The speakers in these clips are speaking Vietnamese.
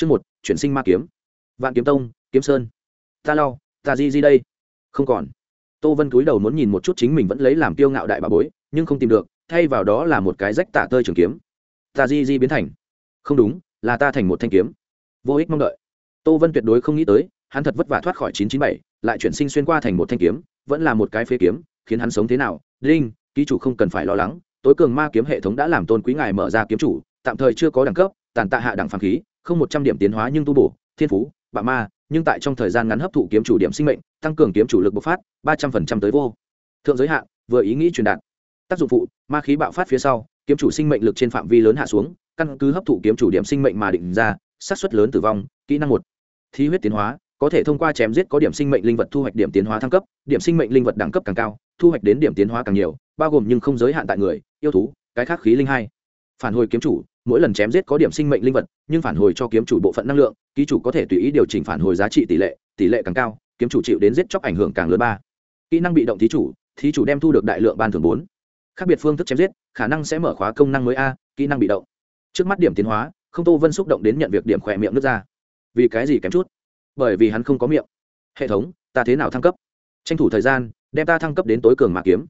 chương một, chuyển sinh ma kiếm. Vạn kiếm tông, kiếm sơn. Ta lau, ta di di đây. Không còn. Tô vân cúi đầu muốn nhìn một chút chính mình vẫn lấy làm kiêu ngạo đại bà bối, nhưng không tìm được, thay vào đó là một cái rách tả tơi trường kiếm. Ta di di biến thành. Không đúng, là ta thành một thanh kiếm. Vô ích mong đợi. Tô vân tuyệt đối không nghĩ tới, hắn thật vất vả thoát khỏi chín chín bảy, lại chuyển sinh xuyên qua thành một thanh kiếm, vẫn là một cái phế kiếm, khiến hắn sống thế nào? Đinh, ký chủ không cần phải lo lắng, tối cường ma kiếm hệ thống đã làm tôn quý ngài mở ra kiếm chủ, tạm thời chưa có đẳng cấp, tàn tạ hạ đẳng phàm khí không một trăm điểm tiến hóa nhưng tu bổ, thiên phú, bạ ma, nhưng tại trong thời gian ngắn hấp thụ kiếm chủ điểm sinh mệnh, tăng cường kiếm chủ lực bộc phát, ba trăm phần trăm tới vô. Thượng giới hạn, vừa ý nghĩ truyền đạt. Tác dụng phụ, ma khí bạo phát phía sau, kiếm chủ sinh mệnh lực trên phạm vi lớn hạ xuống, căn cứ hấp thụ kiếm chủ điểm sinh mệnh mà định ra, xác suất lớn tử vong, kỹ năng một. Thi huyết tiến hóa, có thể thông qua chém giết có điểm sinh mệnh linh vật thu hoạch điểm tiến hóa thăng cấp, điểm sinh mệnh linh vật đẳng cấp càng cao, thu hoạch đến điểm tiến hóa càng nhiều, bao gồm nhưng không giới hạn tại người, yêu thú, cái khác khí linh hai. Phản hồi kiếm chủ mỗi lần chém giết có điểm sinh mệnh linh vật, nhưng phản hồi cho kiếm chủ bộ phận năng lượng, ký chủ có thể tùy ý điều chỉnh phản hồi giá trị tỷ lệ tỷ lệ càng cao, kiếm chủ chịu đến giết chóc ảnh hưởng càng lớn ba. Kỹ năng bị động thí chủ thí chủ đem thu được đại lượng ban thưởng bốn. Khác biệt phương thức chém giết, khả năng sẽ mở khóa công năng mới a, kỹ năng bị động. Trước mắt điểm tiến hóa, không tô vân xúc động đến nhận việc điểm khỏe miệng nước ra. Vì cái gì kém chút? Bởi vì hắn không có miệng. Hệ thống, ta thế nào thăng cấp? Tranh thủ thời gian, đem ta thăng cấp đến tối cường mạ kiếm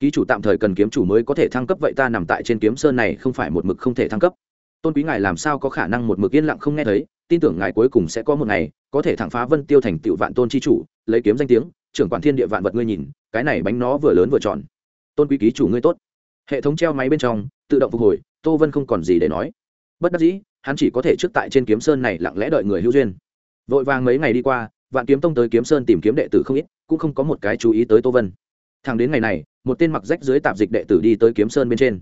ký chủ tạm thời cần kiếm chủ mới có thể thăng cấp, vậy ta nằm tại trên kiếm sơn này không phải một mực không thể thăng cấp. Tôn quý ngài làm sao có khả năng một mực yên lặng không nghe thấy? Tin tưởng ngài cuối cùng sẽ có một ngày, có thể thẳng phá vân tiêu thành tựu vạn tôn chi chủ, lấy kiếm danh tiếng, trưởng quản thiên địa vạn vật ngươi nhìn, cái này bánh nó vừa lớn vừa tròn. Tôn quý ký chủ ngươi tốt. Hệ thống treo máy bên trong, tự động phục hồi, tô vân không còn gì để nói. Bất đắc dĩ, hắn chỉ có thể trước tại trên kiếm sơn này lặng lẽ đợi người hữu duyên. Vội vàng mấy ngày đi qua, vạn kiếm tông tới kiếm sơn tìm kiếm đệ tử không ít, cũng không có một cái chú ý tới tô vân thằng đến ngày này, một tên mặc rách dưới tạp dịch đệ tử đi tới kiếm sơn bên trên.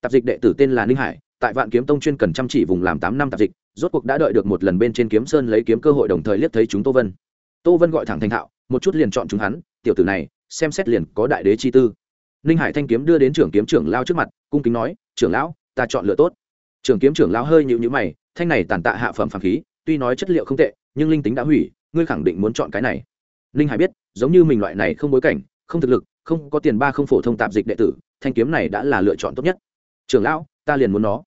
Tạp dịch đệ tử tên là ninh hải, tại vạn kiếm tông chuyên cần chăm chỉ vùng làm tám năm tạp dịch, rốt cuộc đã đợi được một lần bên trên kiếm sơn lấy kiếm cơ hội đồng thời liếc thấy chúng tô vân. Tô vân gọi thẳng thành thạo, một chút liền chọn chúng hắn, tiểu tử này, xem xét liền có đại đế chi tư. Ninh hải thanh kiếm đưa đến trưởng kiếm trưởng lao trước mặt, cung kính nói, trưởng lão, ta chọn lựa tốt. Trưởng kiếm trưởng lão hơi nhịu nhữ mày, thanh này tàn tạ hạ phẩm phàm khí, tuy nói chất liệu không tệ, nhưng linh tính đã hủy, ngươi khẳng định muốn chọn cái này. Ninh hải biết, giống như mình loại này không bối cảnh, không thực lực không có tiền ba không phổ thông tạp dịch đệ tử, thanh kiếm này đã là lựa chọn tốt nhất. Trưởng lão, ta liền muốn nó.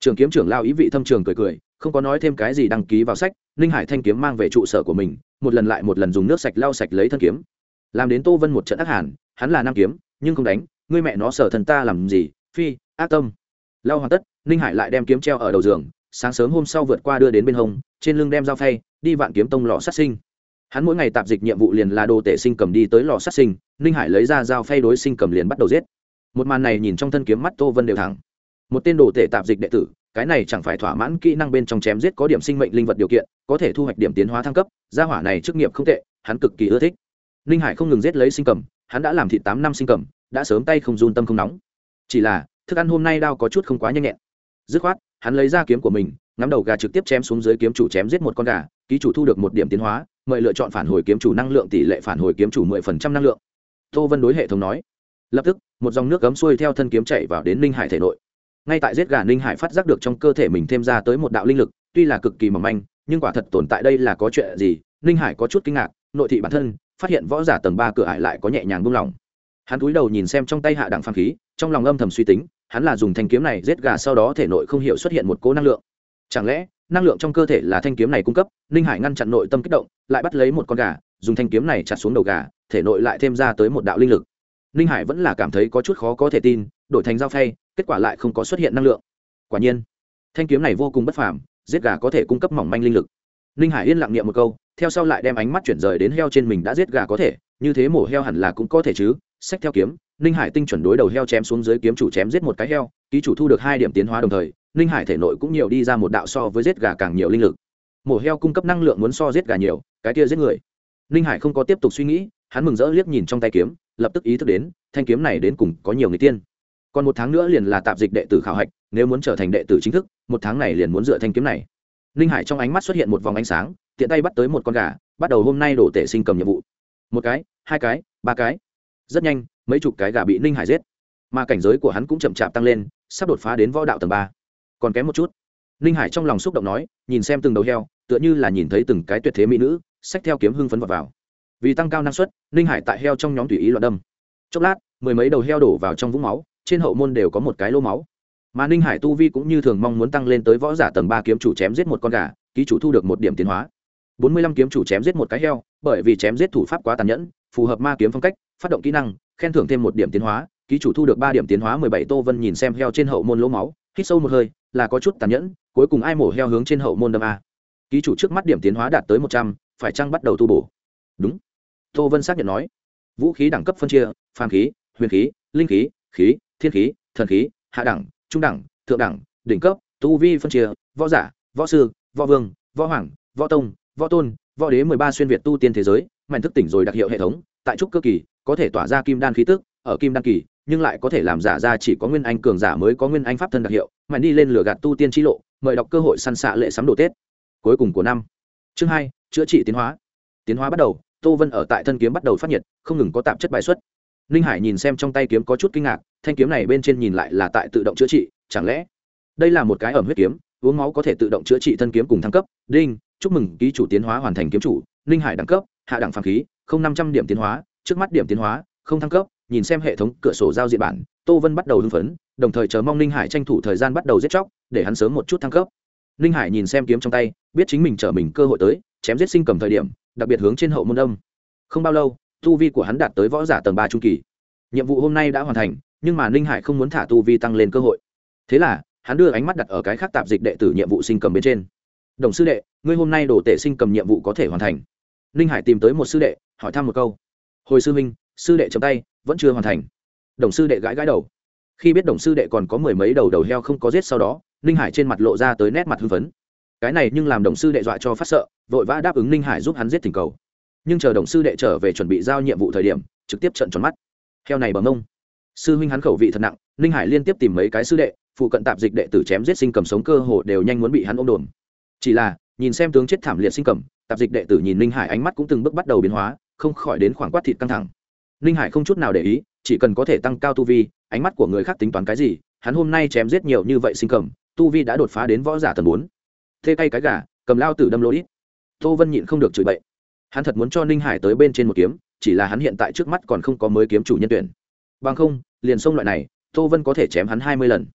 Trường kiếm trưởng lao ý vị thâm trường cười cười, không có nói thêm cái gì đăng ký vào sách, ninh hải thanh kiếm mang về trụ sở của mình, một lần lại một lần dùng nước sạch lau sạch lấy thân kiếm. Làm đến tô vân một trận ác hàn, hắn là nam kiếm, nhưng không đánh, ngươi mẹ nó sở thần ta làm gì, phi, ác tâm. Lau hoàn tất, ninh hải lại đem kiếm treo ở đầu giường, sáng sớm hôm sau vượt qua đưa đến bên hông, trên lưng đem dao phay, đi vạn kiếm tông lò sát sinh hắn mỗi ngày tạp dịch nhiệm vụ liền là đồ tể sinh cầm đi tới lò sát sinh, ninh hải lấy ra dao phay đối sinh cầm liền bắt đầu giết. Một màn này nhìn trong thân kiếm mắt tô vân đều thẳng. Một tên đồ tể tạp dịch đệ tử, cái này chẳng phải thỏa mãn kỹ năng bên trong chém giết có điểm sinh mệnh linh vật điều kiện, có thể thu hoạch điểm tiến hóa thăng cấp, gia hỏa này chức nghiệp không tệ, hắn cực kỳ ưa thích. Ninh hải không ngừng giết lấy sinh cầm, hắn đã làm thị tám năm sinh cầm, đã sớm tay không run tâm không nóng. Chỉ là, thức ăn hôm nay đau có chút không quá nhanh nhẹn. Dứt khoát, hắn lấy ra kiếm của mình, ngắm đầu gà trực tiếp chém xuống dưới kiếm chủ chém giết một con gà, ký chủ thu được một điểm tiến hóa mời lựa chọn phản hồi kiếm chủ năng lượng tỷ lệ phản hồi kiếm chủ mười phần trăm năng lượng. Tô vân đối hệ thống nói. Lập tức, một dòng nước cấm xuôi theo thân kiếm chạy vào đến ninh hải thể nội. Ngay tại giết gà ninh hải phát giác được trong cơ thể mình thêm ra tới một đạo linh lực, tuy là cực kỳ mỏng manh, nhưng quả thật tồn tại đây là có chuyện gì? Ninh hải có chút kinh ngạc, nội thị bản thân, phát hiện võ giả tầng ba cửa ải lại có nhẹ nhàng buông lỏng. Hắn cúi đầu nhìn xem trong tay hạ đẳng phàm khí, trong lòng âm thầm suy tính, hắn là dùng thanh kiếm này giết gà sau đó thể nội không hiểu xuất hiện một cố năng lượng. Chẳng lẽ năng lượng trong cơ thể là thanh kiếm này cung cấp, ninh hải ngăn chặn nội tâm kích động, lại bắt lấy một con gà, dùng thanh kiếm này chặt xuống đầu gà, thể nội lại thêm ra tới một đạo linh lực. Ninh hải vẫn là cảm thấy có chút khó có thể tin, đổi thành dao phay, kết quả lại không có xuất hiện năng lượng. Quả nhiên, thanh kiếm này vô cùng bất phàm, giết gà có thể cung cấp mỏng manh linh lực. Ninh hải yên lặng niệm một câu, theo sau lại đem ánh mắt chuyển rời đến heo trên mình đã giết gà có thể, như thế mổ heo hẳn là cũng có thể chứ sách theo kiếm, ninh hải tinh chuẩn đối đầu heo chém xuống dưới kiếm chủ chém giết một cái heo, ký chủ thu được hai điểm tiến hóa đồng thời ninh hải thể nội cũng nhiều đi ra một đạo so với giết gà càng nhiều linh lực. Mổ heo cung cấp năng lượng muốn so giết gà nhiều, cái kia giết người. Ninh hải không có tiếp tục suy nghĩ, hắn mừng rỡ liếc nhìn trong tay kiếm, lập tức ý thức đến, thanh kiếm này đến cùng có nhiều người tiên. Còn một tháng nữa liền là tạp dịch đệ tử khảo hạch, nếu muốn trở thành đệ tử chính thức, một tháng này liền muốn dựa thanh kiếm này. Ninh hải trong ánh mắt xuất hiện một vòng ánh sáng, tiện tay bắt tới một con gà, bắt đầu hôm nay đổ tể sinh cầm nhiệm vụ. Một cái, hai cái, ba cái. Rất nhanh, mấy chục cái gà bị ninh hải giết. Mà cảnh giới của hắn cũng chậm chạp tăng lên, sắp đột phá đến võ đạo tầng ba còn kém một chút. Ninh hải trong lòng xúc động nói nhìn xem từng đầu heo tựa như là nhìn thấy từng cái tuyệt thế mỹ nữ xách theo kiếm hưng phấn vào, vào. vì tăng cao năng suất ninh hải tại heo trong nhóm tùy ý loạn đâm. Chốc lát mười mấy đầu heo đổ vào trong vũng máu trên hậu môn đều có một cái lô máu. Mà ninh hải tu vi cũng như thường mong muốn tăng lên tới võ giả tầng ba kiếm chủ chém giết một con gà ký chủ thu được một điểm tiến hóa. Bốn mươi lăm kiếm chủ chém giết một cái heo bởi vì chém giết thủ pháp quá tàn nhẫn phù hợp ma kiếm phong cách phát động kỹ năng khen thưởng thêm một điểm tiến hóa ký chủ thu được ba điểm tiến hóa mười bảy tô vân nhìn xem heo trên hậu môn lỗ máu hít sâu một hơi, là có chút tàn nhẫn, cuối cùng ai mổ heo hướng trên hậu môn đâm a. Ký chủ trước mắt điểm tiến hóa đạt tới một trăm, phải chăng bắt đầu tu bổ? Đúng. Tô vân xác nhận nói. Vũ khí đẳng cấp phân chia, phàm khí, huyền khí, linh khí khí, thiên khí, thần khí, hạ đẳng, trung đẳng, thượng đẳng, đỉnh cấp, tu vi phân chia, võ giả, võ sư, võ vương, võ hoàng, võ tông, võ tôn, võ đế mười ba xuyên việt tu tiên thế giới, mạnh thức tỉnh rồi đặc hiệu hệ thống, tại trúc cơ kỳ, có thể tỏa ra kim đan khí tức, ở kim đan kỳ nhưng lại có thể làm giả ra chỉ có nguyên anh cường giả mới có nguyên anh pháp thân đặc hiệu, mạnh đi lên lửa gạt tu tiên t lộ, mời đọc cơ hội săn xạ lệ sắm đồ tết. Cuối cùng của năm. Chương hai, chữa trị tiến hóa. Tiến hóa bắt đầu, tô vân ở tại thân kiếm bắt đầu phát nhiệt, không ngừng có tạp chất bài xuất. Ninh hải nhìn xem trong tay kiếm có chút kinh ngạc, thanh kiếm này bên trên nhìn lại là tại tự động chữa trị, chẳng lẽ đây là một cái ẩm huyết kiếm, uống máu có thể tự động chữa trị thân kiếm cùng thăng cấp. Đinh, chúc mừng, ký chủ tiến hóa hoàn thành kiếm chủ, ninh hải đẳng cấp, hạ đẳng phàm khí, không năm trăm điểm tiến hóa, trước mắt điểm tiến hóa, không thăng cấp nhìn xem hệ thống cửa sổ giao diện bản, tô vân bắt đầu hưng phấn, đồng thời chờ mong ninh hải tranh thủ thời gian bắt đầu giết chóc, để hắn sớm một chút thăng cấp. Ninh hải nhìn xem kiếm trong tay, biết chính mình chở mình cơ hội tới, chém giết sinh cầm thời điểm, đặc biệt hướng trên hậu môn đông không bao lâu, tu vi của hắn đạt tới võ giả tầng ba trung kỳ. Nhiệm vụ hôm nay đã hoàn thành, nhưng mà ninh hải không muốn thả tu vi tăng lên cơ hội. Thế là, hắn đưa ánh mắt đặt ở cái khác tạp dịch đệ tử nhiệm vụ sinh cầm bên trên. Đồng sư đệ, ngươi hôm nay đổ tể sinh cầm nhiệm vụ có thể hoàn thành. Ninh hải tìm tới một sư đệ, hỏi thăm một câu. Hồi sư minh sư đệ chấm tay, vẫn chưa hoàn thành. Đồng sư đệ gãi gãi đầu. Khi biết đồng sư đệ còn có mười mấy đầu đầu heo không có giết sau đó, ninh hải trên mặt lộ ra tới nét mặt hưng phấn. Cái này nhưng làm đồng sư đệ dọa cho phát sợ, vội vã đáp ứng ninh hải giúp hắn giết thỉnh cầu. Nhưng chờ đồng sư đệ trở về chuẩn bị giao nhiệm vụ thời điểm, trực tiếp trận tròn mắt. Heo này bằng ông. sư huynh hắn khẩu vị thật nặng, ninh hải liên tiếp tìm mấy cái sư đệ, phụ cận tạp dịch đệ tử chém giết sinh cầm sống cơ hồ đều nhanh muốn bị hắn ôm đồn chỉ là, nhìn xem tướng chết thảm liệt sinh cầm, tạp dịch đệ tử nhìn ninh hải ánh mắt cũng từng bước bắt đầu biến hóa, không khỏi đến khoảng quát thịt căng thẳng ninh hải không chút nào để ý, chỉ cần có thể tăng cao tu vi, ánh mắt của người khác tính toán cái gì, hắn hôm nay chém giết nhiều như vậy sinh cầm, tu vi đã đột phá đến võ giả tầng bốn. Thê cay cái gà, cầm lao tử đâm lỗ ít. Tô vân nhịn không được chửi bậy. Hắn thật muốn cho ninh hải tới bên trên một kiếm, chỉ là hắn hiện tại trước mắt còn không có mới kiếm chủ nhân tuyển. Bằng không, liền sông loại này, tô vân có thể chém hắn hai mươi lần.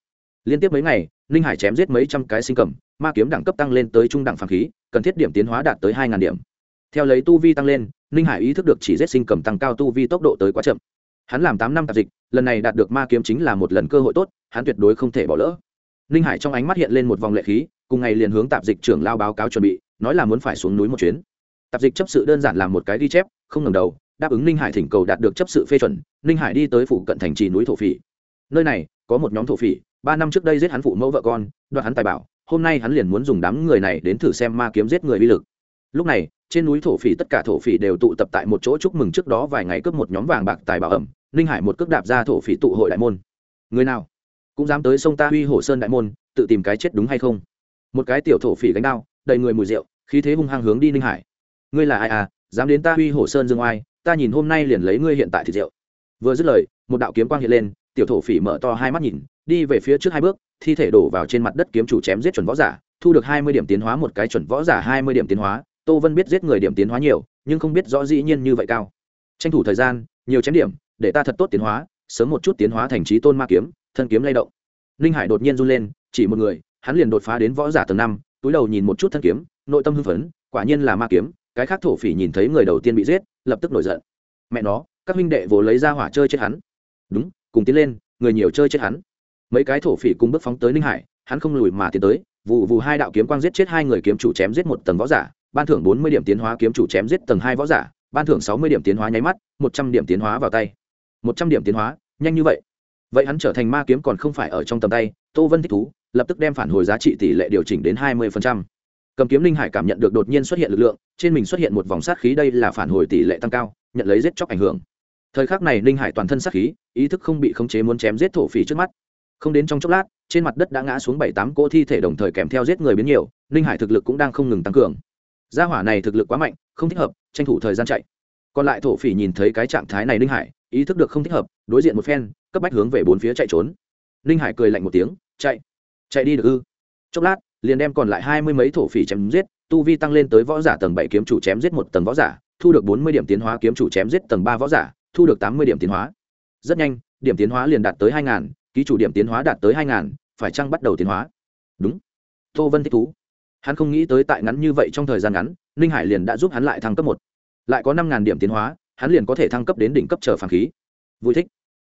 Liên tiếp mấy ngày, ninh hải chém giết mấy trăm cái sinh cầm, ma kiếm đẳng cấp tăng lên tới trung đẳng phàm khí, cần thiết điểm tiến hóa đạt tới hai điểm theo lấy tu vi tăng lên, ninh hải ý thức được chỉ giết sinh cầm tăng cao tu vi tốc độ tới quá chậm. Hắn làm tám năm tạp dịch, lần này đạt được ma kiếm chính là một lần cơ hội tốt, hắn tuyệt đối không thể bỏ lỡ. Ninh hải trong ánh mắt hiện lên một vòng lệ khí, cùng ngày liền hướng tạp dịch trưởng lao báo cáo chuẩn bị, nói là muốn phải xuống núi một chuyến. Tạp dịch chấp sự đơn giản làm một cái ghi chép, không ngầm đầu, đáp ứng ninh hải thỉnh cầu đạt được chấp sự phê chuẩn, ninh hải đi tới phủ cận thành trì núi thổ phỉ. Nơi này, có một nhóm thổ phỉ, ba năm trước đây giết hắn phụ mẫu vợ con, đoạt hắn tài bảo, hôm nay hắn liền muốn dùng đám người này đến thử xem ma kiếm giết người uy lực lúc này, trên núi thổ phỉ tất cả thổ phỉ đều tụ tập tại một chỗ chúc mừng trước đó vài ngày cướp một nhóm vàng bạc tài bảo ẩm, ninh hải một cước đạp ra thổ phỉ tụ hội đại môn. Người nào cũng dám tới sông ta huy hồ sơn đại môn, tự tìm cái chết đúng hay không? Một cái tiểu thổ phỉ gánh đao, đầy người mùi rượu, khí thế hung hăng hướng đi ninh hải. Ngươi là ai à dám đến ta huy hồ sơn dương oai, ta nhìn hôm nay liền lấy ngươi hiện tại thì rượu. Vừa dứt lời, một đạo kiếm quang hiện lên, tiểu thổ phỉ mở to hai mắt nhìn, đi về phía trước hai bước, thi thể đổ vào trên mặt đất kiếm chủ chém giết chuẩn võ giả, thu được hai mươi điểm tiến hóa, một cái chuẩn võ giả hai mươi điểm tiến hóa tô vân biết giết người điểm tiến hóa nhiều, nhưng không biết rõ dĩ nhiên như vậy cao. Tranh thủ thời gian, nhiều chém điểm, để ta thật tốt tiến hóa, sớm một chút tiến hóa thành trí tôn ma kiếm, thân kiếm lay động. Ninh hải đột nhiên run lên, chỉ một người, hắn liền đột phá đến võ giả tầng năm, túi đầu nhìn một chút thân kiếm, nội tâm hưng phấn, quả nhiên là ma kiếm, cái khác thổ phỉ nhìn thấy người đầu tiên bị giết, lập tức nổi giận. Mẹ nó, các huynh đệ vồ lấy ra hỏa chơi chết hắn. Đúng, cùng tiến lên, người nhiều chơi chết hắn. Mấy cái thổ phỉ cùng bước phóng tới ninh hải, hắn không lùi mà tiến tới vụ vụ hai đạo kiếm quang giết chết hai người kiếm chủ chém giết một tầng võ giả ban thưởng bốn mươi điểm tiến hóa kiếm chủ chém giết tầng hai võ giả, ban thưởng sáu mươi điểm tiến hóa nháy mắt, một trăm điểm tiến hóa vào tay. Một trăm điểm tiến hóa, nhanh như vậy. Vậy hắn trở thành ma kiếm còn không phải ở trong tầm tay, tô vân thích thú, lập tức đem phản hồi giá trị tỷ lệ điều chỉnh đến hai mươi cầm kiếm linh hải cảm nhận được đột nhiên xuất hiện lực lượng, trên mình xuất hiện một vòng sát khí đây là phản hồi tỷ lệ tăng cao, nhận lấy giết chóc ảnh hưởng. Thời khắc này linh hải toàn thân sát khí, ý thức không bị khống chế muốn chém giết thổ phỉ trước mắt. Không đến trong chốc lát, trên mặt đất đã ngã xuống bảy tám cỗ thi thể đồng thời kèm theo giết người biến nhiều, linh hải thực lực cũng đang không ngừng tăng cường gia hỏa này thực lực quá mạnh, không thích hợp, tranh thủ thời gian chạy. Còn lại thổ phỉ nhìn thấy cái trạng thái này linh hải, ý thức được không thích hợp, đối diện một phen, cấp bách hướng về bốn phía chạy trốn. Linh hải cười lạnh một tiếng, chạy chạy đi được ư? Chốc lát, liền đem còn lại hai mươi mấy thổ phỉ chém giết, tu vi tăng lên tới võ giả tầng bảy kiếm chủ chém giết một tầng võ giả, thu được bốn mươi điểm tiến hóa kiếm chủ chém giết tầng ba võ giả, thu được tám mươi điểm tiến hóa. Rất nhanh, điểm tiến hóa liền đạt tới hai ngàn, ký chủ điểm tiến hóa đạt tới hai ngàn, phải chăng bắt đầu tiến hóa? Đúng. Tô vân thích thú hắn không nghĩ tới tại ngắn như vậy trong thời gian ngắn, ninh hải liền đã giúp hắn lại thăng cấp một. Lại có năm ngàn điểm tiến hóa, hắn liền có thể thăng cấp đến đỉnh cấp chờ phàm khí. Vui thích.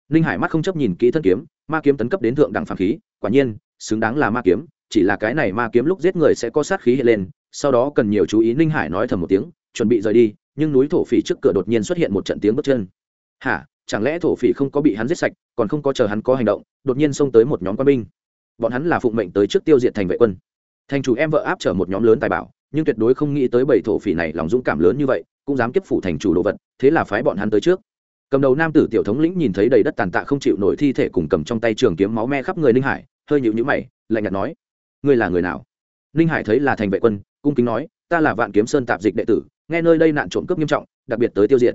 Ninh hải mắt không chấp nhìn kỹ thân kiếm, ma kiếm tấn cấp đến thượng đẳng phàm khí, quả nhiên, xứng đáng là ma kiếm, chỉ là cái này ma kiếm lúc giết người sẽ có sát khí hiện lên, sau đó cần nhiều chú ý ninh hải nói thầm một tiếng, chuẩn bị rời đi, nhưng núi thổ phỉ trước cửa đột nhiên xuất hiện một trận tiếng bước chân. Hả, chẳng lẽ thổ phỉ không có bị hắn giết sạch, còn không có chờ hắn có hành động, đột nhiên xông tới một nhóm quân binh. Bọn hắn là phụng mệnh tới trước tiêu diệt thành vệ quân thành chủ em vợ áp trở một nhóm lớn tài bảo, nhưng tuyệt đối không nghĩ tới bảy thổ phỉ này lòng dũng cảm lớn như vậy, cũng dám kiếp phủ thành chủ đồ vật, thế là phái bọn hắn tới trước. Cầm đầu nam tử tiểu thống lĩnh nhìn thấy đầy đất tàn tạ không chịu nổi thi thể cùng cầm trong tay trường kiếm máu me khắp người ninh hải, hơi nhịu nhữ mày, lạnh nhạt nói, ngươi là người nào? Ninh hải thấy là thành vệ quân, cung kính nói, ta là vạn kiếm sơn tạp dịch đệ tử, nghe nơi đây nạn trộm cướp nghiêm trọng, đặc biệt tới tiêu diệt.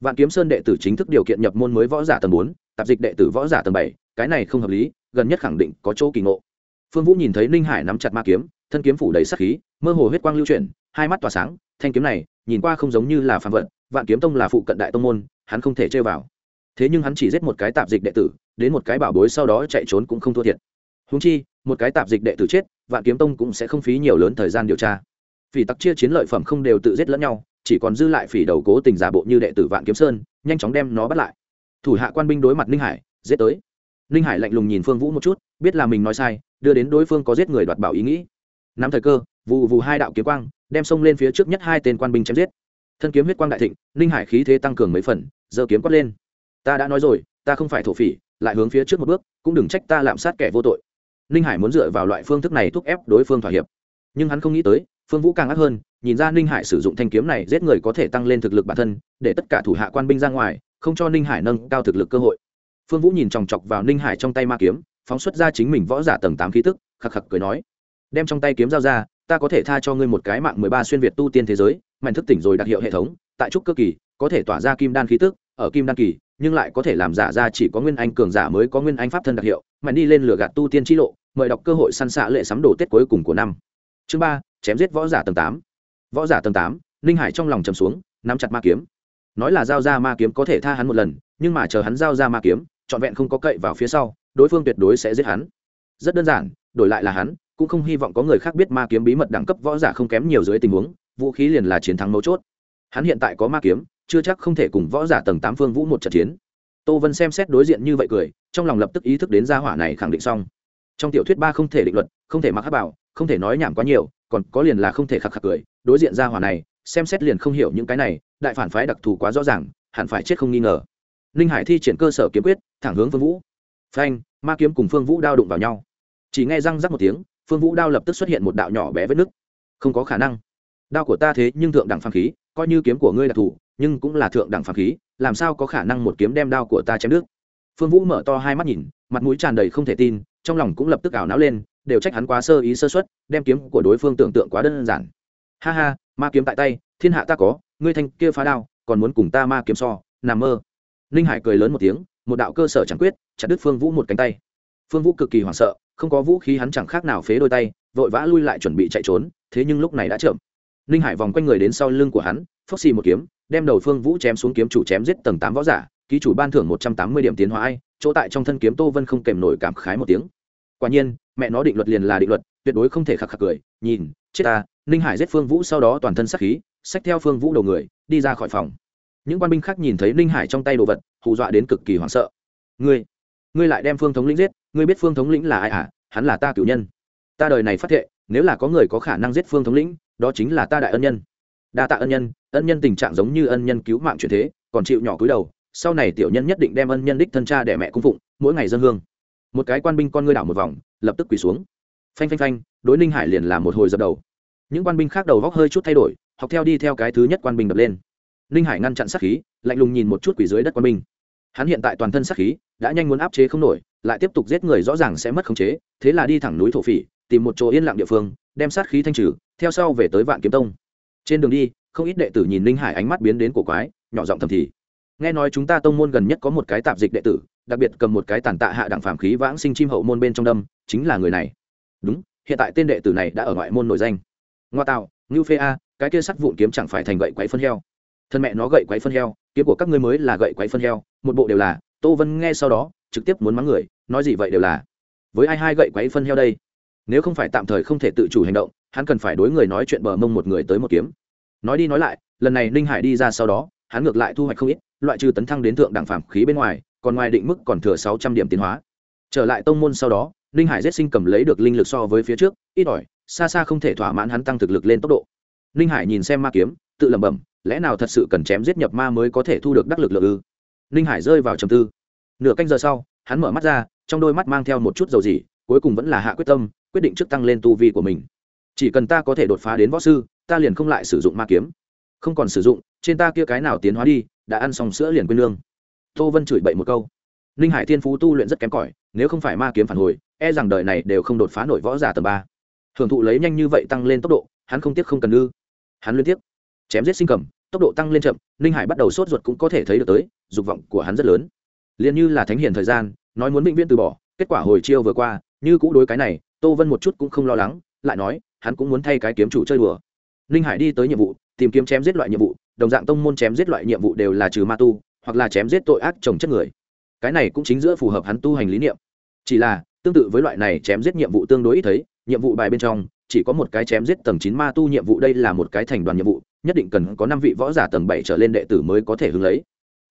Vạn kiếm sơn đệ tử chính thức điều kiện nhập môn mới võ giả tầng bốn, tạp dịch đệ tử võ giả tầng bảy, cái này không hợp lý, gần nhất khẳng định có chỗ kỳ ngộ phương vũ nhìn thấy ninh hải nắm chặt ma kiếm, thân kiếm phủ đầy sắc khí, mơ hồ huyết quang lưu chuyển, hai mắt tỏa sáng, thanh kiếm này, nhìn qua không giống như là phạm vận vạn kiếm tông là phụ cận đại tông môn, hắn không thể chơi vào. Thế nhưng hắn chỉ giết một cái tạp dịch đệ tử, đến một cái bảo bối sau đó chạy trốn cũng không thua thiệt. Húng chi, một cái tạp dịch đệ tử chết, vạn kiếm tông cũng sẽ không phí nhiều lớn thời gian điều tra. Phỉ tặc chia chiến lợi phẩm không đều tự giết lẫn nhau, chỉ còn dư lại phỉ đầu cố tình giả bộ như đệ tử vạn kiếm sơn, nhanh chóng đem nó bắt lại. Thủ hạ quan binh đối mặt ninh hải, giết tới ninh hải lạnh lùng nhìn phương vũ một chút, biết là mình nói sai, đưa đến đối phương có giết người đoạt bảo ý nghĩ. Nắm thời cơ vụ vụ hai đạo kiếm quang, đem xông lên phía trước nhất hai tên quan binh chém giết. Thân kiếm huyết quang đại thịnh, ninh hải khí thế tăng cường mấy phần giờ kiếm quát lên. Ta đã nói rồi, ta không phải thổ phỉ, lại hướng phía trước một bước, cũng đừng trách ta lạm sát kẻ vô tội. Ninh hải muốn dựa vào loại phương thức này thúc ép đối phương thỏa hiệp. Nhưng hắn không nghĩ tới, phương vũ càng ác hơn, nhìn ra ninh hải sử dụng thanh kiếm này giết người có thể tăng lên thực lực bản thân, để tất cả thủ hạ quan binh ra ngoài, không cho ninh hải nâng cao thực lực cơ hội phương vũ nhìn chòng chọc vào ninh hải trong tay ma kiếm, phóng xuất ra chính mình võ giả tầng tám khí tức, khắc khắc cười nói, đem trong tay kiếm dao ra, ta có thể tha cho ngươi một cái mạng mười ba xuyên việt tu tiên thế giới, mạnh thức tỉnh rồi đặc hiệu hệ thống, tại trúc cơ kỳ, có thể tỏa ra kim đan khí tức, ở kim đan kỳ, nhưng lại có thể làm giả ra chỉ có nguyên anh cường giả mới có nguyên anh pháp thân đặc hiệu, mạnh đi lên lửa gạt tu tiên chi lộ, mời đọc cơ hội săn xạ lệ sắm đồ tết cuối cùng của năm. Chương ba, chém giết võ giả tầng tám. Võ giả tầng tám, ninh hải trong lòng trầm xuống, nắm chặt ma kiếm. Nói là giao ra ma kiếm có thể tha hắn một lần, nhưng mà chờ hắn giao ra ma kiếm trọn vẹn không có cậy vào phía sau, đối phương tuyệt đối sẽ giết hắn. Rất đơn giản, đổi lại là hắn, cũng không hy vọng có người khác biết ma kiếm bí mật đẳng cấp võ giả không kém nhiều dưới tình huống, vũ khí liền là chiến thắng mấu chốt. Hắn hiện tại có ma kiếm, chưa chắc không thể cùng võ giả tầng tám phương vũ một trận chiến. Tô vân xem xét đối diện như vậy cười, trong lòng lập tức ý thức đến gia hỏa này khẳng định xong. Trong tiểu thuyết ba không thể định luật, không thể mặc hát bảo, không thể nói nhảm quá nhiều, còn có liền là không thể khắc khắc cười, đối diện gia hỏa này, xem xét liền không hiểu những cái này, đại phản phái đặc thù quá rõ ràng, hẳn phải chết không nghi ngờ ninh hải thi triển cơ sở kiếm quyết, thẳng hướng phương vũ. Phanh, ma kiếm cùng phương vũ đao đụng vào nhau. Chỉ nghe răng rắc một tiếng, phương vũ đao lập tức xuất hiện một đạo nhỏ bé vết nứt. Không có khả năng. Đao của ta thế nhưng thượng đẳng phàm khí, coi như kiếm của ngươi đặc thù nhưng cũng là thượng đẳng phàm khí, làm sao có khả năng một kiếm đem đao của ta chém nước phương vũ mở to hai mắt nhìn, mặt mũi tràn đầy không thể tin, trong lòng cũng lập tức ảo não lên, đều trách hắn quá sơ ý sơ xuất đem kiếm của đối phương tưởng tượng quá đơn giản. Ha ha, ma kiếm tại tay, thiên hạ ta có, ngươi thanh kia phá đao, còn muốn cùng ta ma kiếm so, nằm mơ ninh hải cười lớn một tiếng, một đạo cơ sở chẳng quyết, chặt đứt phương vũ một cánh tay. Phương vũ cực kỳ hoảng sợ, không có vũ khí hắn chẳng khác nào phế đôi tay, vội vã lui lại chuẩn bị chạy trốn, thế nhưng lúc này đã chậm. Ninh hải vòng quanh người đến sau lưng của hắn, phốc xì một kiếm, đem đầu phương vũ chém xuống kiếm chủ chém giết tầng tám võ giả, ký chủ ban thưởng một trăm tám mươi điểm tiến hóa ai, chỗ tại trong thân kiếm tô vân không kèm nổi cảm khái một tiếng. Quả nhiên, mẹ nó định luật liền là định luật, tuyệt đối không thể khạc khạc cười, nhìn, chết ta, ninh hải giết phương vũ sau đó toàn thân sắc khí, xách theo phương vũ đầu người, đi ra khỏi phòng những quan binh khác nhìn thấy ninh hải trong tay đồ vật, hù dọa đến cực kỳ hoảng sợ. Ngươi ngươi lại đem phương thống lĩnh giết, ngươi biết phương thống lĩnh là ai à? Hắn là ta cựu nhân. Ta đời này phát thệ, nếu là có người có khả năng giết phương thống lĩnh, đó chính là ta đại ân nhân. Đa tạ ân nhân ân nhân tình trạng giống như ân nhân cứu mạng truyền thế, còn chịu nhỏ cúi đầu, sau này tiểu nhân nhất định đem ân nhân đích thân cha để mẹ cung phụng, mỗi ngày dân hương. Một cái quan binh con ngươi đảo một vòng, lập tức quỳ xuống. Phanh phanh phanh, đối ninh hải liền làm một hồi dập đầu. Những quan binh khác đầu góc hơi chút thay đổi, học theo đi theo cái thứ nhất quan binh đập lên ninh hải ngăn chặn sát khí, lạnh lùng nhìn một chút quỷ dưới đất quan binh hắn hiện tại toàn thân sát khí đã nhanh muốn áp chế không nổi, lại tiếp tục giết người rõ ràng sẽ mất khống chế, thế là đi thẳng núi thổ phỉ, tìm một chỗ yên lặng địa phương, đem sát khí thanh trừ, theo sau về tới vạn kiếm tông. Trên đường đi, không ít đệ tử nhìn ninh hải ánh mắt biến đến cổ quái, nhỏ giọng thầm thì. Nghe nói chúng ta tông môn gần nhất có một cái tạp dịch đệ tử, đặc biệt cầm một cái tàn tạ hạ đẳng phàm khí vãng sinh chim hậu môn bên trong đâm, chính là người này. Đúng, hiện tại tên đệ tử này đã ở ngoại môn nổi danh. Ngoa tạo, ngưu phê a, cái kia sắt vụn kiếm chẳng phải thành gậy quấy phân heo thân mẹ nó gậy quấy phân heo, kiếm của các ngươi mới là gậy quấy phân heo, một bộ đều là. Tô vân nghe sau đó, trực tiếp muốn mắng người, nói gì vậy đều là. Với ai hai gậy quấy phân heo đây? Nếu không phải tạm thời không thể tự chủ hành động, hắn cần phải đối người nói chuyện bờ mông một người tới một kiếm. Nói đi nói lại, lần này ninh hải đi ra sau đó, hắn ngược lại thu hoạch không ít, loại trừ tấn thăng đến thượng đẳng phạm khí bên ngoài, còn ngoài định mức còn thừa sáu trăm điểm tiến hóa. Trở lại tông môn sau đó, ninh hải giết sinh cầm lấy được linh lực so với phía trước, ít ỏi, xa xa không thể thỏa mãn hắn tăng thực lực lên tốc độ. Ninh hải nhìn xem ma kiếm, tự lẩm bẩm lẽ nào thật sự cần chém giết nhập ma mới có thể thu được đắc lực lượng ư? Ninh hải rơi vào trầm tư. Nửa canh giờ sau hắn mở mắt ra trong đôi mắt mang theo một chút dầu dỉ, cuối cùng vẫn là hạ quyết tâm quyết định trước tăng lên tu vi của mình. Chỉ cần ta có thể đột phá đến võ sư ta liền không lại sử dụng ma kiếm. Không còn sử dụng trên ta kia cái nào tiến hóa đi đã ăn xong sữa liền quên lương. Tô vân chửi bậy một câu. Ninh hải thiên phú tu luyện rất kém cỏi nếu không phải ma kiếm phản hồi e rằng đời này đều không đột phá nổi võ giả tầm ba. Hưởng thụ lấy nhanh như vậy tăng lên tốc độ hắn không tiếc không cần ư. Hắn liên tiếp chém giết sinh cầm tốc độ tăng lên chậm, ninh hải bắt đầu sốt ruột cũng có thể thấy được tới, dục vọng của hắn rất lớn. Liền như là thánh hiền thời gian, nói muốn bệnh viện từ bỏ, kết quả hồi chiêu vừa qua, như cũ đối cái này, tô vân một chút cũng không lo lắng, lại nói, hắn cũng muốn thay cái kiếm chủ chơi đùa. Ninh hải đi tới nhiệm vụ, tìm kiếm chém giết loại nhiệm vụ, đồng dạng tông môn chém giết loại nhiệm vụ đều là trừ ma tu, hoặc là chém giết tội ác trồng chất người. Cái này cũng chính giữa phù hợp hắn tu hành lý niệm. Chỉ là, tương tự với loại này chém giết nhiệm vụ tương đối ít thấy, nhiệm vụ bài bên trong chỉ có một cái chém giết tầng chín ma tu nhiệm vụ, đây là một cái thành đoàn nhiệm vụ, nhất định cần có năm vị võ giả tầng bảy trở lên đệ tử mới có thể hướng lấy.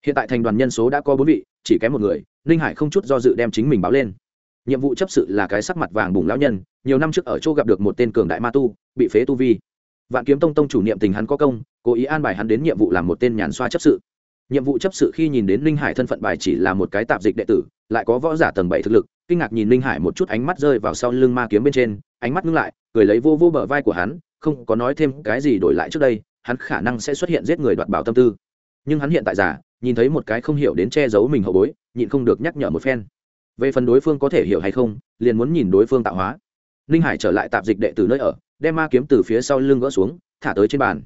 Hiện tại thành đoàn nhân số đã có bốn vị, chỉ kém một người, ninh hải không chút do dự đem chính mình báo lên. Nhiệm vụ chấp sự là cái sắc mặt vàng bùng lão nhân, nhiều năm trước ở chỗ gặp được một tên cường đại ma tu, bị phế tu vi. Vạn kiếm tông tông chủ niệm tình hắn có công, cố ý an bài hắn đến nhiệm vụ làm một tên nhàn xoa chấp sự. Nhiệm vụ chấp sự khi nhìn đến ninh hải thân phận bài chỉ là một cái tạp dịch đệ tử, lại có võ giả tầng bảy thực lực, kinh ngạc nhìn ninh hải một chút ánh mắt rơi vào sau lưng ma kiếm bên trên, ánh mắt ngưng lại cười lấy vô vô bờ vai của hắn, không có nói thêm cái gì đổi lại trước đây, hắn khả năng sẽ xuất hiện giết người đoạt bảo tâm tư. Nhưng hắn hiện tại giả nhìn thấy một cái không hiểu đến che giấu mình hậu bối, nhịn không được nhắc nhở một phen. Về phần đối phương có thể hiểu hay không, liền muốn nhìn đối phương tạo hóa. Ninh hải trở lại tạp dịch đệ tử nơi ở, đem ma kiếm từ phía sau lưng gỡ xuống, thả tới trên bàn.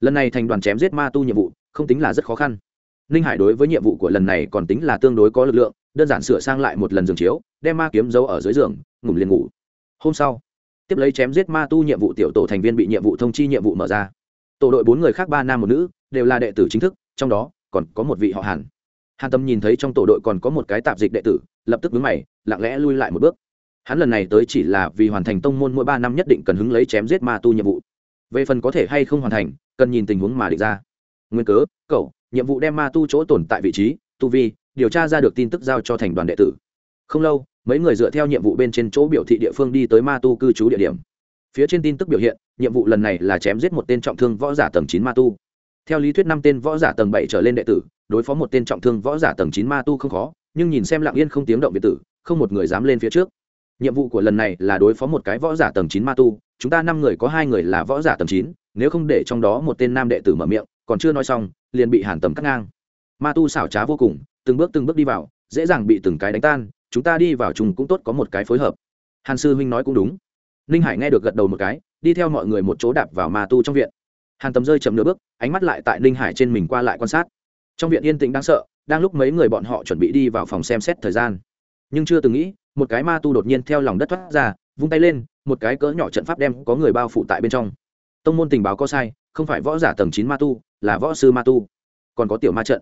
Lần này thành đoàn chém giết ma tu nhiệm vụ, không tính là rất khó khăn. Ninh hải đối với nhiệm vụ của lần này còn tính là tương đối có lực lượng, đơn giản sửa sang lại một lần giường chiếu, đem ma kiếm giấu ở dưới giường, ngủ liền ngủ. Hôm sau tiếp lấy chém giết ma tu nhiệm vụ tiểu tổ thành viên bị nhiệm vụ thông chi nhiệm vụ mở ra. Tổ đội bốn người khác ba nam một nữ, đều là đệ tử chính thức, trong đó, còn có một vị họ hàn. Hàn tâm nhìn thấy trong tổ đội còn có một cái tạp dịch đệ tử, lập tức vướng mày, lặng lẽ lui lại một bước. Hắn lần này tới chỉ là vì hoàn thành tông môn mỗi ba năm nhất định cần hứng lấy chém giết ma tu nhiệm vụ. Về phần có thể hay không hoàn thành, cần nhìn tình huống mà định ra. Nguyên cớ, cậu, nhiệm vụ đem ma tu chỗ tồn tại vị trí, tu vi, điều tra ra được tin tức giao cho thành đoàn đệ tử không lâu, mấy người dựa theo nhiệm vụ bên trên chỗ biểu thị địa phương đi tới ma tu cư trú địa điểm. Phía trên tin tức biểu hiện, nhiệm vụ lần này là chém giết một tên trọng thương võ giả tầng chín ma tu. Theo lý thuyết năm tên võ giả tầng bảy trở lên đệ tử, đối phó một tên trọng thương võ giả tầng chín ma tu không khó, nhưng nhìn xem lặng yên không tiếng động biệt tử, không một người dám lên phía trước. Nhiệm vụ của lần này là đối phó một cái võ giả tầng chín ma tu, chúng ta năm người có hai người là võ giả tầng chín, nếu không để trong đó một tên nam đệ tử mở miệng, còn chưa nói xong, liền bị hàn tầm cắt ngang. Ma tu xảo trá vô cùng, từng bước từng bước đi vào, dễ dàng bị từng cái đánh tan chúng ta đi vào chung cũng tốt có một cái phối hợp. Hàn sư huynh nói cũng đúng. Ninh hải nghe được gật đầu một cái, đi theo mọi người một chỗ đạp vào ma tu trong viện. Hàn tầm rơi chậm nửa bước, ánh mắt lại tại ninh hải trên mình qua lại quan sát. Trong viện yên tĩnh đáng sợ, đang lúc mấy người bọn họ chuẩn bị đi vào phòng xem xét thời gian. Nhưng chưa từng nghĩ, một cái ma tu đột nhiên theo lòng đất thoát ra, vung tay lên, một cái cỡ nhỏ trận pháp đem có người bao phủ tại bên trong. Tông môn tình báo có sai, không phải võ giả tầng chín ma tu, là võ sư ma tu. Còn có tiểu ma trận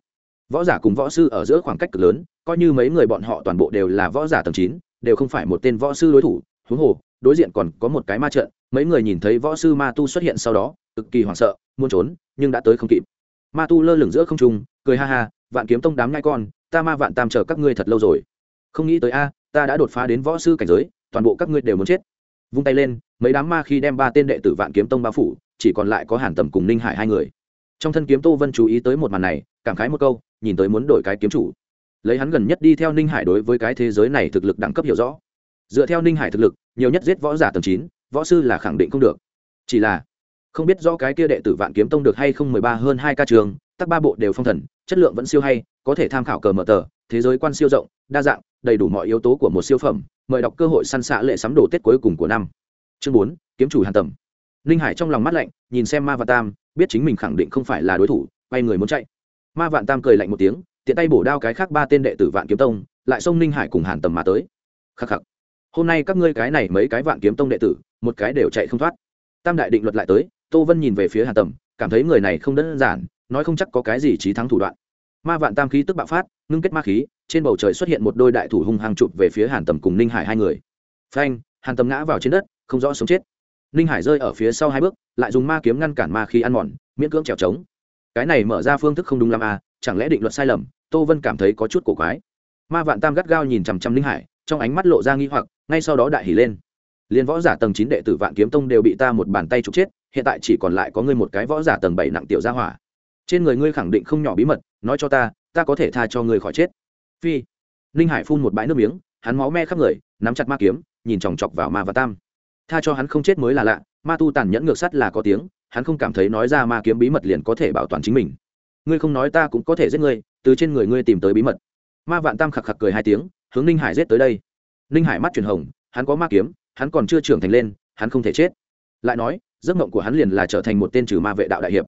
võ giả cùng võ sư ở giữa khoảng cách cực lớn, coi như mấy người bọn họ toàn bộ đều là võ giả tầng chín, đều không phải một tên võ sư đối thủ. Huống hồ, đối diện còn có một cái ma trận, mấy người nhìn thấy võ sư ma tu xuất hiện sau đó, cực kỳ hoảng sợ, muốn trốn, nhưng đã tới không kịp. Ma tu lơ lửng giữa không trung, cười ha ha, vạn kiếm tông đám ngai con, ta ma vạn tam chờ các ngươi thật lâu rồi. Không nghĩ tới a, ta đã đột phá đến võ sư cảnh giới, toàn bộ các ngươi đều muốn chết. Vung tay lên, mấy đám ma khi đem ba tên đệ tử vạn kiếm tông bao phủ, chỉ còn lại có hàn tầm cùng ninh hải hai người. Trong thân kiếm tô vân chú ý tới một màn này cảm khái một câu, nhìn tới muốn đổi cái kiếm chủ. Lấy hắn gần nhất đi theo ninh hải đối với cái thế giới này thực lực đẳng cấp hiểu rõ. Dựa theo ninh hải thực lực, nhiều nhất giết võ giả tầng chín, võ sư là khẳng định không được. Chỉ là, không biết rõ cái kia đệ tử vạn kiếm tông được hay không mười ba hơn hai ca trường, tắc ba bộ đều phong thần, chất lượng vẫn siêu hay, có thể tham khảo cờ mở tờ, thế giới quan siêu rộng, đa dạng, đầy đủ mọi yếu tố của một siêu phẩm, mời đọc cơ hội săn xạ lệ sắm đồ tết cuối cùng của năm. Chương bốn, kiếm chủ hàn tầm. Ninh hải trong lòng mắt lạnh, nhìn xem ma và tam, biết chính mình khẳng định không phải là đối thủ bay người muốn chạy ma vạn tam cười lạnh một tiếng, tiện tay bổ đao cái khác ba tên đệ tử vạn kiếm tông, lại xông ninh hải cùng hàn tầm mà tới. Khắc khắc. Hôm nay các ngươi cái này mấy cái vạn kiếm tông đệ tử, một cái đều chạy không thoát. Tam đại định luật lại tới, tô vân nhìn về phía hàn tầm, cảm thấy người này không đơn giản, nói không chắc có cái gì trí thắng thủ đoạn. Ma vạn tam khí tức bạo phát, ngưng kết ma khí, trên bầu trời xuất hiện một đôi đại thủ hung hăng chụp về phía hàn tầm cùng ninh hải hai người. Phanh, hàn tầm ngã vào trên đất, không rõ sống chết. Ninh hải rơi ở phía sau hai bước, lại dùng ma kiếm ngăn cản ma khí ăn mòn, miễn cưỡng trèo trống cái này mở ra phương thức không đúng lắm à chẳng lẽ định luật sai lầm, tô vân cảm thấy có chút cổ quái. Ma vạn tam gắt gao nhìn chằm chằm linh hải, trong ánh mắt lộ ra nghi hoặc, ngay sau đó đại hỉ lên. Liền võ giả tầng chín đệ tử vạn kiếm tông đều bị ta một bàn tay trục chết, hiện tại chỉ còn lại có ngươi một cái võ giả tầng bảy nặng tiểu gia hỏa. Trên người ngươi khẳng định không nhỏ bí mật, nói cho ta ta có thể tha cho ngươi khỏi chết. Phi. Ninh hải phun một bãi nước miếng, hắn máu me khắp người, nắm chặt ma kiếm, nhìn chòng chọc vào ma và tam. Tha cho hắn không chết mới là lạ ma tu tàn nhẫn ngược sắt là có tiếng, hắn không cảm thấy nói ra ma kiếm bí mật liền có thể bảo toàn chính mình. Ngươi không nói ta cũng có thể giết ngươi, từ trên người ngươi tìm tới bí mật. Ma vạn tam khạc khạc cười hai tiếng, hướng ninh hải giết tới đây. Ninh hải mắt chuyển hồng, hắn có ma kiếm, hắn còn chưa trưởng thành lên, hắn không thể chết. Lại nói, giấc mộng của hắn liền là trở thành một tên trừ ma vệ đạo đại hiệp.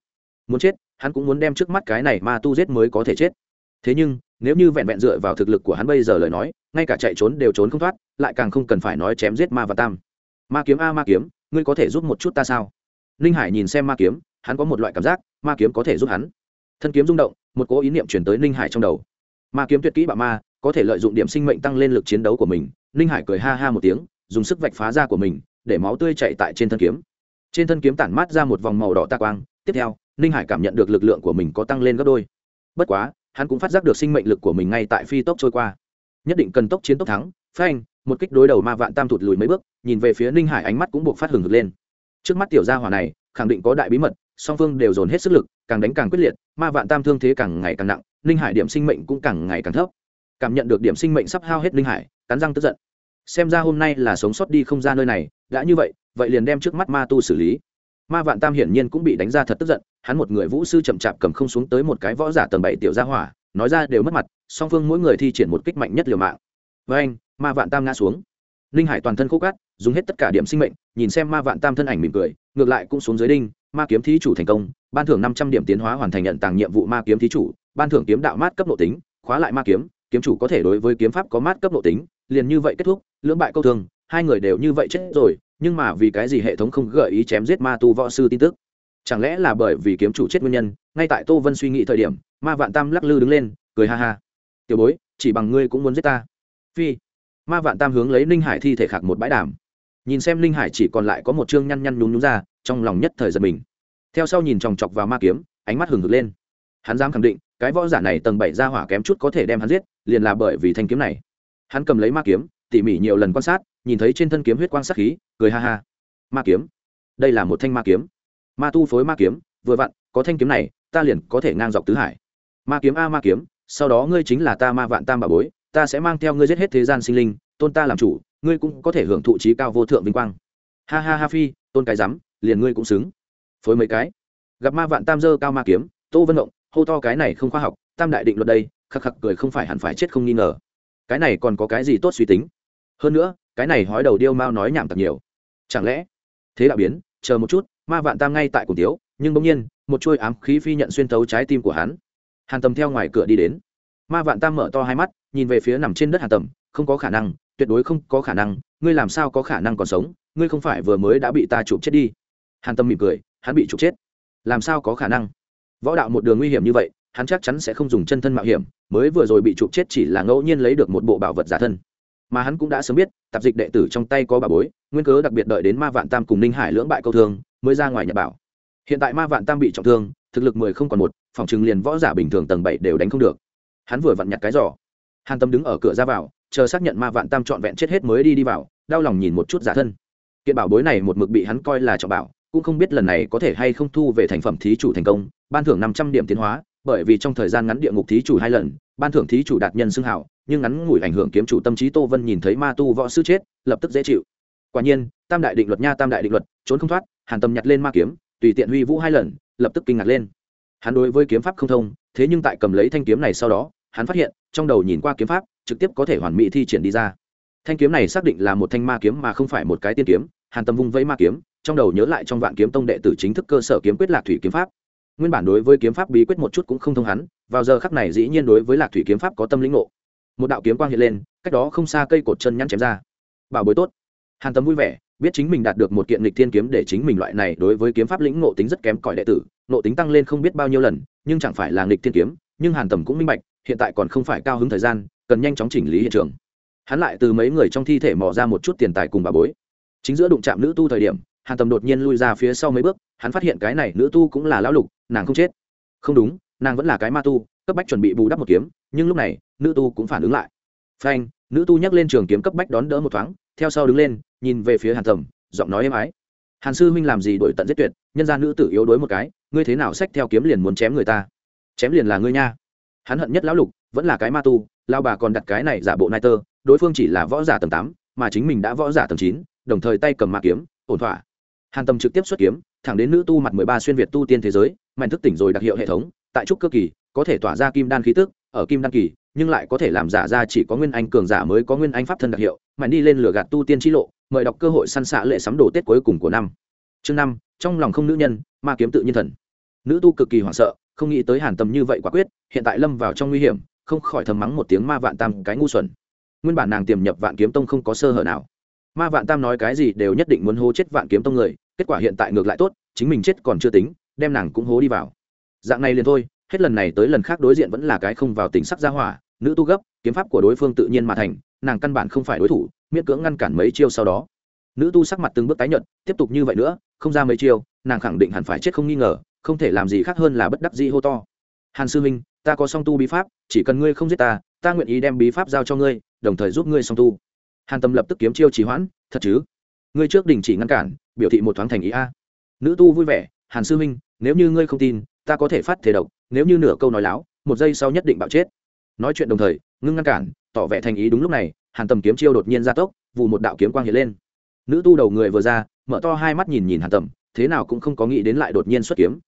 Muốn chết, hắn cũng muốn đem trước mắt cái này ma tu giết mới có thể chết. Thế nhưng, nếu như vẹn vẹn dựa vào thực lực của hắn bây giờ lời nói, ngay cả chạy trốn đều trốn không thoát, lại càng không cần phải nói chém giết ma và tam. Ma kiếm a, ma kiếm ngươi có thể giúp một chút ta sao? Ninh hải nhìn xem ma kiếm, hắn có một loại cảm giác, ma kiếm có thể giúp hắn. Thân kiếm rung động, một cố ý niệm chuyển tới ninh hải trong đầu. Ma kiếm tuyệt kỹ bạo ma, có thể lợi dụng điểm sinh mệnh tăng lên lực chiến đấu của mình. Ninh hải cười ha ha một tiếng, dùng sức vạch phá ra của mình, để máu tươi chạy tại trên thân kiếm. Trên thân kiếm tản mát ra một vòng màu đỏ ta quang. Tiếp theo, ninh hải cảm nhận được lực lượng của mình có tăng lên gấp đôi. Bất quá, hắn cũng phát giác được sinh mệnh lực của mình ngay tại phi tốc trôi qua. Nhất định cần tốc chiến tốc thắng. Phanh! Một kích đối đầu ma vạn tam thụt lùi mấy bước, nhìn về phía ninh hải ánh mắt cũng buộc phát hừng hực lên. Trước mắt tiểu gia hỏa này, khẳng định có đại bí mật, song phương đều dồn hết sức lực, càng đánh càng quyết liệt, ma vạn tam thương thế càng ngày càng nặng, ninh hải điểm sinh mệnh cũng càng ngày càng thấp. Cảm nhận được điểm sinh mệnh sắp hao hết ninh hải, cắn răng tức giận. Xem ra hôm nay là sống sót đi không ra nơi này, đã như vậy vậy liền đem trước mắt ma tu xử lý. Ma vạn tam hiển nhiên cũng bị đánh ra thật tức giận, hắn một người vũ sư chậm chạp cầm không xuống tới một cái võ giả tầng bảy tiểu gia hỏa, nói ra đều mất mặt, song phương mỗi người thi triển một kích mạnh nhất liều mạng. Với anh ma vạn tam ngã xuống. Ninh hải toàn thân khô cát dùng hết tất cả điểm sinh mệnh nhìn xem ma vạn tam thân ảnh mỉm cười ngược lại cũng xuống dưới đinh ma kiếm thí chủ thành công ban thưởng năm trăm điểm tiến hóa hoàn thành nhận tàng nhiệm vụ ma kiếm thí chủ ban thưởng kiếm đạo mát cấp độ tính khóa lại ma kiếm kiếm chủ có thể đối với kiếm pháp có mát cấp độ tính liền như vậy kết thúc lưỡng bại câu thường, hai người đều như vậy chết rồi nhưng mà vì cái gì hệ thống không gợi ý chém giết ma tu võ sư tin tức? Chẳng lẽ là bởi vì kiếm chủ chết nguyên nhân ngay tại tô vân suy nghĩ thời điểm ma vạn tam lắc lư đứng lên cười ha ha. Tiểu bối chỉ bằng ngươi cũng muốn giết ta. Phi ma vạn tam hướng lấy ninh hải thi thể khạc một bãi đàm. Nhìn xem ninh hải chỉ còn lại có một chương nhăn nhăn nhún nhún ra, trong lòng nhất thời giật mình. Theo sau nhìn chòng chọc vào ma kiếm, ánh mắt hừng hực lên. Hắn dám khẳng định, cái võ giả này tầng bảy ra hỏa kém chút có thể đem hắn giết, liền là bởi vì thanh kiếm này. Hắn cầm lấy ma kiếm, tỉ mỉ nhiều lần quan sát, nhìn thấy trên thân kiếm huyết quang sát khí, cười ha ha. Ma kiếm. Đây là một thanh ma kiếm. Ma tu phối ma kiếm, vừa vặn, có thanh kiếm này, ta liền có thể ngang dọc tứ hải. Ma kiếm a, ma kiếm, sau đó ngươi chính là ta ma vạn tam bà bối ta sẽ mang theo ngươi giết hết thế gian sinh linh, tôn ta làm chủ, ngươi cũng có thể hưởng thụ trí cao vô thượng vinh quang. Ha ha ha phi, tôn cái rắm, liền ngươi cũng xứng. Phối mấy cái. Gặp ma vạn tam dơ cao ma kiếm, tô vân động, hô to cái này không khoa học, tam đại định luật đây, khắc khắc cười không phải hẳn phải chết không nghi ngờ. Cái này còn có cái gì tốt suy tính? Hơn nữa, cái này hói đầu điêu mao nói nhảm thật nhiều. Chẳng lẽ, thế đạo biến, chờ một chút, ma vạn tam ngay tại cổ tiếu, nhưng bỗng nhiên, một chuôi ám khí phi nhận xuyên thấu trái tim của hắn. Hàn tầm theo ngoài cửa đi đến ma vạn tam mở to hai mắt, nhìn về phía nằm trên đất Hà tầm, không có khả năng, tuyệt đối không có khả năng, ngươi làm sao có khả năng còn sống, ngươi không phải vừa mới đã bị ta chụp chết đi. Hàn tâm mỉm cười, hắn bị chụp chết. Làm sao có khả năng? Võ đạo một đường nguy hiểm như vậy, hắn chắc chắn sẽ không dùng chân thân mạo hiểm, mới vừa rồi bị chụp chết chỉ là ngẫu nhiên lấy được một bộ bảo vật giả thân. Mà hắn cũng đã sớm biết, tạp dịch đệ tử trong tay có bà bối, nguyên cớ đặc biệt đợi đến ma vạn tam cùng ninh hải lưỡng bại câu thương, mới ra ngoài nhật bảo. Hiện tại ma vạn tam bị trọng thương, thực lực mười không còn một, phòng chừng liền võ giả bình thường tầng bảy đều đánh không được hắn vừa vặn nhặt cái giỏ. Hàn tâm đứng ở cửa ra vào, chờ xác nhận ma vạn tam trọn vẹn chết hết mới đi đi vào, đau lòng nhìn một chút giả thân. Kiện bảo bối này một mực bị hắn coi là trọng bảo, cũng không biết lần này có thể hay không thu về thành phẩm thí chủ thành công, ban thưởng năm trăm điểm tiến hóa, bởi vì trong thời gian ngắn địa ngục thí chủ hai lần, ban thưởng thí chủ đạt nhân xưng hảo, nhưng ngắn ngủi ảnh hưởng kiếm chủ tâm trí tô vân nhìn thấy ma tu võ sư chết, lập tức dễ chịu. Quả nhiên, tam đại định luật nha, tam đại định luật, trốn không thoát, hàn tâm nhặt lên ma kiếm, tùy tiện huy vũ hai lần, lập tức kinh ngạc lên. Hắn đối với kiếm pháp không thông thế nhưng tại cầm lấy thanh kiếm này sau đó, hắn phát hiện, trong đầu nhìn qua kiếm pháp, trực tiếp có thể hoàn mỹ thi triển đi ra. Thanh kiếm này xác định là một thanh ma kiếm mà không phải một cái tiên kiếm, hàn tâm vung vẫy ma kiếm, trong đầu nhớ lại trong vạn kiếm tông đệ tử chính thức cơ sở kiếm quyết lạc thủy kiếm pháp. Nguyên bản đối với kiếm pháp bí quyết một chút cũng không thông hắn, vào giờ khắc này dĩ nhiên đối với lạc thủy kiếm pháp có tâm lĩnh ngộ. Một đạo kiếm quang hiện lên, cách đó không xa cây cột chân nhăn chém ra. Bảo bối tốt. Hàn tâm vui vẻ biết chính mình đạt được một kiện lịch thiên kiếm để chính mình loại này đối với kiếm pháp lĩnh ngộ tính rất kém cỏi đệ tử, ngộ tính tăng lên không biết bao nhiêu lần, nhưng chẳng phải là nghịch thiên kiếm, nhưng hàn tầm cũng minh bạch, hiện tại còn không phải cao hứng thời gian, cần nhanh chóng chỉnh lý hiện trường. Hắn lại từ mấy người trong thi thể mò ra một chút tiền tài cùng bà bối. Chính giữa đụng chạm nữ tu thời điểm, hàn tầm đột nhiên lui ra phía sau mấy bước, hắn phát hiện cái này nữ tu cũng là lão lục, nàng không chết. Không đúng, nàng vẫn là cái ma tu, cấp bách chuẩn bị bù đắp một kiếm, nhưng lúc này, nữ tu cũng phản ứng lại. Phanh, nữ tu nhắc lên trường kiếm cấp bách đón đỡ một thoáng, theo sau đứng lên nhìn về phía hàn tầm giọng nói êm ái. Hàn sư huynh làm gì đổi tận giết tuyệt, nhân gian nữ tử yếu đuối một cái, ngươi thế nào xách theo kiếm liền muốn chém người ta? Chém liền là ngươi nha. Hắn hận nhất lão lục, vẫn là cái ma tu lao bà còn đặt cái này giả bộ nai tơ, đối phương chỉ là võ giả tầng tám, mà chính mình đã võ giả tầng chín, đồng thời tay cầm ma kiếm, ổn thỏa. Hàn tâm trực tiếp xuất kiếm, thẳng đến nữ tu mặt mười ba xuyên việt tu tiên thế giới, mạnh thức tỉnh rồi đặc hiệu hệ thống, tại trúc cơ kỳ, có thể tỏa ra kim đan khí tức, ở kim đan kỳ nhưng lại có thể làm giả ra chỉ có nguyên anh cường giả mới có nguyên anh pháp thân đặc hiệu, mạnh đi lên lửa gạt tu tiên chi lộ, mời đọc cơ hội săn xạ lệ sắm đồ tết cuối cùng của năm. Chương năm, trong lòng không nữ nhân, ma kiếm tự nhiên thần. Nữ tu cực kỳ hoảng sợ, không nghĩ tới hàn tâm như vậy quả quyết, hiện tại lâm vào trong nguy hiểm, không khỏi thầm mắng một tiếng ma vạn tam cái ngu xuẩn. Nguyên bản nàng tiềm nhập vạn kiếm tông không có sơ hở nào. Ma vạn tam nói cái gì đều nhất định muốn hố chết vạn kiếm tông người, kết quả hiện tại ngược lại tốt, chính mình chết còn chưa tính, đem nàng cũng hố đi vào. Dạng này liền thôi hết lần này tới lần khác đối diện vẫn là cái không vào tính sắc gia hỏa, nữ tu gấp, kiếm pháp của đối phương tự nhiên mà thành, nàng căn bản không phải đối thủ, miễn cưỡng ngăn cản mấy chiêu sau đó. Nữ tu sắc mặt từng bước tái nhợt, tiếp tục như vậy nữa, không ra mấy chiêu, nàng khẳng định hẳn phải chết không nghi ngờ, không thể làm gì khác hơn là bất đắc dĩ hô to. Hàn sư minh ta có song tu bí pháp, chỉ cần ngươi không giết ta ta nguyện ý đem bí pháp giao cho ngươi, đồng thời giúp ngươi song tu. Hàn tâm lập tức kiếm chiêu trì hoãn, thật chứ? Ngươi trước đình chỉ ngăn cản, biểu thị một thoáng thành ý a. Nữ tu vui vẻ, hàn sư minh nếu như ngươi không tin, ta có thể phát thể độc nếu như nửa câu nói láo, một giây sau nhất định bạo chết. Nói chuyện đồng thời, ngưng ngăn cản, tỏ vẻ thành ý đúng lúc này, hàn tầm kiếm chiêu đột nhiên ra tốc vụ một đạo kiếm quang hiện lên. Nữ tu đầu người vừa ra, mở to hai mắt nhìn nhìn hàn tầm, thế nào cũng không có nghĩ đến lại đột nhiên xuất kiếm.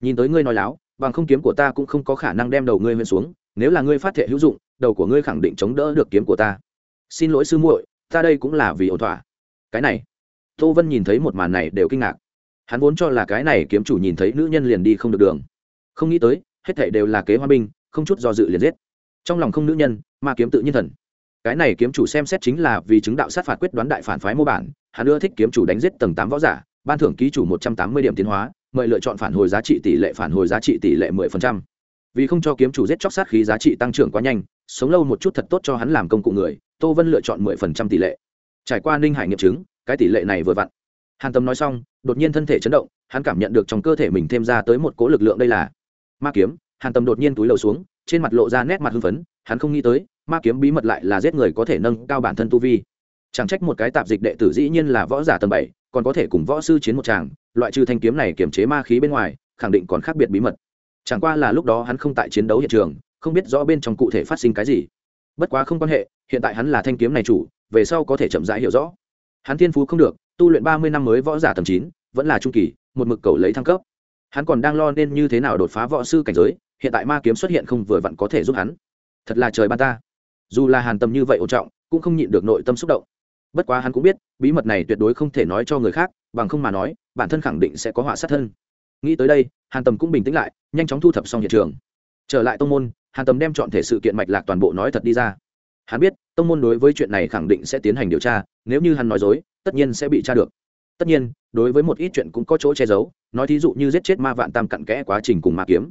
Nhìn tới ngươi nói láo, bằng không kiếm của ta cũng không có khả năng đem đầu ngươi huyện xuống, nếu là ngươi phát thể hữu dụng, đầu của ngươi khẳng định chống đỡ được kiếm của ta. Xin lỗi sư muội, ta đây cũng là vì ổn thỏa. Cái này, tô vân nhìn thấy một màn này đều kinh ngạc. Hắn vốn cho là cái này kiếm chủ nhìn thấy nữ nhân liền đi không được đường. Không nghĩ tới hết thảy đều là kế hoa binh không chút do dự liền giết. Trong lòng không nữ nhân mà kiếm tự nhiên thần. Cái này kiếm chủ xem xét chính là vì chứng đạo sát phạt quyết đoán đại phản phái mô bản, hắn ưa thích kiếm chủ đánh giết tầng tám võ giả, ban thưởng ký chủ một trăm tám mươi điểm tiến hóa, mời lựa chọn phản hồi giá trị tỷ lệ phản hồi giá trị tỷ lệ mười phần trăm. Vì không cho kiếm chủ giết chóc sát khí giá trị tăng trưởng quá nhanh, sống lâu một chút thật tốt cho hắn làm công cụ người, tô vân lựa chọn mười phần trăm tỷ lệ. Trải qua ninh hải nghiệm chứng, cái tỷ lệ này vừa vặn. Hàn tâm nói xong, đột nhiên thân thể chấn động, hắn cảm nhận được trong cơ thể mình thêm ra tới một cố lực lượng đây là ma kiếm, hàn tâm đột nhiên túi lầu xuống, trên mặt lộ ra nét mặt hưng phấn, hắn không nghĩ tới, ma kiếm bí mật lại là giết người có thể nâng cao bản thân tu vi. Chẳng trách một cái tạp dịch đệ tử dĩ nhiên là võ giả tầm bảy, còn có thể cùng võ sư chiến một tràng, loại trừ thanh kiếm này kiềm chế ma khí bên ngoài, khẳng định còn khác biệt bí mật. Chẳng qua là lúc đó hắn không tại chiến đấu hiện trường, không biết rõ bên trong cụ thể phát sinh cái gì. Bất quá không quan hệ, hiện tại hắn là thanh kiếm này chủ, về sau có thể chậm rãi hiểu rõ. Hắn thiên phú không được, tu luyện ba mươi năm mới võ giả tầm chín, vẫn là trung kỳ, một mực cầu lấy thăng cấp hắn còn đang lo nên như thế nào đột phá võ sư cảnh giới, hiện tại ma kiếm xuất hiện không vừa vặn có thể giúp hắn. Thật là trời ban ta. Dù là hàn tâm như vậy ổn trọng, cũng không nhịn được nội tâm xúc động. Bất quá hắn cũng biết, bí mật này tuyệt đối không thể nói cho người khác, bằng không mà nói, bản thân khẳng định sẽ có họa sát thân. Nghĩ tới đây, hàn tâm cũng bình tĩnh lại, nhanh chóng thu thập xong hiện trường. Trở lại tông môn, hàn tâm đem chọn thể sự kiện mạch lạc toàn bộ nói thật đi ra. Hắn biết, tông môn đối với chuyện này khẳng định sẽ tiến hành điều tra, nếu như hắn nói dối, tất nhiên sẽ bị tra được tất nhiên, đối với một ít chuyện cũng có chỗ che giấu, nói thí dụ như giết chết ma vạn tam cặn kẽ quá trình cùng ma kiếm.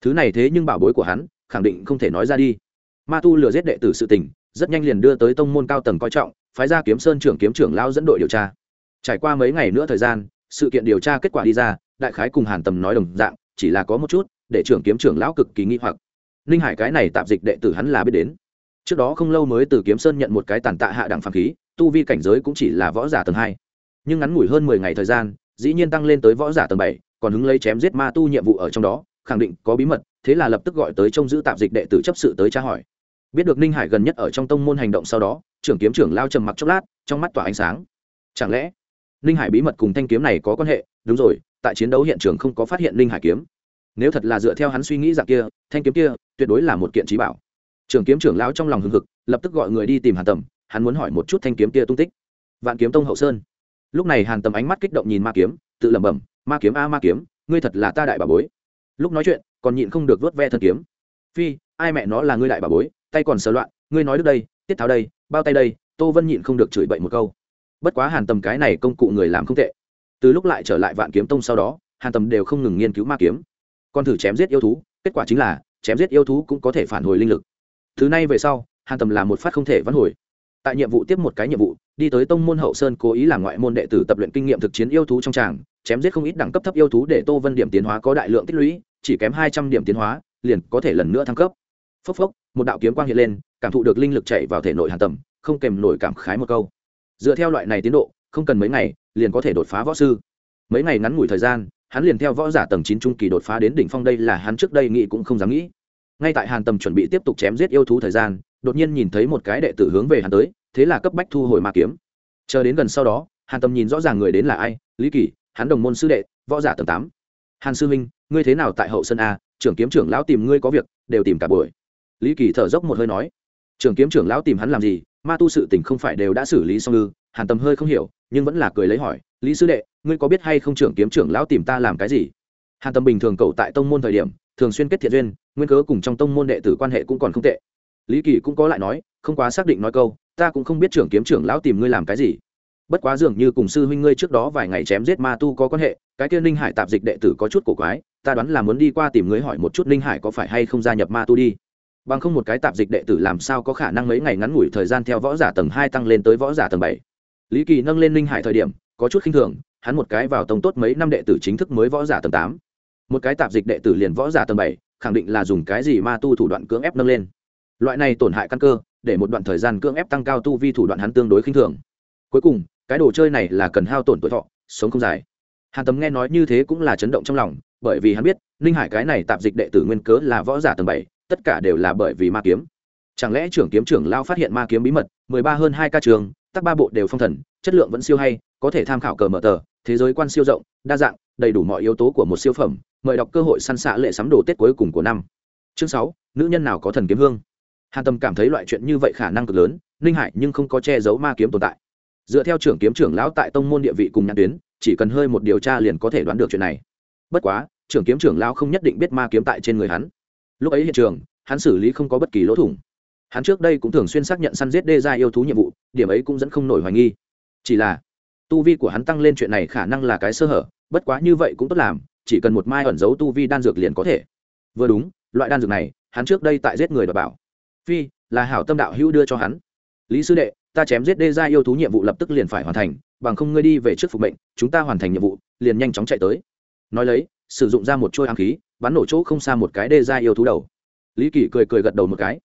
Thứ này thế nhưng bảo bối của hắn, khẳng định không thể nói ra đi. Ma tu lừa giết đệ tử sự tình, rất nhanh liền đưa tới tông môn cao tầng coi trọng, phái ra kiếm sơn trưởng kiếm trưởng lao dẫn đội điều tra. Trải qua mấy ngày nữa thời gian, sự kiện điều tra kết quả đi ra, đại khái cùng hàn tầm nói đồng dạng, chỉ là có một chút, để trưởng kiếm trưởng lão cực kỳ nghi hoặc. Ninh hải cái này tạp dịch đệ tử hắn là biết đến. Trước đó không lâu mới từ kiếm sơn nhận một cái tàn tạ hạ đẳng phàm khí, tu vi cảnh giới cũng chỉ là võ giả tầng hai nhưng ngắn ngủi hơn mười ngày thời gian, dĩ nhiên tăng lên tới võ giả tầng bảy, còn hứng lấy chém giết ma tu nhiệm vụ ở trong đó, khẳng định có bí mật, thế là lập tức gọi tới trông giữ tạp dịch đệ tử chấp sự tới tra hỏi. Biết được ninh hải gần nhất ở trong tông môn hành động sau đó, trưởng kiếm trưởng lao trầm mặc chốc lát, trong mắt tỏa ánh sáng. Chẳng lẽ, ninh hải bí mật cùng thanh kiếm này có quan hệ? Đúng rồi, tại chiến đấu hiện trường không có phát hiện ninh hải kiếm. Nếu thật là dựa theo hắn suy nghĩ dạng kia, thanh kiếm kia tuyệt đối là một kiện trí bảo. Trưởng kiếm trưởng lão trong lòng hưng hực, lập tức gọi người đi tìm hàn tầm, hắn muốn hỏi một chút thanh kiếm kia tung tích. Vạn kiếm tông hậu sơn lúc này hàn tầm ánh mắt kích động nhìn ma kiếm, tự lẩm bẩm, ma kiếm a, ma kiếm, ngươi thật là ta đại bà bối. Lúc nói chuyện, còn nhịn không được vớt ve thân kiếm. Phi, ai mẹ nó là ngươi đại bà bối, tay còn sờ loạn, ngươi nói được đây, tiết tháo đây, bao tay đây. Tô vân nhịn không được chửi bậy một câu. Bất quá hàn tầm cái này công cụ người làm không tệ. Từ lúc lại trở lại vạn kiếm tông sau đó, hàn tầm đều không ngừng nghiên cứu ma kiếm. Còn thử chém giết yêu thú, kết quả chính là, chém giết yêu thú cũng có thể phản hồi linh lực. Thứ này về sau, hàn tầm là một phát không thể vãn hồi tại nhiệm vụ tiếp một cái nhiệm vụ, đi tới tông môn hậu sơn cố ý làm ngoại môn đệ tử tập luyện kinh nghiệm thực chiến yêu thú trong tràng, chém giết không ít đẳng cấp thấp yêu thú để tô vân điểm tiến hóa có đại lượng tích lũy, chỉ kém hai trăm điểm tiến hóa, liền có thể lần nữa thăng cấp. Phốc phốc, một đạo kiếm quang hiện lên, cảm thụ được linh lực chạy vào thể nội hàn tầm, không kèm nổi cảm khái một câu. Dựa theo loại này tiến độ, không cần mấy ngày, liền có thể đột phá võ sư. Mấy ngày ngắn ngủi thời gian, hắn liền theo võ giả tầng chín trung kỳ đột phá đến đỉnh phong đây là hắn trước đây nghĩ cũng không dám nghĩ. Ngay tại hàn tầm chuẩn bị tiếp tục chém giết yêu thú thời gian đột nhiên nhìn thấy một cái đệ tử hướng về hắn tới, thế là cấp bách thu hồi ma kiếm. Chờ đến gần sau đó, hàn tầm nhìn rõ ràng người đến là ai, lý kỳ hắn đồng môn sư đệ, võ giả tầng tám. Hàn sư minh ngươi thế nào tại hậu sân a, trưởng kiếm trưởng lão tìm ngươi có việc, đều tìm cả buổi. Lý kỳ thở dốc một hơi nói, trưởng kiếm trưởng lão tìm hắn làm gì, ma tu sự tình không phải đều đã xử lý xong ư? Hàn tầm hơi không hiểu, nhưng vẫn là cười lấy hỏi, lý sư đệ, ngươi có biết hay không trưởng kiếm trưởng lão tìm ta làm cái gì? Hàn tầm bình thường cậu tại tông môn thời điểm, thường xuyên kết thiện duyên, nguyên cớ cùng trong tông môn đệ tử quan hệ cũng còn không tệ lý kỳ cũng có lại nói, không quá xác định nói câu, ta cũng không biết trưởng kiếm trưởng lão tìm ngươi làm cái gì. Bất quá dường như cùng sư huynh ngươi trước đó vài ngày chém giết ma tu có quan hệ, cái kia ninh hải tạp dịch đệ tử có chút cổ quái, ta đoán là muốn đi qua tìm ngươi hỏi một chút ninh hải có phải hay không gia nhập ma tu đi. Bằng không một cái tạp dịch đệ tử làm sao có khả năng mấy ngày ngắn ngủi thời gian theo võ giả tầng hai tăng lên tới võ giả tầng bảy. Lý kỳ nâng lên ninh hải thời điểm, có chút khinh thường, hắn một cái vào tông tốt mấy năm đệ tử chính thức mới võ giả tầng tám. Một cái tạp dịch đệ tử liền võ giả tầng bảy, khẳng định là dùng cái gì ma tu thủ đoạn cưỡng ép nâng lên loại này tổn hại căn cơ, để một đoạn thời gian cưỡng ép tăng cao tu vi thủ đoạn hắn tương đối khinh thường. Cuối cùng, cái đồ chơi này là cần hao tổn tuổi thọ, sống không dài. Hàn tầm nghe nói như thế cũng là chấn động trong lòng, bởi vì hắn biết, ninh hải cái này tạp dịch đệ tử nguyên cớ là võ giả tầng bảy, tất cả đều là bởi vì ma kiếm. Chẳng lẽ trưởng kiếm trưởng lao phát hiện ma kiếm bí mật, mười ba hơn hai ca trường, tắc ba bộ đều phong thần, chất lượng vẫn siêu hay, có thể tham khảo cờ mở tờ, thế giới quan siêu rộng, đa dạng, đầy đủ mọi yếu tố của một siêu phẩm, mời đọc cơ hội săn xạ lệ sắm đồ tết cuối cùng của năm. Chương sáu, nữ nhân nào có thần kiếm hương? Hàn tâm cảm thấy loại chuyện như vậy khả năng cực lớn, ninh hải nhưng không có che giấu ma kiếm tồn tại. Dựa theo trưởng kiếm trưởng lão tại tông môn địa vị cùng nhãn tuyến, chỉ cần hơi một điều tra liền có thể đoán được chuyện này. Bất quá, trưởng kiếm trưởng lão không nhất định biết ma kiếm tại trên người hắn. Lúc ấy hiện trường, hắn xử lý không có bất kỳ lỗ thủng. Hắn trước đây cũng thường xuyên xác nhận săn giết đê gia yêu thú nhiệm vụ, điểm ấy cũng dẫn không nổi hoài nghi. Chỉ là, tu vi của hắn tăng lên chuyện này khả năng là cái sơ hở, bất quá như vậy cũng tốt làm, chỉ cần một mai ẩn giấu tu vi đan dược liền có thể. Vừa đúng, loại đan dược này, hắn trước đây tại giết người đọc bảo phi, là hảo tâm đạo hữu đưa cho hắn. Lý sư đệ, ta chém giết đê ra yêu thú nhiệm vụ lập tức liền phải hoàn thành, bằng không ngươi đi về trước phục mệnh, chúng ta hoàn thành nhiệm vụ, liền nhanh chóng chạy tới. Nói lấy, sử dụng ra một trôi ám khí, bắn nổ chỗ không xa một cái đê ra yêu thú đầu. Lý kỳ cười cười gật đầu một cái.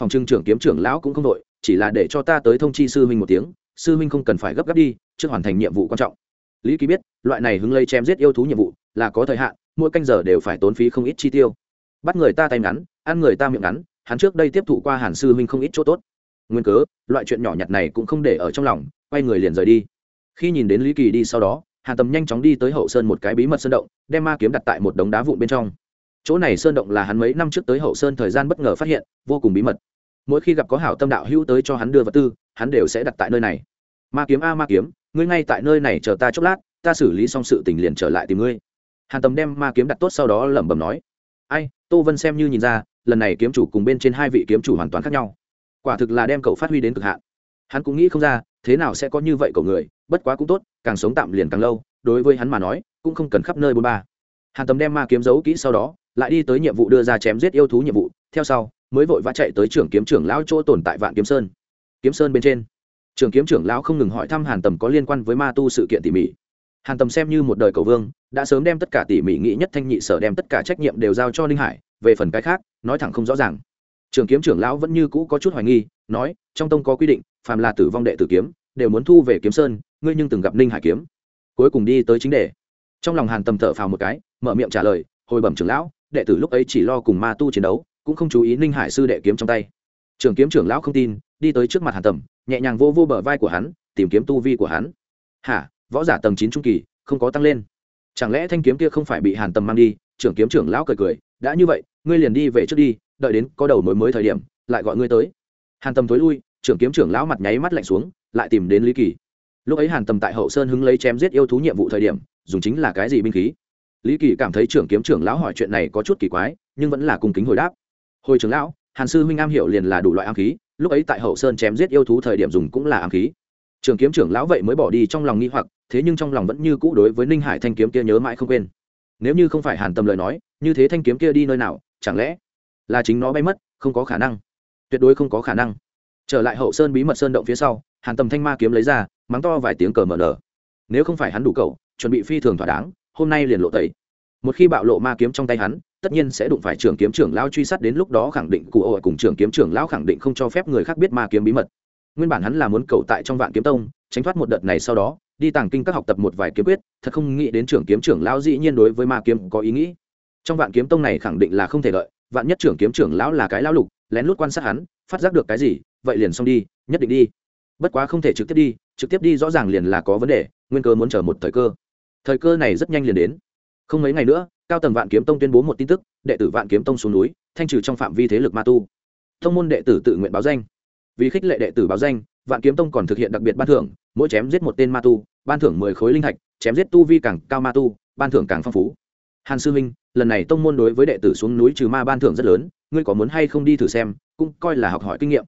Phòng trưng trưởng kiếm trưởng lão cũng không đội, chỉ là để cho ta tới thông chi sư huynh một tiếng, sư huynh không cần phải gấp gáp đi, trước hoàn thành nhiệm vụ quan trọng. Lý kỳ biết, loại này hứng lây chém giết yêu thú nhiệm vụ, là có thời hạn, mỗi canh giờ đều phải tốn phí không ít chi tiêu. Bắt người ta tay ngắn, ăn người ta miệng ngắn hắn trước đây tiếp thụ qua hàn sư huynh không ít chỗ tốt. Nguyên cớ, loại chuyện nhỏ nhặt này cũng không để ở trong lòng, quay người liền rời đi. Khi nhìn đến lý kỳ đi sau đó, hàn tầm nhanh chóng đi tới hậu sơn một cái bí mật sơn động, đem ma kiếm đặt tại một đống đá vụn bên trong. Chỗ này sơn động là hắn mấy năm trước tới hậu sơn thời gian bất ngờ phát hiện, vô cùng bí mật. Mỗi khi gặp có hảo tâm đạo hữu tới cho hắn đưa vật tư, hắn đều sẽ đặt tại nơi này. Ma kiếm a ma kiếm, ngươi ngay tại nơi này chờ ta chốc lát, ta xử lý xong sự tình liền trở lại tìm ngươi. Hàn tầm đem ma kiếm đặt tốt sau đó lẩm bẩm nói, ai, tô vân xem như nhìn ra lần này kiếm chủ cùng bên trên hai vị kiếm chủ hoàn toàn khác nhau. Quả thực là đem cậu phát huy đến cực hạn. Hắn cũng nghĩ không ra, thế nào sẽ có như vậy cậu người, bất quá cũng tốt, càng sống tạm liền càng lâu, đối với hắn mà nói, cũng không cần khắp nơi bôn ba. Hàn tầm đem ma kiếm giấu kỹ sau đó, lại đi tới nhiệm vụ đưa ra chém giết yêu thú nhiệm vụ, theo sau, mới vội vã chạy tới trưởng kiếm trưởng lão chỗ tồn tại vạn kiếm sơn. Kiếm sơn bên trên, trưởng kiếm trưởng lão không ngừng hỏi thăm hàn tầm có liên quan với ma tu sự kiện tỉ mỉ. Hàn tầm xem như một đời cầu vương, đã sớm đem tất cả tỉ mỉ nghĩ nhất thanh nhị sở đem tất cả trách nhiệm đều giao cho ninh hải về phần cái khác, nói thẳng không rõ ràng. Trường kiếm trưởng lão vẫn như cũ có chút hoài nghi, nói, trong tông có quy định, phàm là tử vong đệ tử kiếm, đều muốn thu về kiếm sơn, ngươi nhưng từng gặp ninh hải kiếm. Cuối cùng đi tới chính đề. Trong lòng hàn tầm thở phào một cái, mở miệng trả lời, hồi bẩm trưởng lão, đệ tử lúc ấy chỉ lo cùng ma tu chiến đấu, cũng không chú ý ninh hải sư đệ kiếm trong tay. Trường kiếm trưởng lão không tin, đi tới trước mặt hàn tầm nhẹ nhàng vô vô bờ vai của hắn, tìm kiếm tu vi của hắn. Hả, võ giả tầng chín trung kỳ, không có tăng lên. Chẳng lẽ thanh kiếm kia không phải bị hàn tầm mang đi? Trưởng kiếm trưởng lão cười cười đã như vậy, ngươi liền đi về trước đi, đợi đến có đầu mối mới thời điểm, lại gọi ngươi tới. Hàn tầm thối lui, trưởng kiếm trưởng lão mặt nháy mắt lạnh xuống, lại tìm đến lý kỳ. Lúc ấy hàn tầm tại hậu sơn hứng lấy chém giết yêu thú nhiệm vụ thời điểm, dùng chính là cái gì binh khí? Lý kỳ cảm thấy trưởng kiếm trưởng lão hỏi chuyện này có chút kỳ quái, nhưng vẫn là cung kính hồi đáp. Hồi trưởng lão, hàn sư huynh am hiểu liền là đủ loại am khí, lúc ấy tại hậu sơn chém giết yêu thú thời điểm dùng cũng là am khí. Trưởng kiếm trưởng lão vậy mới bỏ đi trong lòng nghi hoặc, thế nhưng trong lòng vẫn như cũ đối với ninh hải thanh kiếm kia nhớ mãi không quên. Nếu như không phải hàn tâm lời nói như thế thanh kiếm kia đi nơi nào, chẳng lẽ là chính nó bay mất, không có khả năng. Tuyệt đối không có khả năng. Trở lại hậu sơn bí mật sơn động phía sau, hàn tầm thanh ma kiếm lấy ra, mắng to vài tiếng cờ mở nở. Nếu không phải hắn đủ cầu chuẩn bị phi thường thỏa đáng, hôm nay liền lộ tẩy. Một khi bạo lộ ma kiếm trong tay hắn, tất nhiên sẽ đụng phải trưởng kiếm trưởng lão truy sát đến lúc đó khẳng định cụ ổ cùng trưởng kiếm trưởng lão khẳng định không cho phép người khác biết ma kiếm bí mật. Nguyên bản hắn là muốn cầu tại trong vạn kiếm tông, tránh thoát một đợt này sau đó, đi tàng kinh các học tập một vài kiếm quyết, thật không nghĩ đến trưởng kiếm trưởng lão dĩ nhiên đối với ma kiếm có ý nghĩ trong vạn kiếm tông này khẳng định là không thể lợi vạn nhất trưởng kiếm trưởng lão là cái lão lục, lén lút quan sát hắn, phát giác được cái gì, vậy liền xong đi, nhất định đi. Bất quá không thể trực tiếp đi, trực tiếp đi rõ ràng liền là có vấn đề, nguyên cơ muốn chờ một thời cơ. Thời cơ này rất nhanh liền đến. Không mấy ngày nữa, cao tầng vạn kiếm tông tuyên bố một tin tức, đệ tử vạn kiếm tông xuống núi, thanh trừ trong phạm vi thế lực ma tu. Thông môn đệ tử tự nguyện báo danh. Vì khích lệ đệ tử báo danh, vạn kiếm tông còn thực hiện đặc biệt ban thưởng, mỗi chém giết một tên ma tu, ban thưởng mười khối linh thạch, chém giết tu vi càng cao ma tu, ban thưởng càng phong phú hàn sư minh lần này tông môn đối với đệ tử xuống núi trừ ma ban thưởng rất lớn, ngươi có muốn hay không đi thử xem, cũng coi là học hỏi kinh nghiệm.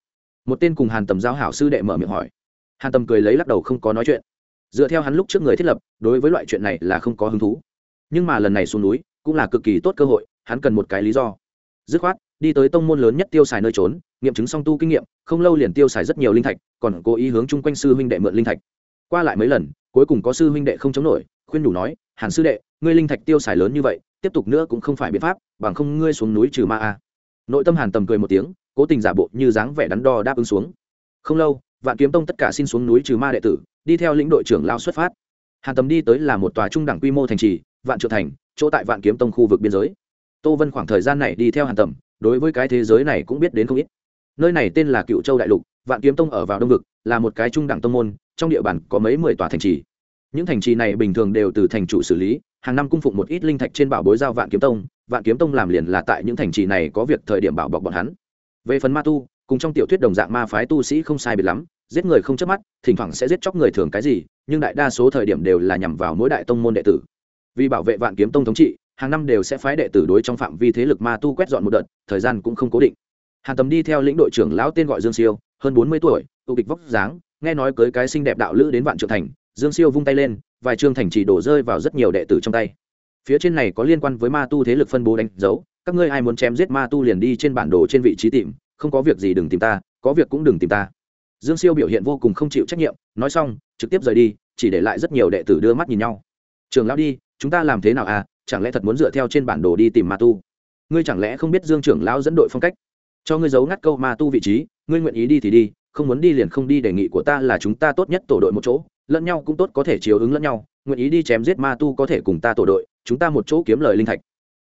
Một tên cùng hàn tầm giao hảo sư đệ mở miệng hỏi. Hàn tầm cười lấy lắc đầu không có nói chuyện. Dựa theo hắn lúc trước người thiết lập, đối với loại chuyện này là không có hứng thú. Nhưng mà lần này xuống núi, cũng là cực kỳ tốt cơ hội, hắn cần một cái lý do. Dứt khoát, đi tới tông môn lớn nhất tiêu xài nơi trốn, nghiệm chứng song tu kinh nghiệm, không lâu liền tiêu xài rất nhiều linh thạch, còn cố ý hướng chung quanh sư huynh đệ mượn linh thạch. Qua lại mấy lần, cuối cùng có sư huynh đệ không chống nổi, khuyên đủ nói, hàn sư đệ ngươi linh thạch tiêu xài lớn như vậy, tiếp tục nữa cũng không phải biện pháp, bằng không ngươi xuống núi trừ ma a. Nội tâm hàn tầm cười một tiếng, cố tình giả bộ như dáng vẻ đắn đo đáp ứng xuống. Không lâu, vạn kiếm tông tất cả xin xuống núi trừ ma đệ tử, đi theo lĩnh đội trưởng lao xuất phát. Hàn tầm đi tới là một tòa trung đẳng quy mô thành trì, vạn trượng thành, chỗ tại vạn kiếm tông khu vực biên giới. Tô vân khoảng thời gian này đi theo hàn tầm, đối với cái thế giới này cũng biết đến không ít. Nơi này tên là cựu châu đại lục, vạn kiếm tông ở vào đông vực, là một cái trung đẳng tông môn, trong địa bàn có mấy mười tòa thành trì. Những thành trì này bình thường đều từ thành chủ xử lý hàng năm cung phụng một ít linh thạch trên bảo bối giao vạn kiếm tông, vạn kiếm tông làm liền là tại những thành trì này có việc thời điểm bảo bọc bọn hắn. Về phần ma tu, cùng trong tiểu thuyết đồng dạng ma phái tu sĩ không sai biệt lắm, giết người không chớp mắt, thỉnh thoảng sẽ giết chóc người thường cái gì, nhưng đại đa số thời điểm đều là nhằm vào mỗi đại tông môn đệ tử. Vì bảo vệ vạn kiếm tông thống trị, hàng năm đều sẽ phái đệ tử đối trong phạm vi thế lực ma tu quét dọn một đợt, thời gian cũng không cố định. Hàn tầm đi theo lĩnh đội trưởng lão tên gọi dương siêu, hơn bốn mươi tuổi tụ kịch vóc dáng, nghe nói cưới cái xinh đẹp đạo lữ đến vạn trưởng thành, dương siêu vung tay lên vài chương thành trì đổ rơi vào rất nhiều đệ tử trong tay. Phía trên này có liên quan với ma tu thế lực phân bố đánh dấu. Các ngươi ai muốn chém giết ma tu liền đi trên bản đồ trên vị trí tìm, không có việc gì đừng tìm ta, có việc cũng đừng tìm ta. Dương siêu biểu hiện vô cùng không chịu trách nhiệm, nói xong, trực tiếp rời đi, chỉ để lại rất nhiều đệ tử đưa mắt nhìn nhau. Trường lão đi, chúng ta làm thế nào à? Chẳng lẽ thật muốn dựa theo trên bản đồ đi tìm ma tu? Ngươi chẳng lẽ không biết dương trưởng lão dẫn đội phong cách? Cho ngươi giấu ngắt câu ma tu vị trí, ngươi nguyện ý đi thì đi, không muốn đi liền không đi, đề nghị của ta là chúng ta tốt nhất tổ đội một chỗ lẫn nhau cũng tốt có thể chiếu ứng lẫn nhau, nguyện ý đi chém giết ma tu có thể cùng ta tổ đội, chúng ta một chỗ kiếm lời linh thạch.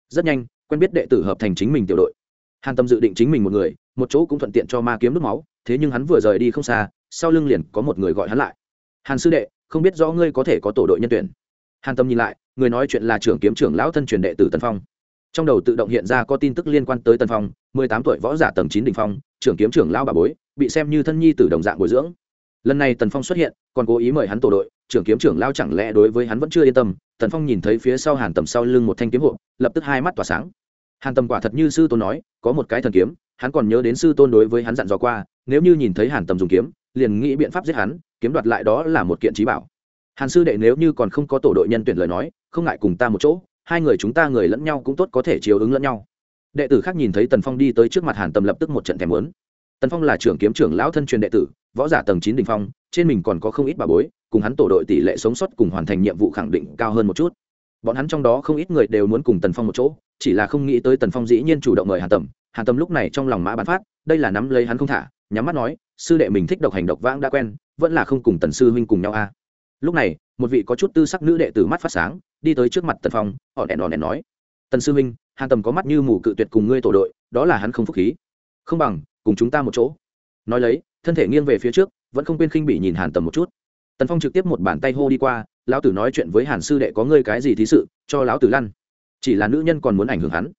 Rất nhanh, quen biết đệ tử hợp thành chính mình tiểu đội. Hàn tâm dự định chính mình một người, một chỗ cũng thuận tiện cho ma kiếm nước máu, thế nhưng hắn vừa rời đi không xa, sau lưng liền có một người gọi hắn lại. Hàn sư đệ, không biết rõ ngươi có thể có tổ đội nhân tuyển. Hàn tâm nhìn lại, người nói chuyện là trưởng kiếm trưởng lão thân truyền đệ tử tân phong. Trong đầu tự động hiện ra có tin tức liên quan tới tân phong, mười tám tuổi võ giả tầng chín đ ỉ n h phong, trưởng kiếm trưởng lão bà bối, bị xem như thân nhi t đồng dạng bồi dưỡng lần này tần phong xuất hiện, còn cố ý mời hắn tổ đội, trưởng kiếm trưởng lao chẳng lẽ đối với hắn vẫn chưa yên tâm? Tần phong nhìn thấy phía sau hàn tầm sau lưng một thanh kiếm hộ lập tức hai mắt tỏa sáng. Hàn tầm quả thật như sư tôn nói, có một cái thần kiếm, hắn còn nhớ đến sư tôn đối với hắn dặn dò qua, nếu như nhìn thấy hàn tầm dùng kiếm, liền nghĩ biện pháp giết hắn, kiếm đoạt lại đó là một kiện trí bảo. Hàn sư đệ nếu như còn không có tổ đội nhân tuyển lời nói, không ngại cùng ta một chỗ, hai người chúng ta người lẫn nhau cũng tốt có thể chiều ứng lẫn nhau. Đệ tử khác nhìn thấy tần phong đi tới trước mặt hàn tầm lập tức một trận thèm lớn tần phong là trưởng kiếm trưởng lão thân truyền đệ tử võ giả tầng chín đình phong, trên mình còn có không ít bà bối, cùng hắn tổ đội tỷ lệ sống sót cùng hoàn thành nhiệm vụ khẳng định cao hơn một chút. Bọn hắn trong đó không ít người đều muốn cùng tần phong một chỗ, chỉ là không nghĩ tới tần phong dĩ nhiên chủ động mời hàn tầm. Hàn tầm lúc này trong lòng mã bán phát, đây là nắm lấy hắn không thả, nhắm mắt nói, sư đệ mình thích độc hành độc vãng đã quen, vẫn là không cùng tần sư huynh cùng nhau a. Lúc này, một vị có chút tư sắc nữ đệ tử mắt phát sáng, đi tới trước mặt tần phong họ đèn đòn đèn nói, tần sư huynh, hàn tầm có mắt như mù cự tuyệt cùng ngươi tổ đội, đó là hắn không phúc khí. Không bằng, cùng chúng ta một chỗ. Nói lấy thân thể nghiêng về phía trước, vẫn không quên khinh bị nhìn hàn tầm một chút. Tần phong trực tiếp một bàn tay hô đi qua, lão tử nói chuyện với hàn sư đệ có ngươi cái gì thí sự, cho lão tử lăn. Chỉ là nữ nhân còn muốn ảnh hưởng hắn.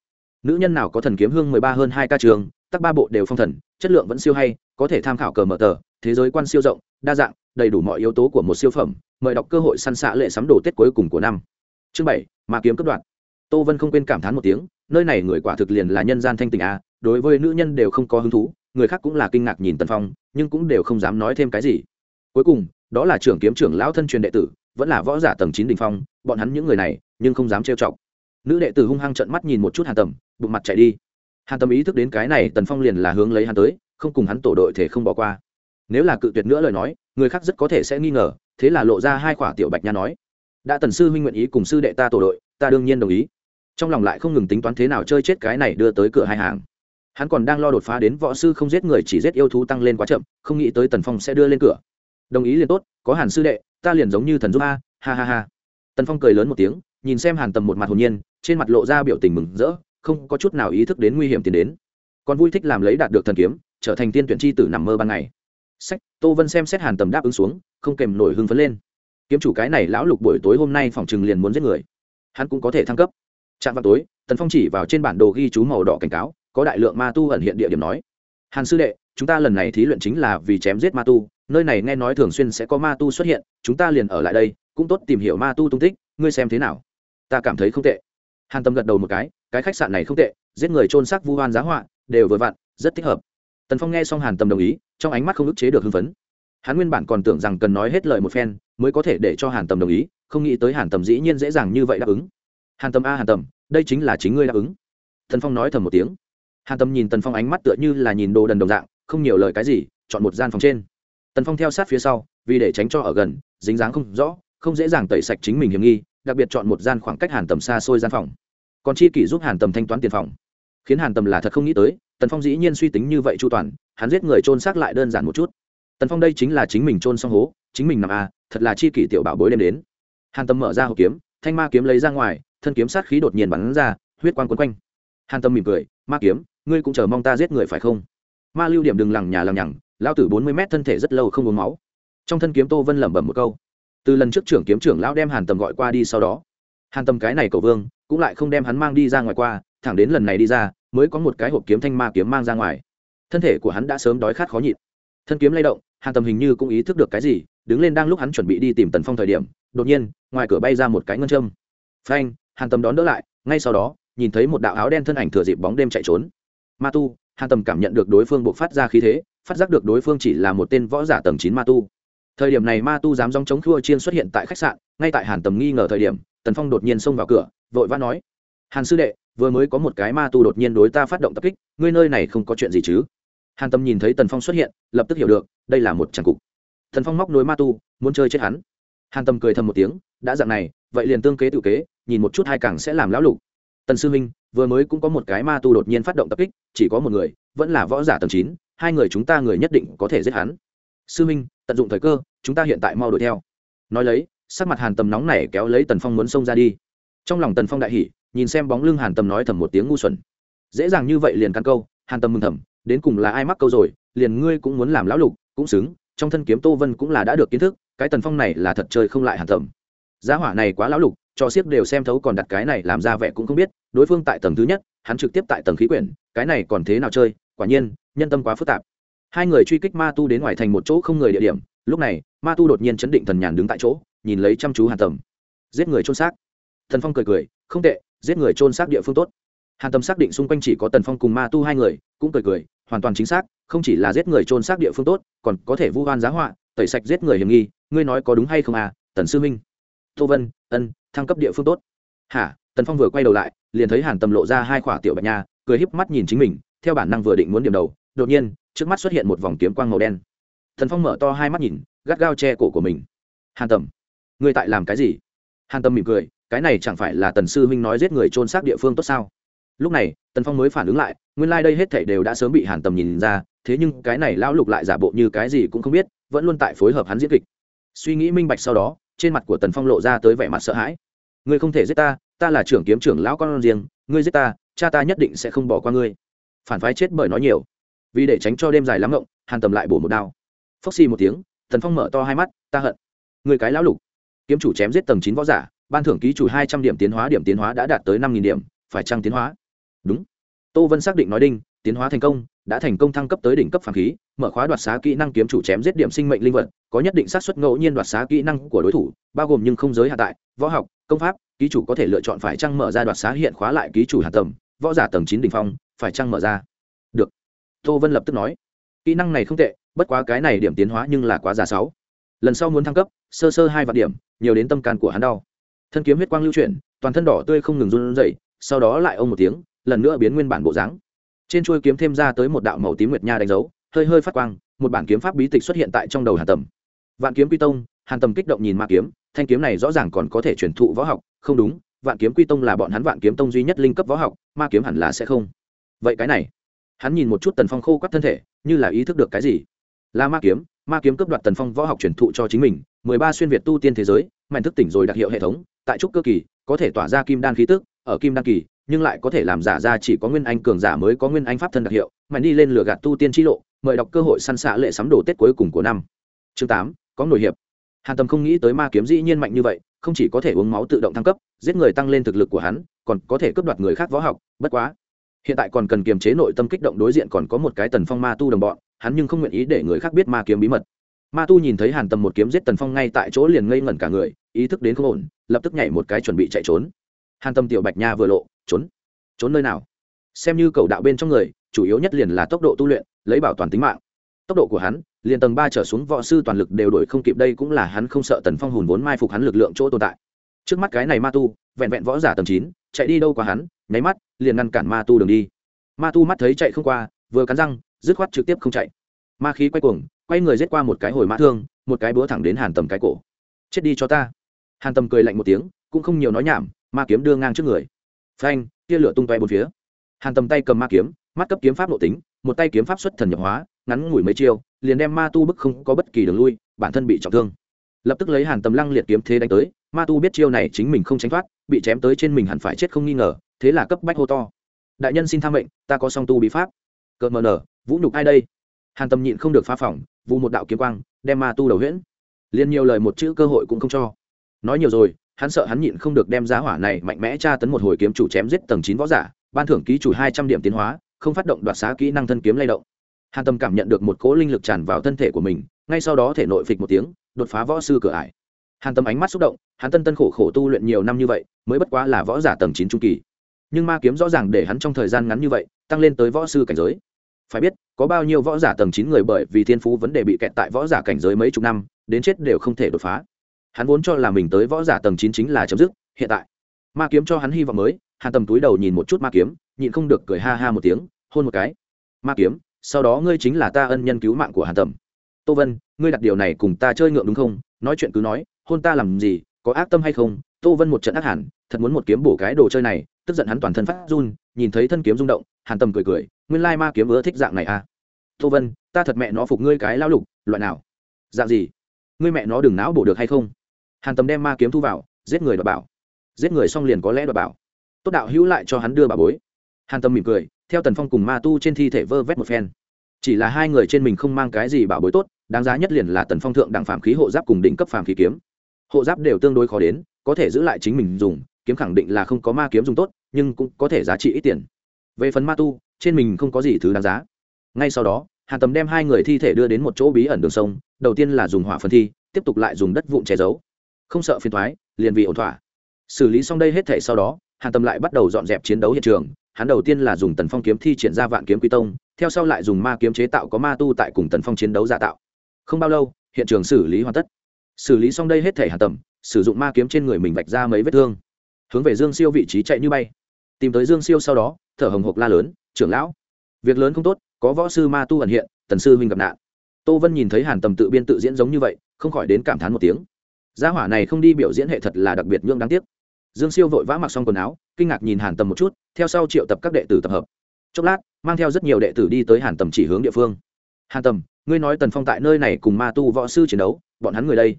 Nữ nhân nào có thần kiếm hương mười ba hơn hai ca trường, tắc ba bộ đều phong thần, chất lượng vẫn siêu hay, có thể tham khảo cờ mở tờ, thế giới quan siêu rộng, đa dạng, đầy đủ mọi yếu tố của một siêu phẩm, mời đọc cơ hội săn xạ lệ sắm đồ tết cuối cùng của năm. Chương bảy mà kiếm cấp đoạn. Tô vân không quên cảm thán một tiếng, nơi này người quả thực liền là nhân gian thanh tình a, đối với nữ nhân đều không có hứng thú người khác cũng là kinh ngạc nhìn tần phong, nhưng cũng đều không dám nói thêm cái gì. Cuối cùng, đó là trưởng kiếm trưởng lão thân truyền đệ tử, vẫn là võ giả tầng chín đình phong, bọn hắn những người này, nhưng không dám trêu chọc. Nữ đệ tử hung hăng trận mắt nhìn một chút hàn tầm, bụng mặt chạy đi. Hàn tầm ý thức đến cái này, tần phong liền là hướng lấy hắn tới, không cùng hắn tổ đội thể không bỏ qua. Nếu là cự tuyệt nữa lời nói, người khác rất có thể sẽ nghi ngờ, thế là lộ ra hai quả tiểu bạch nha nói. Đã tần sư huynh nguyện ý cùng sư đệ ta tổ đội, ta đương nhiên đồng ý. Trong lòng lại không ngừng tính toán thế nào chơi chết cái này đưa tới cửa hai hàng hắn còn đang lo đột phá đến võ sư không giết người chỉ giết yêu thú tăng lên quá chậm, không nghĩ tới tần phong sẽ đưa lên cửa. Đồng ý liền tốt, có hàn sư đệ, ta liền giống như thần giúp a, ha ha ha. Tần phong cười lớn một tiếng, nhìn xem hàn tầm một mặt hồn nhiên, trên mặt lộ ra biểu tình mừng rỡ, không có chút nào ý thức đến nguy hiểm tiến đến. Còn vui thích làm lấy đạt được thần kiếm, trở thành tiên tuyển chi tử nằm mơ ban ngày. Sách, tô vân xem xét hàn tầm đáp ứng xuống, không kèm nổi hưng phấn lên. Kiếm chủ cái này lão lục buổi tối hôm nay phòng chừng liền muốn giết người. Hắn cũng có thể thăng cấp. Chạm vào tối, tần phong chỉ vào trên bản đồ ghi chú màu đỏ cảnh cáo có đại lượng ma tu ẩn hiện địa điểm nói. Hàn sư đệ, chúng ta lần này thí luyện chính là vì chém giết ma tu, nơi này nghe nói thường xuyên sẽ có ma tu xuất hiện, chúng ta liền ở lại đây, cũng tốt tìm hiểu ma tu tung tích, ngươi xem thế nào? Ta cảm thấy không tệ. Hàn tâm gật đầu một cái cái khách sạn này không tệ, giết người trôn xác vu hoan giá họa, đều vừa vặn, rất thích hợp. Tần phong nghe xong hàn tâm đồng ý, trong ánh mắt không ức chế được hưng phấn. Hắn nguyên bản còn tưởng rằng cần nói hết lời một phen, mới có thể để cho hàn tâm đồng ý, không nghĩ tới hàn tâm dĩ nhiên dễ dàng như vậy đáp ứng. Hàn tâm a, hàn tâm, đây chính là chính ngươi đáp ứng. Tần phong nói thầm một tiếng hàn tâm nhìn tần phong ánh mắt tựa như là nhìn đồ đần đồng dạng, không nhiều lời cái gì, chọn một gian phòng trên. Tần phong theo sát phía sau, vì để tránh cho ở gần, dính dáng không rõ, không dễ dàng tẩy sạch chính mình hiểm nghi, đặc biệt chọn một gian khoảng cách hàn tầm xa xôi gian phòng. Còn chi kỷ giúp hàn tầm thanh toán tiền phòng. Khiến hàn tầm là thật không nghĩ tới, tần phong dĩ nhiên suy tính như vậy chu toàn, hắn giết người trôn xác lại đơn giản một chút. Tần phong đây chính là chính mình trôn xong hố, chính mình nằm à thật là chi kỷ tiểu bảo bối đem đến. Hàn tầm mở ra hộp kiếm, thanh ma kiếm lấy ra ngoài, thân kiếm sát khí đột nhiên bắn ra, huyết quang quấn quanh hàn tâm mỉm cười, ma kiếm, ngươi cũng chờ mong ta giết người phải không? Ma lưu điểm đừng lằng nhà lằng nhằng lao tử bốn mươi mét thân thể rất lâu không uống máu. Trong thân kiếm tô vân lẩm bẩm một câu. Từ lần trước trưởng kiếm trưởng lão đem hàn tầm gọi qua đi sau đó, hàn tầm cái này cầu vương, cũng lại không đem hắn mang đi ra ngoài qua, thẳng đến lần này đi ra, mới có một cái hộp kiếm thanh ma kiếm mang ra ngoài. Thân thể của hắn đã sớm đói khát khó nhịn. Thân kiếm lay động, hàn tầm hình như cũng ý thức được cái gì, đứng lên đang lúc hắn chuẩn bị đi tìm tần phong thời điểm, đột nhiên, ngoài cửa bay ra một cái ngân châm. Phanh, hàn tầm đón đỡ lại, ngay sau đó nhìn thấy một đạo áo đen thân ảnh thừa dịp bóng đêm chạy trốn. Ma tu, hàn tầm cảm nhận được đối phương buộc phát ra khí thế, phát giác được đối phương chỉ là một tên võ giả tầng chín ma tu. Thời điểm này ma tu dám dòng chống khua chiên xuất hiện tại khách sạn, ngay tại hàn tầm nghi ngờ thời điểm, tần phong đột nhiên xông vào cửa, vội vã nói, hàn sư đệ, vừa mới có một cái ma tu đột nhiên đối ta phát động tập kích, ngươi nơi này không có chuyện gì chứ? Hàn tâm nhìn thấy tần phong xuất hiện, lập tức hiểu được, đây là một tràng cục. Tần phong móc nối ma tu, muốn chơi chết hắn. Hàn tâm cười thầm một tiếng, đã dạng này, vậy liền tương kế tự kế, nhìn một chút hai càng sẽ làm lão lục tần sư minh, vừa mới cũng có một cái ma tu đột nhiên phát động tập kích, chỉ có một người, vẫn là võ giả tầng chín, hai người chúng ta người nhất định có thể giết hắn. Sư minh, tận dụng thời cơ, chúng ta hiện tại mau đuổi theo. Nói lấy, sắc mặt hàn tầm nóng này kéo lấy tần phong muốn xông ra đi. Trong lòng tần phong đại hỉ, nhìn xem bóng lưng hàn tầm nói thầm một tiếng ngu xuẩn. Dễ dàng như vậy liền căn câu, hàn tầm mừng thầm, đến cùng là ai mắc câu rồi, liền ngươi cũng muốn làm lão lục, cũng xứng, trong thân kiếm tô vân cũng là đã được kiến thức, cái tần phong này là thật chơi không lại hàn tầm. Giá hỏa này quá lão lục, cho siếp đều xem thấu còn đặt cái này làm ra vẻ cũng không biết đối phương tại tầng thứ nhất, hắn trực tiếp tại tầng khí quyển, cái này còn thế nào chơi, quả nhiên, nhân tâm quá phức tạp. Hai người truy kích ma tu đến ngoài thành một chỗ không người địa điểm, lúc này, ma tu đột nhiên chấn định thần nhàn đứng tại chỗ, nhìn lấy chăm chú hàn tầm. Giết người trôn xác. Thần phong cười cười, không tệ, giết người trôn xác địa phương tốt. Hàn tầm xác định xung quanh chỉ có tần phong cùng ma tu hai người, cũng cười cười, hoàn toàn chính xác, không chỉ là giết người trôn xác địa phương tốt, còn có thể vu hoan giá họa, tẩy sạch giết người hiểm nghi, ngươi nói có đúng hay không à tần sư minh. Tô vân, ân, thăng cấp địa phương tốt. Hả, tần phong vừa quay đầu lại liền thấy hàn tầm lộ ra hai khỏa tiểu bạch nha, cười híp mắt nhìn chính mình, theo bản năng vừa định muốn điểm đầu, đột nhiên, trước mắt xuất hiện một vòng kiếm quang màu đen. Thần phong mở to hai mắt nhìn, gắt gao che cổ của mình. Hàn tầm ngươi tại làm cái gì? Hàn tâm mỉm cười, cái này chẳng phải là tần sư huynh nói giết người trôn xác địa phương tốt sao? Lúc này, tần phong mới phản ứng lại, nguyên lai、like、đây hết thảy đều đã sớm bị hàn tầm nhìn ra, thế nhưng cái này lão lục lại giả bộ như cái gì cũng không biết, vẫn luôn tại phối hợp hắn diễn kịch. Suy nghĩ minh bạch sau đó, trên mặt của tần phong lộ ra tới vẻ mặt sợ hãi. Ngươi không thể giết ta ta là trưởng kiếm trưởng lão con riêng, ngươi giết ta, cha ta nhất định sẽ không bỏ qua ngươi. Phản phái chết bởi nói nhiều. Vì để tránh cho đêm dài lắm ngộng, hàn tầm lại bổ một đao. Phốc xì một tiếng, thần phong mở to hai mắt, ta hận. Người cái lão lục. Kiếm chủ chém giết tầng chín võ giả, ban thưởng ký chủ hai trăm điểm tiến hóa, điểm tiến hóa đã đạt tới năm nghìn điểm, phải trăng tiến hóa? Đúng. Tô vân xác định nói đinh tiến hóa thành công, đã thành công thăng cấp tới đỉnh cấp phàm khí, mở khóa đoạt xá kỹ năng kiếm chủ chém giết điểm sinh mệnh linh vật, có nhất định xác suất ngẫu nhiên đoạt xá kỹ năng của đối thủ, bao gồm nhưng không giới hạ tại, võ học, công pháp, ký chủ có thể lựa chọn phải trăng mở ra đoạt xá hiện khóa lại ký chủ hạ tầm võ giả tầng chín đ ỉ n h phong, phải trăng mở ra? Được. Tô vân lập tức nói. Kỹ năng này không tệ, bất quá cái này điểm tiến hóa nhưng là quá già sáu. Lần sau muốn thăng cấp, sơ sơ hai vạn điểm, nhiều đến tâm can của hắn đau. Thân kiếm huyết quang lưu chuyển, toàn thân đỏ tươi không ngừng run rẩy, sau đó lại ông một tiếng, lần nữa biến nguyên bản bộ dáng trên chuôi kiếm thêm ra tới một đạo màu tím nguyệt nha đánh dấu, hơi hơi phát quang, một bản kiếm pháp bí tịch xuất hiện tại trong đầu hàn tầm. Vạn kiếm quy tông, hàn tầm kích động nhìn ma kiếm, thanh kiếm này rõ ràng còn có thể truyền thụ võ học, không đúng, vạn kiếm quy tông là bọn hắn vạn kiếm tông duy nhất linh cấp võ học, ma kiếm hẳn là sẽ không. Vậy cái này, hắn nhìn một chút tần phong khô quắt thân thể, như là ý thức được cái gì? Là ma kiếm ma kiếm cướp đoạt tần phong võ học truyền thụ cho chính mình, mười ba xuyên việt tu tiên thế giới, mạnh thức tỉnh rồi đặc hiệu hệ thống, tại trúc cơ kỳ, có thể tỏa ra kim đan khí tức, ở kim đan kỳ nhưng lại có thể làm giả ra chỉ có nguyên anh cường giả mới có nguyên anh pháp thân đặc hiệu mạnh đi lên lửa gạt tu tiên t lộ, mời đọc cơ hội săn xạ lệ sắm đồ tết cuối cùng của năm. Chương tám, có nổi hiệp. Hàn tâm không nghĩ tới ma kiếm dĩ nhiên mạnh như vậy, không chỉ có thể uống máu tự động thăng cấp, giết người tăng lên thực lực của hắn, còn có thể cướp đoạt người khác võ học, bất quá. Hiện tại còn cần kiềm chế nội tâm kích động đối diện còn có một cái tần phong ma tu đồng bọn, hắn nhưng không nguyện ý để người khác biết ma kiếm bí mật. Ma tu nhìn thấy hàn tầm một kiếm giết tần phong ngay tại chỗ liền ngây ngẩn cả người, ý thức đến không ổn, lập tức nhảy một cái chuẩn bị chạy trốn. Hàn tâm tiểu bạch nha vừa lộ trốn. Trốn nơi nào? Xem như cầu đạo bên trong người, chủ yếu nhất liền là tốc độ tu luyện, lấy bảo toàn tính mạng. Tốc độ của hắn, liền tầng ba trở xuống võ sư toàn lực đều đổi không kịp đây cũng là hắn không sợ tần phong hùn vốn mai phục hắn lực lượng chỗ tồn tại. Trước mắt cái này ma tu, vẹn vẹn võ giả tầm chín, chạy đi đâu qua hắn, nháy mắt, liền ngăn cản ma tu đường đi. Ma tu mắt thấy chạy không qua, vừa cắn răng, dứt khoát trực tiếp không chạy. Ma khí quay cuồng, quay người giết qua một cái hồi mã thương, một cái búa thẳng đến hàn tầm cái cổ. Chết đi cho ta. Hàn tầm cười lạnh một tiếng, cũng không nhiều nói nhảm, ma kiếm đưa ngang trước người phanh, tia lửa tung toe bốn phía. Hàn tầm tay cầm ma kiếm, mắt cấp kiếm pháp nội tính, một tay kiếm pháp xuất thần nhập hóa, ngắn ngủi mấy chiêu, liền đem ma tu bức không có bất kỳ đường lui, bản thân bị trọng thương. Lập tức lấy hàn tầm lăng liệt kiếm thế đánh tới, ma tu biết chiêu này chính mình không tránh thoát, bị chém tới trên mình hẳn phải chết không nghi ngờ, thế là cấp bách hô to. Đại nhân xin tham mệnh, ta có song tu bí pháp. Cợt mờ nở, vũ nhục ai đây? Hàn tầm nhịn không được phá phỏng vụ một đạo kiếm quang, đem ma tu đầu huyễn. Liền nhiều lời một chữ cơ hội cũng không cho. Nói nhiều rồi hắn sợ hắn nhịn không được đem giá hỏa này mạnh mẽ tra tấn một hồi kiếm chủ chém giết tầng chín võ giả, ban thưởng ký chủ hai trăm điểm tiến hóa, không phát động đoạt xá kỹ năng thân kiếm lay động. Hàn tâm cảm nhận được một cỗ linh lực tràn vào thân thể của mình, ngay sau đó thể nội phịch một tiếng, đột phá võ sư cửa ải. Hàn tâm ánh mắt xúc động, hắn tân tân khổ khổ tu luyện nhiều năm như vậy, mới bất quá là võ giả tầng chín trung kỳ. Nhưng ma kiếm rõ ràng để hắn trong thời gian ngắn như vậy, tăng lên tới võ sư cảnh giới. Phải biết, có bao nhiêu võ giả tầng chín người bởi vì thiên phú vấn đề bị kẹt tại võ giả cảnh giới mấy chục năm, đến chết đều không thể đột phá hắn vốn cho là mình tới võ giả tầng chín chính là chấm dứt, hiện tại. Ma kiếm cho hắn hy vọng mới, hàn tầm túi đầu nhìn một chút ma kiếm, nhịn không được cười ha ha một tiếng, hôn một cái. Ma kiếm, sau đó ngươi chính là ta ân nhân cứu mạng của hàn tầm. Tô vân, ngươi đặt điều này cùng ta chơi ngượng đúng không? Nói chuyện cứ nói, hôn ta làm gì, có ác tâm hay không? Tô vân một trận ác hẳn, thật muốn một kiếm bổ cái đồ chơi này, tức giận hắn toàn thân phát run, nhìn thấy thân kiếm rung động, hàn tầm cười cười, nguyên lai ma kiếm ưa thích dạng này à. Tô vân, ta thật mẹ nó phục ngươi cái lao lục, loại nào? Dạng gì? Ngươi mẹ nó đừng não bổ được hay không? Hàn tầm đem ma kiếm thu vào giết người đ bảo giết người xong liền có lẽ đ bảo tốt đạo hữu lại cho hắn đưa bà bối hàn tâm mỉm cười theo tần phong cùng ma tu trên thi thể vơ vét một phen chỉ là hai người trên mình không mang cái gì bảo bối tốt đáng giá nhất liền là tần phong thượng đẳng phạm khí hộ giáp cùng đỉnh cấp phạm khí kiếm hộ giáp đều tương đối khó đến có thể giữ lại chính mình dùng kiếm khẳng định là không có ma kiếm dùng tốt nhưng cũng có thể giá trị ít tiền về phần ma tu trên mình không có gì thứ đáng giá ngay sau đó hàn tầm đem hai người thi thể đưa đến một chỗ bí ẩn đường sông đầu tiên là dùng hỏa phân thi tiếp tục lại dùng đất vụn che giấu không sợ phiền thoái, liền vì ổn thỏa. Xử lý xong đây hết thể sau đó, hàn tầm lại bắt đầu dọn dẹp chiến đấu hiện trường. Hắn đầu tiên là dùng tần phong kiếm thi triển ra vạn kiếm quy tông, theo sau lại dùng ma kiếm chế tạo có ma tu tại cùng tần phong chiến đấu giả tạo. Không bao lâu, hiện trường xử lý hoàn tất. Xử lý xong đây hết thể hàn tầm sử dụng ma kiếm trên người mình vạch ra mấy vết thương. Hướng về dương siêu vị trí chạy như bay. Tìm tới dương siêu sau đó, thở hồng hộc la lớn, trưởng lão, việc lớn không tốt, có võ sư ma tu ẩn hiện, tần sư huynh gặp nạn. Tô vân nhìn thấy hàn tầm tự biên tự diễn giống như vậy, không khỏi đến cảm thán một tiếng gia hỏa này không đi biểu diễn hệ thật là đặc biệt nhương đáng tiếc. Dương siêu vội vã mặc xong quần áo, kinh ngạc nhìn hàn tầm một chút, theo sau triệu tập các đệ tử tập hợp. Chốc lát, mang theo rất nhiều đệ tử đi tới hàn tầm chỉ hướng địa phương. Hàn tầm, ngươi nói tần phong tại nơi này cùng ma tu võ sư chiến đấu, bọn hắn người đây.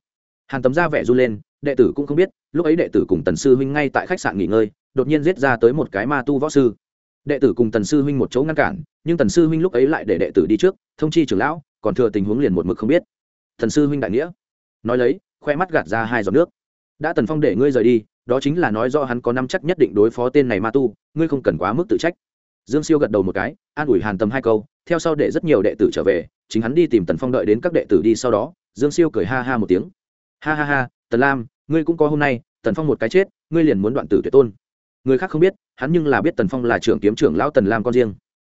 Hàn tầm ra vẻ run lên, đệ tử cũng không biết, lúc ấy đệ tử cùng tần sư huynh ngay tại khách sạn nghỉ ngơi, đột nhiên giết ra tới một cái ma tu võ sư. Đệ tử cùng tần sư huynh một chỗ ngăn cản, nhưng tần sư huynh lúc ấy lại để đệ tử đi trước, thông chi trưởng lão, còn thừa tình huống liền một mực không biết. Thần sư huynh đại nghĩa. Nói lấy khoe mắt gạt ra hai giọt nước. Đã tần phong để ngươi rời đi, đó chính là nói do hắn có năm chắc nhất định đối phó tên này ma tu, ngươi không cần quá mức tự trách. Dương siêu gật đầu một cái, an ủi hàn Tâm hai câu, theo sau để rất nhiều đệ tử trở về, chính hắn đi tìm tần phong đợi đến các đệ tử đi sau đó, dương siêu cười ha ha một tiếng. Ha ha ha, tần lam, ngươi cũng có hôm nay, tần phong một cái chết, ngươi liền muốn đoạn tử tuyệt tôn. Người khác không biết, hắn nhưng là biết tần phong là trưởng kiếm trưởng lão tần lam con riêng.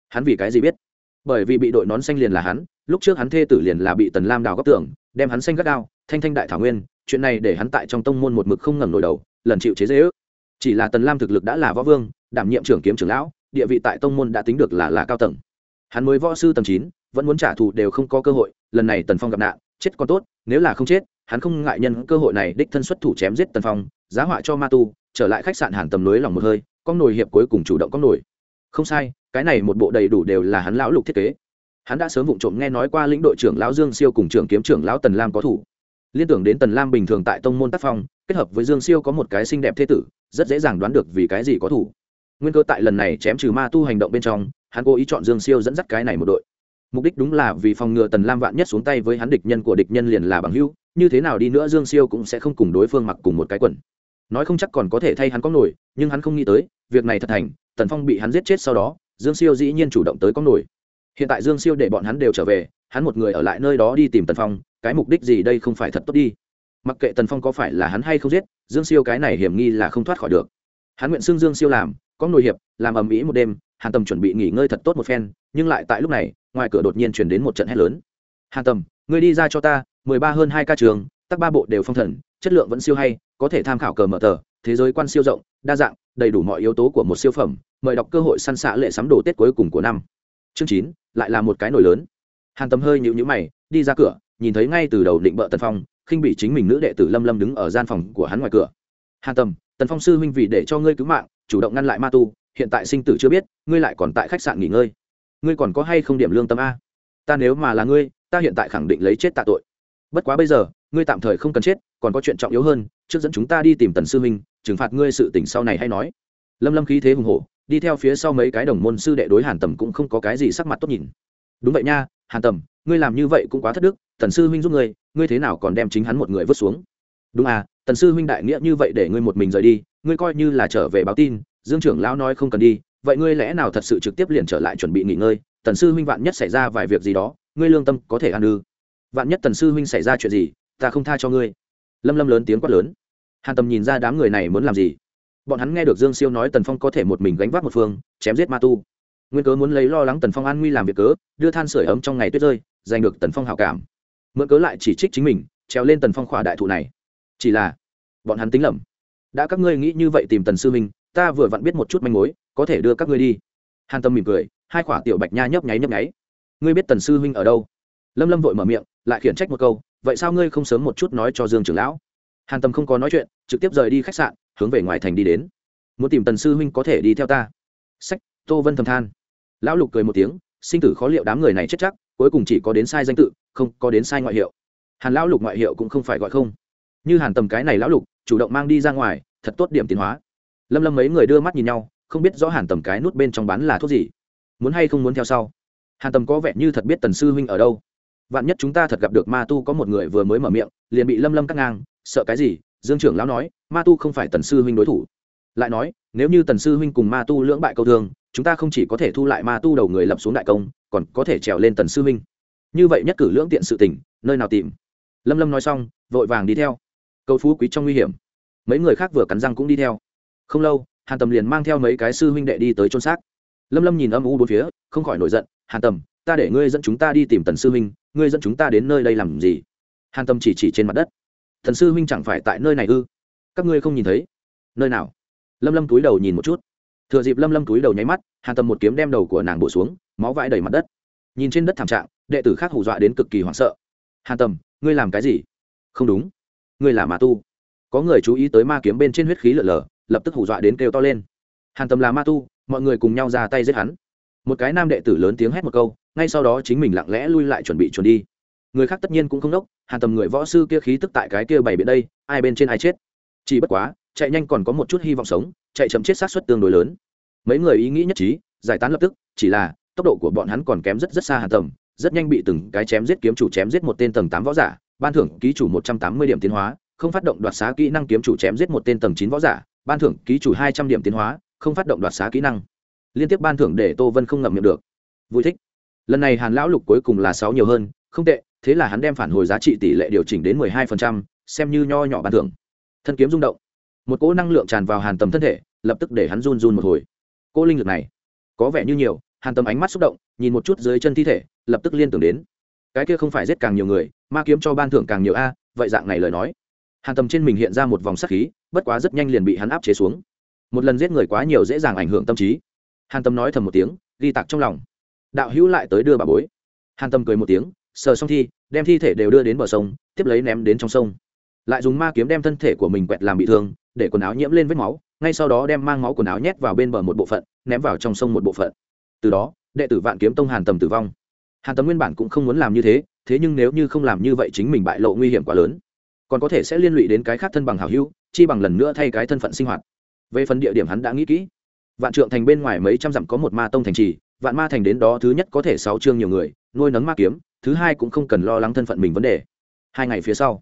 Hắn vì cái gì biết? Bởi vì bị đội nón xanh liền là hắn, lúc trước hắn thê tử liền là bị tần lam đào góc tưởng đem hắn xanh gắt đao thanh thanh đại thảo nguyên, chuyện này để hắn tại trong tông môn một mực không ngẩng nổi đầu, lần chịu chế dễ ước. Chỉ là tần lam thực lực đã là võ vương, đảm nhiệm trưởng kiếm trưởng lão, địa vị tại tông môn đã tính được là là cao tầng. Hắn mới võ sư tầng chín, vẫn muốn trả thù đều không có cơ hội, lần này tần phong gặp nạn, chết còn tốt, nếu là không chết, hắn không ngại nhân cơ hội này đích thân xuất thủ chém giết tần phong, giá họa cho ma tu, trở lại khách sạn hàn tầm lưới lòng một hơi con nồi hiệp cuối cùng chủ động con nồi. Không sai, cái này một bộ đầy đủ đều là hắn lão lục thiết kế. Hắn đã sớm vụng trộm nghe nói qua lĩnh đội trưởng lão dương siêu cùng trưởng kiếm trưởng lão tần lam có thủ liên tưởng đến tần lam bình thường tại tông môn tác phong, kết hợp với dương siêu có một cái xinh đẹp thế tử, rất dễ dàng đoán được vì cái gì có thủ. Nguyên cơ tại lần này chém trừ ma tu hành động bên trong, hắn cố ý chọn dương siêu dẫn dắt cái này một đội. Mục đích đúng là vì phòng ngừa tần lam vạn nhất xuống tay với hắn địch nhân của địch nhân liền là bằng hữu, như thế nào đi nữa dương siêu cũng sẽ không cùng đối phương mặc cùng một cái quần. Nói không chắc còn có thể thay hắn có nổi, nhưng hắn không nghĩ tới, việc này thật thành, tần phong bị hắn giết chết sau đó, dương siêu dĩ nhiên chủ động tới có nổi. Hiện tại dương siêu để bọn hắn đều trở về, hắn một người ở lại nơi đó đi tìm tần phong cái mục đích gì đây không phải thật tốt đi. Mặc kệ tần phong có phải là hắn hay không giết, dương siêu cái này hiểm nghi là không thoát khỏi được. Hắn nguyện xưng dương siêu làm, có nồi hiệp, làm ầm ĩ một đêm, hàn tầm chuẩn bị nghỉ ngơi thật tốt một phen, nhưng lại tại lúc này, ngoài cửa đột nhiên chuyển đến một trận hét lớn. Hàn tầm, ngươi đi ra cho ta, mười ba hơn hai ca trường, tắc ba bộ đều phong thần, chất lượng vẫn siêu hay, có thể tham khảo cờ mở tờ, thế giới quan siêu rộng, đa dạng, đầy đủ mọi yếu tố của một siêu phẩm, mời đọc cơ hội săn xạ lệ sắm đồ tết cuối cùng của năm. Chương chín, lại là một cái nổi lớn. Hàn tầm hơi nhịu nhữ mày, đi ra cửa nhìn thấy ngay từ đầu định bợ tần phong, khinh bị chính mình nữ đệ tử lâm lâm đứng ở gian phòng của hắn ngoài cửa. Hàn tầm, tần phong sư huynh vì để cho ngươi cứu mạng, chủ động ngăn lại ma tu, hiện tại sinh tử chưa biết, ngươi lại còn tại khách sạn nghỉ ngơi. Ngươi còn có hay không điểm lương tâm a? Ta nếu mà là ngươi, ta hiện tại khẳng định lấy chết tạ tội. Bất quá bây giờ, ngươi tạm thời không cần chết, còn có chuyện trọng yếu hơn, trước dẫn chúng ta đi tìm tần sư huynh, trừng phạt ngươi sự tỉnh sau này hay nói. Lâm lâm khí thế hùng hổ, đi theo phía sau mấy cái đồng môn sư đệ đối hàn tầm cũng không có cái gì sắc mặt tốt nhìn. Đúng vậy nha, hàn tầm, ngươi làm như vậy cũng quá thất đức tần sư huynh giúp ngươi ngươi thế nào còn đem chính hắn một người vứt xuống? Đúng à tần sư huynh đại nghĩa như vậy để ngươi một mình rời đi, ngươi coi như là trở về báo tin, dương trưởng lão nói không cần đi, vậy ngươi lẽ nào thật sự trực tiếp liền trở lại chuẩn bị nghỉ ngơi? Tần sư huynh vạn nhất xảy ra vài việc gì đó, ngươi lương tâm có thể ăn ư? Vạn nhất tần sư huynh xảy ra chuyện gì, ta không tha cho ngươi. Lâm lâm lớn tiếng quát lớn. Hàn tầm nhìn ra đám người này muốn làm gì. Bọn hắn nghe được dương siêu nói tần phong có thể một mình gánh vác một phương, chém giết ma tu. Nguyên cớ muốn lấy lo lắng tần phong an nguy làm việc cớ, đưa than sửa ấm trong ngày tuyết rơi, giành được tần phong hảo cảm mượn cớ lại chỉ trích chính mình, trèo lên tần phong khỏa đại thụ này. Chỉ là, bọn hắn tính lầm. Đã các ngươi nghĩ như vậy tìm tần sư minh ta vừa vặn biết một chút manh mối, có thể đưa các ngươi đi. Hàn tâm mỉm cười, hai khỏa tiểu bạch nha nhấp nháy nhấp nháy. Ngươi biết tần sư huynh ở đâu? Lâm lâm vội mở miệng, lại khiển trách một câu, vậy sao ngươi không sớm một chút nói cho dương trưởng lão? Hàn tâm không có nói chuyện, trực tiếp rời đi khách sạn, hướng về ngoài thành đi đến. Muốn tìm tần sư huynh có thể đi theo ta. Sách, tô vân thầm than. Lão lục cười một tiếng, sinh tử khó liệu đám người này chết chắc cuối cùng chỉ có đến sai danh tự, không có đến sai ngoại hiệu. Hàn lão lục ngoại hiệu cũng không phải gọi không. Như hàn tầm cái này lão lục, chủ động mang đi ra ngoài, thật tốt điểm tiến hóa. Lâm lâm mấy người đưa mắt nhìn nhau, không biết rõ hàn tầm cái nút bên trong bán là thuốc gì. Muốn hay không muốn theo sau? Hàn tầm có vẻ như thật biết tần sư huynh ở đâu. Vạn nhất chúng ta thật gặp được ma tu có một người vừa mới mở miệng, liền bị lâm lâm cắt ngang, sợ cái gì? Dương trưởng lão nói, ma tu không phải tần sư huynh đối thủ lại nói, nếu như tần sư huynh cùng ma tu lưỡng bại câu thương, chúng ta không chỉ có thể thu lại ma tu đầu người lập xuống đại công, còn có thể trèo lên tần sư huynh. Như vậy nhất cử lưỡng tiện sự tình, nơi nào tìm? Lâm lâm nói xong, vội vàng đi theo. Cầu phú quý trong nguy hiểm. Mấy người khác vừa cắn răng cũng đi theo. Không lâu, hàn tầm liền mang theo mấy cái sư huynh đệ đi tới trôn xác. Lâm lâm nhìn âm u bốn phía, không khỏi nổi giận, hàn tầm, ta để ngươi dẫn chúng ta đi tìm tần sư huynh, ngươi dẫn chúng ta đến nơi đây làm gì? Hàn tầm chỉ chỉ trên mặt đất. Thần sư huynh chẳng phải tại nơi này ư? Các ngươi không nhìn thấy? Nơi nào? Lâm lâm túi đầu nhìn một chút. Thừa dịp lâm lâm túi đầu nháy mắt, hàn tầm một kiếm đem đầu của nàng bổ xuống, máu vãi đầy mặt đất. Nhìn trên đất thảm trạng, đệ tử khác hù dọa đến cực kỳ hoảng sợ. Hàn tầm ngươi làm cái gì? Không đúng. Ngươi là ma tu. Có người chú ý tới ma kiếm bên trên huyết khí lở lở, lập tức hù dọa đến kêu to lên. Hàn tầm là ma tu, mọi người cùng nhau ra tay giết hắn. Một cái nam đệ tử lớn tiếng hét một câu, ngay sau đó chính mình lặng lẽ lui lại chuẩn bị chuẩn đi. Người khác tất nhiên cũng không đốc, hàn tầm người võ sư kia khí tức tại cái kia bày biện đây, ai bên trên ai chết. Chỉ bất quá chạy nhanh còn có một chút hy vọng sống, chạy chậm chết sát xuất tương đối lớn. Mấy người ý nghĩ nhất trí, giải tán lập tức, chỉ là, tốc độ của bọn hắn còn kém rất rất xa hàn tầm, rất nhanh bị từng cái chém giết kiếm chủ chém giết một tên tầng tám võ giả, ban thưởng ký chủ một trăm tám mươi điểm tiến hóa, không phát động đoạt xá kỹ năng kiếm chủ chém giết một tên tầng chín võ giả, ban thưởng ký chủ hai trăm điểm tiến hóa, không phát động đoạt xá kỹ năng. Liên tiếp ban thưởng để tô vân không ngậm miệng được. Vui thích. Lần này hàn lão lục cuối cùng là sáu nhiều hơn, không tệ, thế là hắn đem phản hồi giá trị tỷ lệ điều chỉnh đến mười hai phần trăm, xem như nho nhỏ ban thưởng. Thân kiếm rung động một cỗ năng lượng tràn vào hàn tầm thân thể, lập tức để hắn run run một hồi. Cỗ linh lực này, có vẻ như nhiều, hàn tầm ánh mắt xúc động, nhìn một chút dưới chân thi thể, lập tức liên tưởng đến, cái kia không phải giết càng nhiều người, ma kiếm cho ban thưởng càng nhiều a, vậy dạng này lời nói. Hàn tầm trên mình hiện ra một vòng sắc khí, bất quá rất nhanh liền bị hắn áp chế xuống. Một lần giết người quá nhiều dễ dàng ảnh hưởng tâm trí. Hàn tầm nói thầm một tiếng, ghi tặc trong lòng. Đạo hữu lại tới đưa bà bối. Hàn tâm cười một tiếng, sờ xong thi, đem thi thể đều đưa đến bờ sông, tiếp lấy ném đến trong sông lại dùng ma kiếm đem thân thể của mình quẹt làm bị thương, để quần áo nhiễm lên vết máu, ngay sau đó đem mang máu quần áo nhét vào bên bờ một bộ phận, ném vào trong sông một bộ phận. Từ đó, đệ tử vạn kiếm tông hàn tầm tử vong. Hàn tầm nguyên bản cũng không muốn làm như thế thế nhưng nếu như không làm như vậy chính mình bại lộ nguy hiểm quá lớn. Còn có thể sẽ liên lụy đến cái khác thân bằng hảo hữu, chi bằng lần nữa thay cái thân phận sinh hoạt. Về phần địa điểm hắn đã nghĩ kỹ. Vạn trượng thành bên ngoài mấy trăm dặm có một ma tông thành trì, vạn ma thành đến đó thứ nhất có thể sáu chương nhiều người, nuôi nấng ma kiếm, thứ hai cũng không cần lo lắng thân phận mình vấn đề. Hai ngày phía sau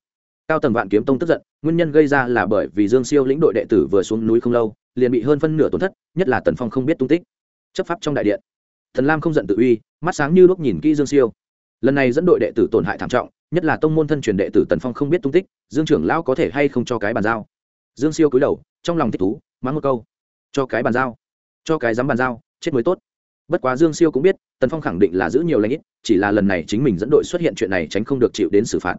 cao tầng vạn kiếm tông tức giận, nguyên nhân gây ra là bởi vì dương siêu lĩnh đội đệ tử vừa xuống núi không lâu, liền bị hơn phân nửa tổn thất, nhất là tần phong không biết tung tích. Chấp pháp trong đại điện, thần lam không giận tự uy, mắt sáng như lúc nhìn kỹ dương siêu. Lần này dẫn đội đệ tử tổn hại thảm trọng, nhất là tông môn thân truyền đệ tử tần phong không biết tung tích, dương trưởng lão có thể hay không cho cái bàn giao? Dương siêu cúi đầu, trong lòng thích thú, mắng một câu. Cho cái bàn giao, cho cái dám bàn giao, chết mới tốt. Bất quá dương siêu cũng biết, tần phong khẳng định là giữ nhiều lãnh ít, chỉ là lần này chính mình dẫn đội xuất hiện chuyện này tránh không được chịu đến xử phạt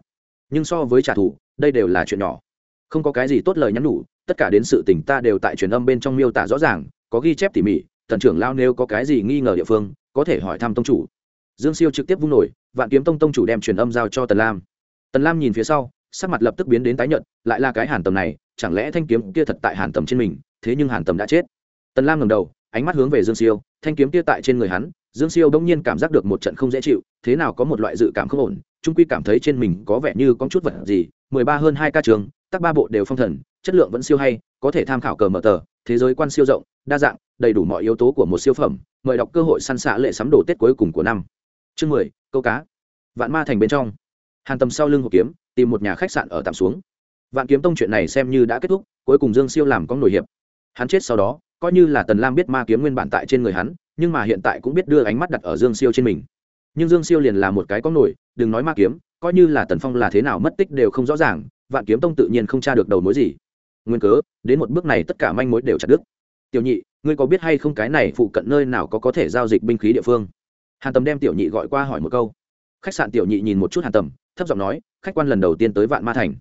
nhưng so với trả thù, đây đều là chuyện nhỏ. Không có cái gì tốt lời nhắn nhủ, tất cả đến sự tình ta đều tại truyền âm bên trong miêu tả rõ ràng, có ghi chép tỉ mỉ, tần trưởng lao nếu có cái gì nghi ngờ địa phương, có thể hỏi thăm tông chủ. Dương siêu trực tiếp vung nổi, vạn kiếm tông tông chủ đem truyền âm giao cho tần lam. Tần lam nhìn phía sau, sắc mặt lập tức biến đến tái nhợt, lại là cái hàn tầm này, chẳng lẽ thanh kiếm kia thật tại hàn tầm trên mình, thế nhưng hàn tầm đã chết. Tần lam ngầm đầu, ánh mắt hướng về dương siêu, thanh kiếm kia tại trên người hắn dương siêu đông nhiên cảm giác được một trận không dễ chịu, thế nào có một loại dự cảm không ổn trung quy cảm thấy trên mình có vẻ như có chút vật gì, mười ba hơn hai ca trường, tắc ba bộ đều phong thần, chất lượng vẫn siêu hay, có thể tham khảo cờ mở tờ, thế giới quan siêu rộng, đa dạng, đầy đủ mọi yếu tố của một siêu phẩm, mời đọc cơ hội săn xạ lệ sắm đồ tết cuối cùng của năm. Chương mười, câu cá. Vạn ma thành bên trong. Hàn tầm sau lưng hộp kiếm, tìm một nhà khách sạn ở tạm xuống. Vạn kiếm tông chuyện này xem như đã kết thúc, cuối cùng dương siêu làm có nổi hiệp. Hắn chết sau đó, coi như là tần lam biết ma kiếm nguyên bản tại trên người hắn nhưng mà hiện tại cũng biết đưa ánh mắt đặt ở dương siêu trên mình. Nhưng dương siêu liền là một cái có nổi, đừng nói ma kiếm, coi như là tần phong là thế nào mất tích đều không rõ ràng, vạn kiếm tông tự nhiên không tra được đầu mối gì. Nguyên cớ, đến một bước này tất cả manh mối đều chặt đứt. Tiểu nhị, ngươi có biết hay không cái này phụ cận nơi nào có có thể giao dịch binh khí địa phương? Hàn tầm đem tiểu nhị gọi qua hỏi một câu. Khách sạn tiểu nhị nhìn một chút hàn tầm, thấp giọng nói, khách quan lần đầu tiên tới vạn ma thành.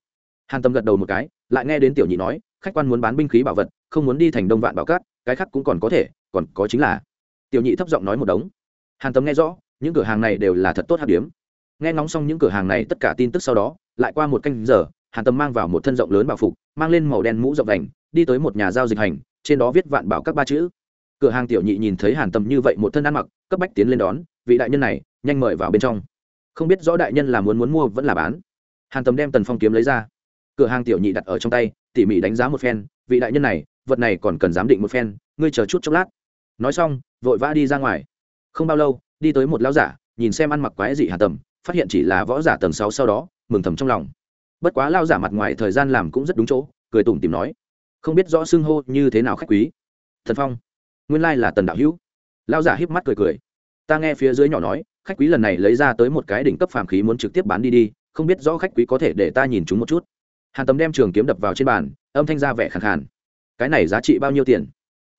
Hàn tầm gật đầu một cái, lại nghe đến tiểu nhị nói, khách quan muốn bán binh khí bảo vật, không muốn đi thành đông vạn bảo cát, cái khác cũng còn có thể, còn có chính là tiểu nhị thấp giọng nói một đống. Hàn tầm nghe rõ, những cửa hàng này đều là thật tốt hạt điếm. Nghe ngóng xong những cửa hàng này tất cả tin tức sau đó, lại qua một canh giờ, hàn tầm mang vào một thân rộng lớn bảo phục, mang lên màu đen mũ rộng đành đi tới một nhà giao dịch hành, trên đó viết vạn bảo các ba chữ. Cửa hàng tiểu nhị nhìn thấy hàn tầm như vậy một thân ăn mặc, cấp bách tiến lên đón, vị đại nhân này, nhanh mời vào bên trong. Không biết rõ đại nhân là muốn muốn mua vẫn là bán. Hàn tầm đem tần phong kiếm lấy ra. Cửa hàng tiểu nhị đặt ở trong tay, tỉ mỉ đánh giá một phen, vị đại nhân này, vật này còn cần giám định một phen, ngươi chờ chút chốc lát nói xong, vội vã đi ra ngoài. Không bao lâu, đi tới một lão giả, nhìn xem ăn mặc quái dị hà tầm phát hiện chỉ là võ giả tầng sáu sau đó, mừng thầm trong lòng. Bất quá lao giả mặt ngoài thời gian làm cũng rất đúng chỗ, cười tủm tìm nói, không biết rõ xưng hô như thế nào khách quý. Thần phong, nguyên lai là tần đạo hữu. Lao giả híp mắt cười cười. Ta nghe phía dưới nhỏ nói, khách quý lần này lấy ra tới một cái đỉnh cấp phàm khí muốn trực tiếp bán đi đi, không biết rõ khách quý có thể để ta nhìn chúng một chút. Hàn tầm đem trường kiếm đập vào trên bàn, âm thanh ra vẻ khẳng khàn. Cái này giá trị bao nhiêu tiền?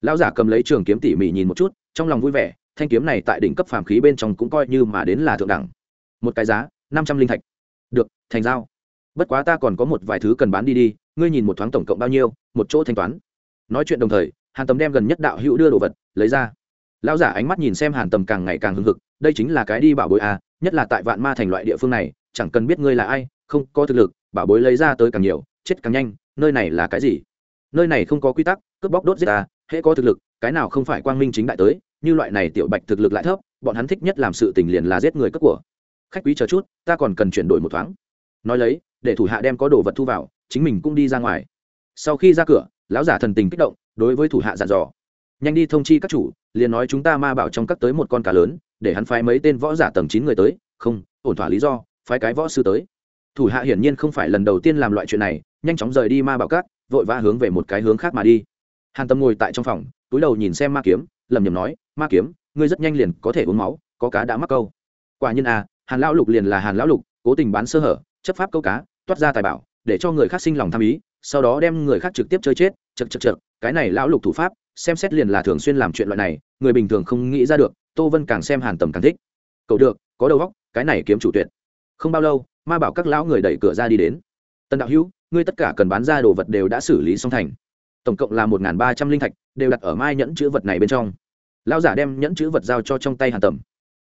Lão giả cầm lấy trường kiếm tỉ mỉ nhìn một chút, trong lòng vui vẻ, thanh kiếm này tại đỉnh cấp phàm khí bên trong cũng coi như mà đến là thượng đẳng. Một cái giá, năm trăm linh thạch. Được, thành giao. Bất quá ta còn có một vài thứ cần bán đi đi, ngươi nhìn một thoáng tổng cộng bao nhiêu, một chỗ thanh toán. Nói chuyện đồng thời, hàn tầm đem gần nhất đạo hữu đưa đồ vật, lấy ra. Lão giả ánh mắt nhìn xem hàn tầm càng ngày càng hưng hực, đây chính là cái đi bảo bối à nhất là tại vạn ma thành loại địa phương này, chẳng cần biết ngươi là ai, không có thực lực, bảo bối lấy ra tới càng nhiều, chết càng nhanh, nơi này là cái gì? Nơi này không có quy tắc, cướp bóc đốt giết ta hễ có thực lực, cái nào không phải quang minh chính đại tới, như loại này tiểu bạch thực lực lại thấp, bọn hắn thích nhất làm sự tình liền là giết người cướp của. Khách quý chờ chút, ta còn cần chuyển đổi một thoáng. Nói lấy, để thủ hạ đem có đồ vật thu vào, chính mình cũng đi ra ngoài. Sau khi ra cửa, lão giả thần tình kích động, đối với thủ hạ dặn dò. Nhanh đi thông chi các chủ, liền nói chúng ta ma bảo trong các tới một con cá lớn, để hắn phái mấy tên võ giả tầng chín người tới. Không, ổn thỏa lý do, phái cái võ sư tới. Thủ hạ hiển nhiên không phải lần đầu tiên làm loại chuyện này, nhanh chóng rời đi ma bảo các, vội vã hướng về một cái hướng khác mà đi hàn tâm ngồi tại trong phòng, túi đầu nhìn xem ma kiếm lầm nhầm nói, ma kiếm, ngươi rất nhanh liền có thể uống máu, có cá đã mắc câu. Quả nhiên à hàn lão lục liền là hàn lão lục, cố tình bán sơ hở, chấp pháp câu cá, toát ra tài bảo, để cho người khác sinh lòng tham ý, sau đó đem người khác trực tiếp chơi chết chật chật chật cái này lão lục thủ pháp, xem xét liền là thường xuyên làm chuyện loại này, người bình thường không nghĩ ra được, tô vân càng xem hàn tầm càng thích. Cậu được, có đầu góc cái này kiếm chủ tuyệt. Không bao lâu, ma bảo các lão người đẩy cửa ra đi đến. Tần đạo hữu, ngươi tất cả cần bán ra đồ vật đều đã xử lý xong thành tổng cộng là một ba trăm linh thạch, đều đặt ở mai nhẫn chữ vật này bên trong. Lão giả đem nhẫn chữ vật giao cho trong tay hàn tầm.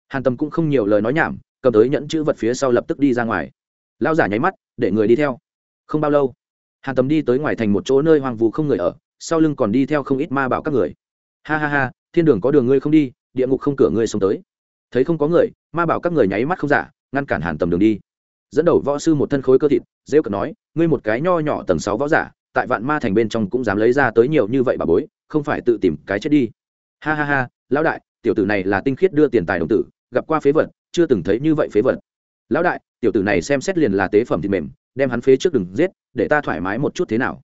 Hàn tầm cũng không nhiều lời nói nhảm, cầm tới nhẫn chữ vật phía sau lập tức đi ra ngoài. Lão giả nháy mắt, để người đi theo. Không bao lâu, hàn tầm đi tới ngoài thành một chỗ nơi hoang vu không người ở, sau lưng còn đi theo không ít ma bảo các người. Ha ha ha, thiên đường có đường ngươi không đi, địa ngục không cửa ngươi xông tới. Thấy không có người, ma bảo các người nháy mắt không giả, ngăn cản hàn tầm đường đi. Dẫn đầu võ sư một thân khối cơ thịt, rêu cợt nói, ngươi một cái nho nhỏ tầng sáu võ giả tại vạn ma thành bên trong cũng dám lấy ra tới nhiều như vậy bà bối, không phải tự tìm cái chết đi. Ha ha ha, lão đại, tiểu tử này là tinh khiết đưa tiền tài đồng tử, gặp qua phế vật, chưa từng thấy như vậy phế vật. Lão đại, tiểu tử này xem xét liền là tế phẩm thịt mềm, đem hắn phế trước đừng giết, để ta thoải mái một chút thế nào.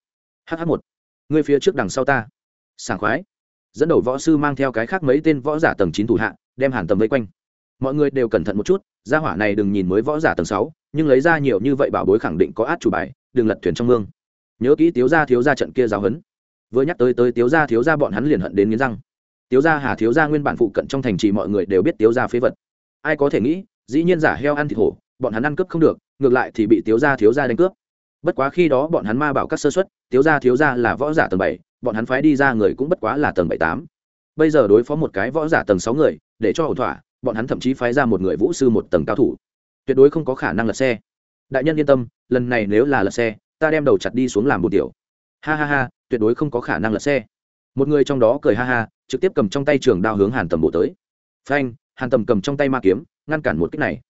Hh một, ngươi phía trước đằng sau ta. Sảng khoái. Dẫn đầu võ sư mang theo cái khác mấy tên võ giả tầng chín thủ hạ, đem hàn tầm vây quanh. Mọi người đều cẩn thận một chút, gia hỏa này đừng nhìn mới võ giả tầng sáu, nhưng lấy ra nhiều như vậy bảo bối khẳng định có át chủ bài, đừng lật thuyền trong mương nhớ kỹ tiếu gia thiếu gia trận kia giáo hấn vừa nhắc tới tới tiếu gia thiếu gia bọn hắn liền hận đến nghiến răng. Tiếu gia hà thiếu gia nguyên bản phụ cận trong thành trì mọi người đều biết tiếu gia phế vật. Ai có thể nghĩ, dĩ nhiên giả heo ăn thịt hổ, bọn hắn ăn cướp không được, ngược lại thì bị tiếu gia thiếu gia đánh cướp. Bất quá khi đó bọn hắn ma bảo các sơ xuất tiếu gia thiếu gia là võ giả tầng bảy, bọn hắn phái đi ra người cũng bất quá là tầng bảy tám. Bây giờ đối phó một cái võ giả tầng sáu người, để cho ổn thỏa, bọn hắn thậm chí phái ra một người vũ sư một tầng cao thủ. Tuyệt đối không có khả năng lật xe. Đại nhân yên tâm, lần này nếu là lật xe ta đem đầu chặt đi xuống làm một tiểu. Ha ha ha, tuyệt đối không có khả năng lật xe. Một người trong đó cười ha ha, trực tiếp cầm trong tay trường đao hướng hàn tầm bổ tới. Phanh, hàn tầm cầm trong tay ma kiếm, ngăn cản một kích này.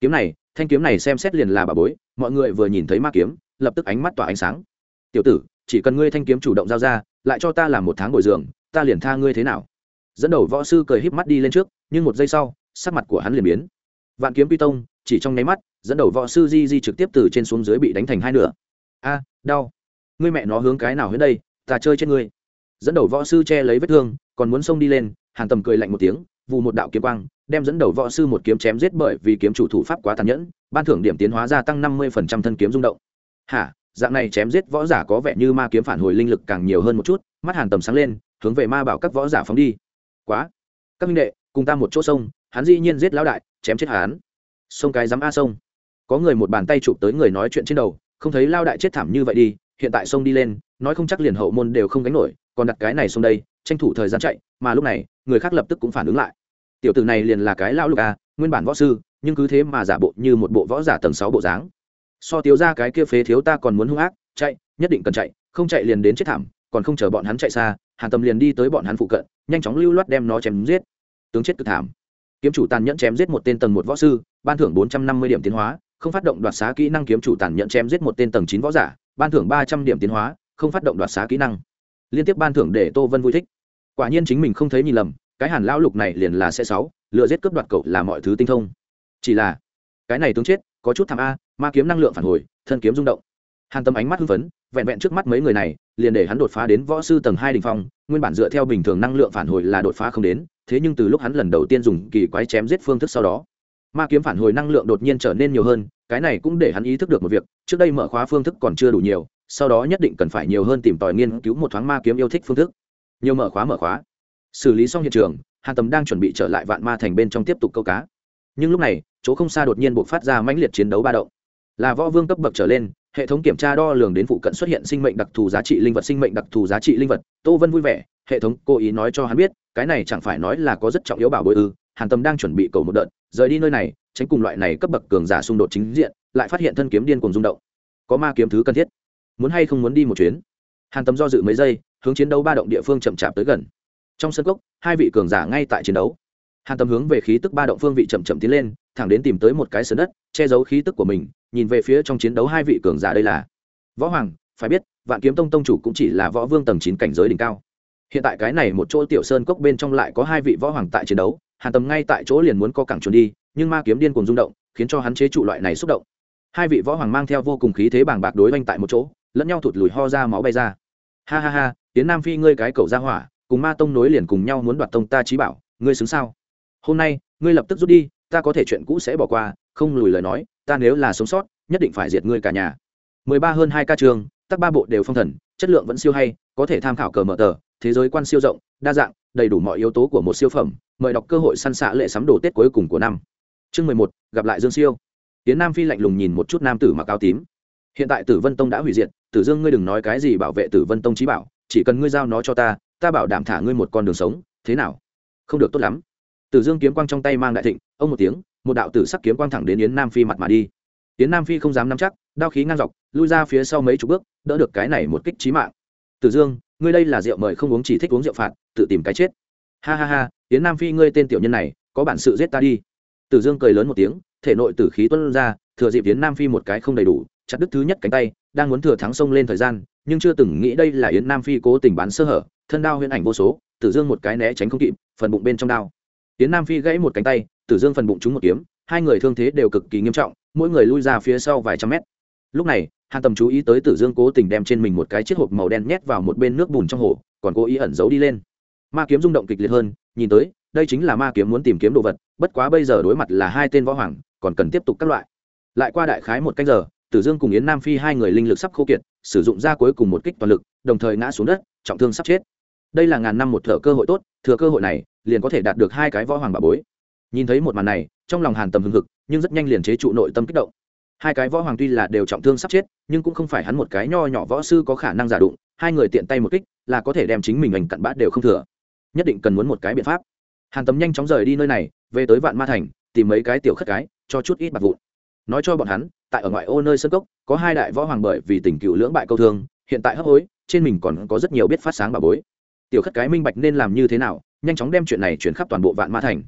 Kiếm này, thanh kiếm này xem xét liền là bà bối, mọi người vừa nhìn thấy ma kiếm, lập tức ánh mắt tỏa ánh sáng. Tiểu tử, chỉ cần ngươi thanh kiếm chủ động giao ra, lại cho ta làm một tháng bồi dưỡng, ta liền tha ngươi thế nào? Dẫn đầu võ sư cười híp mắt đi lên trước, nhưng một giây sau, sắc mặt của hắn liền biến. Vạn kiếm pi tông, chỉ trong nháy mắt, dẫn đầu võ sư di di trực tiếp từ trên xuống dưới bị đánh thành hai nửa a, đau. Ngươi mẹ nó hướng cái nào hướng đây, ta chơi trên ngươi. Dẫn đầu võ sư che lấy vết thương, còn muốn xông đi lên, hàn tầm cười lạnh một tiếng, vù một đạo kiếm quang, đem dẫn đầu võ sư một kiếm chém giết bởi vì kiếm chủ thủ pháp quá tàn nhẫn, ban thưởng điểm tiến hóa gia tăng năm mươi thân kiếm rung động. Hả, dạng này chém giết võ giả có vẻ như ma kiếm phản hồi linh lực càng nhiều hơn một chút, mắt hàn tầm sáng lên, hướng về ma bảo các võ giả phóng đi. Quá. Các minh đệ, cùng ta một chỗ sông, hắn dĩ nhiên giết lão đại, chém chết hắn. Sông cái dám a sông. Có người một bàn tay chụp tới người nói chuyện trên đầu không thấy lao đại chết thảm như vậy đi, hiện tại sông đi lên, nói không chắc liền hậu môn đều không gánh nổi, còn đặt cái này xuống đây, tranh thủ thời gian chạy, mà lúc này, người khác lập tức cũng phản ứng lại. Tiểu tử này liền là cái lão lục a, nguyên bản võ sư, nhưng cứ thế mà giả bộ như một bộ võ giả tầng sáu bộ dáng. So tiếu ra cái kia phế thiếu ta còn muốn hung ác, chạy, nhất định cần chạy, không chạy liền đến chết thảm, còn không chờ bọn hắn chạy xa, hàn tâm liền đi tới bọn hắn phụ cận, nhanh chóng lưu loát đem nó chém giết. Tướng chết cực thảm. Kiếm chủ tàn nhẫn chém giết một tên tầng một võ sư, ban thưởng bốn trăm năm mươi điểm tiến hóa không phát động đoạt xá kỹ năng kiếm chủ tàn nhẫn chém giết một tên tầng chín võ giả, ban thưởng ba trăm điểm tiến hóa, không phát động đoạt xá kỹ năng. Liên tiếp ban thưởng để tô vân vui thích. Quả nhiên chính mình không thấy nhìn lầm, cái hàn lão lục này liền là xe sáu lựa giết cướp đoạt cậu là mọi thứ tinh thông. Chỉ là, cái này tướng chết, có chút thảm a, ma kiếm năng lượng phản hồi, thân kiếm rung động. Hàn tâm ánh mắt hưng phấn, vẹn vẹn trước mắt mấy người này, liền để hắn đột phá đến võ sư tầng hai đình phong, nguyên bản dựa theo bình thường năng lượng phản hồi là đột phá không đến, thế nhưng từ lúc hắn lần đầu tiên dùng kỳ quái chém giết phương thức sau đó ma kiếm phản hồi năng lượng đột nhiên trở nên nhiều hơn, cái này cũng để hắn ý thức được một việc, trước đây mở khóa phương thức còn chưa đủ nhiều, sau đó nhất định cần phải nhiều hơn tìm tòi nghiên cứu một thoáng ma kiếm yêu thích phương thức. Nhiều mở khóa mở khóa. Xử lý xong hiện trường, hàn tầm đang chuẩn bị trở lại vạn ma thành bên trong tiếp tục câu cá. Nhưng lúc này, chỗ không xa đột nhiên buộc phát ra mãnh liệt chiến đấu ba động. Là võ vương cấp bậc trở lên, hệ thống kiểm tra đo lường đến phụ cận xuất hiện sinh mệnh đặc thù giá trị linh vật, sinh mệnh đặc thù giá trị linh vật. Tô vân vui vẻ, hệ thống cố ý nói cho hắn biết, cái này chẳng phải nói là có rất trọng yếu bảo bối ư? Hàn tâm đang chuẩn bị cầu một đợt rời đi nơi này, tránh cùng loại này cấp bậc cường giả xung đột chính diện, lại phát hiện thân kiếm điên cùng rung động. Có ma kiếm thứ cần thiết. Muốn hay không muốn đi một chuyến? Hàn tấm do dự mấy giây, hướng chiến đấu ba động địa phương chậm chạp tới gần. Trong sân cốc, hai vị cường giả ngay tại chiến đấu. Hàn tấm hướng về khí tức ba động phương vị chậm chậm tiến lên, thẳng đến tìm tới một cái sân đất, che giấu khí tức của mình, nhìn về phía trong chiến đấu hai vị cường giả đây là. Võ hoàng, phải biết, vạn kiếm tông tông chủ cũng chỉ là võ vương tầng chín cảnh giới đỉnh cao. Hiện tại cái này một chỗ tiểu sơn cốc bên trong lại có hai vị võ hoàng tại chiến đấu hàn tầm ngay tại chỗ liền muốn co cẳng trốn đi, nhưng ma kiếm điên cùng rung động, khiến cho hắn chế trụ loại này xúc động. Hai vị võ hoàng mang theo vô cùng khí thế bàng bạc đối oanh tại một chỗ, lẫn nhau thụt lùi ho ra máu bay ra. Ha ha ha, tiến nam phi ngươi cái cầu ra hỏa, cùng ma tông nối liền cùng nhau muốn đoạt tông ta trí bảo, ngươi xứng sao? Hôm nay, ngươi lập tức rút đi, ta có thể chuyện cũ sẽ bỏ qua, không lùi lời nói, ta nếu là sống sót, nhất định phải diệt ngươi cả nhà. Mười ba hơn hai ca trường, tắc ba bộ đều phong thần, chất lượng vẫn siêu hay, có thể tham khảo cờ mở tờ, thế giới quan siêu rộng, đa dạng, đầy đủ mọi yếu tố của một siêu phẩm mời đọc cơ hội săn xạ lệ sắm đồ tết cuối cùng của năm. Chương mười một, gặp lại dương siêu. Tiến nam phi lạnh lùng nhìn một chút nam tử mặc áo tím. Hiện tại tử vân tông đã hủy diệt, tử dương ngươi đừng nói cái gì bảo vệ tử vân tông trí bảo, chỉ cần ngươi giao nó cho ta ta bảo đảm thả ngươi một con đường sống, thế nào? Không được tốt lắm. Tử dương kiếm quang trong tay mang đại thịnh, ông một tiếng, một đạo tử sắc kiếm quang thẳng đến yến nam phi mặt mà đi. Yến nam phi không dám nắm chắc, đao khí ngang dọc, lui ra phía sau mấy chục bước, đỡ được cái này một kích trí mạng. Tử dương, ngươi đây là rượu mời không uống chỉ thích uống rượu phạt, tự tìm cái chết ha ha ha, yến nam phi ngươi tên tiểu nhân này, có bản sự giết ta đi. Tử dương cười lớn một tiếng, thể nội tử khí tuân ra, thừa dịp yến nam phi một cái không đầy đủ, chặt đứt thứ nhất cánh tay, đang muốn thừa thắng sông lên thời gian, nhưng chưa từng nghĩ đây là yến nam phi cố tình bán sơ hở, thân đao huyễn ảnh vô số, tử dương một cái né tránh không kịp, phần bụng bên trong đao. Yến nam phi gãy một cánh tay, tử dương phần bụng trúng một kiếm, hai người thương thế đều cực kỳ nghiêm trọng, mỗi người lui ra phía sau vài trăm mét. Lúc này, hàn tầm chú ý tới tử dương cố tình đem trên mình một cái chiếc hộp màu đen nhét vào một bên nước bùn trong hồ, còn cố ý ẩn giấu đi lên ma kiếm rung động kịch liệt hơn, nhìn tới, đây chính là ma kiếm muốn tìm kiếm đồ vật, bất quá bây giờ đối mặt là hai tên võ hoàng, còn cần tiếp tục các loại. Lại qua đại khái một canh giờ, tử dương cùng yến nam phi hai người linh lực sắp khô kiệt, sử dụng ra cuối cùng một kích toàn lực, đồng thời ngã xuống đất, trọng thương sắp chết. Đây là ngàn năm một thợ cơ hội tốt, thừa cơ hội này, liền có thể đạt được hai cái võ hoàng bà bối. Nhìn thấy một màn này, trong lòng hàn tầm hưng hực, nhưng rất nhanh liền chế trụ nội tâm kích động. Hai cái võ hoàng tuy là đều trọng thương sắp chết, nhưng cũng không phải hắn một cái nho nhỏ võ sư có khả năng giả đụng, hai người tiện tay một kích, là có thể đem chính mình ảnh cặn bát đều không thừa nhất định cần muốn một cái biện pháp. Hàn tấm nhanh chóng rời đi nơi này, về tới vạn ma thành, tìm mấy cái tiểu khất cái, cho chút ít bạc vụn. Nói cho bọn hắn, tại ở ngoại ô nơi sân cốc, có hai đại võ hoàng bởi vì tình cựu lưỡng bại câu thương, hiện tại hấp hối, trên mình còn có rất nhiều biết phát sáng bà bối. Tiểu khất cái minh bạch nên làm như thế nào, nhanh chóng đem chuyện này chuyển khắp toàn bộ vạn ma thành.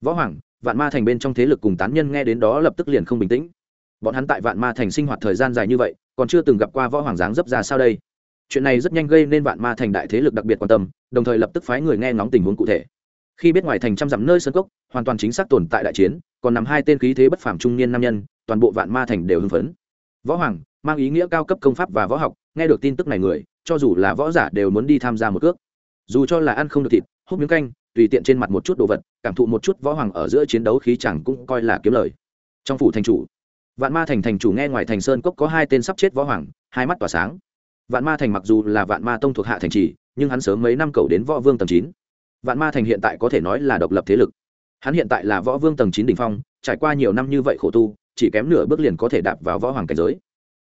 Võ hoàng, vạn ma thành bên trong thế lực cùng tán nhân nghe đến đó lập tức liền không bình tĩnh. Bọn hắn tại vạn ma thành sinh hoạt thời gian dài như vậy, còn chưa từng gặp qua võ hoàng dáng dấp ra sao đây? Chuyện này rất nhanh gây nên vạn ma thành đại thế lực đặc biệt quan tâm, đồng thời lập tức phái người nghe ngóng tình huống cụ thể. Khi biết ngoài thành trăm dặm nơi sân cốc, hoàn toàn chính xác tồn tại đại chiến, còn nằm hai tên khí thế bất phàm trung niên nam nhân, toàn bộ vạn ma thành đều hưng phấn. Võ hoàng, mang ý nghĩa cao cấp công pháp và võ học, nghe được tin tức này người, cho dù là võ giả đều muốn đi tham gia một cước dù cho là ăn không được thịt, hút miếng canh, tùy tiện trên mặt một chút đồ vật, cảm thụ một chút võ hoàng ở giữa chiến đấu khí chẳng cũng coi là kiếm lời. Trong phủ thành chủ, vạn ma thành thành chủ nghe ngoài thành sơn cốc có hai tên sắp chết võ hoàng, hai mắt tỏa sáng vạn ma thành mặc dù là vạn ma tông thuộc hạ thành trì, nhưng hắn sớm mấy năm cầu đến võ vương tầng chín. Vạn ma thành hiện tại có thể nói là độc lập thế lực. Hắn hiện tại là võ vương tầng chín đ ỉ n h phong, trải qua nhiều năm như vậy khổ tu, chỉ kém nửa bước liền có thể đạp vào võ hoàng cảnh giới.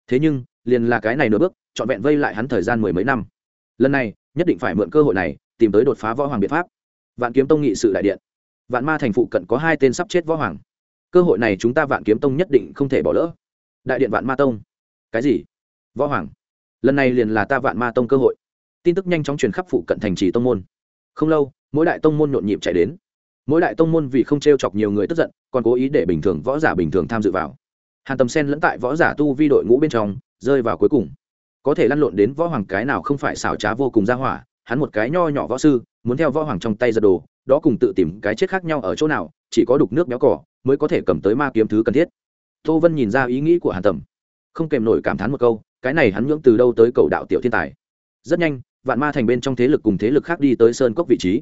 Thế nhưng, liền là cái này nửa bước, trọn vẹn vây lại hắn thời gian mười mấy năm. Lần này, nhất định phải mượn cơ hội này, tìm tới đột phá võ hoàng biện pháp. Vạn kiếm tông nghị sự đại điện. Vạn ma thành phụ cận có hai tên sắp chết võ hoàng. Cơ hội này chúng ta vạn kiếm tông nhất định không thể bỏ lỡ. Đại điện vạn ma tông. Cái gì? Võ hoàng lần này liền là ta vạn ma tông cơ hội. Tin tức nhanh chóng truyền khắp phụ cận thành trì tông môn. Không lâu, mỗi đại tông môn nhộn nhịp chạy đến. Mỗi đại tông môn vì không t r e o chọc nhiều người tức giận, còn cố ý để bình thường võ giả bình thường tham dự vào. Hàn tầm sen lẫn tại võ giả tu vi đội ngũ bên trong, rơi vào cuối cùng. Có thể lăn lộn đến võ hoàng cái nào không phải xảo trá vô cùng ra hỏa, hắn một cái nho nhỏ võ sư, muốn theo võ hoàng trong tay giật đồ, đó cùng tự tìm cái chết khác nhau ở chỗ nào, chỉ có đục nước béo cỏ mới có thể cầm tới ma kiếm thứ cần thiết. Tô vân nhìn ra ý nghĩ của hàn tầm, không kèm nổi cảm thán một câu cái này hắn nhưỡng từ đâu tới cầu đạo tiểu thiên tài. Rất nhanh, vạn ma thành bên trong thế lực cùng thế lực khác đi tới sơn cốc vị trí.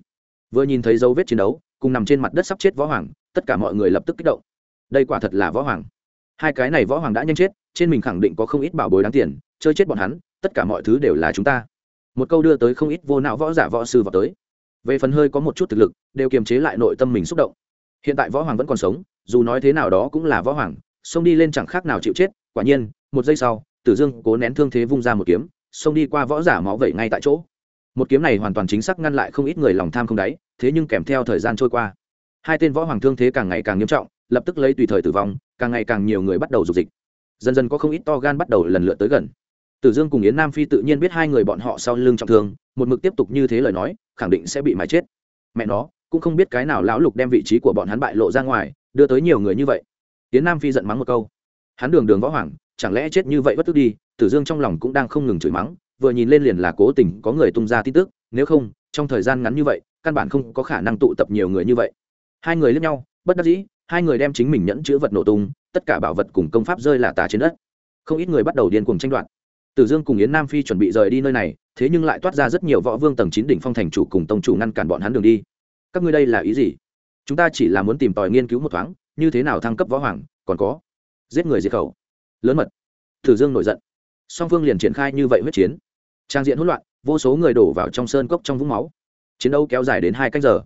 Vừa nhìn thấy dấu vết chiến đấu, cùng nằm trên mặt đất sắp chết võ hoàng, tất cả mọi người lập tức kích động. Đây quả thật là võ hoàng. Hai cái này võ hoàng đã nhanh chết, trên mình khẳng định có không ít bảo bối đáng tiền, chơi chết bọn hắn, tất cả mọi thứ đều là chúng ta. Một câu đưa tới không ít vô não võ giả võ sư vào tới. Về phần hơi có một chút thực lực, đều kiềm chế lại nội tâm mình xúc động. Hiện tại võ hoàng vẫn còn sống, dù nói thế nào đó cũng là võ hoàng, xông đi lên chẳng khác nào chịu chết, quả nhiên, một giây sau tử dương cố nén thương thế vung ra một kiếm, xông đi qua võ giả máu vẩy ngay tại chỗ. Một kiếm này hoàn toàn chính xác ngăn lại không ít người lòng tham không đáy, thế nhưng kèm theo thời gian trôi qua. Hai tên võ hoàng thương thế càng ngày càng nghiêm trọng, lập tức lấy tùy thời tử vong, càng ngày càng nhiều người bắt đầu dục dịch. Dần dần có không ít to gan bắt đầu lần lượt tới gần. Tử dương cùng yến nam phi tự nhiên biết hai người bọn họ sau lưng trọng thương, một mực tiếp tục như thế lời nói, khẳng định sẽ bị mái chết. Mẹ nó, cũng không biết cái nào lão lục đem vị trí của bọn hắn bại lộ ra ngoài, đưa tới nhiều người như vậy. Yến nam phi giận mắng một câu. Hắn đường đường võ hoàng chẳng lẽ chết như vậy bất tức đi, tử dương trong lòng cũng đang không ngừng chửi mắng, vừa nhìn lên liền là cố tình có người tung ra tin tức, nếu không, trong thời gian ngắn như vậy, căn bản không có khả năng tụ tập nhiều người như vậy. Hai người lẫn nhau, bất đắc dĩ, hai người đem chính mình nhẫn chữ vật nổ tung, tất cả bảo vật cùng công pháp rơi là tà trên đất. Không ít người bắt đầu điên cuồng tranh đoạt. Tử dương cùng yến nam phi chuẩn bị rời đi nơi này, thế nhưng lại toát ra rất nhiều võ vương tầng chín đỉnh phong thành chủ cùng tông chủ ngăn cản bọn hắn đường đi. Các ngươi đây là ý gì? Chúng ta chỉ là muốn tìm tòi nghiên cứu một thoáng, như thế nào thăng cấp võ hoàng, còn có giết người diệt khẩu lớn mật. Tử dương nổi giận. Song phương liền triển khai như vậy huyết chiến. Trang diện hỗn loạn, vô số người đổ vào trong sơn cốc trong vũng máu. Chiến đấu kéo dài đến hai canh giờ.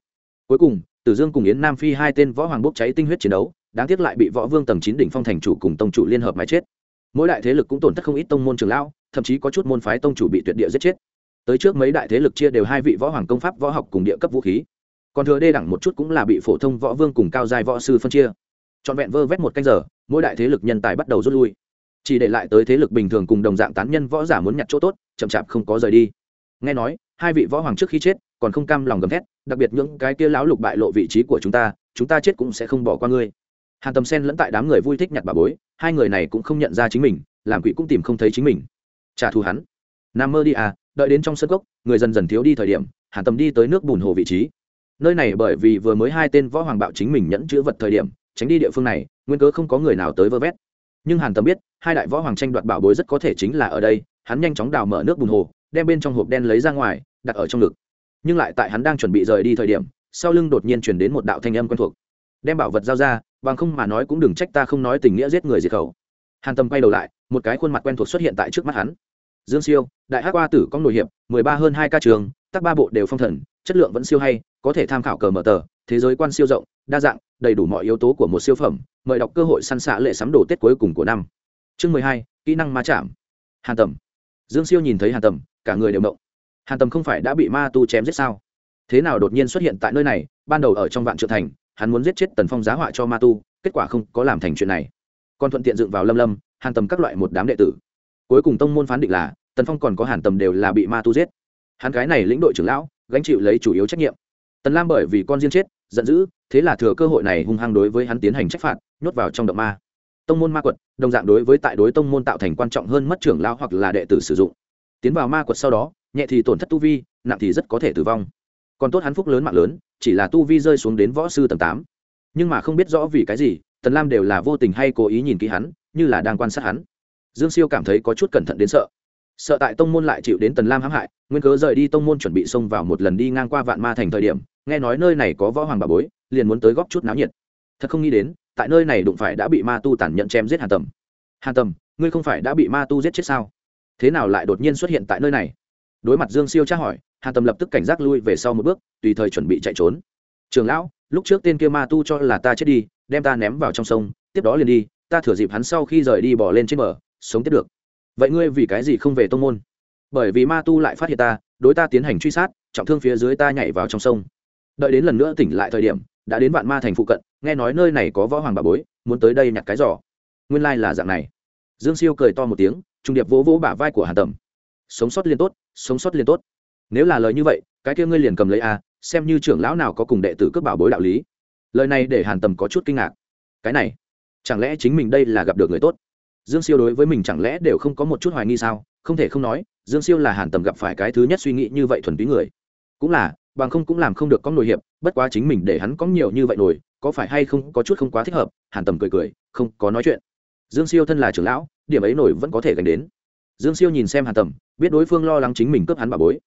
Cuối cùng, tử dương cùng yến nam phi hai tên võ hoàng bốc cháy tinh huyết chiến đấu, đáng tiếc lại bị võ vương tầng chín đỉnh phong thành chủ cùng tông chủ liên hợp mái chết. Mỗi đại thế lực cũng tổn thất không ít tông môn trường lão, thậm chí có chút môn phái tông chủ bị tuyệt địa giết chết. Tới trước mấy đại thế lực chia đều hai vị võ hoàng công pháp, võ học cùng địa cấp vũ khí. Còn thừa đê đẳng một chút cũng là bị phổ thông võ vương cùng cao giai võ sư phân chia. Trọn vẹn vơ vét một canh giờ, mỗi đại thế lực nhân tài bắt đầu rút lui chỉ để lại tới thế lực bình thường cùng đồng dạng tán nhân võ giả muốn nhặt chỗ tốt, chậm chạp không có rời đi. Nghe nói, hai vị võ hoàng trước khi chết còn không cam lòng gầm thét, đặc biệt những cái kia lão lục bại lộ vị trí của chúng ta chúng ta chết cũng sẽ không bỏ qua ngươi. Hàn tầm sen lẫn tại đám người vui thích nhặt bà bối, hai người này cũng không nhận ra chính mình, làm quỷ cũng tìm không thấy chính mình. Trả thù hắn. Nam mơ đi à đợi đến trong sân gốc người dần dần thiếu đi thời điểm, hàn tầm đi tới nước bùn hồ vị trí. Nơi này bởi vì vừa mới hai tên võ hoàng bạo chính mình nhẫn chữ vật thời điểm, tránh đi địa phương này, nguyên cớ không có người nào tới vơ vét nhưng hàn tầm biết, hai đại võ hoàng tranh đoạt bảo bối rất có thể chính là ở đây, hắn nhanh chóng đào mở nước bùn hồ, đem bên trong hộp đen lấy ra ngoài, đặt ở trong ngực. Nhưng lại tại hắn đang chuẩn bị rời đi thời điểm, sau lưng đột nhiên chuyển đến một đạo thanh âm quen thuộc. Đem bảo vật giao ra, bằng không mà nói cũng đừng trách ta không nói tình nghĩa giết người diệt khẩu. Hàn tâm quay đầu lại, một cái khuôn mặt quen thuộc xuất hiện tại trước mắt hắn. Dương siêu, đại hát qua tử có nội hiệp, mười ba hơn hai ca trường, tắc ba bộ đều phong thần, chất lượng vẫn siêu hay, có thể tham khảo cờ mở tờ, thế giới quan siêu rộng, đa dạng, đầy đủ mọi yếu tố của một siêu phẩm mời đọc cơ hội săn xạ lệ sắm đồ tết cuối cùng của năm. Chương mười hai, kỹ năng ma chạm. Hàn tầm. Dương siêu nhìn thấy hàn tầm, cả người đều động. Hàn tầm không phải đã bị ma tu chém giết sao? Thế nào đột nhiên xuất hiện tại nơi này, ban đầu ở trong vạn trượng thành, hắn muốn giết chết tần phong giá họa cho ma tu, kết quả không có làm thành chuyện này. Còn thuận tiện dựng vào lâm lâm, hàn tầm các loại một đám đệ tử. Cuối cùng tông môn phán định là, tần phong còn có hàn tầm đều là bị ma tu giết. Hắn cái này lĩnh đội trưởng lão, gánh chịu lấy chủ yếu trách nhiệm. Tần lam bởi vì con riêng chết, giận dữ, thế là thừa cơ hội này hung hăng đối với hắn tiến hành trách phạt nhốt vào trong động ma. Tông môn ma quật, đồng dạng đối với tại đối tông môn tạo thành quan trọng hơn mất trưởng lão hoặc là đệ tử sử dụng. Tiến vào ma quật sau đó, nhẹ thì tổn thất tu vi, nặng thì rất có thể tử vong. Còn tốt hắn phúc lớn mạng lớn, chỉ là tu vi rơi xuống đến võ sư tầng tám. Nhưng mà không biết rõ vì cái gì, tần lam đều là vô tình hay cố ý nhìn kỹ hắn, như là đang quan sát hắn. Dương siêu cảm thấy có chút cẩn thận đến sợ. Sợ tại tông môn lại chịu đến tần lam hãm hại, nguyên cớ rời đi tông môn chuẩn bị xông vào một lần đi ngang qua vạn ma thành thời điểm, nghe nói nơi này có võ hoàng bà bối, liền muốn tới góp chút náo nhiệt. Thật không nghĩ đến tại nơi này đụng phải đã bị ma tu tàn nhẫn chém giết hàn tầm. Hàn tầm, ngươi không phải đã bị ma tu giết chết sao? Thế nào lại đột nhiên xuất hiện tại nơi này? Đối mặt dương siêu tra hỏi, hàn tầm lập tức cảnh giác lui về sau một bước, tùy thời chuẩn bị chạy trốn. Trường lão, lúc trước tên kia ma tu cho là ta chết đi, đem ta ném vào trong sông, tiếp đó liền đi, ta thừa dịp hắn sau khi rời đi bỏ lên trên bờ, sống tiếp được. Vậy ngươi vì cái gì không về tông môn? Bởi vì ma tu lại phát hiện ta, đối ta tiến hành truy sát, trọng thương phía dưới ta nhảy vào trong sông. Đợi đến lần nữa tỉnh lại thời điểm đã đến vạn ma thành phụ cận, nghe nói nơi này có võ hoàng bà bối, muốn tới đây nhặt cái giỏ. Nguyên lai、like、là dạng này. Dương siêu cười to một tiếng, trung điệp vỗ vỗ bả vai của hàn tầm. Sống sót liên tốt, sống sót liên tốt. Nếu là lời như vậy, cái kia ngươi liền cầm lấy a, xem như trưởng lão nào có cùng đệ tử cướp bảo bối đạo lý. Lời này để hàn tầm có chút kinh ngạc. Cái này, chẳng lẽ chính mình đây là gặp được người tốt? Dương siêu đối với mình chẳng lẽ đều không có một chút hoài nghi sao? Không thể không nói, dương siêu là hàn tầm gặp phải cái thứ nhất suy nghĩ như vậy thuần túy người. Cũng là bằng không cũng làm không được có nổi hiệp, bất quá chính mình để hắn có nhiều như vậy nổi, có phải hay không có chút không quá thích hợp, hàn tầm cười cười, không có nói chuyện. Dương siêu thân là trưởng lão, điểm ấy nổi vẫn có thể gánh đến. Dương siêu nhìn xem hàn tầm, biết đối phương lo lắng chính mình cướp hắn bà bối.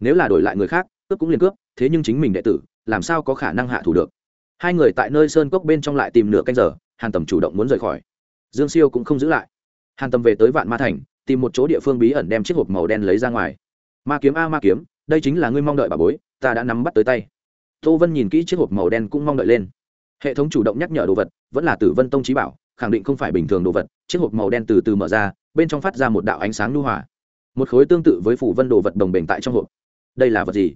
Nếu là đổi lại người khác, cướp cũng liền cướp, thế nhưng chính mình đệ tử, làm sao có khả năng hạ thủ được? Hai người tại nơi sơn cốc bên trong lại tìm nửa canh giờ, hàn tầm chủ động muốn rời khỏi. Dương siêu cũng không giữ lại. Hàn tầm về tới vạn ma thành, tìm một chỗ địa phương bí ẩn đem chiếc hộp màu đen lấy ra ngoài. Ma kiếm a, ma kiếm đây chính là ngươi mong đợi bà bối, ta đã nắm bắt tới tay. Tô vân nhìn kỹ chiếc hộp màu đen cũng mong đợi lên. Hệ thống chủ động nhắc nhở đồ vật, vẫn là tử vân tông trí bảo, khẳng định không phải bình thường đồ vật. Chiếc hộp màu đen từ từ mở ra, bên trong phát ra một đạo ánh sáng lưu hòa. một khối tương tự với phủ vân đồ vật đồng bền tại trong hộp. Đây là vật gì?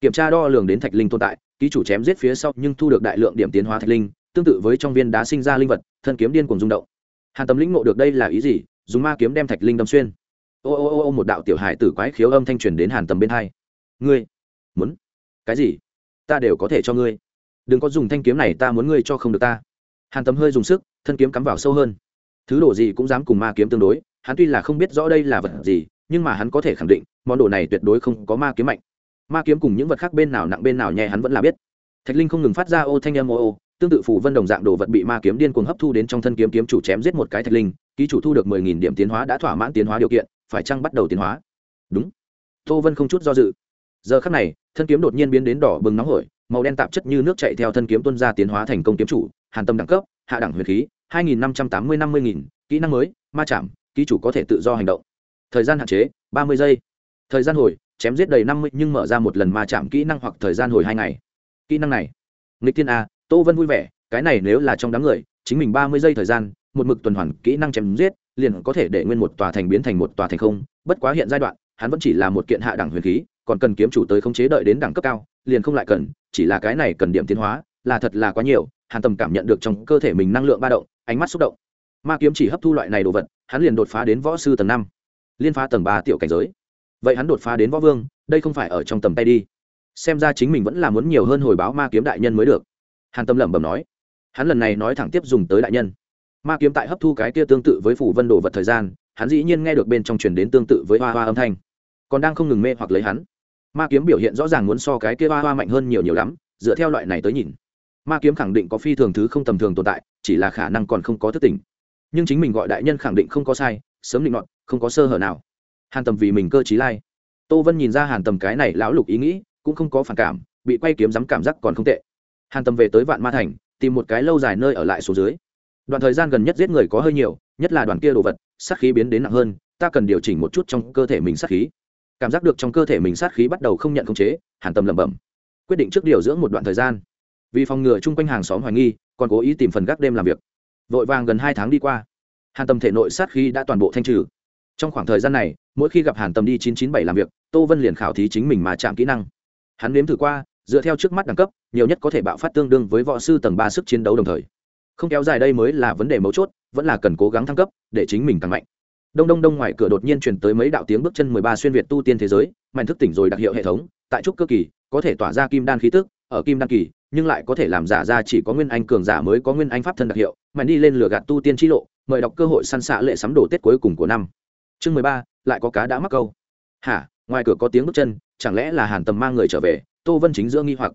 Kiểm tra đo lường đến thạch linh tồn tại, ký chủ chém giết phía sau nhưng thu được đại lượng điểm tiến hóa thạch linh, tương tự với trong viên đá sinh ra linh vật, thân kiếm điên cùng rung động. Hàn tầm lĩnh ngộ được đây là ý gì? Dùng ma kiếm đem thạch linh đâm xuyên. Ô ô ô ô, một đạo tiểu hải tử quái khiếu âm thanh truyền đến hàn tầm bên hai ngươi muốn cái gì? Ta đều có thể cho ngươi. Đừng có dùng thanh kiếm này, ta muốn ngươi cho không được ta. Hàn tấm hơi dùng sức, thân kiếm cắm vào sâu hơn. Thứ đồ gì cũng dám cùng ma kiếm tương đối, hắn tuy là không biết rõ đây là vật gì, nhưng mà hắn có thể khẳng định, món đồ này tuyệt đối không có ma kiếm mạnh. Ma kiếm cùng những vật khác bên nào nặng bên nào nhẹ hắn vẫn là biết. Thạch linh không ngừng phát ra ô thanh âm ô ô, tương tự phủ vân đồng dạng đồ vật bị ma kiếm điên cuồng hấp thu đến trong thân kiếm kiếm chủ chém giết một cái thạch linh, ký chủ thu được mười nghìn điểm tiến hóa đã thỏa mãn tiến hóa điều kiện, phải chăng bắt đầu tiến hóa? Đúng. Tô vân không chút do dự giờ khắc này, thân kiếm đột nhiên biến đến đỏ bừng nóng hổi, màu đen tạp chất như nước chạy theo thân kiếm tuân ra tiến hóa thành công kiếm chủ, hàn tâm đẳng cấp, hạ đẳng huyền khí, hai nghìn năm trăm tám mươi năm mươi nghìn, kỹ năng mới, ma chạm, ký chủ có thể tự do hành động. Thời gian hạn chế, ba mươi giây. Thời gian hồi, chém giết đầy năm mươi, nhưng mở ra một lần ma chạm kỹ năng hoặc thời gian hồi hai ngày. Kỹ năng này, nghịch thiên a, tô vân vui vẻ, cái này nếu là trong đám người, chính mình ba mươi giây thời gian, một mực tuần hoàn kỹ năng chém giết, liền có thể để nguyên một tòa thành biến thành một tòa thành không, bất quá hiện giai đoạn, hắn vẫn chỉ là một kiện hạ đẳng huyền khí còn cần kiếm chủ tới khống chế đợi đến đẳng cấp cao, liền không lại cần, chỉ là cái này cần điểm tiến hóa, là thật là quá nhiều, hàn tầm cảm nhận được trong cơ thể mình năng lượng ba động, ánh mắt xúc động. Ma kiếm chỉ hấp thu loại này đồ vật, hắn liền đột phá đến võ sư tầng năm, liên phá tầng ba tiểu cảnh giới. Vậy hắn đột phá đến võ vương, đây không phải ở trong tầm tay đi. Xem ra chính mình vẫn là muốn nhiều hơn hồi báo ma kiếm đại nhân mới được. Hàn tâm lẩm bẩm nói. Hắn lần này nói thẳng tiếp dùng tới đại nhân. Ma kiếm tại hấp thu cái kia tương tự với phủ vân đồ vật thời gian, hắn dĩ nhiên nghe được bên trong truyền đến tương tự với hoa hoa âm thanh. Còn đang không ngừng mê hoặc lấy hắn ma kiếm biểu hiện rõ ràng muốn so cái kia hoa hoa mạnh hơn nhiều nhiều lắm, dựa theo loại này tới nhìn. Ma kiếm khẳng định có phi thường thứ không tầm thường tồn tại, chỉ là khả năng còn không có thức tỉnh. Nhưng chính mình gọi đại nhân khẳng định không có sai, sớm định luận không có sơ hở nào. Hàn tầm vì mình cơ t lai. Tô vân nhìn ra hàn tầm cái này lão lục ý nghĩ, cũng không có phản cảm, bị quay kiếm dám cảm giác còn không tệ. Hàn tầm về tới vạn ma thành, tìm một cái lâu dài nơi ở lại số dưới. Đoạn thời gian gần nhất giết người có hơi nhiều, nhất là đoàn kia đồ vật, sát khí biến đến nặng hơn, ta cần điều chỉnh một chút trong cơ thể mình sát khí cảm giác được trong cơ thể mình sát khí bắt đầu không nhận khống chế, hàn tâm lẩm bẩm. Quyết định trước điều dưỡng một đoạn thời gian. Vì phòng ngừa chung quanh hàng xóm hoài nghi, còn cố ý tìm phần gác đêm làm việc. Vội vàng gần hai tháng đi qua, hàn tâm thể nội sát khí đã toàn bộ thanh trừ. Trong khoảng thời gian này, mỗi khi gặp hàn tâm đi chín chín bảy làm việc, tô vân liền khảo thí chính mình mà chạm kỹ năng. Hắn nếm thử qua, dựa theo trước mắt đẳng cấp, nhiều nhất có thể bạo phát tương đương với võ sư tầng ba sức chiến đấu đồng thời. Không kéo dài đây mới là vấn đề mấu chốt, vẫn là cần cố gắng thăng cấp, để chính mình càng mạnh đông đông đông ngoài cửa đột nhiên truyền tới mấy đạo tiếng bước chân mười ba xuyên việt tu tiên thế giới, mạnh thức tỉnh rồi đặc hiệu hệ thống, tại trúc cơ kỳ, có thể tỏa ra kim đan khí tức, ở kim đan kỳ, nhưng lại có thể làm giả ra chỉ có nguyên anh cường giả mới có nguyên anh pháp thân đặc hiệu, mạnh đi lên lửa gạt tu tiên chi lộ, mời đọc cơ hội săn xạ lệ sắm đồ tết cuối cùng của năm. Chương mười ba, lại có cá đã mắc câu. Hả, ngoài cửa có tiếng bước chân, chẳng lẽ là hàn tầm mang người trở về, tô vân chính giữa nghi hoặc.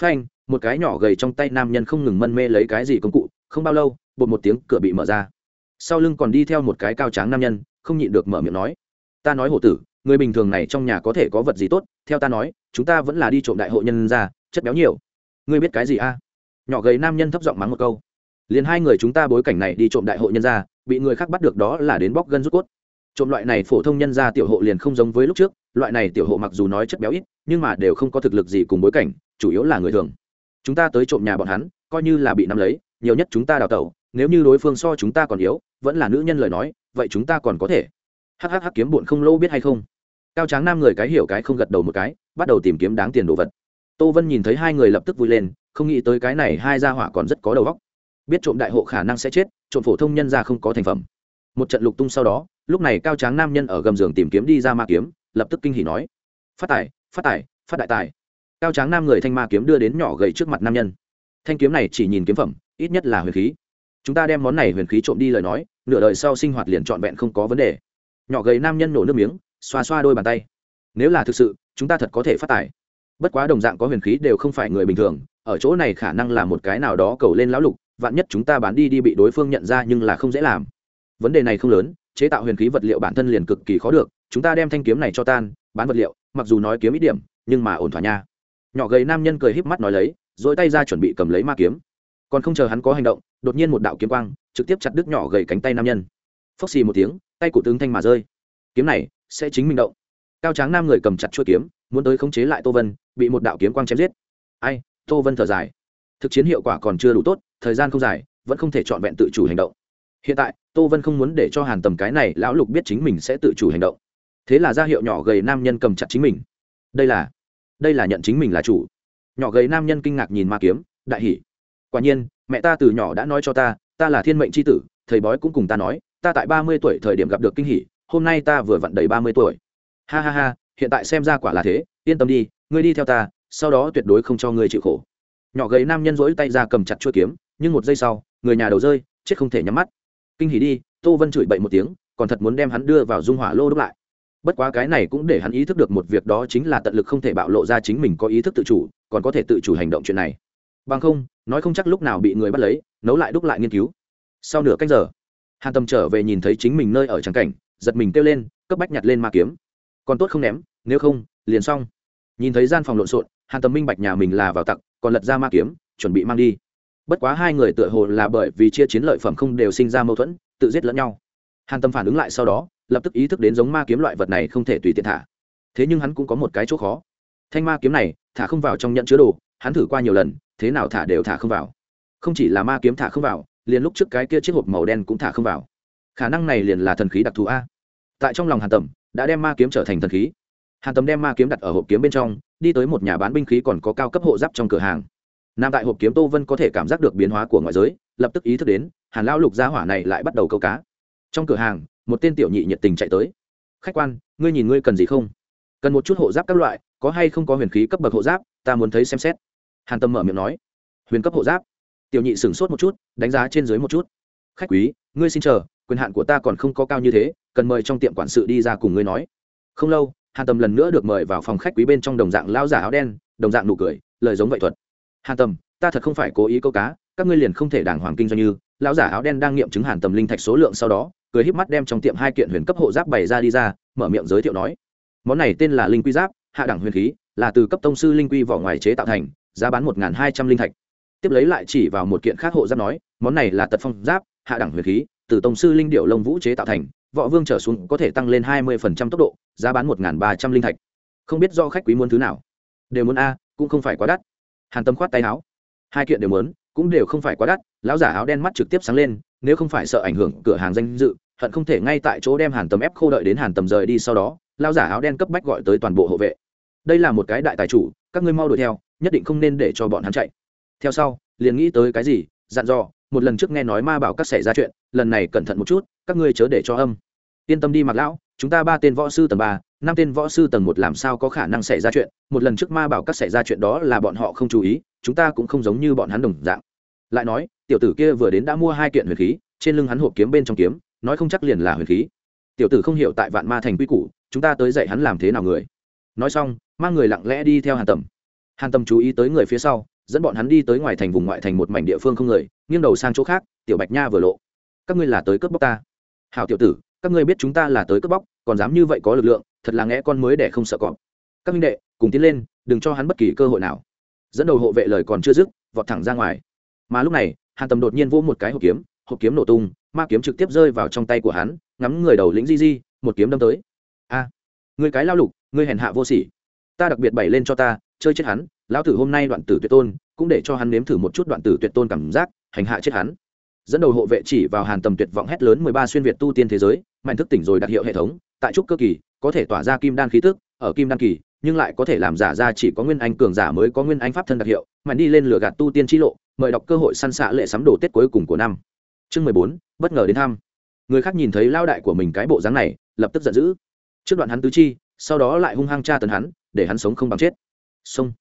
Phanh, một cái nhỏ gầy trong tay nam nhân không ngừng mân mê lấy cái gì công cụ, không bao lâu, bột một tiếng cửa bị mở ra sau lưng còn đi theo một cái cao tráng nam nhân, không nhịn được mở miệng nói, ta nói hổ tử, người bình thường này trong nhà có thể có vật gì tốt? Theo ta nói, chúng ta vẫn là đi trộm đại hội nhân ra, chất béo nhiều. Ngươi biết cái gì a? Nhỏ gầy nam nhân thấp giọng mắng một câu. Liền hai người chúng ta bối cảnh này đi trộm đại hội nhân ra, bị người khác bắt được đó là đến bóc gân rút cốt. Trộm loại này phổ thông nhân ra tiểu hộ liền không giống với lúc trước, loại này tiểu hộ mặc dù nói chất béo ít, nhưng mà đều không có thực lực gì cùng bối cảnh, chủ yếu là người thường. Chúng ta tới trộm nhà bọn hắn, coi như là bị nắm lấy, nhiều nhất chúng ta đào tẩu nếu như đối phương so chúng ta còn yếu, vẫn là nữ nhân lời nói, vậy chúng ta còn có thể. Hhh kiếm bụn không lâu biết hay không? Cao tráng nam người cái hiểu cái không gật đầu một cái, bắt đầu tìm kiếm đáng tiền đồ vật. Tô vân nhìn thấy hai người lập tức vui lên, không nghĩ tới cái này hai gia hỏa còn rất có đầu óc. Biết trộm đại hộ khả năng sẽ chết, trộm phổ thông nhân ra không có thành phẩm. Một trận lục tung sau đó, lúc này cao tráng nam nhân ở gầm giường tìm kiếm đi ra ma kiếm, lập tức kinh hỉ nói, phát tài phát tài, phát đại tài. Cao tráng nam người thanh ma kiếm đưa đến nhỏ gầy trước mặt nam nhân. Thanh kiếm này chỉ nhìn kiếm phẩm, ít nhất là huyền khí chúng ta đem món này huyền khí trộm đi lời nói, nửa đời sau sinh hoạt liền trọn vẹn không có vấn đề. Nhỏ gầy nam nhân nổ nước miếng, xoa xoa đôi bàn tay. Nếu là thực sự, chúng ta thật có thể phát tài. Bất quá đồng dạng có huyền khí đều không phải người bình thường, ở chỗ này khả năng là một cái nào đó cầu lên lão lục, vạn nhất chúng ta bán đi đi bị đối phương nhận ra nhưng là không dễ làm. Vấn đề này không lớn, chế tạo huyền khí vật liệu bản thân liền cực kỳ khó được, chúng ta đem thanh kiếm này cho tan, bán vật liệu, mặc dù nói kiếm ít điểm, nhưng mà ổn thỏa nha. Nhỏ gầy nam nhân cười híp mắt nói lấy, rồi tay ra chuẩn bị cầm lấy ma kiếm còn không chờ hắn có hành động, đột nhiên một đạo kiếm quang trực tiếp chặt đứt nhỏ gầy cánh tay nam nhân. Phốc xì một tiếng, tay của tướng thanh mà rơi. Kiếm này sẽ chính mình động. Cao tráng nam người cầm chặt chuôi kiếm, muốn tới khống chế lại tô vân, bị một đạo kiếm quang chém giết. Ai, tô vân thở dài. Thực chiến hiệu quả còn chưa đủ tốt, thời gian không dài, vẫn không thể trọn vẹn tự chủ hành động. Hiện tại, tô vân không muốn để cho hàn tầm cái này lão lục biết chính mình sẽ tự chủ hành động. Thế là ra hiệu nhỏ gầy nam nhân cầm chặt chính mình. Đây là đây là nhận chính mình là chủ. Nhỏ gầy nam nhân kinh ngạc nhìn ma kiếm, đại hỷ quả nhiên, mẹ ta từ nhỏ đã nói cho ta ta là thiên mệnh c h i tử, thầy bói cũng cùng ta nói, ta tại ba mươi tuổi thời điểm gặp được kinh hỷ hôm nay ta vừa vặn đầy ba mươi tuổi. Ha ha ha, hiện tại xem ra quả là thế, yên tâm đi, ngươi đi theo ta, sau đó tuyệt đối không cho ngươi chịu khổ. Nhỏ gầy nam nhân rỗi tay ra cầm chặt chuỗi kiếm, nhưng một giây sau, người nhà đầu rơi, chết không thể nhắm mắt. Kinh hỉ đi, tô vân chửi bậy một tiếng, còn thật muốn đem hắn đưa vào dung hỏa lô đúc lại. Bất quá cái này cũng để hắn ý thức được một việc đó chính là tận lực không thể bạo lộ ra chính mình có ý thức tự chủ, còn có thể tự chủ hành động chuyện này. Bằng không nói không chắc lúc nào bị người bắt lấy, nấu lại đúc lại nghiên cứu. Sau nửa cách giờ, hàn tâm trở về nhìn thấy chính mình nơi ở trắng cảnh, giật mình kêu lên, cấp bách nhặt lên ma kiếm. Còn tốt không ném, nếu không, liền xong. Nhìn thấy gian phòng lộn xộn, hàn tâm minh bạch nhà mình là vào tặc, còn lật ra ma kiếm, chuẩn bị mang đi. Bất quá hai người tựa hồ là bởi vì chia chiến lợi phẩm không đều sinh ra mâu thuẫn, tự giết lẫn nhau. Hàn tâm phản ứng lại sau đó, lập tức ý thức đến giống ma kiếm loại vật này không thể tùy tiện thả. Thế nhưng hắn cũng có một cái chỗ khó. Thanh ma kiếm này, thả không vào trong nhận chứa đồ, hắn thử qua nhiều lần thế nào thả đều thả không vào. Không chỉ là ma kiếm thả không vào, liền lúc trước cái kia chiếc hộp màu đen cũng thả không vào. Khả năng này liền là thần khí đặc thù a. Tại trong lòng hàn tầm, đã đem ma kiếm trở thành thần khí. Hàn tầm đem ma kiếm đặt ở hộp kiếm bên trong, đi tới một nhà bán binh khí còn có cao cấp hộ giáp trong cửa hàng. Nam tại hộp kiếm tô vân có thể cảm giác được biến hóa của ngoại giới, lập tức ý thức đến, hàn lão lục gia hỏa này lại bắt đầu câu cá. Trong cửa hàng, một tên tiểu nhị nhiệt tình chạy tới. Khách quan, ngươi nhìn ngươi cần gì không? Cần một chút hộ giáp các loại, có hay không có huyền khí cấp bậc hộ giáp, ta muốn thấy xem xét hàn tâm mở miệng nói, huyền cấp hộ giáp. Tiểu nhị sửng sốt một chút, đánh giá trên dưới một chút. Khách quý, ngươi xin chờ, quyền hạn của ta còn không có cao như thế, cần mời trong tiệm quản sự đi ra cùng ngươi nói. Không lâu, hàn tâm lần nữa được mời vào phòng khách quý bên trong đồng dạng lao giả áo đen, đồng dạng nụ cười, lời giống vậy thuật. Hàn tâm, ta thật không phải cố ý câu cá, các ngươi liền không thể đàng hoàng kinh doanh như, lão giả áo đen đang nghiệm chứng hàn tầm linh thạch số lượng sau đó, cười híp mắt đem trong tiệm hai kiện huyền cấp hộ giáp bày ra đi ra, mở miệng giới thiệu nói, món này tên là linh quy giáp, hạ đẳng huyền khí, là từ cấp tông sư linh quy vỏ ngoài chế tạo thành giá bán một hai trăm linh thạch. Tiếp lấy lại chỉ vào một kiện khác hộ giáp nói, món này là tật phong giáp, hạ đẳng huyền khí, từ tông sư linh điệu lông vũ chế tạo thành, võ vương trở xuống có thể tăng lên hai mươi tốc độ, giá bán một ba trăm linh thạch. Không biết do khách quý muốn thứ nào. Đều muốn a, cũng không phải quá đắt. Hàn tâm khoát tay áo. Hai kiện đều muốn, cũng đều không phải quá đắt, lão giả áo đen mắt trực tiếp sáng lên, nếu không phải sợ ảnh hưởng cửa hàng danh dự, hận không thể ngay tại chỗ đem hàn tầm ép khô đợi đến hàn tầm rời đi sau đó, lão giả áo đen cấp bách gọi tới toàn bộ hộ vệ. Đây là một cái đại tài chủ, các ngươi mau đuổi theo nhất định không nên để cho bọn hắn chạy. Theo sau, liền nghĩ tới cái gì, dặn dò, một lần trước nghe nói ma bảo các xảy ra chuyện, lần này cẩn thận một chút, các ngươi chớ để cho âm. Yên tâm đi mặc lão, chúng ta ba tên võ sư tầng ba, năm tên võ sư tầng một làm sao có khả năng xảy ra chuyện, một lần trước ma bảo các xảy ra chuyện đó là bọn họ không chú ý, chúng ta cũng không giống như bọn hắn đồng dạng. Lại nói, tiểu tử kia vừa đến đã mua hai kiện huyền khí, trên lưng hắn hộp kiếm bên trong kiếm, nói không chắc liền là huyền khí. Tiểu tử không hiểu tại vạn ma thành quy củ, chúng ta tới dạy hắn làm thế nào người. Nói xong mang người lặng lẽ đi theo hàn tầm hàn Tâm chú ý tới người phía sau dẫn bọn hắn đi tới ngoài thành vùng ngoại thành một mảnh địa phương không người nghiêng đầu sang chỗ khác tiểu bạch nha vừa lộ. Các ngươi là tới cướp bóc ta. Hảo tiểu tử các ngươi biết chúng ta là tới cướp bóc còn dám như vậy có lực lượng thật là nghe con mới để không sợ cọp. Các minh đệ cùng tiến lên đừng cho hắn bất kỳ cơ hội nào. Dẫn đầu hộ vệ lời còn chưa dứt vọt thẳng ra ngoài. Mà lúc này hàn tầm đột nhiên vỗ một cái hộp kiếm hộp kiếm nổ tung ma kiếm trực tiếp rơi vào trong tay của hắn ngắm người đầu lĩnh di di một kiếm đâm tới. A à, người cái lao lục người hèn hạ vô sỉ. Ta đặc biệt bày lên cho ta chơi chết hắn, lão tử hôm nay đoạn tử tuyệt tôn, cũng để cho hắn nếm thử một chút đoạn tử tuyệt tôn cảm giác, hành hạ chết hắn. Dẫn đầu hộ vệ chỉ vào hàn tầm tuyệt vọng hét lớn mười ba xuyên việt tu tiên thế giới, mạnh thức tỉnh rồi đặc hiệu hệ thống, tại trúc cơ kỳ, có thể tỏa ra kim đan khí tức, ở kim đan kỳ, nhưng lại có thể làm giả ra chỉ có nguyên anh cường giả mới có nguyên anh pháp thân đặc hiệu, mạnh đi lên lửa gạt tu tiên chi lộ, mời đọc cơ hội săn xạ lệ sắm đồ tết cuối cùng của năm. Chương mười bốn, bất ngờ đến thăm. Người khác nhìn thấy lao đại của mình cái bộ dáng này, lập tức giận dữ. Trước đoạn hắn tứ chi, sau đó lại hung hăng tra tấn hắn, để hắn sống không bằng chết xông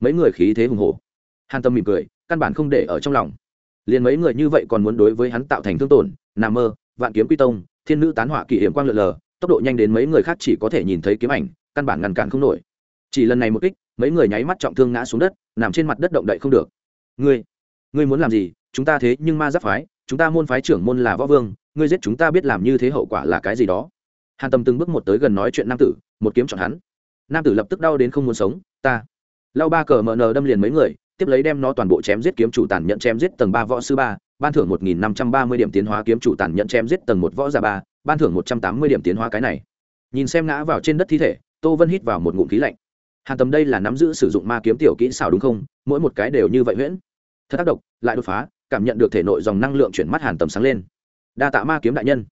mấy người khí thế hùng hổ. Hàn tâm mỉm cười, căn bản không để ở trong lòng. Liền mấy người như vậy còn muốn đối với hắn tạo thành thương tổn nà mơ, vạn kiếm quy tông, thiên nữ tán họa kỷ hiểm quang lượn lờ, tốc độ nhanh đến mấy người khác chỉ có thể nhìn thấy kiếm ảnh, căn bản ngăn cản không nổi. Chỉ lần này một kích, mấy người nháy mắt trọng thương ngã xuống đất, nằm trên mặt đất động đậy không được. Ngươi ngươi muốn làm gì? Chúng ta thế nhưng ma giáp phái, chúng ta môn phái trưởng môn là võ vương, ngươi giết chúng ta biết làm như thế hậu quả là cái gì đó. Hàn tâm từng bước một tới gần nói chuyện nam tử, một kiếm chọn hắn. Nam tử lập tức đau đến không muốn sống ta. Lau ba cờ mờ nờ đâm liền mấy người, tiếp lấy đem nó toàn bộ chém giết kiếm chủ tàn nhận chém giết tầng ba võ sư ba, ban thưởng một nghìn năm trăm ba mươi điểm tiến hóa kiếm chủ tàn nhận chém giết tầng một võ giả ba, ban thưởng một trăm tám mươi điểm tiến hóa cái này. Nhìn xem ngã vào trên đất thi thể, tô vân hít vào một ngụm khí lạnh. Hàn tầm đây là nắm giữ sử dụng ma kiếm tiểu kỹ xảo đúng không? Mỗi một cái đều như vậy nguyễn. thật tác động lại đột phá, cảm nhận được thể nội dòng năng lượng chuyển mắt hàn tầm sáng lên. Đa tạ ma kiếm đại nhân.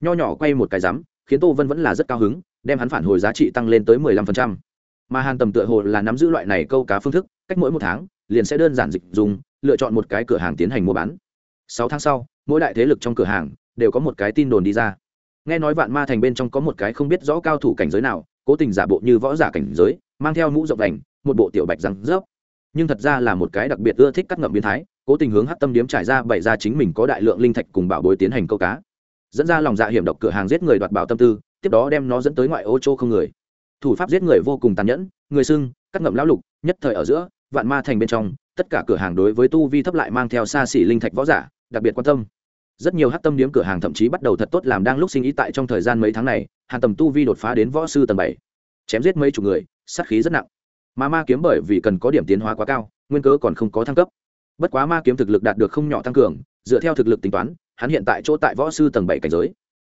Nho nhỏ quay một cái rắm khiến tô vân vẫn là rất cao hứng, đem hắn phản hồi giá trị tăng lên tới mười lăm phần trăm mà hàn tầm tựa hồ là nắm giữ loại này câu cá phương thức, cách mỗi một tháng, liền sẽ đơn giản dịch dùng, lựa chọn một cái cửa hàng tiến hành mua bán. Sáu tháng sau, mỗi đại thế lực trong cửa hàng đều có một cái tin đồn đi ra. Nghe nói vạn ma thành bên trong có một cái không biết rõ cao thủ cảnh giới nào, cố tình giả bộ như võ giả cảnh giới, mang theo mũ rộng đành, một bộ tiểu bạch răng rớp. Nhưng thật ra là một cái đặc biệt ưa thích cắt ngậm biến thái, cố tình hướng hát tâm điếm trải ra bày ra chính mình có đại lượng linh thạch cùng bảo bối tiến hành câu cá. Dẫn ra lòng dạ hiểm độc cửa hàng giết người đoạt bảo tâm tư, tiếp đó đem nó dẫn tới ngoại ô châu không người thủ pháp giết người vô cùng tàn nhẫn, người sưng cắt ngậm lão lục, nhất thời ở giữa, vạn ma thành bên trong, tất cả cửa hàng đối với tu vi thấp lại mang theo xa xỉ linh thạch võ giả, đặc biệt quan tâm. Rất nhiều hát tâm điếm cửa hàng thậm chí bắt đầu thật tốt làm đang lúc sinh ý tại trong thời gian mấy tháng này, hàn tầm tu vi đột phá đến võ sư tầng bảy, chém giết mấy chục người, sát khí rất nặng. Mà ma kiếm bởi vì cần có điểm tiến hóa quá cao, nguyên cớ còn không có thăng cấp. Bất quá ma kiếm thực lực đạt được không nhỏ tăng cường, dựa theo thực lực tính toán, hắn hiện tại chỗ tại võ sư tầng bảy cảnh giới.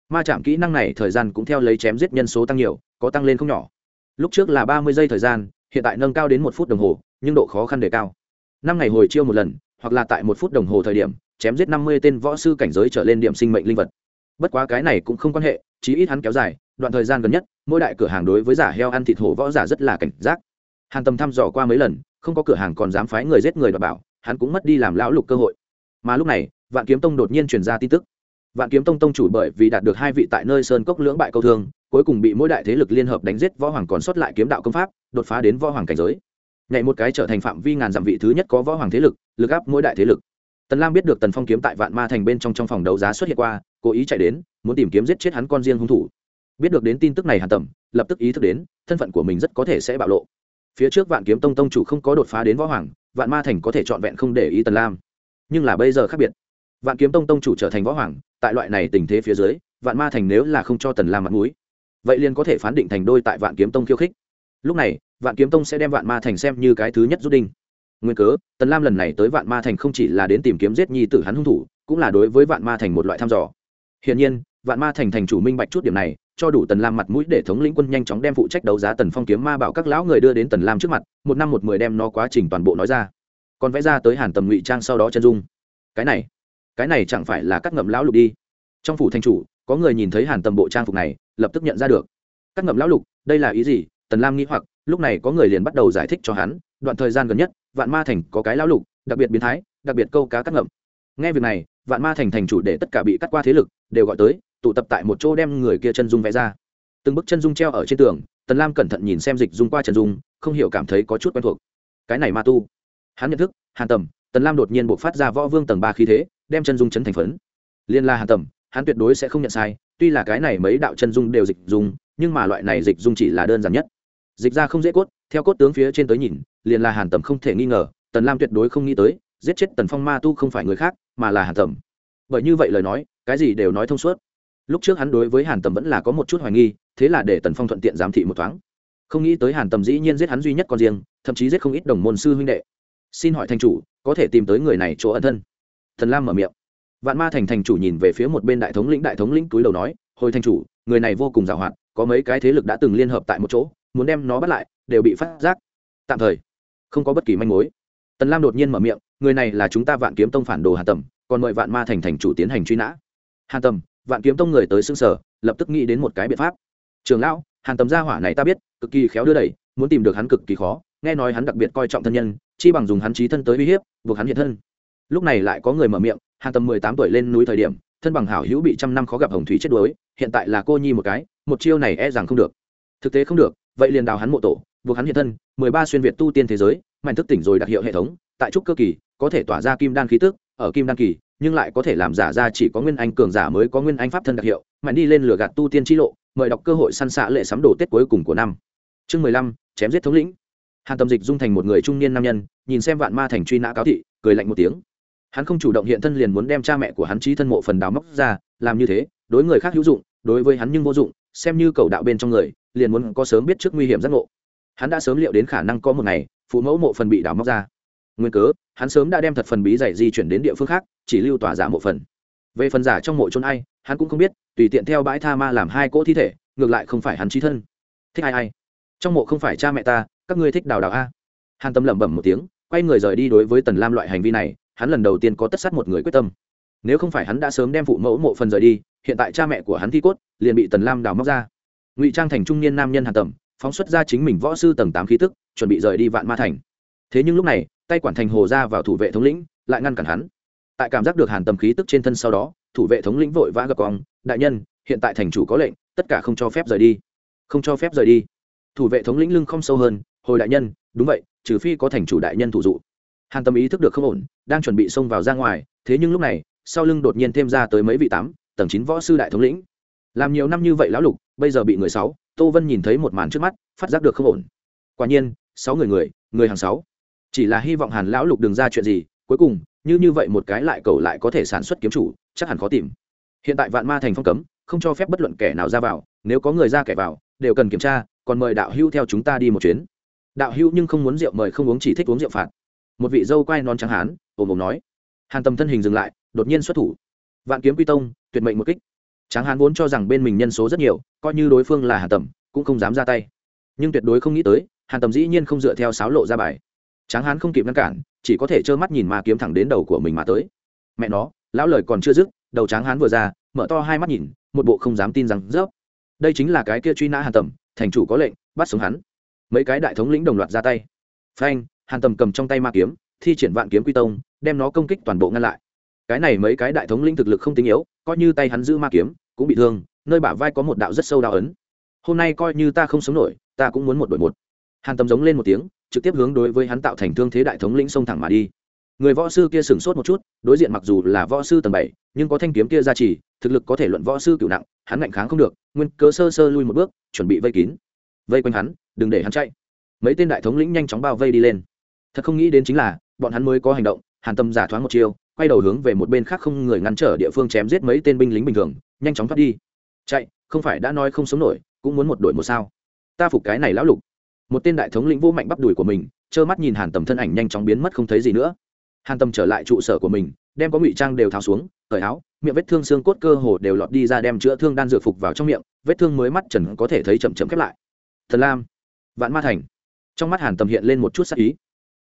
Ma chạm kỹ năng này thời gian cũng theo lấy chém giết nhân số tăng nhiều, có tăng lên không nhỏ lúc trước là ba mươi giây thời gian, hiện tại nâng cao đến một phút đồng hồ, nhưng độ khó khăn đề cao. Năm ngày hồi chiêu một lần, hoặc là tại một phút đồng hồ thời điểm, chém giết năm mươi tên võ sư cảnh giới trở lên điểm sinh mệnh linh vật. Bất quá cái này cũng không quan hệ, chí ít hắn kéo dài, đoạn thời gian gần nhất, mỗi đại cửa hàng đối với giả heo ăn thịt hổ võ giả rất là cảnh giác. Hàn tâm thăm dò qua mấy lần, không có cửa hàng còn dám phái người giết người đọc bảo, hắn cũng mất đi làm lão lục cơ hội. Mà lúc này, vạn kiếm tông đột nhiên truyền ra tin tức. Vạn kiếm tông tông chủ bởi vì đạt được hai vị tại nơi sơn cốc lưỡng bại câu thương cuối cùng bị mỗi đại thế lực liên hợp đánh giết võ hoàng còn sót lại kiếm đạo công pháp, đột phá đến võ hoàng cảnh giới. Nhảy một cái trở thành phạm vi ngàn dặm vị thứ nhất có võ hoàng thế lực lực áp mỗi đại thế lực. Tần lam biết được tần phong kiếm tại vạn ma thành bên trong trong phòng đấu giá xuất hiện qua, cố ý chạy đến, muốn tìm kiếm giết chết hắn con riêng hung thủ. Biết được đến tin tức này hàn tầm lập tức ý thức đến, thân phận của mình rất có thể sẽ bạo lộ. Phía trước vạn kiếm tông tông chủ không có đột phá đến võ hoàng, vạn ma thành có thể trọn vẹn không để ý tần lam. Nhưng là bây giờ khác biệt. Vạn kiếm tông tông chủ trở thành võ hoàng, tại loại này tình thế phía dưới, vạn ma thành nếu là không cho tần lam mặt mũi vậy liền có thể phán định thành đôi tại vạn kiếm tông khiêu khích. Lúc này, vạn kiếm tông sẽ đem vạn ma thành xem như cái thứ nhất rút đinh. Nguyên cớ, tần lam lần này tới vạn ma thành không chỉ là đến tìm kiếm giết nhi tử hắn hung thủ, cũng là đối với vạn ma thành một loại thăm dò. Hiển nhiên, vạn ma thành thành chủ minh bạch chút điểm này, cho đủ tần lam mặt mũi để thống lĩnh quân nhanh chóng đem phụ trách đấu giá tần phong kiếm ma bảo các lão người đưa đến tần lam trước mặt, một năm một mười đem nó quá trình toàn bộ nói ra. Còn vẽ ra tới hàn tầm ngụy trang sau đó chân dung. Cái này cái này chẳng phải là cắt ngậm lão lục đi. Trong phủ thanh chủ, có người nhìn thấy hàn tầm bộ trang phục này lập tức nhận ra được. Cắt ngậm lão lục, đây là ý gì? Tần lam nghĩ hoặc, lúc này có người liền bắt đầu giải thích cho hắn, đoạn thời gian gần nhất, vạn ma thành có cái lão lục, đặc biệt biến thái, đặc biệt câu cá cắt ngậm. Nghe việc này, vạn ma thành thành chủ để tất cả bị cắt qua thế lực, đều gọi tới, tụ tập tại một chỗ đem người kia chân dung vẽ ra. Từng bức chân dung treo ở trên tường, tần lam cẩn thận nhìn xem dịch dung qua chân dung, không hiểu cảm thấy có chút quen thuộc. Cái này ma tu. Hắn nhận thức, hàn tầm, tần lam đột nhiên buộc phát ra võ vương tầng ba khí thế, đem chân dung chấn thành phấn. Liên la hàn tầm, hắn tuyệt đối sẽ không nhận sai tuy là cái này mấy đạo chân dung đều dịch dung, nhưng mà loại này dịch dung chỉ là đơn giản nhất. Dịch ra không dễ cốt, theo cốt tướng phía trên tới nhìn, liền là hàn tầm không thể nghi ngờ, tần lam tuyệt đối không nghĩ tới, giết chết tần phong ma tu không phải người khác, mà là hàn tầm. Bởi như vậy lời nói, cái gì đều nói thông suốt. Lúc trước hắn đối với hàn tầm vẫn là có một chút hoài nghi, thế là để tần phong thuận tiện giám thị một thoáng. Không nghĩ tới hàn tầm dĩ nhiên giết hắn duy nhất con riêng, thậm chí giết không ít đồng môn sư huynh đệ. Xin hỏi thanh chủ, có thể tìm tới người này chỗ ẩn thân? Thần lam mở miệng vạn ma thành thành chủ nhìn về phía một bên đại thống lĩnh, đại thống lĩnh túi đầu nói, hồi Thành chủ, người này vô cùng giàu hoạt có mấy cái thế lực đã từng liên hợp tại một chỗ, muốn đem nó bắt lại, đều bị phát giác. Tạm thời, không có bất kỳ manh mối. Tần lam đột nhiên mở miệng, người này là chúng ta vạn kiếm tông phản đồ hàn tầm, còn mời vạn ma thành thành chủ tiến hành truy nã. Hàn tầm, vạn kiếm tông người tới xương sở, lập tức nghĩ đến một cái biện pháp. Trường lão, hàn tầm gia hỏa này ta biết, cực kỳ khéo đưa đẩy, muốn tìm được hắn cực kỳ khó, nghe nói hắn đặc biệt coi trọng thân nhân, chi bằng dùng hắn trí thân tới uy hiếp, buộc hắn hiện thân. Lúc này lại có người mở miệng hàn tầm mười tám tuổi lên núi thời điểm, thân bằng hảo hữu bị trăm năm khó gặp hồng thủy chết đuối, hiện tại là cô nhi một cái, một chiêu này e rằng không được. Thực tế không được, vậy liền đào hắn mộ tổ, buộc hắn hiện thân, mười ba xuyên việt tu tiên thế giới, mạnh thức tỉnh rồi đặc hiệu hệ thống, tại trúc cơ kỳ, có thể tỏa ra kim đan khí tức, ở kim đan kỳ, nhưng lại có thể làm giả ra chỉ có nguyên anh cường giả mới có nguyên anh pháp thân đặc hiệu, mạnh đi lên lửa gạt tu tiên chi lộ, mời đọc cơ hội săn xạ lệ sắm đồ tết cuối cùng của năm. Chương mười lăm, chém giết thống lĩnh. Hàn tâm dịch dung thành một người trung niên nam nhân, nhìn xem vạn ma thành truy nã cáo thị, cười lạnh một tiếng hắn không chủ động hiện thân liền muốn đem cha mẹ của hắn trí thân mộ phần đào móc ra, làm như thế, đối người khác hữu dụng, đối với hắn nhưng vô dụng, xem như cầu đạo bên trong người, liền muốn có sớm biết trước nguy hiểm giác ngộ. Hắn đã sớm liệu đến khả năng có một ngày, phụ mẫu mộ phần bị đào móc ra. Nguyên cớ, hắn sớm đã đem thật phần bí dày di chuyển đến địa phương khác, chỉ lưu tỏa giả mộ phần. Về phần giả trong mộ trôn ai, hắn cũng không biết, tùy tiện theo bãi tha ma làm hai cỗ thi thể, ngược lại không phải hắn trí thân. Thích ai ai? Trong mộ không phải cha mẹ ta, các ngươi thích đào đào a. Hàn tâm lẩm bẩm một tiếng, quay người rời đi đối với tần lam loại hành vi này hắn lần đầu tiên có tất sát một người quyết tâm. Nếu không phải hắn đã sớm đem phụ mẫu mộ phần rời đi, hiện tại cha mẹ của hắn thi cốt liền bị tần lam đào móc ra. Ngụy trang thành trung niên nam nhân hàn tầm phóng xuất ra chính mình võ sư tầng tám khí tức, chuẩn bị rời đi vạn ma thành. Thế nhưng lúc này, tay quản thành hồ ra vào thủ vệ thống lĩnh, lại ngăn cản hắn. Tại cảm giác được hàn tầm khí tức trên thân sau đó, thủ vệ thống lĩnh vội vã gặp cong đại nhân, hiện tại thành chủ có lệnh, tất cả không cho phép rời đi. Không cho phép rời đi. Thủ vệ thống lĩnh lưng không sâu hơn, hồi đại nhân, đúng vậy, trừ phi có thành chủ đại nhân thủ dụ hàn tâm ý thức được không ổn, đang chuẩn bị xông vào ra ngoài, thế nhưng lúc này, sau lưng đột nhiên thêm ra tới mấy vị tám, tầng chín võ sư đại thống lĩnh. Làm nhiều năm như vậy lão lục, bây giờ bị người sáu, tô vân nhìn thấy một màn trước mắt, phát giác được không ổn. Quả nhiên, sáu người người người hàng sáu. Chỉ là hy vọng hàn lão lục đừng ra chuyện gì, cuối cùng, như như vậy một cái lại cầu lại có thể sản xuất kiếm chủ, chắc hẳn khó tìm. Hiện tại vạn ma thành phong cấm, không cho phép bất luận kẻ nào ra vào, nếu có người ra kẻ vào, đều cần kiểm tra, còn mời đạo hưu theo chúng ta đi một chuyến. Đạo hưu nhưng không muốn rượu mời không uống chỉ thích uống rượu phạt một vị dâu quai non trắng hán ồm ồm nói. Hàn tầm thân hình dừng lại, đột nhiên xuất thủ. Vạn kiếm quy tông, tuyệt mệnh một kích. Tráng hán vốn cho rằng bên mình nhân số rất nhiều, coi như đối phương là hàn tầm, cũng không dám ra tay. Nhưng tuyệt đối không nghĩ tới, hàn tầm dĩ nhiên không dựa theo sáo lộ ra bài. Tráng hán không kịp ngăn cản, chỉ có thể trơ mắt nhìn mà kiếm thẳng đến đầu của mình mà tới. Mẹ nó, lão lời còn chưa dứt, đầu tráng hán vừa ra, mở to hai mắt nhìn, một bộ không dám tin rằng, rớp. Đây chính là cái kia truy nã hàn tầm, thành chủ có lệnh, bắt sống hắn. Mấy cái đại thống lĩnh đồng loạt ra tay. Phanh hàn tầm cầm trong tay ma kiếm, thi triển vạn kiếm quy tông, đem nó công kích toàn bộ ngăn lại. Cái này mấy cái đại thống lĩnh thực lực không tinh yếu, coi như tay hắn giữ ma kiếm, cũng bị thương, nơi bả vai có một đạo rất sâu đạo ấn. Hôm nay coi như ta không sống nổi, ta cũng muốn một đội một. Hàn Tầm giống lên một tiếng, trực tiếp hướng đối với hắn tạo thành thương thế đại thống lĩnh xông thẳng mà đi. Người võ sư kia sửng sốt một chút, đối diện mặc dù là võ sư tầng bảy, nhưng có thanh kiếm kia ra trì, thực lực có thể luận võ sư cựu nặng, hắn ngạnh kháng không được, nguyên cớ sơ sơ lui một bước, chuẩn bị vây kín. Vây quanh hắn, đừng để hắn chạy. Mấy tên đại thống lĩnh nhanh chóng bao vây đi lên thật không nghĩ đến chính là, bọn hắn mới có hành động, hàn tâm giả thoáng một chiêu, quay đầu hướng về một bên khác không người ngăn trở địa phương chém giết mấy tên binh lính bình thường, nhanh chóng thoát đi. Chạy, không phải đã nói không sống nổi, cũng muốn một đội một sao. Ta phục cái này lão lục. Một tên đại thống lĩnh vô mạnh bắp đùi của mình, trơ mắt nhìn hàn tầm thân ảnh nhanh chóng biến mất không thấy gì nữa. Hàn tầm trở lại trụ sở của mình, đem có ngụy trang đều tháo xuống, cởi áo, miệng vết thương xương cốt cơ hồ đều lọt đi ra đem chữa thương đan dược phục vào trong miệng, vết thương mới mắt trần có thể thấy chậm chậm khép lại. Thần lam, vạn ma thành. Trong mắt hàn tầm hiện lên một chút sắc ý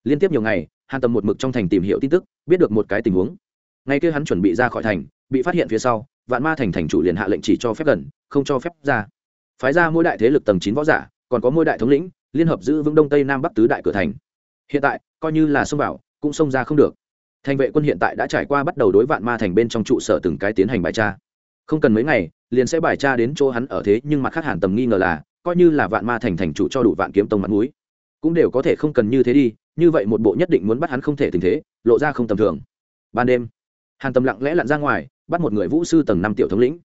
liên tiếp nhiều ngày, hàn tầm một mực trong thành tìm hiểu tin tức, biết được một cái tình huống. Ngay kia hắn chuẩn bị ra khỏi thành, bị phát hiện phía sau, vạn ma thành thành chủ liền hạ lệnh chỉ cho phép gần, không cho phép ra. Phái ra mỗi đại thế lực tầng chín võ giả, còn có mỗi đại thống lĩnh, liên hợp giữ vững đông tây nam bắc tứ đại cửa thành. Hiện tại, coi như là xông vào, cũng xông ra không được. Thành vệ quân hiện tại đã trải qua bắt đầu đối vạn ma thành bên trong trụ sở từng cái tiến hành bài tra. Không cần mấy ngày, liền sẽ bài tra đến chỗ hắn ở thế, nhưng mặt khác hàn tầm nghi ngờ là, coi như là vạn ma thành thành chủ cho đủ vạn kiếm tông mặt mũi cũng đều có thể không cần như thế đi như vậy một bộ nhất định muốn bắt hắn không thể tình thế lộ ra không tầm thường. Ban đêm hàn tầm lặng lẽ lặn ra ngoài bắt một người vũ sư tầng năm tiểu thống lĩnh.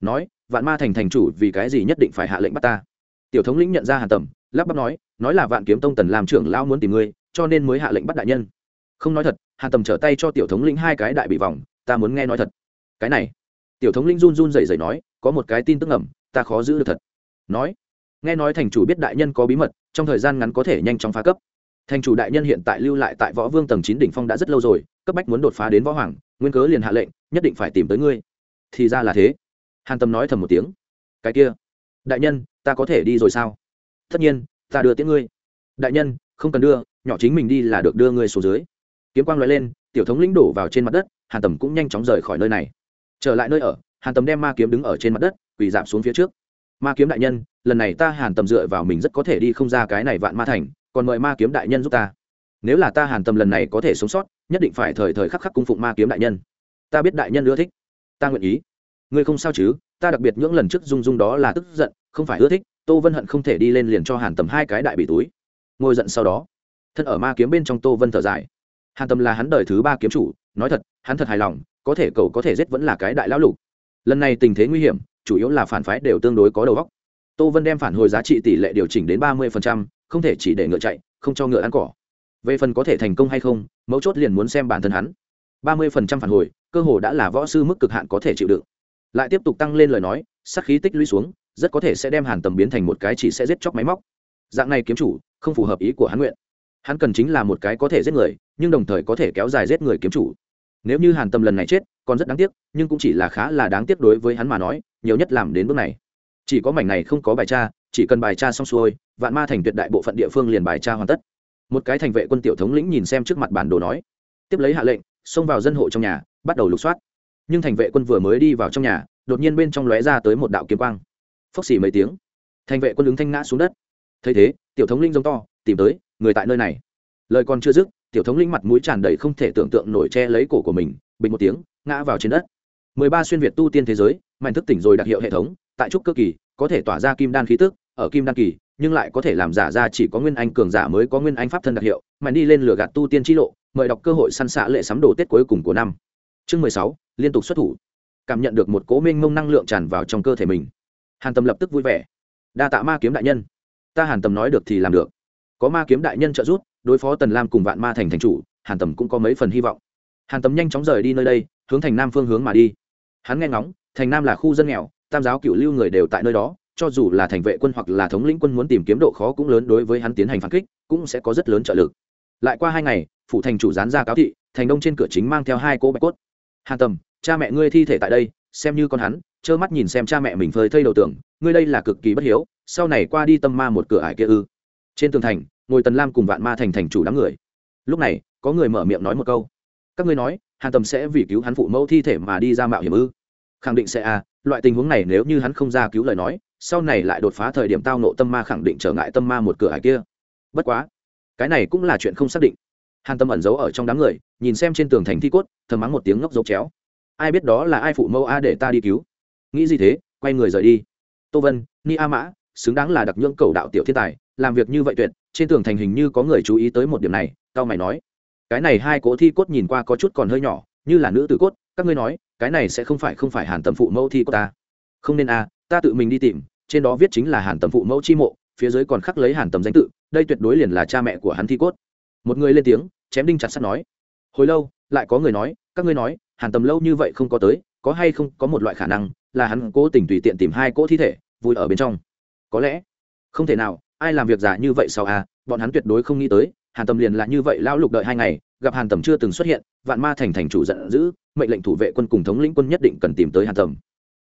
Nói vạn ma thành thành chủ vì cái gì nhất định phải hạ lệnh bắt ta? Tiểu thống lĩnh nhận ra hàn tầm lắp bắp nói nói là vạn kiếm tông tần làm trưởng lao muốn tìm ngươi cho nên mới hạ lệnh bắt đại nhân. Không nói thật hàn tầm trở tay cho tiểu thống lĩnh hai cái đại bị vòng ta muốn nghe nói thật. Cái này? Tiểu thống lĩnh run run rẩy rẩy nói có một cái tin tức ngầm, ta khó giữ được thật. Nói nghe nói thành chủ biết đại nhân có bí mật trong thời gian ngắn có thể nhanh chóng phá cấp. Thành chủ đại nhân hiện tại lưu lại tại võ vương tầng chín đỉnh phong đã rất lâu rồi, cấp bách muốn đột phá đến võ hoàng, nguyên cớ liền hạ lệnh, nhất định phải tìm tới ngươi. Thì ra là thế. Hàn tâm nói thầm một tiếng. Cái kia, đại nhân, ta có thể đi rồi sao? Tất nhiên, ta đưa tiễn ngươi. Đại nhân, không cần đưa, nhỏ chính mình đi là được đưa ngươi xuống dưới. Kiếm quang loại lên, tiểu thống lĩnh đổ vào trên mặt đất, hàn tầm cũng nhanh chóng rời khỏi nơi này. Trở lại nơi ở, hàn tầm đem ma kiếm đứng ở trên mặt đất, quỳ giảm xuống phía trước. Ma kiếm đại nhân lần này ta hàn tầm dựa vào mình rất có thể đi không ra cái này vạn ma thành, còn mời ma kiếm đại nhân giúp ta. Nếu là ta hàn tầm lần này có thể sống sót, nhất định phải thời thời khắc khắc cung phụng ma kiếm đại nhân. Ta biết đại nhân ưa thích. Ta nguyện ý. Ngươi không sao chứ? Ta đặc biệt những lần trước dung dung đó là tức giận, không phải ưa thích, tô vân hận không thể đi lên liền cho hàn tầm hai cái đại bị túi. Ngồi giận sau đó, thân ở ma kiếm bên trong tô vân thở dài. Hàn tầm là hắn đời thứ ba kiếm chủ, nói thật, hắn thật hài lòng, có thể cầu có thể giết vẫn là cái đại lão lục. Lần này tình thế nguy hiểm, chủ yếu là phản phái đều tương đối có đầu óc tô vân đem phản hồi giá trị tỷ lệ điều chỉnh đến ba mươi không thể chỉ để ngựa chạy, không cho ngựa ăn cỏ. Về phần có thể thành công hay không, mấu chốt liền muốn xem bản thân hắn. ba mươi phản hồi, cơ hồ đã là võ sư mức cực hạn có thể chịu đựng. Lại tiếp tục tăng lên lời nói sắc khí tích lũy xuống, rất có thể sẽ đem hàn tầm biến thành một cái chỉ sẽ giết chóc máy móc. Dạng này kiếm chủ, không phù hợp ý của hắn nguyện. Hắn cần chính là một cái có thể giết người, nhưng đồng thời có thể kéo dài giết người kiếm chủ. Nếu như hàn tầm lần này chết, còn rất đáng tiếc, nhưng cũng chỉ là khá là đáng tiếc đối với hắn mà nói, nhiều nhất làm đến bước này chỉ có mảnh này không có bài tra, chỉ cần bài tra xong xuôi, vạn ma thành tuyệt đại bộ phận địa phương liền bài tra hoàn tất. Một cái thành vệ quân tiểu thống lĩnh nhìn xem trước mặt bản đồ nói, tiếp lấy hạ lệnh, xông vào dân hộ trong nhà, bắt đầu lục soát. Nhưng thành vệ quân vừa mới đi vào trong nhà, đột nhiên bên trong lóe ra tới một đạo kiếm quang. Phốc xì mấy tiếng, thành vệ quân ứng thanh ngã xuống đất. Thấy thế, tiểu thống linh giống to, tìm tới, người tại nơi này. Lời còn chưa dứt, tiểu thống linh mặt mũi tràn đầy không thể tưởng tượng nổi che lấy cổ của mình, bình một tiếng, ngã vào trên đất. Mười ba xuyên việt tu tiên thế giới, mạnh thức tỉnh rồi đặc hiệu hệ thống tại trúc cơ kỳ, có thể tỏa ra kim đan khí tức, ở kim đan kỳ, nhưng lại có thể làm giả ra chỉ có nguyên anh cường giả mới có nguyên anh pháp thân đặc hiệu mạnh đi lên lửa gạt tu tiên t lộ, mời đọc cơ hội săn xạ lệ sắm đồ tết cuối cùng của năm. Chương mười sáu, liên tục xuất thủ. Cảm nhận được một cố minh mông năng lượng tràn vào trong cơ thể mình. Hàn tâm lập tức vui vẻ. Đa tạ ma kiếm đại nhân. Ta hàn tâm nói được thì làm được. Có ma kiếm đại nhân trợ giúp, đối phó tần lam cùng vạn ma thành thành chủ, hàn tâm cũng có mấy phần hy vọng. Hàn tâm nhanh chóng rời đi nơi đây, hướng thành nam phương hướng mà đi. Hắn nghe ngóng, thành nam là khu dân nghèo tam giáo cựu lưu người đều tại nơi đó, cho dù là thành vệ quân hoặc là thống lĩnh quân muốn tìm kiếm độ khó cũng lớn đối với hắn tiến hành phản kích, cũng sẽ có rất lớn trợ lực. Lại qua hai ngày phụ thành chủ gián ra cáo thị, thành đông trên cửa chính mang theo hai cỗ bạch cốt. Hàn tầm, cha mẹ ngươi thi thể tại đây, xem như con hắn, trơ mắt nhìn xem cha mẹ mình phơi thây đầu tưởng ngươi đây là cực kỳ bất hiếu, sau này qua đi tâm ma một cửa ải kia ư. Trên tường thành, ngồi tần lam cùng vạn ma thành thành chủ đám người. Lúc này, có người mở miệng nói một câu. Các ngươi nói, hàn tầm sẽ vì cứu hắn phụ mẫu thi thể mà đi ra mạo hiểm ư? Khẳng định sẽ à loại tình huống này nếu như hắn không ra cứu lời nói, sau này lại đột phá thời điểm tao nộ tâm ma khẳng định trở ngại tâm ma một cửa hải kia. Bất quá, cái này cũng là chuyện không xác định. Hàn tâm ẩn giấu ở trong đám người, nhìn xem trên tường thành thi cốt, thầm mắng một tiếng ngốc dấu chéo. Ai biết đó là ai phụ mẫu a để ta đi cứu? Nghĩ gì thế, quay người rời đi. Tô vân, ni a mã, xứng đáng là đặc nhưỡng cầu đạo tiểu thiên tài, làm việc như vậy tuyệt, trên tường thành hình như có người chú ý tới một điểm này, cao mày nói. Cái này hai cỗ thi cốt nhìn qua có chút còn hơi nhỏ, như là nữ tử cốt, các ngươi nói cái này sẽ không phải không phải hàn tầm phụ mẫu thi của ta. Không nên a, ta tự mình đi tìm, trên đó viết chính là hàn tầm phụ mẫu chi mộ, phía dưới còn khắc lấy hàn tầm danh tự, đây tuyệt đối liền là cha mẹ của hắn thi cốt. Một người lên tiếng, chém đinh chặt sắt nói. Hồi lâu, lại có người nói, các ngươi nói, hàn tầm lâu như vậy không có tới, có hay không có một loại khả năng là hắn cố tình tùy tiện tìm hai cỗ thi thể, vui ở bên trong. Có lẽ, không thể nào, ai làm việc giả như vậy sao à bọn hắn tuyệt đối không nghĩ tới, hàn tầm liền là như vậy lão lục đợi hai ngày gặp hàn tầm chưa từng xuất hiện, vạn ma thành thành chủ giận dữ, mệnh lệnh thủ vệ quân cùng thống lĩnh quân nhất định cần tìm tới hàn tầm.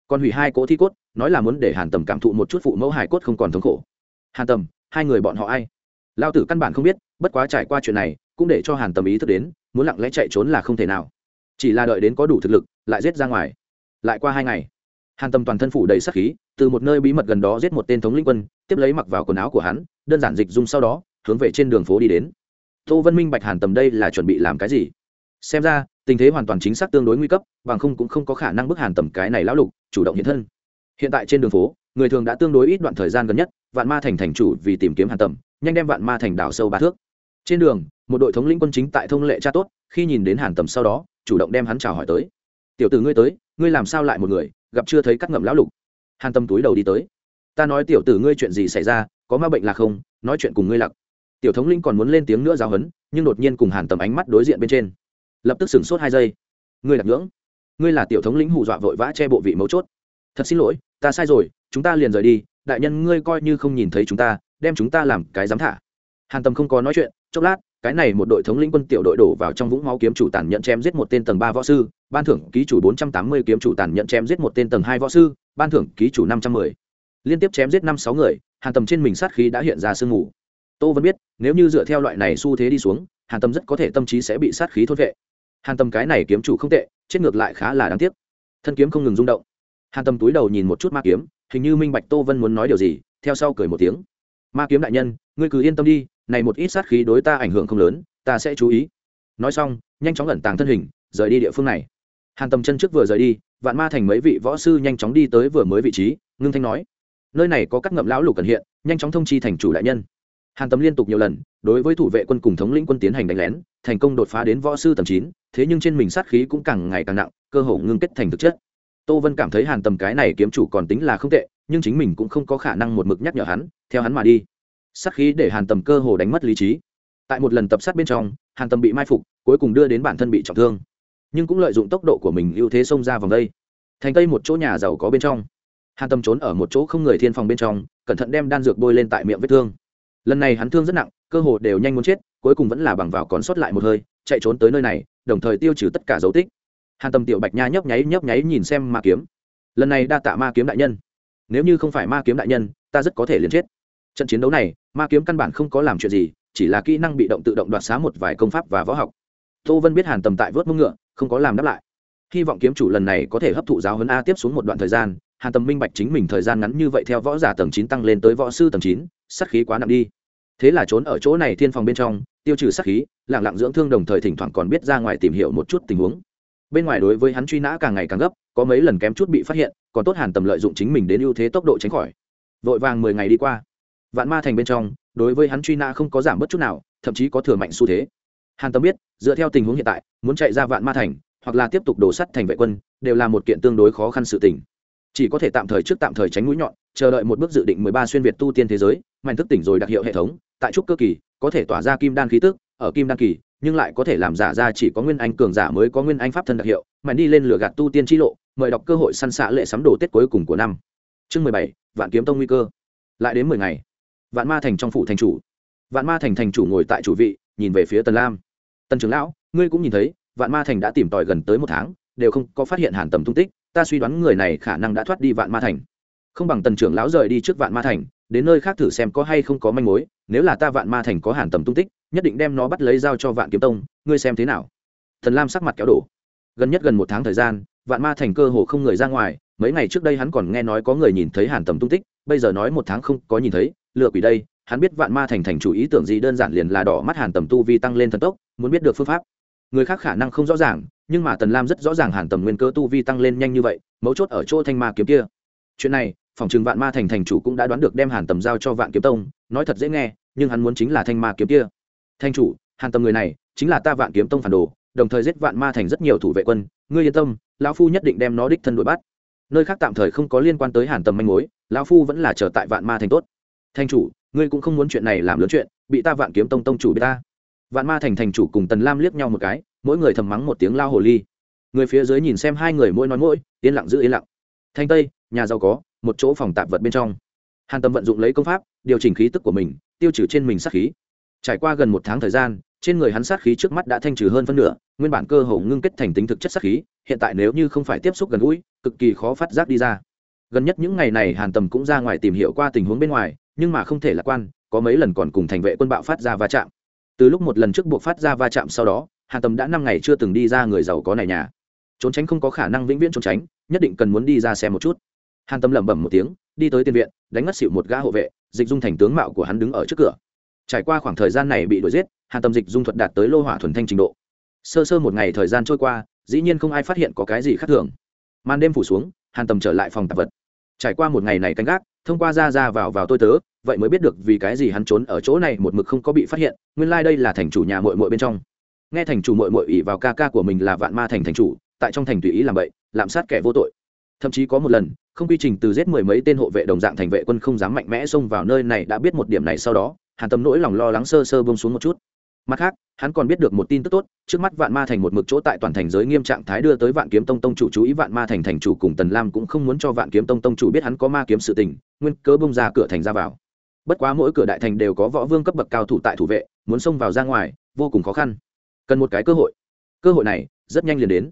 Còn hủy hai cỗ thi cốt, nói là muốn để hàn tầm cảm thụ một chút phụ mẫu hải cốt không còn thống khổ. Hàn tầm, hai người bọn họ ai? Lao tử căn bản không biết, bất quá trải qua chuyện này, cũng để cho hàn tầm ý thức đến, muốn lặng lẽ chạy trốn là không thể nào. Chỉ là đợi đến có đủ thực lực, lại giết ra ngoài. Lại qua hai ngày, hàn tầm toàn thân phủ đầy sắc khí, từ một nơi bí mật gần đó giết một tên thống lĩnh quân, tiếp lấy mặc vào quần áo của hắn, đơn giản dịch dung sau đó, hướng về trên đường phố đi đến tô vân minh bạch hàn tầm đây là chuẩn bị làm cái gì? Xem ra, tình thế hoàn toàn chính xác tương đối nguy cấp, bằng không cũng không có khả năng bức hàn tầm cái này lão lục, chủ động hiện thân. Hiện tại trên đường phố, người thường đã tương đối ít đoạn thời gian gần nhất, vạn ma thành thành chủ vì tìm kiếm hàn tầm, nhanh đem vạn ma thành đảo sâu ba thước. Trên đường, một đội thống lĩnh quân chính tại thông lệ cha tốt, khi nhìn đến hàn tầm sau đó, chủ động đem hắn chào hỏi tới. Tiểu tử ngươi tới, ngươi làm sao lại một người, gặp chưa thấy cắt ngậm lão lục? Hàn tâm túi đầu đi tới. Ta nói tiểu tử ngươi chuyện gì xảy ra, có ma bệnh là không, nói chuyện cùng ngươi lặc tiểu thống linh còn muốn lên tiếng nữa giáo hấn nhưng đột nhiên cùng hàn tầm ánh mắt đối diện bên trên. Lập tức sửng sốt hai giây. Ngươi đặt ngưỡng. Ngươi là tiểu thống lĩnh hù dọa vội vã che bộ vị mấu chốt. Thật xin lỗi, ta sai rồi, chúng ta liền rời đi, đại nhân ngươi coi như không nhìn thấy chúng ta, đem chúng ta làm cái dám thả. Hàn tầm không có nói chuyện, chốc lát, cái này một đội thống lĩnh quân tiểu đội đổ vào trong vũng máu kiếm chủ tàn nhận chém giết một tên tầng ba võ sư, ban thưởng ký chủ bốn trăm tám mươi, kiếm chủ tàn nhận chém giết một tên tầng hai võ sư, ban thưởng ký chủ năm trăm mười. Liên tiếp chém giết năm sáu người, hàn tầm trên mình sát khí đã hiện ra sương mù tô vẫn biết, nếu như dựa theo loại này xu thế đi xuống, hàn Tâm rất có thể tâm trí sẽ bị sát khí thốt vệ. Hàn Tâm cái này kiếm chủ không tệ, chết ngược lại khá là đáng tiếc. Thân kiếm không ngừng rung động. Hàn Tâm túi đầu nhìn một chút ma kiếm, hình như minh bạch tô vân muốn nói điều gì, theo sau cười một tiếng. Ma kiếm đại nhân, ngươi cứ yên tâm đi, này một ít sát khí đối ta ảnh hưởng không lớn, ta sẽ chú ý. Nói xong, nhanh chóng ẩn tàng thân hình, rời đi địa phương này. Hàn tầm chân trước vừa rời đi, vạn ma thành mấy vị võ sư nhanh chóng đi tới vừa mới vị trí, ngưng thanh nói. Nơi này có các ngậm lão lục cần hiện, nhanh chóng thông chi thành chủ đại nhân hàn tầm liên tục nhiều lần đối với thủ vệ quân cùng thống lĩnh quân tiến hành đánh lén, thành công đột phá đến võ sư tầm chín, thế nhưng trên mình sát khí cũng càng ngày càng nặng, cơ hồ ngưng kết thành thực chất. Tô vân cảm thấy hàn tầm cái này kiếm chủ còn tính là không tệ, nhưng chính mình cũng không có khả năng một mực nhắc nhở hắn, theo hắn mà đi. Sát khí để hàn tầm cơ hồ đánh mất lý trí. Tại một lần tập sát bên trong, hàn tầm bị mai phục, cuối cùng đưa đến bản thân bị trọng thương. Nhưng cũng lợi dụng tốc độ của mình ưu thế xông ra vòng đây. Thành tây một chỗ nhà giàu có bên trong. Hàn tầm trốn ở một chỗ không người thiên phòng bên trong, cẩn thận đem đan dược bôi lên tại miệng vết thương lần này hắn thương rất nặng, cơ hồ đều nhanh muốn chết, cuối cùng vẫn là bằng vào còn sót lại một hơi, chạy trốn tới nơi này, đồng thời tiêu trừ tất cả dấu tích. Hàn tầm tiểu bạch nha nhấp nháy nhấp nháy nhìn xem ma kiếm. Lần này đa tạ ma kiếm đại nhân. Nếu như không phải ma kiếm đại nhân, ta rất có thể liền chết. Trận chiến đấu này, ma kiếm căn bản không có làm chuyện gì, chỉ là kỹ năng bị động tự động đoạt xá một vài công pháp và võ học. Tô vân biết hàn tầm tại vớt mông ngựa, không có làm đáp lại. Hy vọng kiếm chủ lần này có thể hấp thụ giáo huấn a tiếp xuống một đoạn thời gian, hàn tầm minh bạch chính mình thời gian ngắn như vậy theo võ giả tầng chín tăng lên tới võ sư tầng chín sắc khí quá nặng đi thế là trốn ở chỗ này thiên phòng bên trong, tiêu trừ sắc khí lẳng lặng dưỡng thương đồng thời thỉnh thoảng còn biết ra ngoài tìm hiểu một chút tình huống. Bên ngoài đối với hắn truy nã càng ngày càng gấp, có mấy lần kém chút bị phát hiện, còn tốt hàn tầm lợi dụng chính mình đến ưu thế tốc độ tránh khỏi. Vội vàng mười ngày đi qua. Vạn ma thành bên trong, đối với hắn truy nã không có giảm bất chút nào, thậm chí có thừa mạnh xu thế. Hàn tâm biết, dựa theo tình huống hiện tại, muốn chạy ra vạn ma thành, hoặc là tiếp tục đổ sắt thành vệ quân, đều là một kiện tương đối khó khăn sự tình. Chỉ có thể tạm thời trước tạm thời tránh mũi nhọn, chờ đợi một bước dự định mười ba xuyên việt tu tiên thế giới, mạnh thức tỉnh rồi đặc hiệu hệ thống tại trúc cơ kỳ, có thể tỏa ra kim đan khí tức, ở kim đan kỳ, nhưng lại có thể làm giả ra chỉ có nguyên anh cường giả mới có nguyên anh pháp thân đặc hiệu, mà đi lên lửa gạt tu tiên chi lộ, mời đọc cơ hội săn xạ lệ sắm đồ tết cuối cùng của năm. Chương mười bảy, vạn kiếm tông nguy cơ. Lại đến mười ngày, vạn ma thành trong phủ thành chủ. Vạn ma thành thành chủ ngồi tại chủ vị, nhìn về phía tần lam. Tần trưởng lão, ngươi cũng nhìn thấy, vạn ma thành đã tìm tòi gần tới một tháng, đều không có phát hiện hàn tầm tung tích, ta suy đoán người này khả năng đã thoát đi vạn ma thành. Không bằng tần trưởng lão rời đi trước vạn ma thành, đến nơi khác thử xem có hay không có manh mối nếu là ta vạn ma thành có hàn tầm tung tích, nhất định đem nó bắt lấy giao cho vạn kiếm tông, ngươi xem thế nào? Thần lam sắc mặt kéo đổ. Gần nhất gần một tháng thời gian, vạn ma thành cơ hồ không người ra ngoài, mấy ngày trước đây hắn còn nghe nói có người nhìn thấy hàn tầm tung tích, bây giờ nói một tháng không có nhìn thấy, lựa quỷ đây, hắn biết vạn ma thành thành chủ ý tưởng gì đơn giản liền là đỏ mắt hàn tầm tu vi tăng lên thần tốc, muốn biết được phương pháp. Người khác khả năng không rõ ràng, nhưng mà tần lam rất rõ ràng hàn tầm nguyên cơ tu vi tăng lên nhanh như vậy, mấu chốt ở chỗ thanh ma kiếm kia. Chuyện này phòng trường vạn ma thành thành chủ cũng đã đoán được đem hàn tầm giao cho vạn kiếm tông, nói thật dễ nghe, nhưng hắn muốn chính là thanh ma kiếm kia. Thanh chủ, hàn tầm người này chính là ta vạn kiếm tông phản đồ, đồng thời giết vạn ma thành rất nhiều thủ vệ quân, ngươi yên tâm, lão phu nhất định đem nó đích thân đuổi bắt. Nơi khác tạm thời không có liên quan tới hàn tầm manh mối, lão phu vẫn là chờ tại vạn ma thành tốt. Thanh chủ, ngươi cũng không muốn chuyện này làm lớn chuyện, bị ta vạn kiếm tông tông chủ bị ta. Vạn ma thành thành chủ cùng tần lam liếc nhau một cái, mỗi người thầm mắng một tiếng lao hồ ly. Người phía dưới nhìn xem hai người mỗi nói mỗi, yên lặng giữ yên lặng. Thanh tây, nhà giàu có một chỗ phòng tạp vật bên trong. Hàn tâm vận dụng lấy công pháp, điều chỉnh khí tức của mình, tiêu trừ trên mình sát khí. Trải qua gần một tháng thời gian, trên người hắn sát khí trước mắt đã thanh trừ hơn phân nửa, nguyên bản cơ hồ ngưng kết thành tính thực chất sát khí, hiện tại nếu như không phải tiếp xúc gần gũi, cực kỳ khó phát giác đi ra. Gần nhất những ngày này hàn tầm cũng ra ngoài tìm hiểu qua tình huống bên ngoài, nhưng mà không thể lạc quan, có mấy lần còn cùng thành vệ quân bạo phát ra va chạm. Từ lúc một lần trước buộc phát ra va chạm sau đó, hàn tầm đã năm ngày chưa từng đi ra người giàu có này nhà. Trốn tránh không có khả năng vĩnh viễn trốn tránh, nhất định cần muốn đi ra xem một chút hàn tâm lẩm bẩm một tiếng, đi tới tiền viện, đánh ngất xịu một gã hộ vệ, dịch dung thành tướng mạo của hắn đứng ở trước cửa. Trải qua khoảng thời gian này bị đuổi giết, hàn tâm dịch dung thuật đạt tới lô hỏa thuần thanh trình độ. Sơ sơ một ngày thời gian trôi qua, dĩ nhiên không ai phát hiện có cái gì khác thường. Màn đêm phủ xuống, hàn tâm trở lại phòng tạp vật. Trải qua một ngày này canh gác, thông qua ra ra vào vào tôi tớ, vậy mới biết được vì cái gì hắn trốn ở chỗ này một mực không có bị phát hiện, nguyên lai、like、đây là thành chủ nhà mội mội bên trong. Nghe thành chủ mội mội ỉ vào ca ca của mình là vạn ma thành thành chủ, tại trong thành tùy ý làm vậy lạm sát kẻ vô tội thậm chí có một lần, không quy trình từ giết mười mấy tên hộ vệ đồng dạng thành vệ quân không dám mạnh mẽ xông vào nơi này đã biết một điểm này sau đó, hàn tâm nỗi lòng lo lắng sơ sơ bông xuống một chút. Mặt khác, hắn còn biết được một tin tức tốt, trước mắt vạn ma thành một mực chỗ tại toàn thành giới nghiêm trạng thái đưa tới vạn kiếm tông tông chủ chú ý vạn ma thành thành chủ cùng tần lam cũng không muốn cho vạn kiếm tông tông chủ biết hắn có ma kiếm sự tình, nguyên cớ bông ra cửa thành ra vào. Bất quá mỗi cửa đại thành đều có võ vương cấp bậc cao thủ tại thủ vệ, muốn xông vào ra ngoài, vô cùng khó khăn. Cần một cái cơ hội. Cơ hội này, rất nhanh liền đến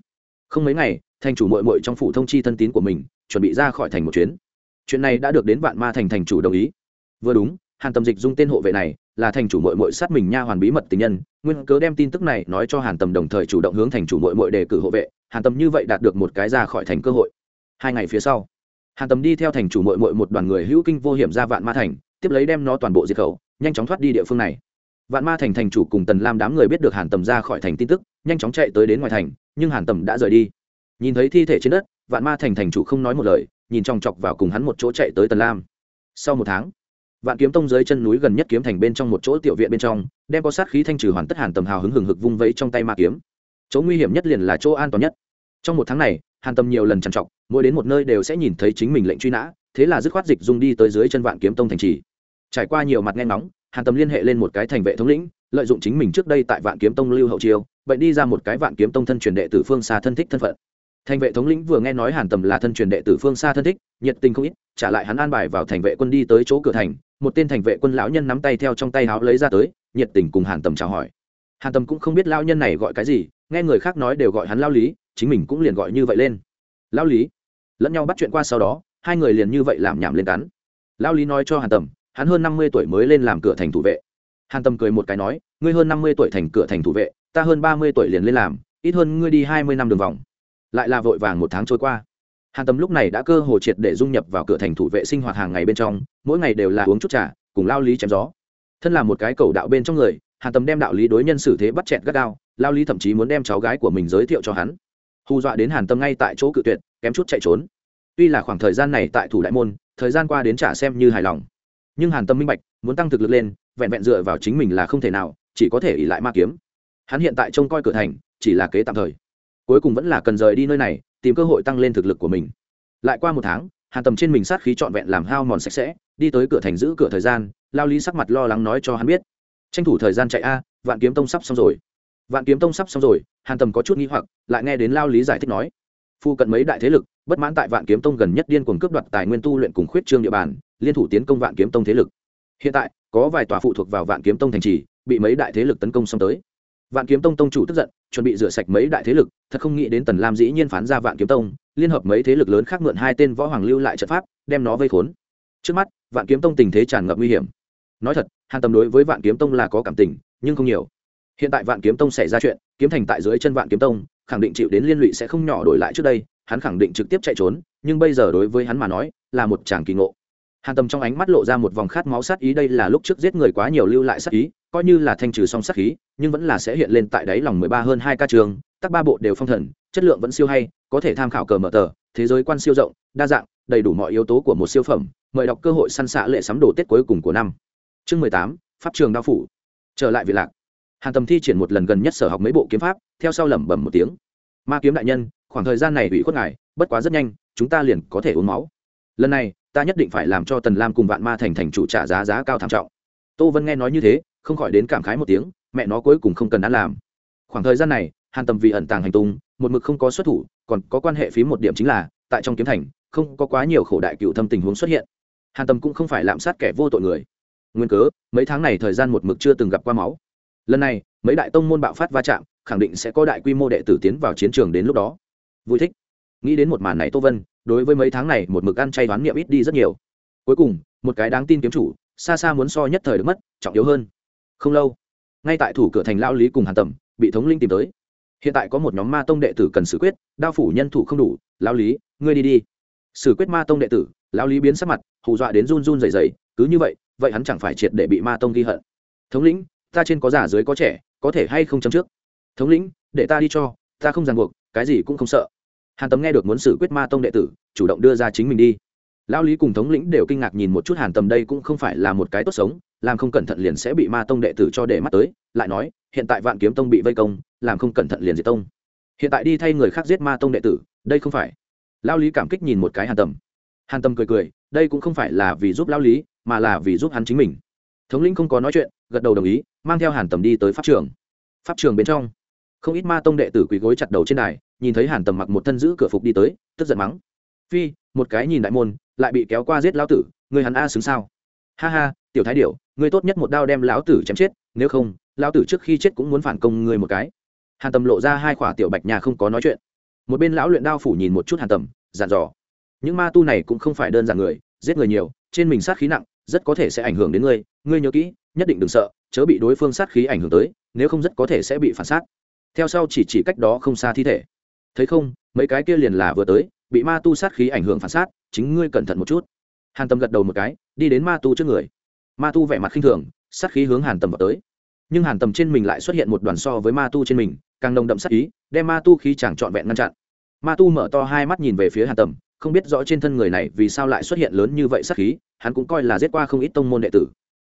không mấy ngày, thành chủ mội mội trong phủ thông chi thân tín của mình, chuẩn bị ra khỏi thành một chuyến. Chuyện này đã được đến vạn ma thành thành chủ đồng ý. Vừa đúng, hàn tầm dịch dung tên hộ vệ này, là thành chủ mội mội sát mình nha hoàn bí mật tình nhân, nguyên cớ đem tin tức này nói cho hàn tầm đồng thời chủ động hướng thành chủ mội mội đề cử hộ vệ, hàn tầm như vậy đạt được một cái ra khỏi thành cơ hội. Hai ngày phía sau, hàn tầm đi theo thành chủ mội mội một đoàn người hữu kinh vô hiểm ra vạn ma thành, tiếp lấy đem nó toàn bộ diệt khẩu, nhanh chóng thoát đi địa phương này. Vạn ma thành thành chủ cùng tần lam đám người biết được hàn tầm ra khỏi thành tin tức nhanh chóng chạy tới đến ngoài thành, nhưng hàn tầm đã rời đi. Nhìn thấy thi thể trên đất, vạn ma thành thành chủ không nói một lời, nhìn chòng chọc vào cùng hắn một chỗ chạy tới tần lam. Sau một tháng, vạn kiếm tông dưới chân núi gần nhất kiếm thành bên trong một chỗ tiểu viện bên trong, đem có sát khí thanh trừ hoàn tất hàn tầm hào hứng hừng hực vung vẫy trong tay ma kiếm. Chỗ nguy hiểm nhất liền là chỗ an toàn nhất. Trong một tháng này, hàn tầm nhiều lần trằn trọc, mỗi đến một nơi đều sẽ nhìn thấy chính mình lệnh truy nã, thế là dứt khoát dịch dung đi tới dưới chân vạn kiếm tông thành trì. Trải qua nhiều mặt nghe nóng hàn tầm liên hệ lên một cái thành vệ thống lĩnh, lợi dụng chính mình trước đây tại vạn kiếm tông lưu hậu chiêu vậy đi ra một cái vạn kiếm tông thân truyền đệ tử phương xa thân thích thân phận. Thành vệ thống lĩnh vừa nghe nói hàn tầm là thân truyền đệ tử phương xa thân thích, nhiệt tình không ít, trả lại hắn an bài vào thành vệ quân đi tới chỗ cửa thành, một tên thành vệ quân lão nhân nắm tay theo trong tay háo lấy ra tới, nhiệt tình cùng hàn tầm chào hỏi. Hàn tầm cũng không biết lão nhân này gọi cái gì, nghe người khác nói đều gọi hắn lao lý, chính mình cũng liền gọi như vậy lên. Lao lý? Lẫn nhau bắt chuyện qua sau đó, hai người liền như vậy làm nhảm lên cắn. Lao lý nói cho hàn tầm, hắn hơn năm mươi tuổi mới lên làm cửa thành thủ vệ. Hàn tầm cười một cái nói, ngươi hơn năm mươi tuổi thành cửa thành thủ vệ ta hơn ba mươi tuổi liền lên làm, ít hơn ngươi đi hai mươi năm đường vòng. Lại là vội vàng một tháng trôi qua. Hàn tâm lúc này đã cơ hồ triệt để dung nhập vào cửa thành thủ vệ sinh hoạt hàng ngày bên trong, mỗi ngày đều là uống chút trà, cùng lao lý chém gió. Thân là một cái cầu đạo bên trong người, hàn tâm đem đạo lý đối nhân xử thế bắt chẹt gắt gao, lao lý thậm chí muốn đem cháu gái của mình giới thiệu cho hắn. Hù dọa đến hàn tâm ngay tại chỗ cự tuyệt, kém chút chạy trốn. Tuy là khoảng thời gian này tại thủ đại môn, thời gian qua đến trả xem như hài lòng. Nhưng hàn tâm minh bạch, muốn tăng thực lực lên, vẹn vẹn dựa vào chính mình là không thể nào, chỉ có thể ỉ lại ma kiếm hắn hiện tại trông coi cửa thành, chỉ là kế tạm thời. Cuối cùng vẫn là cần rời đi nơi này, tìm cơ hội tăng lên thực lực của mình. Lại qua một tháng, hàn tầm trên mình sát khí trọn vẹn làm hao mòn sạch sẽ, đi tới cửa thành giữ cửa thời gian, lao lý sắc mặt lo lắng nói cho hắn biết. Tranh thủ thời gian chạy a, vạn kiếm tông sắp xong rồi. Vạn kiếm tông sắp xong rồi, hàn tầm có chút nghi hoặc, lại nghe đến lao lý giải thích nói. Phu cận mấy đại thế lực, bất mãn tại vạn kiếm tông gần nhất điên cuồng cướp đoạt tài nguyên tu luyện cùng khuyết trương địa bàn, liên thủ tiến công vạn kiếm tông thế lực. Hiện tại, có vài tòa phụ thuộc vào vạn kiếm tông thành trì, bị mấy đại thế lực tấn công xong tới vạn kiếm tông tông chủ tức giận, chuẩn bị rửa sạch mấy đại thế lực, thật không nghĩ đến tần lam dĩ nhiên phán ra vạn kiếm tông, liên hợp mấy thế lực lớn khác mượn hai tên võ hoàng lưu lại trận pháp, đem nó vây khốn. Trước mắt, vạn kiếm tông tình thế tràn ngập nguy hiểm. Nói thật, hàn tầm đối với vạn kiếm tông là có cảm tình, nhưng không nhiều. Hiện tại vạn kiếm tông xảy ra chuyện, kiếm thành tại dưới chân vạn kiếm tông, khẳng định chịu đến liên lụy sẽ không nhỏ đổi lại trước đây, hắn khẳng định trực tiếp chạy trốn, nhưng bây giờ đối với hắn mà nói, là một chàng kỳ ngộ. Hàn tầm trong ánh mắt lộ ra một vòng khát máu sát ý, đây là lúc trước giết người quá nhiều lưu lại sát ý coi như là thanh trừ xong sát khí, nhưng vẫn là sẽ hiện lên tại đáy lòng mười ba hơn hai ca trường các ba bộ đều phong thần, chất lượng vẫn siêu hay, có thể tham khảo cờ mở tờ, thế giới quan siêu rộng, đa dạng, đầy đủ mọi yếu tố của một siêu phẩm, mời đọc cơ hội săn xạ lệ sắm đồ tết cuối cùng của năm. Chương mười tám, pháp trường đao phủ. Trở lại vị lạc. Hàn tầm thi triển một lần gần nhất sở học mấy bộ kiếm pháp, theo sau lẩm bẩm một tiếng. Ma kiếm đại nhân, khoảng thời gian này ủy khuất ngài, bất quá rất nhanh, chúng ta liền có thể uống máu. Lần này, ta nhất định phải làm cho tần lam cùng vạn ma thành thành chủ trả giá giá cao thảm trọng. Tô vân nghe nói như thế không khỏi đến cảm khái một tiếng, mẹ nó cuối cùng không cần ăn làm. Khoảng thời gian này, hàn tầm vì ẩn tàng hành tung, một mực không có xuất thủ, còn có quan hệ phí một điểm chính là, tại trong kiếm thành, không có quá nhiều khổ đại cựu thâm tình huống xuất hiện. Hàn tầm cũng không phải lạm sát kẻ vô tội người. Nguyên cớ, mấy tháng này thời gian một mực chưa từng gặp qua máu. Lần này, mấy đại tông môn bạo phát va chạm, khẳng định sẽ có đại quy mô đệ tử tiến vào chiến trường đến lúc đó. Vui thích. Nghĩ đến một màn này tô vân, đối với mấy tháng này một mực ăn chay đoán niệm ít đi rất nhiều. Cuối cùng, một cái đáng tin kiếm chủ, xa xa muốn so nhất thời được mất, trọng yếu hơn không lâu, ngay tại thủ cửa thành lao lý cùng hàn tầm, bị thống linh tìm tới. Hiện tại có một nhóm ma tông đệ tử cần xử quyết, đao phủ nhân thủ không đủ lao lý, ngươi đi đi. Xử quyết ma tông đệ tử lao lý biến sắc mặt, hù dọa đến run run dày dày cứ như vậy vậy hắn chẳng phải triệt để bị ma tông ghi hận. Thống lĩnh, ta trên có già dưới có trẻ, có thể hay không chấm trước? Thống lĩnh, để ta đi cho, ta không ràng buộc, cái gì cũng không sợ. Hàn tầm nghe được muốn xử quyết ma tông đệ tử, chủ động đưa ra chính mình đi. Lao lý cùng thống lĩnh đều kinh ngạc nhìn một chút hàn tầm, đây cũng không phải là một cái tốt sống làm không cẩn thận liền sẽ bị ma tông đệ tử cho để mắt tới, lại nói, hiện tại vạn kiếm tông bị vây công, làm không cẩn thận liền diệt tông. Hiện tại đi thay người khác giết ma tông đệ tử, đây không phải. Lao lý cảm kích nhìn một cái hàn tầm hàn tầm cười cười, đây cũng không phải là vì giúp lao lý, mà là vì giúp hắn chính mình. Thống lĩnh không có nói chuyện, gật đầu đồng ý, mang theo hàn tầm đi tới pháp trường. Pháp trường bên trong, không ít ma tông đệ tử quỳ gối chặt đầu trên đài, nhìn thấy hàn tầm mặc một thân giữ cửa phục đi tới, tức giận mắng. Phi, một cái nhìn đại môn, lại bị kéo qua giết lao tử, người hắn a xứng sao? Ha ha, tiểu thái điệu ngươi tốt nhất một đao đem lão tử chém chết, nếu không, lão tử trước khi chết cũng muốn phản công ngươi một cái. Hàn tầm lộ ra hai khỏa tiểu bạch nhà không có nói chuyện. Một bên lão luyện đao phủ nhìn một chút hàn tầm dàn dò. Những ma tu này cũng không phải đơn giản người, giết người nhiều, trên mình sát khí nặng, rất có thể sẽ ảnh hưởng đến ngươi. Ngươi nhớ kỹ, nhất định đừng sợ, chớ bị đối phương sát khí ảnh hưởng tới, nếu không rất có thể sẽ bị phản sát. Theo sau chỉ chỉ cách đó không xa thi thể. Thấy không, mấy cái kia liền là vừa tới, bị ma tu sát khí ảnh hưởng phản sát, chính ngươi cẩn thận một chút hàn Tầm gật đầu một cái, đi đến ma tu trước người. Ma tu vẻ mặt khinh thường, sát khí hướng hàn tầm vào tới. Nhưng hàn tầm trên mình lại xuất hiện một đoàn so với ma tu trên mình, càng nồng đậm sát ý, đem ma tu khí chẳng trọn vẹn ngăn chặn. Ma tu mở to hai mắt nhìn về phía hàn tầm không biết rõ trên thân người này vì sao lại xuất hiện lớn như vậy sát khí, hắn cũng coi là giết qua không ít tông môn đệ tử.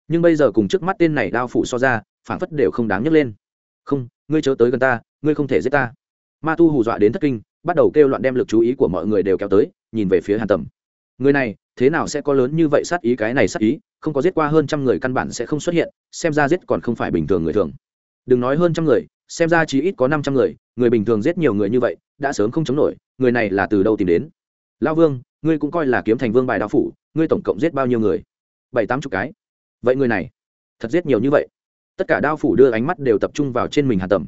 Nhưng bây giờ cùng trước mắt tên này đao phủ so ra phản phất đều không đáng nhấc lên. Không, ngươi chớ tới gần ta, ngươi không thể giết ta. Ma tu hù dọa đến thất kinh, bắt đầu kêu loạn đem lực chú ý của mọi người đều kéo tới, nhìn về phía hàn tầm người này thế nào sẽ có lớn như vậy sát ý, cái này sát ý, không có giết qua hơn trăm người căn bản sẽ không xuất hiện, xem ra giết còn không phải bình thường người thường. Đừng nói hơn trăm người, xem ra chỉ ít có năm trăm người người bình thường giết nhiều người như vậy, đã sớm không chống nổi, người này là từ đâu tìm đến? Lao vương, ngươi cũng coi là kiếm thành vương bài đao phủ, ngươi tổng cộng giết bao nhiêu người? Bảy tám chục cái. Vậy người này, thật giết nhiều như vậy? Tất cả đao phủ đưa ánh mắt đều tập trung vào trên mình hàn tầm.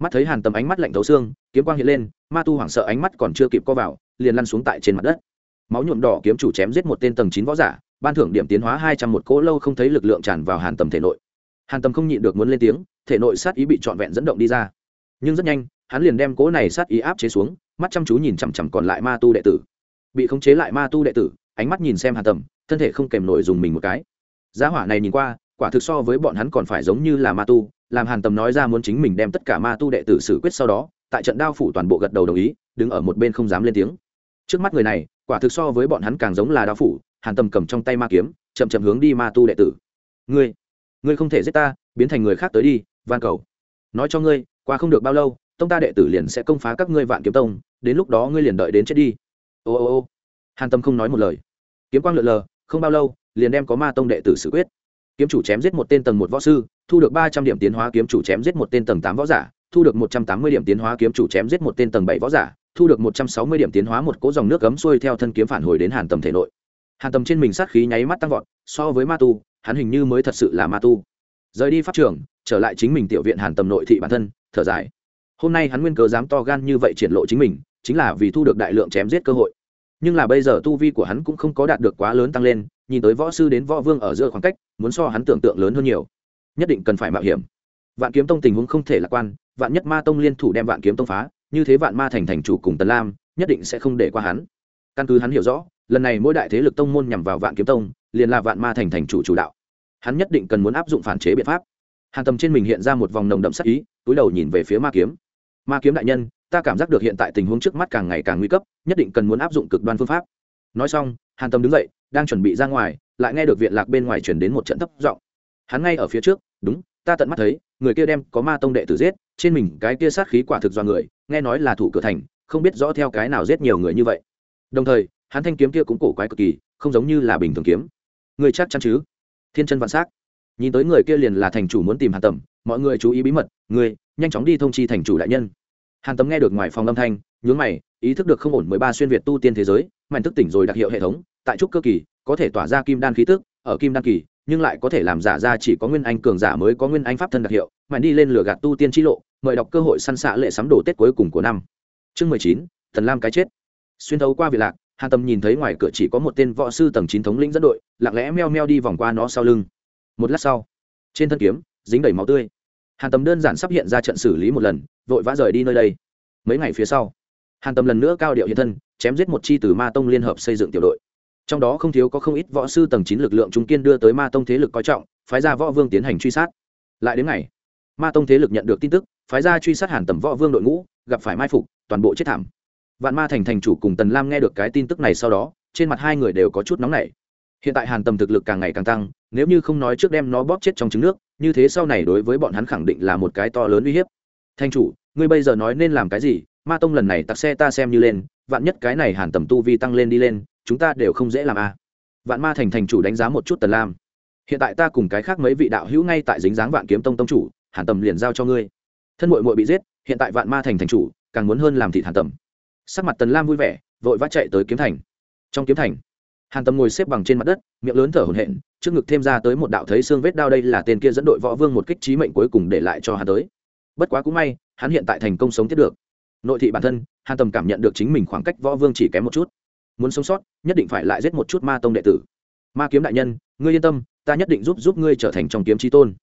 Mắt thấy hàn tầm ánh mắt lạnh thấu xương, kiếm quang hiện lên, ma tu hoảng sợ ánh mắt còn chưa kịp co vào, liền lăn xuống tại trên mặt đất máu nhuộm đỏ kiếm chủ chém giết một tên tầng chín võ giả, ban thưởng điểm tiến hóa hai trăm một cỗ lâu không thấy lực lượng tràn vào hàn tầm thể nội. Hàn tầm không nhịn được muốn lên tiếng, thể nội sát ý bị trọn vẹn dẫn động đi ra. Nhưng rất nhanh, hắn liền đem cỗ này sát ý áp chế xuống, mắt chăm chú nhìn chằm chằm còn lại ma tu đệ tử. Bị khống chế lại ma tu đệ tử, ánh mắt nhìn xem hàn tầm, thân thể không kèm nổi dùng mình một cái. Giá hỏa này nhìn qua, quả thực so với bọn hắn còn phải giống như là ma tu, làm hàn tầm nói ra muốn chính mình đem tất cả ma tu đệ tử xử quyết sau đó, tại trận đao phủ toàn bộ gật đầu đồng ý, đứng ở một bên không dám lên tiếng. Trước mắt người này quả thực so với bọn hắn càng giống là đao phủ, hàn tầm cầm trong tay ma kiếm, chậm chậm hướng đi ma tu đệ tử. Ngươi ngươi không thể giết ta, biến thành người khác tới đi van cầu. Nói cho ngươi, qua không được bao lâu, tông ta đệ tử liền sẽ công phá các ngươi vạn kiếm tông, đến lúc đó ngươi liền đợi đến chết đi. Ô ô ô. Hàn tâm không nói một lời. Kiếm quang lượn lờ, không bao lâu, liền đem có ma tông đệ tử xử quyết. Kiếm chủ chém giết một tên tầng một võ sư, thu được ba trăm điểm tiến hóa kiếm chủ chém giết một tên tầng tám võ giả, thu được một trăm tám mươi điểm tiến hóa kiếm chủ chém giết một tên tầng bảy võ giả thu được một trăm sáu mươi điểm tiến hóa một cỗ dòng nước cấm xuôi theo thân kiếm phản hồi đến hàn tầm thể nội. Hàn tầm trên mình sát khí nháy mắt tăng vọt, so với ma tu, hắn hình như mới thật sự là ma tu. Rời đi pháp trường, trở lại chính mình tiểu viện hàn tầm nội thị bản thân, thở dài. Hôm nay hắn nguyên cớ dám to gan như vậy triển lộ chính mình, chính là vì thu được đại lượng chém giết cơ hội. Nhưng là bây giờ tu vi của hắn cũng không có đạt được quá lớn tăng lên, nhìn tới võ sư đến võ vương ở giữa khoảng cách, muốn so hắn tưởng tượng lớn hơn nhiều. Nhất định cần phải mạo hiểm. Vạn kiếm tông tình huống không thể lạc quan, vạn nhất ma tông liên thủ đem vạn kiếm tông phá như thế vạn ma thành thành chủ cùng tần lam, nhất định sẽ không để qua hắn. Căn cứ hắn hiểu rõ, lần này mỗi đại thế lực tông môn nhằm vào vạn kiếm tông, liền là vạn ma thành thành chủ chủ đạo. Hắn nhất định cần muốn áp dụng phản chế biện pháp. Hàn tầm trên mình hiện ra một vòng nồng đậm sắc ý, túi đầu nhìn về phía ma kiếm. Ma kiếm đại nhân, ta cảm giác được hiện tại tình huống trước mắt càng ngày càng nguy cấp, nhất định cần muốn áp dụng cực đoan phương pháp. Nói xong, hàn tâm đứng dậy, đang chuẩn bị ra ngoài, lại nghe được viện lạc bên ngoài chuyển đến một trận thấp giọng. Hắn ngay ở phía trước, đúng, ta tận mắt thấy, người kia đem có ma tông đệ tử giết, trên mình cái kia sát khí quả thực do người nghe nói là thủ cửa thành, không biết rõ theo cái nào giết nhiều người như vậy. Đồng thời, hắn thanh kiếm kia cũng cổ quái cực kỳ, không giống như là bình thường kiếm. Người chắc chắn chứ? Thiên chân vạn s á c nhìn tới người kia liền là thành chủ muốn tìm hàn tầm, mọi người chú ý bí mật người nhanh chóng đi thông chi thành chủ đại nhân. Hàn tầm nghe được ngoài phòng âm thanh, nhướng mày, ý thức được không ổn mười ba xuyên việt tu tiên thế giới, mạnh thức tỉnh rồi đặc hiệu hệ thống, tại trúc cơ kỳ, có thể tỏa ra kim đan khí tức, ở kim đan kỳ nhưng lại có thể làm giả ra chỉ có nguyên anh cường giả mới có nguyên anh pháp thân đặc hiệu mạnh đi lên lửa gạt tu tiên t lộ, mời đọc cơ hội săn xạ lệ sắm đồ tết cuối cùng của năm. Chương mười chín, thần lam cái chết. Xuyên thấu qua vị lạc hàn tâm nhìn thấy ngoài cửa chỉ có một tên võ sư tầng chín thống lĩnh dẫn đội, lặng lẽ meo meo đi vòng qua nó sau lưng. Một lát sau, trên thân kiếm, dính đầy máu tươi. Hàn tâm đơn giản sắp hiện ra trận xử lý một lần, vội vã rời đi nơi đây. Mấy ngày phía sau hàn tâm lần nữa cao điệu hiện thân, chém giết một chi từ ma tông liên hợp xây dựng tiểu đội trong đó không thiếu có không ít võ sư tầng chín lực lượng trung kiên đưa tới ma tông thế lực coi trọng, phái ra võ vương tiến hành truy sát. Lại đến ngày, ma tông thế lực nhận được tin tức, phái ra truy sát hàn tầm võ vương đội ngũ, gặp phải mai phục, toàn bộ chết thảm. Vạn ma thành thành chủ cùng tần lam nghe được cái tin tức này sau đó, trên mặt hai người đều có chút nóng nảy. Hiện tại hàn tầm thực lực càng ngày càng tăng, nếu như không nói trước đem nó bóp chết trong trứng nước, như thế sau này đối với bọn hắn khẳng định là một cái to lớn uy hiếp. Thanh chủ, ngươi bây giờ nói nên làm cái gì? Ma tông lần này tặc xe ta xem như lên, vạn nhất cái này hàn tầm tu vi tăng lên đi lên chúng ta đều không dễ làm a à. vạn ma thành thành chủ đánh giá một chút tần lam. Hiện tại ta cùng cái khác mấy vị đạo hữu ngay tại dính dáng vạn kiếm tông tông chủ, hàn tầm liền giao cho ngươi. Thân mội mội bị giết, hiện tại vạn ma thành thành chủ, càng muốn hơn làm thịt hàn tầm. Sắc mặt tần lam vui vẻ, vội vã chạy tới kiếm thành. Trong kiếm thành, hàn tầm ngồi xếp bằng trên mặt đất, miệng lớn thở hổn hển, trước ngực thêm ra tới một đạo thấy xương vết đao đây là tên kia dẫn đội võ vương một kích trí mệnh cuối cùng để lại cho hắn tới. Bất quá cũng may, hắn hiện tại thành công sống tiếp được. Nội thị bản thân, hàn tầm cảm nhận được chính mình khoảng cách võ vương chỉ kém một chút muốn sống sót, nhất định phải lại giết một chút ma tông đệ tử. Ma kiếm đại nhân, ngươi yên tâm, ta nhất định giúp giúp ngươi trở thành trong kiếm trí tôn.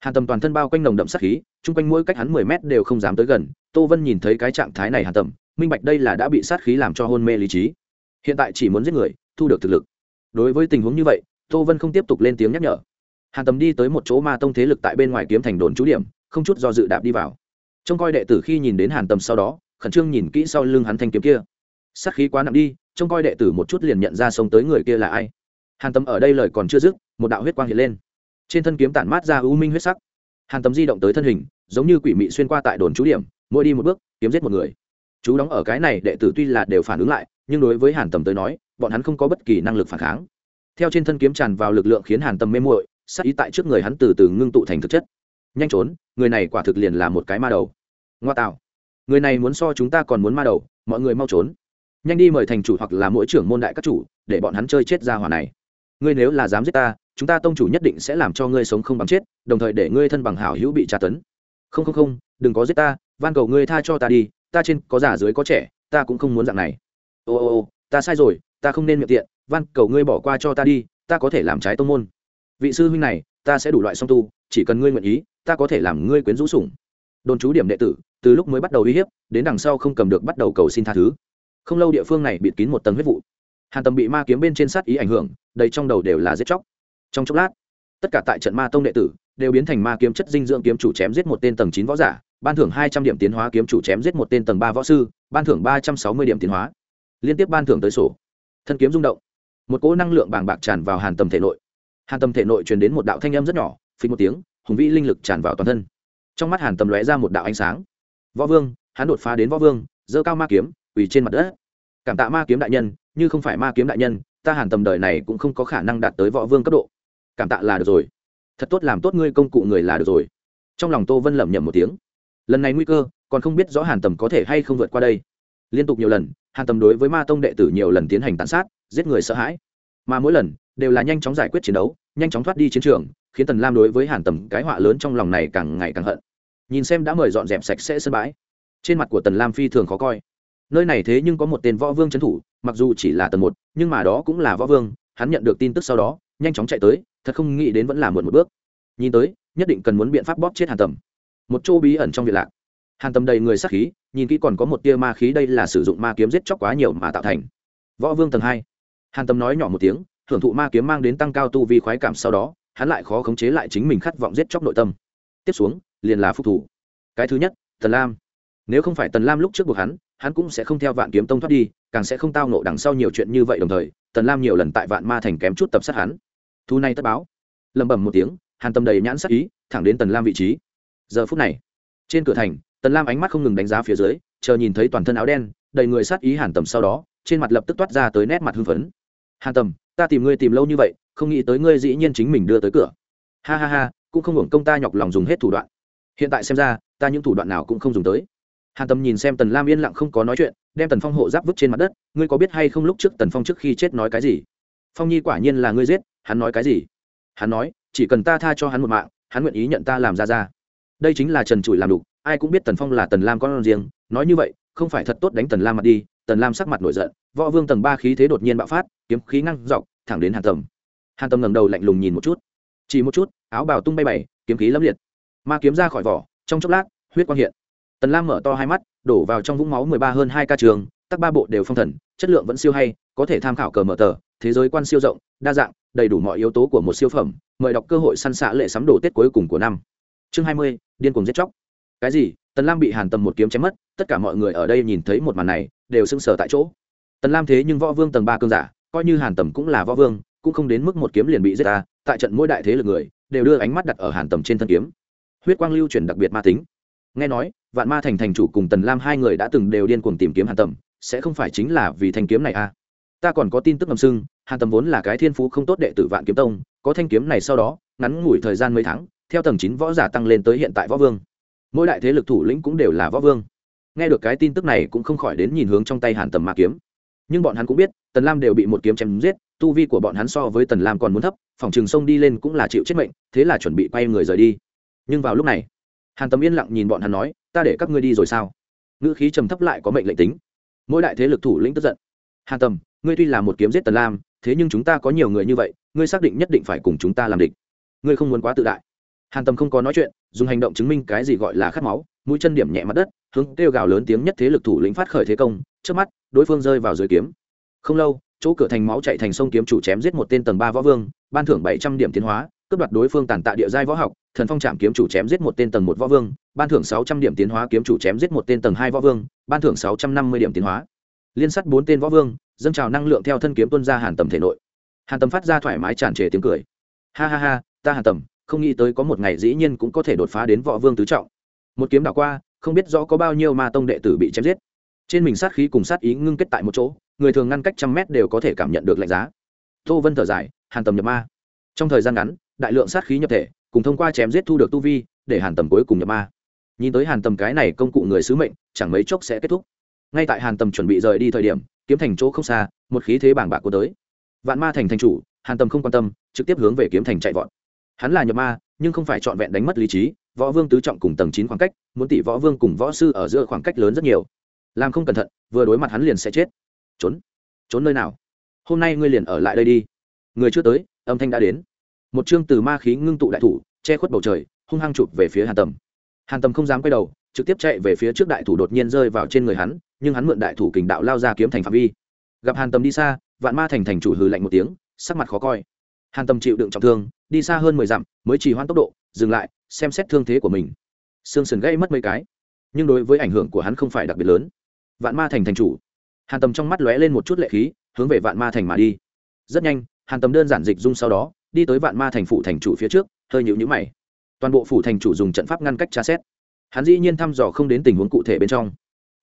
Hàn tầm toàn thân bao quanh nồng đậm sát khí, chung quanh mỗi cách hắn mười mét đều không dám tới gần. Tô vân nhìn thấy cái trạng thái này hàn tầm, minh bạch đây là đã bị sát khí làm cho hôn mê lý trí. Hiện tại chỉ muốn giết người, thu được thực lực. Đối với tình huống như vậy, tô vân không tiếp tục lên tiếng nhắc nhở. Hàn tầm đi tới một chỗ ma tông thế lực tại bên ngoài kiếm thành đồn trú điểm, không chút do dự đạp đi vào. Trông coi đệ tử khi nhìn đến hàn tầm sau đó, khẩn trương nhìn kỹ sau lưng hắn thanh kiếm kia. Sát khí quá nặng đi trông coi đệ tử một chút liền nhận ra sống tới người kia là ai. Hàn Tâm ở đây lời còn chưa dứt, một đạo huyết quang hiện lên. Trên thân kiếm tản mát ra u minh huyết sắc. Hàn Tâm di động tới thân hình, giống như quỷ mị xuyên qua tại đồn trú điểm, mỗi đi một bước, kiếm giết một người. Chú đóng ở cái này, đệ tử tuy là đều phản ứng lại, nhưng đối với hàn tầm tới nói, bọn hắn không có bất kỳ năng lực phản kháng. Theo trên thân kiếm tràn vào lực lượng khiến hàn tầm mê muội sắc ý tại trước người hắn từ từ ngưng tụ thành thực chất. Nhanh trốn, người này quả thực liền là một cái ma đầu. Ngoa tạo. Người này muốn so chúng ta còn muốn ma đầu, mọi người mau trốn nhanh đi mời thành chủ hoặc là mỗi trưởng môn đại các chủ, để bọn hắn chơi chết ra hỏa này. Ngươi nếu là dám giết ta, chúng ta tông chủ nhất định sẽ làm cho ngươi sống không bằng chết, đồng thời để ngươi thân bằng hảo hữu bị tra tấn. Không không không, đừng có giết ta, van cầu ngươi tha cho ta đi, ta trên có già dưới có trẻ, ta cũng không muốn dạng này. Ô ô ô, ta sai rồi, ta không nên miệng tiện, van cầu ngươi bỏ qua cho ta đi, ta có thể làm trái tông môn. Vị sư huynh này, ta sẽ đủ loại song tu, chỉ cần ngươi nguyện ý, ta có thể làm ngươi quyến rũ sủng. Đồn chú điểm đệ tử, từ lúc mới bắt đầu uy hiếp, đến đằng sau không cầm được bắt đầu cầu xin tha thứ không lâu địa phương này bịt kín một tầng huyết vụ. Hàn tầm bị ma kiếm bên trên sát ý ảnh hưởng, đầy trong đầu đều là giết chóc. Trong chốc lát, tất cả tại trận ma tông đệ tử đều biến thành ma kiếm chất dinh dưỡng kiếm chủ chém giết một tên tầng chín võ giả, ban thưởng hai trăm điểm tiến hóa kiếm chủ chém giết một tên tầng ba võ sư, ban thưởng ba trăm sáu mươi điểm tiến hóa. Liên tiếp ban thưởng tới sổ. Thân kiếm rung động. Một cỗ năng lượng bàng bạc tràn vào hàn tầm thể nội. Hàn tầm thể nội truyền đến một đạo thanh âm rất nhỏ, phí một tiếng, hùng vĩ linh lực tràn vào toàn thân. Trong mắt hàn tầm lóe ra một đạo ánh sáng. Võ vương, hắn đột phá đến võ vương dơ cao ma kiếm quỳ trên mặt đất. Cảm tạ ma kiếm đại nhân, như không phải ma kiếm đại nhân, ta hàn tầm đời này cũng không có khả năng đạt tới võ vương cấp độ. Cảm tạ là được rồi. Thật tốt làm tốt ngươi công cụ người là được rồi. Trong lòng tô vân lẩm nhẩm một tiếng. Lần này nguy cơ, còn không biết rõ hàn tầm có thể hay không vượt qua đây. Liên tục nhiều lần, hàn tầm đối với ma tông đệ tử nhiều lần tiến hành tàn sát, giết người sợ hãi. Mà mỗi lần, đều là nhanh chóng giải quyết chiến đấu, nhanh chóng thoát đi chiến trường, khiến tần lam đối với hàn tầm cái họa lớn trong lòng này càng ngày càng hận. Nhìn xem đã mời dọn dẹp sạch sẽ sân bãi. Trên mặt của tần lam phi thường khó coi nơi này thế nhưng có một tên võ vương trấn thủ, mặc dù chỉ là tầng một, nhưng mà đó cũng là võ vương, hắn nhận được tin tức sau đó, nhanh chóng chạy tới, thật không nghĩ đến vẫn là muộn một bước. Nhìn tới, nhất định cần muốn biện pháp bóp chết hàn tầm. Một chỗ bí ẩn trong viện lạc. Hàn tầm đầy người sát khí, nhìn kỹ còn có một tia ma khí đây là sử dụng ma kiếm giết chóc quá nhiều mà tạo thành. Võ vương tầng hai. Hàn tâm nói nhỏ một tiếng, hưởng thụ ma kiếm mang đến tăng cao tu vi khoái cảm sau đó, hắn lại khó khống chế lại chính mình khát vọng giết chóc nội tâm. Tiếp xuống, liền là phục thủ. Cái thứ nhất, tần lam. Nếu không phải tần lam lúc trước buộc hắn hắn cũng sẽ không theo vạn kiếm tông thoát đi, càng sẽ không tao nộ đằng sau nhiều chuyện như vậy đồng thời, tần lam nhiều lần tại vạn ma thành kém chút tập sát hắn. Thu này tất báo. Lẩm bẩm một tiếng, hàn tâm đầy nhãn sắc ý, thẳng đến tần lam vị trí. Giờ phút này, trên cửa thành, tần lam ánh mắt không ngừng đánh giá phía dưới, chờ nhìn thấy toàn thân áo đen, đầy người sát ý hàn tầm sau đó, trên mặt lập tức toát ra tới nét mặt hưng phấn. Hàn tầm, ta tìm ngươi tìm lâu như vậy, không nghĩ tới ngươi dĩ nhiên chính mình đưa tới cửa. Ha ha ha, cũng không hưởng công ta nhọc lòng dùng hết thủ đoạn. Hiện tại xem ra, ta những thủ đoạn nào cũng không dùng tới hàn Tâm nhìn xem tần lam yên lặng không có nói chuyện, đem tần phong hộ giáp vứt trên mặt đất, ngươi có biết hay không lúc trước tần phong trước khi chết nói cái gì? Phong nhi quả nhiên là ngươi giết, hắn nói cái gì? Hắn nói, chỉ cần ta tha cho hắn một mạng, hắn nguyện ý nhận ta làm ra ra. Đây chính là trần trụi làm đục, ai cũng biết tần phong là tần lam con riêng, nói như vậy, không phải thật tốt đánh tần lam mặt đi, tần lam sắc mặt nổi giận, võ vương tầng ba khí thế đột nhiên bạo phát, kiếm khí ngăn dọc, thẳng đến hàn tầm hàn tầm ngẩng đầu lạnh lùng nhìn một chút. Chỉ một chút, áo bào tung bay bày, kiếm khí lâm liệt. Ma kiếm ra khỏi vỏ, trong chốc lát, huyết quang hiện tần lam mở to hai mắt, đổ vào trong vũng máu mười ba hơn hai ca trường, tắc ba bộ đều phong thần, chất lượng vẫn siêu hay, có thể tham khảo cờ mở tờ, thế giới quan siêu rộng, đa dạng, đầy đủ mọi yếu tố của một siêu phẩm, mời đọc cơ hội săn xạ lệ sắm đồ tết cuối cùng của năm. Chương hai mươi, điên cuồng giết chóc. Cái gì? Tần lam bị hàn tầm một kiếm chém mất, tất cả mọi người ở đây nhìn thấy một màn này, đều sững sờ tại chỗ. Tần lam thế nhưng võ vương tầng ba cơn giả, coi như hàn tầm cũng là võ vương, cũng không đến mức một kiếm liền bị giết ta, tại trận mỗi đại thế lực người, đều đưa ánh mắt đặt ở hàn tầm trên thân kiếm. Huyết quang lưu truyền đặc biệt ma tính nghe nói, vạn ma thành thành chủ cùng tần lam hai người đã từng đều điên cuồng tìm kiếm hàn tầm, sẽ không phải chính là vì thanh kiếm này à? Ta còn có tin tức ngầm sưng, hàn tầm vốn là cái thiên phú không tốt đệ tử vạn kiếm tông, có thanh kiếm này sau đó, ngắn ngủi thời gian mấy tháng, theo tầng chín võ giả tăng lên tới hiện tại võ vương. Mỗi đại thế lực thủ lĩnh cũng đều là võ vương. Nghe được cái tin tức này cũng không khỏi đến nhìn hướng trong tay hàn tầm ma kiếm. Nhưng bọn hắn cũng biết, tần lam đều bị một kiếm chém giết, tu vi của bọn hắn so với tần lam còn muốn thấp, phòng trường sông đi lên cũng là chịu chết mệnh, thế là chuẩn bị quay người rời đi. Nhưng vào lúc này hàn Tâm yên lặng nhìn bọn hắn nói, ta để các ngươi đi rồi sao? Ngữ khí trầm thấp lại có mệnh lệnh tính. Mỗi đại thế lực thủ lĩnh tức giận. Hàn tầm, ngươi tuy là một kiếm giết tần lam, thế nhưng chúng ta có nhiều người như vậy, ngươi xác định nhất định phải cùng chúng ta làm địch. Ngươi không muốn quá tự đại. Hàn tầm không có nói chuyện, dùng hành động chứng minh cái gì gọi là khát máu, mũi chân điểm nhẹ mặt đất, hướng kêu gào lớn tiếng nhất thế lực thủ lĩnh phát khởi thế công trước mắt, đối phương rơi vào dưới kiếm. Không lâu, chỗ cửa thành máu chạy thành sông kiếm chủ chém giết một tên tầng ba võ vương, ban thưởng bảy trăm điểm tiến hóa, cướp đoạt đối phương tàn tạ địa giai võ học thần phong trạm kiếm chủ chém giết một tên tầng một võ vương, ban thưởng sáu trăm điểm tiến hóa kiếm chủ chém giết một tên tầng hai võ vương, ban thưởng sáu trăm năm mươi điểm tiến hóa. Liên sắt bốn tên võ vương, dâng trào năng lượng theo thân kiếm tuân ra hàn tầm thể nội. Hàn tầm phát ra thoải mái tràn trề tiếng cười. Ha ha ha, ta hàn tầm, không nghĩ tới có một ngày dĩ nhiên cũng có thể đột phá đến võ vương tứ trọng. Một kiếm đảo qua, không biết rõ có bao nhiêu ma tông đệ tử bị chém giết. Trên mình sát khí cùng sát ý ngưng kết tại một chỗ, người thường ngăn cách trăm mét đều có thể cảm nhận được lạnh giá. Tô vân thở dài, hàn tầm nhập ma. Trong thời gian ngắn, đại lượng sát khí nhập thể cùng thông qua chém giết thu được tu vi, để hàn tầm cuối cùng nhập ma. Nhìn tới hàn tầm cái này công cụ người sứ mệnh, chẳng mấy chốc sẽ kết thúc. Ngay tại hàn tầm chuẩn bị rời đi thời điểm, kiếm thành chỗ không xa, một khí thế bảng bạc của tới. Vạn ma thành thành chủ, hàn tầm không quan tâm, trực tiếp hướng về kiếm thành chạy vọt. Hắn là nhập ma, nhưng không phải trọn vẹn đánh mất lý trí, võ vương tứ trọng cùng tầng chín khoảng cách, muốn tỷ võ vương cùng võ sư ở giữa khoảng cách lớn rất nhiều. Làm không cẩn thận, vừa đối mặt hắn liền sẽ chết. Trốn. Trốn nơi nào? Hôm nay ngươi liền ở lại đây đi. Người chưa tới, âm thanh đã đến một chương từ ma khí ngưng tụ đại thủ, che khuất bầu trời, hung hăng chụp về phía hàn tầm. Hàn tầm không dám quay đầu, trực tiếp chạy về phía trước đại thủ đột nhiên rơi vào trên người hắn, nhưng hắn mượn đại thủ kình đạo lao ra kiếm thành phạm vi. Gặp hàn tầm đi xa, vạn ma thành thành chủ hừ lạnh một tiếng, sắc mặt khó coi. Hàn tầm chịu đựng trọng thương, đi xa hơn mười dặm, mới chỉ hoãn tốc độ, dừng lại, xem xét thương thế của mình. Xương sườn gãy mất mấy cái, nhưng đối với ảnh hưởng của hắn không phải đặc biệt lớn. Vạn ma thành thành chủ. Hàn tầm trong mắt lóe lên một chút lệ khí, hướng về vạn ma thành mà đi. Rất nhanh, hàn tầm đơn giản dịch dung sau đó đi tới vạn ma thành phủ thành chủ phía trước, hơi nhịu nhữ mày. Toàn bộ phủ thành chủ dùng trận pháp ngăn cách tra xét. Hắn dĩ nhiên thăm dò không đến tình huống cụ thể bên trong.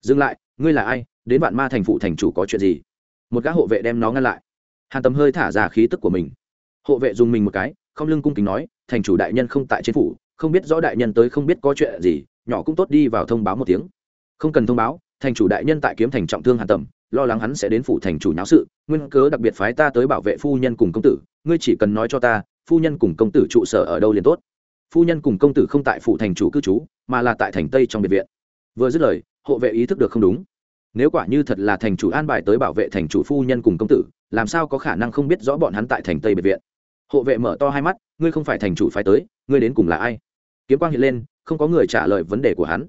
Dừng lại, ngươi là ai? Đến vạn ma thành phủ thành chủ có chuyện gì? Một gã hộ vệ đem nó ngăn lại. Hàn tầm hơi thả ra khí tức của mình. Hộ vệ dùng mình một cái, không lưng cung kính nói, thành chủ đại nhân không tại trên phủ, không biết rõ đại nhân tới không biết có chuyện gì, nhỏ cũng tốt đi vào thông báo một tiếng. Không cần thông báo, thành chủ đại nhân tại kiếm thành trọng thương hàn tầm, lo lắng hắn sẽ đến phủ thành chủ nháo sự, nguyên cớ đặc biệt phái ta tới bảo vệ phu nhân cùng công tử ngươi chỉ cần nói cho ta, phu nhân cùng công tử trụ sở ở đâu liền tốt. Phu nhân cùng công tử không tại phủ thành chủ cư trú, mà là tại thành tây trong biệt viện. Vừa dứt lời, hộ vệ ý thức được không đúng. Nếu quả như thật là thành chủ an bài tới bảo vệ thành chủ phu nhân cùng công tử, làm sao có khả năng không biết rõ bọn hắn tại thành tây biệt viện? Hộ vệ mở to hai mắt, ngươi không phải thành chủ phái tới, ngươi đến cùng là ai? Kiếm quang hiện lên, không có người trả lời vấn đề của hắn.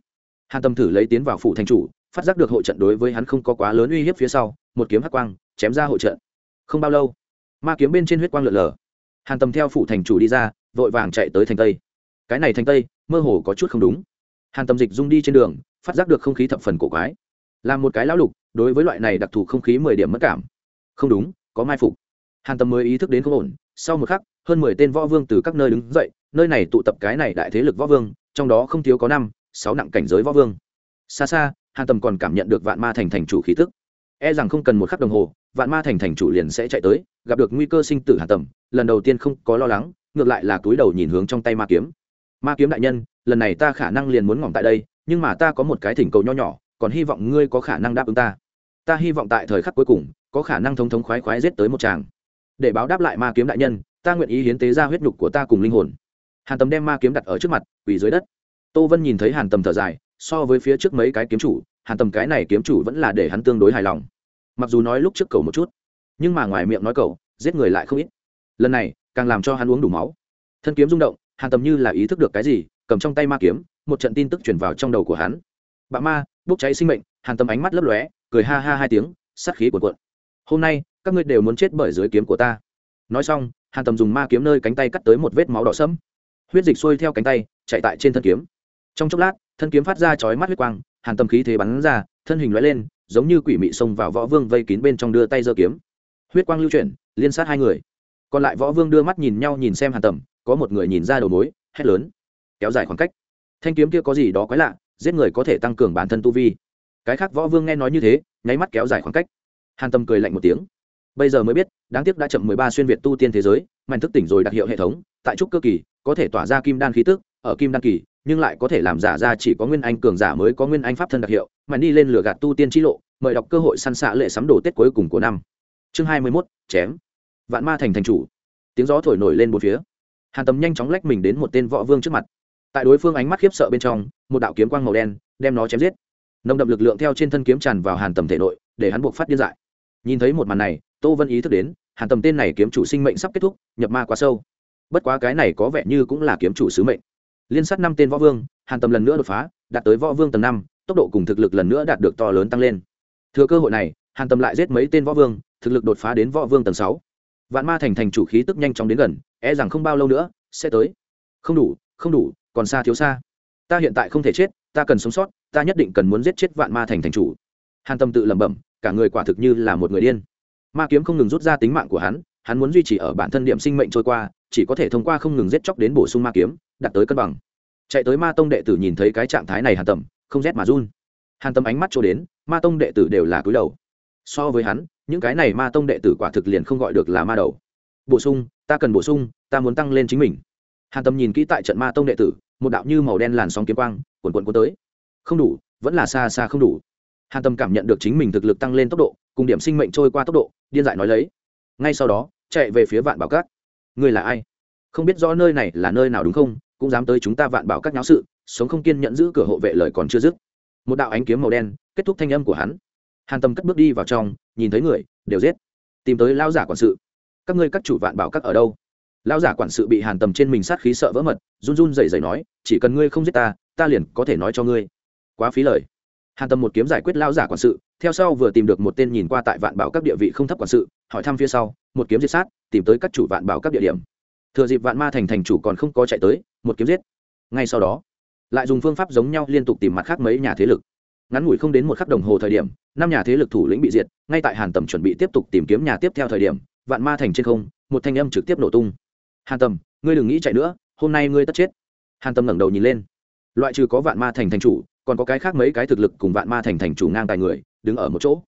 Hàn tâm thử lấy tiến vào phủ thành chủ, phát giác được hộ trận đối với hắn không có quá lớn uy hiếp phía sau, một kiếm hắc quang, chém ra hộ trận. Không bao lâu ma kiếm bên trên huyết quang lượn lờ. Hàn tầm theo phủ thành chủ đi ra, vội vàng chạy tới thành tây. Cái này thành tây, mơ hồ có chút không đúng. Hàn tầm dịch rung đi trên đường, phát giác được không khí thập phần cổ quái. Là một cái lão lục, đối với loại này đặc thù không khí mười điểm mất cảm. Không đúng, có mai phục. Hàn tầm mới ý thức đến không ổn, sau một khắc, hơn mười tên võ vương từ các nơi đứng dậy, nơi này tụ tập cái này đại thế lực võ vương, trong đó không thiếu có năm, sáu nặng cảnh giới võ vương. Xa xa, hàn tầm còn cảm nhận được vạn ma thành thành chủ khí tức. E rằng không cần một khắc đồng hồ vạn ma thành thành chủ liền sẽ chạy tới, gặp được nguy cơ sinh tử hạ tầm lần đầu tiên không có lo lắng, ngược lại là túi đầu nhìn hướng trong tay ma kiếm. Ma kiếm đại nhân, lần này ta khả năng liền muốn ngỏm tại đây, nhưng mà ta có một cái thỉnh cầu nho nhỏ, còn hy vọng ngươi có khả năng đáp ứng ta. Ta hy vọng tại thời khắc cuối cùng, có khả năng thống thống khoái khoái giết tới một tràng để báo đáp lại ma kiếm đại nhân, ta nguyện ý hiến tế ra huyết nhục của ta cùng linh hồn. Hàn tầm đem ma kiếm đặt ở trước mặt, quỳ dưới đất. Tô vân nhìn thấy hàn tầm thở dài, so với phía trước mấy cái kiếm chủ, hàn tầm cái này kiếm chủ vẫn là để hắn tương đối hài lòng mặc dù nói lúc trước cầu một chút, nhưng mà ngoài miệng nói cầu, giết người lại không ít. Lần này, càng làm cho hắn uống đủ máu. Thân kiếm rung động, hàn tầm như là ý thức được cái gì, cầm trong tay ma kiếm, một trận tin tức chuyển vào trong đầu của hắn. Bạ ma, bốc cháy sinh mệnh, hàn tầm ánh mắt lấp lóe, cười ha ha hai tiếng sắt khí cuộn cuộn. Hôm nay, các ngươi đều muốn chết bởi dưới kiếm của ta. Nói xong, hàn tầm dùng ma kiếm nơi cánh tay cắt tới một vết máu đỏ sẫm. Huyết dịch xuôi theo cánh tay, chạy tại trên thân kiếm. Trong chốc lát, thân kiếm phát ra chói mắt huyết quang, hàn tầm khí thế bắn ra, thân hình lóe lên giống như quỷ mị xông vào võ vương vây kín bên trong đưa tay giơ kiếm. Huyết quang lưu chuyển, liên sát hai người. Còn lại võ vương đưa mắt nhìn nhau nhìn xem hàn tầm, có một người nhìn ra đầu mối, hét lớn. Kéo dài khoảng cách. Thanh kiếm kia có gì đó quái lạ, giết người có thể tăng cường bản thân tu vi. Cái khác võ vương nghe nói như thế, nháy mắt kéo dài khoảng cách. Hàn tâm cười lạnh một tiếng. Bây giờ mới biết, đáng tiếc đã chậm mười ba xuyên việt tu tiên thế giới mạnh thức tỉnh rồi đặc hiệu hệ thống, tại trúc cơ kỳ, có thể tỏa ra kim đan khí tức ở kim đan kỳ, nhưng lại có thể làm giả ra chỉ có nguyên anh cường giả mới có nguyên anh pháp thân đặc hiệu, mà đi lên lửa gạt tu tiên chi lộ, mời đọc cơ hội săn xạ lệ sắm đồ tết cuối cùng của năm. Chương hai mươi mốt, chém. Vạn ma thành thành chủ. Tiếng gió thổi nổi lên một phía. Hàn tầm nhanh chóng lách mình đến một tên võ vương trước mặt. Tại đối phương ánh mắt khiếp sợ bên trong, một đạo kiếm quang màu đen đem nó chém giết. Nồng đậm lực lượng theo trên thân kiếm tràn vào hàn tầm thể nội, để hắn buộc phát điên dại. Nhìn thấy một màn này, tô vân ý thức đến, hàn tầm tên này kiếm chủ sinh mệnh sắp kết thúc, nhập ma quá sâu. Bất quá cái này có vẻ như cũng là kiếm chủ sứ mệnh liên sát năm tên võ vương, hàn tầm lần nữa đột phá, đạt tới võ vương tầng năm, tốc độ cùng thực lực lần nữa đạt được to lớn tăng lên. Thừa cơ hội này, hàn tầm lại giết mấy tên võ vương, thực lực đột phá đến võ vương tầng sáu. Vạn ma thành thành chủ khí tức nhanh chóng đến gần e rằng không bao lâu nữa, sẽ tới. Không đủ không đủ, còn xa thiếu xa. Ta hiện tại không thể chết, ta cần sống sót, ta nhất định cần muốn giết chết vạn ma thành thành chủ. Hàn tâm tự lẩm bẩm, cả người quả thực như là một người điên. Ma kiếm không ngừng rút ra tính mạng của hắn hắn muốn duy trì ở bản thân điểm sinh mệnh trôi qua chỉ có thể thông qua không ngừng giết chóc đến bổ sung ma kiếm, đạt tới cân bằng. Chạy tới ma tông đệ tử nhìn thấy cái trạng thái này hàn tầm, không rét mà run. Hàn tâm ánh mắt trôi đến, ma tông đệ tử đều là cúi đầu. So với hắn, những cái này ma tông đệ tử quả thực liền không gọi được là ma đầu. Bổ sung, ta cần bổ sung, ta muốn tăng lên chính mình. Hàn tâm nhìn kỹ tại trận ma tông đệ tử, một đạo như màu đen làn sóng kiếm quang quần quần cuốn tới. Không đủ, vẫn là xa xa không đủ. Hàn tâm cảm nhận được chính mình thực lực tăng lên tốc độ, cùng điểm sinh mệnh trôi qua tốc độ, điên dại nói lấy. Ngay sau đó, chạy về phía vạn bảo cát ngươi là ai? Không biết rõ nơi này là nơi nào đúng không, cũng dám tới chúng ta vạn bảo các nháo sự, sống không kiên nhận giữ cửa hộ vệ lời còn chưa dứt. Một đạo ánh kiếm màu đen kết thúc thanh âm của hắn. Hàn tâm cất bước đi vào trong, nhìn thấy người, đều giết. Tìm tới lao giả quản sự. Các ngươi các chủ vạn bảo các ở đâu? Lao giả quản sự bị hàn tầm trên mình sát khí sợ vỡ mật, run run dày dày nói, chỉ cần ngươi không giết ta ta liền có thể nói cho ngươi. Quá phí lời. Hàn tầm một kiếm giải quyết lao giả quản sự, theo sau vừa tìm được một tên nhìn qua tại vạn bảo các địa vị không thấp quản sự, hỏi thăm phía sau, một kiếm giết sát tìm tới các chủ vạn bảo các địa điểm. Thừa dịp vạn ma thành thành chủ còn không có chạy tới, một kiếm giết. Ngay sau đó, lại dùng phương pháp giống nhau liên tục tìm mặt khác mấy nhà thế lực. Ngắn ngủi không đến một khắc đồng hồ thời điểm, năm nhà thế lực thủ lĩnh bị diệt, ngay tại hàn tầm chuẩn bị tiếp tục tìm kiếm nhà tiếp theo thời điểm, vạn ma thành trên không, một thanh âm trực tiếp nổ tung. Hàn tầm, ngươi đừng nghĩ chạy nữa, hôm nay ngươi tất chết. Hàn tầm ngẩng đầu nhìn lên. Loại trừ có vạn ma thành thành chủ, còn có cái khác mấy cái thực lực cùng vạn ma thành thành chủ ngang tài người, đứng ở một chỗ.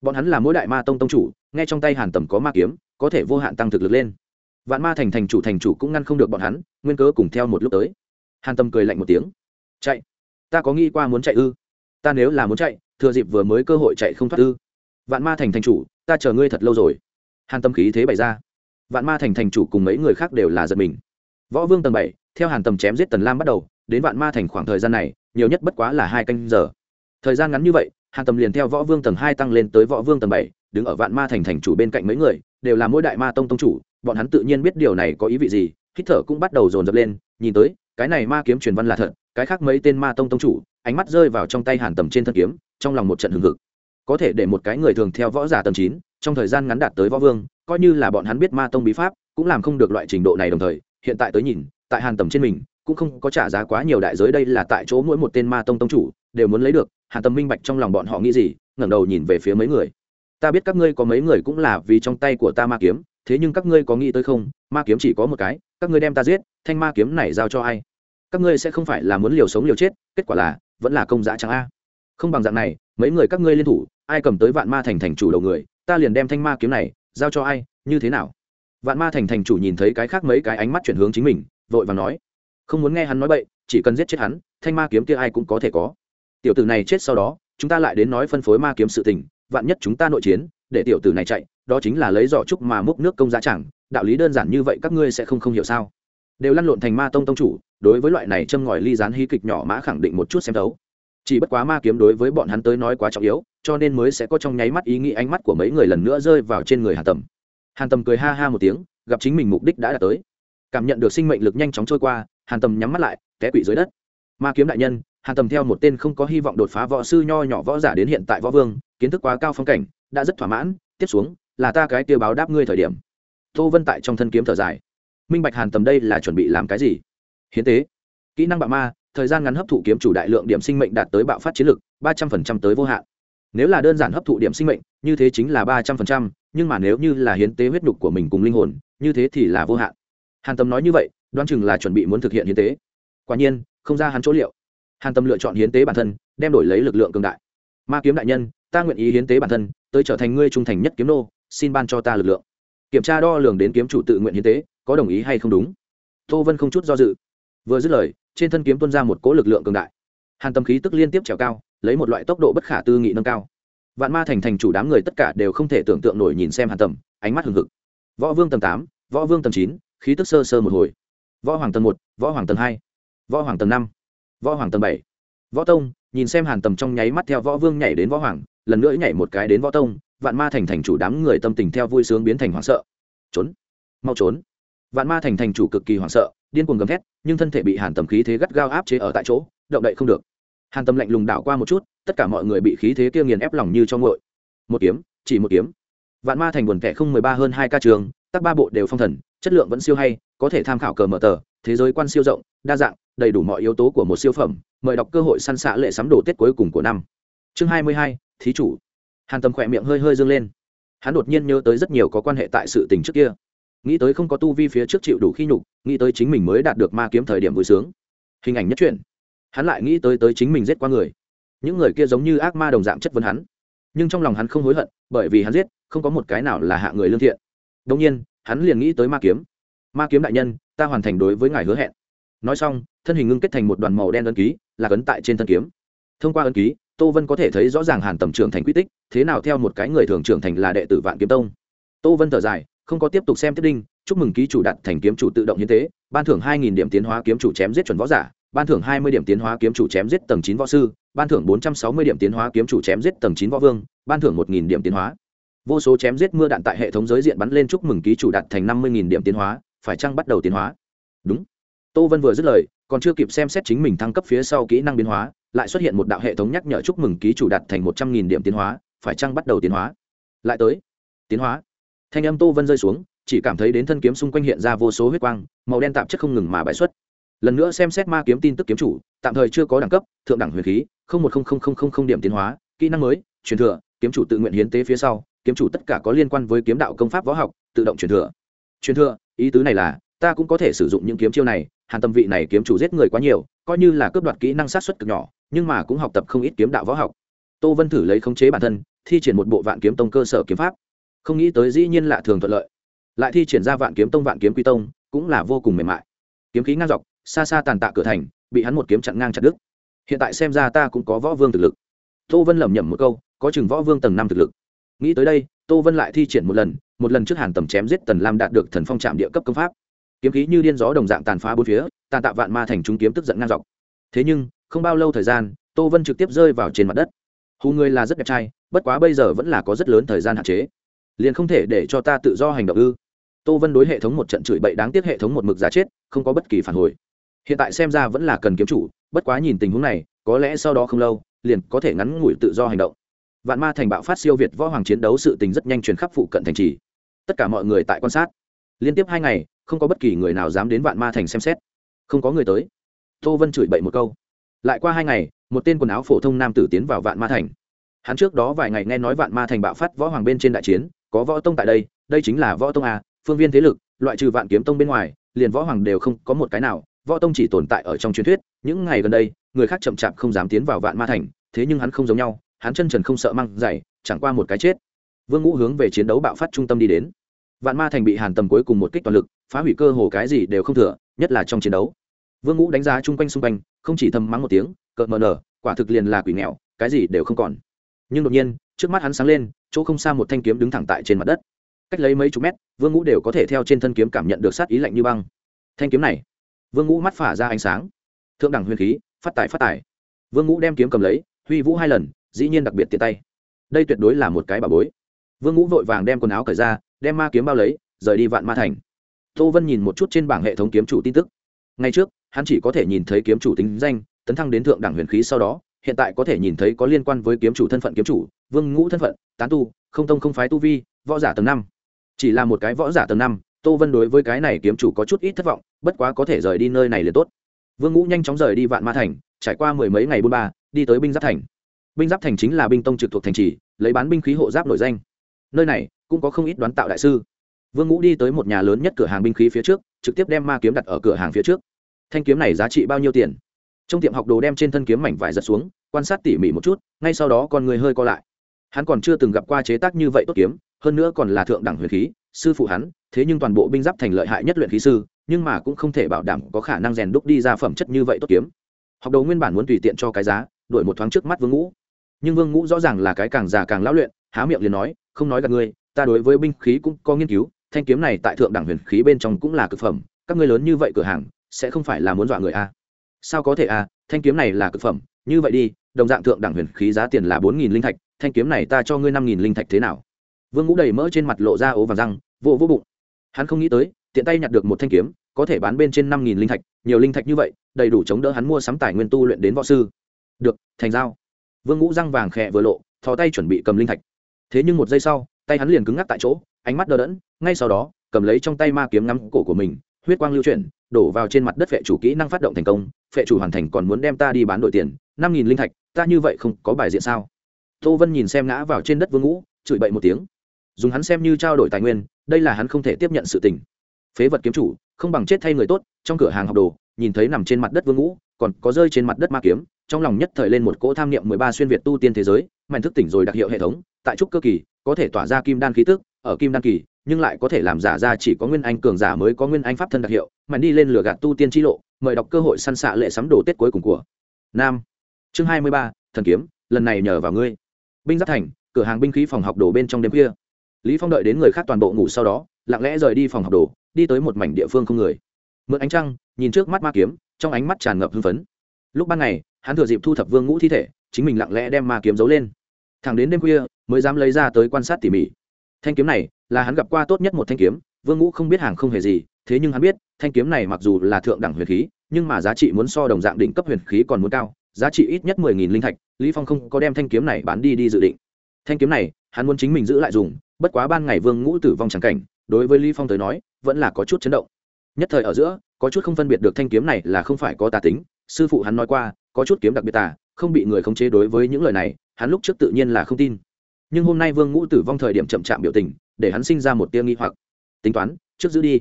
Bọn hắn là mỗi đại ma tông tông chủ, nghe trong tay hàn tầm có ma kiếm có thể vô hạn tăng thực lực lên. Vạn ma thành thành chủ thành chủ cũng ngăn không được bọn hắn, nguyên cớ cùng theo một lúc tới. Hàn Tâm cười lạnh một tiếng. Chạy, ta có nghĩ qua muốn chạy ư? Ta nếu là muốn chạy, thừa dịp vừa mới cơ hội chạy không thoát ư. Vạn ma thành thành chủ, ta chờ ngươi thật lâu rồi. Hàn tâm khí thế bày ra. Vạn ma thành thành chủ cùng mấy người khác đều là giật mình. Võ vương tầng bảy, theo hàn tầm chém giết tần lam bắt đầu, đến vạn ma thành khoảng thời gian này, nhiều nhất bất quá là hai canh giờ. Thời gian ngắn như vậy, hàn tầm liền theo võ vương tầng hai tăng lên tới võ vương tầng bảy, đứng ở vạn ma thành thành chủ bên cạnh mấy người đều là mỗi đại ma tông tông chủ, bọn hắn tự nhiên biết điều này có ý vị gì, hít thở cũng bắt đầu dồn dập lên, nhìn tới, cái này ma kiếm truyền văn là thật, cái khác mấy tên ma tông tông chủ, ánh mắt rơi vào trong tay hàn tầm trên thân kiếm, trong lòng một trận hừng hực. Có thể để một cái người thường theo võ giả tầm chín, trong thời gian ngắn đạt tới võ vương, coi như là bọn hắn biết ma tông bí pháp, cũng làm không được loại trình độ này đồng thời, hiện tại tới nhìn, tại hàn tầm trên mình, cũng không có trả giá quá nhiều đại giới đây là tại chỗ mỗi một tên ma tông tông chủ, đều muốn lấy được, hàn tầm minh bạch trong lòng bọn họ nghĩ gì, ngẩng đầu nhìn về phía mấy người ta biết các ngươi có mấy người cũng là vì trong tay của ta ma kiếm, thế nhưng các ngươi có nghĩ tới không? Ma kiếm chỉ có một cái, các ngươi đem ta giết, thanh ma kiếm này giao cho ai? Các ngươi sẽ không phải là muốn liều sống liều chết, kết quả là, vẫn là công giá chẳng a. Không bằng dạng này, mấy người các ngươi liên thủ, ai cầm tới vạn ma thành thành chủ đầu người, ta liền đem thanh ma kiếm này giao cho ai, như thế nào? Vạn ma thành thành chủ nhìn thấy cái khác mấy cái ánh mắt chuyển hướng chính mình, vội và nói. Không muốn nghe hắn nói bậy, chỉ cần giết chết hắn, thanh ma kiếm kia ai cũng có thể có. Tiểu tử này chết sau đó, chúng ta lại đến nói phân phối ma kiếm sự tình vạn nhất chúng ta nội chiến, để tiểu tử này chạy, đó chính là lấy giỏ trúc mà múc nước công giá chẳng, đạo lý đơn giản như vậy các ngươi sẽ không không hiểu sao? Đều lăn lộn thành ma tông tông chủ, đối với loại này châm ngòi ly dán hí kịch nhỏ mã khẳng định một chút xem thấu. Chỉ bất quá ma kiếm đối với bọn hắn tới nói quá trọng yếu, cho nên mới sẽ có trong nháy mắt ý nghĩ ánh mắt của mấy người lần nữa rơi vào trên người hàn tầm. Hàn tầm cười ha ha một tiếng, gặp chính mình mục đích đã đạt tới. Cảm nhận được sinh mệnh lực nhanh chóng trôi qua, hàn tầm nhắm mắt lại, té quỵ dưới đất. Ma kiếm đại nhân hàn tầm theo một tên không có hy vọng đột phá võ sư nho nhỏ võ giả đến hiện tại võ vương, kiến thức quá cao phong cảnh, đã rất thỏa mãn, tiếp xuống, là ta cái tiêu báo đáp ngươi thời điểm. Tô vân tại trong thân kiếm thở dài. Minh bạch hàn tầm đây là chuẩn bị làm cái gì? Hiến tế. Kỹ năng bạo ma, thời gian ngắn hấp thụ kiếm chủ đại lượng điểm sinh mệnh đạt tới bạo phát chiến lực, ba trăm phần trăm tới vô hạn. Nếu là đơn giản hấp thụ điểm sinh mệnh, như thế chính là ba trăm phần trăm, nhưng mà nếu như là hiến tế huyết nhục của mình cùng linh hồn, như thế thì là vô hạn. Hàn Tầm nói như vậy, đoán chừng là chuẩn bị muốn thực hiện hiến tế. Quả nhiên, không ra hắn chỗ liệu hàn tâm lựa chọn hiến tế bản thân, đem đổi lấy lực lượng cường đại. Ma kiếm đại nhân, ta nguyện ý hiến tế bản thân, tới trở thành ngươi trung thành nhất kiếm nô, xin ban cho ta lực lượng. Kiểm tra đo lường đến kiếm chủ tự nguyện hiến tế, có đồng ý hay không đúng? Tô vân không chút do dự. Vừa dứt lời, trên thân kiếm tuân ra một cỗ lực lượng cường đại. Hàn tâm khí tức liên tiếp trèo cao, lấy một loại tốc độ bất khả tư nghị nâng cao. Vạn ma thành thành chủ đám người tất cả đều không thể tưởng tượng nổi nhìn xem hàn tầm ánh mắt hừng hực. Võ vương tầng tám, võ vương tầng chín, khí tức sơ sơ một hồi. Võ hoàng tầng một, võ hoàng tầng hai, võ hoàng tầng năm võ hoàng tầng bảy. Võ tông, nhìn xem hàn tầm trong nháy mắt theo võ vương nhảy đến võ hoàng, lần nữa nhảy một cái đến võ tông, vạn ma thành thành chủ đám người tâm tình theo vui sướng biến thành hoảng sợ. Trốn. Mau trốn. Vạn ma thành thành chủ cực kỳ hoảng sợ, điên cuồng gầm thét, nhưng thân thể bị hàn tầm khí thế gắt gao áp chế ở tại chỗ, động đậy không được. Hàn tầm lạnh lùng đảo qua một chút, tất cả mọi người bị khí thế kia nghiền ép lòng như cho ngội một kiếm, chỉ một kiếm. Vạn ma thành buồn kẻ không mười ba hơn hai ca trường, tắc ba bộ đều phong thần, chất lượng vẫn siêu hay có thể tham khảo cờ mở tờ, thế giới quan siêu rộng, đa dạng, đầy đủ mọi yếu tố của một siêu phẩm, mời đọc cơ hội săn xạ lệ sắm đồ tết cuối cùng của năm. Chương hai mươi hai, thí chủ. Hàn tầm khỏe miệng hơi hơi dâng lên. Hắn đột nhiên nhớ tới rất nhiều có quan hệ tại sự tình trước kia. Nghĩ tới không có tu vi phía trước chịu đủ khi nhục, nghĩ tới chính mình mới đạt được ma kiếm thời điểm vui sướng. Hình ảnh nhất truyện. Hắn lại nghĩ tới tới chính mình giết qua người. Những người kia giống như ác ma đồng dạng chất vấn hắn. Nhưng trong lòng hắn không hối hận, bởi vì hắn giết, không có một cái nào là hạ người lương thiện. Đông nhiên, hắn liền nghĩ tới ma kiếm ma kiếm đại nhân, ta hoàn thành đối với ngài hứa hẹn. Nói xong, thân hình ngưng kết thành một đoàn màu đen ấn ký, là ấn tại trên thân kiếm. Thông qua ấn ký, tô vân có thể thấy rõ ràng hàn tầm trưởng thành quy tích, thế nào theo một cái người thường trưởng thành là đệ tử vạn kiếm tông. Tô vân thở dài, không có tiếp tục xem tiếp đinh, chúc mừng ký chủ đặt thành kiếm chủ tự động hiến tế, ban thưởng hai nghìn điểm tiến hóa kiếm chủ chém giết chuẩn võ giả, ban thưởng hai mươi điểm tiến hóa kiếm chủ chém giết tầng chín võ sư, ban thưởng bốn trăm sáu mươi điểm tiến hóa kiếm chủ chém giết tầng chín võ vương, ban thưởng một nghìn điểm tiến hóa. Vô số chém giết mưa đạn tại hệ thống giới diện bắn lên chúc mừng ký chủ đạt thành năm mươi điểm tiến hóa phải chăng bắt đầu tiến hóa? Đúng. Tô vân vừa dứt lời, còn chưa kịp xem xét chính mình thăng cấp phía sau kỹ năng biến hóa, lại xuất hiện một đạo hệ thống nhắc nhở chúc mừng ký chủ đạt thành một trăm nghìn điểm tiến hóa, phải chăng bắt đầu tiến hóa? Lại tới. Tiến hóa. Thanh âm tô vân rơi xuống, chỉ cảm thấy đến thân kiếm xung quanh hiện ra vô số huyết quang, màu đen tạp chất không ngừng mà bãi xuất. Lần nữa xem xét ma kiếm tin tức kiếm chủ, tạm thời chưa có đẳng cấp, thượng đẳng huyền khí, không một không không không không không điểm tiến hóa, kỹ năng mới, truyền thừa, kiếm chủ tự nguyện hiến tế phía sau, kiếm chủ tất cả có liên quan với kiếm đạo công pháp võ học, tự động truyền thừa truyền thừa, ý tứ này là, ta cũng có thể sử dụng những kiếm chiêu này, hàn tâm vị này kiếm chủ giết người quá nhiều, coi như là cướp đoạt kỹ năng sát xuất cực nhỏ, nhưng mà cũng học tập không ít kiếm đạo võ học. Tô vân thử lấy khống chế bản thân, thi triển một bộ vạn kiếm tông cơ sở kiếm pháp. Không nghĩ tới dĩ nhiên lạ thường thuận lợi. Lại thi triển ra vạn kiếm tông, vạn kiếm quy tông, cũng là vô cùng mềm mại. Kiếm khí ngang dọc, xa xa tàn tạ cửa thành, bị hắn một kiếm chặn ngang chặt đứt. Hiện tại xem ra ta cũng có võ vương thực lực. Tô vân lẩm nhẩm một câu, có chừng võ vương tầng năm thực lực. Nghĩ tới đây, tô vân lại thi triển một lần một lần trước hàn tầm chém giết tần lam đạt được thần phong trạm địa cấp công pháp. Kiếm khí như điên gió đồng dạng tàn phá bốn phía, tàn tạ vạn ma thành chúng kiếm tức giận ngang dọc. Thế nhưng, không bao lâu thời gian, tô vân trực tiếp rơi vào trên mặt đất. Hù người là rất đẹp trai, bất quá bây giờ vẫn là có rất lớn thời gian hạn chế. Liền không thể để cho ta tự do hành động ư? Tô vân đối hệ thống một trận chửi bậy đáng tiếc hệ thống một mực giá chết, không có bất kỳ phản hồi. Hiện tại xem ra vẫn là cần kiếm chủ, bất quá nhìn tình huống này, có lẽ sau đó không lâu, liền có thể ngắn ngủi tự do hành động. Vạn ma thành bạo phát siêu việt võ hoàng chiến đấu sự tình rất nhanh chuyển khắp phụ cận thành trì tất cả mọi người tại quan sát. Liên tiếp hai ngày, không có bất kỳ người nào dám đến vạn ma thành xem xét. Không có người tới. Tô vân chửi bậy một câu. Lại qua hai ngày, một tên quần áo phổ thông nam tử tiến vào vạn ma thành. Hắn trước đó vài ngày nghe nói vạn ma thành bạo phát võ hoàng bên trên đại chiến, có võ tông tại đây đây chính là võ tông a, phương viên thế lực, loại trừ vạn kiếm tông bên ngoài, liền võ hoàng đều không có một cái nào, võ tông chỉ tồn tại ở trong truyền thuyết, những ngày gần đây, người khác chậm chạp không dám tiến vào vạn ma thành, thế nhưng hắn không giống nhau, hắn chân trần không sợ măng dày, chẳng qua một cái chết. Vương ngũ hướng về chiến đấu bạo phát trung tâm đi đến vạn ma thành bị hàn tầm cuối cùng một kích toàn lực, phá hủy cơ hồ cái gì đều không thừa, nhất là trong chiến đấu. Vương ngũ đánh giá chung quanh xung quanh, không chỉ thầm mắng một tiếng, cợt mờ nở, quả thực liền là quỷ nghèo, cái gì đều không còn. Nhưng đột nhiên, trước mắt hắn sáng lên, chỗ không xa một thanh kiếm đứng thẳng tại trên mặt đất. Cách lấy mấy chục mét, vương ngũ đều có thể theo trên thân kiếm cảm nhận được sát ý lạnh như băng. Thanh kiếm này, vương ngũ mắt phả ra ánh sáng. Thượng đẳng huyền khí, phát tài phát tài. Vương ngũ đem kiếm cầm lấy, huy vũ hai lần, dĩ nhiên đặc biệt tiện tay. Đây tuyệt đối là một cái bà bối vương ngũ vội vàng đem quần áo cởi ra, đem ma kiếm bao lấy, rời đi vạn ma thành. Tô vân nhìn một chút trên bảng hệ thống kiếm chủ tin tức. Ngay trước, hắn chỉ có thể nhìn thấy kiếm chủ tính danh, tấn thăng đến thượng đẳng huyền khí sau đó, hiện tại có thể nhìn thấy có liên quan với kiếm chủ thân phận kiếm chủ, vương ngũ thân phận, tán tu, không tông không phái tu vi, võ giả tầng năm. Chỉ là một cái võ giả tầng năm, tô vân đối với cái này kiếm chủ có chút ít thất vọng, bất quá có thể rời đi nơi này liền tốt. Vương ngũ nhanh chóng rời đi vạn ma thành, trải qua mười mấy ngày buôn ba, đi tới binh giáp thành. Binh giáp thành chính là binh tông trực thuộc thành trì, lấy bán binh khí hộ giáp nổi danh nơi này cũng có không ít đoán tạo đại sư. Vương ngũ đi tới một nhà lớn nhất cửa hàng binh khí phía trước, trực tiếp đem ma kiếm đặt ở cửa hàng phía trước. Thanh kiếm này giá trị bao nhiêu tiền? Trong tiệm học đồ đem trên thân kiếm mảnh vải giật xuống, quan sát tỉ mỉ một chút, ngay sau đó con người hơi co lại. Hắn còn chưa từng gặp qua chế tác như vậy tốt kiếm, hơn nữa còn là thượng đẳng huyền khí, sư phụ hắn, thế nhưng toàn bộ binh giáp thành lợi hại nhất luyện khí sư, nhưng mà cũng không thể bảo đảm có khả năng rèn đúc đi ra phẩm chất như vậy tốt kiếm. Học đồ nguyên bản muốn tùy tiện cho cái giá đổi một thoáng trước mắt vương ngũ. Nhưng vương ngũ rõ ràng là cái càng già càng lão luyện, há miệng liền nói không nói gặp ngươi, ta đối với binh khí cũng có nghiên cứu, thanh kiếm này tại thượng đẳng huyền khí bên trong cũng là cực phẩm, các ngươi lớn như vậy cửa hàng, sẽ không phải là muốn dọa người a sao có thể a thanh kiếm này là cực phẩm, như vậy đi, đồng dạng thượng đẳng huyền khí giá tiền là bốn nghìn linh thạch, thanh kiếm này ta cho ngươi năm nghìn linh thạch thế nào? Vương ngũ đầy mỡ trên mặt lộ ra ố và răng vô vô bụng. Hắn không nghĩ tới, tiện tay nhặt được một thanh kiếm, có thể bán bên trên năm nghìn linh thạch, nhiều linh thạch như vậy, đầy đủ chống đỡ hắn mua sắm tài nguyên tu luyện đến võ sư. Được, thành giao. Vương ngũ răng vàng khẽ vừa lộ, thò tay chuẩn bị cầm linh thạch thế nhưng một giây sau, tay hắn liền cứng ngắc tại chỗ, ánh mắt đờ đẫn, ngay sau đó, cầm lấy trong tay ma kiếm ngắm cổ của mình, huyết quang lưu chuyển, đổ vào trên mặt đất phệ chủ kỹ năng phát động thành công, phệ chủ hoàn thành còn muốn đem ta đi bán đổi tiền, năm nghìn linh thạch, ta như vậy không có bài diện sao? Tô vân nhìn xem ngã vào trên đất vương ngũ, chửi bậy một tiếng. Dùng hắn xem như trao đổi tài nguyên, đây là hắn không thể tiếp nhận sự tình. Phế vật kiếm chủ, không bằng chết thay người tốt, trong cửa hàng học đồ, nhìn thấy nằm trên mặt đất vương ngũ, còn có rơi trên mặt đất ma kiếm, trong lòng nhất thời lên một cỗ tham niệm mười ba xuyên việt tu tiên thế giới, mạnh thức tỉnh rồi đặc hiệu hệ thống tại trúc cơ kỳ, có thể tỏa ra kim đan khí tức, ở kim đan kỳ, nhưng lại có thể làm giả ra chỉ có nguyên anh cường giả mới có nguyên anh pháp thân đặc hiệu mạnh đi lên lửa gạt tu tiên chi lộ, mời đọc cơ hội săn xạ lệ sắm đồ tết cuối cùng của nam. Chương hai mươi ba, thần kiếm, lần này nhờ vào ngươi. Binh giáp thành, cửa hàng binh khí phòng học đồ bên trong đêm kia lý phong đợi đến người khác toàn bộ ngủ sau đó, lặng lẽ rời đi phòng học đồ, đi tới một mảnh địa phương không người. Mượn ánh trăng, nhìn trước mắt ma kiếm, trong ánh mắt tràn ngập hưng phấn. Lúc ban ngày, hắn thừa dịp thu thập vương ngũ thi thể, chính mình lặng lẽ đem ma kiếm giấu lên thẳng đến đêm khuya mới dám lấy ra tới quan sát tỉ mỉ. Thanh kiếm này là hắn gặp qua tốt nhất một thanh kiếm, vương ngũ không biết hàng không hề gì, thế nhưng hắn biết, thanh kiếm này mặc dù là thượng đẳng huyền khí, nhưng mà giá trị muốn so đồng dạng đỉnh cấp huyền khí còn muốn cao, giá trị ít nhất mười nghìn linh thạch, lý phong không có đem thanh kiếm này bán đi đi dự định. Thanh kiếm này, hắn muốn chính mình giữ lại dùng, bất quá ban ngày vương ngũ tử vong chẳng cảnh, đối với lý phong tới nói, vẫn là có chút chấn động. Nhất thời ở giữa, có chút không phân biệt được thanh kiếm này là không phải có tà tính, sư phụ hắn nói qua, có chút kiếm đặc biệt tà, không bị người khống chế đối với những lời này hắn lúc trước tự nhiên là không tin. Nhưng hôm nay vương ngũ tử vong thời điểm chậm chạm biểu tình, để hắn sinh ra một tia nghi hoặc. Tính toán, trước giữ đi.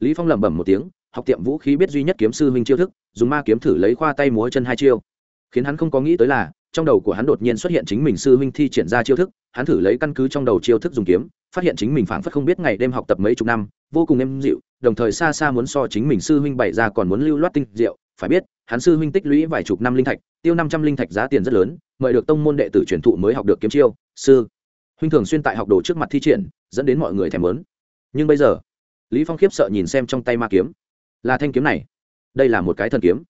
Lý phong lẩm bẩm một tiếng, học tiệm vũ khí biết duy nhất kiếm sư huynh chiêu thức, dùng ma kiếm thử lấy khoa tay múa chân hai chiêu. Khiến hắn không có nghĩ tới là, trong đầu của hắn đột nhiên xuất hiện chính mình sư huynh thi triển ra chiêu thức, hắn thử lấy căn cứ trong đầu chiêu thức dùng kiếm, phát hiện chính mình phảng phất không biết ngày đêm học tập mấy chục năm, vô cùng êm dịu, đồng thời xa xa muốn so chính mình sư huynh bày ra còn muốn lưu loát tinh diệu phải biết, hắn sư huynh tích lũy vài chục năm linh thạch, tiêu năm trăm linh thạch giá tiền rất lớn, mời được tông môn đệ tử truyền thụ mới học được kiếm chiêu, sư. Huynh thường xuyên tại học đồ trước mặt thi triển, dẫn đến mọi người thèm lớn nhưng bây giờ, lý phong khiếp sợ nhìn xem trong tay ma kiếm. Là thanh kiếm này. Đây là một cái thần kiếm.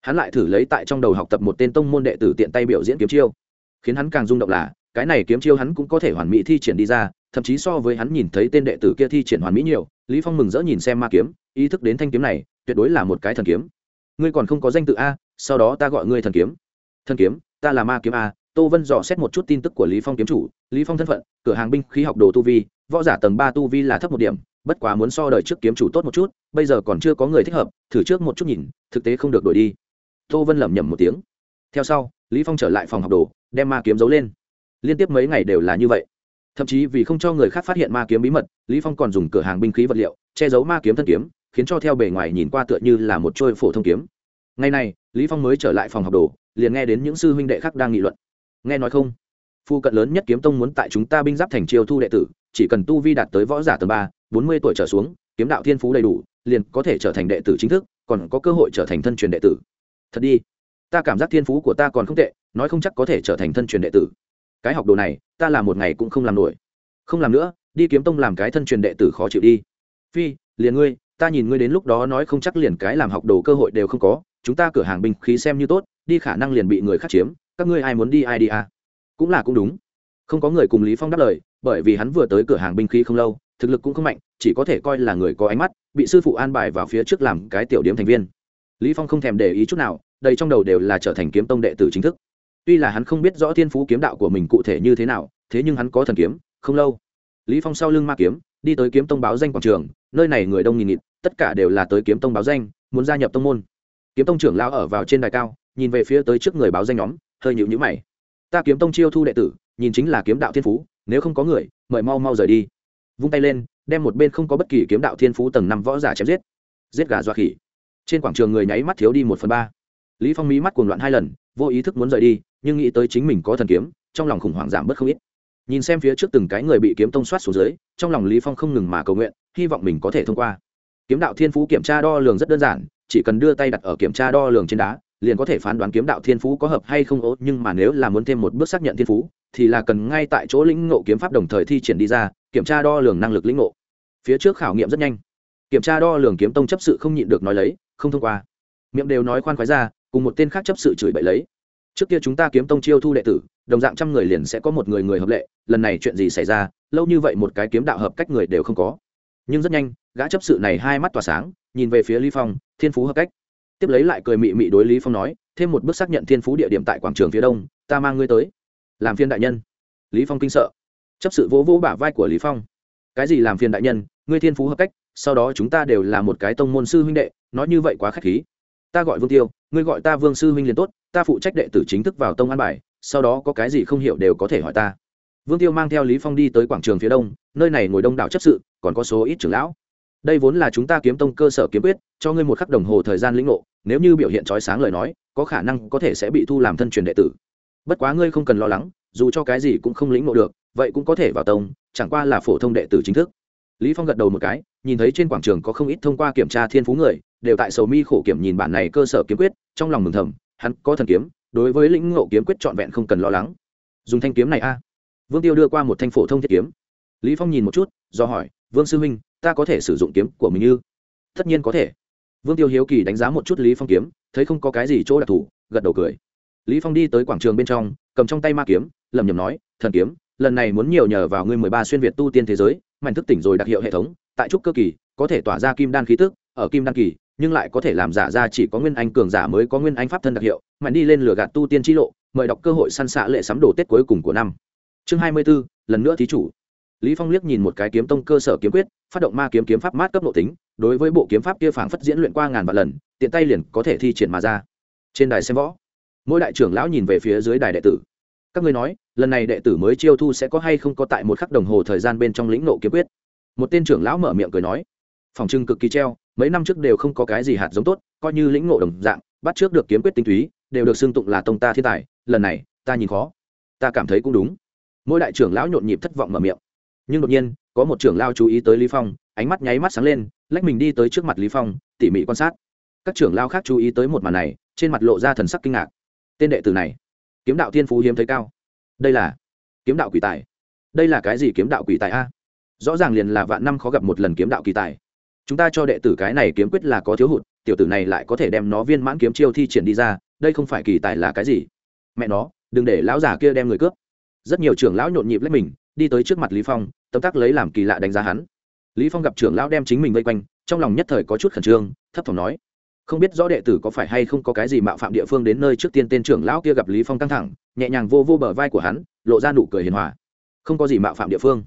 Hắn lại thử lấy tại trong đầu học tập một tên tông môn đệ tử tiện tay biểu diễn kiếm chiêu. Khiến hắn càng rung động là, cái này kiếm chiêu hắn cũng có thể hoàn mỹ thi triển đi ra, thậm chí so với hắn nhìn thấy tên đệ tử kia thi triển hoàn mỹ nhiều, lý phong mừng rỡ nhìn xem ma kiếm, ý thức đến thanh kiếm này, tuyệt đối là một cái thần kiếm ngươi còn không có danh tự a, sau đó ta gọi ngươi thần kiếm. Thần kiếm, ta là ma kiếm a, tô vân dò xét một chút tin tức của lý phong kiếm chủ. Lý phong thân phận, cửa hàng binh khí học đồ tu vi, võ giả tầng ba tu vi là thấp một điểm, bất quá muốn so đời trước kiếm chủ tốt một chút, bây giờ còn chưa có người thích hợp, thử trước một chút nhìn, thực tế không được đổi đi. Tô vân lẩm nhẩm một tiếng. Theo sau, lý phong trở lại phòng học đồ, đem ma kiếm giấu lên. Liên tiếp mấy ngày đều là như vậy. Thậm chí vì không cho người khác phát hiện ma kiếm bí mật, lý phong còn dùng cửa hàng binh khí vật liệu, che giấu ma kiếm thân kiếm khiến cho theo bề ngoài nhìn qua tựa như là một trôi phổ thông kiếm. Ngày này, lý phong mới trở lại phòng học đồ, liền nghe đến những sư huynh đệ khác đang nghị luận. Nghe nói không? Phu cận lớn nhất kiếm tông muốn tại chúng ta binh giáp thành chiêu thu đệ tử, chỉ cần tu vi đạt tới võ giả tầng ba, bốn mươi tuổi trở xuống, kiếm đạo thiên phú đầy đủ, liền có thể trở thành đệ tử chính thức, còn có cơ hội trở thành thân truyền đệ tử. Thật đi. Ta cảm giác thiên phú của ta còn không tệ, nói không chắc có thể trở thành thân truyền đệ tử. Cái học đồ này, ta làm một ngày cũng không làm nổi. Không làm nữa, đi kiếm tông làm cái thân truyền đệ tử khó chịu đi. Phi, liền ngươi ta nhìn ngươi đến lúc đó nói không chắc liền cái làm học đồ cơ hội đều không có, chúng ta cửa hàng binh khí xem như tốt, đi khả năng liền bị người khác chiếm, các ngươi ai muốn đi ai đi à? Cũng là cũng đúng. Không có người cùng lý phong đáp lời, bởi vì hắn vừa tới cửa hàng binh khí không lâu, thực lực cũng không mạnh, chỉ có thể coi là người có ánh mắt, bị sư phụ an bài vào phía trước làm cái tiểu điểm thành viên. Lý phong không thèm để ý chút nào, đây trong đầu đều là trở thành kiếm tông đệ tử chính thức. Tuy là hắn không biết rõ thiên phú kiếm đạo của mình cụ thể như thế nào, thế nhưng hắn có thần kiếm, không lâu. Lý phong sau lưng ma kiếm đi tới kiếm tông báo danh quảng trường, nơi này người đông nghìn nghịt, tất cả đều là tới kiếm tông báo danh, muốn gia nhập tông môn. Kiếm tông trưởng lao ở vào trên đài cao, nhìn về phía tới trước người báo danh nhóm, hơi nhịu nhữ mày. Ta kiếm tông chiêu thu đệ tử, nhìn chính là kiếm đạo thiên phú, nếu không có người, mời mau mau rời đi. Vung tay lên, đem một bên không có bất kỳ kiếm đạo thiên phú tầng năm võ giả chém giết. Giết gà dọa khỉ. Trên quảng trường người nháy mắt thiếu đi một phần ba. Lý phong mí mắt cuồng loạn hai lần, vô ý thức muốn rời đi, nhưng nghĩ tới chính mình có thần kiếm, trong lòng khủng hoảng giảm bớt không ít nhìn xem phía trước từng cái người bị kiếm tông soát xuống dưới, trong lòng lý phong không ngừng mà cầu nguyện, hy vọng mình có thể thông qua. Kiếm đạo thiên phú kiểm tra đo lường rất đơn giản, chỉ cần đưa tay đặt ở kiểm tra đo lường trên đá, liền có thể phán đoán kiếm đạo thiên phú có hợp hay không ố, nhưng mà nếu là muốn thêm một bước xác nhận thiên phú, thì là cần ngay tại chỗ lĩnh ngộ kiếm pháp đồng thời thi triển đi ra, kiểm tra đo lường năng lực lĩnh ngộ. Phía trước khảo nghiệm rất nhanh. Kiểm tra đo lường kiếm tông chấp sự không nhịn được nói lấy, không thông qua. Miệng đều nói khoan khoái ra, cùng một tên khác chấp sự chửi bậy lấy. Trước kia chúng ta kiếm tông chiêu thu đệ tử đồng dạng trăm người liền sẽ có một người người hợp lệ, lần này chuyện gì xảy ra, lâu như vậy một cái kiếm đạo hợp cách người đều không có. Nhưng rất nhanh, gã chấp sự này hai mắt tỏa sáng, nhìn về phía lý phong, thiên phú hợp cách. Tiếp lấy lại cười mị mị đối lý phong nói, thêm một bước xác nhận thiên phú địa điểm tại quảng trường phía đông, ta mang ngươi tới. Làm phiên đại nhân. Lý phong kinh sợ. Chấp sự vỗ vỗ bả vai của lý phong. Cái gì làm phiền đại nhân? Ngươi thiên phú hợp cách, sau đó chúng ta đều là một cái tông môn sư huynh đệ, nói như vậy quá khách khí. Ta gọi vương tiêu, ngươi gọi ta vương sư huynh liền tốt, ta phụ trách đệ tử chính thức vào tông an bài sau đó có cái gì không hiểu đều có thể hỏi ta. Vương tiêu mang theo lý phong đi tới quảng trường phía đông, nơi này ngồi đông đảo chấp sự, còn có số ít trưởng lão. Đây vốn là chúng ta kiếm tông cơ sở kiếm quyết, cho ngươi một khắc đồng hồ thời gian lĩnh ngộ, nếu như biểu hiện trói sáng lời nói, có khả năng có thể sẽ bị thu làm thân truyền đệ tử. Bất quá ngươi không cần lo lắng, dù cho cái gì cũng không lĩnh ngộ được, vậy cũng có thể vào tông, chẳng qua là phổ thông đệ tử chính thức. Lý phong gật đầu một cái, nhìn thấy trên quảng trường có không ít thông qua kiểm tra thiên phú người, đều tại sầu mi khổ kiểm nhìn bản này cơ sở kiếm quyết, trong lòng mừng thầm, hắn có thần kiếm đối với lĩnh ngộ kiếm quyết trọn vẹn không cần lo lắng. Dùng thanh kiếm này a. Vương tiêu đưa qua một thanh phổ thông thiết kiếm. Lý phong nhìn một chút, do hỏi, vương sư huynh, ta có thể sử dụng kiếm của mình như? Tất nhiên có thể. Vương tiêu hiếu kỳ đánh giá một chút lý phong kiếm, thấy không có cái gì chỗ đặc thù, gật đầu cười. Lý phong đi tới quảng trường bên trong, cầm trong tay ma kiếm, lẩm nhẩm nói, thần kiếm, lần này muốn nhiều nhờ vào ngươi mười ba xuyên việt tu tiên thế giới mạnh thức tỉnh rồi đặc hiệu hệ thống, tại trúc cơ kỳ, có thể tỏa ra kim đan khí tức, ở kim đan kỳ nhưng lại có thể làm giả ra chỉ có nguyên anh cường giả mới có nguyên anh pháp thân đặc hiệu mạnh đi lên lửa gạt tu tiên chi lộ mời đọc cơ hội săn xạ lệ sắm đồ tết cuối cùng của năm. Chương hai mươi 24, lần nữa thí chủ. Lý phong liếc nhìn một cái kiếm tông cơ sở kiếm quyết phát động ma kiếm kiếm pháp mát cấp nội tính đối với bộ kiếm pháp kia phảng phất diễn luyện qua ngàn vạn lần tiện tay liền có thể thi triển mà ra. Trên đài xem võ mỗi đại trưởng lão nhìn về phía dưới đài đệ tử. Các ngươi nói lần này đệ tử mới chiêu thu sẽ có hay không có tại một khắc đồng hồ thời gian bên trong lĩnh nộ kiếm quyết? Một tên trưởng lão mở miệng cười nói. Phòng trưng cực kỳ treo mấy năm trước đều không có cái gì hạt giống tốt, coi như lĩnh ngộ đồng dạng, bắt trước được kiếm quyết tinh túy, đều được xưng tụng là tông ta thiên tài, lần này, ta nhìn khó. Ta cảm thấy cũng đúng. Mỗi đại trưởng lão nhộn nhịp thất vọng mở miệng. Nhưng đột nhiên, có một trưởng lao chú ý tới lý phong, ánh mắt nháy mắt sáng lên, lách mình đi tới trước mặt lý phong, tỉ mỉ quan sát. Các trưởng lao khác chú ý tới một màn này, trên mặt lộ ra thần sắc kinh ngạc. Tên đệ tử này, kiếm đạo thiên phú hiếm thấy cao. Đây là kiếm đạo quỷ tài. Đây là cái gì kiếm đạo quỷ tài a? Rõ ràng liền là vạn năm khó gặp một lần kiếm đạo kỳ tài chúng ta cho đệ tử cái này kiếm quyết là có thiếu hụt, tiểu tử này lại có thể đem nó viên mãn kiếm chiêu thi triển đi ra, đây không phải kỳ tài là cái gì? Mẹ nó, đừng để lão già kia đem người cướp. Rất nhiều trưởng lão nhộn nhịp lấy mình, đi tới trước mặt lý phong tâm tác lấy làm kỳ lạ đánh giá hắn. Lý phong gặp trưởng lão đem chính mình vây quanh, trong lòng nhất thời có chút khẩn trương, thấp thỏm nói, không biết rõ đệ tử có phải hay không có cái gì mạo phạm địa phương đến nơi trước tiên tên trưởng lão kia gặp lý phong căng thẳng, nhẹ nhàng vô vô bờ vai của hắn, lộ ra nụ cười hiền hòa. Không có gì mạo phạm địa phương.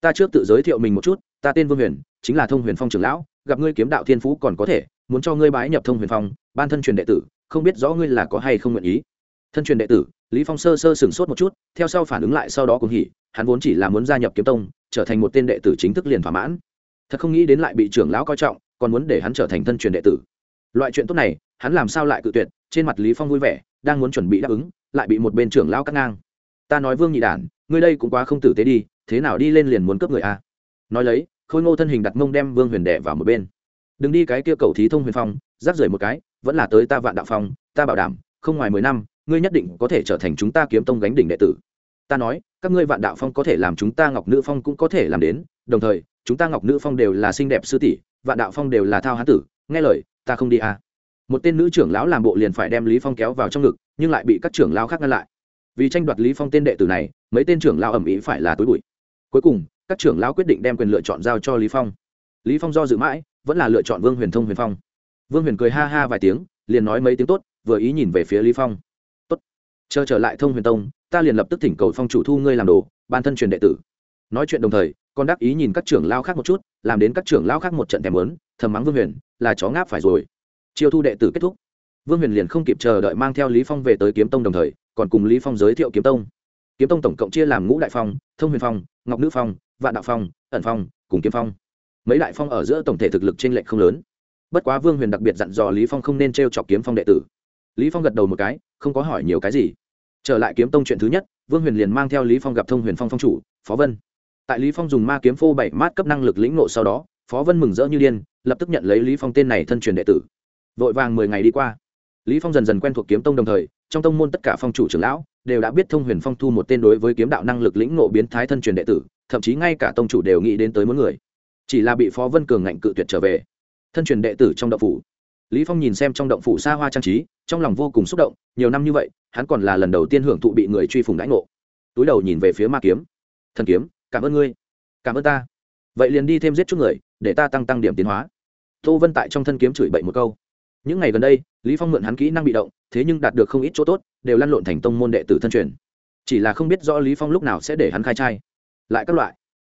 Ta trước tự giới thiệu mình một chút, ta tên vương huyền chính là thông huyền phong trưởng lão, gặp ngươi kiếm đạo thiên phú còn có thể, muốn cho ngươi bái nhập thông huyền phong, ban thân truyền đệ tử, không biết rõ ngươi là có hay không nguyện ý. Thân truyền đệ tử, lý phong sơ sơ sửng sốt một chút, theo sau phản ứng lại sau đó cũng hỉ, hắn vốn chỉ là muốn gia nhập kiếm tông, trở thành một tên đệ tử chính thức liền thỏa mãn. Thật không nghĩ đến lại bị trưởng lão coi trọng, còn muốn để hắn trở thành thân truyền đệ tử. Loại chuyện tốt này, hắn làm sao lại cự tuyệt, trên mặt lý phong vui vẻ, đang muốn chuẩn bị đáp ứng, lại bị một bên trưởng lão cắt ngang. Ta nói vương nhị đản, ngươi đây cũng quá không tử tế đi, thế nào đi lên liền muốn cướp người a nói lấy khôi ngô thân hình đặt mông đem vương huyền đệ vào một bên. Đừng đi cái kia cầu thí thông huyền phong rác rưởi một cái, vẫn là tới ta vạn đạo phong, ta bảo đảm, không ngoài mười năm, ngươi nhất định có thể trở thành chúng ta kiếm tông gánh đỉnh đệ tử. Ta nói, các ngươi vạn đạo phong có thể làm chúng ta ngọc nữ phong cũng có thể làm đến, đồng thời, chúng ta ngọc nữ phong đều là xinh đẹp sư tỷ, vạn đạo phong đều là thao hán tử, nghe lời, ta không đi à. một tên nữ trưởng lão làm bộ liền phải đem lý phong kéo vào trong ngực, nhưng lại bị các trưởng lão khác ngăn lại. Vì tranh đoạt lý phong tên đệ tử này, mấy tên trưởng lão ẩm ý phải là tối bụi. Cuối cùng các trưởng lão quyết định đem quyền lựa chọn giao cho lý phong. Lý phong do dự mãi, vẫn là lựa chọn vương huyền thông huyền phong. Vương huyền cười ha ha vài tiếng, liền nói mấy tiếng tốt, vừa ý nhìn về phía lý phong. Tốt, chờ trở lại thông huyền tông, ta liền lập tức thỉnh cầu phong chủ thu ngươi làm đồ, ban thân truyền đệ tử. Nói chuyện đồng thời còn đắc ý nhìn các trưởng lao khác một chút, làm đến các trưởng lao khác một trận thèm lớn thầm mắng vương huyền, là chó ngáp phải rồi. Chiêu thu đệ tử kết thúc. Vương huyền liền không kịp chờ đợi mang theo lý phong về tới kiếm tông đồng thời, còn cùng lý phong giới thiệu kiếm tông. Kiếm tông tổng cộng chia làm ngũ đại phong, thông huyền phong, ngọc nữ phong vạn đạo phong, ẩn phong, cùng kiếm phong. Mấy đại phong ở giữa tổng thể thực lực trên lệch không lớn. Bất quá vương huyền đặc biệt dặn dò lý phong không nên t chọc kiếm phong đệ tử. Lý phong gật đầu một cái, không có hỏi nhiều cái gì. Trở lại kiếm tông chuyện thứ nhất, vương huyền liền mang theo lý phong gặp thông huyền phong phong chủ, phó vân. Tại lý phong dùng ma kiếm phô bảy mát cấp năng lực lĩnh nộ sau đó, phó vân mừng rỡ như điên, lập tức nhận lấy lý phong tên này thân truyền đệ tử. Vội vàng mười ngày đi qua. Lý phong dần dần quen thuộc kiếm tông đồng thời, trong tông môn tất cả phong chủ trưởng lão đều đã biết thông huyền phong thu một tên đối với kiếm đạo năng lực lĩnh nộ biến thái thân truyền đệ tử thậm chí ngay cả tông chủ đều nghĩ đến tới muốn người. Chỉ là bị phó vân cường ngạnh cự tuyệt trở về. Thân truyền đệ tử trong động phủ. Lý phong nhìn xem trong động phủ xa hoa trang trí, trong lòng vô cùng xúc động, nhiều năm như vậy, hắn còn là lần đầu tiên hưởng thụ bị người truy phùng đãi ngộ. Túi đầu nhìn về phía ma kiếm. Thần kiếm, cảm ơn ngươi. Cảm ơn ta. Vậy liền đi thêm giết chút người, để ta tăng tăng điểm tiến hóa. Tô vân tại trong thân kiếm chửi bậy một câu. Những ngày gần đây, lý phong mượn hắn kỹ năng bị động, thế nhưng đạt được không ít chỗ tốt, đều lăn lộn thành tông môn đệ tử thân truyền. Chỉ là không biết rõ lý phong lúc nào sẽ để hắn khai trai lại các loại.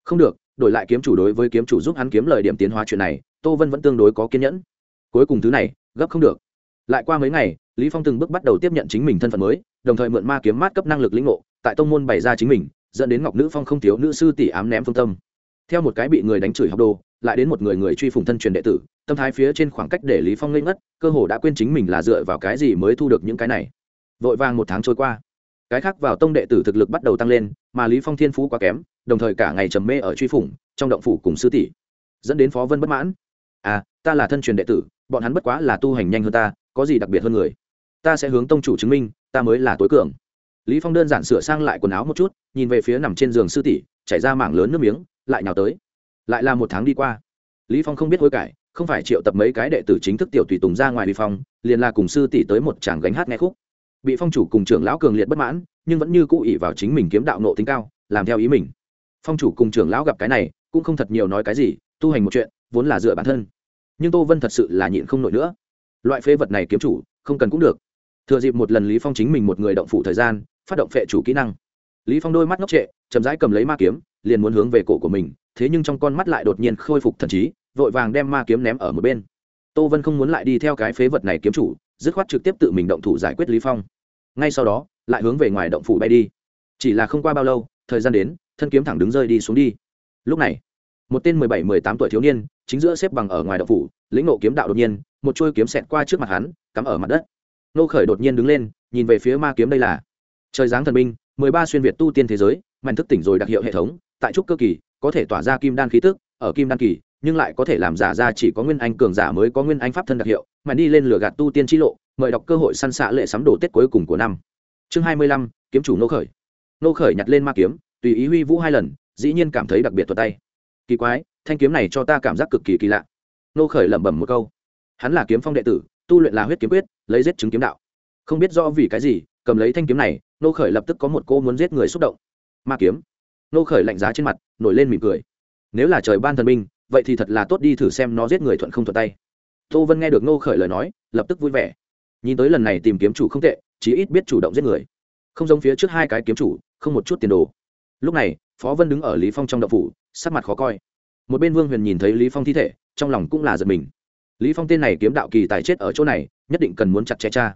Không được, đổi lại kiếm chủ đối với kiếm chủ giúp hắn kiếm lời điểm tiến hóa chuyện này, tô vân vẫn tương đối có kiên nhẫn. Cuối cùng thứ này, gấp không được. Lại qua mấy ngày, lý phong từng bước bắt đầu tiếp nhận chính mình thân phận mới, đồng thời mượn ma kiếm mát cấp năng lực lĩnh ngộ, tại tông môn bày ra chính mình, dẫn đến ngọc nữ phong không thiếu nữ sư tỷ ám ném phương tâm. Theo một cái bị người đánh chửi học đồ, lại đến một người người truy phùng thân truyền đệ tử, tâm thái phía trên khoảng cách để lý phong lên ngất, cơ hồ đã quên chính mình là dựa vào cái gì mới thu được những cái này. Vội vàng một tháng trôi qua. Cái khác vào tông đệ tử thực lực bắt đầu tăng lên, mà lý phong thiên phú quá kém đồng thời cả ngày trầm mê ở truy phủng, trong động phủ cùng sư tỷ. Dẫn đến phó vân bất mãn. À ta là thân truyền đệ tử, bọn hắn bất quá là tu hành nhanh hơn ta, có gì đặc biệt hơn người? Ta sẽ hướng tông chủ chứng minh, ta mới là tối cường. Lý phong đơn giản sửa sang lại quần áo một chút, nhìn về phía nằm trên giường sư tỷ, chảy ra mảng lớn nước miếng, lại nhào tới. Lại là một tháng đi qua. Lý phong không biết hối cải, không phải triệu tập mấy cái đệ tử chính thức tiểu tùy tùng ra ngoài đi phong, liền là cùng sư tỷ tới một tràng gánh hát nghe khúc. Bị phong chủ cùng trưởng lão cường liệt bất mãn, nhưng vẫn như cũ ỷ vào chính mình kiếm đạo nộ tính cao, làm theo ý mình phong chủ cùng trưởng lão gặp cái này, cũng không thật nhiều nói cái gì, tu hành một chuyện, vốn là dựa bản thân. Nhưng tô vân thật sự là nhịn không nổi nữa. Loại phế vật này kiếm chủ, không cần cũng được. Thừa dịp một lần lý phong chính mình một người động phủ thời gian, phát động phệ chủ kỹ năng. Lý phong đôi mắt ngốc trệ, chậm rãi cầm lấy ma kiếm, liền muốn hướng về cổ của mình, thế nhưng trong con mắt lại đột nhiên khôi phục thần trí, vội vàng đem ma kiếm ném ở một bên. Tô vân không muốn lại đi theo cái phế vật này kiếm chủ, dứt khoát trực tiếp tự mình động thủ giải quyết lý phong. Ngay sau đó, lại hướng về ngoài động phủ bay đi. Chỉ là không qua bao lâu, thời gian đến thân kiếm thẳng đứng rơi đi xuống đi. Lúc này, một tên mười bảy, mười tám tuổi thiếu niên, chính giữa xếp bằng ở ngoài động phủ, lĩnh nộ kiếm đạo đột nhiên, một chuôi kiếm xẹt qua trước mặt hắn, cắm ở mặt đất. Nô khởi đột nhiên đứng lên, nhìn về phía ma kiếm đây là trời giáng thần binh, mười ba xuyên việt tu tiên thế giới, mạnh thức tỉnh rồi đặc hiệu hệ thống, tại trúc cơ kỳ, có thể tỏa ra kim đan khí tức, ở kim đan kỳ, nhưng lại có thể làm giả ra chỉ có nguyên anh cường giả mới có nguyên anh pháp thân đặc hiệu mà đi lên lửa gạt tu tiên t lộ, mời đọc cơ hội săn xạ lệ sắm đồ tết cuối cùng của năm. Chương hai mươi lăm, kiếm chủ nô khởi. Nô khởi nhặt lên ma kiếm tùy ý huy vũ hai lần, dĩ nhiên cảm thấy đặc biệt thuật tay. Kỳ quái, thanh kiếm này cho ta cảm giác cực kỳ kỳ lạ. Nô khởi lẩm bẩm một câu. Hắn là kiếm phong đệ tử, tu luyện là huyết kiếm quyết, lấy giết chứng kiếm đạo. Không biết rõ vì cái gì, cầm lấy thanh kiếm này, nô khởi lập tức có một cô muốn giết người xúc động. Ma kiếm. Nô khởi lạnh giá trên mặt, nổi lên mỉm cười. Nếu là trời ban thần minh, vậy thì thật là tốt đi thử xem nó giết người thuận không thuận tay. Tô vân nghe được nô khởi lời nói, lập tức vui vẻ. Nhìn tới lần này tìm kiếm chủ không tệ, chí ít biết chủ động giết người. Không giống phía trước hai cái kiếm chủ, không một chút tiền đồ lúc này, phó vân đứng ở lý phong trong đậu phủ, sắc mặt khó coi. Một bên vương huyền nhìn thấy lý phong thi thể, trong lòng cũng là giật mình. Lý phong tên này kiếm đạo kỳ tài chết ở chỗ này, nhất định cần muốn chặt chẽ cha.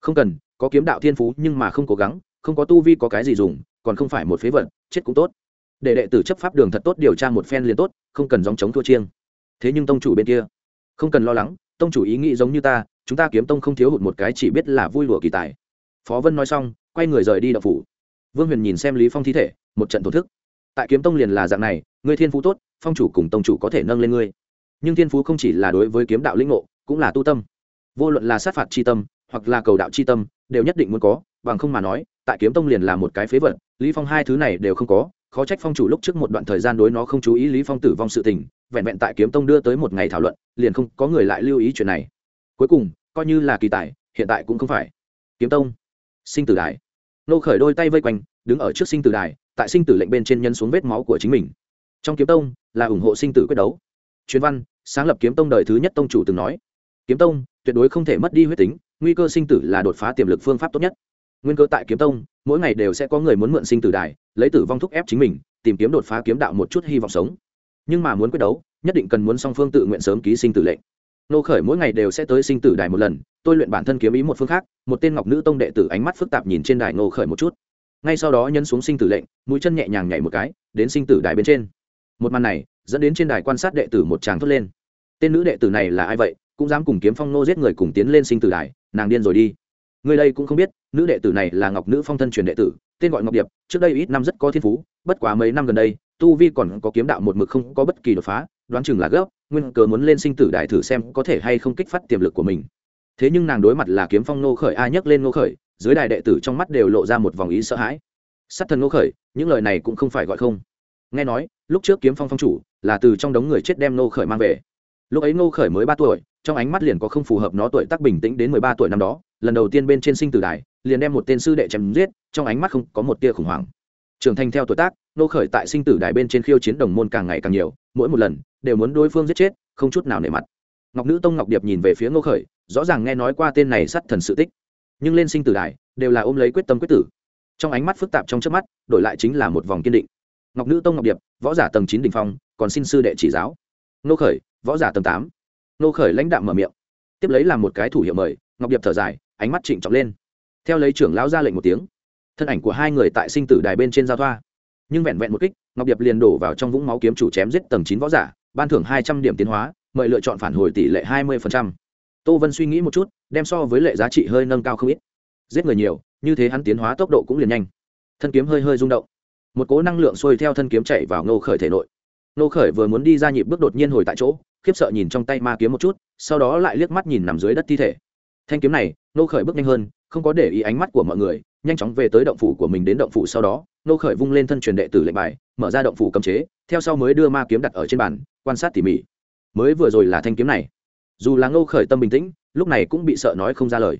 Không cần, có kiếm đạo thiên phú nhưng mà không cố gắng, không có tu vi có cái gì dùng, còn không phải một phế vật, chết cũng tốt. Để đệ tử chấp pháp đường thật tốt điều tra một phen liền tốt, không cần dòng chống thua chiêng. Thế nhưng tông chủ bên kia, không cần lo lắng, tông chủ ý nghĩ giống như ta, chúng ta kiếm tông không thiếu hụt một cái chỉ biết là vui lụa kỳ tài. Phó vân nói xong, quay người rời đi đậu phủ. Vương huyền nhìn xem lý phong thi thể một trận thổ thức. Tại kiếm tông liền là dạng này, ngươi thiên phú tốt, phong chủ cùng tông chủ có thể nâng lên ngươi. Nhưng thiên phú không chỉ là đối với kiếm đạo linh ngộ, cũng là tu tâm. Vô luận là sát phạt c h i tâm, hoặc là cầu đạo c h i tâm, đều nhất định muốn có, bằng không mà nói, tại kiếm tông liền là một cái phế vật, lý phong hai thứ này đều không có, khó trách phong chủ lúc trước một đoạn thời gian đối nó không chú ý lý phong tử vong sự tình, vẹn vẹn tại kiếm tông đưa tới một ngày thảo luận, liền không có người lại lưu ý chuyện này. Cuối cùng, coi như là kỳ tài, hiện tại cũng không phải. Kiếm tông, sinh tử đại nô khởi đôi tay vây quanh, đứng ở trước sinh tử đài, tại sinh tử lệnh bên trên nhân xuống vết máu của chính mình. Trong kiếm tông, là ủng hộ sinh tử quyết đấu. Truyền văn, sáng lập kiếm tông đời thứ nhất tông chủ từng nói. Kiếm tông, tuyệt đối không thể mất đi huyết tính, nguy cơ sinh tử là đột phá tiềm lực phương pháp tốt nhất. Nguyên cơ tại kiếm tông, mỗi ngày đều sẽ có người muốn mượn sinh tử đài, lấy tử vong thúc ép chính mình, tìm kiếm đột phá kiếm đạo một chút hy vọng sống. Nhưng mà muốn quyết đấu, nhất định cần muốn song phương tự nguyện sớm ký sinh tử lệnh nô khởi mỗi ngày đều sẽ tới sinh tử đài một lần, tôi luyện bản thân kiếm ý một phương khác, một tên ngọc nữ tông đệ tử ánh mắt phức tạp nhìn trên đài nô khởi một chút. Ngay sau đó nhân xuống sinh tử lệnh, mũi chân nhẹ nhàng nhảy một cái, đến sinh tử đài bên trên. Một màn này, dẫn đến trên đài quan sát đệ tử một tràng thốt lên. Tên nữ đệ tử này là ai vậy? Cũng dám cùng kiếm phong nô giết người cùng tiến lên sinh tử đài, nàng điên rồi đi. Người đây cũng không biết, nữ đệ tử này là ngọc nữ phong thân truyền đệ tử, tên gọi ngọc điệp, trước đây ít năm rất có thiên phú, bất quá mấy năm gần đây, tu vi còn có kiếm đạo một mực không có bất kỳ đột phá, đoán chừng là gấp nguyên cớ muốn lên sinh tử đại thử xem có thể hay không kích phát tiềm lực của mình. Thế nhưng nàng đối mặt là kiếm phong nô khởi ai nhấc lên nô khởi, dưới đài đệ tử trong mắt đều lộ ra một vòng ý sợ hãi. Sát thần nô khởi, những lời này cũng không phải gọi không. Nghe nói, lúc trước kiếm phong phong chủ là từ trong đống người chết đem nô khởi mang về. Lúc ấy nô khởi mới ba tuổi, trong ánh mắt liền có không phù hợp nó tuổi tác bình tĩnh đến mười ba tuổi năm đó, lần đầu tiên bên trên sinh tử đài liền đem một tên sư đệ chém giết, trong ánh mắt không có một tia khủng hoảng. Trưởng thành theo tuổi tác nô khởi tại sinh tử đài bên trên khiêu chiến đồng môn càng ngày càng nhiều, mỗi một lần đều muốn đối phương giết chết, không chút nào nể mặt. Ngọc nữ tông ngọc điệp nhìn về phía ngô khởi, rõ ràng nghe nói qua tên này sát thần sự tích. Nhưng lên sinh tử đài, đều là ôm lấy quyết tâm quyết tử. Trong ánh mắt phức tạp trong trước mắt, đổi lại chính là một vòng kiên định. Ngọc nữ tông ngọc điệp, võ giả tầng chín đ ỉ n h phong, còn xin sư đệ chỉ giáo. Nô khởi, võ giả tầng tám. Nô khởi lãnh đạm mở miệng. Tiếp lấy làm một cái thủ hiệu mời, ngọc điệp thở dài, ánh mắt trịnh trọng lên. Theo lấy trưởng lão ra lệnh một tiếng, thân ảnh của hai người tại sinh tử đài bên trên giao thoa. Nhưng vẹn vẹn một kích, ngọc điệp liền đổ vào trong vũng máu kiếm chủ chém giết tầng chín võ giả ban thưởng hai trăm điểm tiến hóa, mời lựa chọn phản hồi tỷ lệ hai mươi tô vân suy nghĩ một chút, đem so với lệ giá trị hơi nâng cao không ít. Giết người nhiều, như thế hắn tiến hóa tốc độ cũng liền nhanh. Thân kiếm hơi hơi rung động. Một cố năng lượng sôi theo thân kiếm chạy vào ngô khởi thể nội. Ngô khởi vừa muốn đi ra nhịp bước đột nhiên hồi tại chỗ, khiếp sợ nhìn trong tay ma kiếm một chút, sau đó lại liếc mắt nhìn nằm dưới đất thi thể. Thanh kiếm này, ngô khởi bước nhanh hơn không có để ý ánh mắt của mọi người, nhanh chóng về tới động phủ của mình đến động phủ sau đó ngô khởi vung lên thân truyền đệ tử lệnh bài, mở ra động phủ cấm chế, theo sau mới đưa ma kiếm đặt ở trên bàn, quan sát tỉ mỉ. Mới vừa rồi là thanh kiếm này. Dù là ngô khởi tâm bình tĩnh, lúc này cũng bị sợ nói không ra lời.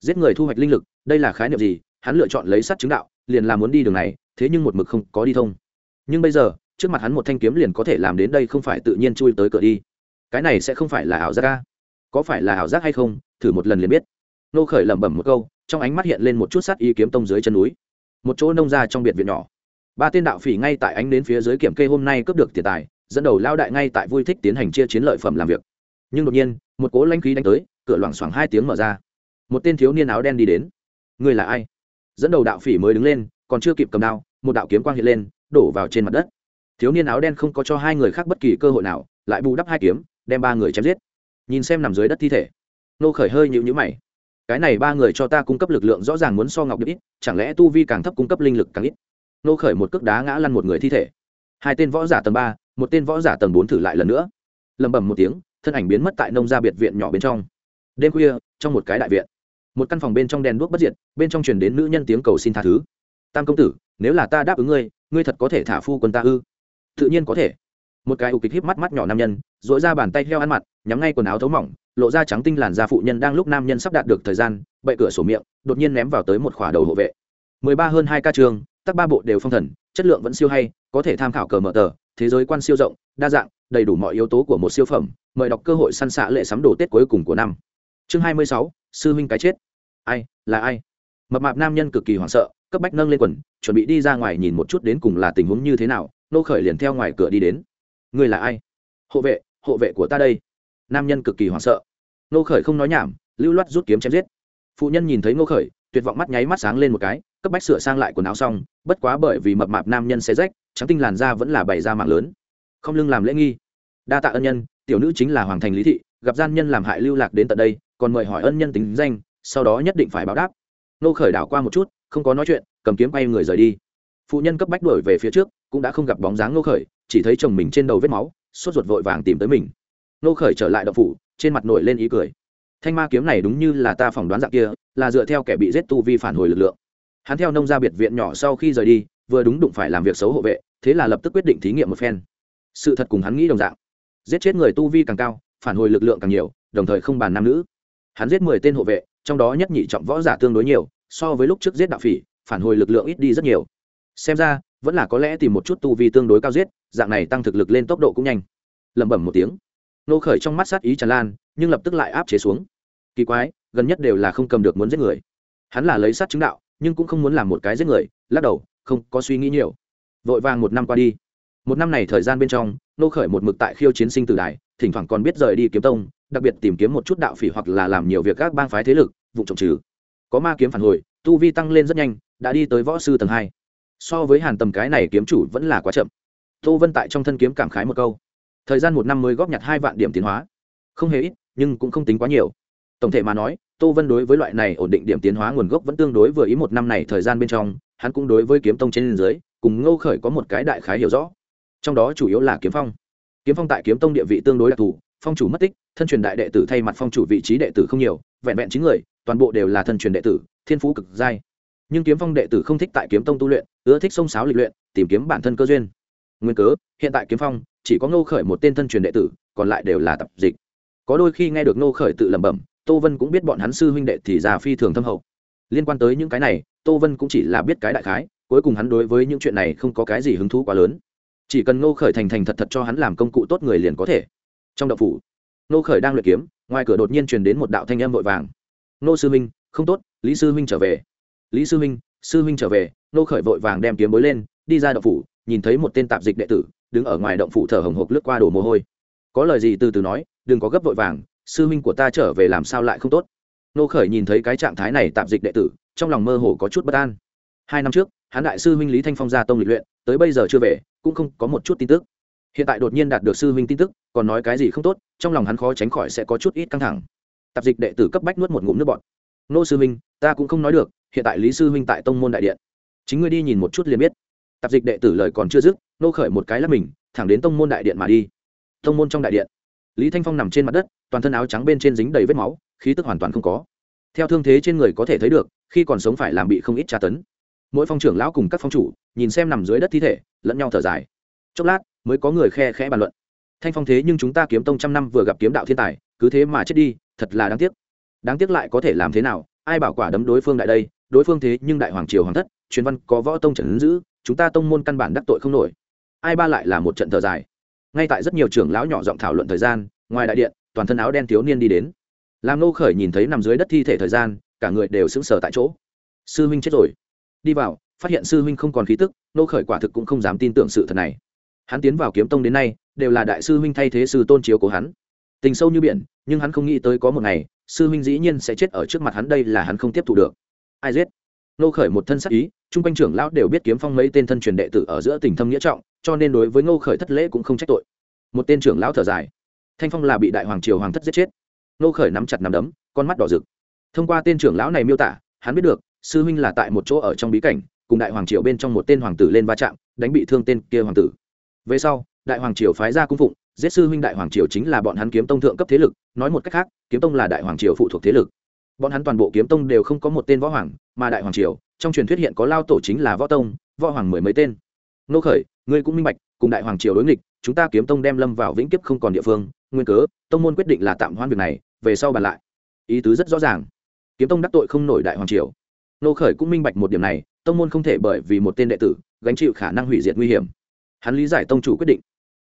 Giết người thu hoạch linh lực, đây là khái niệm gì? Hắn lựa chọn lấy sắt chứng đạo, liền là muốn đi đường này, thế nhưng một mực không có đi thông. Nhưng bây giờ, trước mặt hắn một thanh kiếm liền có thể làm đến đây không phải tự nhiên chui tới cửa đi. Cái này sẽ không phải là ảo giác ca có phải là ảo giác hay không? Thử một lần liền biết nô khởi lẩm bẩm một câu, trong ánh mắt hiện lên một chút sắt y kiếm tông dưới chân núi. Một chỗ nông ra trong biệt viện nhỏ. Ba tên đạo phỉ ngay tại ánh đến phía dưới kiểm kê hôm nay cướp được tiền tài, dẫn đầu lao đại ngay tại vui thích tiến hành chia chiến lợi phẩm làm việc. Nhưng đột nhiên, một cố lanh khí đánh tới, cửa loảng xoảng hai tiếng mở ra. Một tên thiếu niên áo đen đi đến. Người là ai? Dẫn đầu đạo phỉ mới đứng lên, còn chưa kịp cầm đao, một đạo kiếm quang hiện lên, đổ vào trên mặt đất. Thiếu niên áo đen không có cho hai người khác bất kỳ cơ hội nào, lại bù đắp hai kiếm, đem ba người chém giết. Nhìn xem nằm dưới đất thi thể, nô khởi hơi nhịu nhữ mày cái này ba người cho ta cung cấp lực lượng rõ ràng muốn so ngọc điệp ít, chẳng lẽ tu vi càng thấp cung cấp linh lực càng ít? Nô khởi một cước đá ngã lăn một người thi thể. Hai tên võ giả tầng ba, một tên võ giả tầng bốn thử lại lần nữa. Lầm bầm một tiếng, thân ảnh biến mất tại nông gia biệt viện nhỏ bên trong. Đêm khuya, trong một cái đại viện, một căn phòng bên trong đèn đuốc bất diệt, bên trong truyền đến nữ nhân tiếng cầu xin tha thứ. Tam công tử, nếu là ta đáp ứng ngươi ngươi thật có thể thả phu quân ta ư? Tự nhiên có thể. Một cái ục kịch híp mắt mắt nhỏ nam nhân dội ra bàn tay heo ăn mặt nhắm ngay quần áo thấu mỏng lộ ra trắng tinh làn da phụ nhân đang lúc nam nhân sắp đạt được thời gian, bậy cửa sổ miệng, đột nhiên ném vào tới một khỏa đầu hộ vệ. Mười ba hơn hai ca trường, tắc ba bộ đều phong thần, chất lượng vẫn siêu hay, có thể tham khảo cờ mở tờ, thế giới quan siêu rộng, đa dạng, đầy đủ mọi yếu tố của một siêu phẩm, mời đọc cơ hội săn xạ lệ sắm đồ tết cuối cùng của năm. Chương hai mươi sáu, sư huynh cái chết. Ai, là ai? Mập mạp nam nhân cực kỳ hoảng sợ, cấp bách nâng lên quần, chuẩn bị đi ra ngoài nhìn một chút đến cùng là tình huống như thế nào, nô khởi liền theo ngoài cửa đi đến. Ngươi là ai? Hộ vệ hộ vệ của ta đây nam nhân cực kỳ hoảng sợ. Nô khởi không nói nhảm, lưu loát rút kiếm chém giết. Phụ nhân nhìn thấy nô khởi, tuyệt vọng mắt nháy mắt sáng lên một cái, cấp bách sửa sang lại quần áo xong, bất quá bởi vì mập mạp nam nhân xé rách, trắng tinh làn da vẫn là bày ra mạng lớn. Không lưng làm lễ nghi. Đa tạ ân nhân, tiểu nữ chính là hoàng thành lý thị, gặp gian nhân làm hại lưu lạc đến tận đây, còn mời hỏi ân nhân tính danh, sau đó nhất định phải báo đáp. Nô khởi đảo qua một chút, không có nói chuyện, cầm kiếm bay người rời đi. Phụ nhân cấp bách đuổi về phía trước, cũng đã không gặp bóng dáng nô khởi, chỉ thấy chồng mình trên đầu vết máu, sốt ruột vội vàng tìm tới mình nô khởi trở lại đậu phủ, trên mặt nổi lên ý cười. Thanh ma kiếm này đúng như là ta phỏng đoán dạng kia, là dựa theo kẻ bị giết tu vi phản hồi lực lượng. Hắn theo nông gia biệt viện nhỏ sau khi rời đi, vừa đúng đụng phải làm việc xấu hộ vệ, thế là lập tức quyết định thí nghiệm một phen. Sự thật cùng hắn nghĩ đồng dạng. Giết chết người tu vi càng cao, phản hồi lực lượng càng nhiều, đồng thời không bàn nam nữ. Hắn giết mười tên hộ vệ, trong đó nhất nhị trọng võ giả tương đối nhiều, so với lúc trước giết đạo phỉ, phản hồi lực lượng ít đi rất nhiều. Xem ra, vẫn là có lẽ tìm một chút tu vi tương đối cao giết, dạng này tăng thực lực lên tốc độ cũng nhanh. Lẩm bẩm một tiếng nô khởi trong mắt sát ý tràn lan, nhưng lập tức lại áp chế xuống. Kỳ quái, gần nhất đều là không cầm được muốn giết người. Hắn là lấy sát chứng đạo, nhưng cũng không muốn làm một cái giết người, lắc đầu, không, có suy nghĩ nhiều. Vội vàng một năm qua đi. Một năm này thời gian bên trong, nô khởi một mực tại khiêu chiến sinh tử đài, thỉnh thoảng còn biết rời đi kiếm tông, đặc biệt tìm kiếm một chút đạo phỉ hoặc là làm nhiều việc các bang phái thế lực, vụ trộm trừ. Có ma kiếm phản hồi, tu vi tăng lên rất nhanh, đã đi tới võ sư tầng hai. So với hàn tầm cái này kiếm chủ vẫn là quá chậm. Tô vân tại trong thân kiếm cảm khái một câu thời gian một năm mới góp nhặt hai vạn điểm tiến hóa. Không hề ít, nhưng cũng không tính quá nhiều. Tổng thể mà nói, tô vân đối với loại này ổn định điểm tiến hóa nguồn gốc vẫn tương đối vừa ý một năm này thời gian bên trong, hắn cũng đối với kiếm tông trên dưới, cùng ngô khởi có một cái đại khái hiểu rõ. Trong đó chủ yếu là kiếm phong. Kiếm phong tại kiếm tông địa vị tương đối đặc thù, phong chủ mất tích, thân truyền đại đệ tử thay mặt phong chủ vị trí đệ tử không nhiều, vẹn vẹn chín người, toàn bộ đều là thân truyền đệ tử, thiên phú cực giai nhưng kiếm phong đệ tử không thích tại kiếm tông tu luyện, ưa thích sông sáo lịch luyện, tìm kiếm bản thân cơ duyên. Nguyên cớ, hiện tại kiếm phong chỉ có ngô khởi một tên thân truyền đệ tử, còn lại đều là tập dịch. Có đôi khi nghe được ngô khởi tự lẩm bẩm, tô vân cũng biết bọn hắn sư huynh đệ thì già phi thường thâm hậu. Liên quan tới những cái này, tô vân cũng chỉ là biết cái đại khái, cuối cùng hắn đối với những chuyện này không có cái gì hứng thú quá lớn. Chỉ cần ngô khởi thành thành thật thật cho hắn làm công cụ tốt người liền có thể. Trong đậu phủ, ngô khởi đang luyện kiếm, ngoài cửa đột nhiên truyền đến một đạo thanh âm vội vàng. Ngô sư huynh, không tốt, lý sư huynh trở về. Lý sư huynh sư huynh trở về. Ngô khởi vội vàng đem kiếm bối lên, đi ra đậu phủ, nhìn thấy một tên tạp dịch đệ tử đứng ở ngoài động phủ thở hồng hộc lướt qua đổ mồ hôi. Có lời gì từ từ nói, đừng có gấp vội vàng, sư huynh của ta trở về làm sao lại không tốt? Nô khởi nhìn thấy cái trạng thái này tạm dịch đệ tử, trong lòng mơ hồ có chút bất an. Hai năm trước hán đại sư huynh lý thanh phong ra tông lịch luyện, tới bây giờ chưa về, cũng không có một chút tin tức. Hiện tại đột nhiên đạt được sư huynh tin tức, còn nói cái gì không tốt, trong lòng hắn khó tránh khỏi sẽ có chút ít căng thẳng. Tạp dịch đệ tử cấp bách nuốt một ngụm nước bọt. Nô sư huynh, ta cũng không nói được, hiện tại lý sư huynh tại tông môn đại điện. Chính ngươi đi nhìn một chút liền biết. Tạp dịch đệ tử lời còn chưa dứt nô khởi một cái là mình, thẳng đến tông môn đại điện mà đi. Tông môn trong đại điện, lý thanh phong nằm trên mặt đất, toàn thân áo trắng bên trên dính đầy vết máu, khí tức hoàn toàn không có. Theo thương thế trên người có thể thấy được, khi còn sống phải làm bị không ít tra tấn. Mỗi phong trưởng lão cùng các phong chủ, nhìn xem nằm dưới đất thi thể, lẫn nhau thở dài. Chốc lát, mới có người khe khẽ bàn luận. Thanh phong thế nhưng chúng ta kiếm tông trăm năm vừa gặp kiếm đạo thiên tài, cứ thế mà chết đi, thật là đáng tiếc. Đáng tiếc lại có thể làm thế nào, ai bảo quả đấm đối phương đại đây, đối phương thế nhưng đại hoàng triều hoàng thất truyền văn có võ tông trần ứng giữ, chúng ta tông môn căn bản đắc tội không nổi ai ba lại là một trận thở dài. Ngay tại rất nhiều trưởng lão nhỏ giọng thảo luận thời gian, ngoài đại điện, toàn thân áo đen thiếu niên đi đến. Làm nô khởi nhìn thấy nằm dưới đất thi thể thời gian, cả người đều sững sờ tại chỗ. Sư huynh chết rồi. Đi vào, phát hiện sư huynh không còn khí tức, nô khởi quả thực cũng không dám tin tưởng sự thật này. Hắn tiến vào kiếm tông đến nay, đều là đại sư huynh thay thế sư tôn chiếu của hắn. Tình sâu như biển, nhưng hắn không nghĩ tới có một ngày, sư huynh dĩ nhiên sẽ chết ở trước mặt hắn, đây là hắn không tiếp thu được. Ai giết? Nô khởi một thân sắc ý, chung quanh trưởng lão đều biết kiếm phong mấy tên thân truyền đệ tử ở giữa tình thâm nghĩa trọng cho nên đối với ngô khởi thất lễ cũng không trách tội. Một tên trưởng lão thở dài. Thanh phong là bị đại hoàng triều hoàng thất giết chết. Ngô khởi nắm chặt nắm đấm, con mắt đỏ rực. Thông qua tên trưởng lão này miêu tả, hắn biết được, sư huynh là tại một chỗ ở trong bí cảnh, cùng đại hoàng triều bên trong một tên hoàng tử lên va chạm, đánh bị thương tên kia hoàng tử. Về sau, đại hoàng triều phái ra cung phụng, giết sư huynh đại hoàng triều chính là bọn hắn kiếm tông thượng cấp thế lực, nói một cách khác, kiếm tông là đại hoàng triều phụ thuộc thế lực. Bọn hắn toàn bộ kiếm tông đều không có một tên võ hoàng, mà đại hoàng triều, trong truyền thuyết hiện có lao tổ chính là võ tông, võ hoàng mười mấy tên nô khởi, ngươi cũng minh bạch, cùng đại hoàng triều đối nghịch, chúng ta kiếm tông đem lâm vào vĩnh kiếp không còn địa phương, nguyên cớ, tông môn quyết định là tạm hoãn việc này, về sau bàn lại. Ý tứ rất rõ ràng. Kiếm tông đắc tội không nổi đại hoàng triều. Nô khởi cũng minh bạch một điểm này, tông môn không thể bởi vì một tên đệ tử, gánh chịu khả năng hủy diệt nguy hiểm. Hắn lý giải tông chủ quyết định.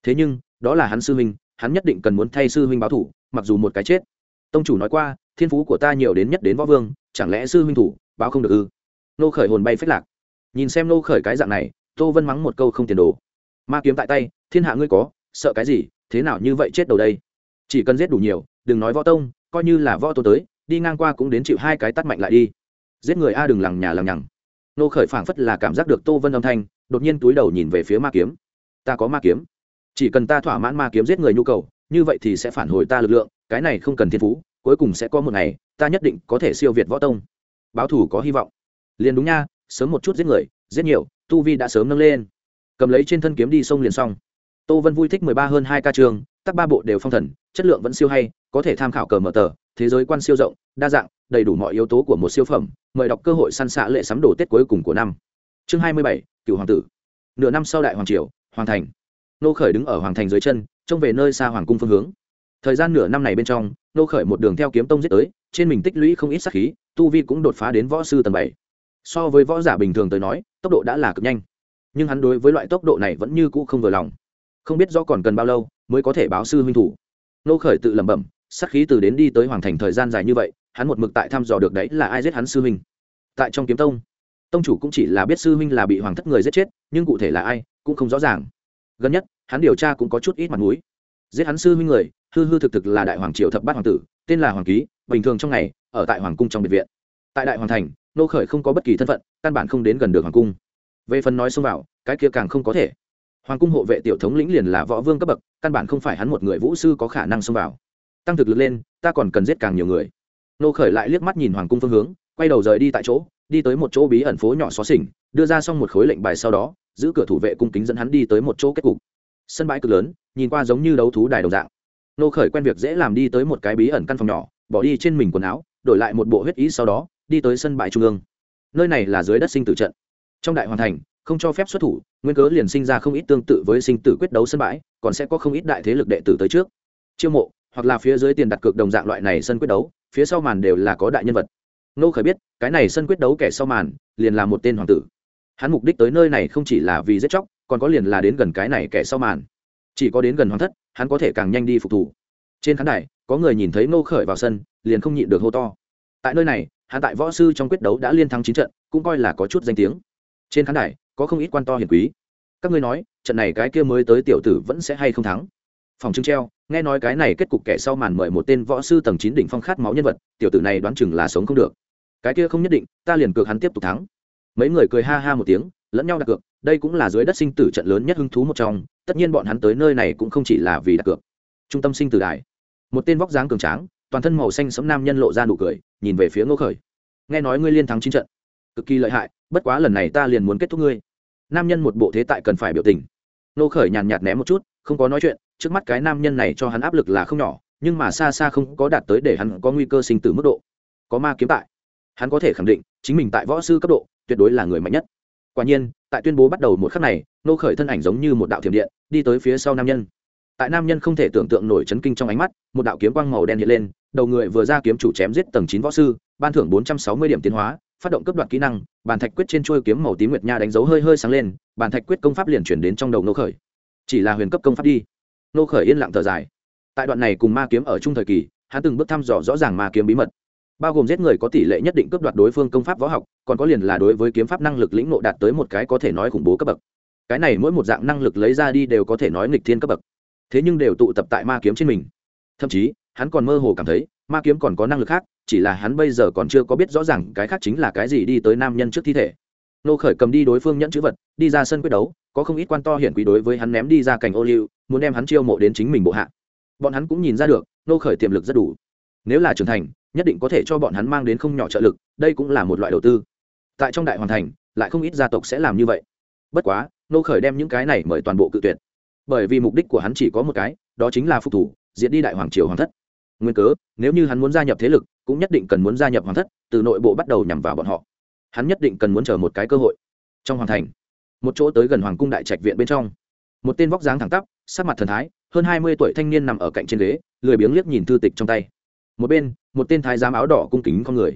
Thế nhưng, đó là hắn sư huynh, hắn nhất định cần muốn thay sư huynh báo thủ, mặc dù một cái chết. Tông chủ nói qua, thiên phú của ta nhiều đến nhất đến võ vương, chẳng lẽ sư huynh thủ, báo không được ư? Nô khởi hồn bay phách lạc. Nhìn xem nô khởi cái dạng này tô vân mắng một câu không tiền đồ. Ma kiếm tại tay, thiên hạ ngươi có, sợ cái gì, thế nào như vậy chết đầu đây? Chỉ cần giết đủ nhiều, đừng nói võ tông, coi như là võ tô tới, đi ngang qua cũng đến chịu hai cái tắt mạnh lại đi. Giết người a đừng lằng nhà lằng nhằng. Nô khởi phảng phất là cảm giác được tô vân âm thanh, đột nhiên túi đầu nhìn về phía ma kiếm. Ta có ma kiếm. Chỉ cần ta thỏa mãn ma kiếm giết người nhu cầu, như vậy thì sẽ phản hồi ta lực lượng, cái này không cần thiên phú, cuối cùng sẽ có một ngày, ta nhất định có thể siêu việt võ tông. Báo thủ có hy vọng. Liền đúng nha, sớm một chút giết người, giết nhiều tu vi đã sớm nâng lên. Cầm lấy trên thân kiếm đi sông liền xong. Tô vân vui thích mười ba hơn hai ca trường, tắc ba bộ đều phong thần, chất lượng vẫn siêu hay, có thể tham khảo cờ mở tờ, thế giới quan siêu rộng, đa dạng, đầy đủ mọi yếu tố của một siêu phẩm, mời đọc cơ hội săn xạ lệ sắm đồ tết cuối cùng của năm. Chương hai mươi bảy, cựu hoàng tử. Nửa năm sau đại hoàng triều, hoàng thành. Nô khởi đứng ở hoàng thành dưới chân, trông về nơi xa hoàng cung phương hướng. Thời gian nửa năm này bên trong, nô khởi một đường theo kiếm tông giết tới, trên mình tích lũy không ít sắc khí, tu vi cũng đột phá đến võ sư tầng bảy so với võ giả bình thường tới nói, tốc độ đã là cực nhanh. Nhưng hắn đối với loại tốc độ này vẫn như cũ không vừa lòng. Không biết do còn cần bao lâu mới có thể báo sư huynh thủ. Nô khởi tự lẩm bẩm sắc khí từ đến đi tới hoàng thành thời gian dài như vậy, hắn một mực tại thăm dò được đấy là ai giết hắn sư huynh. Tại trong kiếm tông tông chủ cũng chỉ là biết sư huynh là bị hoàng thất người giết chết, nhưng cụ thể là ai cũng không rõ ràng. Gần nhất, hắn điều tra cũng có chút ít mặt mũi. Giết hắn sư huynh người, hư hư thực thực là đại hoàng triều thập bát hoàng tử, tên là hoàng ký, bình thường trong ngày, ở tại hoàng cung trong biệt viện tại đại hoàng thành, nô khởi không có bất kỳ thân phận, căn bản không đến gần được hoàng cung. Về phần nói xông vào, cái kia càng không có thể. Hoàng cung hộ vệ tiểu thống lĩnh liền là võ vương cấp bậc, căn bản không phải hắn một người vũ sư có khả năng xông vào. Tăng thực lực lên, ta còn cần giết càng nhiều người. Nô khởi lại liếc mắt nhìn hoàng cung phương hướng, quay đầu rời đi tại chỗ, đi tới một chỗ bí ẩn phố nhỏ xó xỉnh, đưa ra xong một khối lệnh bài sau đó, giữ cửa thủ vệ cung kính dẫn hắn đi tới một chỗ kết cục. Sân bãi cực lớn, nhìn qua giống như đấu thú đài đồng dạng. Nô khởi quen việc dễ làm đi tới một cái bí ẩn căn phòng nhỏ, bỏ đi trên mình quần áo, đổi lại một bộ huyết ý sau đó đi tới sân bãi trung ương. Nơi này là dưới đất sinh tử trận. Trong đại hoàn thành, không cho phép xuất thủ, nguyên cớ liền sinh ra không ít tương tự với sinh tử quyết đấu sân bãi, còn sẽ có không ít đại thế lực đệ tử tới trước. Chiêu mộ, hoặc là phía dưới tiền đặt cược đồng dạng loại này sân quyết đấu, phía sau màn đều là có đại nhân vật. Nô khởi biết, cái này sân quyết đấu kẻ sau màn, liền là một tên hoàng tử. Hắn mục đích tới nơi này không chỉ là vì giết chóc, còn có liền là đến gần cái này kẻ sau màn. Chỉ có đến gần hoàng thất, hắn có thể càng nhanh đi phục thủ. Trên khán đài, có người nhìn thấy nô khởi vào sân, liền không nhịn được hô to. Tại nơi này hắn tại võ sư trong quyết đấu đã liên thắng chín trận, cũng coi là có chút danh tiếng. Trên khán đài, có không ít quan to hiển quý. Các ngươi nói, trận này cái kia mới tới tiểu tử vẫn sẽ hay không thắng? Phòng trưng treo, nghe nói cái này kết cục kẻ sau màn mời một tên võ sư tầng chín đỉnh phong khát máu nhân vật, tiểu tử này đoán chừng là sống không được. Cái kia không nhất định, ta liền cược hắn tiếp tục thắng. Mấy người cười ha ha một tiếng, lẫn nhau đặt cược, đây cũng là dưới đất sinh tử trận lớn nhất hứng thú một trong, tất nhiên bọn hắn tới nơi này cũng không chỉ là vì đặt cược. Trung tâm sinh tử đài. Một tên vóc dáng cường tráng toàn thân màu xanh sẫm nam nhân lộ ra nụ cười, nhìn về phía ngô khởi. Nghe nói ngươi liên thắng chín trận. Cực kỳ lợi hại, bất quá lần này ta liền muốn kết thúc ngươi. Nam nhân một bộ thế tại cần phải biểu tình. Ngô khởi nhàn nhạt ném một chút, không có nói chuyện, trước mắt cái nam nhân này cho hắn áp lực là không nhỏ, nhưng mà xa xa không có đạt tới để hắn có nguy cơ sinh tử mức độ. Có ma kiếm tại. Hắn có thể khẳng định, chính mình tại võ sư cấp độ, tuyệt đối là người mạnh nhất. Quả nhiên, tại tuyên bố bắt đầu một khắc này nô khởi thân ảnh giống như một đạo thiểm điện, đi tới phía sau nam nhân tại nam nhân không thể tưởng tượng nổi chấn kinh trong ánh mắt, một đạo kiếm quang màu đen hiện lên, đầu người vừa ra kiếm chủ chém giết tầng chín võ sư, ban thưởng bốn trăm sáu mươi điểm tiến hóa, phát động cấp đoạt kỹ năng, bàn thạch quyết trên chuôi kiếm màu tím nguyệt nha đánh dấu hơi hơi sáng lên, bàn thạch quyết công pháp liền chuyển đến trong đầu nô khởi. Chỉ là huyền cấp công pháp đi. Nô khởi yên lặng thở dài. Tại đoạn này cùng ma kiếm ở chung thời kỳ, hắn từng bước thăm dò rõ ràng ma kiếm bí mật. Bao gồm giết người có tỷ lệ nhất định cướp đoạt đối phương công pháp võ học, còn có liền là đối với kiếm pháp năng lực lĩnh nộ đạt tới một cái có thể nói khủng bố cấp bậc. Cái này mỗi một dạng năng lực lấy ra đi đều có thể nói nghịch thiên cấp bậc thế nhưng đều tụ tập tại ma kiếm trên mình. Thậm chí, hắn còn mơ hồ cảm thấy, ma kiếm còn có năng lực khác, chỉ là hắn bây giờ còn chưa có biết rõ ràng cái khác chính là cái gì đi tới nam nhân trước thi thể. Nô khởi cầm đi đối phương nhẫn chữ vật, đi ra sân quyết đấu, có không ít quan to hiển quý đối với hắn ném đi ra cảnh ô liu, muốn đem hắn chiêu mộ đến chính mình bộ hạ. Bọn hắn cũng nhìn ra được, nô khởi tiềm lực rất đủ. Nếu là trưởng thành, nhất định có thể cho bọn hắn mang đến không nhỏ trợ lực, đây cũng là một loại đầu tư. Tại trong đại hoàn thành, lại không ít gia tộc sẽ làm như vậy. Bất quá, nô khởi đem những cái này mời toàn bộ cự tuyệt bởi vì mục đích của hắn chỉ có một cái, đó chính là phục thủ, diệt đi đại hoàng triều hoàng thất. Nguyên cớ, nếu như hắn muốn gia nhập thế lực, cũng nhất định cần muốn gia nhập hoàng thất, từ nội bộ bắt đầu nhằm vào bọn họ. Hắn nhất định cần muốn chờ một cái cơ hội. Trong hoàng thành, một chỗ tới gần hoàng cung đại trạch viện bên trong, một tên vóc dáng thẳng tắp, sắc mặt thần thái, hơn hai mươi tuổi thanh niên nằm ở cạnh trên ghế, lười biếng liếc nhìn thư tịch trong tay. Một bên, một tên thái giám áo đỏ cung kính con người.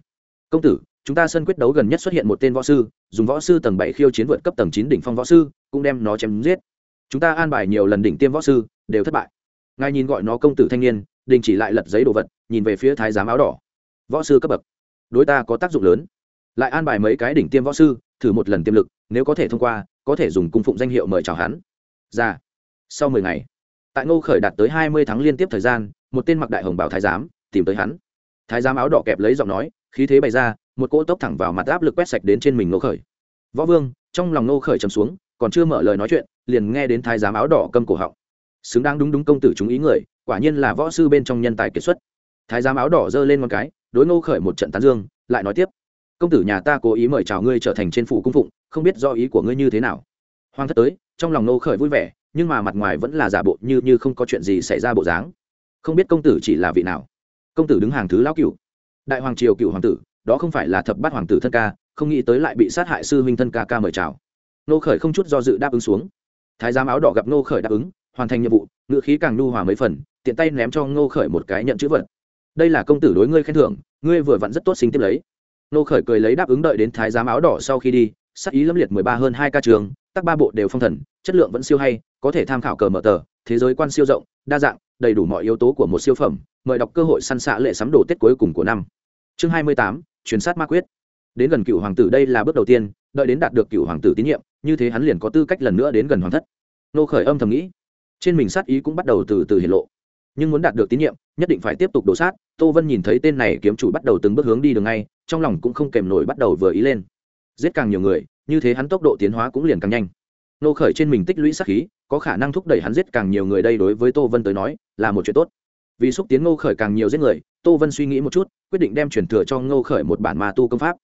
Công tử, chúng ta sân quyết đấu gần nhất xuất hiện một tên võ sư, dùng võ sư tầng bảy khiêu chiến vượt cấp tầng chín đỉnh phong võ sư, cũng đem nó chém giết chúng ta an bài nhiều lần đỉnh tiêm võ sư, đều thất bại. Ngài nhìn gọi nó công tử thanh niên, đình chỉ lại lật giấy đồ vật, nhìn về phía thái giám áo đỏ. Võ sư cấp bậc. Đối ta có tác dụng lớn. Lại an bài mấy cái đỉnh tiêm võ sư, thử một lần tiềm lực, nếu có thể thông qua, có thể dùng cung phụng danh hiệu mời chào hắn. Ra sau mười ngày, tại ngô khởi đạt tới hai mươi tháng liên tiếp thời gian, một tên mặc đại hồng bảo thái giám tìm tới hắn. Thái giám áo đỏ kẹp lấy giọng nói, khí thế bày ra, một cỗ tốc thẳng vào mặt áp lực quét sạch đến trên mình ngô khởi. Võ vương trong lòng ngô khởi trầm xuống, còn chưa mở lời nói chuyện liền nghe đến thái giám áo đỏ câm cổ họng. Xứng đáng đúng đúng công tử chúng ý người, quả nhiên là võ sư bên trong nhân tài kiệt xuất. Thái giám áo đỏ giơ lên một cái, đối ngô khởi một trận tán dương, lại nói tiếp. Công tử nhà ta cố ý mời chào ngươi trở thành trên phủ cung phụng, không biết do ý của ngươi như thế nào. Hoàng thất tới, trong lòng ngô khởi vui vẻ, nhưng mà mặt ngoài vẫn là giả bộ như như không có chuyện gì xảy ra bộ dáng. Không biết công tử chỉ là vị nào. Công tử đứng hàng thứ lão cựu đại hoàng triều cựu hoàng tử, đó không phải là thập bát hoàng tử thân ca, không nghĩ tới lại bị sát hại sư huynh thân ca ca mời chào. Nô khởi không chút do dự đáp ứng xuống thái giám áo đỏ gặp Ngô khởi đáp ứng, hoàn thành nhiệm vụ ngự khí càng nhu hòa mấy phần, tiện tay ném cho Ngô khởi một cái nhận chữ vật. Đây là công tử đối ngươi khen thưởng, ngươi vừa vặn rất tốt sinh tiếp lấy. Ngô khởi cười lấy đáp ứng đợi đến thái giám áo đỏ sau khi đi, sắc ý lâm liệt mười ba hơn hai ca trường, tắc ba bộ đều phong thần, chất lượng vẫn siêu hay, có thể tham khảo cờ mở tờ, thế giới quan siêu rộng, đa dạng, đầy đủ mọi yếu tố của một siêu phẩm, mời đọc cơ hội săn xạ lệ sắm đồ tết cuối cùng của năm. Chương hai mươi tám chuyến sát ma quyết. Đến gần cựu hoàng tử đây là bước đầu tiên đợi đến đạt được cựu hoàng tử tín nhiệm, như thế hắn liền có tư cách lần nữa đến gần hoàng thất. Nô khởi âm thầm nghĩ. Trên mình sát ý cũng bắt đầu từ từ hiện lộ. Nhưng muốn đạt được tín nhiệm, nhất định phải tiếp tục đổ sát. Tô vân nhìn thấy tên này kiếm chủ bắt đầu từng bước hướng đi đường ngay, trong lòng cũng không kèm nổi bắt đầu vừa ý lên. Giết càng nhiều người, như thế hắn tốc độ tiến hóa cũng liền càng nhanh. Nô khởi trên mình tích lũy sát khí, có khả năng thúc đẩy hắn giết càng nhiều người đây đối với tô vân tới nói, là một chuyện tốt. Vì xúc tiến ngô khởi càng nhiều giết người, tô vân suy nghĩ một chút, quyết định đem truyền thừa cho ngô khởi một bản ma tu công pháp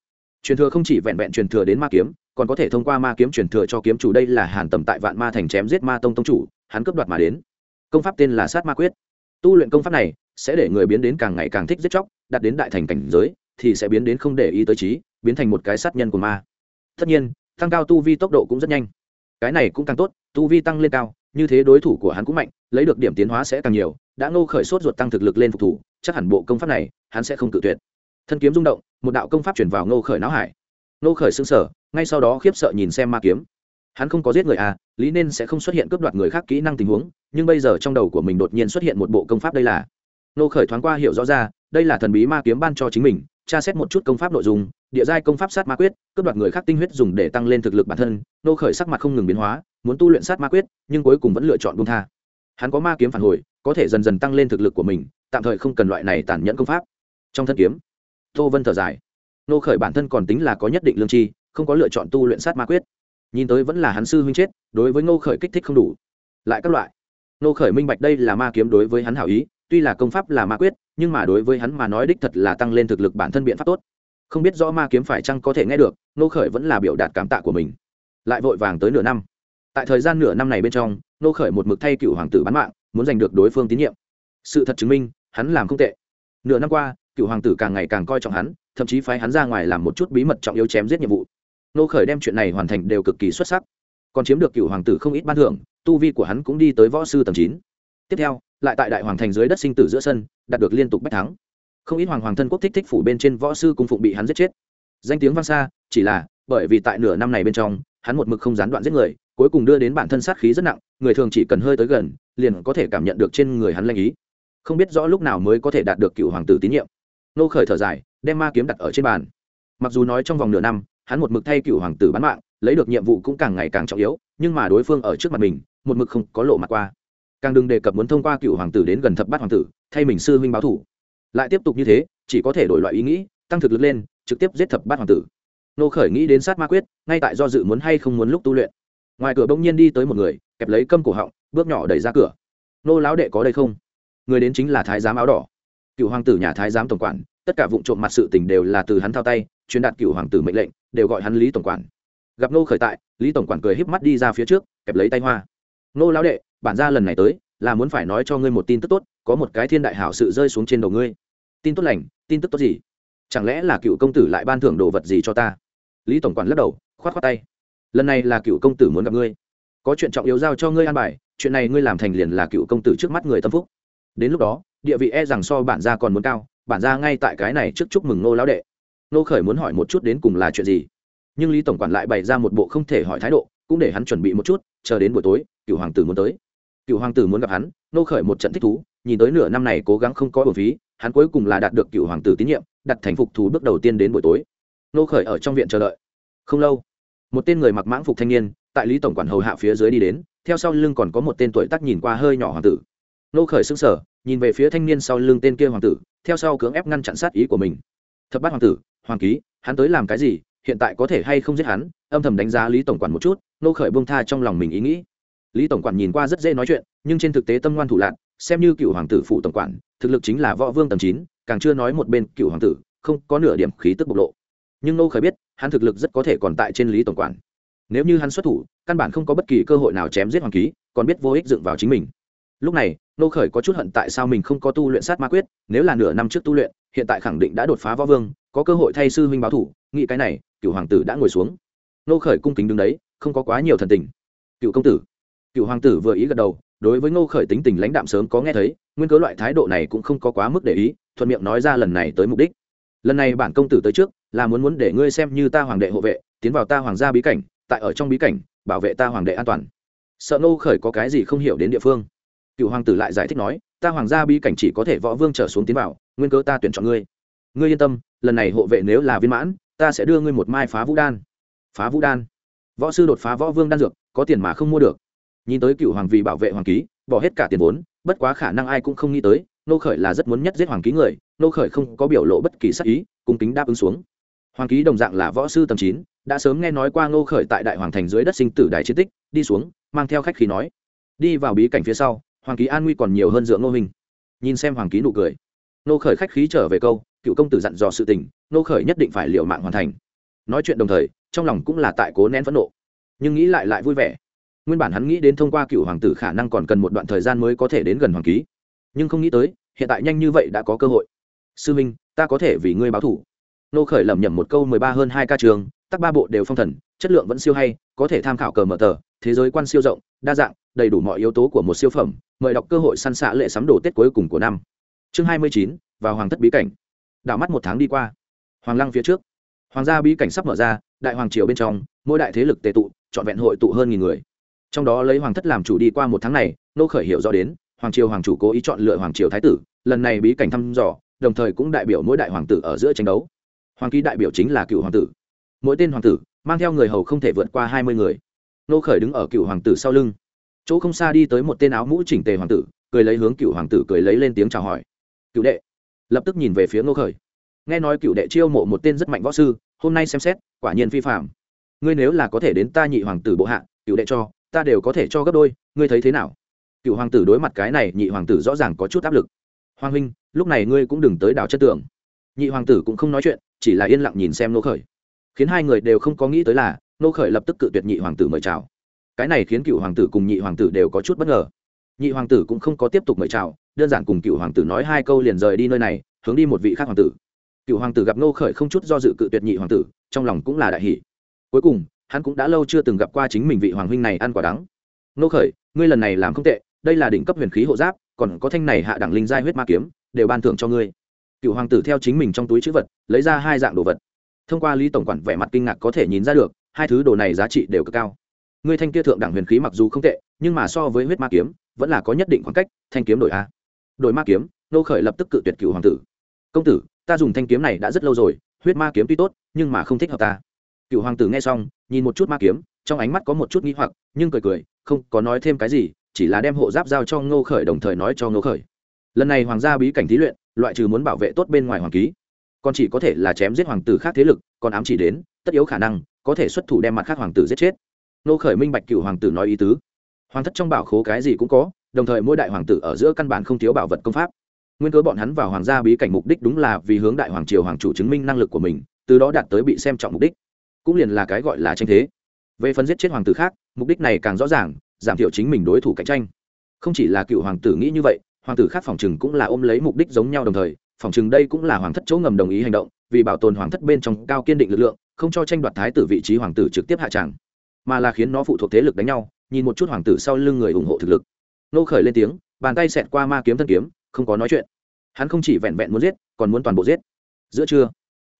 truyền thừa không chỉ vẹn vẹn truyền thừa đến ma kiếm, còn có thể thông qua ma kiếm truyền thừa cho kiếm chủ đây là hàn tầm tại vạn ma thành chém giết ma tông tông chủ, hắn cướp đoạt mà đến. Công pháp tên là sát ma quyết. Tu luyện công pháp này sẽ để người biến đến càng ngày càng thích giết chóc đặt đến đại thành cảnh giới, thì sẽ biến đến không để ý tới trí, biến thành một cái sát nhân của ma. Tất nhiên, tăng cao tu vi tốc độ cũng rất nhanh. Cái này cũng càng tốt, tu vi tăng lên cao, như thế đối thủ của hắn cũng mạnh, lấy được điểm tiến hóa sẽ càng nhiều, đã ngô khởi sốt ruột tăng thực lực lên phục thủ, chắc hẳn bộ công pháp này hắn sẽ không tự tuyệt. Thân kiếm rung động một đạo công pháp chuyển vào ngô khởi não hải. Ngô khởi xương sở ngay sau đó khiếp sợ nhìn xem ma kiếm. Hắn không có giết người à lý nên sẽ không xuất hiện cướp đoạt người khác kỹ năng tình huống, nhưng bây giờ trong đầu của mình đột nhiên xuất hiện một bộ công pháp đây là. Ngô khởi thoáng qua hiểu rõ ra, đây là thần bí ma kiếm ban cho chính mình, tra xét một chút công pháp nội dung, địa giai công pháp sát ma quyết, cướp đoạt người khác tinh huyết dùng để tăng lên thực lực bản thân nô khởi sắc mặt không ngừng biến hóa, muốn tu luyện sát ma quyết, nhưng cuối cùng vẫn lựa chọn buông tha. Hắn có ma kiếm phản hồi, có thể dần dần tăng lên thực lực của mình, tạm thời không cần loại này tàn nhẫn công pháp. Trong thân kiếm tô vân thở dài. Nô khởi bản thân còn tính là có nhất định lương tri không có lựa chọn tu luyện sát ma quyết. Nhìn tới vẫn là hắn sư huynh chết, đối với ngô khởi kích thích không đủ. Lại các loại. Nô khởi minh bạch đây là ma kiếm đối với hắn hảo ý, tuy là công pháp là ma quyết, nhưng mà đối với hắn mà nói đích thật là tăng lên thực lực bản thân biện pháp tốt. Không biết rõ ma kiếm phải chăng có thể nghe được nô khởi vẫn là biểu đạt cảm tạ của mình. Lại vội vàng tới nửa năm. Tại thời gian nửa năm này bên trong nô khởi một mực thay cựu hoàng tử bán mạng, muốn giành được đối phương tín nhiệm. Sự thật chứng minh, hắn làm không tệ. Nửa năm qua cựu hoàng tử càng ngày càng coi trọng hắn, thậm chí phái hắn ra ngoài làm một chút bí mật trọng yếu chém giết nhiệm vụ. Nô khởi đem chuyện này hoàn thành đều cực kỳ xuất sắc. Còn chiếm được cựu hoàng tử không ít ban thưởng, tu vi của hắn cũng đi tới võ sư tầm chín. Tiếp theo, lại tại đại hoàng thành dưới đất sinh tử giữa sân, đạt được liên tục bách thắng. Không ít hoàng hoàng thân quốc thích thích phủ bên trên võ sư cung phụng bị hắn giết chết. Danh tiếng vang xa, chỉ là, bởi vì tại nửa năm này bên trong, hắn một mực không gián đoạn giết người, cuối cùng đưa đến bản thân sát khí rất nặng, người thường chỉ cần hơi tới gần, liền có thể cảm nhận được trên người hắn lanh ý. Không biết rõ lúc nào mới có thể đạt được cựu hoàng tử tín nhiệm nô khởi thở dài, đem ma kiếm đặt ở trên bàn. Mặc dù nói trong vòng nửa năm, hắn một mực thay cựu hoàng tử bán mạng, lấy được nhiệm vụ cũng càng ngày càng trọng yếu, nhưng mà đối phương ở trước mặt mình, một mực không có lộ mặt qua. Càng đừng đề cập muốn thông qua cựu hoàng tử đến gần thập bát hoàng tử, thay mình sư huynh báo thủ. Lại tiếp tục như thế, chỉ có thể đổi loại ý nghĩ, tăng thực lực lên, trực tiếp giết thập bát hoàng tử. Nô khởi nghĩ đến sát ma quyết, ngay tại do dự muốn hay không muốn lúc tu luyện. Ngoài cửa bỗng nhiên đi tới một người, kẹp lấy câm cổ họng, bước nhỏ đẩy ra cửa. Nô lão đệ có đây không? Người đến chính là thái giám áo đỏ cựu hoàng tử nhà thái giám tổng quản, tất cả vụ trộm mặt sự tình đều là từ hắn thao tay, truyền đạt cựu hoàng tử mệnh lệnh, đều gọi hắn lý tổng quản. Gặp nô khởi tại, lý tổng quản cười híp mắt đi ra phía trước, kẹp lấy tay hoa. Nô lão đệ, bản ra lần này tới, là muốn phải nói cho ngươi một tin tức tốt, có một cái thiên đại hảo sự rơi xuống trên đầu ngươi. Tin tốt lành, tin tức tốt gì? Chẳng lẽ là cựu công tử lại ban thưởng đồ vật gì cho ta? Lý tổng quản lắc đầu, khoát khoát tay. Lần này là cựu công tử muốn gặp ngươi. Có chuyện trọng yếu giao cho ngươi an bài, chuyện này ngươi làm thành liền là cựu công tử trước mắt người tâm phúc. Đến lúc đó địa vị e rằng so bản gia còn muốn cao, bản gia ngay tại cái này trước chúc mừng nô lão đệ. Nô khởi muốn hỏi một chút đến cùng là chuyện gì. Nhưng lý tổng quản lại bày ra một bộ không thể hỏi thái độ, cũng để hắn chuẩn bị một chút, chờ đến buổi tối cựu hoàng tử muốn tới. Cựu hoàng tử muốn gặp hắn nô khởi một trận thích thú, nhìn tới nửa năm này cố gắng không có bổ phí, hắn cuối cùng là đạt được cựu hoàng tử tín nhiệm, đặt thành phục thù bước đầu tiên đến buổi tối. Nô khởi ở trong viện chờ đợi. Không lâu, một tên người mặc mãng phục thanh niên, tại lý tổng quản hầu hạ phía dưới đi đến, theo sau lưng còn có một tên tuổi tác nhìn qua hơi nhỏ hoàng tử nô khởi xứng sở, nhìn về phía thanh niên sau lưng tên kia hoàng tử, theo sau cưỡng ép ngăn chặn sát ý của mình. Thập bát hoàng tử, hoàng ký, hắn tới làm cái gì, hiện tại có thể hay không giết hắn? Âm thầm đánh giá lý tổng quản một chút, nô khởi buông tha trong lòng mình ý nghĩ. Lý tổng quản nhìn qua rất dễ nói chuyện, nhưng trên thực tế tâm ngoan thủ lạc xem như cựu hoàng tử phụ tổng quản, thực lực chính là võ vương tầm chín, càng chưa nói một bên cựu hoàng tử, không có nửa điểm khí tức bộc lộ. Nhưng nô khởi biết, hắn thực lực rất có thể còn tại trên lý tổng quản. Nếu như hắn xuất thủ, căn bản không có bất kỳ cơ hội nào chém giết hoàng ký, còn biết vô ích dựng vào chính mình lúc này nô khởi có chút hận tại sao mình không có tu luyện sát ma quyết, nếu là nửa năm trước tu luyện, hiện tại khẳng định đã đột phá võ vương, có cơ hội thay sư huynh báo thủ, nghĩ cái này, cựu hoàng tử đã ngồi xuống. Nô khởi cung kính đứng đấy, không có quá nhiều thần tình. Cựu công tử. Cựu hoàng tử vừa ý gật đầu, đối với ngô khởi tính tình lãnh đạm sớm có nghe thấy, nguyên cớ loại thái độ này cũng không có quá mức để ý, thuận miệng nói ra lần này tới mục đích. Lần này bản công tử tới trước, là muốn muốn để ngươi xem như ta hoàng đệ hộ vệ, tiến vào ta hoàng gia bí cảnh, tại ở trong bí cảnh, bảo vệ ta hoàng đệ an toàn. Sợ ngô khởi có cái gì không hiểu đến địa phương cựu hoàng tử lại giải thích nói, ta hoàng gia bi cảnh chỉ có thể võ vương trở xuống tiến vào, nguyên cớ ta tuyển chọn ngươi. Ngươi yên tâm, lần này hộ vệ nếu là viên mãn, ta sẽ đưa ngươi một mai phá vũ đan. Phá vũ đan? Võ sư đột phá võ vương đan dược, có tiền mà không mua được. Nhìn tới cựu hoàng vì bảo vệ hoàng ký, bỏ hết cả tiền vốn, bất quá khả năng ai cũng không nghĩ tới, nô khởi là rất muốn nhất giết hoàng ký người, nô khởi không có biểu lộ bất kỳ sắc ý, cung kính đáp ứng xuống. Hoàng ký đồng dạng là võ sư tầm chín, đã sớm nghe nói qua nô khởi tại đại hoàng thành dưới đất sinh tử đài chiến tích, đi xuống, mang theo khách khí nói, đi vào bí cảnh phía sau hoàng ký an nguy còn nhiều hơn giữa ngô hình nhìn xem hoàng ký nụ cười. Nô khởi khách khí trở về câu, cựu công tử dặn dò sự tình nô khởi nhất định phải liệu mạng hoàn thành. Nói chuyện đồng thời, trong lòng cũng là tại cố nén phẫn nộ. Nhưng nghĩ lại lại vui vẻ. Nguyên bản hắn nghĩ đến thông qua cựu hoàng tử khả năng còn cần một đoạn thời gian mới có thể đến gần hoàng ký nhưng không nghĩ tới, hiện tại nhanh như vậy đã có cơ hội. Sư minh, ta có thể vì ngươi báo thủ. Nô khởi lẩm nhẩm một câu mười ba hơn hai ca trường, tắc ba bộ đều phong thần, chất lượng vẫn siêu hay, có thể tham khảo cờ mở tờ, thế giới quan siêu rộng, đa dạng, đầy đủ mọi yếu tố của một siêu phẩm mời đọc cơ hội săn xạ lệ sắm đồ tết cuối cùng của năm. Chương hai mươi chín, vào hoàng thất bí cảnh. Đảo mắt một tháng đi qua. Hoàng lăng phía trước. Hoàng gia bí cảnh sắp mở ra, đại hoàng triều bên trong, mỗi đại thế lực tề tụ, trọn vẹn hội tụ hơn nghìn người. Trong đó lấy hoàng thất làm chủ đi qua một tháng này, nô khởi hiểu rõ đến, hoàng triều hoàng chủ cố ý chọn lựa hoàng triều thái tử, lần này bí cảnh thăm dò, đồng thời cũng đại biểu mỗi đại hoàng tử ở giữa tranh đấu. Hoàng ký đại biểu chính là cựu hoàng tử. Mỗi tên hoàng tử, mang theo người hầu không thể vượt qua hai mươi người. Nô khởi đứng ở cựu hoàng tử sau lưng chỗ không xa đi tới một tên áo mũ chỉnh tề hoàng tử, cười lấy hướng cựu hoàng tử cười lấy lên tiếng chào hỏi. Cựu đệ. Lập tức nhìn về phía nô khởi. Nghe nói cựu đệ chiêu mộ một tên rất mạnh võ sư, hôm nay xem xét, quả nhiên phi phạm ngươi nếu là có thể đến ta nhị hoàng tử bộ hạ, cựu đệ cho, ta đều có thể cho gấp đôi, ngươi thấy thế nào? Cựu hoàng tử đối mặt cái này, nhị hoàng tử rõ ràng có chút áp lực. Hoàng huynh, lúc này ngươi cũng đừng tới đảo chất tường. Nhị hoàng tử cũng không nói chuyện, chỉ là yên lặng nhìn xem nô khởi. Khiến hai người đều không có nghĩ tới là nô khởi lập tức cự tuyệt nhị hoàng tử mời chào cái này khiến cựu hoàng tử cùng nhị hoàng tử đều có chút bất ngờ. Nhị hoàng tử cũng không có tiếp tục mời chào, đơn giản cùng cựu hoàng tử nói hai câu liền rời đi nơi này, hướng đi một vị khác hoàng tử. Cựu hoàng tử gặp nô khởi không chút do dự cự tuyệt nhị hoàng tử, trong lòng cũng là đại hỷ cuối cùng, hắn cũng đã lâu chưa từng gặp qua chính mình vị hoàng huynh này ăn quả đắng. Nô khởi, ngươi lần này làm không tệ, đây là đỉnh cấp huyền khí hộ giáp, còn có thanh này hạ đẳng linh giai huyết ma kiếm, đều ban thưởng cho ngươi. Cựu hoàng tử theo chính mình trong túi chữ vật, lấy ra hai dạng đồ vật. Thông qua lý tổng quản vẻ mặt kinh ngạc có thể nhìn ra được, hai thứ đồ này giá trị đều cực cao ngươi thanh kia thượng đẳng huyền khí mặc dù không tệ, nhưng mà so với huyết ma kiếm, vẫn là có nhất định khoảng cách, thanh kiếm đổi a. Đổi ma kiếm, nô khởi lập tức cự tuyệt cựu hoàng tử. Công tử, ta dùng thanh kiếm này đã rất lâu rồi, huyết ma kiếm tuy tốt, nhưng mà không thích hợp ta. Cựu hoàng tử nghe xong, nhìn một chút ma kiếm, trong ánh mắt có một chút nghi hoặc, nhưng cười cười, không có nói thêm cái gì, chỉ là đem hộ giáp giao cho ngô khởi đồng thời nói cho ngô khởi. Lần này hoàng gia bí cảnh thí luyện, loại trừ muốn bảo vệ tốt bên ngoài hoàng ký, còn chỉ có thể là chém giết hoàng tử khác thế lực, còn ám chỉ đến, tất yếu khả năng, có thể xuất thủ đem mặt khác hoàng tử giết chết. Nô khởi minh bạch cựu hoàng tử nói ý tứ. Hoàng thất trong bảo khố cái gì cũng có, đồng thời mỗi đại hoàng tử ở giữa căn bản không thiếu bảo vật công pháp. Nguyên cớ bọn hắn vào hoàng gia bí cảnh mục đích đúng là vì hướng đại hoàng triều hoàng chủ chứng minh năng lực của mình, từ đó đạt tới bị xem trọng mục đích. Cũng liền là cái gọi là tranh thế. Về phần giết chết hoàng tử khác, mục đích này càng rõ ràng, giảm thiểu chính mình đối thủ cạnh tranh. Không chỉ là cựu hoàng tử nghĩ như vậy, hoàng tử khác phòng chừng cũng là ôm lấy mục đích giống nhau đồng thời, phòng chừng đây cũng là hoàng thất chỗ ngầm đồng ý hành động, vì bảo tồn hoàng thất bên trong cao kiên định lực lượng, không cho tranh đoạt thái tử vị trí hoàng tử trực tiếp hạ tràng mà là khiến nó phụ thuộc thế lực đánh nhau, nhìn một chút hoàng tử sau lưng người ủng hộ thực lực. Nô khởi lên tiếng, bàn tay xẹt qua ma kiếm thân kiếm, không có nói chuyện. Hắn không chỉ vẹn vẹn muốn giết, còn muốn toàn bộ giết. Giữa trưa,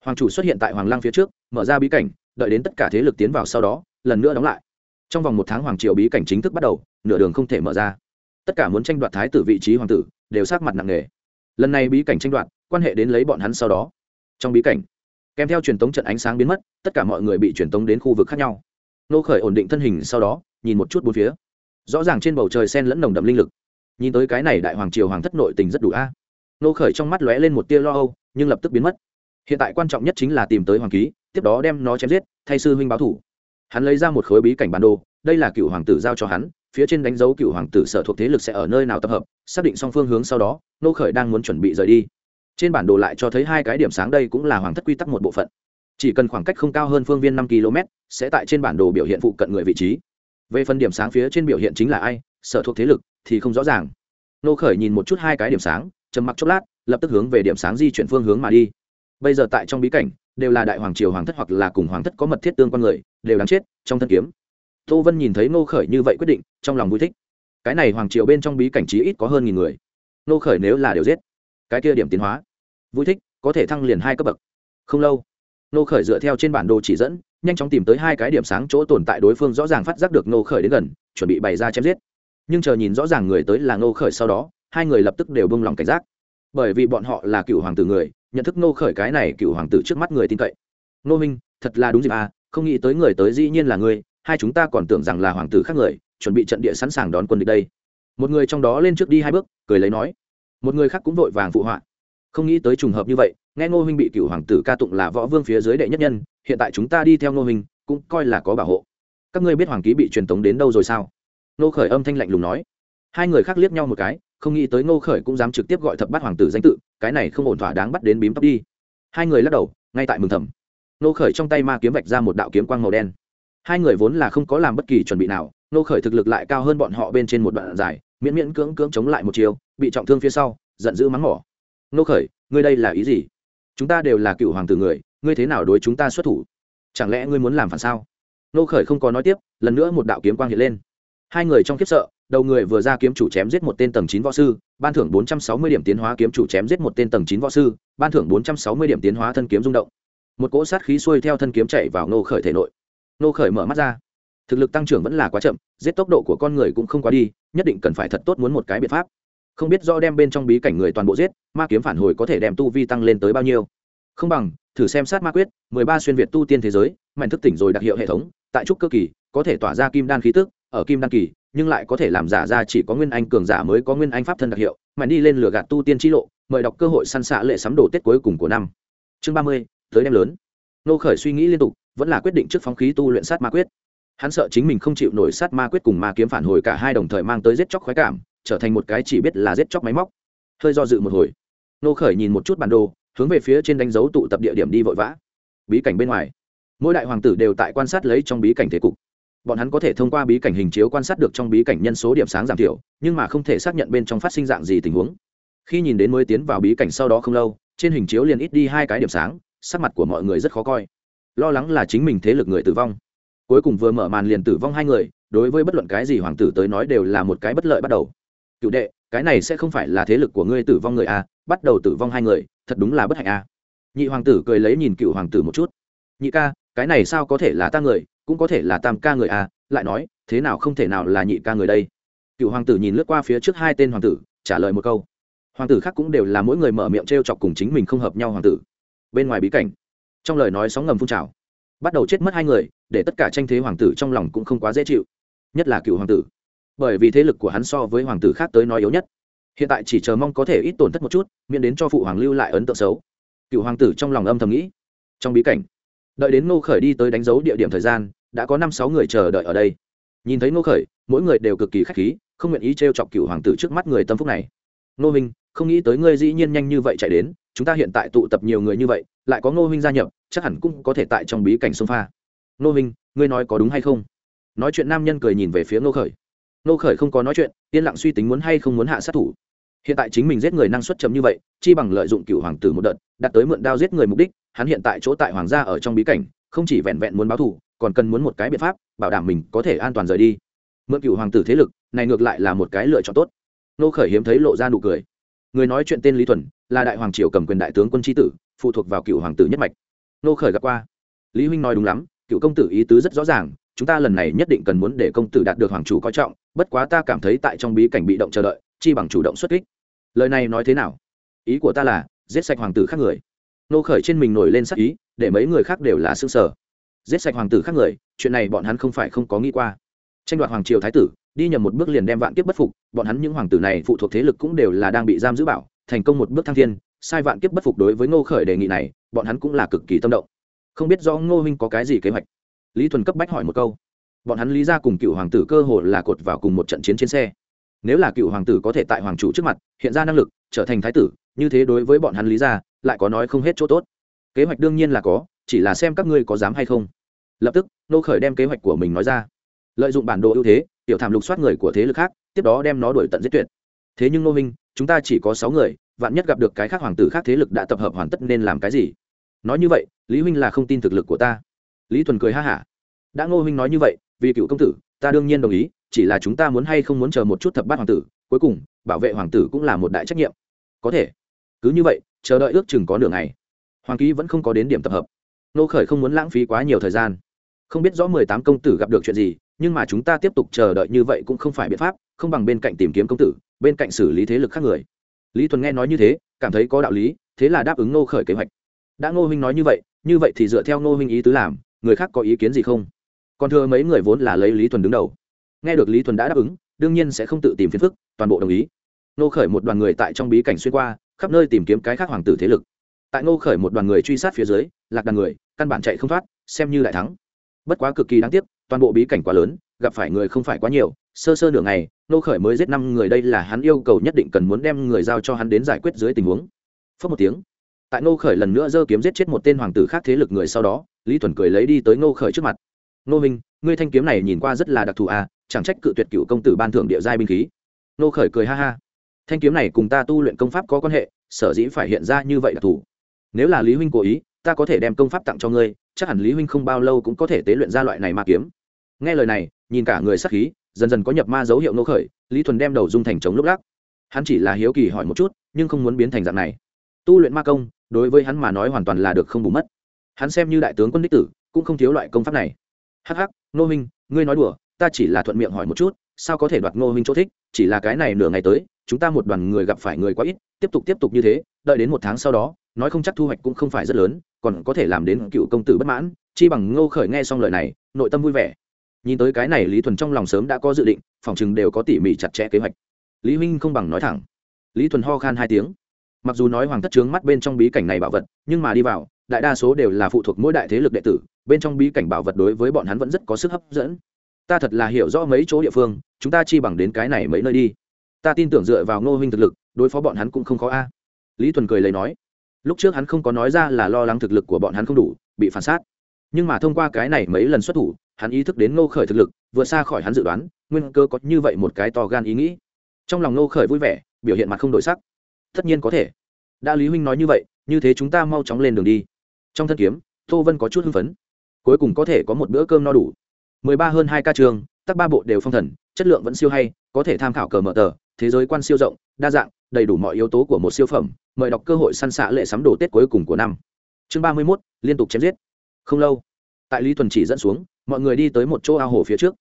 hoàng chủ xuất hiện tại hoàng lang phía trước, mở ra bí cảnh, đợi đến tất cả thế lực tiến vào sau đó, lần nữa đóng lại. Trong vòng một tháng hoàng triều bí cảnh chính thức bắt đầu, nửa đường không thể mở ra. Tất cả muốn tranh đoạt thái tử vị trí hoàng tử, đều sát mặt nặng nề. Lần này bí cảnh tranh đoạt, quan hệ đến lấy bọn hắn sau đó. Trong bí cảnh, kèm theo truyền tống trận ánh sáng biến mất, tất cả mọi người bị truyền tống đến khu vực khác nhau nô khởi ổn định thân hình sau đó, nhìn một chút bốn phía. Rõ ràng trên bầu trời sen lẫn nồng đậm linh lực. Nhìn tới cái này đại hoàng triều hoàng thất nội tình rất đủ a. Nô khởi trong mắt lóe lên một tia lo âu, nhưng lập tức biến mất. Hiện tại quan trọng nhất chính là tìm tới hoàng ký, tiếp đó đem nó chém giết, thay sư huynh báo thủ. Hắn lấy ra một khối bí cảnh bản đồ, đây là cựu hoàng tử giao cho hắn, phía trên đánh dấu cựu hoàng tử sở thuộc thế lực sẽ ở nơi nào tập hợp, xác định xong phương hướng sau đó, nô khởi đang muốn chuẩn bị rời đi. Trên bản đồ lại cho thấy hai cái điểm sáng đây cũng là hoàng thất quy tắc một bộ phận chỉ cần khoảng cách không cao hơn phương viên năm km, sẽ tại trên bản đồ biểu hiện phụ cận người vị trí. Về phần điểm sáng phía trên biểu hiện chính là ai, sở thuộc thế lực thì không rõ ràng. Nô khởi nhìn một chút hai cái điểm sáng, trầm mặc chốc lát, lập tức hướng về điểm sáng di chuyển phương hướng mà đi. Bây giờ tại trong bí cảnh, đều là đại hoàng triều hoàng thất hoặc là cùng hoàng thất có mật thiết tương quan người, đều đáng chết, trong thân kiếm. Tô vân nhìn thấy nô khởi như vậy quyết định, trong lòng vui thích. Cái này hoàng triều bên trong bí cảnh trí ít có hơn nghìn người. Nô khởi nếu là đều giết, cái kia điểm tiến hóa, vui thích, có thể thăng liền hai cấp bậc. Không lâu nô khởi dựa theo trên bản đồ chỉ dẫn, nhanh chóng tìm tới hai cái điểm sáng chỗ tồn tại đối phương rõ ràng phát giác được nô khởi đến gần, chuẩn bị bày ra chém giết. Nhưng chờ nhìn rõ ràng người tới là nô khởi sau đó, hai người lập tức đều bông lòng cảnh giác. Bởi vì bọn họ là cựu hoàng tử người, nhận thức nô khởi cái này cựu hoàng tử trước mắt người tin cậy. Nô minh, thật là đúng dịp à không nghĩ tới người tới dĩ nhiên là người hai chúng ta còn tưởng rằng là hoàng tử khác người, chuẩn bị trận địa sẵn sàng đón quân địch đây. Một người trong đó lên trước đi hai bước, cười lấy nói. Một người khác cũng vội vàng phụ họa. Không nghĩ tới trùng hợp như vậy nghe ngô huynh bị cựu hoàng tử ca tụng là võ vương phía dưới đệ nhất nhân, hiện tại chúng ta đi theo ngô huynh, cũng coi là có bảo hộ. Các ngươi biết hoàng ký bị truyền tống đến đâu rồi sao? Nô khởi âm thanh lạnh lùng nói. Hai người khác liếc nhau một cái, không nghĩ tới ngô khởi cũng dám trực tiếp gọi thập bát hoàng tử danh tự, cái này không ổn thỏa đáng bắt đến bím tóc đi. Hai người lắc đầu, ngay tại mừng thầm. Nô khởi trong tay ma kiếm vạch ra một đạo kiếm quang màu đen. Hai người vốn là không có làm bất kỳ chuẩn bị nào nô khởi thực lực lại cao hơn bọn họ bên trên một đoạn dài, miễn miễn cưỡng cưỡng chống lại một chiều, bị trọng thương phía sau, giận dữ mắng mỏ. Nô khởi, ngươi đây là ý gì? Chúng ta đều là cựu hoàng tử người, ngươi thế nào đối chúng ta xuất thủ? Chẳng lẽ ngươi muốn làm phản sao? Nô khởi không có nói tiếp, lần nữa một đạo kiếm quang hiện lên. Hai người trong khiếp sợ, đầu người vừa ra kiếm chủ chém giết một tên tầng chín võ sư, ban thưởng bốn trăm sáu mươi điểm tiến hóa kiếm chủ chém giết một tên tầng chín võ sư, ban thưởng bốn trăm sáu mươi điểm tiến hóa thân kiếm rung động. Một cỗ sát khí xuôi theo thân kiếm chạy vào nô khởi thể nội. Nô khởi mở mắt ra. Thực lực tăng trưởng vẫn là quá chậm, giết tốc độ của con người cũng không quá đi, nhất định cần phải thật tốt muốn một cái biện pháp không biết do đem bên trong bí cảnh người toàn bộ giết, ma kiếm phản hồi có thể đem tu vi tăng lên tới bao nhiêu. Không bằng, thử xem sát ma quyết, mười ba xuyên việt tu tiên thế giới, mạnh thức tỉnh rồi đặc hiệu hệ thống, tại trúc cơ kỳ, có thể tỏa ra kim đan khí tức, ở kim đan kỳ, nhưng lại có thể làm giả ra chỉ có nguyên anh cường giả mới có nguyên anh pháp thân đặc hiệu, mạnh đi lên lửa gạt tu tiên t lộ, mời đọc cơ hội săn xạ lệ sắm đồ tết cuối cùng của năm. Chương ba mươi, tới đem lớn. Nô khởi suy nghĩ liên tục, vẫn là quyết định trước phóng khí tu luyện sát ma quyết. Hắn sợ chính mình không chịu nổi sát ma quyết cùng ma kiếm phản hồi cả hai đồng thời mang tới giết chóc khoái cảm trở thành một cái chỉ biết là giết chóc máy móc. Hơi do dự một hồi nô khởi nhìn một chút bản đồ, hướng về phía trên đánh dấu tụ tập địa điểm đi vội vã. Bí cảnh bên ngoài, mỗi đại hoàng tử đều tại quan sát lấy trong bí cảnh thế cục. Bọn hắn có thể thông qua bí cảnh hình chiếu quan sát được trong bí cảnh nhân số điểm sáng giảm thiểu, nhưng mà không thể xác nhận bên trong phát sinh dạng gì tình huống. Khi nhìn đến mới tiến vào bí cảnh sau đó không lâu, trên hình chiếu liền ít đi hai cái điểm sáng, sắc mặt của mọi người rất khó coi. Lo lắng là chính mình thế lực người tử vong. Cuối cùng vừa mở màn liền tử vong hai người, đối với bất luận cái gì hoàng tử tới nói đều là một cái bất lợi bắt đầu cựu đệ, cái này sẽ không phải là thế lực của ngươi tử vong người a, bắt đầu tử vong hai người, thật đúng là bất hạnh a. Nhị hoàng tử cười lấy nhìn cựu hoàng tử một chút. Nhị ca, cái này sao có thể là ta người, cũng có thể là tam ca người a, lại nói, thế nào không thể nào là nhị ca người đây? Cựu hoàng tử nhìn lướt qua phía trước hai tên hoàng tử, trả lời một câu. Hoàng tử khác cũng đều là mỗi người mở miệng t r e o chọc cùng chính mình không hợp nhau hoàng tử. Bên ngoài bí cảnh, trong lời nói sóng ngầm phun trào. Bắt đầu chết mất hai người, để tất cả tranh thế hoàng tử trong lòng cũng không quá dễ chịu. Nhất là cựu hoàng tử bởi vì thế lực của hắn so với hoàng tử khác tới nói yếu nhất. Hiện tại chỉ chờ mong có thể ít tổn thất một chút, miễn đến cho phụ hoàng lưu lại ấn tượng xấu. Cựu hoàng tử trong lòng âm thầm nghĩ. Trong bí cảnh, đợi đến ngô khởi đi tới đánh dấu địa điểm thời gian, đã có năm sáu người chờ đợi ở đây. Nhìn thấy ngô khởi, mỗi người đều cực kỳ k h á c h khí, không nguyện ý t r e o chọc cựu hoàng tử trước mắt người tâm phúc này. Ngô minh không nghĩ tới ngươi dĩ nhiên nhanh như vậy chạy đến, chúng ta hiện tại tụ tập nhiều người như vậy, lại có ngô minh gia nhập, chắc hẳn cũng có thể tại trong bí cảnh sông pha. Ngô minh ngươi nói có đúng hay không? Nói chuyện nam nhân cười nhìn về phía ngô khởi. Nô khởi không có nói chuyện, yên lặng suy tính muốn hay không muốn hạ sát thủ. Hiện tại chính mình giết người năng suất chấm như vậy, chi bằng lợi dụng cựu hoàng tử một đợt, đặt tới mượn đao giết người mục đích, hắn hiện tại chỗ tại hoàng gia ở trong bí cảnh, không chỉ vẹn vẹn muốn báo thù, còn cần muốn một cái biện pháp, bảo đảm mình có thể an toàn rời đi. Mượn cựu hoàng tử thế lực, này ngược lại là một cái lựa chọn tốt. Nô khởi hiếm thấy lộ ra nụ cười. Người nói chuyện tên lý thuần, là đại hoàng triều cầm quyền đại tướng quân tri tử, phụ thuộc vào cựu hoàng tử nhất mạch. Nô khởi gặp qua. Lý huynh nói đúng lắm, cựu công tử ý tứ rất rõ ràng chúng ta lần này nhất định cần muốn để công tử đạt được hoàng chủ coi trọng, bất quá ta cảm thấy tại trong bí cảnh bị động chờ đợi, chi bằng chủ động xuất kích. Lời này nói thế nào? Ý của ta là, giết sạch hoàng tử khác người. Nô khởi trên mình nổi lên sắc ý, để mấy người khác đều là xương sở giết sạch hoàng tử khác người, chuyện này bọn hắn không phải không có nghĩ qua. Tranh đoạt hoàng triều thái tử, đi nhầm một bước liền đem vạn kiếp bất phục, bọn hắn những hoàng tử này phụ thuộc thế lực cũng đều là đang bị giam giữ bảo, thành công một bước thăng thiên, sai vạn kiếp bất phục đối với ngô khởi đề nghị này, bọn hắn cũng là cực kỳ tâm động. Không biết do ngô huynh có cái gì kế hoạch lý thuần cấp bách hỏi một câu. Bọn hắn lý ra cùng cựu hoàng tử cơ hồ là cột vào cùng một trận chiến trên xe. Nếu là cựu hoàng tử có thể tại hoàng chủ trước mặt, hiện ra năng lực, trở thành thái tử, như thế đối với bọn hắn lý ra, lại có nói không hết chỗ tốt. Kế hoạch đương nhiên là có, chỉ là xem các ngươi có dám hay không. Lập tức, nô khởi đem kế hoạch của mình nói ra. Lợi dụng bản đồ ưu thế, tiểu thảm lục soát người của thế lực khác, tiếp đó đem nó đuổi tận giết tuyệt. Thế nhưng nô minh, chúng ta chỉ có sáu người, vạn nhất gặp được cái khác hoàng tử khác thế lực đã tập hợp hoàn tất nên làm cái gì? Nói như vậy, lý huynh là không tin thực lực của ta lý thuần cười ha hả. Đã ngô huynh nói như vậy, vì cựu công tử, ta đương nhiên đồng ý, chỉ là chúng ta muốn hay không muốn chờ một chút thập bát hoàng tử, cuối cùng, bảo vệ hoàng tử cũng là một đại trách nhiệm. Có thể. Cứ như vậy, chờ đợi ước chừng có nửa ngày. Hoàng ký vẫn không có đến điểm tập hợp. Nô khởi không muốn lãng phí quá nhiều thời gian. Không biết rõ mười tám công tử gặp được chuyện gì, nhưng mà chúng ta tiếp tục chờ đợi như vậy cũng không phải biện pháp, không bằng bên cạnh tìm kiếm công tử, bên cạnh xử lý thế lực khác người. Lý thuần nghe nói như thế, cảm thấy có đạo lý, thế là đáp ứng nô khởi kế hoạch. Đã ngô huynh nói như vậy như vậy thì dựa theo ngô huynh ý tứ làm người khác có ý kiến gì không? Còn thưa mấy người vốn là lấy lý thuần đứng đầu. Nghe được lý thuần đã đáp ứng, đương nhiên sẽ không tự tìm phiền phức, toàn bộ đồng ý. Nô khởi một đoàn người tại trong bí cảnh xuyên qua, khắp nơi tìm kiếm cái khác hoàng tử thế lực. Tại nô khởi một đoàn người truy sát phía dưới, lạc đàn người, căn bản chạy không thoát, xem như đại thắng. Bất quá cực kỳ đáng tiếc, toàn bộ bí cảnh quá lớn, gặp phải người không phải quá nhiều, sơ sơ nửa ngày nô khởi mới giết năm người đây là hắn yêu cầu nhất định cần muốn đem người giao cho hắn đến giải quyết dưới tình huống. Phớt một tiếng, tại nô khởi lần nữa giơ kiếm giết chết một tên hoàng tử khác thế lực người sau đó lý thuần cười lấy đi tới nô khởi trước mặt. Nô minh ngươi thanh kiếm này nhìn qua rất là đặc thù à chẳng trách cự tuyệt cựu công tử ban thưởng địa giai binh khí. Nô khởi cười ha ha. Thanh kiếm này cùng ta tu luyện công pháp có quan hệ, sở dĩ phải hiện ra như vậy đặc thù. Nếu là lý huynh cố ý, ta có thể đem công pháp tặng cho ngươi, chắc hẳn lý huynh không bao lâu cũng có thể tế luyện ra loại này ma kiếm. Nghe lời này, nhìn cả người sắc khí, dần dần có nhập ma dấu hiệu nô khởi, lý thuần đem đầu dung thành chống lúc lắc. Hắn chỉ là hiếu kỳ hỏi một chút, nhưng không muốn biến thành dạng này. Tu luyện ma công, đối với hắn mà nói hoàn toàn là được không bù mất hắn xem như đại tướng quân đích tử, cũng không thiếu loại công pháp này. Hắc hắc nô minh ngươi nói đùa, ta chỉ là thuận miệng hỏi một chút, sao có thể đoạt ngô minh chỗ thích, chỉ là cái này nửa ngày tới, chúng ta một đoàn người gặp phải người quá ít, tiếp tục tiếp tục như thế, đợi đến một tháng sau đó, nói không chắc thu hoạch cũng không phải rất lớn, còn có thể làm đến cựu công tử bất mãn, chi bằng ngô khởi nghe xong lời này, nội tâm vui vẻ. Nhìn tới cái này, lý thuần trong lòng sớm đã có dự định, phòng chừng đều có tỉ mỉ chặt chẽ kế hoạch. Lý huynh không bằng nói thẳng. Lý thuần ho khan hai tiếng. Mặc dù nói hoàng thất trướng mắt bên trong bí cảnh này bảo vật, nhưng mà đi vào đại đa số đều là phụ thuộc mỗi đại thế lực đệ tử, bên trong bí cảnh bảo vật đối với bọn hắn vẫn rất có sức hấp dẫn. Ta thật là hiểu rõ mấy chỗ địa phương, chúng ta chi bằng đến cái này mấy nơi đi. Ta tin tưởng dựa vào ngô huynh thực lực, đối phó bọn hắn cũng không khó a. Lý thuần cười lấy nói. Lúc trước hắn không có nói ra là lo lắng thực lực của bọn hắn không đủ, bị phản sát. Nhưng mà thông qua cái này mấy lần xuất thủ, hắn ý thức đến ngô khởi thực lực, vượt xa khỏi hắn dự đoán, nguyên cơ có như vậy một cái to gan ý nghĩ. Trong lòng ngô khởi vui vẻ, biểu hiện mặt không đổi sắc. Tất nhiên có thể. Đã lý huynh nói như vậy, như thế chúng ta mau chóng lên đường đi trong thân kiếm, tô vân có chút hưng phấn. Cuối cùng có thể có một bữa cơm no đủ. Mười ba hơn hai ca trường, tắc ba bộ đều phong thần, chất lượng vẫn siêu hay, có thể tham khảo cờ mở tờ, thế giới quan siêu rộng, đa dạng, đầy đủ mọi yếu tố của một siêu phẩm, mời đọc cơ hội săn xạ lệ sắm đồ tết cuối cùng của năm. Chương ba mươi mốt, liên tục chém giết. Không lâu, tại lý thuần chỉ dẫn xuống, mọi người đi tới một chỗ ao hồ phía trước.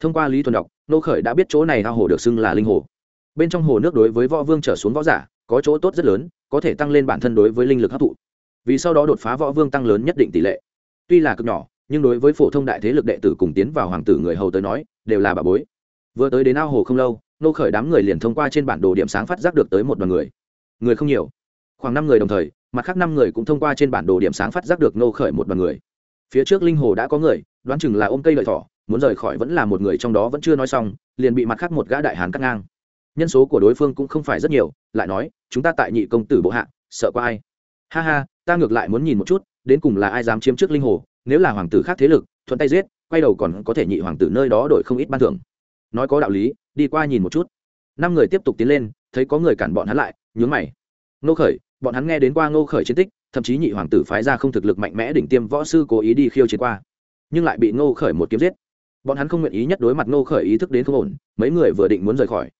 Thông qua lý thuần đọc, nô khởi đã biết chỗ này ao hồ được xưng là linh hồ. Bên trong hồ nước đối với võ vương trở xuống võ giả, có chỗ tốt rất lớn, có thể tăng lên bản thân đối với linh lực hấp thụ vì sau đó đột phá võ vương tăng lớn nhất định tỷ lệ. Tuy là cực nhỏ, nhưng đối với phổ thông đại thế lực đệ tử cùng tiến vào hoàng tử người hầu tới nói, đều là bà bối. Vừa tới đến ao hồ không lâu, nô khởi đám người liền thông qua trên bản đồ điểm sáng phát giác được tới một đoàn người. Người không nhiều. Khoảng năm người đồng thời, mặt khác năm người cũng thông qua trên bản đồ điểm sáng phát giác được nô khởi một đoàn người. Phía trước linh hồ đã có người, đoán chừng là ôm cây lợi thỏ, muốn rời khỏi vẫn là một người trong đó vẫn chưa nói xong, liền bị mặt khác một gã đại hán cắt ngang. Nhân số của đối phương cũng không phải rất nhiều, lại nói, chúng ta tại nhị công tử bộ hạ, sợ có ai? Ha ha ta ngược lại muốn nhìn một chút, đến cùng là ai dám chiếm trước linh hồ, nếu là hoàng tử khác thế lực, thuận tay giết, quay đầu còn có thể nhị hoàng tử nơi đó đổi không ít ban thưởng. Nói có đạo lý, đi qua nhìn một chút. Năm người tiếp tục tiến lên, thấy có người cản bọn hắn lại, nhướng mày. Ngô khởi, bọn hắn nghe đến qua ngô khởi chiến tích, thậm chí nhị hoàng tử phái ra không thực lực mạnh mẽ đỉnh tiêm võ sư cố ý đi khiêu chiến qua, nhưng lại bị ngô khởi một kiếm giết. Bọn hắn không nguyện ý nhất đối mặt ngô khởi ý thức đến không ổn, mấy người vừa định muốn rời khỏi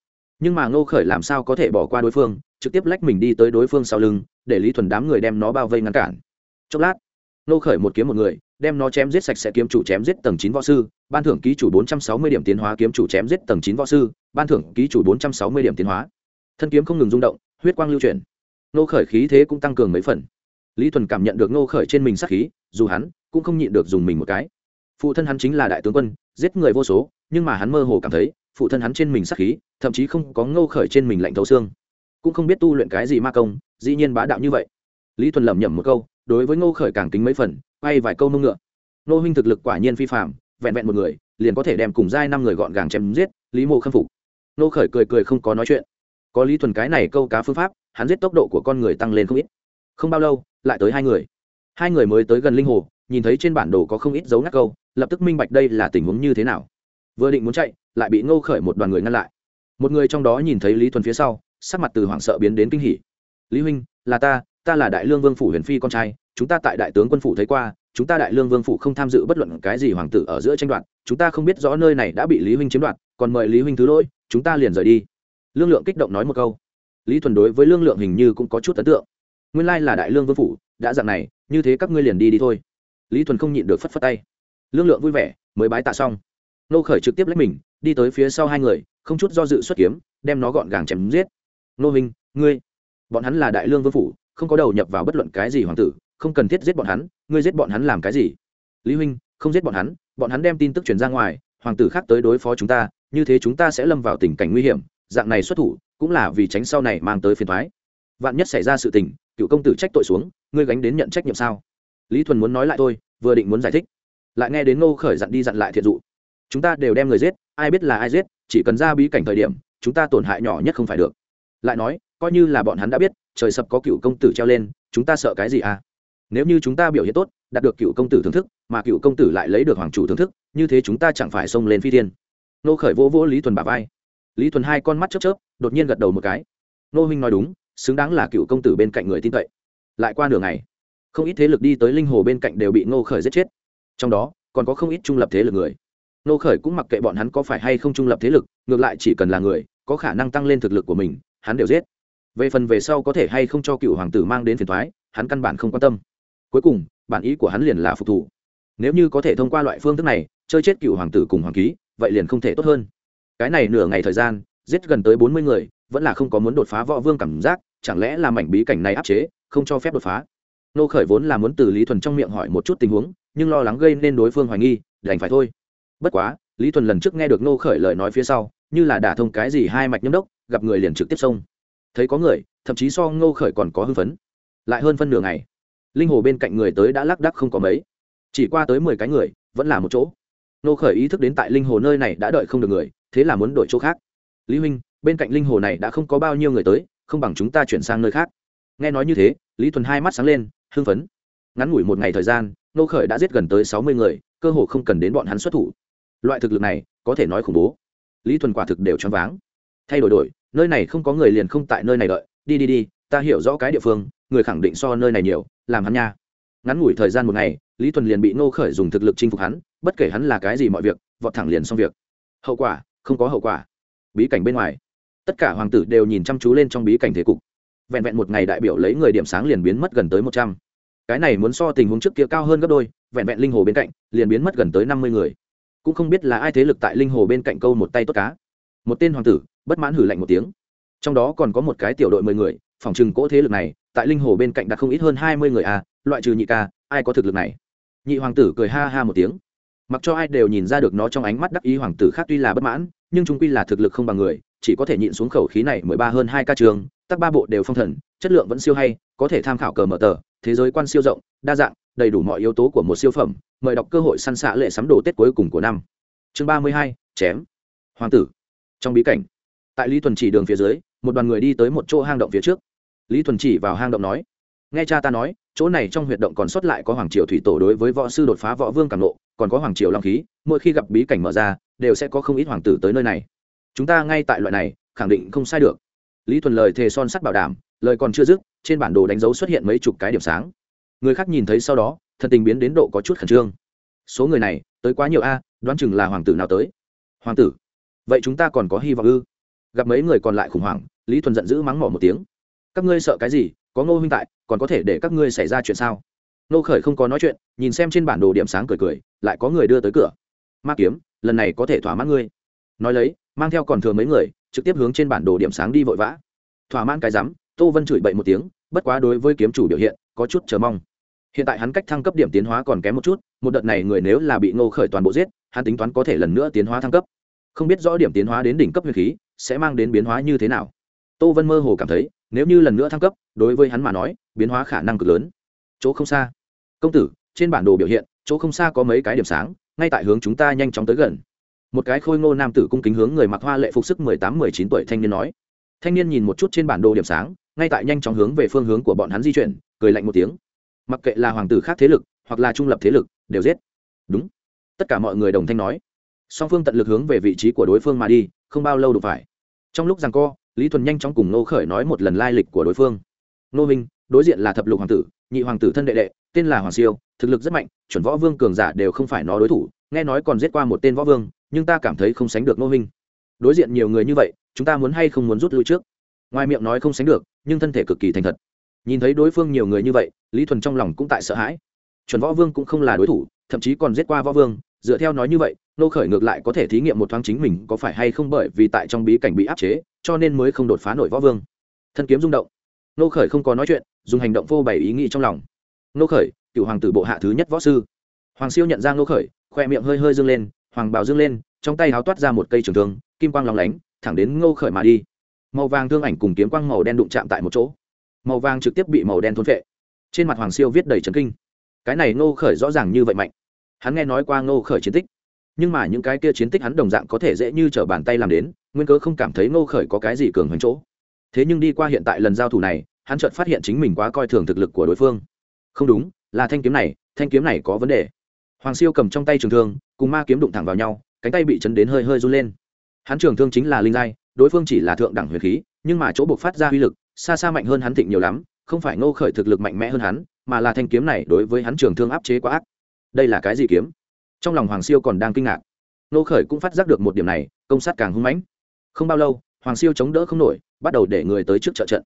nhưng mà ngô khởi làm sao có thể bỏ qua đối phương, trực tiếp lách mình đi tới đối phương sau lưng, để lý thuần đám người đem nó bao vây ngăn cản. Chốc lát, ngô khởi một kiếm một người, đem nó chém giết sạch sẽ kiếm chủ chém giết tầng chín võ sư, ban thưởng ký chủ bốn trăm sáu mươi điểm tiến hóa kiếm chủ chém giết tầng chín võ sư, ban thưởng ký chủ bốn trăm sáu mươi điểm tiến hóa. Thân kiếm không ngừng rung động, huyết quang lưu chuyển. Ngô khởi khí thế cũng tăng cường mấy phần. Lý thuần cảm nhận được Ngô khởi trên mình sát khí, dù hắn cũng không nhịn được dùng mình một cái. Phụ thân hắn chính là đại tướng quân, giết người vô số nhưng mà hắn mơ hồ cảm thấy, phụ thân hắn trên mình sát khí, thậm chí không có ngô khởi trên mình lạnh thấu xương. Cũng không biết tu luyện cái gì ma công, dĩ nhiên bá đạo như vậy. Lý thuần lẩm nhẩm một câu, đối với ngô khởi càng kính mấy phần, quay vài câu nông ngựa. Nô huynh thực lực quả nhiên phi phạm vẹn vẹn một người, liền có thể đem cùng giai năm người gọn gàng chém giết, lý mộ khâm phục. Nô khởi cười cười không có nói chuyện. Có lý thuần cái này câu cá phương pháp, hắn giết tốc độ của con người tăng lên không ít. Không bao lâu, lại tới hai người. Hai người mới tới gần linh hồ, nhìn thấy trên bản đồ có không ít dấu ngắt câu, lập tức minh bạch đây là tình huống như thế nào vừa định muốn chạy, lại bị ngô khởi một đoàn người ngăn lại. Một người trong đó nhìn thấy lý thuần phía sau, sắc mặt từ hoảng sợ biến đến kinh hỉ. Lý huynh, là ta ta là đại lương vương phủ huyền phi con trai, chúng ta tại đại tướng quân phủ thấy qua, chúng ta đại lương vương phủ không tham dự bất luận cái gì hoàng tử ở giữa tranh đoạt, chúng ta không biết rõ nơi này đã bị lý huynh chiếm đoạt, còn mời lý huynh thứ lỗi, chúng ta liền rời đi. Lương lượng kích động nói một câu. Lý thuần đối với lương lượng hình như cũng có chút ấn tượng. Nguyên lai là đại lương vương phủ, đã dặn này, như thế các ngươi liền đi đi thôi. Lý thuần không nhịn được phất phất tay. Lương lượng vui vẻ, mới bái tạ xong nô khởi trực tiếp lấy mình, đi tới phía sau hai người, không chút do dự xuất kiếm, đem nó gọn gàng chém giết. Nô hình ngươi, bọn hắn là đại lương vương phủ, không có đầu nhập vào bất luận cái gì hoàng tử, không cần thiết giết bọn hắn, ngươi giết bọn hắn làm cái gì? Lý huynh, không giết bọn hắn bọn hắn đem tin tức truyền ra ngoài, hoàng tử khác tới đối phó chúng ta, như thế chúng ta sẽ lâm vào tình cảnh nguy hiểm, dạng này xuất thủ, cũng là vì tránh sau này mang tới phiền thoái vạn nhất xảy ra sự tình, cựu công tử trách tội xuống, ngươi gánh đến nhận trách nhiệm sao? Lý thuần muốn nói lại thôi, vừa định muốn giải thích. Lại nghe đến ngô khởi dặn đi dặn lại thiện dụ chúng ta đều đem người giết, ai biết là ai giết, chỉ cần ra bí cảnh thời điểm, chúng ta tổn hại nhỏ nhất không phải được. Lại nói, coi như là bọn hắn đã biết, trời sập có cựu công tử treo lên, chúng ta sợ cái gì à? Nếu như chúng ta biểu hiện tốt, đạt được cựu công tử thưởng thức, mà cựu công tử lại lấy được hoàng chủ thưởng thức, như thế chúng ta chẳng phải xông lên phi thiên. Nô khởi vỗ vỗ lý thuần bà vai. Lý thuần hai con mắt chớp chớp, đột nhiên gật đầu một cái. Nô huynh nói đúng, xứng đáng là cựu công tử bên cạnh người tin cậy. Lại qua nửa ngày, không ít thế lực đi tới linh hồ bên cạnh đều bị nô khởi giết chết. Trong đó, còn có không ít trung lập thế lực người nô khởi cũng mặc kệ bọn hắn có phải hay không trung lập thế lực, ngược lại chỉ cần là người, có khả năng tăng lên thực lực của mình, hắn đều giết. Về phần về sau có thể hay không cho cựu hoàng tử mang đến phiền thoái hắn căn bản không quan tâm. Cuối cùng, bản ý của hắn liền là phục thủ. Nếu như có thể thông qua loại phương thức này, chơi chết cựu hoàng tử cùng hoàng ký, vậy liền không thể tốt hơn. Cái này nửa ngày thời gian, giết gần tới bốn mươi người, vẫn là không có muốn đột phá võ vương cảm giác, chẳng lẽ là mảnh bí cảnh này áp chế, không cho phép đột phá? Nô khởi vốn là muốn từ lý thuần trong miệng hỏi một chút tình huống, nhưng lo lắng gây nên đối phương hoài nghi, đành phải thôi bất quá, lý thuần lần trước nghe được nô khởi lời nói phía sau, như là đả thông cái gì hai mạch nhâm đốc, gặp người liền trực tiếp xông. Thấy có người, thậm chí so ngô khởi còn có hưng phấn. Lại hơn phân nửa ngày, linh hồ bên cạnh người tới đã lác đắc không có mấy. Chỉ qua tới mười cái người, vẫn là một chỗ. Nô khởi ý thức đến tại linh hồ nơi này đã đợi không được người, thế là muốn đổi chỗ khác. Lý huynh, bên cạnh linh hồ này đã không có bao nhiêu người tới, không bằng chúng ta chuyển sang nơi khác. Nghe nói như thế, lý thuần hai mắt sáng lên, hưng phấn. Ngắn ngủi một ngày thời gian nô khởi đã giết gần tới sáu mươi người, cơ hồ không cần đến bọn hắn xuất thủ loại thực lực này, có thể nói khủng bố. Lý thuần quả thực đều choáng váng. Thay đổi đổi, nơi này không có người liền không tại nơi này đợi. Đi đi đi, ta hiểu rõ cái địa phương, người khẳng định so nơi này nhiều, làm hắn nha. Ngắn ngủi thời gian một ngày, lý thuần liền bị nô khởi dùng thực lực chinh phục hắn, bất kể hắn là cái gì mọi việc, vọt thẳng liền xong việc. Hậu quả, không có hậu quả. Bí cảnh bên ngoài, tất cả hoàng tử đều nhìn chăm chú lên trong bí cảnh thế cục. Vẹn vẹn một ngày đại biểu lấy người điểm sáng liền biến mất gần tới một trăm. Cái này muốn so tình huống trước kia cao hơn gấp đôi, vẹn vẹn linh hồ bên cạnh, liền biến mất gần tới năm mươi người cũng không biết là ai thế lực tại linh hồ bên cạnh câu một tay tốt cá. Một tên hoàng tử, bất mãn hử lạnh một tiếng. Trong đó còn có một cái tiểu đội mười người, phòng trừng cỗ thế lực này, tại linh hồ bên cạnh đặt không ít hơn hai mươi người à loại trừ nhị ca, ai có thực lực này? Nhị hoàng tử cười ha ha một tiếng. Mặc cho ai đều nhìn ra được nó trong ánh mắt đắc ý hoàng tử khác tuy là bất mãn, nhưng chúng quy là thực lực không bằng người, chỉ có thể nhịn xuống khẩu khí này mười ba hơn hai ca trường, tắc ba bộ đều phong thần, chất lượng vẫn siêu hay, có thể tham khảo cờ mở tờ, thế giới quan siêu rộng, đa dạng, đầy đủ mọi yếu tố của một siêu phẩm mời đọc cơ hội săn xạ lệ sắm đồ tết cuối cùng của năm. Chương ba mươi hai chém. Hoàng tử. Trong bí cảnh tại lý thuần chỉ đường phía dưới một đoàn người đi tới một chỗ hang động phía trước. Lý thuần chỉ vào hang động nói nghe cha ta nói chỗ này trong huyệt động còn sót lại có hoàng triều thủy tổ đối với võ sư đột phá võ vương càng lộ, còn có hoàng triều long khí mỗi khi gặp bí cảnh mở ra đều sẽ có không ít hoàng tử tới nơi này. Chúng ta ngay tại loại này khẳng định không sai được. Lý thuần lời thề son sắt bảo đảm lời còn chưa dứt trên bản đồ đánh dấu xuất hiện mấy chục cái điểm sáng. Người khác nhìn thấy sau đó thần tình biến đến độ có chút khẩn trương. Số người này, tới quá nhiều a, đoán chừng là hoàng tử nào tới. Hoàng tử? Vậy chúng ta còn có hy vọng ư? Gặp mấy người còn lại khủng hoảng, lý thuần giận dữ mắng mỏ một tiếng. Các ngươi sợ cái gì? Có ngô huynh tại, còn có thể để các ngươi xảy ra chuyện sao? Nô khởi không có nói chuyện, nhìn xem trên bản đồ điểm sáng cười cười, lại có người đưa tới cửa. Ma kiếm, lần này có thể thỏa mãn ngươi. Nói lấy, mang theo còn thừa mấy người, trực tiếp hướng trên bản đồ điểm sáng đi vội vã. Thỏa mãn cái rắm, tô vân chửi bậy một tiếng, bất quá đối với kiếm chủ biểu hiện, có chút chờ mong hiện tại hắn cách thăng cấp điểm tiến hóa còn kém một chút, một đợt này người nếu là bị ngô khởi toàn bộ giết, hắn tính toán có thể lần nữa tiến hóa thăng cấp. Không biết rõ điểm tiến hóa đến đỉnh cấp huyền khí sẽ mang đến biến hóa như thế nào. Tô vân mơ hồ cảm thấy, nếu như lần nữa thăng cấp, đối với hắn mà nói, biến hóa khả năng cực lớn. Chỗ không xa. Công tử, trên bản đồ biểu hiện, chỗ không xa có mấy cái điểm sáng, ngay tại hướng chúng ta nhanh chóng tới gần. Một cái khôi ngô nam tử cung kính hướng người mặc hoa lệ phục sức mười tám, mười chín tuổi thanh niên nói. Thanh niên nhìn một chút trên bản đồ điểm sáng, ngay tại nhanh chóng hướng về phương hướng của bọn hắn di chuyển, cười lạnh một tiếng mặc kệ là hoàng tử khác thế lực, hoặc là trung lập thế lực, đều giết. Đúng. Tất cả mọi người đồng thanh nói. Song phương tận lực hướng về vị trí của đối phương mà đi, không bao lâu đủ phải. Trong lúc rằng co, lý thuần nhanh chóng cùng nô khởi nói một lần lai lịch của đối phương. Nô minh, đối diện là thập lục hoàng tử, nhị hoàng tử thân đệ đệ, tên là hoàng siêu, thực lực rất mạnh, chuẩn võ vương cường giả đều không phải nó đối thủ, nghe nói còn giết qua một tên võ vương, nhưng ta cảm thấy không sánh được nô minh. Đối diện nhiều người như vậy, chúng ta muốn hay không muốn rút lui trước? Ngoài miệng nói không sánh được, nhưng thân thể cực kỳ thành thật nhìn thấy đối phương nhiều người như vậy, lý thuần trong lòng cũng tại sợ hãi. Chuẩn võ vương cũng không là đối thủ, thậm chí còn giết qua võ vương, dựa theo nói như vậy, nô khởi ngược lại có thể thí nghiệm một thoáng chính mình có phải hay không bởi vì tại trong bí cảnh bị áp chế, cho nên mới không đột phá nổi võ vương. Thân kiếm rung động. Nô khởi không có nói chuyện, dùng hành động vô bày ý nghĩ trong lòng. Nô khởi, cựu hoàng tử bộ hạ thứ nhất võ sư. Hoàng siêu nhận ra nô khởi, khoe miệng hơi hơi dương lên, hoàng bào dương lên, trong tay háo toát ra một cây trường thương, kim quang lóng lánh, thẳng đến ngô khởi mà đi. Màu vàng thương ảnh cùng kiếm quang màu đen đụng chạm tại một chỗ màu vàng trực tiếp bị màu đen thôn phệ. Trên mặt hoàng siêu viết đầy trấn kinh. Cái này ngô khởi rõ ràng như vậy mạnh. Hắn nghe nói qua ngô khởi chiến tích. Nhưng mà những cái kia chiến tích hắn đồng dạng có thể dễ như t r ở bàn tay làm đến, nguyên cớ không cảm thấy ngô khởi có cái gì cường hơn chỗ. Thế nhưng đi qua hiện tại lần giao thủ này, hắn chợt phát hiện chính mình quá coi thường thực lực của đối phương. Không đúng, là thanh kiếm này, thanh kiếm này có vấn đề. Hoàng siêu cầm trong tay trường thương, cùng ma kiếm đụng thẳng vào nhau, cánh tay bị chấn đến hơi hơi run lên. Hắn trường thương chính là linh giai, đối phương chỉ là thượng đẳng huyền khí, nhưng mà chỗ buộc phát ra uy lực xa xa mạnh hơn hắn thịnh nhiều lắm, không phải ngô khởi thực lực mạnh mẽ hơn hắn, mà là thanh kiếm này đối với hắn trường thương áp chế quá ác. Đây là cái gì kiếm? Trong lòng hoàng siêu còn đang kinh ngạc. Ngô khởi cũng phát giác được một điểm này, công sát càng hung mãnh. Không bao lâu, hoàng siêu chống đỡ không nổi, bắt đầu để người tới trước trợ trận.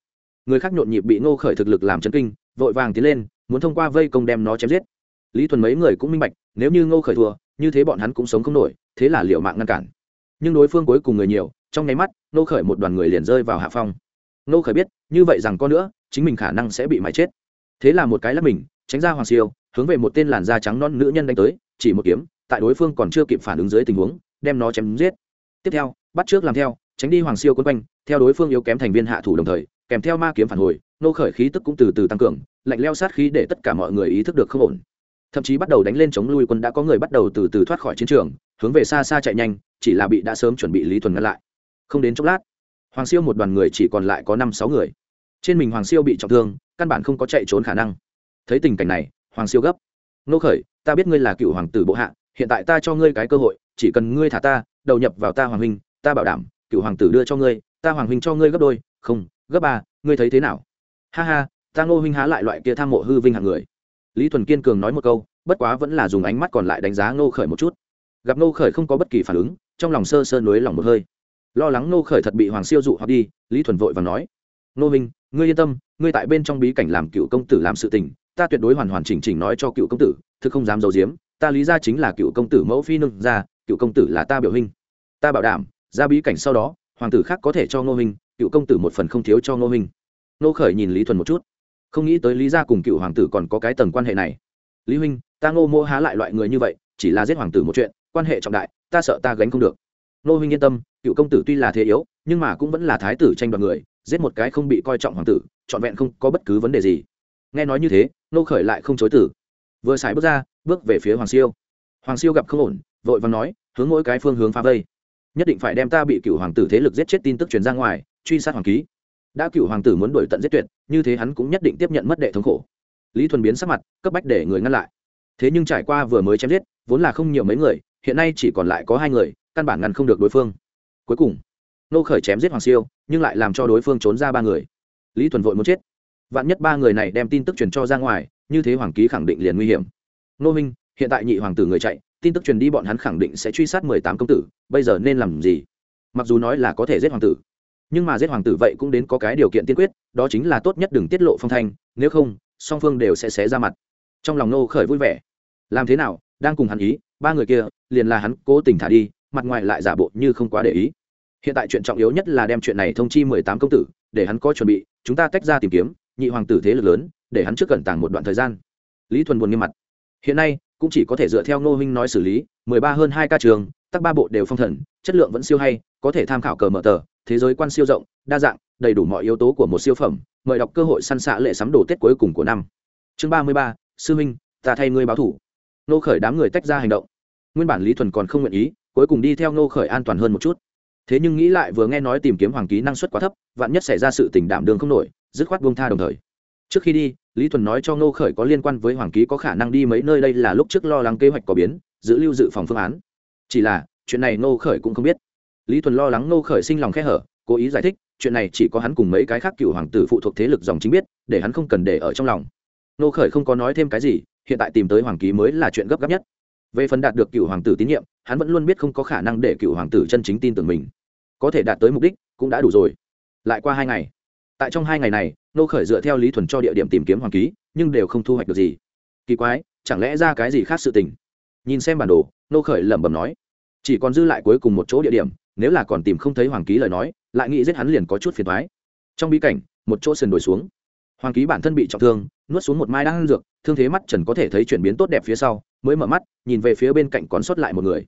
Người khác nhộn nhịp bị ngô khởi thực lực làm chấn kinh, vội vàng tiến lên, muốn thông qua vây công đem nó chém giết. Lý thuần mấy người cũng minh bạch, nếu như ngô khởi thua, như thế bọn hắn cũng sống không nổi, thế là liệu mạng ngăn cản. Nhưng đối phương cuối cùng người nhiều, trong nháy mắt, ngô khởi một đoàn người liền rơi vào hạ phong ngô khởi biết, như vậy rằng con nữa, chính mình khả năng sẽ bị mãi chết. Thế là một cái lắp mình, tránh ra hoàng siêu, hướng về một tên làn da trắng non nữ nhân đánh tới, chỉ một kiếm, tại đối phương còn chưa kịp phản ứng dưới tình huống, đem nó chém giết. Tiếp theo, bắt trước làm theo, tránh đi hoàng siêu cuốn quanh, theo đối phương yếu kém thành viên hạ thủ đồng thời, kèm theo ma kiếm phản hồi nô khởi khí tức cũng từ từ tăng cường, lạnh leo sát khí để tất cả mọi người ý thức được không ổn. Thậm chí bắt đầu đánh lên chống lui quân đã có người bắt đầu từ từ thoát khỏi chiến trường, hướng về xa xa chạy nhanh, chỉ là bị đã sớm chuẩn bị lý thuần ngăn lại. Không đến chốc lát hoàng siêu một đoàn người chỉ còn lại có năm sáu người. Trên mình hoàng siêu bị trọng thương, căn bản không có chạy trốn khả năng. Thấy tình cảnh này, hoàng siêu gấp. Nô khởi, ta biết ngươi là cựu hoàng tử bộ hạ, hiện tại ta cho ngươi cái cơ hội, chỉ cần ngươi thả ta, đầu nhập vào ta hoàng huynh, ta bảo đảm, cựu hoàng tử đưa cho ngươi, ta hoàng huynh cho ngươi gấp đôi, không, gấp ba, ngươi thấy thế nào? Ha ha, ta ngô huynh há lại loại kia tham mộ hư vinh hạng người. Lý thuần kiên cường nói một câu, bất quá vẫn là dùng ánh mắt còn lại đánh giá ngô khởi một chút. Gặp ngô khởi không có bất kỳ phản ứng, trong lòng sơ sơ nối lòng một hơi lo lắng nô khởi thật bị hoàng siêu dụ hoặc đi, lý thuần vội và nói nô huynh, ngươi yên tâm, ngươi tại bên trong bí cảnh làm cựu công tử làm sự tình, ta tuyệt đối hoàn hoàn chỉnh chỉnh nói cho cựu công tử, thực không dám giấu giếm, ta lý ra chính là cựu công tử mẫu phi nương ra cựu công tử là ta biểu hình ta bảo đảm, ra bí cảnh sau đó, hoàng tử khác có thể cho ngô huynh, cựu công tử một phần không thiếu cho ngô huynh. Nô khởi nhìn lý thuần một chút, không nghĩ tới lý gia cùng cựu hoàng tử còn có cái tầng quan hệ này. Lý huynh, ta ngô mô há lại loại người như vậy, chỉ là giết hoàng tử một chuyện, quan hệ trọng đại, ta sợ ta gánh không được. Nô huynh yên tâm cựu công tử tuy là thế yếu, nhưng mà cũng vẫn là thái tử tranh đoạt người, giết một cái không bị coi trọng hoàng tử, trọn vẹn không có bất cứ vấn đề gì. Nghe nói như thế nô khởi lại không chối tử vừa xài bước ra, bước về phía hoàng siêu. Hoàng siêu gặp không ổn, vội vàng nói, hướng mỗi cái phương hướng phá vây. Nhất định phải đem ta bị cựu hoàng tử thế lực giết chết tin tức truyền ra ngoài, truy sát hoàng ký. Đã cựu hoàng tử muốn đổi tận giết tuyệt, như thế hắn cũng nhất định tiếp nhận mất đệ thống khổ. Lý thuần biến sắc mặt, cấp bách để người ngăn lại. Thế nhưng trải qua vừa mới chém giết, vốn là không nhiều mấy người, hiện nay chỉ còn lại có hai người, căn bản ngăn không được đối phương cuối cùng, nô khởi chém giết hoàng siêu, nhưng lại làm cho đối phương trốn ra ba người. Lý thuần vội muốn chết. Vạn nhất ba người này đem tin tức truyền cho ra ngoài, như thế hoàng ký khẳng định liền nguy hiểm. Nô minh, hiện tại nhị hoàng tử người chạy, tin tức truyền đi bọn hắn khẳng định sẽ truy sát mười tám công tử, bây giờ nên làm gì? Mặc dù nói là có thể giết hoàng tử, nhưng mà giết hoàng tử vậy cũng đến có cái điều kiện tiên quyết, đó chính là tốt nhất đừng tiết lộ phong thanh, nếu không, song phương đều sẽ xé ra mặt. Trong lòng nô khởi vui vẻ. Làm thế nào? Đang cùng hắn ý, ba người kia, liền là hắn cố tình thả đi mặt ngoài lại giả bộ như không quá để ý. Hiện tại chuyện trọng yếu nhất là đem chuyện này thông chi mười tám công tử, để hắn có chuẩn bị, chúng ta tách ra tìm kiếm, nhị hoàng tử thế lực lớn, để hắn trước cẩn tàng một đoạn thời gian. Lý thuần buồn nghiêm mặt. Hiện nay, cũng chỉ có thể dựa theo ngô huynh nói xử lý, mười ba hơn hai ca trường, tắc ba bộ đều phong thần, chất lượng vẫn siêu hay, có thể tham khảo cờ mở tờ, thế giới quan siêu rộng, đa dạng, đầy đủ mọi yếu tố của một siêu phẩm, mời đọc cơ hội săn xạ lệ sắm đồ tết cuối cùng của năm. Chương ba mươi ba, sư huynh, ta thay ngươi báo thủ. Nô khởi đám người tách ra hành động nguyên bản lý thuần còn không nguyện ý, cuối cùng đi theo nô khởi an toàn hơn một chút. Thế nhưng nghĩ lại vừa nghe nói tìm kiếm hoàng ký năng suất quá thấp, vạn nhất xảy ra sự tình đảm đường không nổi, dứt khoát buông tha đồng thời. Trước khi đi, lý thuần nói cho nô khởi có liên quan với hoàng ký có khả năng đi mấy nơi đây là lúc trước lo lắng kế hoạch có biến, giữ lưu dự phòng phương án. Chỉ là, chuyện này nô khởi cũng không biết. Lý thuần lo lắng nô khởi sinh lòng khe hở, cố ý giải thích, chuyện này chỉ có hắn cùng mấy cái khác cựu hoàng tử phụ thuộc thế lực dòng chính biết, để hắn không cần để ở trong lòng. Nô khởi không có nói thêm cái gì, hiện tại tìm tới hoàng ký mới là chuyện gấp gáp nhất về phần đạt được cựu hoàng tử tín nhiệm, hắn vẫn luôn biết không có khả năng để cựu hoàng tử chân chính tin tưởng mình. Có thể đạt tới mục đích cũng đã đủ rồi. Lại qua hai ngày. Tại trong hai ngày này, nô khởi dựa theo lý thuần cho địa điểm tìm kiếm hoàng ký, nhưng đều không thu hoạch được gì. Kỳ quái, chẳng lẽ ra cái gì khác sự tình? Nhìn xem bản đồ, nô khởi lẩm bẩm nói. Chỉ còn dư lại cuối cùng một chỗ địa điểm, nếu là còn tìm không thấy hoàng ký lời nói, lại nghĩ giết hắn liền có chút phiền thoái trong bí cảnh, một chỗ sườn đồi xuống. Hoàng ký bản thân bị trọng thương, nuốt xuống một mai đang dược, thương thế mắt trần có thể thấy chuyển biến tốt đẹp phía sau mới mở mắt, nhìn về phía bên cạnh còn sót lại một người.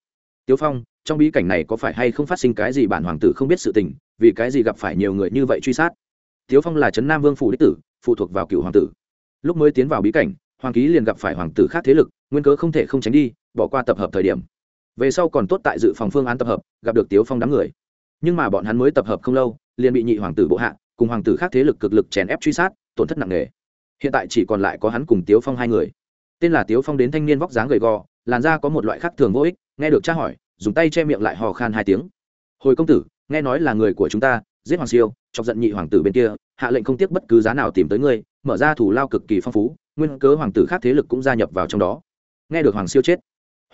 Tiếu phong, trong bí cảnh này có phải hay không phát sinh cái gì bản hoàng tử không biết sự tình, vì cái gì gặp phải nhiều người như vậy truy sát? Tiếu phong là trấn nam vương phủ đích tử, phụ thuộc vào cựu hoàng tử. Lúc mới tiến vào bí cảnh, hoàng ký liền gặp phải hoàng tử khác thế lực, nguyên cớ không thể không tránh đi, bỏ qua tập hợp thời điểm. Về sau còn tốt tại dự phòng phương án tập hợp, gặp được tiếu phong đám người. Nhưng mà bọn hắn mới tập hợp không lâu, liền bị nhị hoàng tử bộ hạ, cùng hoàng tử khác thế lực cực lực chèn ép truy sát, tổn thất nặng nề. Hiện tại chỉ còn lại có hắn cùng tiếu phong hai người tên là tiếu phong đến thanh niên vóc dáng gầy gò, làn da có một loại khác thường vô ích, nghe được tra hỏi, dùng tay che miệng lại hò khan hai tiếng. Hồi công tử, nghe nói là người của chúng ta, giết hoàng siêu, chọc giận nhị hoàng tử bên kia, hạ lệnh không tiếc bất cứ giá nào tìm tới ngươi, mở ra thủ lao cực kỳ phong phú, nguyên cớ hoàng tử khác thế lực cũng gia nhập vào trong đó. Nghe được hoàng siêu chết,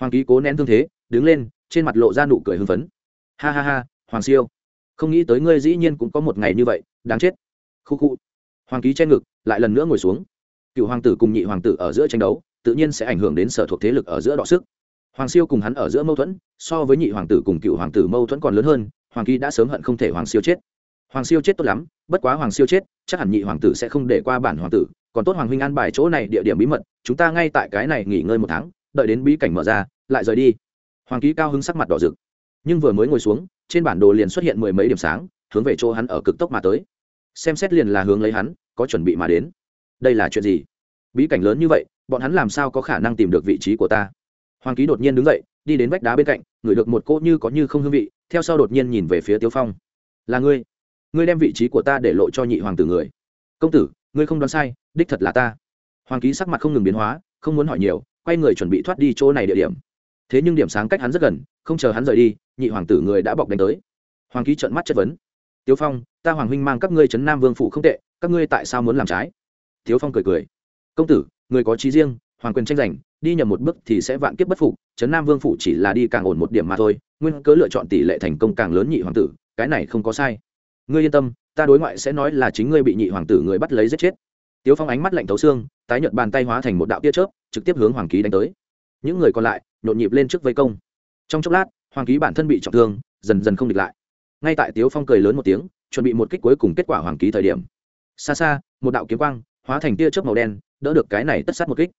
hoàng ký cố nén thương thế, đứng lên, trên mặt lộ ra nụ cười hưng phấn. Ha ha ha, hoàng siêu, không nghĩ tới ngươi dĩ nhiên cũng có một ngày như vậy, đáng chết. Khu khu. Hoàng ký che ngực, lại lần nữa ngồi xuống. Cựu hoàng tử cùng nhị hoàng tử ở giữa tranh đấu tự nhiên sẽ ảnh hưởng đến sở thuộc thế lực ở giữa đọ sức. Hoàng siêu cùng hắn ở giữa mâu thuẫn, so với nhị hoàng tử cùng cựu hoàng tử mâu thuẫn còn lớn hơn, hoàng kỳ đã sớm hận không thể hoàng siêu chết. Hoàng siêu chết tốt lắm, bất quá hoàng siêu chết, chắc hẳn nhị hoàng tử sẽ không để qua bản hoàng tử, còn tốt hoàng huynh an bài chỗ này địa điểm bí mật, chúng ta ngay tại cái này nghỉ ngơi một tháng, đợi đến bí cảnh mở ra, lại rời đi. Hoàng ký cao hứng sắc mặt đỏ rực. Nhưng vừa mới ngồi xuống, trên bản đồ liền xuất hiện mười mấy điểm sáng, hướng về chỗ hắn ở cực tốc mà tới. Xem xét liền là hướng lấy hắn, có chuẩn bị mà đến. Đây là chuyện gì? Bí cảnh lớn như vậy bọn hắn làm sao có khả năng tìm được vị trí của ta? Hoàng ký đột nhiên đứng dậy, đi đến vách đá bên cạnh, ngửi được một cỗ như có như không hương vị, theo sau đột nhiên nhìn về phía tiêu phong. Là ngươi. Ngươi đem vị trí của ta để lộ cho nhị hoàng tử người. Công tử, ngươi không đoán sai, đích thật là ta. Hoàng ký sắc mặt không ngừng biến hóa, không muốn hỏi nhiều, quay người chuẩn bị thoát đi chỗ này địa điểm. Thế nhưng điểm sáng cách hắn rất gần, không chờ hắn rời đi, nhị hoàng tử người đã bọc đánh tới. Hoàng ký trợn mắt chất vấn. Tiếu phong, ta hoàng huynh mang các ngươi trấn nam vương phủ không tệ, các ngươi tại sao muốn làm trái? Tiếu phong cười cười. Công tử người có trí riêng, hoàng quyền tranh giành, đi nhầm một bước thì sẽ vạn kiếp bất phục trấn nam vương phủ chỉ là đi càng ổn một điểm mà thôi, nguyên cớ lựa chọn tỷ lệ thành công càng lớn nhị hoàng tử, cái này không có sai. Ngươi yên tâm, ta đối ngoại sẽ nói là chính ngươi bị nhị hoàng tử người bắt lấy giết chết. Tiếu phong ánh mắt lạnh thấu xương, tái nhợt bàn tay hóa thành một đạo tia chớp, trực tiếp hướng hoàng ký đánh tới. Những người còn lại, nhộn nhịp lên trước vây công. Trong chốc lát, hoàng ký bản thân bị trọng thương, dần dần không địch lại. Ngay tại tiếu phong cười lớn một tiếng, chuẩn bị một kích cuối cùng kết quả hoàng ký thời điểm. Xa xa, một đạo kiếm quang hóa thành tia chớp màu đen, đỡ được cái này tất sát một kích.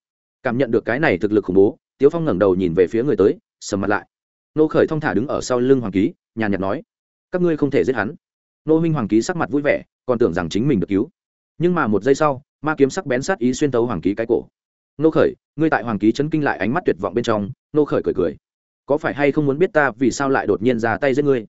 Cảm nhận được cái này thực lực khủng bố, tiếu phong ngẩng đầu nhìn về phía người tới, sầm mặt lại. Nô khởi thong thả đứng ở sau lưng hoàng ký, nhàn nhạt nói, các ngươi không thể giết hắn. Nô huynh hoàng ký sắc mặt vui vẻ, còn tưởng rằng chính mình được cứu. Nhưng mà một giây sau, ma kiếm sắc bén sát ý xuyên tấu hoàng ký cái cổ. Nô khởi, ngươi tại hoàng ký chấn kinh lại ánh mắt tuyệt vọng bên trong. Nô khởi cười cười, có phải hay không muốn biết ta vì sao lại đột nhiên ra tay giết ngươi?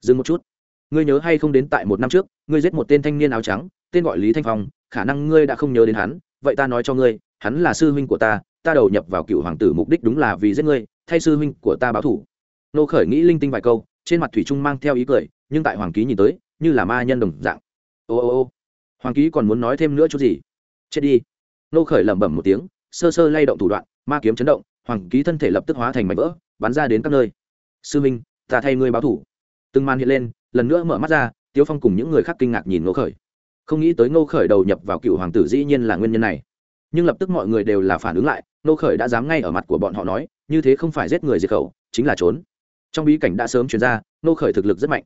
Dừng một chút. Ngươi nhớ hay không đến tại một năm trước, ngươi giết một tên thanh niên áo trắng, tên gọi lý thanh phong khả năng ngươi đã không nhớ đến hắn, vậy ta nói cho ngươi, hắn là sư huynh của ta ta đầu nhập vào cựu hoàng tử mục đích đúng là vì giết ngươi, thay sư huynh của ta báo thủ. Nô khởi nghĩ linh tinh vài câu, trên mặt thủy trung mang theo ý cười, nhưng tại hoàng ký nhìn tới, như là ma nhân đồng dạng. Ô ô ô, hoàng ký còn muốn nói thêm nữa chút gì? Chết đi. Nô khởi lẩm bẩm một tiếng, sơ sơ lay động thủ đoạn, ma kiếm chấn động, hoàng ký thân thể lập tức hóa thành mảnh vỡ, bắn ra đến các nơi. Sư minh ta thay ngươi báo thủ. Từng màn hiện lên, lần nữa mở mắt ra, tiếu phong cùng những người khác kinh ngạc nhìn nô khởi không nghĩ tới ngô khởi đầu nhập vào cựu hoàng tử dĩ nhiên là nguyên nhân này. Nhưng lập tức mọi người đều là phản ứng lại, ngô khởi đã dám ngay ở mặt của bọn họ nói, như thế không phải giết người diệt khẩu, chính là trốn. Trong bí cảnh đã sớm chuyển ra, ngô khởi thực lực rất mạnh.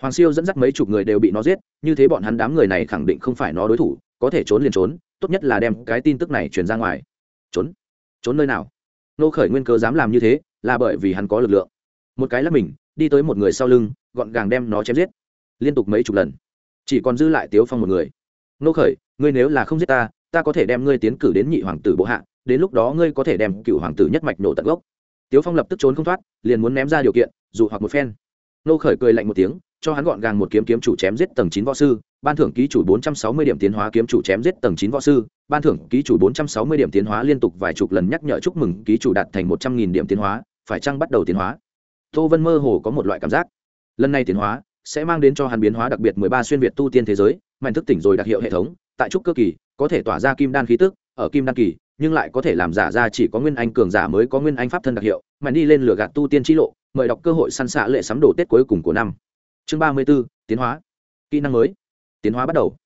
Hoàng siêu dẫn dắt mấy chục người đều bị nó giết, như thế bọn hắn đám người này khẳng định không phải nó đối thủ, có thể trốn liền trốn, tốt nhất là đem cái tin tức này truyền ra ngoài. Trốn? Trốn nơi nào? Nô khởi nguyên cơ dám làm như thế, là bởi vì hắn có lực lượng. Một cái là mình, đi tới một người sau lưng, gọn gàng đem nó chém giết. Liên tục mấy chục lần chỉ còn dư lại tiếu phong một người. Nô khởi, ngươi nếu là không giết ta ta có thể đem ngươi tiến cử đến nhị hoàng tử bộ hạ, đến lúc đó ngươi có thể đem cựu hoàng tử nhất mạch nổ tận gốc. Tiếu phong lập tức trốn không thoát, liền muốn ném ra điều kiện dù hoặc một phen. Nô khởi cười lạnh một tiếng, cho hắn gọn gàng một kiếm kiếm chủ chém giết tầng chín võ sư, ban thưởng ký chủ bốn trăm sáu mươi điểm tiến hóa kiếm chủ chém giết tầng chín võ sư, ban thưởng ký chủ bốn trăm sáu mươi điểm tiến hóa liên tục vài chục lần nhắc nhở chúc mừng ký chủ đạt thành một trăm nghìn điểm tiến hóa, phải chăng bắt đầu tiến hóa? Tô vân mơ hồ có một loại cảm giác. Lần này tiến hóa sẽ mang đến cho hắn biến hóa đặc biệt mười ba xuyên việt tu tiên thế giới, mạnh thức tỉnh rồi đặc hiệu hệ thống, tại trúc cơ kỳ, có thể tỏa ra kim đan khí tức, ở kim đan kỳ, nhưng lại có thể làm giả ra chỉ có nguyên anh cường giả mới có nguyên anh pháp thân đặc hiệu mà đi lên lửa gạt tu tiên chi lộ, mời đọc cơ hội săn xạ lệ sắm đồ tết cuối cùng của năm. Chương ba mươi b ố tiến hóa. Kỹ năng mới. Tiến hóa bắt đầu.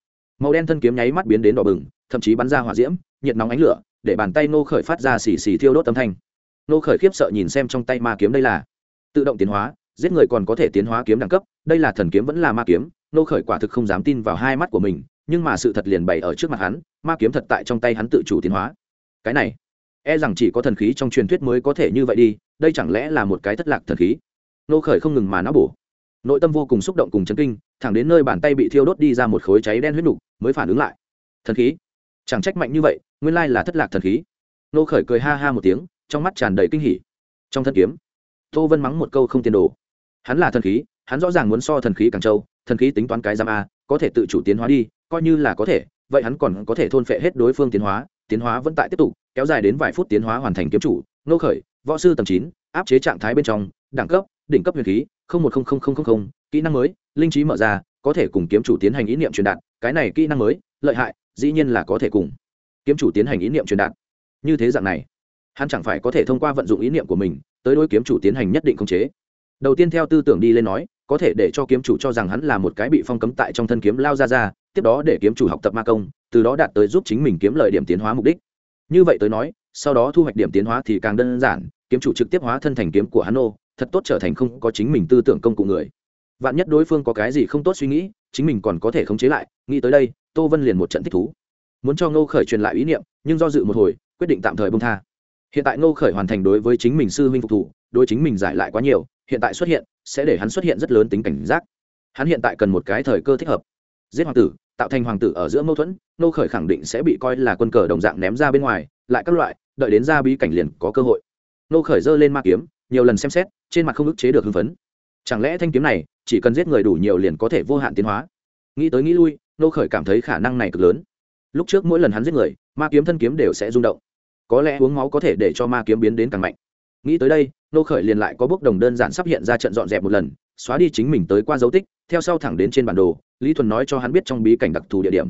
Màu đen thân kiếm nháy mắt biến đến đỏ bừng, thậm chí bắn ra hỏa diễm, nhiệt nóng ánh lửa, để bàn tay nô khởi phát ra xì xì thiêu đốt âm thanh. Nô khởi khiếp sợ nhìn xem trong tay ma kiếm đây là. Tự động tiến hóa giết người còn có thể tiến hóa kiếm đẳng cấp, đây là thần kiếm vẫn là ma kiếm, nô khởi quả thực không dám tin vào hai mắt của mình, nhưng mà sự thật liền bày ở trước mặt hắn, ma kiếm thật tại trong tay hắn tự chủ tiến hóa. Cái này e rằng chỉ có thần khí trong truyền thuyết mới có thể như vậy đi, đây chẳng lẽ là một cái thất lạc thần khí? Nô khởi không ngừng mà nó bổ. Nội tâm vô cùng xúc động cùng chấn kinh, thẳng đến nơi bàn tay bị thiêu đốt đi ra một khối cháy đen huyết nục, mới phản ứng lại. Thần khí? Chẳng trách mạnh như vậy, nguyên lai là thất lạc thần khí. Nô khởi cười ha ha một tiếng, trong mắt tràn đầy kinh hỉ. Trong thân kiếm, tô vân mắng một câu không tiền đồ hắn là thần khí, hắn rõ ràng muốn so thần khí càng trâu, thần khí tính toán cái giam a, có thể tự chủ tiến hóa đi, coi như là có thể, vậy hắn còn có thể thôn phệ hết đối phương tiến hóa tiến hóa vẫn tại tiếp tục, kéo dài đến vài phút tiến hóa hoàn thành kiếm chủ, nô khởi, võ sư tầng chín, áp chế trạng thái bên trong, đẳng cấp, đỉnh cấp huyền khí một kỹ năng mới, linh trí mở ra, có thể cùng kiếm chủ tiến hành ý niệm truyền đạt, cái này kỹ năng mới, lợi hại, dĩ nhiên là có thể cùng kiếm chủ tiến hành ý niệm truyền đạt. Như thế dạng này, hắn chẳng phải có thể thông qua vận dụng ý niệm của mình, tới đối kiếm chủ tiến hành nhất định khống chế đầu tiên theo tư tưởng đi lên nói, có thể để cho kiếm chủ cho rằng hắn là một cái bị phong cấm tại trong thân kiếm lao ra ra, tiếp đó để kiếm chủ học tập ma công, từ đó đạt tới giúp chính mình kiếm lời điểm tiến hóa mục đích. Như vậy tới nói, sau đó thu hoạch điểm tiến hóa thì càng đơn giản, kiếm chủ trực tiếp hóa thân thành kiếm của hắn ô thật tốt trở thành không có chính mình tư tưởng công cụ người. Vạn nhất đối phương có cái gì không tốt suy nghĩ, chính mình còn có thể khống chế lại, nghĩ tới đây, tô vân liền một trận thích thú. Muốn cho ngô khởi truyền lại ý niệm, nhưng do dự một hồi, quyết định tạm thời bông tha. Hiện tại ngô khởi hoàn thành đối với chính mình sư huynh phục thủ đối chính mình giải lại quá nhiều hiện tại xuất hiện, sẽ để hắn xuất hiện rất lớn tính cảnh giác. Hắn hiện tại cần một cái thời cơ thích hợp. Giết hoàng tử, tạo thành hoàng tử ở giữa mâu thuẫn, nô khởi khẳng định sẽ bị coi là quân cờ đồng dạng ném ra bên ngoài, lại các loại, đợi đến ra bí cảnh liền có cơ hội. Nô khởi giơ lên ma kiếm, nhiều lần xem xét, trên mặt không ức chế được hưng phấn. Chẳng lẽ thanh kiếm này, chỉ cần giết người đủ nhiều liền có thể vô hạn tiến hóa? Nghĩ tới nghĩ lui, nô khởi cảm thấy khả năng này cực lớn. Lúc trước mỗi lần hắn giết người, ma kiếm thân kiếm đều sẽ rung động. Có lẽ uống máu có thể để cho ma kiếm biến đến càng mạnh nghĩ tới đây, nô khởi liền lại có bước đồng đơn giản sắp hiện ra trận dọn dẹp một lần, xóa đi chính mình tới qua dấu tích, theo sau thẳng đến trên bản đồ, lý thuần nói cho hắn biết trong bí cảnh đặc thù địa điểm.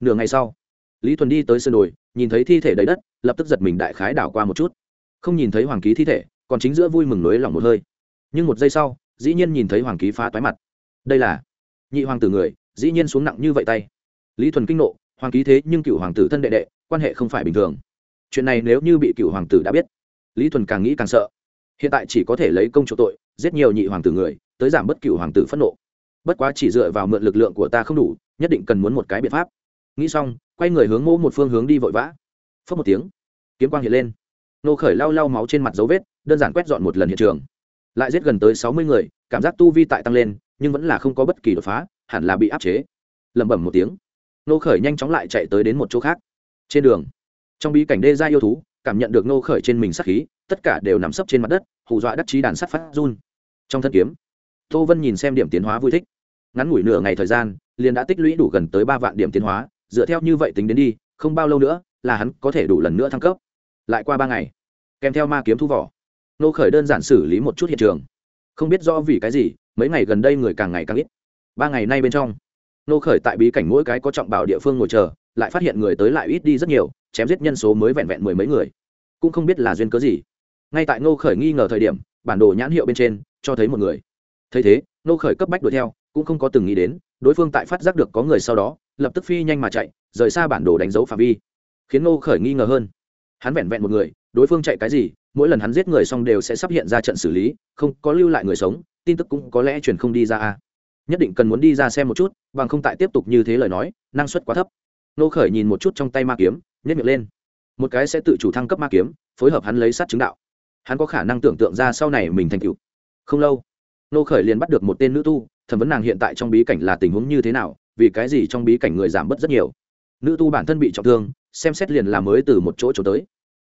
Nửa ngày sau, lý thuần đi tới sân đồi, nhìn thấy thi thể đầy đất, lập tức giật mình đại khái đảo qua một chút. Không nhìn thấy hoàng ký thi thể, còn chính giữa vui mừng nới lòng một hơi. Nhưng một giây sau, dĩ nhiên nhìn thấy hoàng ký phá toái mặt. Đây là nhị hoàng tử người, dĩ nhiên xuống nặng như vậy tay. Lý thuần kinh nộ, hoàng ký thế nhưng cựu hoàng tử thân đệ đệ, quan hệ không phải bình thường. Chuyện này nếu như bị cựu hoàng tử đã biết lý thuần càng nghĩ càng sợ. Hiện tại chỉ có thể lấy công chỗ tội, giết nhiều nhị hoàng tử người, tới giảm bất cựu hoàng tử phẫn nộ. Bất quá chỉ dựa vào mượn lực lượng của ta không đủ, nhất định cần muốn một cái biện pháp. Nghĩ xong, quay người hướng mô một phương hướng đi vội vã. Phớt một tiếng, kiếm quang hiện lên. Nô khởi lau lau máu trên mặt dấu vết, đơn giản quét dọn một lần hiện trường. Lại giết gần tới sáu mươi người, cảm giác tu vi tại tăng lên, nhưng vẫn là không có bất kỳ đột phá, hẳn là bị áp chế. Lẩm bẩm một tiếng, nô khởi nhanh chóng lại chạy tới đến một chỗ khác. Trên đường, trong bí cảnh đê gia yêu thú cảm nhận được nô khởi trên mình sát khí, tất cả đều nằm sấp trên mặt đất, hù dọa đắc chí đàn sắt phát run. Trong thân kiếm, tô vân nhìn xem điểm tiến hóa vui thích. Ngắn ngủi nửa ngày thời gian, liền đã tích lũy đủ gần tới ba vạn điểm tiến hóa, dựa theo như vậy tính đến đi, không bao lâu nữa là hắn có thể đủ lần nữa thăng cấp. Lại qua ba ngày, kèm theo ma kiếm thu vỏ nô khởi đơn giản xử lý một chút hiện trường. Không biết rõ vì cái gì, mấy ngày gần đây người càng ngày càng ít. Ba ngày nay bên trong nô khởi tại bí cảnh mỗi cái có trọng bảo địa phương ngồi chờ, lại phát hiện người tới lại ít đi rất nhiều chém giết nhân số mới vẹn vẹn mười mấy người. Cũng không biết là duyên cớ gì. Ngay tại Ngô khởi nghi ngờ thời điểm, bản đồ nhãn hiệu bên trên cho thấy một người. Thấy thế, Ngô khởi cấp bách đuổi theo, cũng không có từng nghĩ đến, đối phương tại phát giác được có người sau đó, lập tức phi nhanh mà chạy, rời xa bản đồ đánh dấu phạm vi. Khiến Ngô khởi nghi ngờ hơn. Hắn vẹn vẹn một người, đối phương chạy cái gì, mỗi lần hắn giết người xong đều sẽ sắp hiện ra trận xử lý, không có lưu lại người sống, tin tức cũng có lẽ truyền không đi ra a nhất định cần muốn đi ra xem một chút, bằng không tại tiếp tục như thế lời nói, năng suất quá thấp. Nô khởi nhìn một chút trong tay ma kiếm Nhất miệng lên. Một cái sẽ tự chủ thăng cấp ma kiếm, phối hợp hắn lấy sát chứng đạo. Hắn có khả năng tưởng tượng ra sau này mình thành cựu không lâu, nô khởi liền bắt được một tên nữ tu, thẩm vấn nàng hiện tại trong bí cảnh là tình huống như thế nào, vì cái gì trong bí cảnh người giảm bớt rất nhiều. Nữ tu bản thân bị trọng thương, xem xét liền là mới từ một chỗ trốn tới.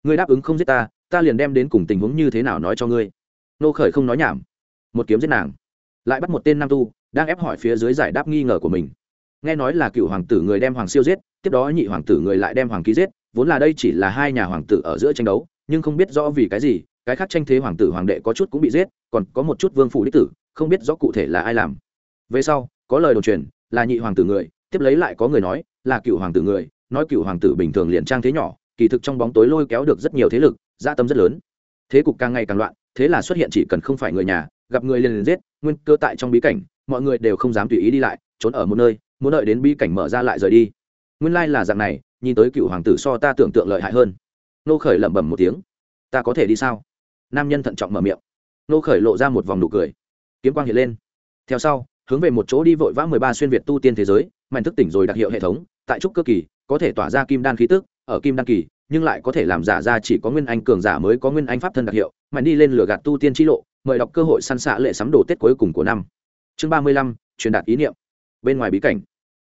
Ngươi đáp ứng không giết ta ta liền đem đến cùng tình huống như thế nào nói cho ngươi. Nô khởi không nói nhảm. Một kiếm giết nàng. Lại bắt một tên nam tu, đang ép hỏi phía dưới giải đáp nghi ngờ của mình nghe nói là cựu hoàng tử người đem hoàng siêu giết, tiếp đó nhị hoàng tử người lại đem hoàng ký giết, vốn là đây chỉ là hai nhà hoàng tử ở giữa tranh đấu, nhưng không biết rõ vì cái gì, cái khác tranh thế hoàng tử hoàng đệ có chút cũng bị giết, còn có một chút vương phủ đích tử, không biết rõ cụ thể là ai làm. Về sau, có lời đồn truyền, là nhị hoàng tử người, tiếp lấy lại có người nói, là cựu hoàng tử người, nói cựu hoàng tử bình thường liền trang thế nhỏ, kỳ thực trong bóng tối lôi kéo được rất nhiều thế lực gia tâm rất lớn. Thế cục càng ngày càng loạn, thế là xuất hiện chỉ cần không phải người nhà, gặp người liền liền giết, nguyên cơ tại trong bí cảnh, mọi người đều không dám tùy ý đi lại, trốn ở một nơi muốn đợi đến bi cảnh mở ra lại rời đi. Nguyên lai là dạng này, nhìn tới cựu hoàng tử so ta tưởng tượng lợi hại hơn. Nô khởi lẩm bẩm một tiếng. Ta có thể đi sao? Nam nhân thận trọng mở miệng. Nô khởi lộ ra một vòng nụ cười. Kiếm quang hiện lên. Theo sau, hướng về một chỗ đi vội vã mười ba xuyên việt tu tiên thế giới, mạnh thức tỉnh rồi đặc hiệu hệ thống, tại trúc cơ kỳ, có thể tỏa ra kim đan khí tức, ở kim đan kỳ, nhưng lại có thể làm giả ra chỉ có nguyên anh cường giả mới có nguyên anh pháp thân đặc hiệu, mạnh đi lên lửa gạt tu tiên chi lộ, mời đọc cơ hội săn xạ lệ sắm đồ tết cuối cùng của năm. Chương ba mươi lăm, truyền đạt ý niệm bên ngoài bí cảnh.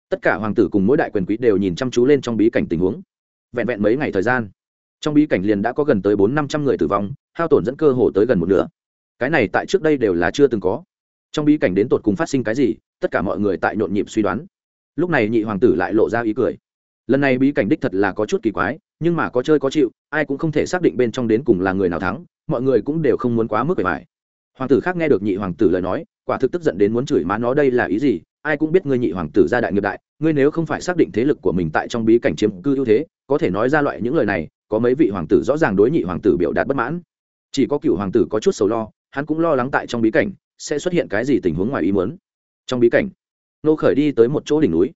Tất cả hoàng tử cùng mỗi đại quyền quý đều nhìn chăm chú lên trong bí cảnh tình huống. Vẹn vẹn mấy ngày thời gian, trong bí cảnh liền đã có gần tới bốn năm trăm người tử vong, hao tổn dẫn cơ hồ tới gần một nửa. Cái này tại trước đây đều là chưa từng có. Trong bí cảnh đến tột cùng phát sinh cái gì, tất cả mọi người tại nhộn nhịp suy đoán. Lúc này nhị hoàng tử lại lộ ra ý cười. Lần này bí cảnh đích thật là có chút kỳ quái, nhưng mà có chơi có chịu, ai cũng không thể xác định bên trong đến cùng là người nào thắng, mọi người cũng đều không muốn quá mức bề mại hoàng tử khác nghe được nhị hoàng tử lời nói, quả thực tức giận đến muốn chửi má nó đây là ý gì ai cũng biết ngươi nhị hoàng tử gia đại nghiệp đại, ngươi nếu không phải xác định thế lực của mình tại trong bí cảnh chiếm cư ưu thế, có thể nói ra loại những lời này, có mấy vị hoàng tử rõ ràng đối nhị hoàng tử biểu đạt bất mãn. Chỉ có cựu hoàng tử có chút sầu lo, hắn cũng lo lắng tại trong bí cảnh sẽ xuất hiện cái gì tình huống ngoài ý muốn. Trong bí cảnh, nô khởi đi tới một chỗ đỉnh núi.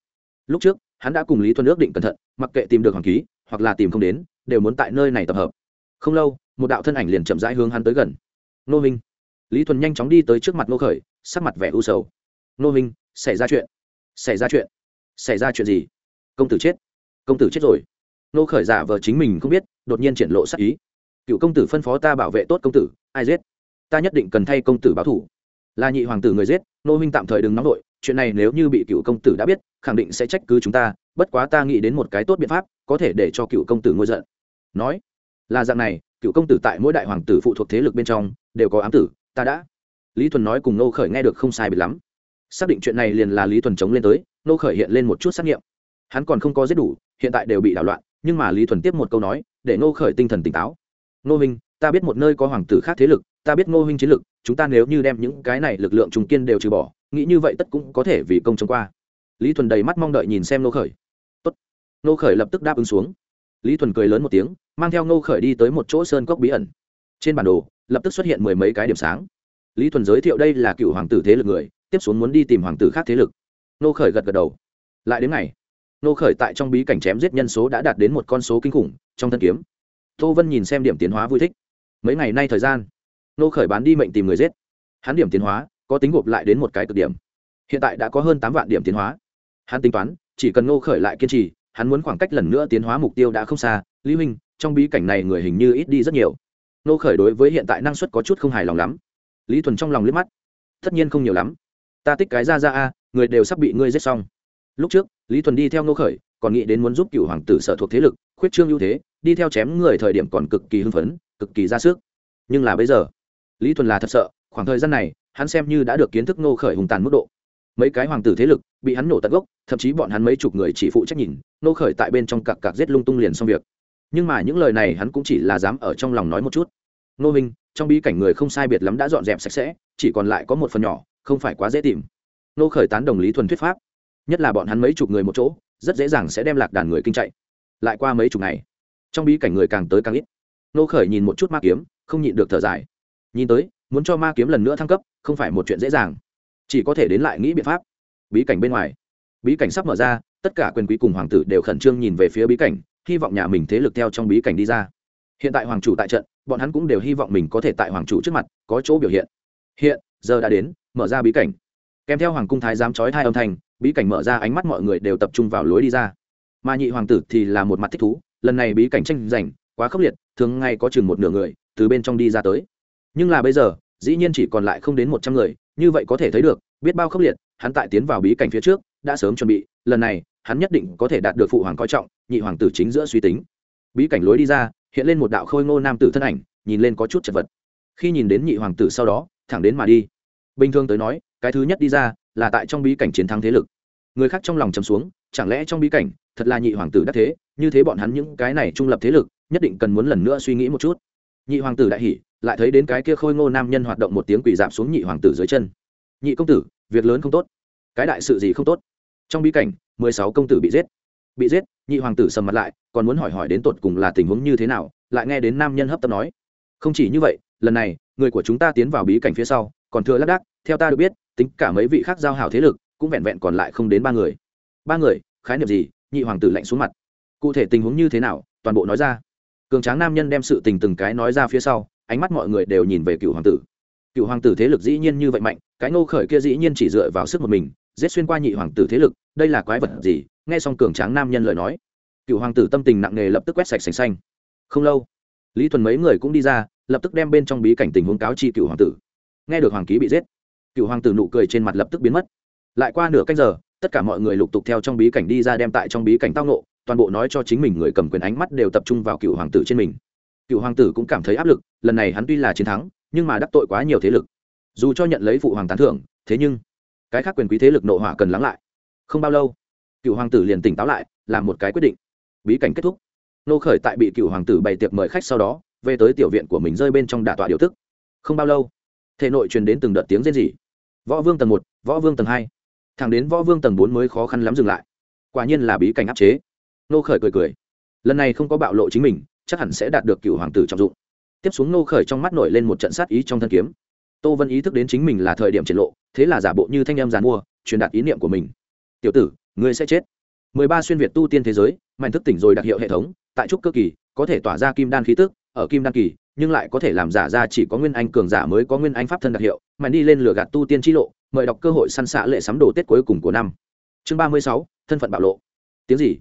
Lúc trước, hắn đã cùng lý thuần ước định cẩn thận, mặc kệ tìm được hoàng ký, hoặc là tìm không đến, đều muốn tại nơi này tập hợp. Không lâu, một đạo thân ảnh liền chậm rãi hướng hắn tới gần. Nô minh. Lý thuần nhanh chóng đi tới trước mặt nô khởi, sắc mặt vẻ u sầu. Nô minh xảy ra chuyện. Xảy ra chuyện. Xảy ra chuyện gì? Công tử chết. Công tử chết rồi. Nô khởi giả vờ chính mình không biết đột nhiên triển lộ sắc ý. Cựu công tử phân phó ta bảo vệ tốt công tử ai giết? Ta nhất định cần thay công tử báo thủ. Là nhị hoàng tử người giết nô huynh tạm thời đừng nóng vội, chuyện này nếu như bị cựu công tử đã biết khẳng định sẽ trách cứ chúng ta bất quá ta nghĩ đến một cái tốt biện pháp có thể để cho cựu công tử ngôi giận. Nói là dạng này cựu công tử tại mỗi đại hoàng tử phụ thuộc thế lực bên trong đều có ám tử ta đã. Lý thuần nói cùng nô khởi nghe được không sai biệt lắm xác định chuyện này liền là lý thuần chống lên tới, nô khởi hiện lên một chút xác nghiệm. Hắn còn không có giết đủ, hiện tại đều bị đảo loạn, nhưng mà lý thuần tiếp một câu nói, để nô khởi tinh thần tỉnh táo. Nô minh, ta biết một nơi có hoàng tử khác thế lực, ta biết ngô Minh chiến lực, chúng ta nếu như đem những cái này lực lượng trùng kiên đều trừ bỏ, nghĩ như vậy tất cũng có thể vì công chống qua. Lý thuần đầy mắt mong đợi nhìn xem nô khởi. Tốt. nô khởi lập tức đáp ứng xuống. Lý thuần cười lớn một tiếng, mang theo nô khởi đi tới một chỗ sơn cốc bí ẩn. Trên bản đồ, lập tức xuất hiện mười mấy cái điểm sáng. Lý thuần giới thiệu đây là cựu hoàng tử thế lực người tiếp xuống muốn đi tìm hoàng tử khác thế lực. Nô khởi gật gật đầu. Lại đến ngày, nô khởi tại trong bí cảnh chém giết nhân số đã đạt đến một con số kinh khủng, trong thân kiếm, tô vân nhìn xem điểm tiến hóa vui thích. Mấy ngày nay thời gian, nô khởi bán đi mệnh tìm người giết. Hắn điểm tiến hóa có tính gộp lại đến một cái cực điểm. Hiện tại đã có hơn tám vạn điểm tiến hóa. Hắn tính toán, chỉ cần nô khởi lại kiên trì, hắn muốn khoảng cách lần nữa tiến hóa mục tiêu đã không xa. Lý huynh, trong bí cảnh này người hình như ít đi rất nhiều. Nô khởi đối với hiện tại năng suất có chút không hài lòng lắm. Lý thuần trong lòng liếc mắt. Tất nhiên không nhiều lắm ta tích cái ra ra a, người đều sắp bị ngươi giết xong. Lúc trước, lý thuần đi theo nô khởi, còn nghĩ đến muốn giúp cựu hoàng tử sở thuộc thế lực, khuyết trương ưu thế, đi theo chém người thời điểm còn cực kỳ hưng phấn, cực kỳ ra sức. Nhưng là bây giờ, lý thuần là thật sợ, khoảng thời gian này, hắn xem như đã được kiến thức nô khởi hùng tàn mức độ. Mấy cái hoàng tử thế lực bị hắn nổ tận gốc, thậm chí bọn hắn mấy chục người chỉ phụ trách nhìn nô khởi tại bên trong cặp cặp giết lung tung liền xong việc. Nhưng mà những lời này hắn cũng chỉ là dám ở trong lòng nói một chút. Nô minh trong bí cảnh người không sai biệt lắm đã dọn dẹp sạch sẽ, chỉ còn lại có một phần nhỏ không phải quá dễ tìm. Nô khởi tán đồng lý thuần thuyết pháp. Nhất là bọn hắn mấy chục người một chỗ, rất dễ dàng sẽ đem lạc đàn người kinh chạy. Lại qua mấy chục ngày, trong bí cảnh người càng tới càng ít. Nô khởi nhìn một chút ma kiếm, không nhịn được thở dài. Nhìn tới, muốn cho ma kiếm lần nữa thăng cấp, không phải một chuyện dễ dàng. Chỉ có thể đến lại nghĩ biện pháp. Bí cảnh bên ngoài. Bí cảnh sắp mở ra, tất cả quyền quý cùng hoàng tử đều khẩn trương nhìn về phía bí cảnh, hy vọng nhà mình thế lực theo trong bí cảnh đi ra. Hiện tại hoàng chủ tại trận, bọn hắn cũng đều hy vọng mình có thể tại hoàng chủ trước mặt, có chỗ biểu hiện. Hiện giờ đã đến, mở ra bí cảnh. Kèm theo hoàng cung thái giám trói hai âm thanh, bí cảnh mở ra ánh mắt mọi người đều tập trung vào lối đi ra. Mà nhị hoàng tử thì là một mặt thích thú, lần này bí cảnh tranh giành, quá khốc liệt, thường ngày có chừng một nửa người từ bên trong đi ra tới. Nhưng là bây giờ, dĩ nhiên chỉ còn lại không đến một trăm người, như vậy có thể thấy được, biết bao khốc liệt, hắn tại tiến vào bí cảnh phía trước, đã sớm chuẩn bị, lần này, hắn nhất định có thể đạt được phụ hoàng coi trọng, nhị hoàng tử chính giữa suy tính. Bí cảnh lối đi ra, hiện lên một đạo khôi ngô nam tử thân ảnh, nhìn lên có chút chật vật. Khi nhìn đến nhị hoàng tử sau đó, thẳng đến mà đi bình thường tới nói, cái thứ nhất đi ra là tại trong bí cảnh chiến thắng thế lực. Người khác trong lòng chấm xuống, chẳng lẽ trong bí cảnh thật là nhị hoàng tử đắc thế, như thế bọn hắn những cái này trung lập thế lực, nhất định cần muốn lần nữa suy nghĩ một chút. Nhị hoàng tử đại hỉ, lại thấy đến cái kia khôi ngô nam nhân hoạt động một tiếng quỷ dạp xuống nhị hoàng tử dưới chân. Nhị công tử, việc lớn không tốt. Cái đại sự gì không tốt? Trong bí cảnh, mười sáu công tử bị giết. Bị giết, nhị hoàng tử sầm mặt lại, còn muốn hỏi hỏi đến tột cùng là tình huống như thế nào, lại nghe đến nam nhân hấp tấp nói. Không chỉ như vậy, lần này, người của chúng ta tiến vào bí cảnh phía sau còn thừa lác đác, theo ta được biết, tính cả mấy vị khác giao hảo thế lực, cũng vẹn vẹn còn lại không đến ba người. Ba người, khái niệm gì? Nhị hoàng tử lạnh xuống mặt. Cụ thể tình huống như thế nào? Toàn bộ nói ra. Cường tráng nam nhân đem sự tình từng cái nói ra phía sau, ánh mắt mọi người đều nhìn về cựu hoàng tử. Cựu hoàng tử thế lực dĩ nhiên như vậy mạnh, cái ngô khởi kia dĩ nhiên chỉ dựa vào sức một mình, giết xuyên qua nhị hoàng tử thế lực, đây là quái vật gì? Nghe xong cường tráng nam nhân lời nói, cựu hoàng tử tâm tình nặng nề lập tức quét sạch sành xanh. Không lâu, lý thuần mấy người cũng đi ra, lập tức đem bên trong bí cảnh tình huống cáo chi cựu hoàng tử nghe được hoàng ký bị giết, cựu hoàng tử nụ cười trên mặt lập tức biến mất. Lại qua nửa canh giờ, tất cả mọi người lục tục theo trong bí cảnh đi ra đem tại trong bí cảnh tao nộ toàn bộ nói cho chính mình người cầm quyền ánh mắt đều tập trung vào cựu hoàng tử trên mình. Cựu hoàng tử cũng cảm thấy áp lực, lần này hắn tuy là chiến thắng, nhưng mà đắc tội quá nhiều thế lực. Dù cho nhận lấy phụ hoàng tán thưởng, thế nhưng, cái khác quyền quý thế lực nội hỏa cần lắng lại. Không bao lâu, cựu hoàng tử liền tỉnh táo lại, làm một cái quyết định. Bí cảnh kết thúc. Nô khởi tại bị cựu hoàng tử bày tiệc mời khách sau đó, về tới tiểu viện của mình rơi bên trong đà tọa điều thức không bao lâu thể nội truyền đến từng đợt tiếng rên rỉ. Võ vương tầng một, võ vương tầng hai. Thẳng đến võ vương tầng bốn mới khó khăn lắm dừng lại. Quả nhiên là bí cảnh áp chế. Nô khởi cười cười. Lần này không có bạo lộ chính mình, chắc hẳn sẽ đạt được cựu hoàng tử trọng dụng. Tiếp xuống nô khởi trong mắt nổi lên một trận sát ý trong thân kiếm. Tô vân ý thức đến chính mình là thời điểm triển lộ, thế là giả bộ như thanh em giàn mua, truyền đạt ý niệm của mình. Tiểu tử, ngươi sẽ chết. Mười ba xuyên việt tu tiên thế giới mạnh thức tỉnh rồi đặc hiệu hệ thống, tại trúc cơ kỳ, có thể tỏa ra kim đan khí tức, ở kim đan kỳ nhưng lại có thể làm giả ra chỉ có nguyên anh cường giả mới có nguyên anh pháp thân đặc hiệu, mà đi lên lửa gạt tu tiên t lộ, mời đọc cơ hội săn xạ lệ sắm đồ tết cuối cùng của năm. Chương ba mươi sáu, thân phận bạo lộ. Tiếng gì?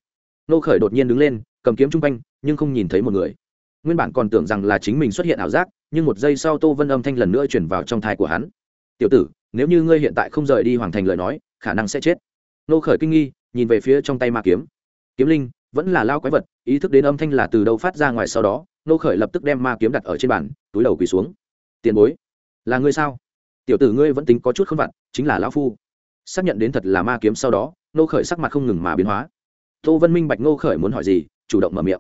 Nô khởi đột nhiên đứng lên, cầm kiếm chung quanh, nhưng không nhìn thấy một người. Nguyên bản còn tưởng rằng là chính mình xuất hiện ảo giác, nhưng một giây sau tô vân âm thanh lần nữa chuyển vào trong thai của hắn. Tiểu tử, nếu như ngươi hiện tại không rời đi hoàn thành lời nói, khả năng sẽ chết. Nô khởi kinh nghi, nhìn về phía trong tay ma kiếm. Kiếm linh, vẫn là lao quái vật, ý thức đến âm thanh là từ đâu phát ra ngoài sau đó nô khởi lập tức đem ma kiếm đặt ở trên bàn, túi đầu quỳ xuống. Tiền bối, là ngươi sao? Tiểu tử ngươi vẫn tính có chút không vặt, chính là lão phu. Xác nhận đến thật là ma kiếm sau đó, nô khởi sắc mặt không ngừng mà biến hóa. Tô vân minh bạch nô khởi muốn hỏi gì, chủ động mở miệng.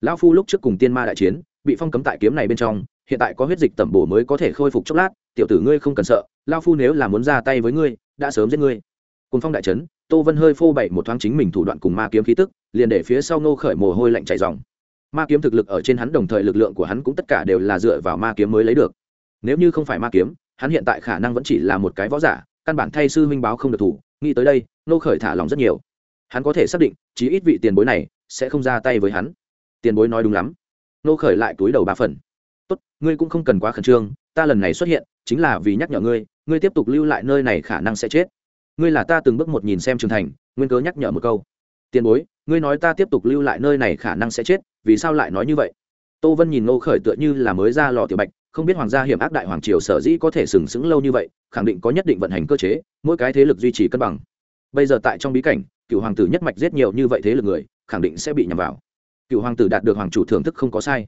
Lão phu lúc trước cùng tiên ma đại chiến, bị phong cấm tại kiếm này bên trong, hiện tại có huyết dịch tẩm bổ mới có thể khôi phục chốc lát, tiểu tử ngươi không cần sợ, lão phu nếu là muốn ra tay với ngươi, đã sớm giết ngươi. Cùng phong đại trấn tô vân hơi phô bày một thoáng chính mình thủ đoạn cùng ma kiếm khí tức, liền để phía sau nô khởi mồ hôi lạnh chảy dòng ma kiếm thực lực ở trên hắn đồng thời lực lượng của hắn cũng tất cả đều là dựa vào ma kiếm mới lấy được. Nếu như không phải ma kiếm, hắn hiện tại khả năng vẫn chỉ là một cái võ giả, căn bản thay sư huynh báo không được thủ, nghĩ tới đây, nô khởi thả lòng rất nhiều. Hắn có thể xác định, chí ít vị tiền bối này sẽ không ra tay với hắn. Tiền bối nói đúng lắm. Nô khởi lại túi đầu ba phần. Tốt, ngươi cũng không cần quá khẩn trương, ta lần này xuất hiện chính là vì nhắc nhở ngươi ngươi tiếp tục lưu lại nơi này khả năng sẽ chết. Ngươi là ta từng bước một nhìn xem trưởng thành, nguyên cớ nhắc nhở một câu. Tiền bối, ngươi nói ta tiếp tục lưu lại nơi này khả năng sẽ chết vì sao lại nói như vậy? Tô vân nhìn nô khởi tựa như là mới ra lò tiểu bạch, không biết hoàng gia hiểm ác đại hoàng triều sở dĩ có thể sừng sững lâu như vậy, khẳng định có nhất định vận hành cơ chế, mỗi cái thế lực duy trì cân bằng. Bây giờ tại trong bí cảnh, cựu hoàng tử nhất mạch giết nhiều như vậy thế lực người, khẳng định sẽ bị nhầm vào. Cựu hoàng tử đạt được hoàng chủ thưởng thức không có sai.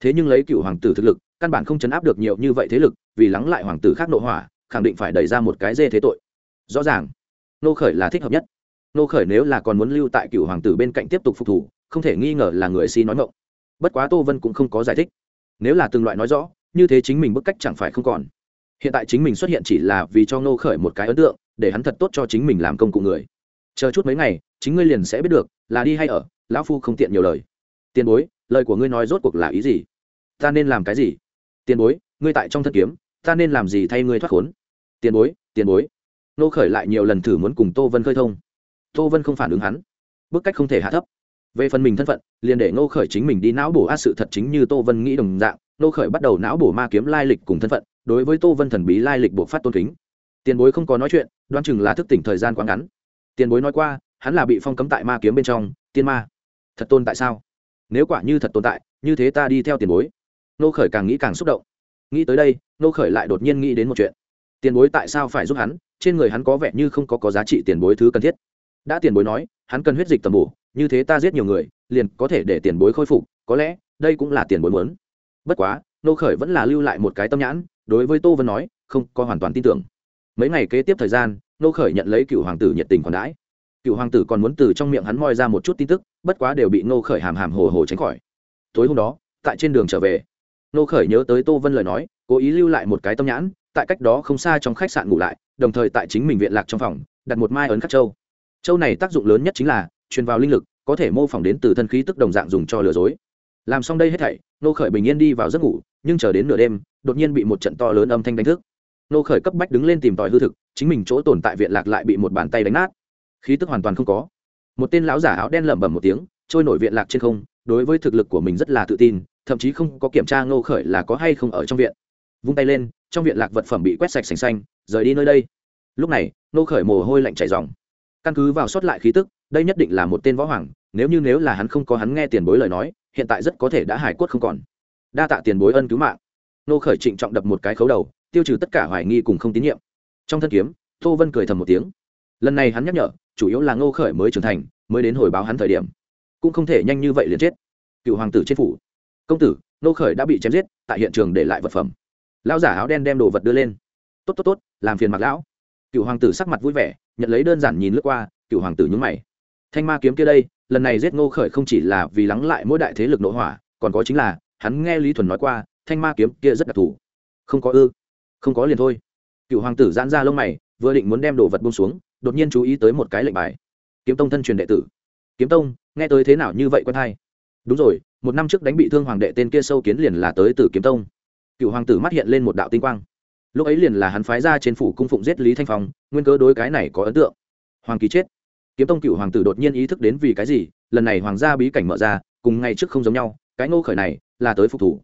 Thế nhưng lấy cựu hoàng tử thực lực, căn bản không chấn áp được nhiều như vậy thế lực, vì lắng lại hoàng tử khác nội hỏa, khẳng định phải đẩy ra một cái dê thế tội. Rõ ràng nô khởi là thích hợp nhất. Nô khởi nếu là còn muốn lưu tại cựu hoàng tử bên cạnh tiếp tục phục thủ không thể nghi ngờ là người si nói ngộng bất quá tô vân cũng không có giải thích. Nếu là từng loại nói rõ, như thế chính mình bức cách chẳng phải không còn. Hiện tại chính mình xuất hiện chỉ là vì cho nô khởi một cái ấn tượng, để hắn thật tốt cho chính mình làm công cụ người. Chờ chút mấy ngày, chính ngươi liền sẽ biết được, là đi hay ở, lão phu không tiện nhiều lời. Tiền bối, lời của ngươi nói rốt cuộc là ý gì? Ta nên làm cái gì? Tiền bối, ngươi tại trong thân kiếm, ta nên làm gì thay ngươi thoát khốn? Tiền bối tiền bối. Nô khởi lại nhiều lần thử muốn cùng tô vân khơi thông. Tô vân không phản ứng hắn. Bức cách không thể hạ thấp về phần mình thân phận, liền để nô khởi chính mình đi não bổ a sự thật chính như tô vân nghĩ đồng dạng nô khởi bắt đầu não bổ ma kiếm lai lịch cùng thân phận, đối với tô vân thần bí lai lịch buộc phát tôn kính. Tiền bối không có nói chuyện đoan chừng là thức tỉnh thời gian quá ngắn. Tiền bối nói qua, hắn là bị phong cấm tại ma kiếm bên trong, tiên ma. Thật tồn tại sao? Nếu quả như thật tồn tại, như thế ta đi theo tiền bối. Nô khởi càng nghĩ càng xúc động. Nghĩ tới đây nô khởi lại đột nhiên nghĩ đến một chuyện. Tiền bối tại sao phải giúp hắn? Trên người hắn có vẻ như không có có giá trị tiền bối thứ cần thiết. Đã tiền bối nói, hắn cần huyết dịch tầm bổ như thế ta giết nhiều người, liền có thể để tiền bối khôi phục, có lẽ, đây cũng là tiền bối muốn. Bất quá, nô khởi vẫn là lưu lại một cái tâm nhãn, đối với tô vân nói, không có hoàn toàn tin tưởng. Mấy ngày kế tiếp thời gian, nô khởi nhận lấy cựu hoàng tử nhiệt tình còn đãi. Cựu hoàng tử còn muốn từ trong miệng hắn moi ra một chút tin tức, bất quá đều bị nô khởi hàm hàm hồ hồ tránh khỏi. Tối hôm đó, tại trên đường trở về, nô khởi nhớ tới tô vân lời nói, cố ý lưu lại một cái tâm nhãn, tại cách đó không xa trong khách sạn ngủ lại, đồng thời tại chính mình viện lạc trong phòng, đặt một mai ấn khắc châu. Châu này tác dụng lớn nhất chính là truyền vào linh lực, có thể mô phỏng đến từ thân khí tức đồng dạng dùng cho lừa dối. Làm xong đây hết thảy, nô khởi bình yên đi vào giấc ngủ, nhưng chờ đến nửa đêm, đột nhiên bị một trận to lớn âm thanh đánh thức. Nô khởi cấp bách đứng lên tìm tòi hư thực, chính mình chỗ tồn tại viện lạc lại bị một bàn tay đánh nát. Khí tức hoàn toàn không có. Một tên lão giả áo đen lẩm bẩm một tiếng, trôi nổi viện lạc trên không, đối với thực lực của mình rất là tự tin, thậm chí không có kiểm tra nô khởi là có hay không ở trong viện. Vung tay lên, trong viện lạc vật phẩm bị quét sạch sành xanh, rời đi nơi đây. Lúc này, nô khởi mồ hôi lạnh chảy dòng căn cứ vào sót lại khí tức đây nhất định là một tên võ hoàng, nếu như nếu là hắn không có hắn nghe tiền bối lời nói, hiện tại rất có thể đã hải quất không còn. Đa tạ tiền bối ân cứu mạng. Nô khởi trịnh trọng đập một cái khấu đầu, tiêu trừ tất cả hoài nghi cùng không tín nhiệm. Trong thân kiếm, tô vân cười thầm một tiếng. Lần này hắn nhắc nhở, chủ yếu là ngô khởi mới trưởng thành, mới đến hồi báo hắn thời điểm. Cũng không thể nhanh như vậy liền chết. Cựu hoàng tử trên phủ. Công tử nô khởi đã bị chém giết, tại hiện trường để lại vật phẩm. Lão giả áo đen đem đồ vật đưa lên. Tốt tốt tốt, làm phiền mặc lão. Cựu hoàng tử sắc mặt vui vẻ, nhận lấy đơn giản nhìn lướt qua, cựu hoàng tử nhúng mày thanh ma kiếm kia đây, lần này giết ngô khởi không chỉ là vì lắng lại mỗi đại thế lực nội hỏa, còn có chính là, hắn nghe lý thuần nói qua, thanh ma kiếm kia rất đặc thù. Không có ư? Không có liền thôi. Cựu hoàng tử giãn ra lông mày, vừa định muốn đem đồ vật bông xuống, đột nhiên chú ý tới một cái lệnh bài. Kiếm tông thân truyền đệ tử. Kiếm tông, nghe tới thế nào như vậy quen hay đúng rồi, một năm trước đánh bị thương hoàng đệ tên kia sâu kiến liền là tới từ kiếm tông. Cựu hoàng tử mắt hiện lên một đạo tinh quang. Lúc ấy liền là hắn phái ra trên phủ cung phụng giết lý thanh phong, nguyên cớ đối cái này có ấn tượng. Hoàng Kỳ chết kiếm tông cựu hoàng tử đột nhiên ý thức đến vì cái gì, lần này hoàng gia bí cảnh mở ra, cùng ngày trước không giống nhau, cái ngô khởi này là tới phục thủ.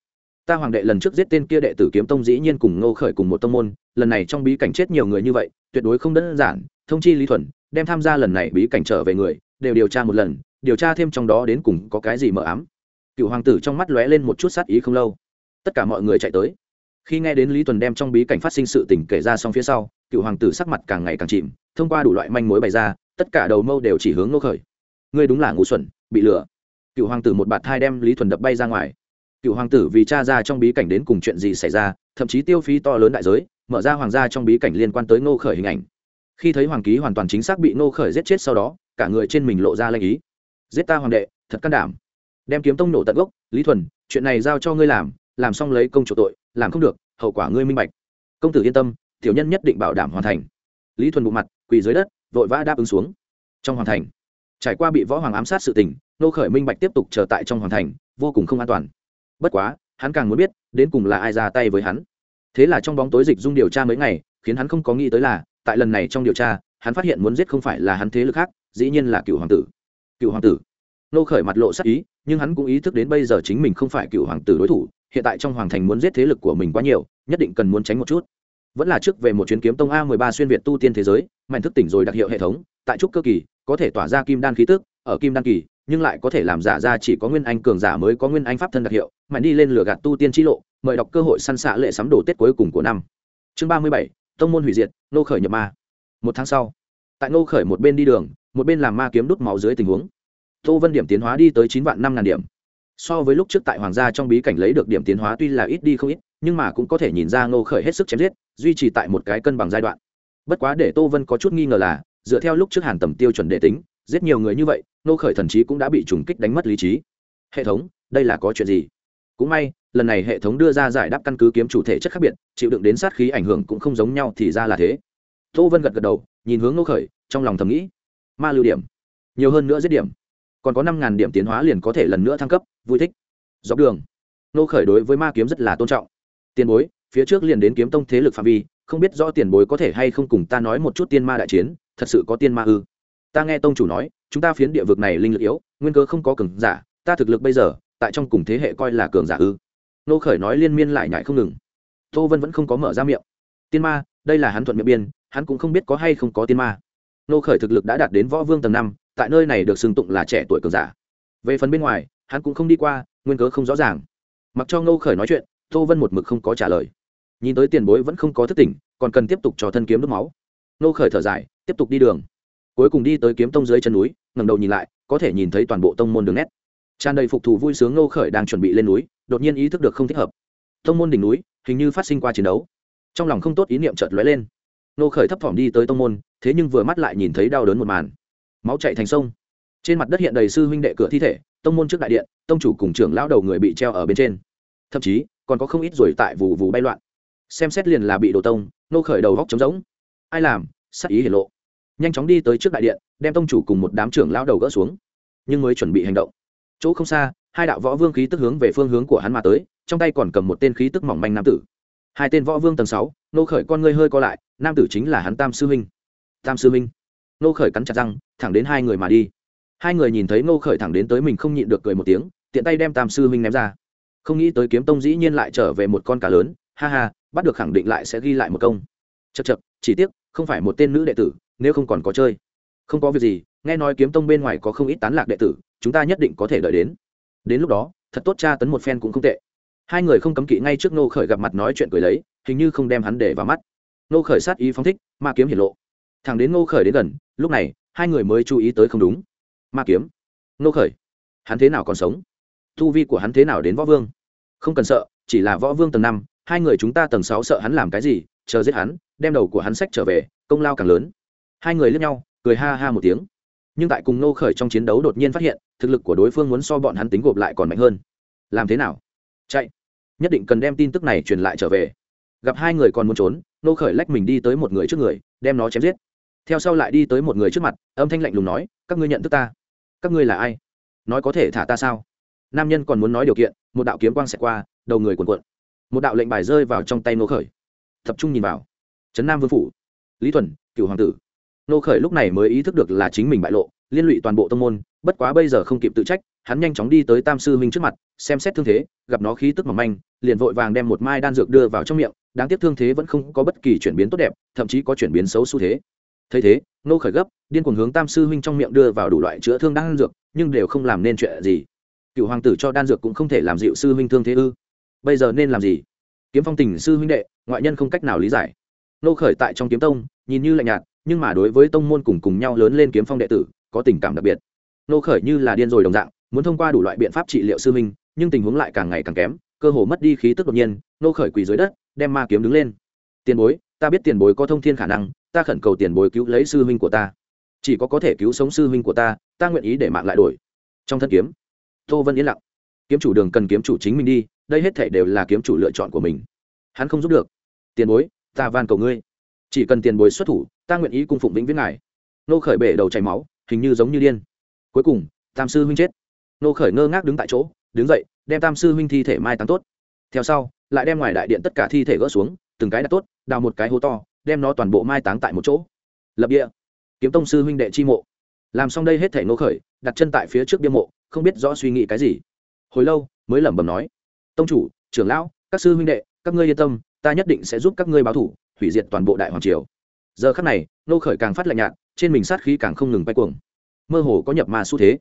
Ta hoàng đệ lần trước giết tên kia đệ tử kiếm tông dĩ nhiên cùng ngô khởi cùng một tông môn, lần này trong bí cảnh chết nhiều người như vậy, tuyệt đối không đơn giản, thông chi lý thuần, đem tham gia lần này bí cảnh trở về người, đều điều tra một lần, điều tra thêm trong đó đến cùng có cái gì mờ ám. Cựu hoàng tử trong mắt lóe lên một chút sát ý không lâu. Tất cả mọi người chạy tới. Khi nghe đến lý tuần đem trong bí cảnh phát sinh sự tình kể ra xong phía sau cựu hoàng tử sắc mặt càng ngày càng chìm, thông qua đủ loại manh mối bày ra tất cả đầu mâu đều chỉ hướng nô khởi. Ngươi đúng là ngu xuẩn, bị lừa. Cựu hoàng tử một bạt thai đem lý thuần đập bay ra ngoài. Cựu hoàng tử vì cha ra trong bí cảnh đến cùng chuyện gì xảy ra, thậm chí tiêu phí to lớn đại giới, mở ra hoàng gia trong bí cảnh liên quan tới ngô khởi hình ảnh. Khi thấy hoàng ký hoàn toàn chính xác bị ngô khởi giết chết sau đó, cả người trên mình lộ ra lanh ý. Giết ta hoàng đệ, thật can đảm. Đem kiếm tông nổ tận gốc, lý thuần, chuyện này giao cho ngươi làm làm xong lấy công chủ tội, làm không được, hậu quả ngươi minh bạch. Công tử yên tâm, tiểu nhân nhất định bảo đảm hoàn thành. Lý thuần bộ mặt, quỳ dưới đất vội vã đáp ứng xuống. Trong hoàng thành, trải qua bị võ hoàng ám sát sự tình, nô khởi minh bạch tiếp tục chờ tại trong hoàng thành, vô cùng không an toàn. Bất quá, hắn càng muốn biết, đến cùng là ai ra tay với hắn. Thế là trong bóng tối dịch dung điều tra mấy ngày, khiến hắn không có nghĩ tới là, tại lần này trong điều tra, hắn phát hiện muốn giết không phải là hắn thế lực khác, dĩ nhiên là cựu hoàng tử. Cựu hoàng tử. Nô khởi mặt lộ sắc ý, nhưng hắn cũng ý thức đến bây giờ chính mình không phải cựu hoàng tử đối thủ, hiện tại trong hoàng thành muốn giết thế lực của mình quá nhiều, nhất định cần muốn tránh một chút. Vẫn là trước về một chuyến kiếm tông a 13 xuyên việt tu tiên thế giới mạnh thức tỉnh rồi đặc hiệu hệ thống tại trúc cơ kỳ có thể tỏa ra kim đan khí tức ở kim đan kỳ nhưng lại có thể làm giả ra chỉ có nguyên anh cường giả mới có nguyên anh pháp thân đặc hiệu mạnh đi lên lửa gạt tu tiên chi lộ mời đọc cơ hội săn xạ lệ sắm đồ tết cuối cùng của năm. Chương 37, tông môn hủy diệt nô khởi nhập ma. Một tháng sau tại nô khởi một bên đi đường một bên làm ma kiếm đút máu dưới tình huống. Tô vân điểm tiến hóa đi tới chín vạn năm ngàn điểm. So với lúc trước tại hoàng gia trong bí cảnh lấy được điểm tiến hóa tuy là ít đi không ít nhưng mà cũng có thể nhìn ra nô khởi hết sức chém giết duy trì tại một cái cân bằng giai đoạn bất quá để tô vân có chút nghi ngờ là, dựa theo lúc trước hàn tầm tiêu chuẩn đệ tính, giết nhiều người như vậy, Nô khởi thần trí cũng đã bị trùng kích đánh mất lý trí. Hệ thống, đây là có chuyện gì? Cũng may, lần này hệ thống đưa ra giải đáp căn cứ kiếm chủ thể chất khác biệt, chịu đựng đến sát khí ảnh hưởng cũng không giống nhau thì ra là thế. Tô vân gật gật đầu, nhìn hướng Nô khởi, trong lòng thầm nghĩ, ma lưu điểm, nhiều hơn nữa giết điểm. Còn có năm ngàn điểm tiến hóa liền có thể lần nữa thăng cấp, vui thích. Dọc đường, nô khởi đối với ma kiếm rất là tôn trọng. Tiền bối, phía trước liền đến kiếm tông thế lực phạm vi không biết rõ tiền bối có thể hay không cùng ta nói một chút tiên ma đại chiến, thật sự có tiên ma ư? Ta nghe tông chủ nói, chúng ta phiến địa vực này linh lực yếu, nguyên cơ không có cường giả, ta thực lực bây giờ, tại trong cùng thế hệ coi là cường giả ư? Nô khởi nói liên miên lại nhại không ngừng. Tô vân vẫn không có mở ra miệng. Tiên ma, đây là hắn thuận miệng biên, hắn cũng không biết có hay không có tiên ma. Nô khởi thực lực đã đạt đến võ vương tầng năm, tại nơi này được xưng tụng là trẻ tuổi cường giả. Về phần bên ngoài, hắn cũng không đi qua, nguyên cớ không rõ ràng. Mặc cho ngô khởi nói chuyện, tô vân một mực không có trả lời nhìn tới tiền bối vẫn không có thức tỉnh, còn cần tiếp tục cho thân kiếm đốt máu. Nô khởi thở dài, tiếp tục đi đường. Cuối cùng đi tới kiếm tông dưới chân núi, ngẩng đầu nhìn lại, có thể nhìn thấy toàn bộ tông môn đường nét. Tràn đầy phục thù vui sướng nô khởi đang chuẩn bị lên núi, đột nhiên ý thức được không thích hợp. Tông môn đỉnh núi, hình như phát sinh qua chiến đấu. Trong lòng không tốt ý niệm chợt lóe lên. Nô khởi thấp thỏm đi tới tông môn, thế nhưng vừa mắt lại nhìn thấy đau đớn một màn. Máu chạy thành sông. Trên mặt đất hiện đầy sư huynh đệ cửa thi thể, tông môn trước đại điện, tông chủ cùng trưởng lão đầu người bị treo ở bên trên. Thậm chí, còn có không ít rồi tại vụ vụ bay loạn xem xét liền là bị đổ tông, nô khởi đầu góc trống rỗng. Ai làm? Sắc ý hiển lộ. Nhanh chóng đi tới trước đại điện, đem tông chủ cùng một đám trưởng lão đầu gỡ xuống, nhưng mới chuẩn bị hành động. Chỗ không xa, hai đạo võ vương khí tức hướng về phương hướng của hắn mà tới, trong tay còn cầm một tên khí tức mỏng manh nam tử. Hai tên võ vương tầng sáu, nô khởi con ngươi hơi co lại, nam tử chính là hắn tam sư huynh tam sư huynh nô khởi cắn chặt răng, thẳng đến hai người mà đi. Hai người nhìn thấy nô khởi thẳng đến tới mình không nhịn được cười một tiếng, tiện tay đem tam sư huynh ném ra. Không nghĩ tới kiếm tông dĩ nhiên lại trở về một con cá lớn, ha ha bắt được khẳng định lại sẽ ghi lại một công. Chật chật chỉ tiếc, không phải một tên nữ đệ tử, nếu không còn có chơi. Không có việc gì, nghe nói kiếm tông bên ngoài có không ít tán lạc đệ tử, chúng ta nhất định có thể đợi đến. Đến lúc đó, thật tốt cha tấn một phen cũng không tệ. Hai người không cấm kỵ ngay trước nô khởi gặp mặt nói chuyện cười lấy, hình như không đem hắn để vào mắt. Nô khởi sát ý phóng thích, ma kiếm hiển lộ. Thằng đến nô khởi đến gần, lúc này, hai người mới chú ý tới không đúng. Ma kiếm. Nô khởi. Hắn thế nào còn sống? Thu vi của hắn thế nào đến võ vương? Không cần sợ, chỉ là võ vương tầng năm hai người chúng ta tầng sáu sợ hắn làm cái gì, chờ giết hắn, đem đầu của hắn sách trở về, công lao càng lớn. Hai người lướt nhau, cười ha ha một tiếng. Nhưng tại cùng nô khởi trong chiến đấu đột nhiên phát hiện, thực lực của đối phương muốn so bọn hắn tính gộp lại còn mạnh hơn. Làm thế nào? Chạy. Nhất định cần đem tin tức này truyền lại trở về. Gặp hai người còn muốn trốn nô khởi lách mình đi tới một người trước người, đem nó chém giết. Theo sau lại đi tới một người trước mặt, âm thanh lạnh lùng nói, các ngươi nhận thức ta? Các ngươi là ai? Nói có thể thả ta sao? Nam nhân còn muốn nói điều kiện, một đạo kiếm quang xẹt qua, đầu người cuộn cuộn một đạo lệnh bài rơi vào trong tay nô khởi. Tập trung nhìn vào. Trấn nam vương phủ. Lý thuần cựu hoàng tử. Nô khởi lúc này mới ý thức được là chính mình bại lộ, liên lụy toàn bộ tông môn, bất quá bây giờ không kịp tự trách, hắn nhanh chóng đi tới tam sư minh trước mặt, xem xét thương thế, gặp nó khí tức mỏng manh, liền vội vàng đem một mai đan dược đưa vào trong miệng, đáng tiếc thương thế vẫn không có bất kỳ chuyển biến tốt đẹp, thậm chí có chuyển biến xấu xu thế. Thấy thế nô khởi gấp, điên cuồng hướng tam sư huynh trong miệng đưa vào đủ loại chữa thương đan dược, nhưng đều không làm nên chuyện gì. Cựu hoàng tử cho đan dược cũng không thể làm dịu sư huynh thương thế ư? Bây giờ nên làm gì? Kiếm phong tình sư huynh đệ, ngoại nhân không cách nào lý giải. Nô khởi tại trong kiếm tông, nhìn như lạnh nhạt, nhưng mà đối với tông môn cùng cùng nhau lớn lên kiếm phong đệ tử, có tình cảm đặc biệt. Nô khởi như là điên rồi đồng dạng, muốn thông qua đủ loại biện pháp trị liệu sư huynh, nhưng tình huống lại càng ngày càng kém, cơ hồ mất đi khí tức đột nhiên, nô khởi quỳ dưới đất, đem ma kiếm đứng lên. Tiền bối, ta biết tiền bối có thông thiên khả năng, ta khẩn cầu tiền bối cứu lấy sư huynh của ta. Chỉ có có thể cứu sống sư huynh của ta ta nguyện ý để mạng lại đổi. Trong thân kiếm, tô vân yên lặng. Kiếm chủ đường cần kiếm chủ chính mình đi đây hết thể đều là kiếm chủ lựa chọn của mình. Hắn không giúp được. Tiền bối, ta van cầu ngươi. Chỉ cần tiền bối xuất thủ, ta nguyện ý cung phụng vĩnh viễn ngài. Nô khởi bể đầu chảy máu, hình như giống như điên. Cuối cùng, tam sư huynh chết. Nô khởi ngơ ngác đứng tại chỗ, đứng dậy, đem tam sư huynh thi thể mai táng tốt. Theo sau, lại đem ngoài đại điện tất cả thi thể gỡ xuống, từng cái đặt tốt, đào một cái hố to, đem nó toàn bộ mai táng tại một chỗ. Lập địa. Kiếm tông sư huynh đệ chi mộ. Làm xong đây hết thể nô khởi, đặt chân tại phía trước bia mộ, không biết rõ suy nghĩ cái gì. Hồi lâu, mới lẩm bẩm nói tông chủ, trưởng lão, các sư huynh đệ, các ngươi yên tâm, ta nhất định sẽ giúp các ngươi báo thủ, hủy diệt toàn bộ đại hoàng triều. Giờ khắc này, nô khởi càng phát lạnh nhạt, trên mình sát khí càng không ngừng bay cuồng. Mơ hồ có nhập mà xu thế.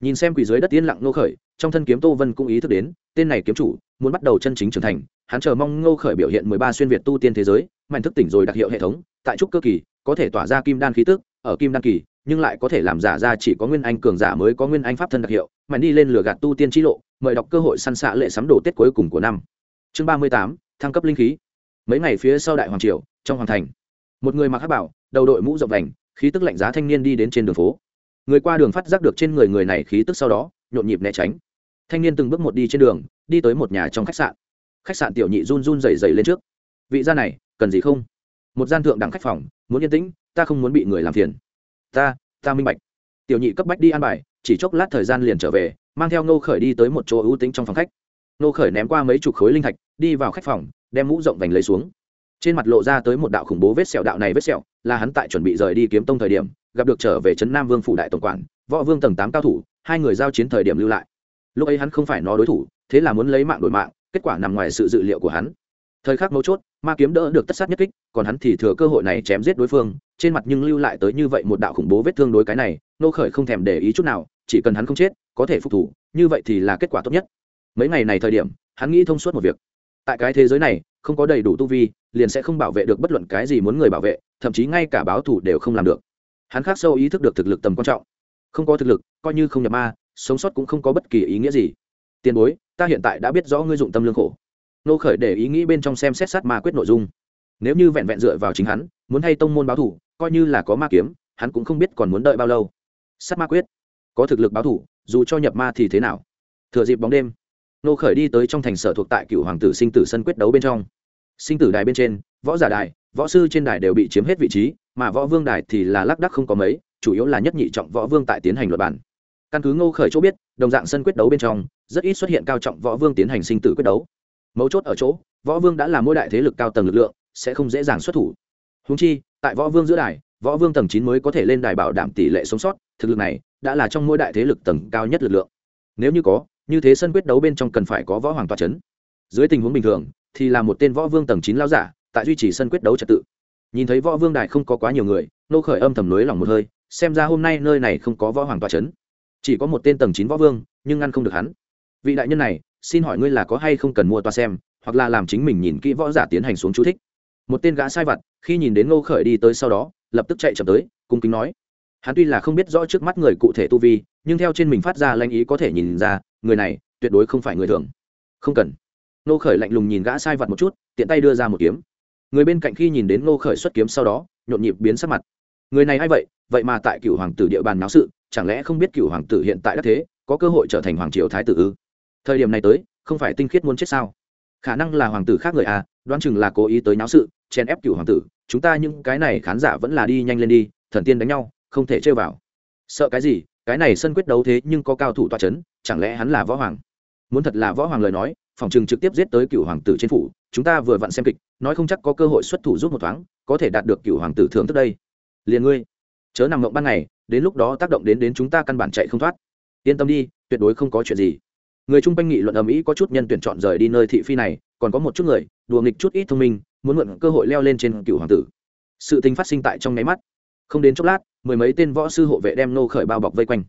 Nhìn xem quỷ dưới đất yên lặng nô khởi, trong thân kiếm tô vân cũng ý thức đến, tên này kiếm chủ muốn bắt đầu chân chính trưởng thành, hắn chờ mong ngô khởi biểu hiện mười ba xuyên việt tu tiên thế giới, mạnh thức tỉnh rồi đặc hiệu hệ thống, tại trúc cơ kỳ, có thể tỏa ra kim đan khí tức, ở kim đan kỳ nhưng lại có thể làm giả ra chỉ có nguyên anh cường giả mới có nguyên anh pháp thân đặc hiệu mạnh đi lên lửa gạt tu tiên chi lộ, mời đọc cơ hội săn xạ lệ sắm đồ tết cuối cùng của năm. Chương ba mươi tám, thăng cấp linh khí. Mấy ngày phía sau đại hoàng triều, trong hoàng thành, một người mặc hát bảo, đầu đội mũ rộng vành, khí tức lạnh giá thanh niên đi đến trên đường phố. Người qua đường phát giác được trên người người này khí tức sau đó, nhộn nhịp né tránh. Thanh niên từng bước một đi trên đường, đi tới một nhà trong khách sạn. Khách sạn tiểu nhị run run rẩy rẩy lên trước. Vị gia này, cần gì không? Một gian thượng đẳng khách phòng, muốn yên tĩnh, ta không muốn bị người làm phiền ta ta minh bạch. Tiểu nhị cấp bách đi ăn bài, chỉ chốc lát thời gian liền trở về, mang theo ngô khởi đi tới một chỗ ưu tính trong phòng khách. Ngô khởi ném qua mấy chục khối linh thạch, đi vào khách phòng, đem mũ rộng vành lấy xuống. Trên mặt lộ ra tới một đạo khủng bố vết sẹo, đạo này vết sẹo là hắn tại chuẩn bị rời đi kiếm tông thời điểm, gặp được trở về trấn nam vương phủ đại tổng quản, võ vương tầng tám cao thủ, hai người giao chiến thời điểm lưu lại. Lúc ấy hắn không phải nó đối thủ, thế là muốn lấy mạng đổi mạng, kết quả nằm ngoài sự dự liệu của hắn. Thời khắc mấu chốt, ma kiếm đỡ được tất sát nhất kích, còn hắn thì thừa cơ hội này chém giết đối phương trên mặt nhưng lưu lại tới như vậy một đạo khủng bố vết thương đối cái này, nô khởi không thèm để ý chút nào, chỉ cần hắn không chết, có thể phục thủ, như vậy thì là kết quả tốt nhất. Mấy ngày này thời điểm, hắn nghĩ thông suốt một việc. Tại cái thế giới này, không có đầy đủ tu vi, liền sẽ không bảo vệ được bất luận cái gì muốn người bảo vệ, thậm chí ngay cả báo thủ đều không làm được. Hắn khác sâu ý thức được thực lực tầm quan trọng. Không có thực lực, coi như không nhập ma, sống sót cũng không có bất kỳ ý nghĩa gì. Tiền bối, ta hiện tại đã biết rõ ngươi dụng tâm lương khổ. Nô khởi để ý nghĩ bên trong xem xét sát ma quyết nội dung. Nếu như vẹn vẹn dựa vào chính hắn, muốn hay tông môn báo thủ coi như là có ma kiếm, hắn cũng không biết còn muốn đợi bao lâu. Sắt ma quyết. Có thực lực báo thủ, dù cho nhập ma thì thế nào? Thừa dịp bóng đêm, nô khởi đi tới trong thành sở thuộc tại cựu hoàng tử sinh tử sân quyết đấu bên trong. Sinh tử đài bên trên, võ giả đài, võ sư trên đài đều bị chiếm hết vị trí, mà võ vương đài thì là lác đắc không có mấy, chủ yếu là nhất nhị trọng võ vương tại tiến hành luật bản. Căn cứ ngô khởi chỗ biết, đồng dạng sân quyết đấu bên trong, rất ít xuất hiện cao trọng võ vương tiến hành sinh tử quyết đấu. Mấu chốt ở chỗ, võ vương đã là mỗi đại thế lực cao tầng lực lượng, sẽ không dễ dàng xuất thủ húng chi, tại võ vương giữa đài, võ vương tầng chín mới có thể lên đài bảo đảm tỷ lệ sống sót, thực lực này đã là trong mỗi đại thế lực tầng cao nhất lực lượng. Nếu như có, như thế sân quyết đấu bên trong cần phải có võ hoàng tòa c h ấ n dưới tình huống bình thường, thì là một tên võ vương tầng chín lao giả, tại duy trì sân quyết đấu trật tự. Nhìn thấy võ vương đài không có quá nhiều người, nô khởi âm thầm lưới lòng một hơi, xem ra hôm nay nơi này không có võ hoàng tòa c h ấ n chỉ có một tên tầng chín võ vương, nhưng ngăn không được hắn. Vị đại nhân này, xin hỏi ngươi là có hay không cần mua toa xem, hoặc là làm chính mình nhìn kỹ võ giả tiến hành xuống chú thích? Một tên gã sai vặt, khi nhìn đến ngô khởi đi tới sau đó, lập tức chạy chậm tới, cung kính nói. Hắn tuy là không biết rõ trước mắt người cụ thể tu vi, nhưng theo trên mình phát ra lanh ý có thể nhìn ra, người này tuyệt đối không phải người thường. Không cần. Ngô khởi lạnh lùng nhìn gã sai vật một chút, tiện tay đưa ra một kiếm. Người bên cạnh khi nhìn đến Ngô khởi xuất kiếm sau đó, nhộn nhịp biến sắc mặt. Người này hay vậy? Vậy mà tại cựu hoàng tử địa bàn náo sự, chẳng lẽ không biết cựu hoàng tử hiện tại đất thế, có cơ hội trở thành hoàng triều thái tử ư? Thời điểm này tới, không phải tinh khiết muốn chết sao? Khả năng là hoàng tử khác người à đoán chừng là cố ý tới náo sự chen ép cựu hoàng tử, chúng ta những cái này khán giả vẫn là đi nhanh lên đi, thần tiên đánh nhau, không thể chơi vào. Sợ cái gì? Cái này sân quyết đấu thế nhưng có cao thủ toa c h ấ n chẳng lẽ hắn là võ hoàng? Muốn thật là võ hoàng lời nói, phòng chừng trực tiếp giết tới cựu hoàng tử trên phủ, chúng ta vừa vặn xem kịch, nói không chắc có cơ hội xuất thủ giúp một thoáng, có thể đạt được cựu hoàng tử thưởng thức đây. Liền ngươi, chớ nằm ngộng ban ngày, đến lúc đó tác động đến đến chúng ta căn bản chạy không thoát. Yên tâm đi, tuyệt đối không có chuyện gì. Người chung quanh nghị luận ầm ĩ có chút nhân tuyển chọn rời đi nơi thị phi này, còn có một chút người đùa nghịch chút ít thông minh, muốn mượn cơ hội leo lên trên cựu hoàng tử. Sự tình phát sinh tại trong nháy mắt. Không đến chốc lát, mười mấy tên võ sư hộ vệ đem nô khởi bao bọc vây quanh.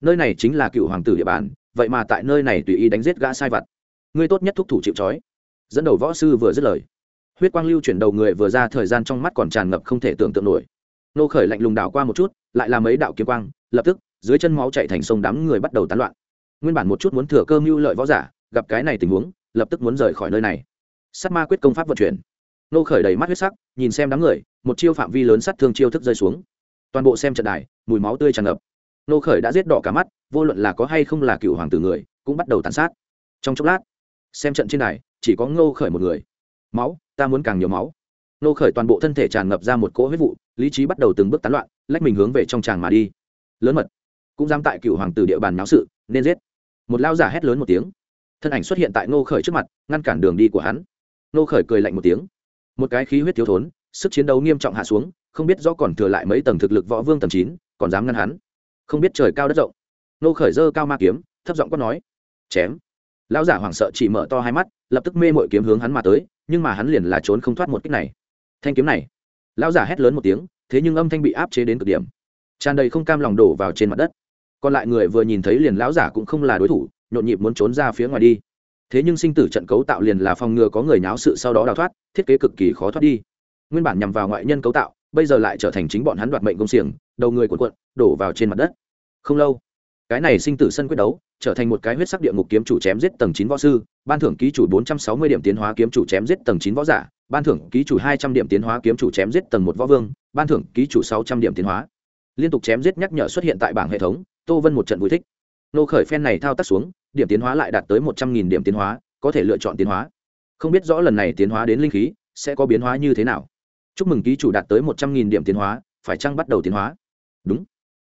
Nơi này chính là cựu hoàng tử địa bàn, vậy mà tại nơi này tùy ý đánh giết gã sai vặt. Ngươi tốt nhất thúc thủ chịu trói. Dẫn đầu võ sư vừa dứt lời, huyết quang lưu chuyển đầu người vừa ra thời gian trong mắt còn tràn ngập không thể tưởng tượng nổi. Nô khởi lạnh lùng đảo qua một chút, lại làm mấy đạo kiếm quang, lập tức, dưới chân máu chạy thành sông đám người bắt đầu tán loạn. Nguyên bản một chút muốn thừa cơ mưu lợi võ giả, gặp cái này tình huống, lập tức muốn rời khỏi nơi này sát ma quyết công pháp vận chuyển. Nô khởi đầy mắt huyết sắc, nhìn xem đám người, một chiêu phạm vi lớn sát thương chiêu thức rơi xuống. Toàn bộ xem trận đài, mùi máu tươi tràn ngập. Nô khởi đã giết đỏ cả mắt, vô luận là có hay không là cựu hoàng tử người, cũng bắt đầu tàn sát. Trong chốc lát, xem trận trên đài, chỉ có Ngô khởi một người. Máu, ta muốn càng nhiều máu. Nô khởi toàn bộ thân thể tràn ngập ra một cỗ huyết vụ, lý trí bắt đầu từng bước tán loạn, lách mình hướng về trong tràng mà đi. Lớn mật, cũng dám tại cựu hoàng tử địa bàn náo sự, nên giết. Một lao giả hét lớn một tiếng. Thân ảnh xuất hiện tại ngô khởi trước mặt, ngăn cản đường đi của hắn. Nô khởi cười lạnh một tiếng. Một cái khí huyết thiếu thốn, sức chiến đấu nghiêm trọng hạ xuống, không biết do còn thừa lại mấy tầng thực lực võ vương tầng chín, còn dám ngăn hắn. Không biết trời cao đất rộng. Nô khởi dơ cao ma kiếm, thấp giọng quát nói. Chém. Lão giả hoảng sợ chỉ mở to hai mắt, lập tức mê mội kiếm hướng hắn mà tới, nhưng mà hắn liền là trốn không thoát một cách này. Thanh kiếm này. Lão giả hét lớn một tiếng, thế nhưng âm thanh bị áp chế đến cực điểm. Tràn đầy không cam lòng đổ vào trên mặt đất. Còn lại người vừa nhìn thấy liền lão giả cũng không là đối thủ, nhộn nhịp muốn trốn ra phía ngoài đi thế nhưng sinh tử trận cấu tạo liền là phòng ngừa có người nháo sự sau đó đào thoát, thiết kế cực kỳ khó thoát đi. Nguyên bản nhằm vào ngoại nhân cấu tạo, bây giờ lại trở thành chính bọn hắn đoạt mệnh công xiềng, đầu người cuộn cuộn, đổ vào trên mặt đất. Không lâu, cái này sinh tử sân quyết đấu trở thành một cái huyết sắc địa ngục kiếm chủ chém giết tầng chín võ sư, ban thưởng ký chủ bốn trăm sáu mươi điểm tiến hóa kiếm chủ chém giết tầng chín võ giả, ban thưởng ký chủ hai trăm điểm tiến hóa kiếm chủ chém giết tầng một võ vương, ban thưởng ký chủ sáu trăm điểm tiến hóa. Liên tục chém giết nhắc nhở xuất hiện tại bảng hệ thống, tô vân một trận vui thích. Nô khởi phen này thao tác xuống điểm tiến hóa lại đạt tới một trăm nghìn điểm tiến hóa, có thể lựa chọn tiến hóa. Không biết rõ lần này tiến hóa đến linh khí sẽ có biến hóa như thế nào. Chúc mừng ký chủ đạt tới một trăm nghìn điểm tiến hóa, phải chăng bắt đầu tiến hóa? Đúng.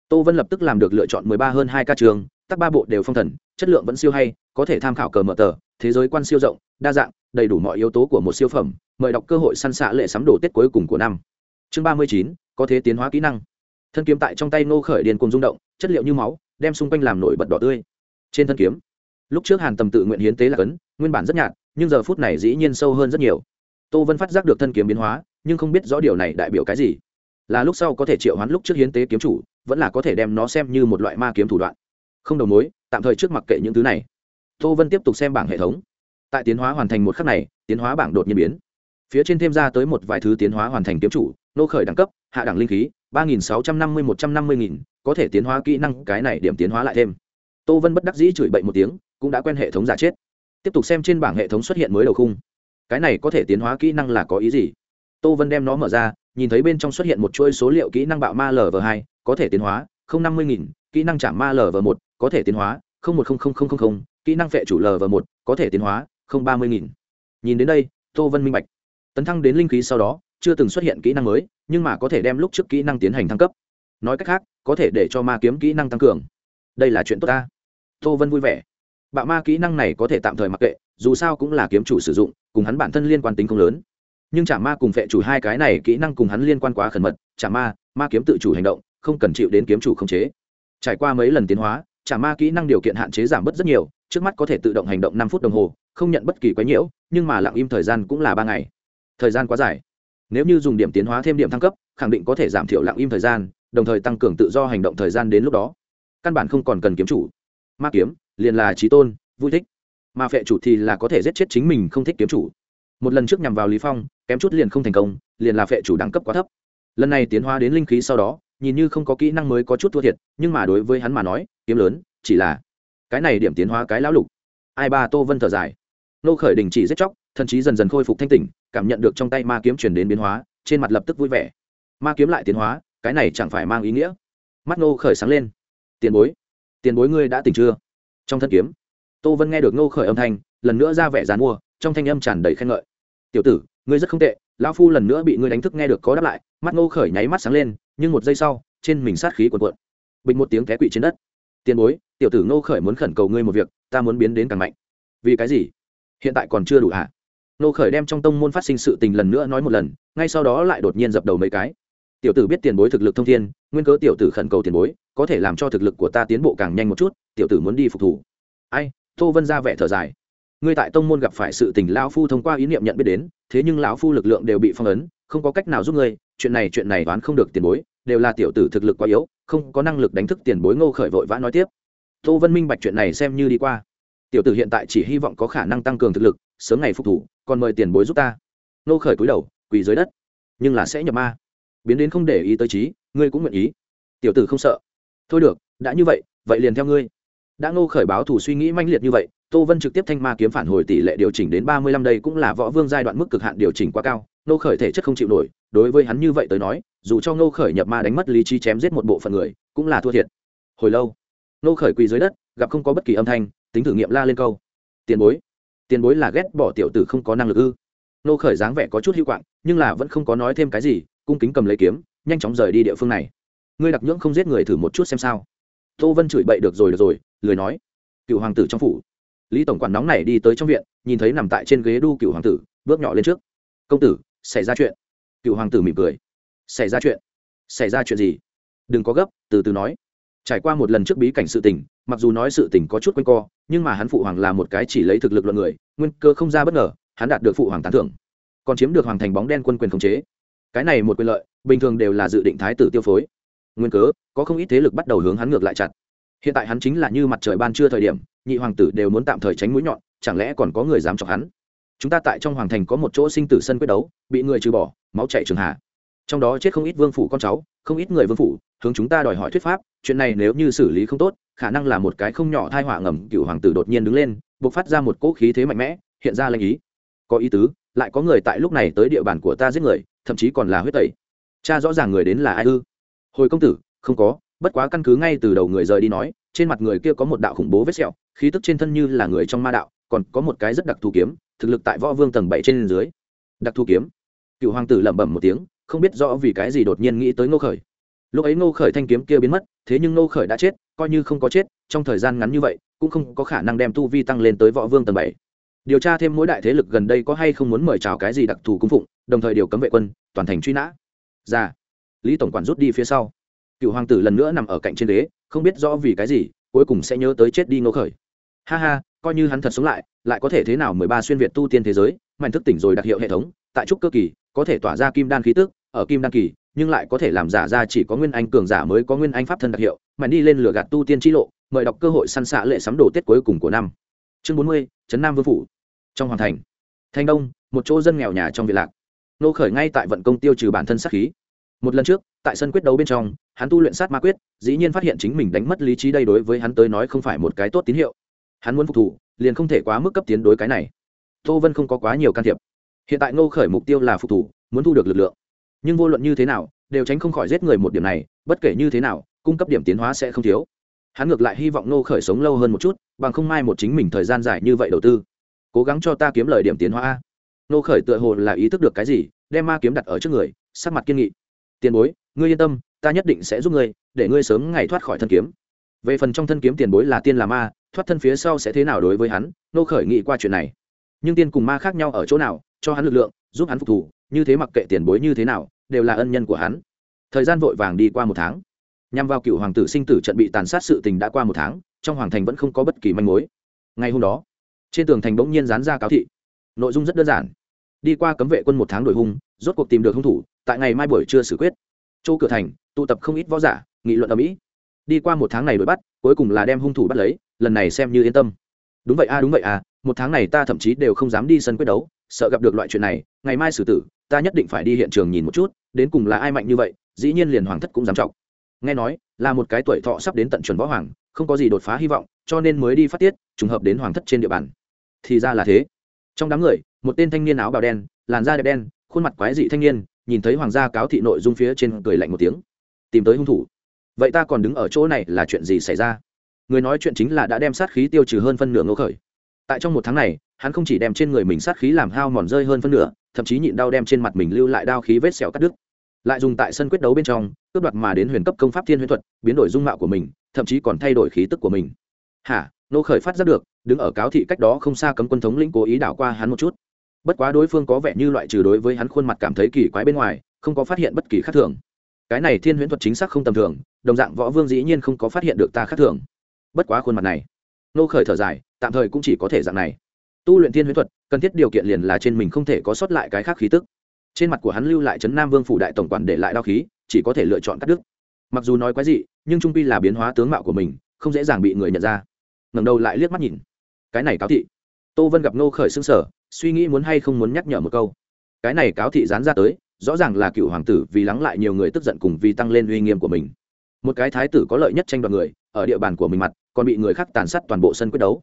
Tô vân lập tức làm được lựa chọn mười ba hơn hai ca trường, tắc ba bộ đều phong thần, chất lượng vẫn siêu hay, có thể tham khảo cờ mở tờ, thế giới quan siêu rộng, đa dạng, đầy đủ mọi yếu tố của một siêu phẩm, mời đọc cơ hội săn xạ lệ sắm đồ tết cuối cùng của năm. Chương ba mươi chín, có thế tiến hóa kỹ năng. Thân kiếm tại trong tay Ngô khởi điền cùng rung động, chất liệu như máu, đem xung quanh làm nổi bật đỏ tươi. Trên thân kiếm lúc trước hàn tầm tự nguyện hiến tế là cấn, nguyên bản rất nhạt, nhưng giờ phút này dĩ nhiên sâu hơn rất nhiều. Tô vân phát giác được thân kiếm biến hóa, nhưng không biết rõ điều này đại biểu cái gì. Là lúc sau có thể triệu hoán lúc trước hiến tế kiếm chủ, vẫn là có thể đem nó xem như một loại ma kiếm thủ đoạn. Không đầu mối, tạm thời trước mặc kệ những thứ này. Tô vân tiếp tục xem bảng hệ thống. Tại tiến hóa hoàn thành một khắc này, tiến hóa bảng đột nhiên biến. Phía trên thêm ra tới một vài thứ tiến hóa hoàn thành kiếm chủ, nô khởi đẳng cấp, hạ đẳng linh khí, ba nghìn sáu trăm năm mươi một trăm năm mươi nghìn, có thể tiến hóa kỹ năng, cái này điểm tiến hóa lại thêm. Tô vân bất đắc dĩ chửi bậy một tiếng cũng đã quen hệ thống giả chết. Tiếp tục xem trên bảng hệ thống xuất hiện mới đầu khung. Cái này có thể tiến hóa kỹ năng là có ý gì? Tô vân đem nó mở ra, nhìn thấy bên trong xuất hiện một chuỗi số liệu kỹ năng bạo ma lv hai, có thể tiến hóa, không năm mươi nghìn, kỹ năng chạm ma lv một, có thể tiến hóa, không một không kỹ năng vệ chủ lv một, có thể tiến hóa, không ba mươi nghìn. Nhìn đến đây, tô vân minh bạch. Tấn thăng đến linh khí sau đó, chưa từng xuất hiện kỹ năng mới, nhưng mà có thể đem lúc trước kỹ năng tiến hành thăng cấp. Nói cách khác, có thể để cho ma kiếm kỹ năng tăng cường. Đây là chuyện tốt ta. Tô vân vui vẻ bạo ma kỹ năng này có thể tạm thời mặc kệ, dù sao cũng là kiếm chủ sử dụng, cùng hắn bản thân liên quan tính không lớn. Nhưng chả ma cùng phệ chủ hai cái này kỹ năng cùng hắn liên quan quá khẩn mật chả ma ma kiếm tự chủ hành động, không cần chịu đến kiếm chủ khống chế. Trải qua mấy lần tiến hóa chả ma kỹ năng điều kiện hạn chế giảm bớt rất nhiều, trước mắt có thể tự động hành động năm phút đồng hồ, không nhận bất kỳ quái nhiễu, nhưng mà lặng im thời gian cũng là ba ngày. Thời gian quá dài. Nếu như dùng điểm tiến hóa thêm điểm thăng cấp, khẳng định có thể giảm thiểu lặng im thời gian, đồng thời tăng cường tự do hành động thời gian đến lúc đó. Căn bản không còn cần kiếm chủ. Ma kiếm liền là trí tôn, vui thích. Mà phệ chủ thì là có thể giết chết chính mình không thích kiếm chủ. Một lần trước nhằm vào lý phong, kém chút liền không thành công, liền là phệ chủ đẳng cấp quá thấp. Lần này tiến hóa đến linh khí sau đó, nhìn như không có kỹ năng mới có chút thua thiệt, nhưng mà đối với hắn mà nói, kiếm lớn, chỉ là cái này điểm tiến hóa cái lão lục. Ai ba tô vân thở dài. Nô khởi đình chỉ giết chóc, thần chí dần dần khôi phục thanh tỉnh, cảm nhận được trong tay ma kiếm chuyển đến biến hóa, trên mặt lập tức vui vẻ. Ma kiếm lại tiến hóa, cái này chẳng phải mang ý nghĩa. Mắt nô khởi sáng lên. Tiền bối tiền bối ngươi đã tỉnh chưa? Trong thân kiếm. Tô vân nghe được ngô khởi âm thanh, lần nữa ra vẻ dàn mua, trong thanh âm tràn đầy khen ngợi. Tiểu tử, ngươi rất không tệ, lão phu lần nữa bị ngươi đánh thức nghe được có đáp lại. Mắt ngô khởi nháy mắt sáng lên, nhưng một giây sau, trên mình sát khí cuộn cuộn. Bình một tiếng té quỵ trên đất. Tiền bối, tiểu tử ngô khởi muốn khẩn cầu ngươi một việc, ta muốn biến đến càng mạnh. Vì cái gì? Hiện tại còn chưa đủ hả? Ngô khởi đem trong tông môn phát sinh sự tình lần nữa nói một lần, ngay sau đó lại đột nhiên dập đầu mấy cái tiểu tử biết tiền bối thực lực thông thiên, nguyên cớ tiểu tử khẩn cầu tiền bối, có thể làm cho thực lực của ta tiến bộ càng nhanh một chút, tiểu tử muốn đi phục thủ. Ai, tô vân ra vẻ thở dài. Ngươi tại tông môn gặp phải sự tình lão phu thông qua ý niệm nhận biết đến, thế nhưng lão phu lực lượng đều bị phong ấn, không có cách nào giúp ngươi, chuyện này chuyện này đoán không được tiền bối, đều là tiểu tử thực lực quá yếu, không có năng lực đánh thức tiền bối ngô khởi vội vã nói tiếp. Tô vân minh bạch chuyện này xem như đi qua. Tiểu tử hiện tại chỉ hy vọng có khả năng tăng cường thực lực, sớm ngày phục thủ, còn mời tiền bối giúp ta. Ngô khởi cúi đầu, quỳ dưới đất. Nhưng là sẽ nhập ma biến đến không để ý tới trí, ngươi cũng nguyện ý. Tiểu tử không sợ. Thôi được, đã như vậy vậy liền theo ngươi. Đã ngô khởi báo thủ suy nghĩ manh liệt như vậy, tô vân trực tiếp thanh ma kiếm phản hồi tỷ lệ điều chỉnh đến ba mươi lăm đây cũng là võ vương giai đoạn mức cực hạn điều chỉnh quá cao, ngô khởi thể chất không chịu nổi, đối với hắn như vậy tới nói, dù cho ngô khởi nhập ma đánh mất lý trí chém giết một bộ phận người, cũng là thua thiệt. Hồi lâu, ngô khởi quỳ dưới đất, gặp không có bất kỳ âm thanh, tính thử nghiệm la lên câu. Tiền bối. Tiền bối là ghét bỏ tiểu tử không có năng lực ư? Nô khởi dáng vẻ có chút hữu quạng, nhưng là vẫn không có nói thêm cái gì cung kính cầm lấy kiếm, nhanh chóng rời đi địa phương này. Ngươi đặc nhưỡng không giết người thử một chút xem sao. Tô vân chửi bậy được rồi được rồi, lười nói. Cựu hoàng tử trong phủ. Lý tổng quản nóng này đi tới trong viện, nhìn thấy nằm tại trên ghế đu cựu hoàng tử, bước nhỏ lên trước. Công tử, xảy ra chuyện. Cựu hoàng tử mỉm cười. Xảy ra chuyện? Xảy ra chuyện gì? Đừng có gấp, từ từ nói. Trải qua một lần trước bí cảnh sự tình, mặc dù nói sự tình có chút quanh co, nhưng mà hắn phụ hoàng là một cái chỉ lấy thực lực luận người, nguyên cơ không ra bất ngờ, hắn đạt được phụ hoàng tán thưởng. Còn chiếm được hoàng thành bóng đen quân quyền khống chế cái này một quyền lợi, bình thường đều là dự định thái tử tiêu phối. Nguyên cớ, có không ít thế lực bắt đầu hướng hắn ngược lại chặt. Hiện tại hắn chính là như mặt trời ban trưa thời điểm, nhị hoàng tử đều muốn tạm thời tránh mũi nhọn, chẳng lẽ còn có người dám chọc hắn? Chúng ta tại trong hoàng thành có một chỗ sinh tử sân quyết đấu, bị người trừ bỏ, máu chạy trường hạ. Trong đó chết không ít vương phủ con cháu, không ít người vương phủ, hướng chúng ta đòi hỏi thuyết pháp, chuyện này nếu như xử lý không tốt, khả năng là một cái không nhỏ thai họa ngầm, cựu hoàng tử đột nhiên đứng lên b ộ c phát ra một cỗ khí thế mạnh mẽ, hiện ra lanh ý. Có ý tứ, lại có người tại lúc này tới địa bàn của ta giết người thậm chí còn là huyết tẩy. Cha rõ ràng người đến là ai ư? Hồi công tử, không có, bất quá căn cứ ngay từ đầu người rời đi nói, trên mặt người kia có một đạo khủng bố vết sẹo, khí tức trên thân như là người trong ma đạo, còn có một cái rất đặc thù kiếm, thực lực tại võ vương tầng bảy trên dưới. Đặc thù kiếm. Cựu hoàng tử lẩm bẩm một tiếng, không biết rõ vì cái gì đột nhiên nghĩ tới ngô khởi. Lúc ấy ngô khởi thanh kiếm kia biến mất, thế nhưng ngô khởi đã chết, coi như không có chết, trong thời gian ngắn như vậy, cũng không có khả năng đem tu vi tăng lên tới võ vương tầng bảy. Điều tra thêm mỗi đại thế lực gần đây có hay không muốn mời chào cái gì đặc thù cung phụng đồng thời điều cấm vệ quân, toàn thành truy nã. Ra. Lý tổng quản rút đi phía sau. Cựu hoàng tử lần nữa nằm ở cạnh trên đế không biết rõ vì cái gì, cuối cùng sẽ nhớ tới chết đi ngô khởi. Ha ha, coi như hắn thật sống lại lại có thể thế nào mười ba xuyên việt tu tiên thế giới, mạnh thức tỉnh rồi đặc hiệu hệ thống, tại trúc cơ kỳ, có thể tỏa ra kim đan khí tức, ở kim đan kỳ, nhưng lại có thể làm giả ra chỉ có nguyên anh cường giả mới có nguyên anh pháp thân đặc hiệu mà đi lên lửa gạt tu tiên t lộ, mời đọc cơ hội săn xạ lệ sắm đồ tết cuối cùng của năm. Chương bốn mươi, trấn nam vương phủ. Trong hoàng thành, thanh đông, một chỗ dân nghèo nhà trong việt lạc nô khởi ngay tại vận công tiêu trừ bản thân sát khí. Một lần trước, tại sân quyết đấu bên trong, hắn tu luyện sát ma quyết, dĩ nhiên phát hiện chính mình đánh mất lý trí đây đối với hắn tới nói không phải một cái tốt tín hiệu. Hắn muốn phục thủ, liền không thể quá mức cấp tiến đối cái này. Tô vân không có quá nhiều can thiệp. Hiện tại ngô khởi mục tiêu là phục thủ, muốn thu được lực lượng. Nhưng vô luận như thế nào, đều tránh không khỏi giết người một điểm này, bất kể như thế nào, cung cấp điểm tiến hóa sẽ không thiếu. Hắn ngược lại hy vọng ngô khởi sống lâu hơn một chút, bằng không mai một chính mình thời gian dài như vậy đầu tư. Cố gắng cho ta kiếm lời điểm tiến hóa Nô khởi tựa hồ là ý thức được cái gì đem ma kiếm đặt ở trước người sắc mặt kiên nghị. Tiền bối ngươi yên tâm ta nhất định sẽ giúp ngươi để ngươi sớm ngày thoát khỏi thân kiếm. Về phần trong thân kiếm tiền bối là tiên là ma thoát thân phía sau sẽ thế nào đối với hắn nô khởi nghĩ qua chuyện này. Nhưng tiên cùng ma khác nhau ở chỗ nào cho hắn lực lượng giúp hắn phục thù, như thế mặc kệ tiền bối như thế nào đều là ân nhân của hắn. Thời gian vội vàng đi qua một tháng. Nhằm vào cựu hoàng tử sinh tử trận bị tàn sát sự tình đã qua một tháng trong hoàng thành vẫn không có bất kỳ manh mối. Ngày hôm đó trên tường thành bỗng nhiên dán ra cáo thị nội dung rất đơn giản. Đi qua cấm vệ quân một tháng đổi hung, rốt cuộc tìm được hung thủ, tại ngày mai buổi trưa xử quyết. Chỗ cửa thành, tụ tập không ít võ giả, nghị luận ở mỹ. Đi qua một tháng này đuổi bắt, cuối cùng là đem hung thủ bắt lấy, lần này xem như yên tâm. Đúng vậy a, đúng vậy à một tháng này ta thậm chí đều không dám đi sân quyết đấu, sợ gặp được loại chuyện này, ngày mai xử tử, ta nhất định phải đi hiện trường nhìn một chút, đến cùng là ai mạnh như vậy, dĩ nhiên liền hoàng thất cũng dám trọng. Nghe nói, là một cái tuổi thọ sắp đến tận chuẩn võ hoàng, không có gì đột phá hy vọng, cho nên mới đi phát tiết, trùng hợp đến hoàng thất trên địa bàn. Thì ra là thế trong đám người, một tên thanh niên áo bào đen, làn da đẹp đen, khuôn mặt quái dị thanh niên, nhìn thấy hoàng gia cáo thị nội dung phía trên cười lạnh một tiếng. Tìm tới hung thủ. Vậy ta còn đứng ở chỗ này là chuyện gì xảy ra? Người nói chuyện chính là đã đem sát khí tiêu trừ hơn phân nửa ngô khởi. Tại trong một tháng này, hắn không chỉ đem trên người mình sát khí làm hao mòn rơi hơn phân nửa, thậm chí nhịn đau đem trên mặt mình lưu lại đao khí vết sẹo cắt đứt. Lại dùng tại sân quyết đấu bên trong, cướp đoạt mà đến huyền cấp công pháp thiên huyền thuật, biến đổi dung mạo của mình, thậm chí còn thay đổi khí tức của mình. Hả? Nô khởi phát giác được, đứng ở cáo thị cách đó không xa cấm quân thống lĩnh cố ý đảo qua hắn một chút. Bất quá đối phương có vẻ như loại trừ đối với hắn khuôn mặt cảm thấy kỳ quái bên ngoài, không có phát hiện bất kỳ khác thường. Cái này thiên huyễn thuật chính xác không tầm thường, đồng dạng võ vương dĩ nhiên không có phát hiện được ta khác thường. Bất quá khuôn mặt này, nô khởi thở dài, tạm thời cũng chỉ có thể dạng này. Tu luyện thiên huyễn thuật, cần thiết điều kiện liền là trên mình không thể có sót lại cái khác khí tức. Trên mặt của hắn lưu lại trấn nam vương phủ đại tổng quản để lại đao khí, chỉ có thể lựa chọn cắt đứt. Mặc dù nói quái dị, nhưng trung pi là biến hóa tướng mạo của mình, không dễ dàng bị người nhận ra ngẩng đầu lại liếc mắt nhìn. Cái này cáo thị. Tô vân gặp nô khởi xương sở suy nghĩ muốn hay không muốn nhắc nhở một câu. Cái này cáo thị dán ra tới, rõ ràng là cựu hoàng tử vì lắng lại nhiều người tức giận cùng vì tăng lên uy nghiêm của mình. Một cái thái tử có lợi nhất tranh đoạt người, ở địa bàn của mình mặt, còn bị người khác tàn sát toàn bộ sân quyết đấu.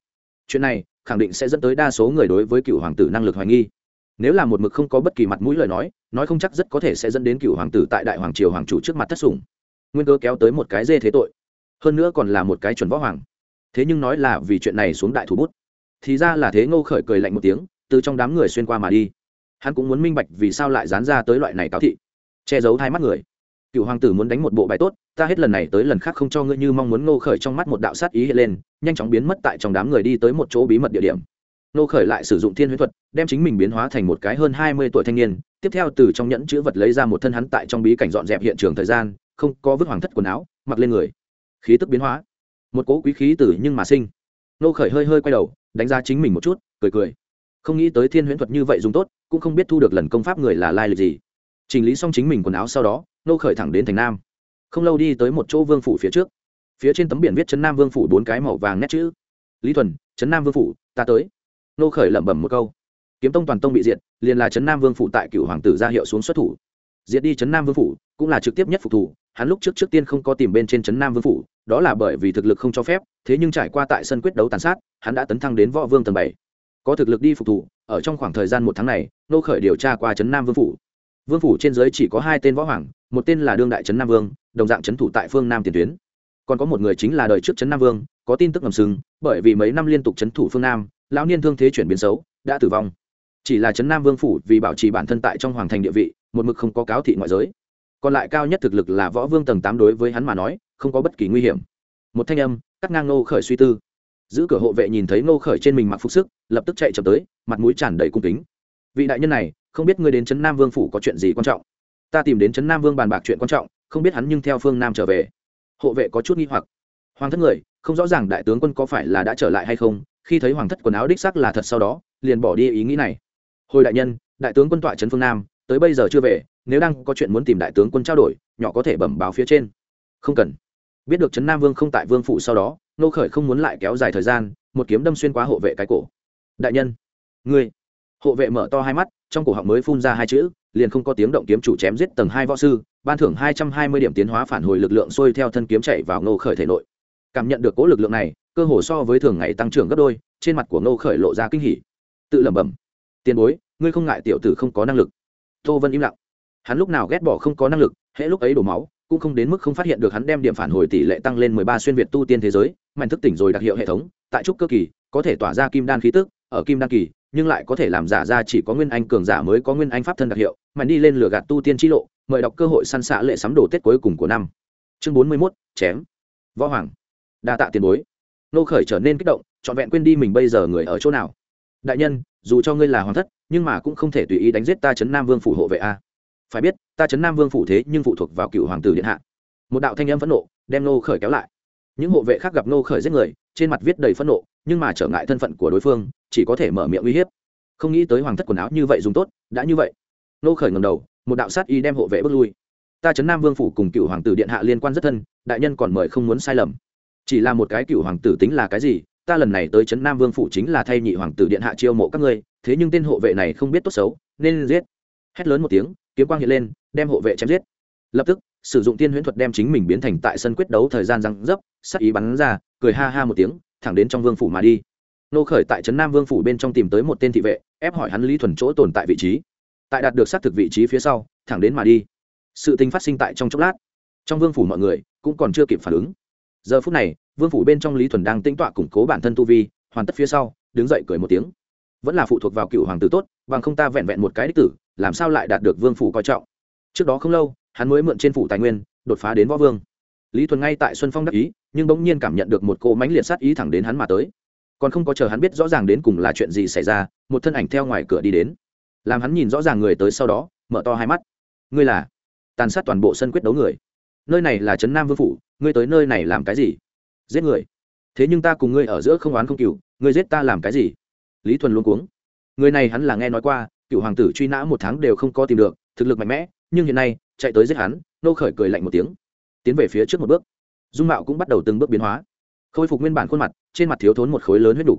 Chuyện này, khẳng định sẽ dẫn tới đa số người đối với cựu hoàng tử năng lực hoài nghi. Nếu là một mực không có bất kỳ mặt mũi lời nói nói không chắc rất có thể sẽ dẫn đến cựu hoàng tử tại đại hoàng triều hoàng chủ trước mặt thất sủng. Nguyên cơ kéo tới một cái dê thế tội. Hơn nữa còn là một cái chuẩn võ hoàng thế nhưng nói là vì chuyện này xuống đại thủ bút. Thì ra là thế ngô khởi cười lạnh một tiếng, từ trong đám người xuyên qua mà đi. Hắn cũng muốn minh bạch vì sao lại dán ra tới loại này cáo thị. Che giấu hai mắt người. Cựu hoàng tử muốn đánh một bộ bài tốt, ta hết lần này tới lần khác không cho ngươi như mong muốn ngô khởi trong mắt một đạo sát ý hiện lên, nhanh chóng biến mất tại trong đám người đi tới một chỗ bí mật địa điểm. Ngô khởi lại sử dụng thiên huyết thuật, đem chính mình biến hóa thành một cái hơn hai mươi tuổi thanh niên, tiếp theo từ trong nhẫn chữ vật lấy ra một thân hắn tại trong bí cảnh dọn dẹp hiện trường thời gian, không có vứt hoàng thất quần áo, mặc lên người. Khí tức biến hóa một cỗ quý khí tử nhưng mà sinh. Nô khởi hơi hơi quay đầu, đánh giá chính mình một chút, cười cười. Không nghĩ tới thiên huyễn thuật như vậy dùng tốt, cũng không biết thu được lần công pháp người là lai lịch gì. Chỉnh lý xong chính mình quần áo sau đó, nô khởi thẳng đến thành nam. Không lâu đi tới một chỗ vương phủ phía trước. Phía trên tấm biển viết trấn nam vương phủ bốn cái màu vàng nét chữ. Lý thuần, trấn nam vương phủ, ta tới. Nô khởi lẩm bẩm một câu. Kiếm tông toàn tông bị diệt, liền là trấn nam vương phủ tại cựu hoàng tử ra hiệu xuống xuất thủ. Diệt đi trấn nam vương phủ, cũng là trực tiếp nhất phục thủ hắn lúc trước trước tiên không có tìm bên trên trấn nam vương phủ, đó là bởi vì thực lực không cho phép, thế nhưng trải qua tại sân quyết đấu tàn sát, hắn đã tấn thăng đến võ vương tầng bảy. Có thực lực đi phục thủ ở trong khoảng thời gian một tháng này, nô khởi điều tra qua trấn nam vương phủ. Vương phủ trên giới chỉ có hai tên võ hoàng, một tên là đương đại trấn nam vương, đồng dạng trấn thủ tại phương nam tiền tuyến. Còn có một người chính là đời trước trấn nam vương, có tin tức ngầm sừng, bởi vì mấy năm liên tục trấn thủ phương nam, lão niên thương thế chuyển biến xấu, đã tử vong. Chỉ là trấn nam vương phủ vì bảo trì bản thân tại trong hoàng thành địa vị, một mực không có cáo thị ngoại giới còn lại cao nhất thực lực là võ vương tầng tám đối với hắn mà nói, không có bất kỳ nguy hiểm. Một thanh âm, cắt ngang nô khởi suy tư. Giữ cửa hộ vệ nhìn thấy ngô khởi trên mình mặc phục sức, lập tức chạy chậm tới, mặt mũi tràn đầy cung kính. Vị đại nhân này, không biết ngươi đến trấn nam vương phủ có chuyện gì quan trọng? Ta tìm đến trấn nam vương bàn bạc chuyện quan trọng, không biết hắn nhưng theo phương nam trở về. Hộ vệ có chút nghi hoặc. Hoàng thất người, không rõ ràng đại tướng quân có phải là đã trở lại hay không, khi thấy hoàng thất quần áo đích sắc là thật sau đó, liền bỏ đi ý nghĩ này. Hồi đại nhân, đại tướng quân tọa trấn phương nam, tới bây giờ chưa về nếu đang có chuyện muốn tìm đại tướng quân trao đổi, nhỏ có thể bẩm báo phía trên. Không cần. Biết được trấn nam vương không tại vương phủ sau đó, nô khởi không muốn lại kéo dài thời gian, một kiếm đâm xuyên qua hộ vệ cái cổ. Đại nhân, ngươi. Hộ vệ mở to hai mắt, trong cổ họng mới phun ra hai chữ, liền không có tiếng động kiếm chủ chém giết tầng hai võ sư, ban thưởng hai trăm hai mươi điểm tiến hóa phản hồi lực lượng xuôi theo thân kiếm chạy vào nô khởi thể nội. Cảm nhận được cố lực lượng này, cơ hồ so với thường ngày tăng trưởng gấp đôi, trên mặt của nô khởi lộ ra kinh hỉ. Tự lẩm bẩm, tiền bối, ngươi không ngại tiểu tử không có năng lực. Tô vân im lặng hắn lúc nào ghét bỏ không có năng lực, hễ lúc ấy đổ máu, cũng không đến mức không phát hiện được hắn đem điểm phản hồi tỷ lệ tăng lên mười ba xuyên việt tu tiên thế giới, mạnh thức tỉnh rồi đặc hiệu hệ thống, tại trúc cơ kỳ, có thể tỏa ra kim đan khí tức, ở kim đan kỳ, nhưng lại có thể làm giả ra chỉ có nguyên anh cường giả mới có nguyên anh pháp thân đặc hiệu, mạnh đi lên lửa gạt tu tiên chi lộ, mời đọc cơ hội săn xạ lệ sắm đồ tết cuối cùng của năm. Chương bốn mươi mốt, chém. Võ hoàng. Đa tạ tiền bối. Nô khởi trở nên kích động, trọn vẹn quên đi mình bây giờ người ở chỗ nào. Đại nhân, dù cho ngươi là hoàng thất, nhưng mà cũng không thể tùy ý đánh giết ta chấn nam vương phủ hộ vệ a phải biết, ta chấn nam vương phủ thế nhưng phụ thuộc vào cựu hoàng tử điện hạ. Một đạo thanh âm phẫn nộ đem nô khởi kéo lại. Những hộ vệ khác gặp nô khởi giết người, trên mặt viết đầy phẫn nộ, nhưng mà trở ngại thân phận của đối phương, chỉ có thể mở miệng uy hiếp. Không nghĩ tới hoàng thất quần áo như vậy dùng tốt, đã như vậy. Nô khởi ngầm đầu, một đạo sát y đem hộ vệ bước lui. Ta chấn nam vương phủ cùng cựu hoàng tử điện hạ liên quan rất thân, đại nhân còn mời không muốn sai lầm. Chỉ là một cái cựu hoàng tử tính là cái gì, ta lần này tới chấn nam vương phủ chính là thay nhị hoàng tử điện hạ chiêu mộ các ngươi, thế nhưng tên hộ vệ này không biết tốt xấu, nên giết. Hét lớn một tiếng kiếm quang hiện lên, đem hộ vệ chém giết. Lập tức, sử dụng tiên huyễn thuật đem chính mình biến thành tại sân quyết đấu thời gian răng dấp, sắc ý bắn ra, cười ha ha một tiếng, thẳng đến trong vương phủ mà đi. Nô khởi tại trấn nam vương phủ bên trong tìm tới một tên thị vệ, ép hỏi hắn lý thuần chỗ tồn tại vị trí. Tại đạt được xác thực vị trí phía sau, thẳng đến mà đi. Sự tình phát sinh tại trong chốc lát. Trong vương phủ mọi người cũng còn chưa kịp phản ứng. Giờ phút này, vương phủ bên trong lý thuần đang tĩnh tọa củng cố bản thân tu vi, hoàn tất phía sau, đứng dậy cười một tiếng. Vẫn là phụ thuộc vào cựu hoàng tử tốt, bằng không ta vẹn vẹn một cái đích tử làm sao lại đạt được vương phủ coi trọng? Trước đó không lâu, hắn mới mượn trên phủ tài nguyên, đột phá đến võ vương. Lý thuần ngay tại xuân phong đắc ý, nhưng bỗng nhiên cảm nhận được một cỗ mánh liệt sát ý thẳng đến hắn mà tới. Còn không có chờ hắn biết rõ ràng đến cùng là chuyện gì xảy ra, một thân ảnh theo ngoài cửa đi đến. Làm hắn nhìn rõ ràng người tới sau đó, mở to hai mắt. Ngươi là? Tàn sát toàn bộ sân quyết đấu người. Nơi này là trấn nam vương phủ, ngươi tới nơi này làm cái gì? Giết người. Thế nhưng ta cùng ngươi ở giữa không oán không cừu, ngươi giết ta làm cái gì? Lý thuần luôn cuống. Người này hắn là nghe nói qua cựu hoàng tử truy nã một tháng đều không có tìm được, thực lực mạnh mẽ, nhưng hiện nay, chạy tới giết hắn, nô khởi cười lạnh một tiếng, tiến về phía trước một bước. Dung mạo cũng bắt đầu từng bước biến hóa. Khôi phục nguyên bản khuôn mặt, trên mặt thiếu thốn một khối lớn huyết đủ.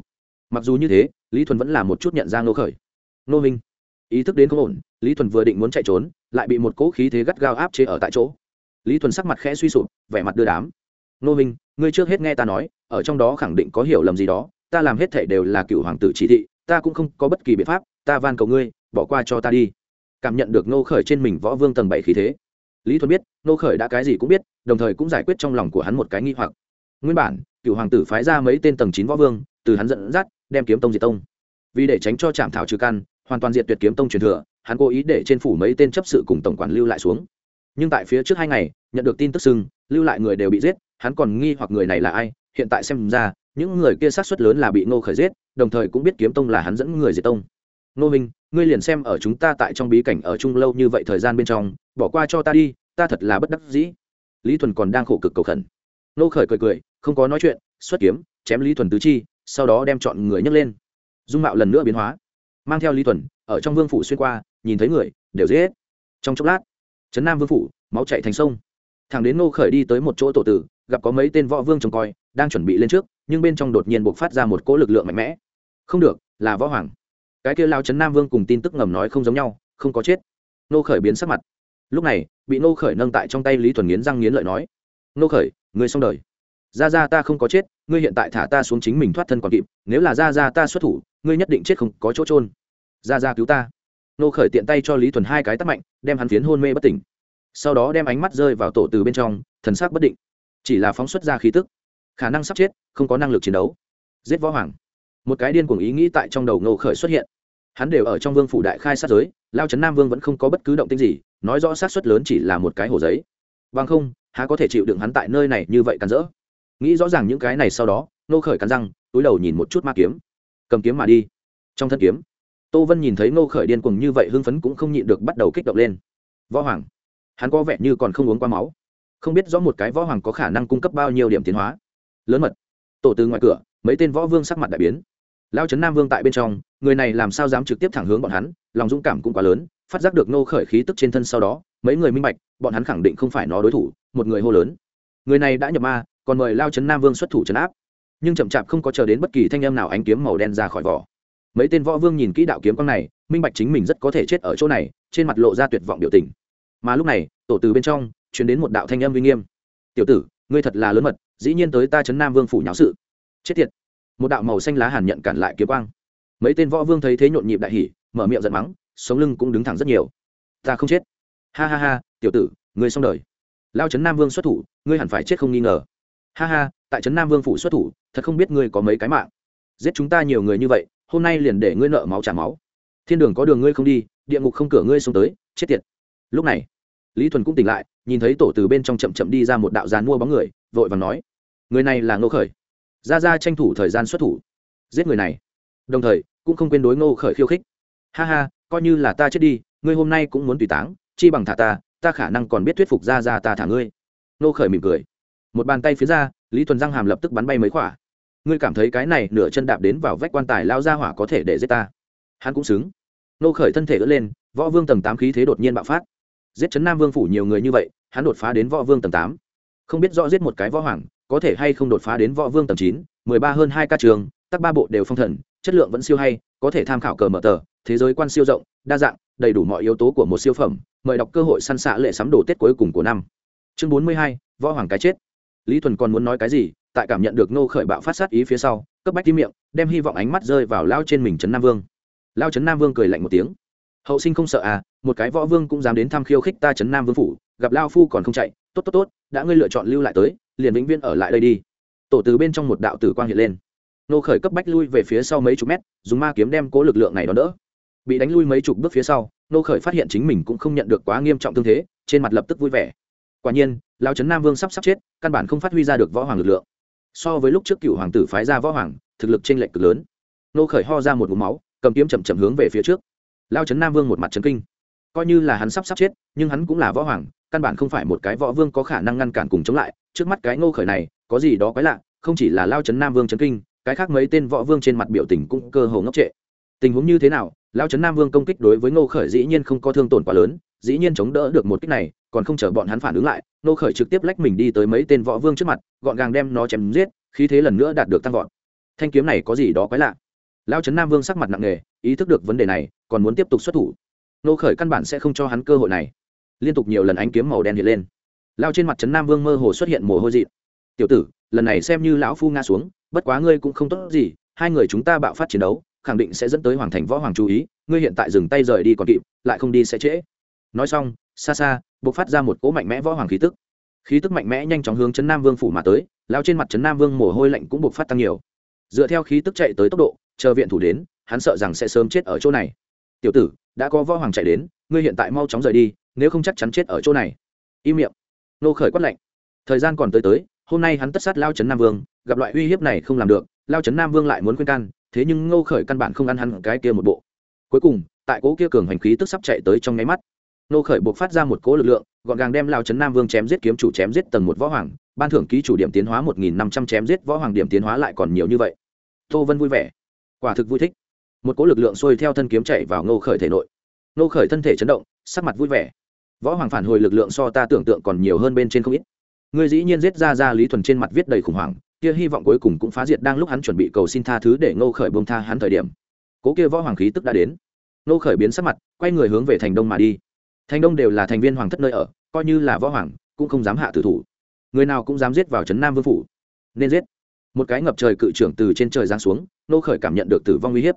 mặc dù như thế, lý thuần vẫn là một chút nhận ra nô khởi. Nô minh. Ý thức đến không ổn, lý thuần vừa định muốn chạy trốn, lại bị một cỗ khí thế gắt gao áp chế ở tại chỗ. Lý thuần sắc mặt khẽ suy sụp, vẻ mặt đưa đám. Nô minh, ngươi trước hết nghe ta nói, ở trong đó khẳng định có hiểu lầm gì đó, ta làm hết thể đều là cựu hoàng tử chỉ thị, ta cũng không có bất kỳ biện pháp, ta van cầu ngươi bỏ qua cho ta đi. Cảm nhận được nô khởi trên mình võ vương tầng bảy khí thế, lý thuần biết nô khởi đã cái gì cũng biết, đồng thời cũng giải quyết trong lòng của hắn một cái nghi hoặc. Nguyên bản, cựu hoàng tử phái ra mấy tên tầng chín võ vương, từ hắn dẫn dắt, đem kiếm tông diệt tông. Vì để tránh cho chạm thảo trừ căn, hoàn toàn diệt tuyệt kiếm tông truyền thừa, hắn cố ý để trên phủ mấy tên chấp sự cùng tổng quản lưu lại xuống. Nhưng tại phía trước hai ngày, nhận được tin tức sưng, lưu lại người đều bị giết, hắn còn nghi hoặc người này là ai, hiện tại xem ra, những người kia sát xuất lớn là bị ngô khởi giết, đồng thời cũng biết kiếm tông là hắn dẫn người diệt tông. Ngô minh ngươi liền xem ở chúng ta tại trong bí cảnh ở chung lâu như vậy thời gian bên trong, bỏ qua cho ta đi, ta thật là bất đắc dĩ. Lý thuần còn đang khổ cực cầu khẩn. Nô khởi cười cười, không có nói chuyện, xuất kiếm, chém lý thuần tứ chi, sau đó đem chọn người nhấc lên. Dung mạo lần nữa biến hóa. Mang theo lý thuần, ở trong vương phủ xuyên qua, nhìn thấy người, đều dễ hết. Trong chốc lát, trấn nam vương phủ, máu chạy thành sông. Thằng đến Nô khởi đi tới một chỗ tổ tử, gặp có mấy tên võ vương trông coi, đang chuẩn bị lên trước, nhưng bên trong đột nhiên buộc phát ra một cỗ lực lượng mạnh mẽ. Không được, là võ hoàng cái kia lao trấn nam vương cùng tin tức ngầm nói không giống nhau, không có chết. Nô khởi biến sắc mặt. Lúc này, bị nô khởi nâng tại trong tay lý thuần nghiến răng nghiến lợi nói, nô khởi người xong đời. Ra ra ta không có chết, ngươi hiện tại thả ta xuống chính mình thoát thân còn kịp, nếu là ra ra ta xuất thủ, ngươi nhất định chết không có chỗ trôn ra ra cứu ta. Nô khởi tiện tay cho lý thuần hai cái tắt mạnh, đem hắn phiến hôn mê bất tỉnh. Sau đó đem ánh mắt rơi vào tổ từ bên trong, thần sắc bất định. Chỉ là phóng xuất ra khí tức. Khả năng sắp chết, không có năng lực chiến đấu. Giết võ hoàng. Một cái điên cuồng ý nghĩ tại trong đầu nô khởi xuất hiện hắn đều ở trong vương phủ đại khai sát giới, lao trấn nam vương vẫn không có bất cứ động tinh gì, nói rõ sát xuất lớn chỉ là một cái hồ giấy. Vâng không, há có thể chịu đựng hắn tại nơi này như vậy cắn rỡ? Nghĩ rõ ràng những cái này sau đó, nô khởi cắn răng, túi đầu nhìn một chút ma kiếm. Cầm kiếm mà đi. Trong thân kiếm, tô vân nhìn thấy nô khởi điên cuồng như vậy hưng phấn cũng không nhịn được bắt đầu kích động lên. Võ hoàng, hắn có vẻ như còn không uống qua máu. Không biết rõ một cái võ hoàng có khả năng cung cấp bao nhiêu điểm tiến hóa. Lớn mật. Tổ từ ngoài cửa, mấy tên võ vương sắc mặt đại biến lao trấn nam vương tại bên trong, người này làm sao dám trực tiếp thẳng hướng bọn hắn, lòng dũng cảm cũng quá lớn, phát giác được nô khởi khí tức trên thân sau đó, mấy người minh bạch, bọn hắn khẳng định không phải nó đối thủ, một người hô lớn. Người này đã nhập ma, còn mời lao trấn nam vương xuất thủ trấn áp. Nhưng chậm chạp không có chờ đến bất kỳ thanh em nào ánh kiếm màu đen ra khỏi vỏ. Mấy tên võ vương nhìn kỹ đạo kiếm quang này, minh bạch chính mình rất có thể chết ở chỗ này, trên mặt lộ ra tuyệt vọng biểu tình. Mà lúc này, tổ từ bên trong chuyển đến một đạo thanh âm uy nghiêm. Tiểu tử, ngươi thật là lớn mật, dĩ nhiên tới ta Trấn nam vương phủ nháo sự. Chết tiệt một đạo màu xanh lá hàn nhận cản lại kiếm quang. Mấy tên võ vương thấy thế nhộn nhịp đại hỉ, mở miệng giận mắng, sống lưng cũng đứng thẳng rất nhiều. Ta không chết. Ha ha ha, tiểu tử, ngươi xong đời. Lao trấn nam vương xuất thủ, ngươi hẳn phải chết không nghi ngờ. Ha ha, tại trấn nam vương phủ xuất thủ, thật không biết ngươi có mấy cái mạng. Giết chúng ta nhiều người như vậy, hôm nay liền để ngươi nợ máu trả máu. Thiên đường có đường ngươi không đi, địa ngục không cửa ngươi xuống tới, chết tiệt. Lúc này, lý thuần cũng tỉnh lại, nhìn thấy tổ từ bên trong chậm chậm đi ra một đạo giàn mua bóng người, vội và nói, người này là ngô khởi ra ra tranh thủ thời gian xuất thủ. Giết người này. Đồng thời, cũng không quên đối ngô khởi khiêu khích. Ha ha, coi như là ta chết đi, ngươi hôm nay cũng muốn tùy táng, chi bằng thả ta ta khả năng còn biết thuyết phục ra ra ta thả ngươi. Ngô khởi mỉm cười. Một bàn tay phía ra, lý thuần răng hàm lập tức bắn bay mấy khỏa ngươi cảm thấy cái này nửa chân đạp đến vào vách quan tài lao ra hỏa có thể để giết ta? Hắn cũng xứng. Nô khởi thân thể ướt lên, võ vương tầng tám khí thế đột nhiên bạo phát. Giết chấn nam vương phủ nhiều người như vậy, hắn đột phá đến võ vương tầng tám. Không biết rõ giết một cái võ hoàng có thể hay không đột phá đến võ vương tầng chín, mười ba hơn hai ca trường, tắc ba bộ đều phong thần, chất lượng vẫn siêu hay, có thể tham khảo cờ mở tờ, thế giới quan siêu rộng, đa dạng, đầy đủ mọi yếu tố của một siêu phẩm, mời đọc cơ hội săn xạ lệ sắm đồ tết cuối cùng của năm. Chương bốn mươi hai, võ hoàng cái chết. Lý thuần còn muốn nói cái gì, tại cảm nhận được nô khởi bạo phát sát ý phía sau, cấp bách tim miệng, đem hy vọng ánh mắt rơi vào lao trên mình trấn nam vương. Lao trấn nam vương cười lạnh một tiếng. Hậu sinh không sợ à một cái võ vương cũng dám đến thăm khiêu khích ta trấn nam vương phủ, gặp lao phu còn không chạy, tốt tốt tốt, đã ngươi lựa chọn lưu lại tới liền vĩnh viên ở lại đây đi. Tổ từ bên trong một đạo tử quang hiện lên. Nô khởi cấp bách lui về phía sau mấy chục mét, dùng ma kiếm đem cố lực lượng này đón đỡ. Bị đánh lui mấy chục bước phía sau, nô khởi phát hiện chính mình cũng không nhận được quá nghiêm trọng tương thế, trên mặt lập tức vui vẻ. Quả nhiên lao trấn nam vương sắp sắp chết, căn bản không phát huy ra được võ hoàng lực lượng. So với lúc trước cựu hoàng tử phái ra võ hoàng, thực lực t r ê n lệch cực lớn. Nô khởi ho ra một vùng máu, cầm kiếm chậm chậm hướng về phía trước. Lao trấn nam vương một mặt trấn kinh. Coi như là hắn sắp sắp chết, nhưng hắn cũng là võ hoàng căn bản không phải một cái võ vương có khả năng ngăn cản cùng chống lại, trước mắt cái Ngô khởi này, có gì đó quái lạ, không chỉ là lao trấn nam vương trấn kinh, cái khác mấy tên võ vương trên mặt biểu tình cũng cơ hồ ngốc trệ. Tình huống như thế nào, lao trấn nam vương công kích đối với ngô khởi dĩ nhiên không có thương tổn quá lớn, dĩ nhiên chống đỡ được một kích này, còn không chờ bọn hắn phản ứng lại, Ngô khởi trực tiếp lách mình đi tới mấy tên võ vương trước mặt, gọn gàng đem nó chém giết, khí thế lần nữa đạt được tăng vọt. Thanh kiếm này có gì đó quái lạ? Lao trấn nam vương sắc mặt nặng nề, ý thức được vấn đề này, còn muốn tiếp tục xuất thủ. Nô khởi căn bản sẽ không cho hắn cơ hội này liên tục nhiều lần ánh kiếm màu đen hiện lên. Lao trên mặt trấn nam vương mơ hồ xuất hiện mồ hôi dị. Tiểu tử, lần này xem như lão phu ngã xuống, bất quá ngươi cũng không tốt gì, hai người chúng ta bạo phát chiến đấu, khẳng định sẽ dẫn tới hoàng thành võ hoàng chú ý, ngươi hiện tại dừng tay rời đi còn kịp, lại không đi sẽ trễ. Nói xong, xa xa, bộc phát ra một cỗ mạnh mẽ võ hoàng khí tức. Khí tức mạnh mẽ nhanh chóng hướng chấn nam vương phủ mà tới, lao trên mặt chấn nam vương mồ hôi lạnh cũng buộc phát tăng nhiều. Dựa theo khí tức chạy tới tốc độ, chờ viện thủ đến, hắn sợ rằng sẽ sớm chết ở chỗ này. Tiểu tử đã có võ hoàng chạy đến, ngươi hiện tại mau chóng rời đi, nếu không chắc chắn chết ở chỗ này. Im miệng. Nô khởi quát lạnh. Thời gian còn tới tới, hôm nay hắn tất sát lao chấn nam vương, gặp loại uy hiếp này không làm được, lao chấn nam vương lại muốn khuyên can, thế nhưng ngô khởi căn bản không ăn hắn cái kia một bộ. Cuối cùng, tại cố kia cường hành khí tức sắp chạy tới trong nháy mắt, nô khởi buộc phát ra một cố lực lượng, gọn gàng đem lao chấn nam vương chém giết kiếm chủ chém giết tầng một võ hoàng, ban thưởng ký chủ điểm tiến hóa một nghìn năm trăm chém giết võ hoàng điểm tiến hóa lại còn nhiều như vậy. Tô vân vui vẻ. Quả thực vui thích một cỗ lực lượng xuôi theo thân kiếm chạy vào nô khởi thể nội. Nô khởi thân thể chấn động, sắc mặt vui vẻ. Võ hoàng phản hồi lực lượng so ta tưởng tượng còn nhiều hơn bên trên không ít. Người dĩ nhiên giết ra ra lý thuần trên mặt viết đầy khủng hoảng, kia hy vọng cuối cùng cũng phá diệt đang lúc hắn chuẩn bị cầu xin tha thứ để nô khởi bông tha hắn thời điểm. Cố kia võ hoàng khí tức đã đến. Nô khởi biến sắc mặt, quay người hướng về thành đông mà đi. Thành đông đều là thành viên hoàng thất nơi ở, coi như là võ hoàng, cũng không dám hạ tử thủ. Người nào cũng dám giết vào trấn nam vương phủ. Nên giết. Một cái ngập trời cự trưởng từ trên trời giáng xuống nô khởi cảm nhận được tử vong uy hiếp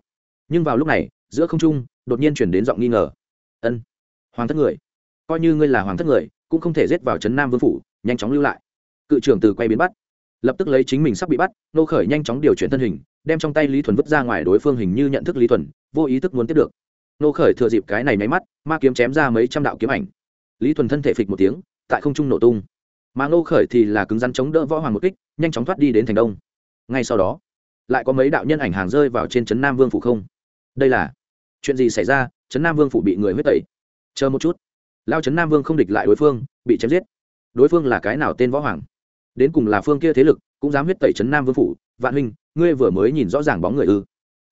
nhưng vào lúc này, giữa không trung, đột nhiên chuyển đến giọng nghi ngờ. Ân, hoàng thất người. Coi như ngươi là hoàng thất người, cũng không thể rết vào trấn nam vương phủ, nhanh chóng lưu lại. Cự trưởng từ quay biến bắt. Lập tức lấy chính mình sắp bị bắt, nô khởi nhanh chóng điều chuyển thân hình, đem trong tay lý thuần vứt ra ngoài đối phương hình như nhận thức lý thuần, vô ý thức muốn tiếp được. Nô khởi thừa dịp cái này nháy mắt, ma kiếm chém ra mấy trăm đạo kiếm ảnh. Lý thuần thân thể phịch một tiếng, tại không trung nổ tung. Mà nô khởi thì là cứng rắn chống đỡ võ hoàng một kích, nhanh chóng thoát đi đến thành đông. Ngay sau đó, lại có mấy đạo nhân ảnh hàng rơi vào trên trấn nam vương phủ không đây là chuyện gì xảy ra? Trấn nam vương phủ bị người huyết tẩy. Chờ một chút. Lao trấn nam vương không địch lại đối phương, bị chém giết. Đối phương là cái nào tên võ hoàng? Đến cùng là phương kia thế lực, cũng dám huyết tẩy trấn nam vương phủ. Vạn huynh, ngươi vừa mới nhìn rõ ràng bóng người ư?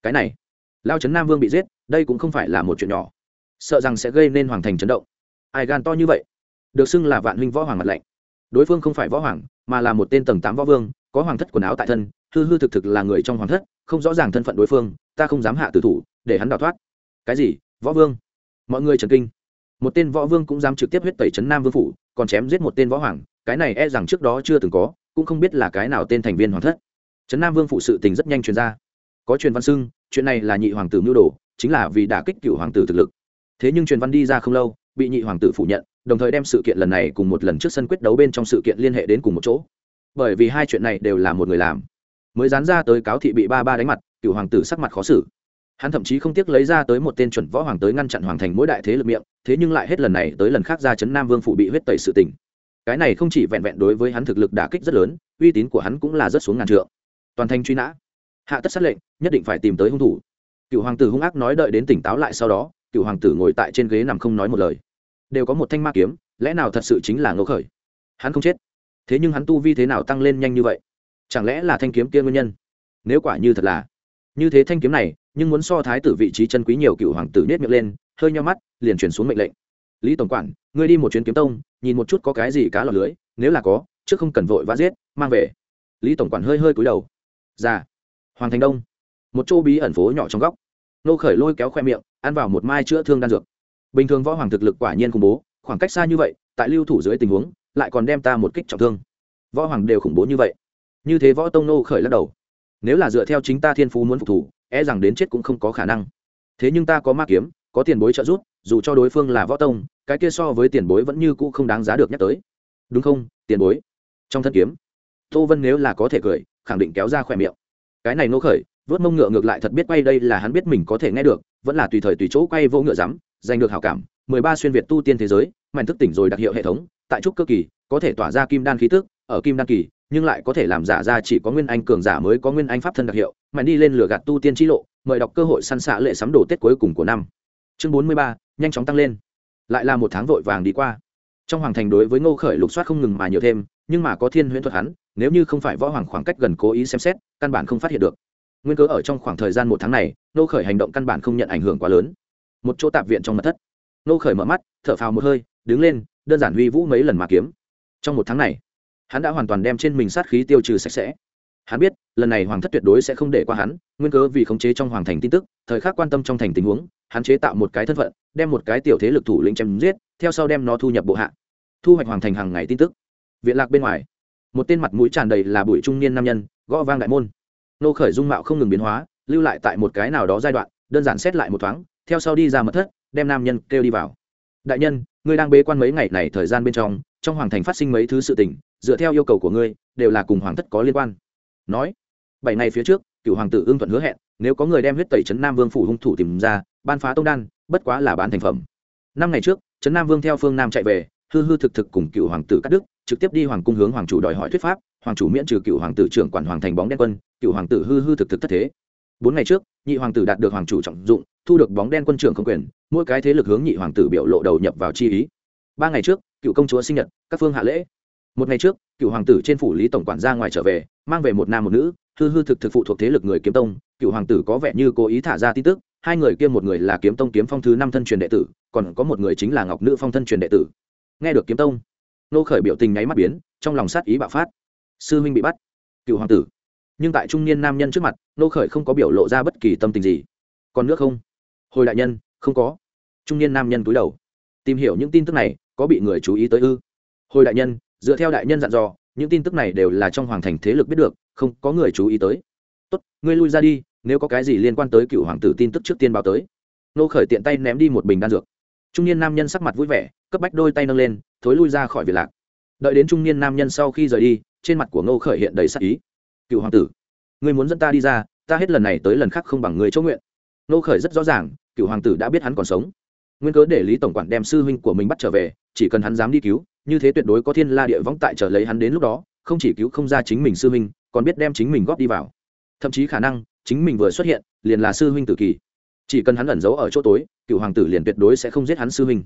Cái này, lao trấn nam vương bị giết, đây cũng không phải là một chuyện nhỏ. Sợ rằng sẽ gây nên hoàng thành chấn động. Ai gan to như vậy? Được xưng là vạn huynh võ hoàng mặt lạnh. Đối phương không phải võ hoàng, mà là một tên tầng tám võ vương, có hoàng thất quần áo tại thân, hư hư thực thực là người trong hoàng thất, không rõ ràng thân phận đối phương, ta không dám hạ tử thủ để hắn đào thoát. Cái gì? Võ vương? Mọi người trần kinh. Một tên võ vương cũng dám trực tiếp huyết tẩy trấn nam vương phủ, còn chém giết một tên võ hoàng, cái này e rằng trước đó chưa từng có, cũng không biết là cái nào tên thành viên hoàng thất. Trấn nam vương phụ sự tình rất nhanh truyền ra. Có truyền văn xưng, chuyện này là nhị hoàng tử mưu đồ, chính là vì đả kích cựu hoàng tử thực lực. Thế nhưng truyền văn đi ra không lâu, bị nhị hoàng tử phủ nhận, đồng thời đem sự kiện lần này cùng một lần trước sân quyết đấu bên trong sự kiện liên hệ đến cùng một chỗ. Bởi vì hai chuyện này đều là một người làm. Mới dán ra tới cáo thị bị ba ba đánh mặt, cựu hoàng tử sắc mặt khó xử hắn thậm chí không tiếc lấy ra tới một tên chuẩn võ hoàng tới ngăn chặn hoàng thành mỗi đại thế lực miệng, thế nhưng lại hết lần này tới lần khác ra chấn nam vương phụ bị huyết tẩy sự tình. Cái này không chỉ vẹn vẹn đối với hắn thực lực đả kích rất lớn, uy tín của hắn cũng là rất xuống ngàn trượng. Toàn thành truy nã. Hạ tất sát lệnh, nhất định phải tìm tới hung thủ. Cựu hoàng tử hung ác nói đợi đến tỉnh táo lại sau đó, cựu hoàng tử ngồi tại trên ghế nằm không nói một lời. Đều có một thanh ma kiếm, lẽ nào thật sự chính là ngô khởi? Hắn không chết. Thế nhưng hắn tu vi thế nào tăng lên nhanh như vậy? Chẳng lẽ là thanh kiếm kia nguyên nhân? Nếu quả như thật là như thế thanh kiếm này, nhưng muốn so thái tử vị trí chân quý nhiều cựu hoàng tử nết miệng lên, hơi nho mắt, liền chuyển xuống mệnh lệnh. Lý tổng quản, ngươi đi một chuyến kiếm tông, nhìn một chút có cái gì cá lọt lưới, nếu là có, trước không cần vội vã giết, mang về. Lý tổng quản hơi hơi cúi đầu. Ra hoàng thành đông. Một chỗ bí ẩn phố nhỏ trong góc. Nô khởi lôi kéo khoe miệng, ăn vào một mai chữa thương đan dược. Bình thường võ hoàng thực lực quả nhiên khủng bố, khoảng cách xa như vậy, tại lưu thủ dưới tình huống, lại còn đem ta một kích trọng thương. Võ hoàng đều khủng bố như vậy. Như thế võ tông nô khởi lắc đầu nếu là dựa theo chính ta thiên phú muốn phục thủ e rằng đến chết cũng không có khả năng. Thế nhưng ta có ma kiếm, có tiền bối trợ giúp, dù cho đối phương là võ tông, cái kia so với tiền bối vẫn như cũ không đáng giá được nhắc tới. Đúng không, tiền bối? Trong thân kiếm. Tô vân nếu là có thể cười, khẳng định kéo ra khỏe miệng. Cái này nô khởi, vớt mông ngựa ngược lại thật biết quay đây là hắn biết mình có thể nghe được, vẫn là tùy thời tùy chỗ quay vô ngựa rắm giành được hảo cảm. Mười ba xuyên việt tu tiên thế giới mạnh thức tỉnh rồi đặc hiệu hệ thống, tại trúc cơ kỳ, có thể tỏa ra kim đan khí tức ở kim đan kỳ, nhưng lại có thể làm giả ra chỉ có nguyên anh cường giả mới có nguyên anh pháp thân đặc hiệu mạnh đi lên lửa gạt tu tiên trí lộ, mời đọc cơ hội săn xạ lệ sắm đồ tết cuối cùng của năm. Chương bốn mươi ba, nhanh chóng tăng lên. Lại là một tháng vội vàng đi qua. Trong hoàng thành đối với ngô khởi lục soát không ngừng mà nhiều thêm, nhưng mà có thiên huyễn thuật hắn, nếu như không phải võ hoàng khoảng cách gần cố ý xem xét, căn bản không phát hiện được. Nguyên cớ ở trong khoảng thời gian một tháng này, ngô khởi hành động căn bản không nhận ảnh hưởng quá lớn. Một chỗ tạp viện trong mật thất. Ngô khởi mở mắt, thở phào một hơi, đứng lên, đơn giản huy vũ mấy lần mà kiếm. Trong một tháng này hắn đã hoàn toàn đem trên mình sát khí tiêu trừ sạch sẽ. Hắn biết, lần này hoàng thất tuyệt đối sẽ không để qua hắn, nguyên cớ vì khống chế trong hoàng thành tin tức, thời khắc quan tâm trong thành tình huống, hắn chế tạo một cái thân phận, đem một cái tiểu thế lực thủ lĩnh chém giết, theo sau đem nó thu nhập bộ hạ. Thu hoạch hoàng thành hàng ngày tin tức. Viện lạc bên ngoài, một tên mặt mũi tràn đầy là bụi trung niên nam nhân, gõ vang đại môn. Nô khởi dung mạo không ngừng biến hóa, lưu lại tại một cái nào đó giai đoạn, đơn giản xét lại một thoáng, theo sau đi ra mật thất, đem nam nhân kêu đi vào. Đại nhân, ngươi đang bế quan mấy ngày này thời gian bên trong trong hoàng thành phát sinh mấy thứ sự tình, dựa theo yêu cầu của ngươi, đều là cùng hoàng thất có liên quan. Nói, bảy ngày phía trước cựu hoàng tử ưng thuận hứa hẹn, nếu có người đem huyết tẩy trấn nam vương phủ hung thủ tìm ra, ban phá tông đan, bất quá là bán thành phẩm. Năm ngày trước, trấn nam vương theo phương nam chạy về, hư hư thực thực cùng cựu hoàng tử cắt đức trực tiếp đi hoàng cung hướng hoàng chủ đòi hỏi thuyết pháp, hoàng chủ miễn trừ cựu hoàng tử trưởng quản hoàng thành bóng đen quân cựu hoàng tử hư hư thực thực thất thế. Bốn ngày trước, nhị hoàng tử đạt được hoàng chủ trọng dụng, thu được bóng đen quân trưởng không quyền, mỗi cái thế lực hướng nhị hoàng tử biểu lộ đầu nhập vào chi ý. Ba ngày trước cựu công chúa sinh nhật, các phương hạ lễ. Một ngày trước, cựu hoàng tử trên phủ lý tổng quản ra ngoài trở về, mang về một nam một nữ, hư hư thực thực phụ thuộc thế lực người kiếm tông. Cựu hoàng tử có vẻ như cố ý thả ra tin tức, hai người kia một người là kiếm tông kiếm phong thứ năm thân truyền đệ tử, còn có một người chính là ngọc nữ phong thân truyền đệ tử. Nghe được kiếm tông, nô khởi biểu tình nháy mắt biến, trong lòng sát ý bạo phát. Sư huynh bị bắt. Cựu hoàng tử. Nhưng tại trung niên nam nhân trước mặt, nô khởi không có biểu lộ ra bất kỳ tâm tình gì. Còn nước không? Hồi đại nhân, không có. Trung niên nam nhân cúi đầu. Tìm hiểu những tin tức này có bị người chú ý tới ư? Hồi đại nhân, dựa theo đại nhân dặn dò, những tin tức này đều là trong hoàng thành thế lực biết được, không có người chú ý tới. Tốt, ngươi lui ra đi, nếu có cái gì liên quan tới cựu hoàng tử tin tức trước tiên báo tới. Nô khởi tiện tay ném đi một bình đan dược. Trung niên nam nhân sắc mặt vui vẻ, cấp bách đôi tay nâng lên, thối lui ra khỏi việc lạc. Đợi đến trung niên nam nhân sau khi rời đi, trên mặt của ngô khởi hiện đầy sắc ý. Cựu hoàng tử, ngươi muốn dẫn ta đi ra, ta hết lần này tới lần khác không bằng người chỗ nguyện. Ngô khởi rất rõ ràng, cựu hoàng tử đã biết hắn còn sống nguyên cớ để lý tổng quản đem sư huynh của mình bắt trở về, chỉ cần hắn dám đi cứu, như thế tuyệt đối có thiên la địa võng tại trở lấy hắn đến lúc đó, không chỉ cứu không ra chính mình sư huynh, còn biết đem chính mình góp đi vào. Thậm chí khả năng, chính mình vừa xuất hiện, liền là sư huynh tử kỳ. Chỉ cần hắn ẩn giấu ở chỗ tối, cựu hoàng tử liền tuyệt đối sẽ không giết hắn sư huynh.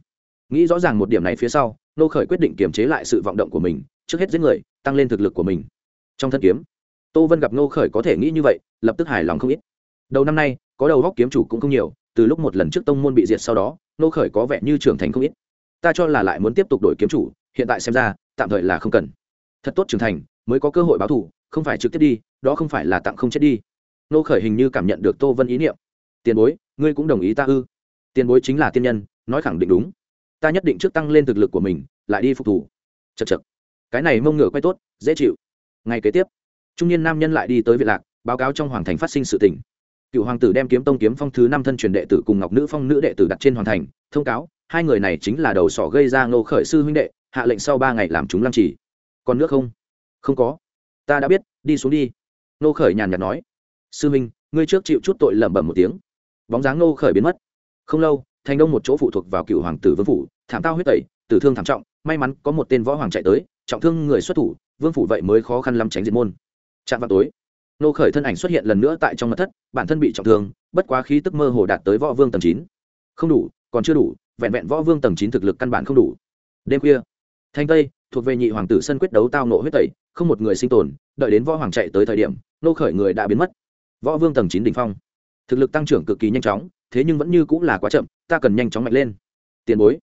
Nghĩ rõ ràng một điểm này phía sau, nô khởi quyết định kiềm chế lại sự vọng động của mình, trước hết giết người, tăng lên thực lực của mình. Trong thân kiếm, tô vân gặp nô khởi có thể nghĩ như vậy, lập tức hài lòng không ít. Đầu năm nay, có đầu góc kiếm chủ cũng không nhiều, từ lúc một lần trước tông môn bị diệt sau đó nô khởi có vẻ như trưởng thành không ít. Ta cho là lại muốn tiếp tục đổi kiếm chủ, hiện tại xem ra, tạm thời là không cần. Thật tốt trưởng thành, mới có cơ hội báo thù, không phải trực tiếp đi, đó không phải là tặng không chết đi. Nô khởi hình như cảm nhận được tô vân ý niệm. Tiền bối, ngươi cũng đồng ý ta ư? Tiền bối chính là tiên nhân, nói khẳng định đúng. Ta nhất định trước tăng lên thực lực của mình, lại đi phục thủ chật chật cái này mông ngựa quay tốt, dễ chịu. Ngày kế tiếp, trung niên nam nhân lại đi tới viện lạc, báo cáo trong hoàng thành phát sinh sự tình cựu hoàng tử đem kiếm tông kiếm phong thứ năm thân truyền đệ tử cùng ngọc nữ phong nữ đệ tử đặt trên hoàn thành. Thông cáo, hai người này chính là đầu sỏ gây ra ngô khởi sư huynh đệ, hạ lệnh sau ba ngày làm chúng lăng trì. Còn nước không? Không có. Ta đã biết, đi xuống đi. Ngô khởi nhàn nhạt nói. Sư huynh, ngươi trước chịu chút tội lẩm bẩm một tiếng. Bóng dáng ngô khởi biến mất. Không lâu, thành đông một chỗ phụ thuộc vào cựu hoàng tử vương phủ, thảm tao huyết tẩy, tử thương thảm trọng, may mắn có một tên võ hoàng chạy tới, trọng thương người xuất thủ, vương phủ vậy mới khó khăn lắm tránh diệt môn. Chạm vào tối nô khởi thân ảnh xuất hiện lần nữa tại trong mật thất, bản thân bị trọng thương, bất quá khí tức mơ hồ đạt tới võ vương tầng chín. Không đủ, còn chưa đủ, vẹn vẹn võ vương tầng chín thực lực căn bản không đủ. Đêm khuya, thanh tây, thuộc về nhị hoàng tử sân quyết đấu tao nộ huyết tẩy, không một người sinh tồn, đợi đến võ hoàng chạy tới thời điểm, nô khởi người đã biến mất. Võ vương tầng chín đỉnh phong. Thực lực tăng trưởng cực kỳ nhanh chóng, thế nhưng vẫn như cũng là quá chậm, ta cần nhanh chóng mạnh lên. Tiền bối,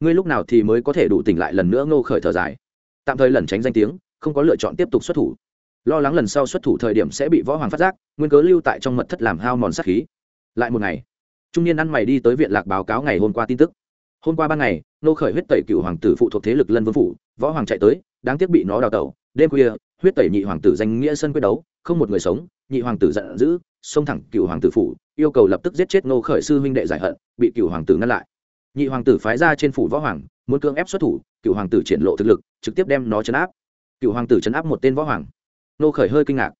ngươi lúc nào thì mới có thể đủ tỉnh lại lần nữa Nô khởi thở dài. Tạm thời lẩn tránh danh tiếng, không có lựa chọn tiếp tục xuất thủ lo lắng lần sau xuất thủ thời điểm sẽ bị võ hoàng phát giác, nguyên cớ lưu tại trong mật thất làm hao mòn sát khí. Lại một ngày, trung niên ăn mày đi tới viện lạc báo cáo ngày hôm qua tin tức. Hôm qua ban ngày, nô khởi huyết tẩy cựu hoàng tử phụ thuộc thế lực lân vương phủ, võ hoàng chạy tới, đáng tiếc bị nó đào tẩu. Đêm khuya, huyết tẩy nhị hoàng tử danh nghĩa sân quyết đấu, không một người sống, nhị hoàng tử giận dữ, xông thẳng cựu hoàng tử phủ, yêu cầu lập tức giết chết nô khởi sư huynh đệ giải hận, bị cựu hoàng tử ngăn lại. Nhị hoàng tử phái ra trên phủ võ hoàng, muốn cưỡng ép xuất thủ, cựu hoàng tử triển lộ thực lực, trực tiếp đem nó chấn áp. Cựu hoàng tử chấn áp một tên võ hoàng nô khởi hơi kinh ngạc.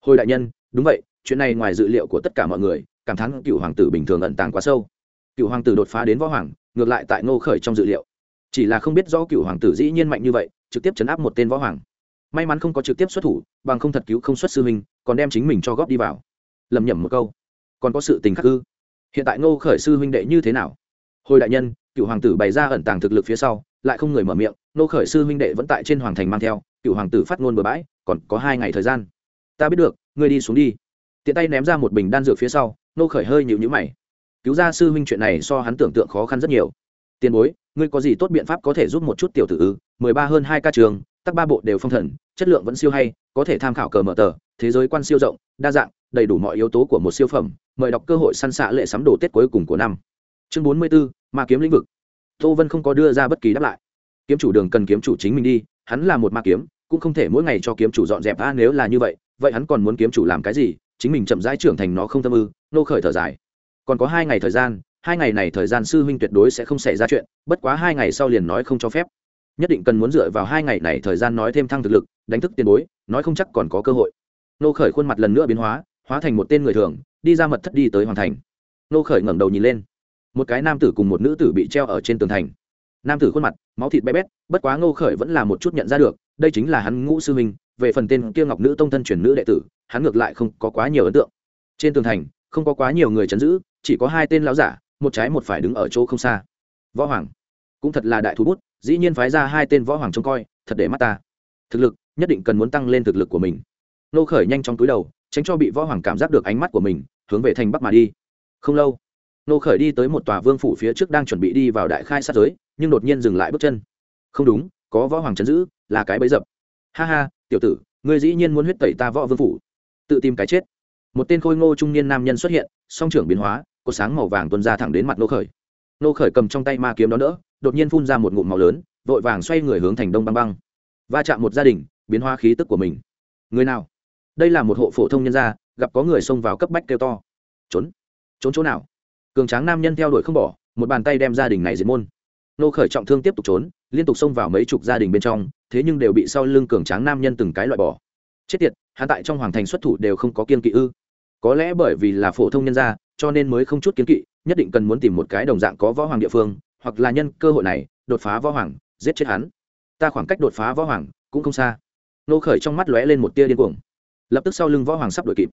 Hồi đại nhân, đúng vậy, chuyện này ngoài dự liệu của tất cả mọi người, cảm thán cựu hoàng tử bình thường ẩn tàng quá sâu. Cựu hoàng tử đột phá đến võ hoàng, ngược lại tại nô khởi trong dự liệu. Chỉ là không biết do cựu hoàng tử dĩ nhiên mạnh như vậy, trực tiếp chấn áp một tên võ hoàng. May mắn không có trực tiếp xuất thủ, bằng không thật cứu không xuất sư huynh, còn đem chính mình cho góp đi vào. Lầm nhầm một câu. Còn có sự tình khắc ư? Hiện tại ngô khởi sư huynh đệ như thế nào? Hồi đại nhân, cựu hoàng tử bày ra ẩn tàng thực lực phía sau, lại không người mở miệng ngô khởi sư huynh đệ vẫn tại trên hoàng thành mang theo cựu hoàng tử phát ngôn bừa bãi còn có hai ngày thời gian. Ta biết được ngươi đi xuống đi. Tiện tay ném ra một bình đan dược phía sau nô khởi hơi nhịu nhữ mày. Cứu ra sư huynh chuyện này so hắn tưởng tượng khó khăn rất nhiều. Tiền bối ngươi có gì tốt biện pháp có thể giúp một chút tiểu tử ư? Mười ba hơn hai ca trường tắc ba bộ đều phong thần chất lượng vẫn siêu hay có thể tham khảo cờ mở tờ thế giới quan siêu rộng đa dạng đầy đủ mọi yếu tố của một siêu phẩm mời đọc cơ hội săn xạ lệ sắm đồ tết cuối cùng của năm. Chương bốn mươi 44, ma kiếm lĩnh vực. Tô vân không có đưa ra bất kỳ đáp lại. Kiếm chủ đường cần kiếm chủ chính mình đi hắn là một ma kiếm, cũng không thể mỗi ngày cho kiếm chủ dọn dẹp. A, nếu là như vậy vậy hắn còn muốn kiếm chủ làm cái gì? Chính mình chậm rãi trưởng thành nó không tâm ư? Nô khởi thở dài. Còn có hai ngày thời gian, hai ngày này thời gian sư huynh tuyệt đối sẽ không xảy ra chuyện, bất quá hai ngày sau liền nói không cho phép. Nhất định cần muốn dựa vào hai ngày này thời gian nói thêm thăng thực lực, đánh thức tiền bối, nói không chắc còn có cơ hội. Nô khởi khuôn mặt lần nữa biến hóa hóa thành một tên người thường, đi ra mật thất đi tới hoàn thành. Nô khởi ngẩng đầu nhìn lên. Một cái nam tử cùng một nữ tử bị treo ở trên tường thành nam tử khuôn mặt, máu thịt bé bét, bất quá ngô khởi vẫn là một chút nhận ra được, đây chính là hắn ngũ sư huynh, về phần tên kia ngọc nữ tông thân truyền nữ đệ tử, hắn ngược lại không có quá nhiều ấn tượng. Trên tường thành, không có quá nhiều người chấn giữ, chỉ có hai tên lão giả, một trái một phải đứng ở chỗ không xa. Võ hoàng, cũng thật là đại thú bút, dĩ nhiên phái ra hai tên võ hoàng trông coi, thật để mắt ta. Thực lực, nhất định cần muốn tăng lên thực lực của mình. Nô khởi nhanh trong túi đầu, tránh cho bị võ hoàng cảm giác được ánh mắt của mình, hướng về thành bắc mà đi. Không lâu nô khởi đi tới một tòa vương phủ phía trước đang chuẩn bị đi vào đại khai sát giới nhưng đột nhiên dừng lại bước chân. Không đúng, có võ hoàng chấn giữ, là cái bấy dập. Ha ha, tiểu tử, ngươi dĩ nhiên muốn huyết tẩy ta võ vương phủ. Tự tìm cái chết. Một tên khôi ngô trung niên nam nhân xuất hiện, song trưởng biến hóa có sáng màu vàng tuôn ra thẳng đến mặt nô khởi. Nô khởi cầm trong tay ma kiếm đó nữa đột nhiên phun ra một ngụm màu lớn, vội vàng xoay người hướng thành đông băng băng. Va chạm một gia đình, biến hóa khí tức của mình. Người nào? Đây là một hộ phổ thông nhân gia, gặp có người xông vào cấp bách kêu to. Trốn. Trốn chỗ nào? Cường tráng nam nhân theo đuổi không bỏ, một bàn tay đem gia đình này diệt môn nô khởi trọng thương tiếp tục trốn, liên tục xông vào mấy chục gia đình bên trong, thế nhưng đều bị sau lưng cường tráng nam nhân từng cái loại bỏ. Chết tiệt, hắn tại trong hoàng thành xuất thủ đều không có kiên kỵ ư? Có lẽ bởi vì là phổ thông nhân gia, cho nên mới không chút kiên kỵ, nhất định cần muốn tìm một cái đồng dạng có võ hoàng địa phương, hoặc là nhân cơ hội này, đột phá võ hoàng, giết chết hắn. Ta khoảng cách đột phá võ hoàng, cũng không xa. Nô khởi trong mắt lóe lên một tia điên cuồng. Lập tức sau lưng võ hoàng sắp đuổi kịp.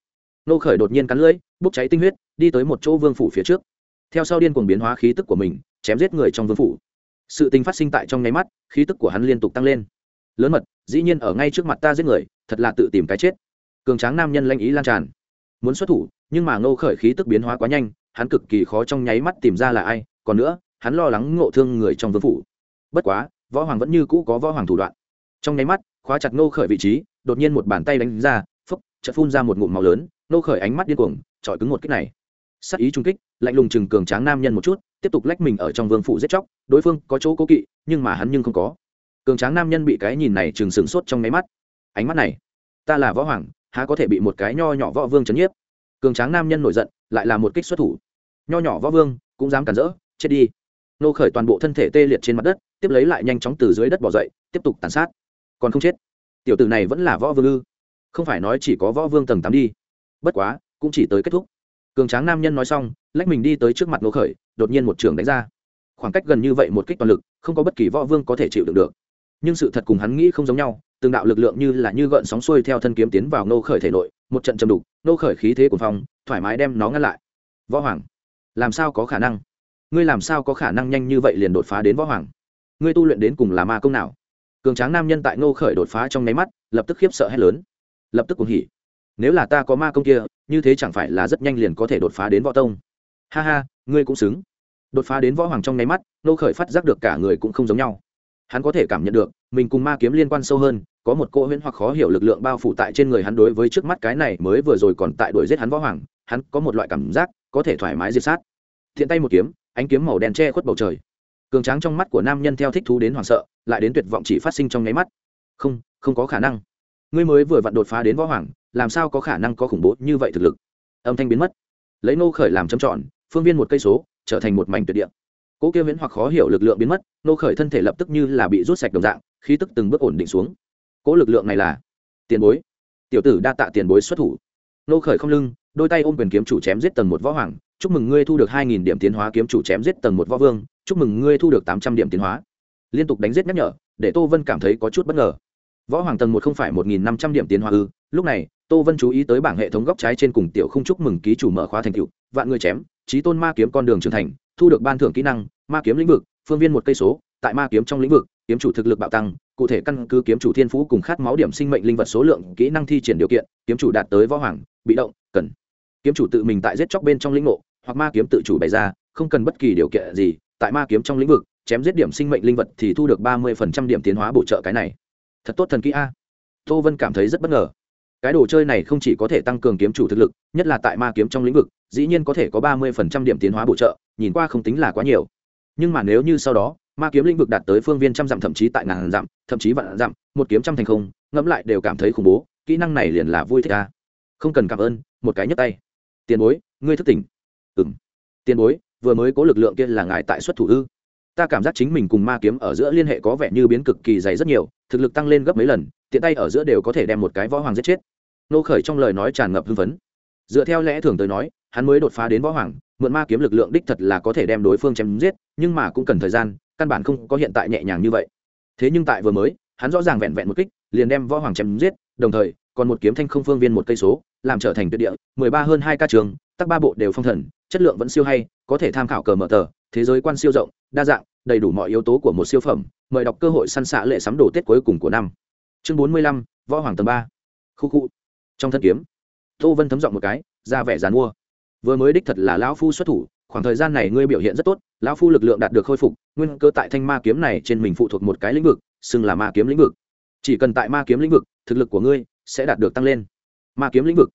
Nô khởi đột nhiên cắn lưỡi, bốc cháy tinh huyết, đi tới một chỗ vương phủ phía trước. Theo sau điên cuồng biến hóa khí tức của mình, chém giết người trong vương phủ sự tình phát sinh tại trong nháy mắt, khí tức của hắn liên tục tăng lên. Lớn mật, dĩ nhiên ở ngay trước mặt ta giết người, thật là tự tìm cái chết. Cường tráng nam nhân lanh ý lan tràn. Muốn xuất thủ, nhưng mà ngô khởi khí tức biến hóa quá nhanh, hắn cực kỳ khó trong nháy mắt tìm ra là ai, còn nữa, hắn lo lắng ngộ thương người trong vương phủ. Bất quá, võ hoàng vẫn như cũ có võ hoàng thủ đoạn. Trong nháy mắt, khóa chặt ngô khởi vị trí, đột nhiên một bàn tay đánh ra phốc chợt phun ra một ngụm màu lớn, ngô khởi ánh mắt điên cuồng trọi cứng một kích này. Sắc ý trung kích, lạnh lùng chừng cường tráng nam nhân một chút tiếp tục lách mình ở trong vương phủ giết chóc, đối phương có chỗ cố kỵ, nhưng mà hắn nhưng không có. Cường tráng nam nhân bị cái nhìn này chừng sửng sốt trong nháy mắt. Ánh mắt này, ta là võ hoàng, há có thể bị một cái nho nhỏ võ vương chấn nhiếp? Cường tráng nam nhân nổi giận, lại là một kích xuất thủ. Nho nhỏ võ vương, cũng dám cản rỡ, chết đi. Nô khởi toàn bộ thân thể tê liệt trên mặt đất, tiếp lấy lại nhanh chóng từ dưới đất bỏ dậy, tiếp tục tàn sát. Còn không chết. Tiểu tử này vẫn là võ vương ư? Không phải nói chỉ có võ vương tầng tám đi. Bất quá, cũng chỉ tới kết thúc cường tráng nam nhân nói xong, lách mình đi tới trước mặt Ngô khởi, đột nhiên một trường đánh ra. Khoảng cách gần như vậy một kích toàn lực, không có bất kỳ võ vương có thể chịu đựng được. Nhưng sự thật cùng hắn nghĩ không giống nhau, từng đạo lực lượng như là như gợn sóng xuôi theo thân kiếm tiến vào Ngô khởi thể nội, một trận chầm đục, Ngô khởi khí thế của phong, thoải mái đem nó ngăn lại. Võ hoàng, làm sao có khả năng? Ngươi làm sao có khả năng nhanh như vậy liền đột phá đến võ hoàng? Ngươi tu luyện đến cùng là ma công nào? Cường tráng nam nhân tại Ngô khởi đột phá trong nháy mắt, lập tức khiếp sợ hét lớn. Lập tức cùng hỉ nếu là ta có ma công kia, như thế chẳng phải là rất nhanh liền có thể đột phá đến võ tông. Ha ha, ngươi cũng xứng. Đột phá đến võ hoàng trong nháy mắt, nô khởi phát giác được cả người cũng không giống nhau. Hắn có thể cảm nhận được, mình cùng ma kiếm liên quan sâu hơn, có một cỗ huyễn hoặc khó hiểu lực lượng bao phủ tại trên người hắn đối với trước mắt cái này mới vừa rồi còn tại đuổi giết hắn võ hoàng, hắn có một loại cảm giác, có thể thoải mái diệt sát. Thiện tay một kiếm, ánh kiếm màu đen che khuất bầu trời. Cường tráng trong mắt của nam nhân theo thích thú đến hoảng sợ, lại đến tuyệt vọng chỉ phát sinh trong nháy mắt. Không không có khả năng. Ngươi mới vừa vặn đột phá đến võ hoàng làm sao có khả năng có khủng bố như vậy thực lực? Âm thanh biến mất. Lấy nô khởi làm châm trọn, phương viên một cây số, trở thành một mảnh tuyệt địa. Cỗ kia viễn hoặc khó hiểu lực lượng biến mất nô khởi thân thể lập tức như là bị rút sạch đồng dạng, khí tức từng bước ổn định xuống. Cỗ lực lượng này là tiền bối. Tiểu tử đa tạ tiền bối xuất thủ. Nô khởi không lưng, đôi tay ôm quyền kiếm chủ chém giết tầng một võ hoàng, chúc mừng ngươi thu được hai nghìn điểm tiến hóa kiếm chủ chém giết tầng một võ vương, chúc mừng ngươi thu được tám trăm điểm tiến hóa. Liên tục đánh giết nhắc nhở, để tô vân cảm thấy có chút bất ngờ. Võ hoàng tầng một không phải một nghìn năm trăm điểm tiến hóa ư? Lúc này tô vân chú ý tới bảng hệ thống góc trái trên cùng tiểu không chúc mừng ký chủ mở khóa thành cựu vạn người chém trí tôn ma kiếm con đường trưởng thành, thu được ban thưởng kỹ năng, ma kiếm lĩnh vực, phương viên một cây số, tại ma kiếm trong lĩnh vực, kiếm chủ thực lực bạo tăng, cụ thể căn cứ kiếm chủ thiên phú cùng khát máu điểm sinh mệnh linh vật số lượng, kỹ năng thi triển điều kiện, kiếm chủ đạt tới võ hoàng, bị động, cần. Kiếm chủ tự mình tại giết chóc bên trong lĩnh ngộ, hoặc ma kiếm tự chủ bày ra, không cần bất kỳ điều kiện gì, tại ma kiếm trong lĩnh vực, chém giết điểm sinh mệnh linh vật thì thu được ba mươi điểm tiến hóa bổ trợ cái này. Thật tốt thần kỹ a. Tô vân cảm thấy rất bất ngờ cái đồ chơi này không chỉ có thể tăng cường kiếm chủ thực lực, nhất là tại ma kiếm trong lĩnh vực, dĩ nhiên có thể có ba mươi điểm tiến hóa bổ trợ, nhìn qua không tính là quá nhiều. Nhưng mà nếu như sau đó, ma kiếm lĩnh vực đạt tới phương viên trăm dặm, thậm chí tại ngàn dặm, thậm chí vạn dặm, một kiếm trăm thành không, ngẫm lại đều cảm thấy khủng bố, kỹ năng này liền là vui thích ca không cần cảm ơn, một cái nhấp tay. Tiền bối, ngươi thức tỉnh. Ừng tiền bối, vừa mới có lực lượng kia là ngài tại xuất thủ ư? Ta cảm giác chính mình cùng ma kiếm ở giữa liên hệ có vẻ như biến cực kỳ dày rất nhiều, thực lực tăng lên gấp mấy lần, tiện tay ở giữa đều có thể đem một cái võ hoàng giết chết nô khởi trong lời nói tràn ngập hưng phấn. Dựa theo lẽ thường tới nói, hắn mới đột phá đến võ hoàng, mượn ma kiếm lực lượng đích thật là có thể đem đối phương chém giết, nhưng mà cũng cần thời gian, căn bản không có hiện tại nhẹ nhàng như vậy. Thế nhưng tại vừa mới, hắn rõ ràng vẹn vẹn một kích, liền đem võ hoàng chém giết, đồng thời, còn một kiếm thanh không phương viên một cây số, làm trở thành tuyệt địa, mười ba hơn hai ca trường, tắc ba bộ đều phong thần, chất lượng vẫn siêu hay, có thể tham khảo cờ mở tờ, thế giới quan siêu rộng, đa dạng, đầy đủ mọi yếu tố của một siêu phẩm, mời đọc cơ hội săn xạ lệ sắm đồ tết cuối cùng của năm. Chương bốn mươi lăm, võ hoàng tầng ba. Khu khu trong thân kiếm. Tô vân thấm giọng một cái, ra vẻ dàn mua. Vừa mới đích thật là lão phu xuất thủ, khoảng thời gian này ngươi biểu hiện rất tốt, lão phu lực lượng đạt được khôi phục, nguyên cơ tại thanh ma kiếm này trên mình phụ thuộc một cái lĩnh vực, xưng là ma kiếm lĩnh vực. Chỉ cần tại ma kiếm lĩnh vực, thực lực của ngươi sẽ đạt được tăng lên. Ma kiếm lĩnh vực.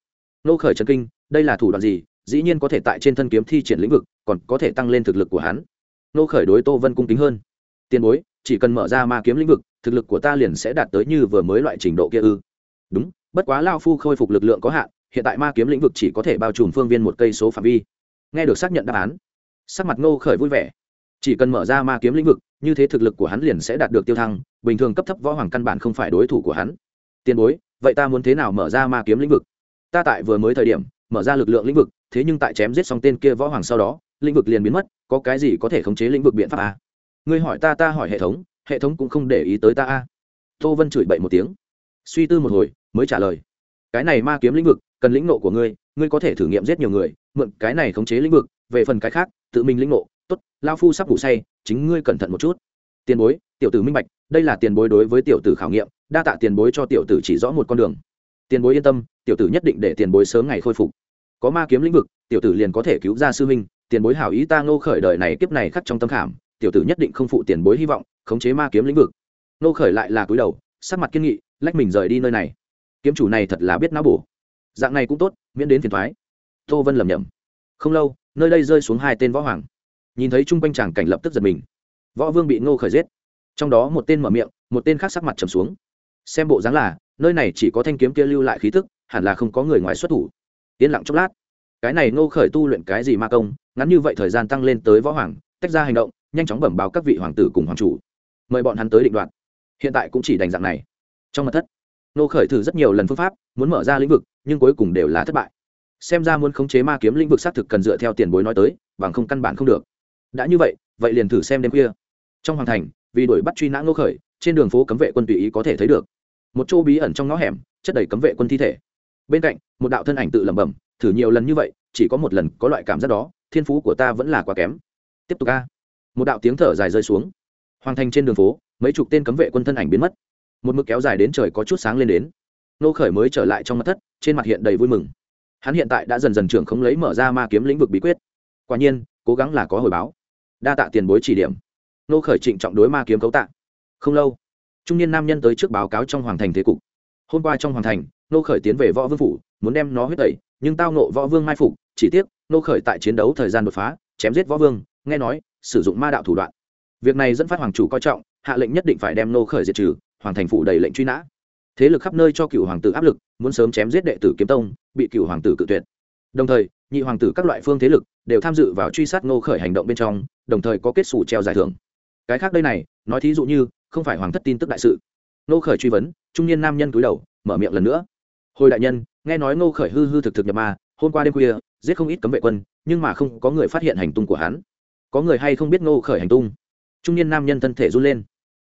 Nô khởi trần kinh, đây là thủ đoạn gì? Dĩ nhiên có thể tại trên thân kiếm thi triển lĩnh vực, còn có thể tăng lên thực lực của hắn. Nô khởi đối tô vân cung kính hơn. Tiền bối, chỉ cần mở ra ma kiếm lĩnh vực, thực lực của ta liền sẽ đạt tới như vừa mới loại trình độ kia ư. Đúng bất quá lao phu khôi phục lực lượng có hạn, hiện tại ma kiếm lĩnh vực chỉ có thể bao trùm phương viên một cây số phạm vi. Nghe được xác nhận đáp án, sắc mặt ngô khởi vui vẻ. Chỉ cần mở ra ma kiếm lĩnh vực, như thế thực lực của hắn liền sẽ đạt được tiêu thăng, bình thường cấp thấp võ hoàng căn bản không phải đối thủ của hắn. Tiền bối, vậy ta muốn thế nào mở ra ma kiếm lĩnh vực? Ta tại vừa mới thời điểm, mở ra lực lượng lĩnh vực, thế nhưng tại chém giết xong tên kia võ hoàng sau đó, lĩnh vực liền biến mất, có cái gì có thể khống chế lĩnh vực biện pháp à? ngươi hỏi ta ta hỏi hệ thống hệ thống cũng không để ý tới ta a à? tô vân chửi bậy một tiếng. Suy tư một hồi mới trả lời. Cái này ma kiếm lĩnh vực, cần lĩnh nộ của ngươi ngươi có thể thử nghiệm giết nhiều người, mượn cái này khống chế lĩnh vực, về phần cái khác, tự mình lĩnh nộ tốt, lao phu sắp ngủ say, chính ngươi cẩn thận một chút. Tiền bối, tiểu tử minh bạch, đây là tiền bối đối với tiểu tử khảo nghiệm, đa tạ tiền bối cho tiểu tử chỉ rõ một con đường. Tiền bối yên tâm, tiểu tử nhất định để tiền bối sớm ngày khôi phục. Có ma kiếm lĩnh vực, tiểu tử liền có thể cứu ra sư minh. tiền bối hảo ý ta ngô khởi đời này kiếp này khắc trong tâm khảm, tiểu tử nhất định không phụ tiền bối hy vọng, khống chế ma kiếm lĩnh vực. Ngô khởi lại là cúi đầu, sắc mặt kiên nghị, lách mình rời đi nơi này kiếm chủ này thật là biết não bổ. Dạng này cũng tốt, miễn đến phiền thoái. Tô vân lầm nhầm không lâu, nơi đây rơi xuống hai tên võ hoàng. Nhìn thấy chung quanh chàng cảnh lập tức giật mình. Võ vương bị ngô khởi giết. Trong đó một tên mở miệng, một tên khác sắc mặt trầm xuống. Xem bộ dáng là, nơi này chỉ có thanh kiếm kia lưu lại khí thức, hẳn là không có người ngoài xuất thủ. Yên lặng chốc lát. Cái này ngô khởi tu luyện cái gì ma công, ngắn như vậy thời gian tăng lên tới võ hoàng, tách ra hành động, nhanh chóng bẩm báo các vị hoàng tử cùng hoàng chủ. Mời bọn hắn tới định đoạn hiện tại cũng chỉ đành dạng này. Trong mặt thất Nô khởi thử rất nhiều lần phương pháp, muốn mở ra lĩnh vực, nhưng cuối cùng đều là thất bại. Xem ra muốn khống chế ma kiếm lĩnh vực xác thực cần dựa theo tiền bối nói tới, bằng không căn bản không được. Đã như vậy vậy liền thử xem đêm khuya. Trong hoàng thành, vì đuổi bắt truy nã nô khởi, trên đường phố cấm vệ quân tùy ý có thể thấy được. Một chỗ bí ẩn trong ngõ hẻm, chất đầy cấm vệ quân thi thể. Bên cạnh, một đạo thân ảnh tự lẩm bẩm, thử nhiều lần như vậy, chỉ có một lần có loại cảm giác đó, thiên phú của ta vẫn là quá kém. Tiếp tục a. Một đạo tiếng thở dài rơi xuống. Hoàng thành trên đường phố, mấy chục tên cấm vệ quân thân ảnh biến mất một mực kéo dài đến trời có chút sáng lên đến. Nô khởi mới trở lại trong mặt thất, trên mặt hiện đầy vui mừng. Hắn hiện tại đã dần dần trưởng không lấy mở ra ma kiếm lĩnh vực bí quyết. Quả nhiên, cố gắng là có hồi báo. Đa tạ tiền bối chỉ điểm. Nô khởi trịnh trọng đối ma kiếm cấu tạ. Không lâu, trung niên nam nhân tới trước báo cáo trong hoàng thành thế cục. Hôm qua trong hoàng thành, nô khởi tiến về võ vương phủ, muốn đem nó huyết tẩy, nhưng tao nộ võ vương mai phục, chỉ tiếc, nô khởi tại chiến đấu thời gian đột phá, chém giết võ vương, nghe nói, sử dụng ma đạo thủ đoạn. Việc này dẫn phát hoàng chủ coi trọng, hạ lệnh nhất định phải đem nô khởi diệt trừ hoàng thành phủ đầy lệnh truy nã. Thế lực khắp nơi cho cựu hoàng tử áp lực, muốn sớm chém giết đệ tử kiếm tông, bị cựu hoàng tử cự tuyệt. Đồng thời, nhị hoàng tử các loại phương thế lực đều tham dự vào truy sát Ngô khởi hành động bên trong, đồng thời có kết xù treo giải thưởng. Cái khác đây này, nói thí dụ như, không phải hoàng thất tin tức đại sự. Ngô khởi truy vấn, trung niên nam nhân cúi đầu, mở miệng lần nữa. Hồi đại nhân, nghe nói Ngô khởi hư hư thực thực nhập ma, hôm qua đêm khuya, giết không ít cấm vệ quân, nhưng mà không có người phát hiện hành tung của hắn. Có người hay không biết Ngô khởi hành tung? Trung niên nam nhân thân thể run lên.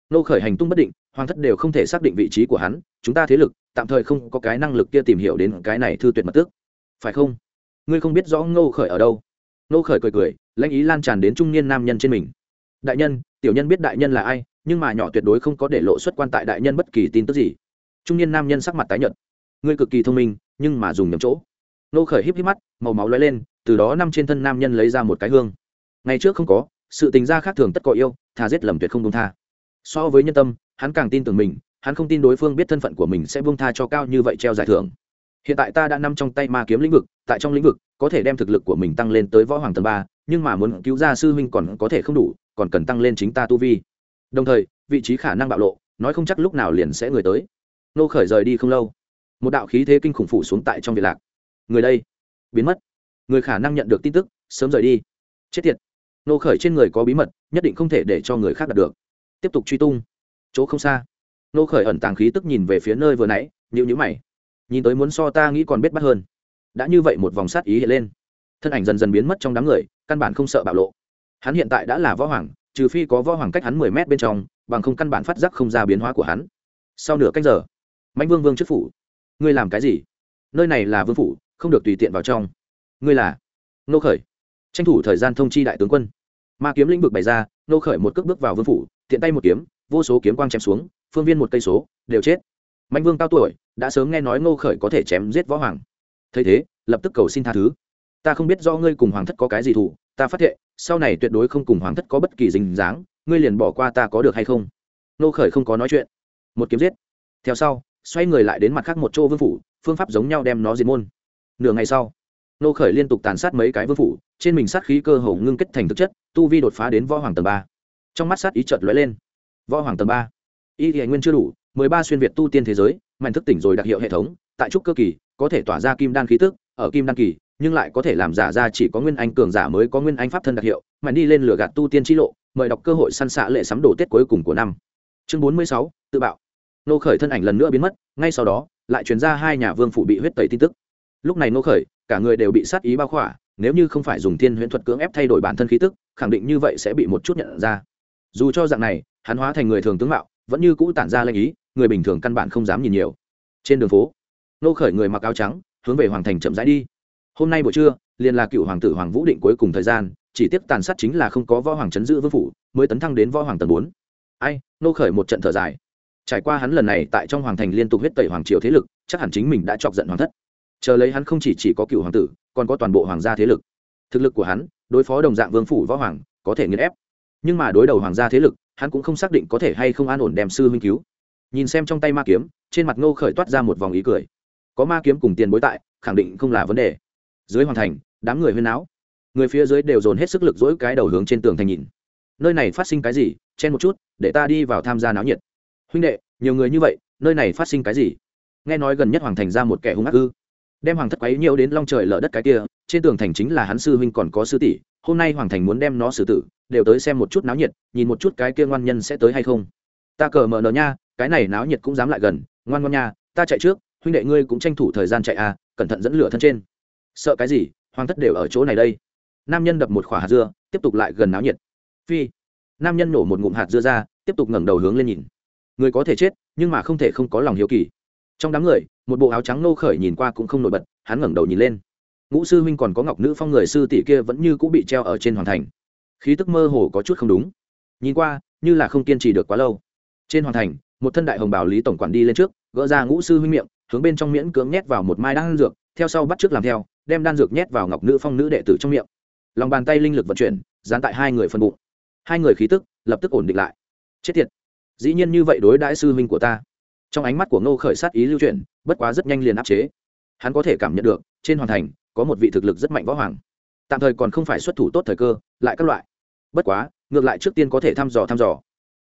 Ngô khởi hành tung bất định hoàng thất đều không thể xác định vị trí của hắn, chúng ta thế lực, tạm thời không có cái năng lực kia tìm hiểu đến cái này thư tuyệt mật tước. Phải không? Ngươi không biết rõ ngô khởi ở đâu. Ngô khởi cười cười, lãnh ý lan tràn đến trung niên nam nhân trên mình. Đại nhân, tiểu nhân biết đại nhân là ai, nhưng mà nhỏ tuyệt đối không có để lộ xuất quan tại đại nhân bất kỳ tin tức gì. Trung niên nam nhân sắc mặt tái nhợt. Ngươi cực kỳ thông minh, nhưng mà dùng nhầm chỗ. Nô khởi híp híp mắt, màu máu lóe lên, từ đó năm trên thân nam nhân lấy ra một cái hương. Ngày trước không có, sự tình gia khác thường tất có yêu thà giết lầm tuyệt không đúng tha. So với nhân tâm hắn càng tin tưởng mình, hắn không tin đối phương biết thân phận của mình sẽ buông tha cho cao như vậy treo giải thưởng. Hiện tại ta đã nằm trong tay ma kiếm lĩnh vực, tại trong lĩnh vực, có thể đem thực lực của mình tăng lên tới võ hoàng tầng ba, nhưng mà muốn cứu ra sư huynh còn có thể không đủ, còn cần tăng lên chính ta tu vi. Đồng thời, vị trí khả năng bạo lộ, nói không chắc lúc nào liền sẽ người tới. Nô khởi rời đi không lâu. Một đạo khí thế kinh khủng phủ xuống tại trong việt lạc. Người đây, biến mất. Người khả năng nhận được tin tức, sớm rời đi. Chết tiệt. Nô khởi trên người có bí mật, nhất định không thể để cho người khác đạt được. Tiếp tục truy tung chỗ không xa. Nô khởi ẩn tàng khí tức nhìn về phía nơi vừa nãy như nhữ mày. Nhìn tới muốn so ta nghĩ còn biết bắt hơn. Đã như vậy một vòng sát ý hiện lên. Thân ảnh dần dần biến mất trong đám người, căn bản không sợ bạo lộ. Hắn hiện tại đã là võ hoàng, trừ phi có võ hoàng cách hắn mười mét bên trong, bằng không căn bản phát giác không ra biến hóa của hắn. Sau nửa cách giờ mạnh vương vương trước phủ. Ngươi làm cái gì? Nơi này là vương phủ, không được tùy tiện vào trong. Ngươi là? Nô khởi. Tranh thủ thời gian thông chi đại tướng quân. Ma kiếm lĩnh vực bày ra, nô khởi một cước bước vào vương phủ, tiện tay một kiếm vô số kiếm quang chém xuống, phương viên một cây số, đều chết. Mạnh vương cao tuổi, đã sớm nghe nói ngô khởi có thể chém giết võ hoàng. Thấy thế, lập tức cầu xin tha thứ. Ta không biết do ngươi cùng hoàng thất có cái gì thủ ta phát hiện sau này tuyệt đối không cùng hoàng thất có bất kỳ dình dáng, ngươi liền bỏ qua ta có được hay không? Ngô khởi không có nói chuyện. Một kiếm giết. Theo sau, xoay người lại đến mặt khác một chỗ vương phủ, phương pháp giống nhau đem nó diệt môn. Nửa ngày sau nô khởi liên tục tàn sát mấy cái vương phủ, trên mình sát khí cơ hồ ngưng kết thành thực chất, tu vi đột phá đến võ hoàng tầng ba. Trong mắt sát ý chợt lóe lên võ hoàng tầng ba. Y thì nguyên chưa đủ, mười ba xuyên việt tu tiên thế giới, mạnh thức tỉnh rồi đặc hiệu hệ thống, tại trúc cơ kỳ, có thể tỏa ra kim đan khí tức, ở kim đan kỳ, nhưng lại có thể làm giả ra chỉ có nguyên anh cường giả mới có nguyên anh pháp thân đặc hiệu mà đi lên lửa gạt tu tiên chi lộ, mời đọc cơ hội săn xạ lệ sắm đồ tết cuối cùng của năm. Chương bốn mươi sáu, tự bạo. Nô khởi thân ảnh lần nữa biến mất, ngay sau đó, lại truyền ra hai nhà vương phủ bị huyết tẩy tin tức. Lúc này nô khởi, cả người đều bị sát ý bao khỏa, nếu như không phải dùng thiên huyễn thuật cưỡng ép thay đổi bản thân khí tức, khẳng định như vậy sẽ bị một chút nhận ra. Dù cho dạng này hắn hóa thành người thường tướng mạo, vẫn như cũ tản ra lệnh ý, người bình thường căn bản không dám nhìn nhiều. Trên đường phố nô khởi người mặc áo trắng, hướng về hoàng thành chậm rãi đi. Hôm nay buổi trưa, liền là cựu hoàng tử hoàng vũ định cuối cùng thời gian, chỉ tiếp tàn sát chính là không có võ hoàng chấn giữ vương phủ, mới tấn thăng đến võ hoàng tầng bốn. Ai nô khởi một trận thở dài. Trải qua hắn lần này tại trong hoàng thành liên tục huyết tẩy hoàng triều thế lực, chắc hẳn chính mình đã chọc giận hoàng thất. Chờ lấy hắn không chỉ chỉ có cựu hoàng tử, còn có toàn bộ hoàng gia thế lực. Thực lực của hắn, đối phó đồng dạng vương phủ võ hoàng, có thể nghiền ép. Nhưng mà đối đầu hoàng gia thế lực hắn cũng không xác định có thể hay không an ổn đem sư huynh cứu. Nhìn xem trong tay ma kiếm, trên mặt ngô khởi toát ra một vòng ý cười. Có ma kiếm cùng tiền bối tại, khẳng định không là vấn đề. Dưới hoàn thành, đám người huyên náo. Người phía dưới đều dồn hết sức lực dỗi cái đầu hướng trên tường thành nhìn. Nơi này phát sinh cái gì, chen một chút, để ta đi vào tham gia náo nhiệt. Huynh đệ, nhiều người như vậy, nơi này phát sinh cái gì? Nghe nói gần nhất hoàng thành ra một kẻ hung ác ư? Đem hoàng thất quấy nhiều đến long trời lở đất cái kia, trên tường thành chính là hắn sư huynh còn có sư tỷ, hôm nay hoàng thành muốn đem nó xử tử, đều tới xem một chút náo nhiệt, nhìn một chút cái kia ngoan nhân sẽ tới hay không. Ta cờ mờ nờ nha, cái này náo nhiệt cũng dám lại gần, ngoan ngoan nha, ta chạy trước, huynh đệ ngươi cũng tranh thủ thời gian chạy à cẩn thận dẫn lửa thân trên. Sợ cái gì, hoàng thất đều ở chỗ này đây. Nam nhân đập một khỏa hạt dưa, tiếp tục lại gần náo nhiệt. Phi, nam nhân nổ một ngụm hạt dưa ra, tiếp tục ngẩng đầu hướng lên nhìn. Người có thể chết, nhưng mà không thể không có lòng hiếu kỳ. Trong đám người một bộ áo trắng nô khởi nhìn qua cũng không nổi bật, hắn ngẩng đầu nhìn lên. Ngũ sư huynh còn có ngọc nữ phong người sư tỷ kia vẫn như cũng bị treo ở trên hoàn thành. Khí tức mơ hồ có chút không đúng. Nhìn qua, như là không kiên trì được quá lâu. Trên hoàn thành, một thân đại hồng bảo lý tổng quản đi lên trước, gỡ ra ngũ sư huynh miệng, hướng bên trong miễn cưỡng nhét vào một mai đan dược, theo sau bắt trước làm theo, đem đan dược nhét vào ngọc nữ phong nữ đệ tử trong miệng. Lòng bàn tay linh lực vận chuyển, dán tại hai người phân bụng. Hai người khí tức lập tức ổn định lại. Chết tiệt. Dĩ nhiên như vậy đối đãi sư huynh của ta trong ánh mắt của ngô khởi sát ý lưu chuyển, bất quá rất nhanh liền áp chế. Hắn có thể cảm nhận được, trên hoàn thành, có một vị thực lực rất mạnh võ hoàng. Tạm thời còn không phải xuất thủ tốt thời cơ, lại các loại. Bất quá, ngược lại trước tiên có thể thăm dò thăm dò.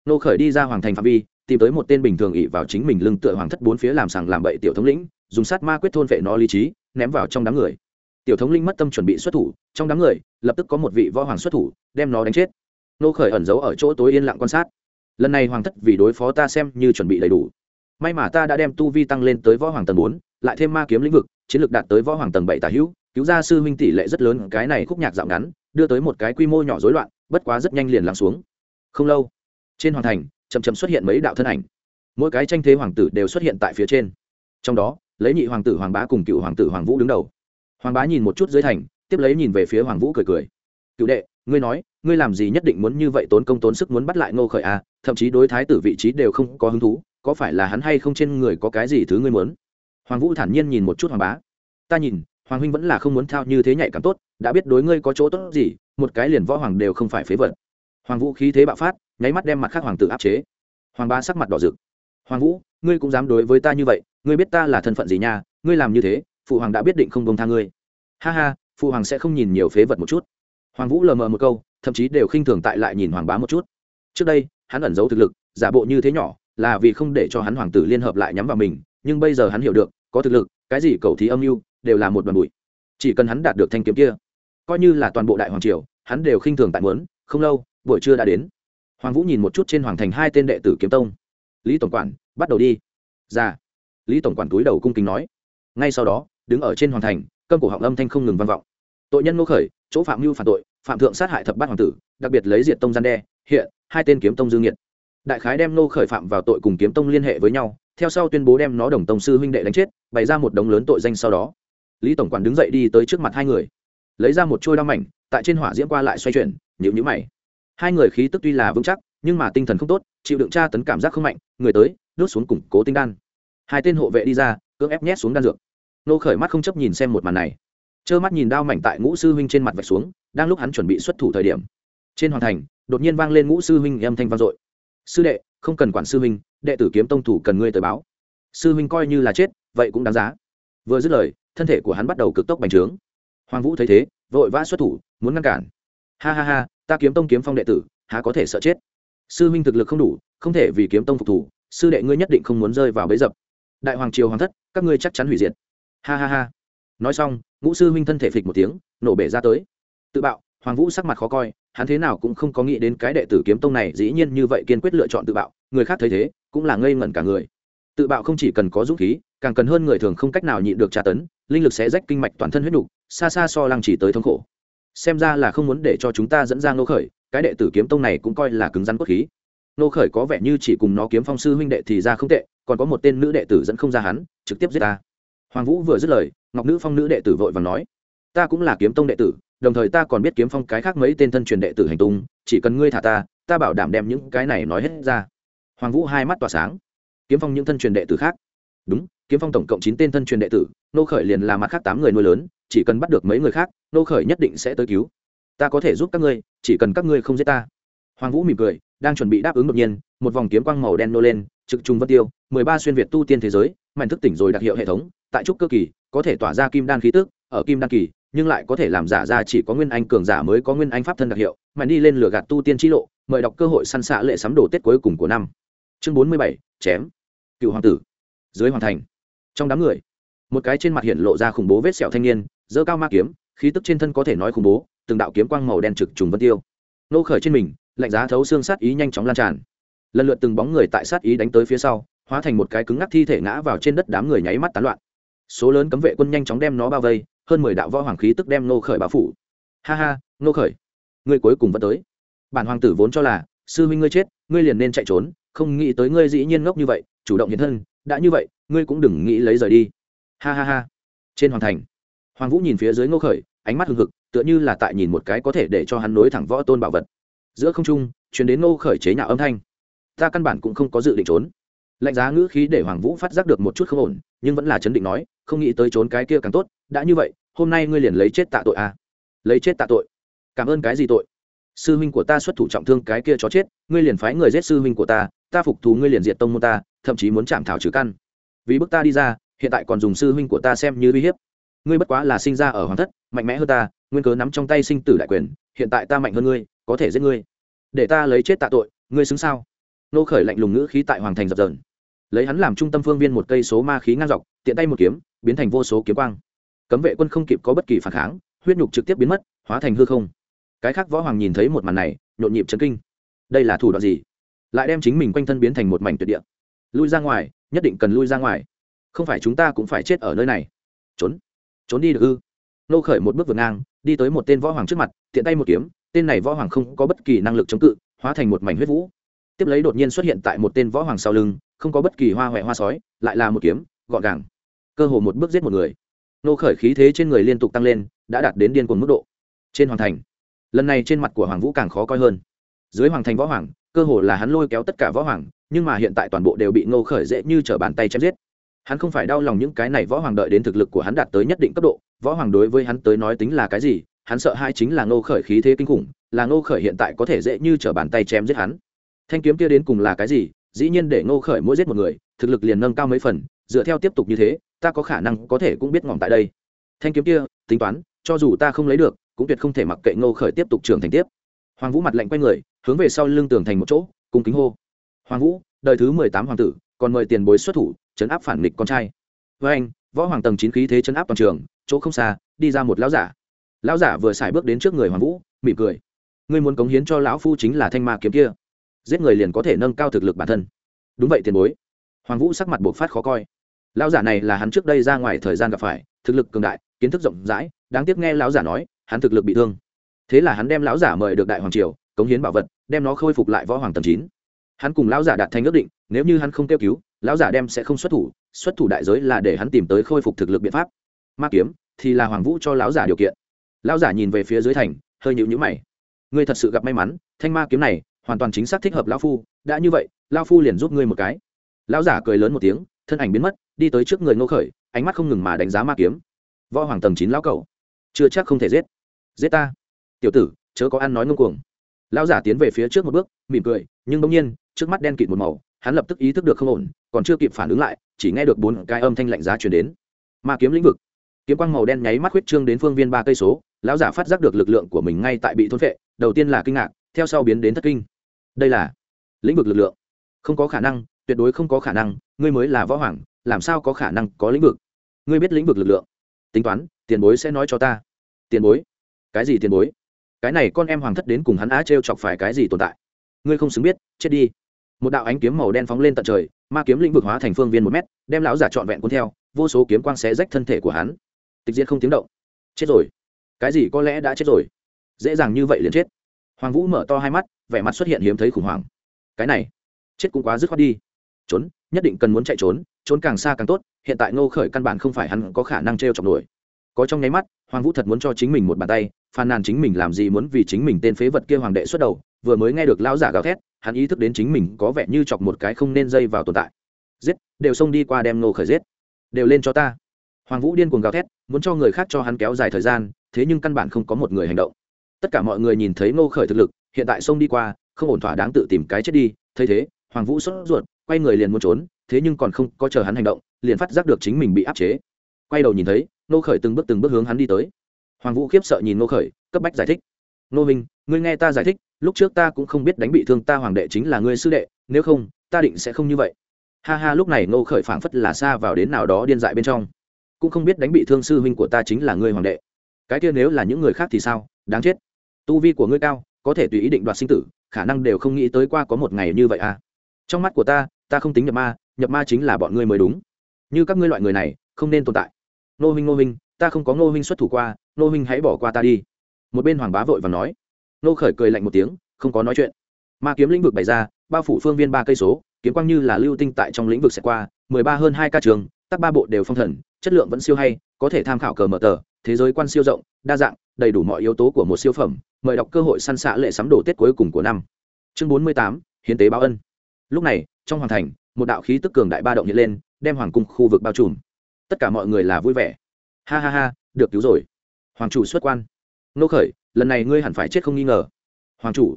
Ngô khởi đi ra hoàng thành phạm vi, tìm tới một tên bình thường ỉ vào chính mình lưng tựa hoàng thất bốn phía làm sàng làm bậy tiểu thống lĩnh, dùng sát ma quyết thôn vệ nó lý trí, ném vào trong đám người. Tiểu thống linh mất tâm chuẩn bị xuất thủ, trong đám người, lập tức có một vị võ hoàng xuất thủ, đem nó đánh chết. Nô khởi ẩn giấu ở chỗ tối yên lặng quan sát. Lần này hoàng thất vì đối phó ta xem như chuẩn bị đầy đủ may mà ta đã đem tu vi tăng lên tới võ hoàng tầng bốn, lại thêm ma kiếm lĩnh vực, chiến lược đạt tới võ hoàng tầng bảy tả hữu, cứu ra sư huynh tỷ lệ rất lớn, cái này khúc nhạc dạo ngắn, đưa tới một cái quy mô nhỏ rối loạn, bất quá rất nhanh liền lắng xuống. Không lâu, trên hoàng thành, chậm chậm xuất hiện mấy đạo thân ảnh. Mỗi cái tranh thế hoàng tử đều xuất hiện tại phía trên. Trong đó, lấy nhị hoàng tử hoàng bá cùng cựu hoàng tử hoàng vũ đứng đầu. Hoàng bá nhìn một chút dưới thành, tiếp lấy nhìn về phía hoàng vũ cười cười. Cựu đệ, ngươi nói, ngươi làm gì nhất định muốn như vậy tốn công tốn sức muốn bắt lại ngô khởi à thậm chí đối thái tử vị trí đều không có hứng thú có phải là hắn hay không trên người có cái gì thứ ngươi muốn? Hoàng vũ thản nhiên nhìn một chút hoàng bá. Ta nhìn, hoàng huynh vẫn là không muốn thao như thế nhạy cảm tốt, đã biết đối ngươi có chỗ tốt gì, một cái liền võ hoàng đều không phải phế vật. Hoàng vũ khí thế bạo phát, nháy mắt đem mặt khác hoàng tử áp chế. Hoàng bá sắc mặt đỏ rực. Hoàng vũ, ngươi cũng dám đối với ta như vậy, ngươi biết ta là thân phận gì nha, ngươi làm như thế, phụ hoàng đã biết định không bông tha ngươi. Ha ha, phụ hoàng sẽ không nhìn nhiều phế vật một chút. Hoàng vũ lờ mờ một câu, thậm chí đều khinh thường tại lại nhìn hoàng bá một chút. Trước đây, hắn ẩn giấu thực lực, giả bộ như thế nhỏ là vì không để cho hắn hoàng tử liên hợp lại nhắm vào mình, nhưng bây giờ hắn hiểu được, có thực lực, cái gì cầu thí âm mưu, đều là một đoàn bụi. Chỉ cần hắn đạt được thanh kiếm kia, coi như là toàn bộ đại hoàng triều, hắn đều khinh thường tại muốn, không lâu, buổi trưa đã đến. Hoàng vũ nhìn một chút trên hoàng thành hai tên đệ tử kiếm tông. Lý tổng quản, bắt đầu đi. Ra lý tổng quản túi đầu cung kính nói. Ngay sau đó, đứng ở trên hoàng thành cơn cổ họng âm thanh không ngừng vang vọng. Tội nhân ngô khởi, chỗ phạm mưu phản tội, phạm thượng sát hại thập bát hoàng tử, đặc biệt lấy diệt tông gian đe, hiện, hai tên kiếm tông dương nhiệt đại khái đem nô khởi phạm vào tội cùng kiếm tông liên hệ với nhau, theo sau tuyên bố đem nó đồng tông sư huynh đệ đánh chết, bày ra một đống lớn tội danh sau đó. Lý tổng quản đứng dậy đi tới trước mặt hai người, lấy ra một trôi đao mảnh, tại trên hỏa diễm qua lại xoay chuyển nhịu nhữ mày. Hai người khí tức tuy là vững chắc, nhưng mà tinh thần không tốt, chịu đựng tra tấn cảm giác không mạnh, người tới, đốt xuống củng cố tinh đan. Hai tên hộ vệ đi ra, cưỡng ép nhét xuống đan dược. Nô khởi mắt không chấp nhìn xem một màn này, trơ mắt nhìn đao mảnh tại ngũ sư huynh trên mặt vạch xuống, đang lúc hắn chuẩn bị xuất thủ thời điểm. Trên hoàn thành, đột nhiên vang lên ngũ sư huynh âm thanh vang dội sư đệ, không cần quản sư huynh, đệ tử kiếm tông thủ cần ngươi tới báo. Sư huynh coi như là chết, vậy cũng đáng giá. Vừa dứt lời, thân thể của hắn bắt đầu cực tốc bành trướng. Hoàng vũ thấy thế, vội vã xuất thủ, muốn ngăn cản. Ha ha ha, ta kiếm tông kiếm phong đệ tử, há có thể sợ chết? Sư huynh thực lực không đủ, không thể vì kiếm tông phục thủ, sư đệ ngươi nhất định không muốn rơi vào bẫy dập. Đại hoàng triều hoàng thất, các ngươi chắc chắn hủy diệt. Ha ha ha. Nói xong, ngũ sư huynh thân thể phịch một tiếng, nổ bể ra tới. Tự bạo, hoàng vũ sắc mặt khó coi hắn thế nào cũng không có nghĩ đến cái đệ tử kiếm tông này dĩ nhiên như vậy kiên quyết lựa chọn tự bạo, người khác thấy thế, cũng là ngây ngẩn cả người. Tự bạo không chỉ cần có dũng khí, càng cần hơn người thường không cách nào nhịn được tra tấn, linh lực sẽ rách kinh mạch toàn thân huyết đục xa xa so lăng chỉ tới thống khổ. Xem ra là không muốn để cho chúng ta dẫn ra nô khởi, cái đệ tử kiếm tông này cũng coi là cứng rắn cốt khí. Nô khởi có vẻ như chỉ cùng nó kiếm phong sư huynh đệ thì ra không tệ, còn có một tên nữ đệ tử dẫn không ra hắn, trực tiếp giết ta. Hoàng vũ vừa dứt lời, ngọc nữ phong nữ đệ tử vội và nói, ta cũng là kiếm tông đệ tử đồng thời ta còn biết kiếm phong cái khác mấy tên thân truyền đệ tử hành tung, chỉ cần ngươi thả ta ta bảo đảm đem những cái này nói hết ra. Hoàng vũ hai mắt tỏa sáng. Kiếm phong những thân truyền đệ tử khác. Đúng, kiếm phong tổng cộng chín tên thân truyền đệ tử, nô khởi liền là mặt khác tám người nuôi lớn, chỉ cần bắt được mấy người khác, nô khởi nhất định sẽ tới cứu. Ta có thể giúp các ngươi, chỉ cần các ngươi không giết ta. Hoàng vũ mỉm cười, đang chuẩn bị đáp ứng đột nhiên, một vòng kiếm quang màu đen nô lên, trực trung vân tiêu, mười ba xuyên việt tu tiên thế giới mạnh thức tỉnh rồi đặc hiệu hệ thống, tại trúc cơ kỳ, có thể tỏa ra kim đan khí tức, ở kim đan kỳ nhưng lại có thể làm giả ra chỉ có nguyên anh cường giả mới có nguyên anh pháp thân đặc hiệu, mà đi lên lửa gạt tu tiên chi lộ, mời đọc cơ hội săn xạ lệ sắm đồ tết cuối cùng của năm. Chương bốn mươi bảy, chém. Cựu hoàng tử. Dưới hoàng thành. Trong đám người, một cái trên mặt hiện lộ ra khủng bố vết sẹo thanh niên dơ cao ma kiếm, khí tức trên thân có thể nói khủng bố, từng đạo kiếm quang màu đen trực trùng vân tiêu. Nô khởi trên mình, lạnh giá thấu xương sát ý nhanh chóng lan tràn. Lần lượt từng bóng người tại sát ý đánh tới phía sau, hóa thành một cái cứng ngắc thi thể ngã vào trên đất đám người nháy mắt tán loạn. Số lớn cấm vệ quân nhanh chóng đem nó bao vây hơn mười đạo võ hoàng khí tức đem nô khởi bao phủ. Ha ha nô khởi, ngươi cuối cùng vẫn tới. Bản hoàng tử vốn cho là, sư huynh ngươi chết, ngươi liền nên chạy trốn, không nghĩ tới ngươi dĩ nhiên ngốc như vậy, chủ động hiện thân, đã như vậy, ngươi cũng đừng nghĩ lấy rời đi. Ha ha ha. Trên hoàng thành, hoàng vũ nhìn phía dưới ngô khởi, ánh mắt hừng hực, tựa như là tại nhìn một cái có thể để cho hắn nối thẳng võ tôn bảo vật. Giữa không trung chuyển đến ngô khởi chế nhạo âm thanh. Ta căn bản cũng không có dự định trốn. Lạnh giá ngữ khí để hoàng vũ phát giác được một chút không ổn, nhưng vẫn là chấn định nói, không nghĩ tới trốn cái kia càng tốt đã như vậy, hôm nay ngươi liền lấy chết tạ tội à? Lấy chết tạ tội. Cảm ơn cái gì tội? Sư huynh của ta xuất thủ trọng thương cái kia chó chết, ngươi liền phái người giết sư huynh của ta ta phục thù ngươi liền diệt tông môn ta, thậm chí muốn chạm thảo trừ căn. Vì bức ta đi ra, hiện tại còn dùng sư huynh của ta xem như uy hiếp. Ngươi bất quá là sinh ra ở hoàng thất, mạnh mẽ hơn ta, nguyên cớ nắm trong tay sinh tử đại quyền, hiện tại ta mạnh hơn ngươi, có thể giết ngươi. Để ta lấy chết tạ tội, ngươi xứng sao? Nô khởi lạnh lùng ngữ khí tại hoàng thành dập dờn. Lấy hắn làm trung tâm phương viên một cây số ma khí ngang dọc, tiện tay một kiếm, biến thành vô số kiếm quang cấm vệ quân không kịp có bất kỳ phản kháng, huyết nhục trực tiếp biến mất, hóa thành hư không. Cái khác võ hoàng nhìn thấy một màn này, nhộn nhịp chấn kinh. Đây là thủ đoạn gì? Lại đem chính mình quanh thân biến thành một mảnh tuyệt địa. Lui ra ngoài, nhất định cần lui ra ngoài. Không phải chúng ta cũng phải chết ở nơi này. Trốn. Trốn đi được ư? Nô khởi một bước vượt ngang, đi tới một tên võ hoàng trước mặt, tiện tay một kiếm, tên này võ hoàng không có bất kỳ năng lực chống cự, hóa thành một mảnh huyết vũ. Tiếp lấy đột nhiên xuất hiện tại một tên võ hoàng sau lưng, không có bất kỳ hoa huệ hoa sói, lại là một kiếm, gọn gàng. Cơ hồ một bước giết một người nô khởi khí thế trên người liên tục tăng lên, đã đạt đến điên cuồng mức độ. Trên hoàng thành, lần này trên mặt của hoàng vũ càng khó coi hơn. Dưới hoàng thành võ hoàng, cơ hồ là hắn lôi kéo tất cả võ hoàng, nhưng mà hiện tại toàn bộ đều bị nô khởi dễ như trở bàn tay chém giết. Hắn không phải đau lòng những cái này võ hoàng đợi đến thực lực của hắn đạt tới nhất định cấp độ, võ hoàng đối với hắn tới nói tính là cái gì, hắn sợ hai chính là nô khởi khí thế kinh khủng, là nô khởi hiện tại có thể dễ như trở bàn tay chém giết hắn. Thanh kiếm kia đến cùng là cái gì? Dĩ nhiên để nô khởi mỗi giết một người, thực lực liền nâng cao mấy phần, dựa theo tiếp tục như thế ta có khả năng có thể cũng biết ngỏm tại đây. Thanh kiếm kia, tính toán, cho dù ta không lấy được, cũng tuyệt không thể mặc kệ ngô khởi tiếp tục trưởng thành tiếp. Hoàng vũ mặt lạnh quay người, hướng về sau lưng tường thành một chỗ, cung kính hô. Hoàng vũ, đời thứ mười tám hoàng tử, còn mời tiền bối xuất thủ, chấn áp phản nghịch con trai. Với anh, võ hoàng tầng chín khí thế chấn áp toàn trường, chỗ không xa, đi ra một lão giả. Lão giả vừa xài bước đến trước người hoàng vũ, mỉm cười. Ngươi muốn cống hiến cho lão phu chính là thanh ma kiếm kia. Giết người liền có thể nâng cao thực lực bản thân. Đúng vậy tiền bối. Hoàng vũ sắc mặt buộc phát khó coi lão giả này là hắn trước đây ra ngoài thời gian gặp phải, thực lực cường đại, kiến thức rộng rãi, đáng tiếc nghe lão giả nói, hắn thực lực bị thương. Thế là hắn đem lão giả mời được đại hoàng triều, cống hiến bảo vật, đem nó khôi phục lại võ hoàng tầm chín. Hắn cùng lão giả đạt thành ước định, nếu như hắn không kêu cứu, lão giả đem sẽ không xuất thủ xuất thủ đại giới là để hắn tìm tới khôi phục thực lực biện pháp. Ma kiếm thì là hoàng vũ cho lão giả điều kiện. Lão giả nhìn về phía dưới thành, hơi nhịu nhữ mày. Ngươi thật sự gặp may mắn, thanh ma kiếm này, hoàn toàn chính xác thích hợp lão phu, đã như vậy, lão phu liền giúp ngươi một cái. Lão giả cười lớn một tiếng, thân ảnh biến mất đi tới trước người ngô khởi ánh mắt không ngừng mà đánh giá ma kiếm. Võ hoàng tầng chín lão cẩu, chưa chắc không thể giết. Giết ta. Tiểu tử chớ có ăn nói ngông cuồng. Lão giả tiến về phía trước một bước mỉm cười nhưng bỗng nhiên trước mắt đen kịt một màu hắn lập tức ý thức được không ổn còn chưa kịp phản ứng lại chỉ nghe được bốn cái âm thanh lạnh giá chuyển đến. Ma kiếm lĩnh vực. Kiếm quang màu đen nháy mắt huyết trương đến phương viên ba cây số lão giả phát giác được lực lượng của mình ngay tại bị thôn phệ, đầu tiên là kinh ngạc theo sau biến đến thất kinh. Đây là lĩnh vực lực lượng. Không có khả năng tuyệt đối không có khả năng ngươi mới là võ hoàng làm sao có khả năng có lĩnh vực? Ngươi biết lĩnh vực lực lượng. Tính toán, tiền bối sẽ nói cho ta. Tiền bối? Cái gì tiền bối? Cái này con em hoàng thất đến cùng hắn á t r e o chọc phải cái gì tồn tại? Ngươi không xứng biết, chết đi. Một đạo ánh kiếm màu đen phóng lên tận trời, ma kiếm lĩnh vực hóa thành phương viên một mét, đem lão giả trọn vẹn cuốn theo, vô số kiếm quang xé rách thân thể của hắn. Tịch diệt không tiếng động. Chết rồi. Cái gì có lẽ đã chết rồi? Dễ dàng như vậy liền chết. Hoàng vũ mở to hai mắt, vẻ mặt xuất hiện hiếm thấy khủng hoảng. Cái này, chết cũng quá dứt khoát đi. Trốn, nhất định cần muốn chạy trốn trốn càng xa càng tốt, hiện tại ngô khởi căn bản không phải hắn có khả năng t r e o chọc nổi. Có trong nháy mắt, hoàng vũ thật muốn cho chính mình một bàn tay, phàn nàn chính mình làm gì muốn vì chính mình tên phế vật kia hoàng đệ xuất đầu, vừa mới nghe được lão giả gào thét, hắn ý thức đến chính mình có vẻ như chọc một cái không nên dây vào tồn tại. Giết, đều xông đi qua đem Ngô khởi giết. Đều lên cho ta. Hoàng vũ điên cuồng gào thét, muốn cho người khác cho hắn kéo dài thời gian, thế nhưng căn bản không có một người hành động. Tất cả mọi người nhìn thấy Ngô khởi thực lực, hiện tại xông đi qua, không ổn thỏa đáng tự tìm cái chết đi. Thấy thế, hoàng vũ sốt ruột, quay người liền muốn trốn thế nhưng còn không có chờ hắn hành động, liền phát giác được chính mình bị áp chế. Quay đầu nhìn thấy nô khởi từng bước từng bước hướng hắn đi tới. Hoàng vũ khiếp sợ nhìn nô khởi, cấp bách giải thích. Nô minh, ngươi nghe ta giải thích, lúc trước ta cũng không biết đánh bị thương ta hoàng đệ chính là ngươi sư đệ, nếu không, ta định sẽ không như vậy. Ha ha, lúc này nô khởi phảng phất là xa vào đến nào đó điên dại bên trong. Cũng không biết đánh bị thương sư huynh của ta chính là ngươi hoàng đệ. Cái kia nếu là những người khác thì sao? Đáng chết. Tu vi của ngươi cao, có thể tùy ý định đoạt sinh tử, khả năng đều không nghĩ tới qua có một ngày như vậy à. Trong mắt của ta ta không tính nhập ma nhập ma chính là bọn ngươi mới đúng. Như các ngươi loại người này, không nên tồn tại. Nô huynh nô huynh, ta không có nô huynh xuất thủ qua, nô huynh hãy bỏ qua ta đi. Một bên hoàng bá vội và nói. Nô khởi cười lạnh một tiếng, không có nói chuyện. Ma kiếm lĩnh vực bày ra bao phủ phương viên ba cây số, kiếm quang như là lưu tinh tại trong lĩnh vực sẽ qua, mười ba hơn hai ca trường, tắc ba bộ đều phong thần, chất lượng vẫn siêu hay, có thể tham khảo cờ mở tờ, thế giới quan siêu rộng, đa dạng, đầy đủ mọi yếu tố của một siêu phẩm, mời đọc cơ hội săn xạ lệ sắm đồ tết cuối cùng của năm. Chương bốn mươi tám, hiến tế báo ân. Lúc này, trong hoàng thành một đạo khí tức cường đại ba động hiện lên, đem hoàng cung khu vực bao trùm. Tất cả mọi người là vui vẻ. Ha ha ha, được cứu rồi. Hoàng chủ xuất quan. Nô khởi, lần này ngươi hẳn phải chết không nghi ngờ. Hoàng chủ.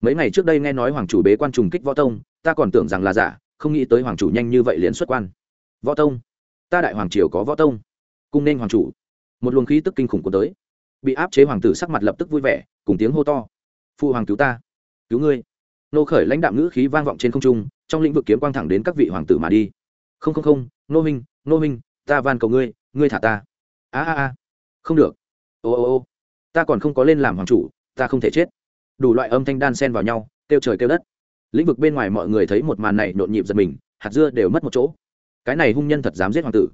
Mấy ngày trước đây nghe nói hoàng chủ bế quan trùng kích võ tông, ta còn tưởng rằng là giả, không nghĩ tới hoàng chủ nhanh như vậy liền xuất quan. Võ tông. Ta đại hoàng triều có võ tông. Cung nên hoàng chủ. Một luồng khí tức kinh khủng của tới. Bị áp chế hoàng tử sắc mặt lập tức vui vẻ, cùng tiếng hô to. Phụ hoàng cứu ta. Cứu ngươi nô khởi lãnh đạm ngữ khí vang vọng trên không trung, trong lĩnh vực kiếm quang thẳng đến các vị hoàng tử mà đi. Không không không, nô minh nô minh ta van cầu ngươi ngươi thả ta. A a a. Không được. Ô ô ô. Ta còn không có lên làm hoàng chủ, ta không thể chết. Đủ loại âm thanh đan sen vào nhau, kêu trời kêu đất. Lĩnh vực bên ngoài mọi người thấy một màn này nhộn nhịp giật mình, hạt dưa đều mất một chỗ. Cái này hung nhân thật dám giết hoàng tử.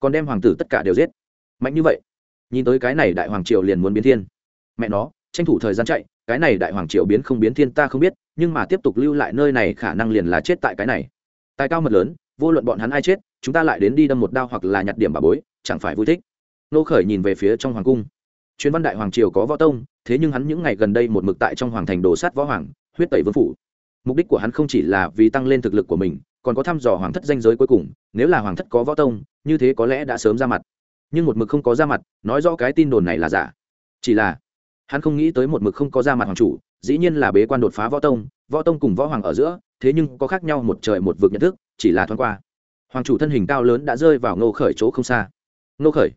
Còn đem hoàng tử tất cả đều giết. Mạnh như vậy. Nhìn tới cái này đại hoàng triều liền muốn biến thiên. Mẹ nó, tranh thủ thời gian chạy, cái này đại hoàng triều biến không biến thiên ta không biết nhưng mà tiếp tục lưu lại nơi này khả năng liền là chết tại cái này. Tài cao mật lớn, vô luận bọn hắn ai chết, chúng ta lại đến đi đâm một đao hoặc là nhặt điểm bà bối, chẳng phải vui thích. Nô khởi nhìn về phía trong hoàng cung. Chuyến văn đại hoàng triều có võ tông, thế nhưng hắn những ngày gần đây một mực tại trong hoàng thành đồ sát võ hoàng, huyết tẩy vương phủ. Mục đích của hắn không chỉ là vì tăng lên thực lực của mình, còn có thăm dò hoàng thất danh giới cuối cùng, nếu là hoàng thất có võ tông, như thế có lẽ đã sớm ra mặt. Nhưng một mực không có ra mặt, nói rõ cái tin đồn này là giả. Chỉ là, hắn không nghĩ tới một mực không có ra mặt hoàng chủ dĩ nhiên là bế quan đột phá võ tông võ tông cùng võ hoàng ở giữa, thế nhưng có khác nhau một trời một vực nhận thức, chỉ là thoáng qua. Hoàng chủ thân hình cao lớn đã rơi vào ngô khởi chỗ không xa. Ngô khởi,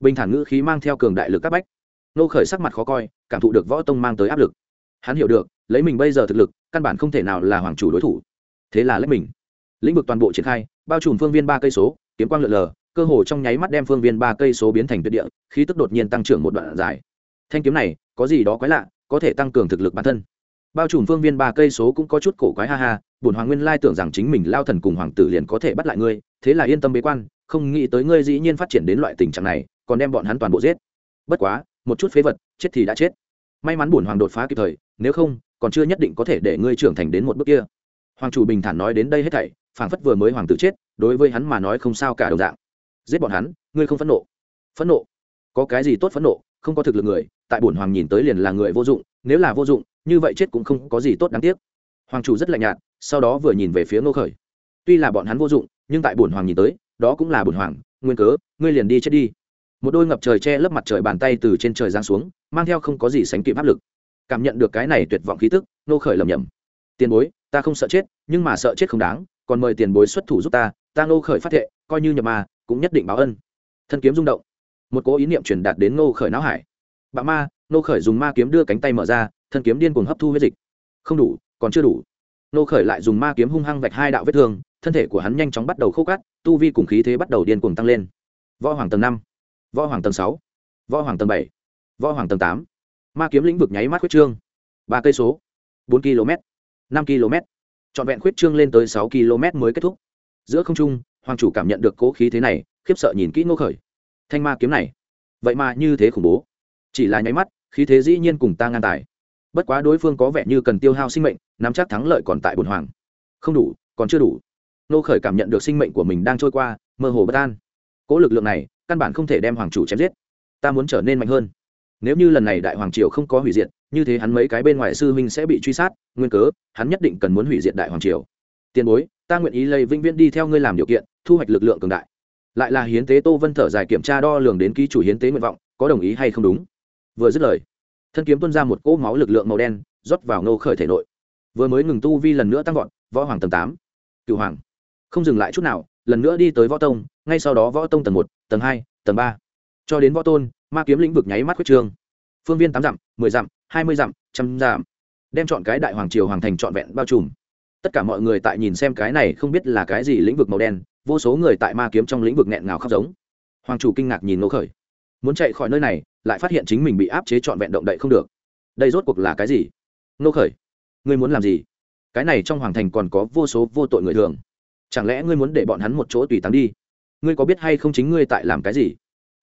bình thản ngữ khí mang theo cường đại lực các bách. Ngô khởi sắc mặt khó coi, cảm thụ được võ tông mang tới áp lực. Hắn hiểu được, lấy mình bây giờ thực lực, căn bản không thể nào là hoàng chủ đối thủ. Thế là lấy mình. Lĩnh vực toàn bộ triển khai, bao trùm phương viên ba cây số, kiếm quang lượn lờ, cơ hồ trong nháy mắt đem phương viên ba cây số biến thành tuyệt địa, khí tức đột nhiên tăng trưởng một đoạn dài. Thanh kiếm này, có gì đó quái lạ có thể tăng cường thực lực bản thân. Bao trùm phương viên ba cây số cũng có chút cổ quái, ha ha, bổn hoàng nguyên lai tưởng rằng chính mình lao thần cùng hoàng tử liền có thể bắt lại ngươi, thế là yên tâm bế quan, không nghĩ tới ngươi dĩ nhiên phát triển đến loại tình trạng này, còn đem bọn hắn toàn bộ giết. Bất quá, một chút phế vật, chết thì đã chết. May mắn bổn hoàng đột phá kịp thời, nếu không, còn chưa nhất định có thể để ngươi trưởng thành đến một bước kia. Hoàng chủ bình thản nói đến đây hết thảy, phảng phất vừa mới hoàng tử chết, đối với hắn mà nói không sao cả đồng dạng. Giết bọn hắn, ngươi không phẫn nộ. Phẫn nộ? Có cái gì tốt phẫn nộ? Không có thực lực người tại bổn hoàng nhìn tới liền là người vô dụng, nếu là vô dụng, như vậy chết cũng không có gì tốt đáng tiếc. Hoàng chủ rất lạnh nhạt, sau đó vừa nhìn về phía ngô khởi. Tuy là bọn hắn vô dụng, nhưng tại bổn hoàng nhìn tới, đó cũng là bổn hoàng, nguyên cớ, ngươi liền đi chết đi. Một đôi ngập trời che lấp mặt trời bàn tay từ trên trời giáng xuống, mang theo không có gì sánh kịp áp lực. Cảm nhận được cái này tuyệt vọng khí tức, ngô khởi lầm nhầm tiền bối, ta không sợ chết, nhưng mà sợ chết không đáng, còn mời tiền bối xuất thủ giúp ta ta ngô khởi phát thệ, coi như nhập ma, cũng nhất định báo ân. Thân kiếm rung động. Một cố ý niệm truyền đạt đến ngô khởi não hải bạ ma, nô khởi dùng ma kiếm đưa cánh tay mở ra, thân kiếm điên cuồng hấp thu huyết dịch. Không đủ, còn chưa đủ. Nô khởi lại dùng ma kiếm hung hăng vạch hai đạo vết thương, thân thể của hắn nhanh chóng bắt đầu khô cát, tu vi cùng khí thế bắt đầu điên cuồng tăng lên. Võ hoàng tầng năm, võ hoàng tầng sáu, võ hoàng tầng bảy, võ hoàng tầng tám. Ma kiếm lĩnh vực nháy mắt khuyết trương. Ba cây số, bốn km, năm km. Trọn vẹn khuyết trương lên tới sáu km mới kết thúc. Giữa không trung, hoàng chủ cảm nhận được cố khí thế này, khiếp sợ nhìn kỹ ngô khởi. Thanh ma kiếm này, vậy mà như thế khủng bố chỉ là nháy mắt, khí thế dĩ nhiên cùng ta ngang tài. Bất quá đối phương có vẻ như cần tiêu hao sinh mệnh, nắm chắc thắng lợi còn tại bồn hoàng. Không đủ, còn chưa đủ. Nô khởi cảm nhận được sinh mệnh của mình đang trôi qua, mơ hồ bất an. Cố lực lượng này, căn bản không thể đem hoàng chủ chém giết. Ta muốn trở nên mạnh hơn. Nếu như lần này đại hoàng triều không có hủy diệt, như thế hắn mấy cái bên ngoài sư huynh sẽ bị truy sát, nguyên cớ, hắn nhất định cần muốn hủy diệt đại hoàng triều. Tiền bối, ta nguyện ý lấy vĩnh viễn đi theo ngươi làm điều kiện, thu hoạch lực lượng cường đại. Lại là hiến tế tô vân thở dài kiểm tra đo lường đến ký chủ hiến tế nguyện vọng, có đồng ý hay không đúng? Vừa dứt lời, thân kiếm tuôn ra một cỗ máu lực lượng màu đen, rót vào nô khởi thể nội. Vừa mới ngừng tu vi lần nữa tăng vọt, võ hoàng tầng tám. Cựu hoàng. Không dừng lại chút nào, lần nữa đi tới võ tông, ngay sau đó võ tông tầng một, tầng hai, tầng ba. Cho đến võ tôn, ma kiếm lĩnh vực nháy mắt quyết trương. Phương viên tám dặm, mười dặm, hai mươi dặm, trăm dặm. Đem chọn cái đại hoàng triều hoàng thành trọn vẹn bao trùm. Tất cả mọi người tại nhìn xem cái này không biết là cái gì lĩnh vực màu đen, vô số người tại ma kiếm trong lĩnh vực nghẹn ngào khóc giống. Hoàng chủ kinh ngạc nhìn nô khởi. Muốn chạy khỏi nơi này lại phát hiện chính mình bị áp chế trọn vẹn động đậy không được. Đây rốt cuộc là cái gì? Nô khởi, ngươi muốn làm gì? Cái này trong hoàng thành còn có vô số vô tội người thường. Chẳng lẽ ngươi muốn để bọn hắn một chỗ tùy tắng đi? Ngươi có biết hay không chính ngươi tại làm cái gì?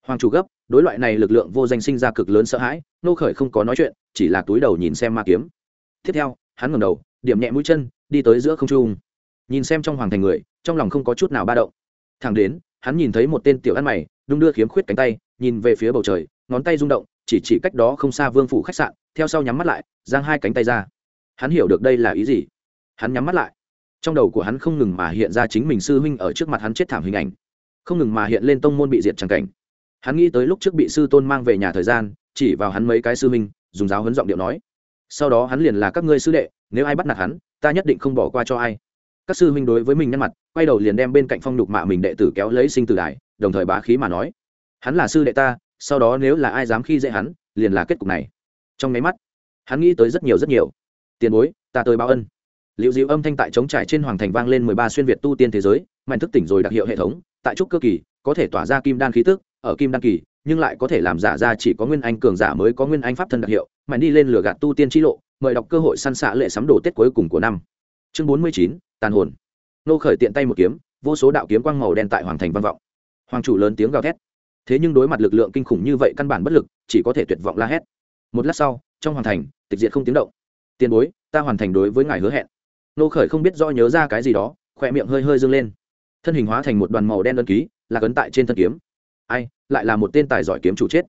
Hoàng chủ gấp, đối loại này lực lượng vô danh sinh ra cực lớn sợ hãi nô khởi không có nói chuyện, chỉ là túi đầu nhìn xem ma kiếm. Tiếp theo, hắn ngẩng đầu, điểm nhẹ mũi chân, đi tới giữa không trung. Nhìn xem trong hoàng thành người, trong lòng không có chút nào ba động. Thẳng đến, hắn nhìn thấy một tên tiểu ăn mày, đung đưa khiếm khuyết cánh tay, nhìn về phía bầu trời ngón tay rung động, chỉ chỉ cách đó không xa vương phủ khách sạn, theo sau nhắm mắt lại, giang hai cánh tay ra. Hắn hiểu được đây là ý gì. Hắn nhắm mắt lại. Trong đầu của hắn không ngừng mà hiện ra chính mình sư huynh ở trước mặt hắn chết thảm hình ảnh. Không ngừng mà hiện lên tông môn bị diệt tràng cảnh. Hắn nghĩ tới lúc trước bị sư tôn mang về nhà thời gian, chỉ vào hắn mấy cái sư huynh, dùng giáo huấn giọng điệu nói. Sau đó hắn liền là các ngươi sư đệ, nếu ai bắt nạt hắn, ta nhất định không bỏ qua cho ai. Các sư huynh đối với mình nhăn mặt, quay đầu liền đem bên cạnh phong nhục mạ mình đệ tử kéo lấy sinh tử đài, đồng thời bá khí mà nói. Hắn là sư đệ ta sau đó nếu là ai dám khi dễ hắn, liền là kết cục này. Trong máy mắt, hắn nghĩ tới rất nhiều rất nhiều. Tiền bối, ta tới báo ân. Liệu dịu âm thanh tại chống trải trên hoàng thành vang lên mười ba xuyên việt tu tiên thế giới, mạnh thức tỉnh rồi đặc hiệu hệ thống, tại trúc cơ kỳ, có thể tỏa ra kim đan khí tức, ở kim đan kỳ, nhưng lại có thể làm giả ra chỉ có nguyên anh cường giả mới có nguyên anh pháp thân đặc hiệu, mạnh đi lên lửa gạt tu tiên chi lộ, mời đọc cơ hội săn xạ lệ sắm đồ tết cuối cùng của năm. Chương bốn mươi chín, tàn hồn. Nô khởi tiện tay một kiếm, vô số đạo kiếm quang màu đen tại hoàng thành văn vọng. Hoàng chủ lớn tiếng gào thét thế nhưng đối mặt lực lượng kinh khủng như vậy căn bản bất lực, chỉ có thể tuyệt vọng la hét. Một lát sau, trong hoàng thành, tịch diệt không tiếng động. Tiền bối, ta hoàn thành đối với ngài hứa hẹn. Nô khởi không biết do nhớ ra cái gì đó, khỏe miệng hơi hơi dâng lên. Thân hình hóa thành một đoàn màu đen đơn ký là cấn tại trên thân kiếm. Ai, lại là một tên tài giỏi kiếm chủ chết.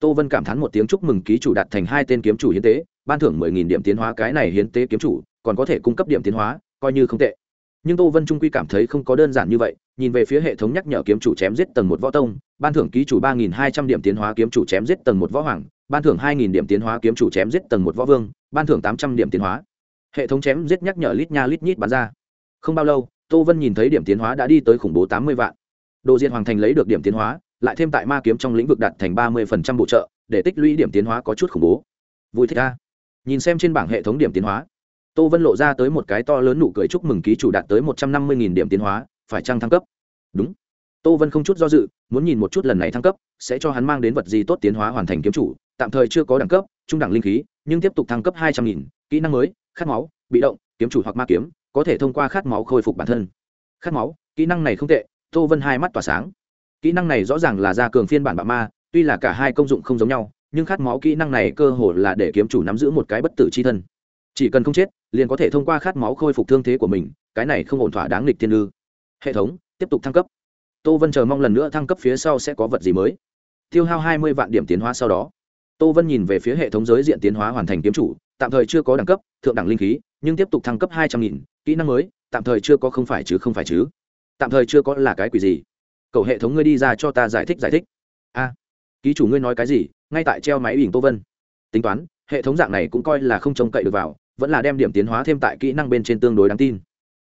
Tô vân cảm thán một tiếng chúc mừng ký chủ đạt thành hai tên kiếm chủ hiến tế, ban thưởng mười nghìn điểm tiến hóa cái này hiến tế kiếm chủ, còn có thể cung cấp điểm tiến hóa, coi như không tệ nhưng tô vân trung quy cảm thấy không có đơn giản như vậy, nhìn về phía hệ thống nhắc nhở kiếm chủ chém giết tầng một võ tông, ban thưởng ký chủ ba nghìn hai trăm điểm tiến hóa kiếm chủ chém giết tầng một võ hoàng, ban thưởng hai nghìn điểm tiến hóa kiếm chủ chém giết tầng một võ vương, ban thưởng tám trăm điểm tiến hóa. Hệ thống chém giết nhắc nhở lít nha lít nhít bán ra. Không bao lâu, tô vân nhìn thấy điểm tiến hóa đã đi tới khủng bố tám mươi vạn. Đồ diện hoàng thành lấy được điểm tiến hóa, lại thêm tại ma kiếm trong lĩnh vực đạt thành ba mươi phần trăm bổ trợ, để tích lũy điểm tiến hóa có chút khủng bố. Vui thích ca nhìn xem trên bảng hệ thống điểm tiến hóa tô vân lộ ra tới một cái to lớn nụ cười chúc mừng ký chủ đạt tới một trăm năm mươi điểm tiến hóa, phải trăng thăng cấp? Đúng. Tô vân không chút do dự, muốn nhìn một chút lần này thăng cấp, sẽ cho hắn mang đến vật gì tốt tiến hóa hoàn thành kiếm chủ, tạm thời chưa có đẳng cấp, trung đẳng linh khí, nhưng tiếp tục thăng cấp hai trăm nghìn, kỹ năng mới, khát máu, bị động, kiếm chủ hoặc ma kiếm, có thể thông qua khát máu khôi phục bản thân. Khát máu, kỹ năng này không tệ, tô vân hai mắt tỏa sáng. Kỹ năng này rõ ràng là gia cường phiên bản bạo ma, tuy là cả hai công dụng không giống nhau, nhưng khát máu kỹ năng này cơ hồ là để kiếm chủ nắm giữ một cái bất tử c h i thân chỉ cần không chết, liền có thể thông qua khát máu khôi phục thương thế của mình, cái này không ổn thỏa đáng lịch thiên lư. Hệ thống, tiếp tục thăng cấp. Tô vân chờ mong lần nữa thăng cấp phía sau sẽ có vật gì mới. Tiêu hao hai mươi vạn điểm tiến hóa sau đó. Tô vân nhìn về phía hệ thống giới diện tiến hóa hoàn thành kiếm chủ, tạm thời chưa có đẳng cấp, thượng đẳng linh khí, nhưng tiếp tục thăng cấp hai trăm nghìn, kỹ năng mới, tạm thời chưa có không phải chứ, không phải chứ. Tạm thời chưa có là cái quỷ gì? Cầu hệ thống ngươi đi ra cho ta giải thích giải thích. A. Ký chủ ngươi nói cái gì? Ngay tại treo máy ủy tô vân. Tính toán, hệ thống dạng này cũng coi là không trông cậy được vào vẫn là đem điểm tiến hóa thêm tại kỹ năng bên trên tương đối đáng tin.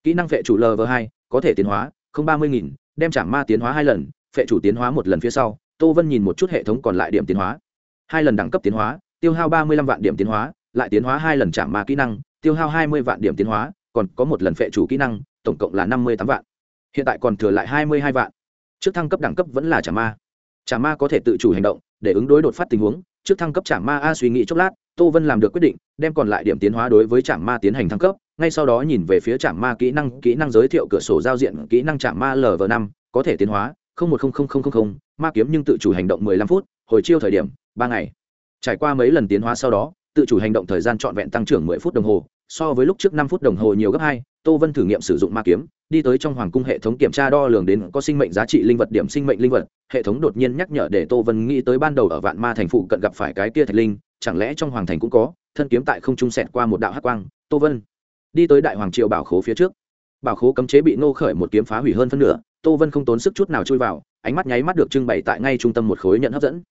Kỹ năng vệ chủ lv hai có thể tiến hóa, không ba mươi nghìn, đem trả ma tiến hóa hai lần vệ chủ tiến hóa một lần phía sau, tô vân nhìn một chút hệ thống còn lại điểm tiến hóa. Hai lần đẳng cấp tiến hóa, tiêu hao ba mươi lăm vạn điểm tiến hóa, lại tiến hóa hai lần trả ma kỹ năng, tiêu hao hai mươi vạn điểm tiến hóa, còn có một lần phệ chủ kỹ năng, tổng cộng là năm mươi tám vạn. Hiện tại còn thừa lại hai mươi hai vạn. Trước thăng cấp đẳng cấp vẫn là trả ma. Trả ma có thể tự chủ hành động, để ứng đối đột phát tình huống, trước thăng cấp trả ma a suy nghĩ chốc lát tô vân làm được quyết định, đem còn lại điểm tiến hóa đối với trạm ma tiến hành thăng cấp, ngay sau đó nhìn về phía trạm ma kỹ năng kỹ năng giới thiệu cửa sổ giao diện kỹ năng trạm ma lv năm, có thể tiến hóa một ma kiếm nhưng tự chủ hành động 15 phút, hồi chiêu thời điểm, ba ngày. Trải qua mấy lần tiến hóa sau đó, tự chủ hành động thời gian trọn vẹn tăng trưởng 10 phút đồng hồ, so với lúc trước 5 phút đồng hồ nhiều gấp hai, tô vân thử nghiệm sử dụng ma kiếm, đi tới trong hoàng cung hệ thống kiểm tra đo lường đến có sinh mệnh giá trị linh vật điểm sinh mệnh linh vật, hệ thống đột nhiên nhắc nhở để tô vân nghĩ tới ban đầu ở vạn ma thành phụ cận gặp phải cái kia thạch linh chẳng lẽ trong hoàng thành cũng có, thân kiếm tại không trung sẹt qua một đạo hắc quang, tô vân. Đi tới đại hoàng triều bảo khố phía trước. Bảo khố cấm chế bị nô khởi một kiếm phá hủy hơn phân nửa, tô vân không tốn sức chút nào chui vào, ánh mắt nháy mắt được trưng bày tại ngay trung tâm một khối nhận hấp dẫn.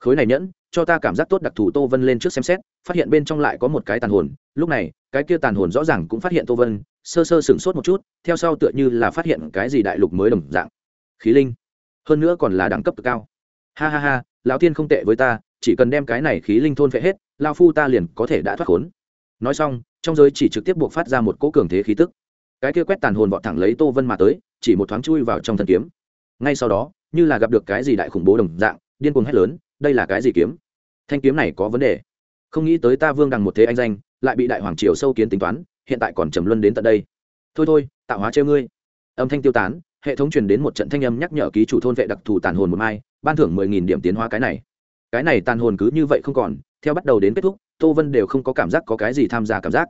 Khối này nhẫn, cho ta cảm giác tốt đặc thù tô vân lên trước xem xét, phát hiện bên trong lại có một cái tàn hồn, lúc này, cái kia tàn hồn rõ ràng cũng phát hiện tô vân, sơ sơ sửng sốt một chút, theo sau tựa như là phát hiện cái gì đại lục mới đồng dạng. Khí linh, hơn nữa còn là đẳng cấp cực cao. Ha ha ha, lão tiên không tệ với ta chỉ cần đem cái này khí linh thôn phệ hết, lao phu ta liền có thể đã thoát khốn. Nói xong, trong giới chỉ trực tiếp buộc phát ra một cỗ cường thế khí tức. Cái kia quét tàn hồn vọt thẳng lấy tô vân mà tới, chỉ một thoáng chui vào trong thân kiếm. Ngay sau đó, như là gặp được cái gì đại khủng bố đồng dạng, điên cuồng hét lớn, đây là cái gì kiếm? Thanh kiếm này có vấn đề. Không nghĩ tới ta vương đằng một thế anh danh, lại bị đại hoàng triều sâu kiến tính toán, hiện tại còn trầm luân đến tận đây. Thôi thôi, tạo hóa treo ngươi. Âm thanh tiêu tán, hệ thống truyền đến một trận thanh âm nhắc nhở ký chủ thôn vệ đặc thù tàn hồn một mai, ban thưởng mười nghìn điểm tiến hóa cái này cái này tàn hồn cứ như vậy không còn, theo bắt đầu đến kết thúc, tô vân đều không có cảm giác có cái gì tham gia cảm giác.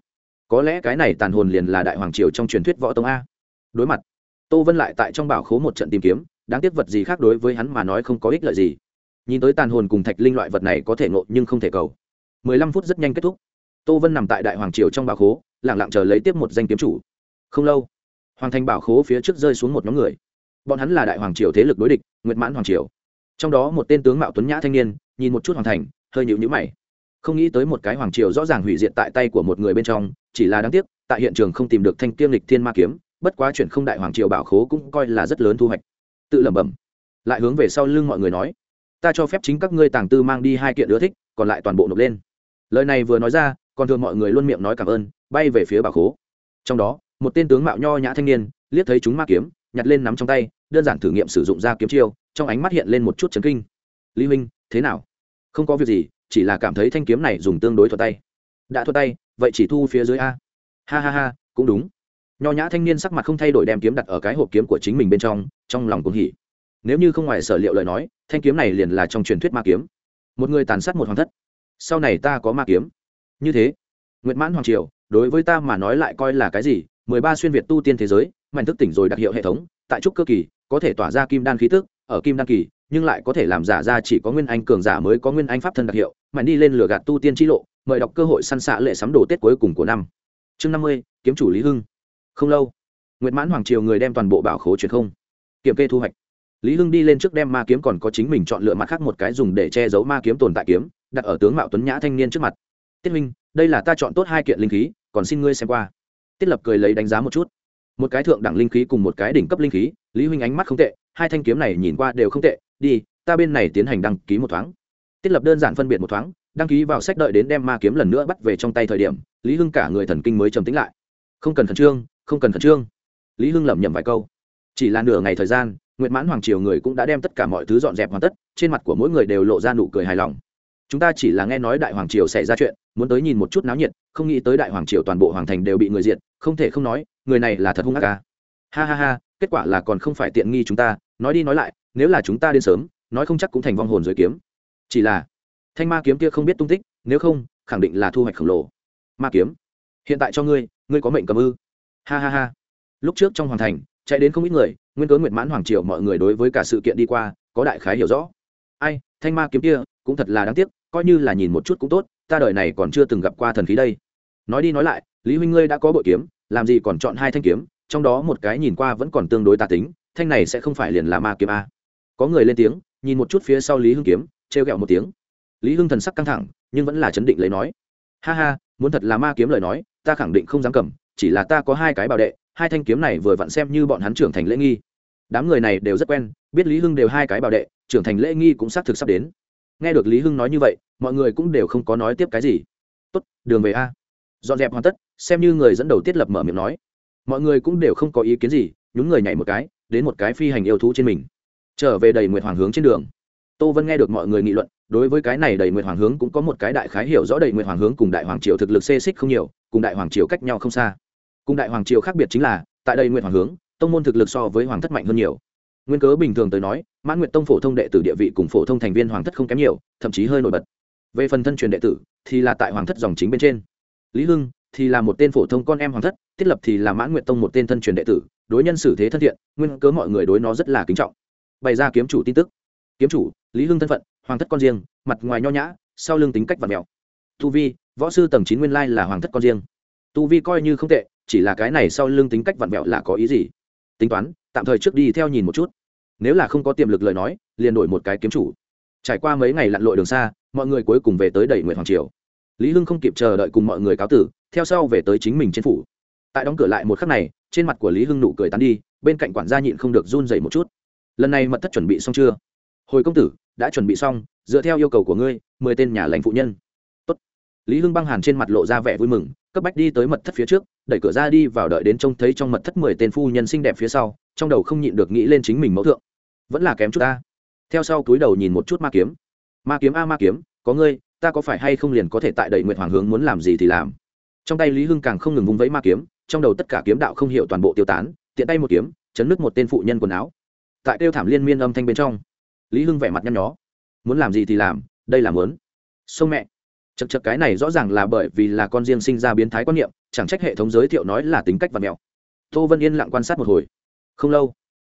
Có lẽ cái này tàn hồn liền là đại hoàng triều trong truyền thuyết võ tông a. Đối mặt, tô vân lại tại trong bảo khố một trận tìm kiếm, đáng tiếc vật gì khác đối với hắn mà nói không có ích lợi gì. Nhìn tới tàn hồn cùng thạch linh loại vật này có thể ngộ nhưng không thể cầu. Mười lăm phút rất nhanh kết thúc. Tô vân nằm tại đại hoàng triều trong bảo khố lẳng lặng chờ lấy tiếp một danh kiếm chủ. Không lâu, hoàng thành bảo khố phía trước rơi xuống một nhóm người. Bọn hắn là đại hoàng triều thế lực đối địch, nguyệt mãn hoàng triều trong đó một tên tướng mạo tuấn nhã thanh niên, nhìn một chút hoàng thành, hơi nhịu nhữ mày. Không nghĩ tới một cái hoàng triều rõ ràng hủy diệt tại tay của một người bên trong, chỉ là đáng tiếc, tại hiện trường không tìm được thanh kiêm lịch thiên ma kiếm, bất quá chuyển không đại hoàng triều bảo khố cũng coi là rất lớn thu hoạch. Tự lẩm bẩm, lại hướng về sau lưng mọi người nói, ta cho phép chính các ngươi tàng tư mang đi hai kiện ưa thích, còn lại toàn bộ nộp lên. Lời này vừa nói ra, còn thường mọi người luôn miệng nói cảm ơn, bay về phía bảo khố. Trong đó, một tên tướng mạo nho nhã thanh niên, liếc thấy chúng ma kiếm, nhặt lên nắm trong tay, đơn giản thử nghiệm sử dụng ra kiếm chiêu trong ánh mắt hiện lên một chút chấn kinh. Lý huynh, thế nào? Không có việc gì, chỉ là cảm thấy thanh kiếm này dùng tương đối thuật tay. Đã thuật tay, vậy chỉ thu phía dưới a. Ha ha ha, cũng đúng. Nho nhã thanh niên sắc mặt không thay đổi đem kiếm đặt ở cái hộp kiếm của chính mình bên trong trong lòng cũng hỉ. Nếu như không ngoài sở liệu lời nói, thanh kiếm này liền là trong truyền thuyết ma kiếm. Một người tàn sát một hoàng thất. Sau này ta có ma kiếm. Như thế, nguyệt mãn hoàng triều, đối với ta mà nói lại coi là cái gì? Mười ba xuyên việt tu tiên thế giới mạnh thức tỉnh rồi đặc hiệu hệ thống, tại trúc cơ kỳ, có thể tỏa ra kim đan khí tức ở kim đan kỳ, nhưng lại có thể làm giả ra chỉ có nguyên anh cường giả mới có nguyên anh pháp thân đặc hiệu, mạnh đi lên lửa gạt tu tiên t lộ, mời đọc cơ hội săn xạ lệ sắm đồ tết cuối cùng của năm. Chương năm mươi, kiếm chủ lý hưng. Không lâu nguyễn mãn hoàng triều người đem toàn bộ bảo khố truyền không, kiểm kê thu hoạch. Lý hưng đi lên trước đem ma kiếm còn có chính mình chọn lựa mặt khác một cái dùng để che giấu ma kiếm tồn tại kiếm, đặt ở tướng mạo tuấn nhã thanh niên trước mặt. Tiết minh đây là ta chọn tốt hai kiện linh khí, còn xin ngươi xem qua. Tiết lập cười lấy đánh giá một chút. Một cái thượng đẳng linh khí cùng một cái đỉnh cấp linh khí, lý huynh ánh mắt không tệ hai thanh kiếm này nhìn qua đều không tệ, đi, ta bên này tiến hành đăng ký một thoáng. Thiết lập đơn giản phân biệt một thoáng, đăng ký vào sách đợi đến đem ma kiếm lần nữa bắt về trong tay thời điểm, lý hưng cả người thần kinh mới trầm tính lại. Không cần khẩn trương, không cần khẩn trương. Lý hưng lẩm nhẩm vài câu. Chỉ là nửa ngày thời gian, nguyệt mãn hoàng triều người cũng đã đem tất cả mọi thứ dọn dẹp hoàn tất, trên mặt của mỗi người đều lộ ra nụ cười hài lòng. Chúng ta chỉ là nghe nói đại hoàng triều xảy ra chuyện, muốn tới nhìn một chút náo nhiệt, không nghĩ tới đại hoàng triều toàn bộ hoàng thành đều bị người diện không thể không nói, người này là thật hung ác ca. Ha ha ha kết quả là còn không phải tiện nghi chúng ta, nói đi nói lại, nếu là chúng ta đến sớm, nói không chắc cũng thành vong hồn dưới kiếm. Chỉ là, thanh ma kiếm kia không biết tung tích, nếu không, khẳng định là thu hoạch khổng lồ. Ma kiếm, hiện tại cho ngươi ngươi có mệnh cầm ư? Ha ha ha. Lúc trước trong hoàng thành, chạy đến không ít người, nguyên cớ nguyện mãn hoàng triều mọi người đối với cả sự kiện đi qua, có đại khái hiểu rõ. Ai, thanh ma kiếm kia, cũng thật là đáng tiếc, coi như là nhìn một chút cũng tốt, ta đời này còn chưa từng gặp qua thần khí đây. Nói đi nói lại, lý huynh ngươi đã có bội kiếm, làm gì còn chọn hai thanh kiếm? Trong đó một cái nhìn qua vẫn còn tương đối tà tính, thanh này sẽ không phải liền là ma kiếm a. Có người lên tiếng, nhìn một chút phía sau lý hưng kiếm, trêu ghẹo một tiếng. Lý hưng thần sắc căng thẳng, nhưng vẫn là chấn định lấy nói. Ha ha, muốn thật là ma kiếm lời nói, ta khẳng định không dám cầm, chỉ là ta có hai cái bảo đệ, hai thanh kiếm này vừa vặn xem như bọn hắn trưởng thành lễ nghi. Đám người này đều rất quen, biết lý hưng đều hai cái bảo đệ, trưởng thành lễ nghi cũng xác thực sắp đến. Nghe được lý hưng nói như vậy, mọi người cũng đều không có nói tiếp cái gì. Tốt, đường về a. Dọn dẹp hoàn tất, xem như người dẫn đầu tiết lập mở miệng nói mọi người cũng đều không có ý kiến gì, nhún người nhảy một cái, đến một cái phi hành yêu thú trên mình. Trở về đầy nguyệt hoàng hướng trên đường. Tô vân nghe được mọi người nghị luận, đối với cái này đầy nguyệt hoàng hướng cũng có một cái đại khái hiểu rõ đầy nguyệt hoàng hướng cùng đại hoàng triều thực lực xê xích không nhiều, cùng đại hoàng triều cách nhau không xa. Cùng đại hoàng triều khác biệt chính là, tại đây nguyệt hoàng hướng, tông môn thực lực so với hoàng thất mạnh hơn nhiều. Nguyên cớ bình thường tới nói, mãn nguyệt tông phổ thông đệ tử địa vị cùng phổ thông thành viên hoàng thất không kém nhiều, thậm chí hơi nổi bật. Về phần thân truyền đệ tử, thì là tại hoàng thất dòng chính bên trên. Lý hưng thì là một tên phổ thông con em hoàng thất, thiết lập thì là mãn nguyện tông một tên thân truyền đệ tử, đối nhân xử thế thân thiện, nguyên cớ mọi người đối nó rất là kính trọng. Bày ra kiếm chủ tin tức. Kiếm chủ, lý hưng thân phận, hoàng thất con riêng, mặt ngoài nho nhã, sau lưng tính cách và mèo. Tu vi, võ sư tầng chín nguyên lai là hoàng thất con riêng. Tu vi coi như không tệ, chỉ là cái này sau lưng tính cách vặn vẹo là có ý gì? Tính toán, tạm thời trước đi theo nhìn một chút. Nếu là không có tiềm lực lời nói, liền đổi một cái kiếm chủ. Trải qua mấy ngày lặn lội đường xa, mọi người cuối cùng về tới đầy nguyện hoàng triều. Lý hưng không kịp chờ đợi cùng mọi người cáo tử theo sau về tới chính mình trên phủ. Tại đóng cửa lại một khắc này, trên mặt của lý hưng nụ cười tán đi, bên cạnh quản gia nhịn không được run dậy một chút. Lần này mật thất chuẩn bị xong chưa? Hồi công tử, đã chuẩn bị xong, dựa theo yêu cầu của ngươi mười tên nhà lãnh phụ nhân. Tốt. lý hưng băng hàn trên mặt lộ ra vẻ vui mừng, cấp bách đi tới mật thất phía trước, đẩy cửa ra đi vào đợi đến trông thấy trong mật thất mười tên phu nhân xinh đẹp phía sau, trong đầu không nhịn được nghĩ lên chính mình mẫu thượng. Vẫn là kém chút ta. Theo sau túi đầu nhìn một chút ma kiếm. Ma kiếm a ma kiếm, có ngươi, ta có phải hay không liền có thể tại đẩy nguyện hoàng hướng muốn làm gì thì làm trong tay lý hưng càng không ngừng vung vẫy ma kiếm, trong đầu tất cả kiếm đạo không hiểu toàn bộ tiêu tán, tiện tay một kiếm, chấn nước một tên phụ nhân quần áo. Tại kêu thảm liên miên âm thanh bên trong, lý hưng vẻ mặt nhăn nhó. Muốn làm gì thì làm, đây là muốn. Sông mẹ. Chật chật cái này rõ ràng là bởi vì là con riêng sinh ra biến thái quan niệm, chẳng trách hệ thống giới thiệu nói là tính cách và mẹo. Tô vân yên lặng quan sát một hồi. Không lâu,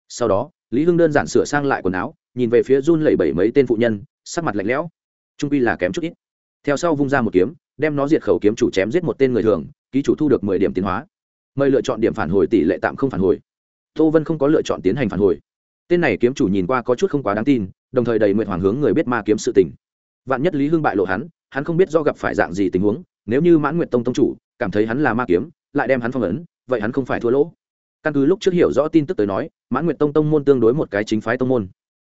sau đó, lý hưng đơn giản sửa sang lại quần áo, nhìn về phía run lẩy bẩy mấy tên phụ nhân, sắc mặt lạnh lẽo. Trung pi là kém chút ít. Theo sau vung ra một kiếm đem nó diệt khẩu kiếm chủ chém giết một tên người thường, ký chủ thu được mười điểm tiến hóa. Mời lựa chọn điểm phản hồi tỷ lệ tạm không phản hồi. Tô vân không có lựa chọn tiến hành phản hồi. Tên này kiếm chủ nhìn qua có chút không quá đáng tin, đồng thời đầy nguyện hoàng hướng người biết ma kiếm sự tình. Vạn nhất lý hưng bại lộ hắn hắn không biết do gặp phải dạng gì tình huống, nếu như mãn nguyện tông tông chủ cảm thấy hắn là ma kiếm, lại đem hắn phong ấn, vậy hắn không phải thua lỗ. Căn cứ lúc trước hiểu rõ tin tức tới nói, mãn nguyện tông tông môn tương đối một cái chính phái tông môn.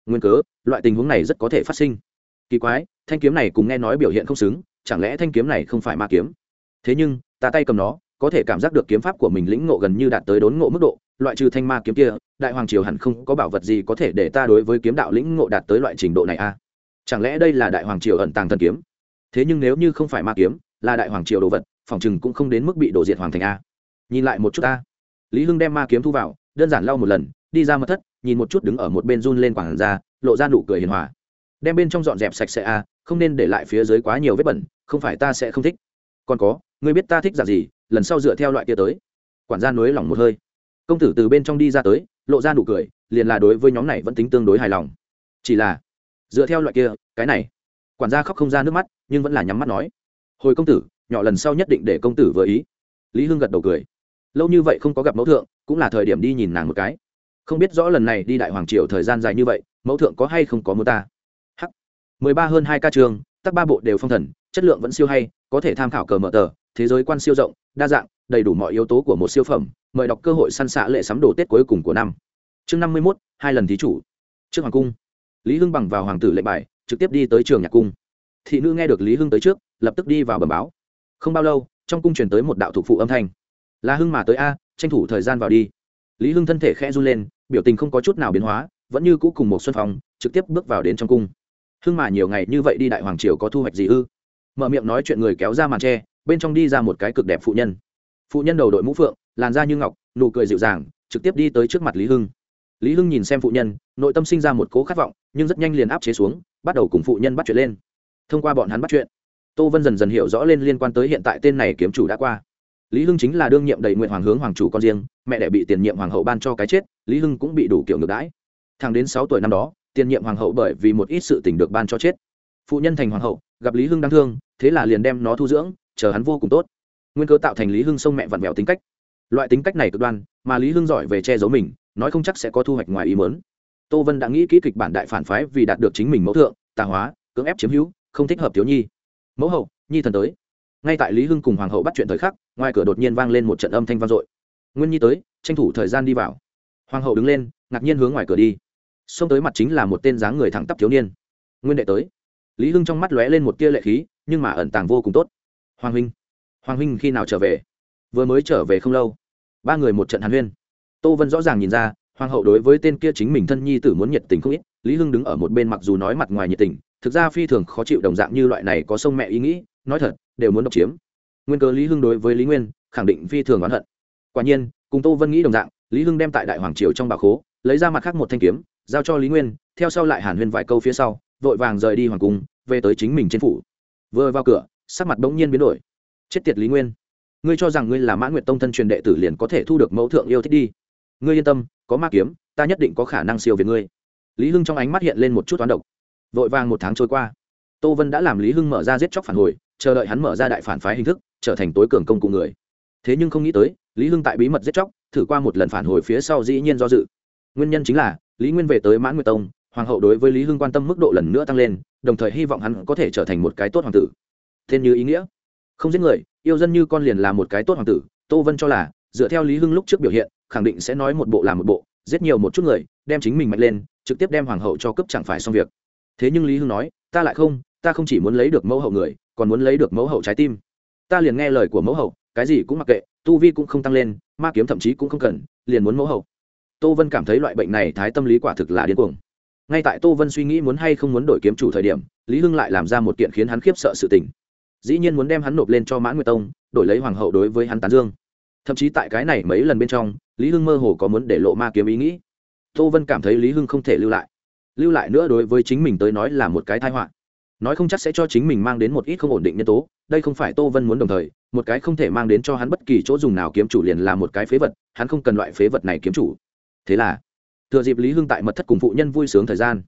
Nguyên cớ, loại tình huống này rất có thể phát sinh. Kỳ quái, thanh kiếm này cùng nghe nói biểu hiện không xứng chẳng lẽ thanh kiếm này không phải ma kiếm? Thế nhưng, ta tay cầm nó, có thể cảm giác được kiếm pháp của mình lĩnh ngộ gần như đạt tới đốn ngộ mức độ, loại trừ thanh ma kiếm kia, đại hoàng triều hẳn không có bảo vật gì có thể để ta đối với kiếm đạo lĩnh ngộ đạt tới loại trình độ này a à? chẳng lẽ đây là đại hoàng triều ẩn tàng thần kiếm? Thế nhưng nếu như không phải ma kiếm, là đại hoàng triều đồ vật, phòng chừng cũng không đến mức bị đổ diệt hoàng thành a nhìn lại một chút a lý hưng đem ma kiếm thu vào, đơn giản lau một lần, đi ra mật thất, nhìn một chút đứng ở một bên run lên quảng ra, lộ ra nụ cười hiền hòa đem bên trong dọn dẹp sạch sẽ a không nên để lại phía dưới quá nhiều vết bẩn, không phải ta sẽ không thích. Còn có, ngươi biết ta thích giặt gì, lần sau dựa theo loại kia tới. Quản gia nối lỏng một hơi. Công tử từ bên trong đi ra tới, lộ ra nụ cười, liền là đối với nhóm này vẫn tính tương đối hài lòng. Chỉ là, dựa theo loại kia, cái này. Quản gia khóc không ra nước mắt, nhưng vẫn là nhắm mắt nói. Hồi công tử, nhỏ lần sau nhất định để công tử vừa ý. Lý hưng gật đầu cười. Lâu như vậy không có gặp mẫu thượng, cũng là thời điểm đi nhìn nàng một cái. Không biết rõ lần này đi đại hoàng triều thời gian dài như vậy, mẫu thượng có hay không có mô ta? Mười ba hơn hai ca trường, tắc ba bộ đều phong thần, chất lượng vẫn siêu hay, có thể tham khảo cờ mở tờ, thế giới quan siêu rộng, đa dạng, đầy đủ mọi yếu tố của một siêu phẩm, mời đọc cơ hội săn xạ lệ sắm đồ tết cuối cùng của năm. Chương năm mươi mốt, hai lần thí chủ. Trước hoàng cung, lý hưng bằng vào hoàng tử lệnh bài, trực tiếp đi tới trường nhạc cung. Thị nữ nghe được lý hưng tới trước, lập tức đi vào bẩm báo. Không bao lâu, trong cung truyền tới một đạo thủ phụ âm thanh. Là hưng mà tới a, tranh thủ thời gian vào đi. Lý hưng thân thể khẽ run lên, biểu tình không có chút nào biến hóa, vẫn như cũ cùng một xuân phong, trực tiếp bước vào đến trong cung hưng mà nhiều ngày như vậy đi đại hoàng triều có thu hoạch gì ư? Mở miệng nói chuyện người kéo ra màn tre, bên trong đi ra một cái cực đẹp phụ nhân. Phụ nhân đầu đội mũ phượng, làn da như ngọc, nụ cười dịu dàng, trực tiếp đi tới trước mặt lý hưng. Lý hưng nhìn xem phụ nhân, nội tâm sinh ra một cố khát vọng, nhưng rất nhanh liền áp chế xuống, bắt đầu cùng phụ nhân bắt chuyện lên. Thông qua bọn hắn bắt chuyện, tô vân dần dần hiểu rõ lên liên quan tới hiện tại tên này kiếm chủ đã qua. Lý hưng chính là đương nhiệm đầy nguyện hoàng hướng hoàng chủ con riêng, mẹ đẻ bị tiền nhiệm hoàng hậu ban cho cái chết, lý hưng cũng bị đủ kiểu ngược đãi. Thằng đến sáu tuổi năm đó tiền nhiệm hoàng hậu bởi vì một ít sự tình được ban cho chết. Phụ nhân thành hoàng hậu, gặp lý hưng đáng thương, thế là liền đem nó thu dưỡng, chờ hắn vô cùng tốt. Nguyên cơ tạo thành lý hưng sông mẹ vặn vẹo tính cách. Loại tính cách này cực đoan, mà lý hưng giỏi về che giấu mình, nói không chắc sẽ có thu hoạch ngoài ý mớn tô vân đã nghĩ kỹ kịch bản đại phản phái vì đạt được chính mình mẫu thượng, tà hóa, cưỡng ép chiếm hữu, không thích hợp thiếu nhi. Mẫu hậu, nhi thần tới. Ngay tại lý hưng cùng hoàng hậu bắt chuyện thời khắc, ngoài cửa đột nhiên vang lên một trận âm thanh vang dội. Nguyên nhi tới, tranh thủ thời gian đi vào. Hoàng hậu đứng lên, ngạc nhiên hướng ngoài cửa đi xông tới mặt chính là một tên dáng người thẳng tắp thiếu niên. Nguyên đệ tới. Lý hưng trong mắt lóe lên một tia lệ khí, nhưng mà ẩn tàng vô cùng tốt. Hoàng huynh hoàng huynh khi nào trở về? Vừa mới trở về không lâu. Ba người một trận hàn huyên. Tô vân rõ ràng nhìn ra, hoàng hậu đối với tên kia chính mình thân nhi tử muốn nhiệt tình không ít. Lý hưng đứng ở một bên mặc dù nói mặt ngoài nhiệt tình, thực ra phi thường khó chịu đồng dạng như loại này có sông mẹ ý nghĩ, nói thật, đều muốn độc chiếm. Nguyên cớ lý hưng đối với lý nguyên, khẳng định phi thường oán hận. Quả nhiên, cùng tô vân nghĩ đồng dạng, lý hưng đem tại đại hoàng triều trong bà khố, lấy ra mặt khác một thanh kiếm giao cho lý nguyên, theo sau lại hàn huyên vài câu phía sau, vội vàng rời đi hoàng cung, về tới chính mình trên phủ. Vừa vào cửa, sắc mặt bỗng nhiên biến đổi. Chết tiệt lý nguyên, ngươi cho rằng ngươi là mã nguyệt tông thân truyền đệ tử liền có thể thu được mẫu thượng yêu thích đi. Ngươi yên tâm, có ma kiếm, ta nhất định có khả năng siêu về ngươi. Lý hưng trong ánh mắt hiện lên một chút toán độc. Vội vàng một tháng trôi qua, tô vân đã làm lý hưng mở ra giết chóc phản hồi, chờ đợi hắn mở ra đại phản phái hình thức, trở thành tối cường công cụ người. Thế nhưng không nghĩ tới, lý hưng tại bí mật giết chóc, thử qua một lần phản hồi phía sau dĩ nhiên do dự. Nguyên nhân chính là lý nguyên về tới mãn nguyệt tông, hoàng hậu đối với lý hưng quan tâm mức độ lần nữa tăng lên, đồng thời hy vọng hắn có thể trở thành một cái tốt hoàng tử. Tên như ý nghĩa, không giết người, yêu dân như con liền là một cái tốt hoàng tử, tô vân cho là, dựa theo lý hưng lúc trước biểu hiện, khẳng định sẽ nói một bộ làm một bộ, giết nhiều một chút người, đem chính mình mạnh lên, trực tiếp đem hoàng hậu cho cấp chẳng phải xong việc. Thế nhưng lý hưng nói, ta lại không, ta không chỉ muốn lấy được mẫu hậu người, còn muốn lấy được mẫu hậu trái tim. Ta liền nghe lời của mẫu hậu, cái gì cũng mặc kệ, tu vi cũng không tăng lên, ma kiếm thậm chí cũng không cần, liền muốn mẫu hậu tô vân cảm thấy loại bệnh này thái tâm lý quả thực là điên cuồng. Ngay tại tô vân suy nghĩ muốn hay không muốn đổi kiếm chủ thời điểm, lý hưng lại làm ra một kiện khiến hắn khiếp sợ sự tình. Dĩ nhiên muốn đem hắn nộp lên cho mãn nguyệt tông, đổi lấy hoàng hậu đối với hắn tán dương. Thậm chí tại cái này mấy lần bên trong, lý hưng mơ hồ có muốn để lộ ma kiếm ý nghĩ. Tô vân cảm thấy lý hưng không thể lưu lại. Lưu lại nữa đối với chính mình tới nói là một cái thai họa. Nói không chắc sẽ cho chính mình mang đến một ít không ổn định nhân tố, đây không phải tô vân muốn đồng thời, một cái không thể mang đến cho hắn bất kỳ chỗ dùng nào kiếm chủ liền là một cái phế vật, hắn không cần loại phế vật này kiếm chủ thế là, thừa dịp lý hưng tại mật thất cùng phụ nhân vui sướng thời gian,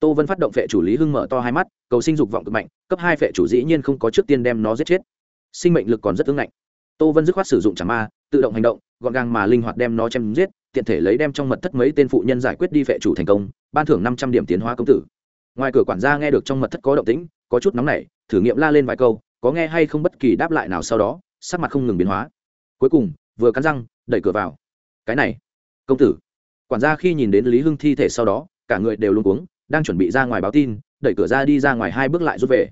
tô vân phát động phệ chủ lý hưng mở to hai mắt, cầu sinh dục vọng cực mạnh, cấp hai phệ chủ dĩ nhiên không có trước tiên đem nó giết chết. Sinh mệnh lực còn rất ứng lạnh tô vân dứt khoát sử dụng trả ma, tự động hành động, gọn gàng mà linh hoạt đem nó chém giết, tiện thể lấy đem trong mật thất mấy tên phụ nhân giải quyết đi phệ chủ thành công, ban thưởng năm trăm điểm tiến hóa công tử. Ngoài cửa quản gia nghe được trong mật thất có động tĩnh, có chút nóng nảy, thử nghiệm la lên vài câu, có nghe hay không bất kỳ đáp lại nào sau đó, sắc mặt không ngừng biến hóa. Cuối cùng, vừa cắn răng, đẩy cửa vào. Cái này, công tử quản gia khi nhìn đến lý hưng thi thể sau đó, cả người đều luôn cuống, đang chuẩn bị ra ngoài báo tin, đẩy cửa ra đi ra ngoài hai bước lại rút về.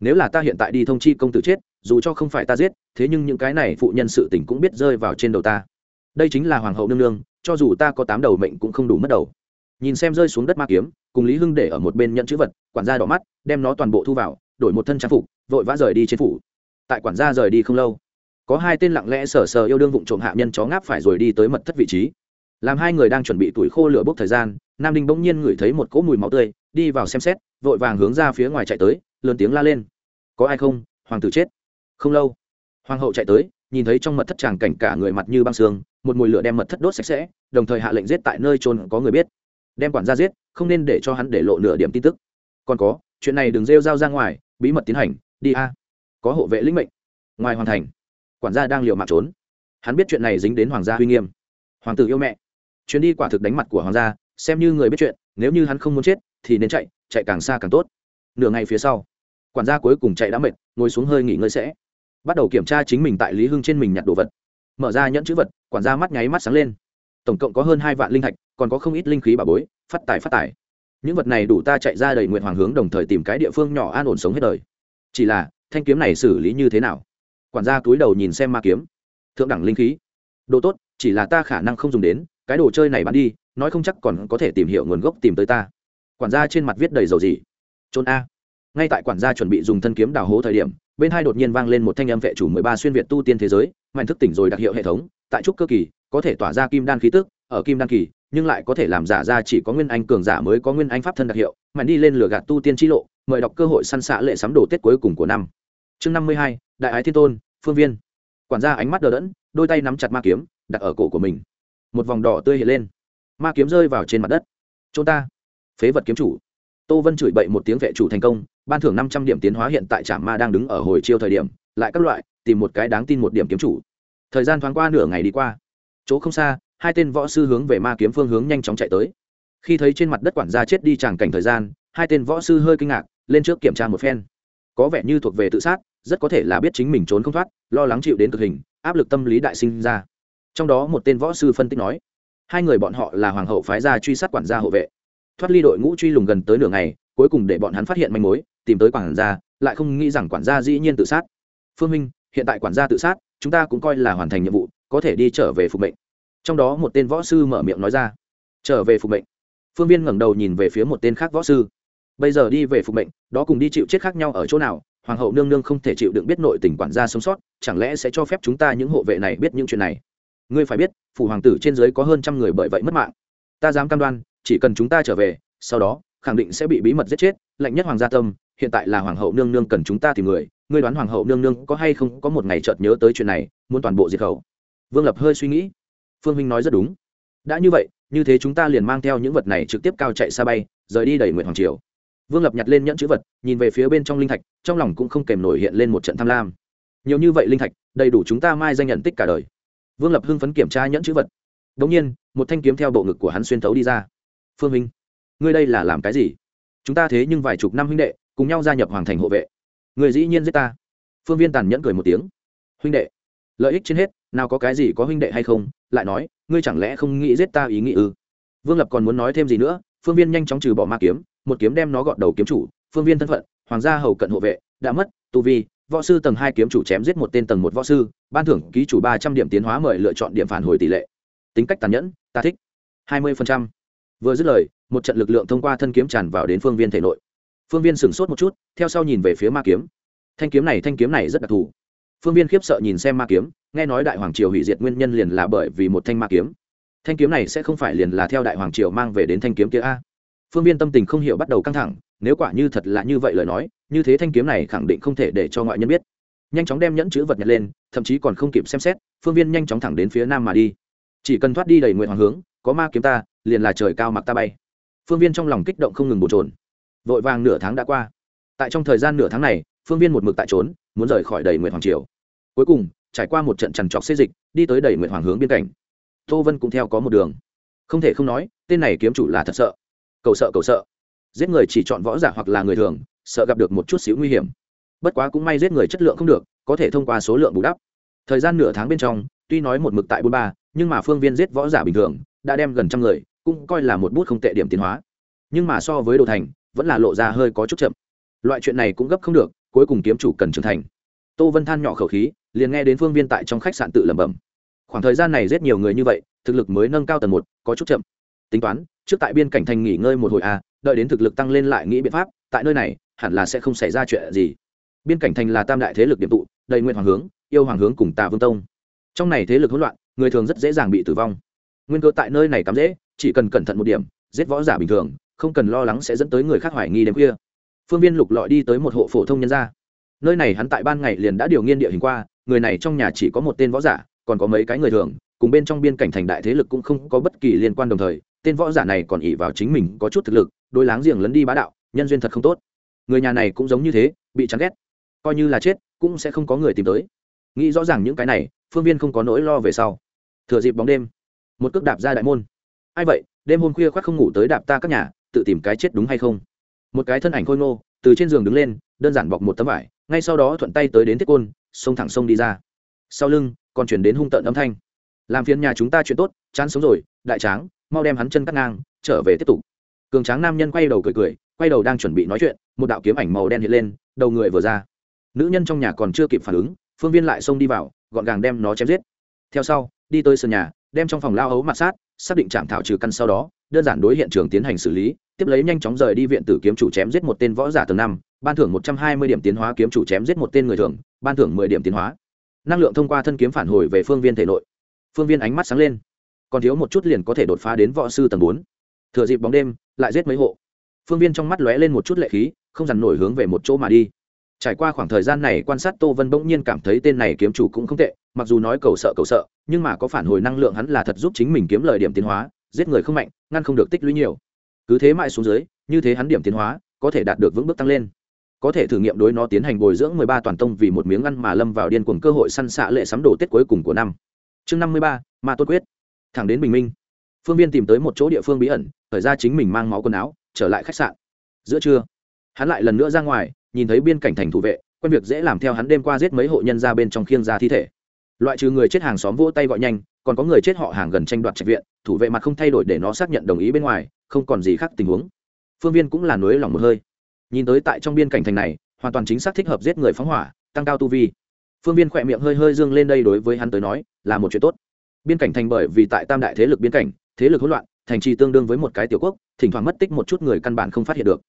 Nếu là ta hiện tại đi thông chi công tử chết, dù cho không phải ta giết, thế nhưng những cái này phụ nhân sự tình cũng biết rơi vào trên đầu ta. Đây chính là hoàng hậu nương nương, cho dù ta có tám đầu mệnh cũng không đủ mất đầu. Nhìn xem rơi xuống đất ma kiếm, cùng lý hưng để ở một bên nhận chữ vật, quản gia đỏ mắt, đem nó toàn bộ thu vào, đổi một thân trang phục, vội vã rời đi trên phủ. Tại quản gia rời đi không lâu, có hai tên lặng lẽ sờ sờ yêu đương vụng trộm hạ nhân chó ngáp phải rồi đi tới mật thất vị trí làm hai người đang chuẩn bị tuổi khô lửa bốc thời gian, nam đinh bỗng nhiên ngửi thấy một cỗ mùi máu tươi, đi vào xem xét, vội vàng hướng ra phía ngoài chạy tới, lớn tiếng la lên. Có ai không? Hoàng tử chết. Không lâu. Hoàng hậu chạy tới, nhìn thấy trong mật thất tràng cảnh cả người mặt như băng xương một mùi lửa đem mật thất đốt sạch sẽ, đồng thời hạ lệnh giết tại nơi trôn có người biết. Đem quản gia giết, không nên để cho hắn để lộ nửa điểm tin tức. Còn có, chuyện này đừng rêu rao ra ngoài, bí mật tiến hành, đi a. Có hộ vệ lĩnh mệnh. Ngoài hoàn thành. Quản gia đang liều mạng trốn. Hắn biết chuyện này dính đến hoàng gia uy nghiêm. Hoàng tử yêu mẹ chuyến đi quả thực đánh mặt của hoàng gia, xem như người biết chuyện, nếu như hắn không muốn chết, thì nên chạy chạy càng xa càng tốt. Nửa ngày phía sau, quản gia cuối cùng chạy đã mệt, ngồi xuống hơi nghỉ ngơi sẽ. Bắt đầu kiểm tra chính mình tại lý hưng trên mình nhặt đồ vật. Mở ra nhẫn chữ vật, quản gia mắt nháy mắt sáng lên. Tổng cộng có hơn hai vạn linh thạch, còn có không ít linh khí bà bối, phát tài phát tài. Những vật này đủ ta chạy ra đầy nguyện hoàng hướng đồng thời tìm cái địa phương nhỏ an ổn sống hết đời. Chỉ là, thanh kiếm này xử lý như thế nào? Quản gia cúi đầu nhìn xem ma kiếm. Thượng đẳng linh khí. Đồ tốt, chỉ là ta khả năng không dùng đến cái đồ chơi này bán đi, nói không chắc còn có thể tìm hiểu nguồn gốc tìm tới ta. Quản gia trên mặt viết đầy dầu gì trốn a. Ngay tại quản gia chuẩn bị dùng thân kiếm đào hố thời điểm, bên hai đột nhiên vang lên một thanh âm vệ chủ mười ba xuyên việt tu tiên thế giới, mạnh thức tỉnh rồi đặc hiệu hệ thống, tại trúc cơ kỳ, có thể tỏa ra kim đan khí tức, ở kim đan kỳ, nhưng lại có thể làm giả ra chỉ có nguyên anh cường giả mới có nguyên anh pháp thân đặc hiệu, mạnh đi lên lửa gạt tu tiên chi lộ, mời đọc cơ hội săn xạ lệ sắm đồ tết cuối cùng của năm. Chương năm mươi hai, đại ái thiên tôn, phương viên. Quản gia ánh mắt đờ đẫn, đôi tay nắm chặt ma kiếm, đặt ở cổ của mình một vòng đỏ tươi hiện lên. Ma kiếm rơi vào trên mặt đất. Chúng ta. Phế vật kiếm chủ. Tô vân chửi bậy một tiếng vệ chủ thành công, ban thưởng năm trăm điểm tiến hóa hiện tại trạm ma đang đứng ở hồi chiêu thời điểm, lại các loại, tìm một cái đáng tin một điểm kiếm chủ. Thời gian thoáng qua nửa ngày đi qua. Chỗ không xa, hai tên võ sư hướng về ma kiếm phương hướng nhanh chóng chạy tới. Khi thấy trên mặt đất quản gia chết đi tràng cảnh thời gian, hai tên võ sư hơi kinh ngạc, lên trước kiểm tra một phen. Có vẻ như thuộc về tự sát, rất có thể là biết chính mình trốn không thoát, lo lắng chịu đến cực hình, áp lực tâm lý đại sinh ra trong đó một tên võ sư phân tích nói, hai người bọn họ là hoàng hậu phái ra truy sát quản gia hộ vệ. Thoát ly đội ngũ truy lùng gần tới nửa ngày, cuối cùng để bọn hắn phát hiện manh mối, tìm tới quản gia, lại không nghĩ rằng quản gia dĩ nhiên tự sát. Phương minh, hiện tại quản gia tự sát, chúng ta cũng coi là hoàn thành nhiệm vụ, có thể đi trở về phục mệnh. Trong đó một tên võ sư mở miệng nói ra, trở về phục mệnh. Phương viên ngẩng đầu nhìn về phía một tên khác võ sư. Bây giờ đi về phục mệnh, đó cùng đi chịu chết khác nhau ở chỗ nào, hoàng hậu nương nương không thể chịu đựng biết nội tình quản gia sống sót, chẳng lẽ sẽ cho phép chúng ta những hộ vệ này biết những chuyện này? Ngươi phải biết, phủ hoàng tử trên dưới có hơn trăm người bởi vậy mất mạng. Ta dám cam đoan, chỉ cần chúng ta trở về, sau đó, khẳng định sẽ bị bí mật giết chết. Lạnh nhất hoàng gia tâm, hiện tại là hoàng hậu nương nương cần chúng ta tìm người. Ngươi đoán hoàng hậu nương nương có hay không có một ngày chợt nhớ tới chuyện này, muốn toàn bộ diệt khẩu? Vương lập hơi suy nghĩ. Phương huynh nói rất đúng. Đã như vậy, như thế chúng ta liền mang theo những vật này trực tiếp cao chạy xa bay, rời đi đẩy nguyện hoàng triều. Vương lập nhặt lên nhẫn chữ vật, nhìn về phía bên trong linh thạch, trong lòng cũng không kèm nổi hiện lên một trận tham lam. Nhiều như vậy linh thạch, đầy đủ chúng ta mai danh nhận tích cả đời vương lập hưng phấn kiểm tra nhẫn chữ vật. Đ ỗ n g nhiên, một thanh kiếm theo bộ ngực của hắn xuyên thấu đi ra. Phương minh, ngươi đây là làm cái gì? Chúng ta thế nhưng vài chục năm huynh đệ, cùng nhau gia nhập hoàng thành hộ vệ. Người dĩ nhiên giết ta. Phương viên tàn nhẫn cười một tiếng. Huynh đệ, lợi ích trên hết, nào có cái gì có huynh đệ hay không? Lại nói, ngươi chẳng lẽ không nghĩ giết ta ý nghĩ ư? Vương lập còn muốn nói thêm gì nữa, phương viên nhanh chóng trừ bỏ ma kiếm, một kiếm đem nó gọt đầu kiếm chủ, phương viên thân phận, hoàng gia hầu cận hộ vệ, đã mất, tu vi võ sư tầng hai kiếm chủ chém giết một tên tầng một võ sư, ban thưởng ký chủ ba trăm điểm tiến hóa mời lựa chọn điểm phản hồi tỷ lệ. Tính cách tàn nhẫn, ta thích. Hai mươi vừa dứt lời, một trận lực lượng thông qua thân kiếm tràn vào đến phương viên thể nội. Phương viên sửng sốt một chút, theo sau nhìn về phía ma kiếm. Thanh kiếm này, thanh kiếm này rất đặc thù. Phương viên khiếp sợ nhìn xem ma kiếm, nghe nói đại hoàng triều hủy diệt nguyên nhân liền là bởi vì một thanh ma kiếm. Thanh kiếm này sẽ không phải liền là theo đại hoàng triều mang về đến thanh kiếm kia a. Phương viên tâm tình không hiểu bắt đầu căng thẳng nếu quả như thật là như vậy lời nói, như thế thanh kiếm này khẳng định không thể để cho ngoại nhân biết. Nhanh chóng đem nhẫn chữ vật nhặt lên, thậm chí còn không kịp xem xét, phương viên nhanh chóng thẳng đến phía nam mà đi. Chỉ cần thoát đi đầy nguyện hoàng hướng, có ma kiếm ta, liền là trời cao mặc ta bay. Phương viên trong lòng kích động không ngừng bồn trồn vội vàng nửa tháng đã qua. Tại trong thời gian nửa tháng này, phương viên một mực tại trốn, muốn rời khỏi đầy nguyện hoàng triều. Cuối cùng, trải qua một trận trằn trọc xê dịch, đi tới đầy nguyện hoàng hướng biên cảnh. Tô vân cũng theo có một đường. Không thể không nói, tên này kiếm chủ là thật sợ. Cầu sợ cầu sợ giết người chỉ chọn võ giả hoặc là người thường sợ gặp được một chút xíu nguy hiểm. Bất quá cũng may giết người chất lượng không được có thể thông qua số lượng bù đắp. Thời gian nửa tháng bên trong tuy nói một mực tại bốn ba nhưng mà phương viên giết võ giả bình thường đã đem gần trăm người cũng coi là một bút không tệ điểm tiến hóa. Nhưng mà so với đồ thành vẫn là lộ ra hơi có chút chậm. Loại chuyện này cũng gấp không được cuối cùng kiếm chủ cần trưởng thành. Tô vân than nhỏ khẩu khí liền nghe đến phương viên tại trong khách sạn tự lẩm bẩm. Khoảng thời gian này giết nhiều người như vậy thực lực mới nâng cao tầng một có chút chậm. Tính toán trước tại biên cảnh thành nghỉ ngơi một hồi a à, đợi đến thực lực tăng lên lại nghĩ biện pháp, tại nơi này, hẳn là sẽ không xảy ra chuyện gì. Biên cảnh thành là tam đại thế lực điểm tụ, đầy nguyện hoàng hướng, yêu hoàng hướng cùng tà vương tông. Trong này thế lực hỗn loạn, người thường rất dễ dàng bị tử vong. Nguyên cơ tại nơi này cắm dễ, chỉ cần cẩn thận một điểm, giết võ giả bình thường, không cần lo lắng sẽ dẫn tới người khác hoài nghi đêm khuya. Phương viên lục lọi đi tới một hộ phổ thông nhân gia. Nơi này hắn tại ban ngày liền đã điều nghiên địa hình qua, người này trong nhà chỉ có một tên võ giả, còn có mấy cái người thường, cùng bên trong biên cảnh thành đại thế lực cũng không có bất kỳ liên quan đồng thời, tên võ giả này còn ỉ vào chính mình có chút thực lực đôi láng giềng lấn đi bá đạo, nhân duyên thật không tốt. Người nhà này cũng giống như thế, bị chán ghét. Coi như là chết, cũng sẽ không có người tìm tới. Nghĩ rõ ràng những cái này, phương viên không có nỗi lo về sau. Thừa dịp bóng đêm, một cước đạp ra đại môn. Ai vậy, đêm hôm khuya khoác không ngủ tới đạp ta các nhà, tự tìm cái chết đúng hay không? Một cái thân ảnh khôi ngô, từ trên giường đứng lên, đơn giản bọc một tấm vải, ngay sau đó thuận tay tới đến thiết côn, xông thẳng sông đi ra. Sau lưng, còn chuyển đến hung tợn âm thanh. Làm phiền nhà chúng ta chuyện tốt, chán sống rồi, đại tráng, mau đem hắn chân cắt ngang, trở về tiếp tục cường tráng nam nhân quay đầu cười cười, quay đầu đang chuẩn bị nói chuyện, một đạo kiếm ảnh màu đen hiện lên, đầu người vừa ra. Nữ nhân trong nhà còn chưa kịp phản ứng, phương viên lại xông đi vào, gọn gàng đem nó chém giết. Theo sau, đi tới sân nhà, đem trong phòng lao ấu mặt sát, xác định trạm thảo trừ căn sau đó, đơn giản đối hiện trường tiến hành xử lý, tiếp lấy nhanh chóng rời đi viện tử kiếm chủ chém giết một tên võ giả tầng năm, ban thưởng một trăm hai mươi điểm tiến hóa kiếm chủ chém giết một tên người thường, ban thưởng mười điểm tiến hóa. Năng lượng thông qua thân kiếm phản hồi về phương viên thể nội. Phương viên ánh mắt sáng lên. Còn thiếu một chút liền có thể đột phá đến võ sư tầng bốn. Thừa dịp bóng đêm lại giết mấy hộ. Phương viên trong mắt lóe lên một chút lệ khí, không dằn nổi hướng về một chỗ mà đi. Trải qua khoảng thời gian này, quan sát tô vân bỗng nhiên cảm thấy tên này kiếm chủ cũng không tệ, mặc dù nói cầu sợ cầu sợ, nhưng mà có phản hồi năng lượng hắn là thật giúp chính mình kiếm lời điểm tiến hóa, giết người không mạnh, ngăn không được tích lũy nhiều. Cứ thế mãi xuống dưới, như thế hắn điểm tiến hóa, có thể đạt được vững bước tăng lên. Có thể thử nghiệm đối nó tiến hành bồi dưỡng mười ba toàn tông vì một miếng ăn mà lâm vào điên cuồng cơ hội săn xạ lệ sắm đồ tết cuối cùng của năm. Chương năm mươi ba, ma tốt quyết. Thẳng đến bình minh phương viên tìm tới một chỗ địa phương bí ẩn, thời ra chính mình mang máu quần áo, trở lại khách sạn. Giữa trưa, hắn lại lần nữa ra ngoài, nhìn thấy biên cảnh thành thủ vệ, quen việc dễ làm theo hắn đêm qua giết mấy hộ nhân ra bên trong khiêng ra thi thể. Loại trừ người chết hàng xóm vỗ tay gọi nhanh, còn có người chết họ hàng gần tranh đoạt trạch viện, thủ vệ mặt không thay đổi để nó xác nhận đồng ý bên ngoài, không còn gì khác tình huống. Phương viên cũng là nối lòng một hơi. Nhìn tới tại trong biên cảnh thành này, hoàn toàn chính xác thích hợp giết người phóng hỏa, tăng cao tu vi. Phương viên khỏe miệng hơi hơi dương lên đây đối với hắn tới nói là một chuyện tốt. Biên cảnh thành bởi vì tại tam đại thế lực biên cảnh thế lực hỗn loạn, thành trì tương đương với một cái tiểu quốc, thỉnh thoảng mất tích một chút người căn bản không phát hiện được.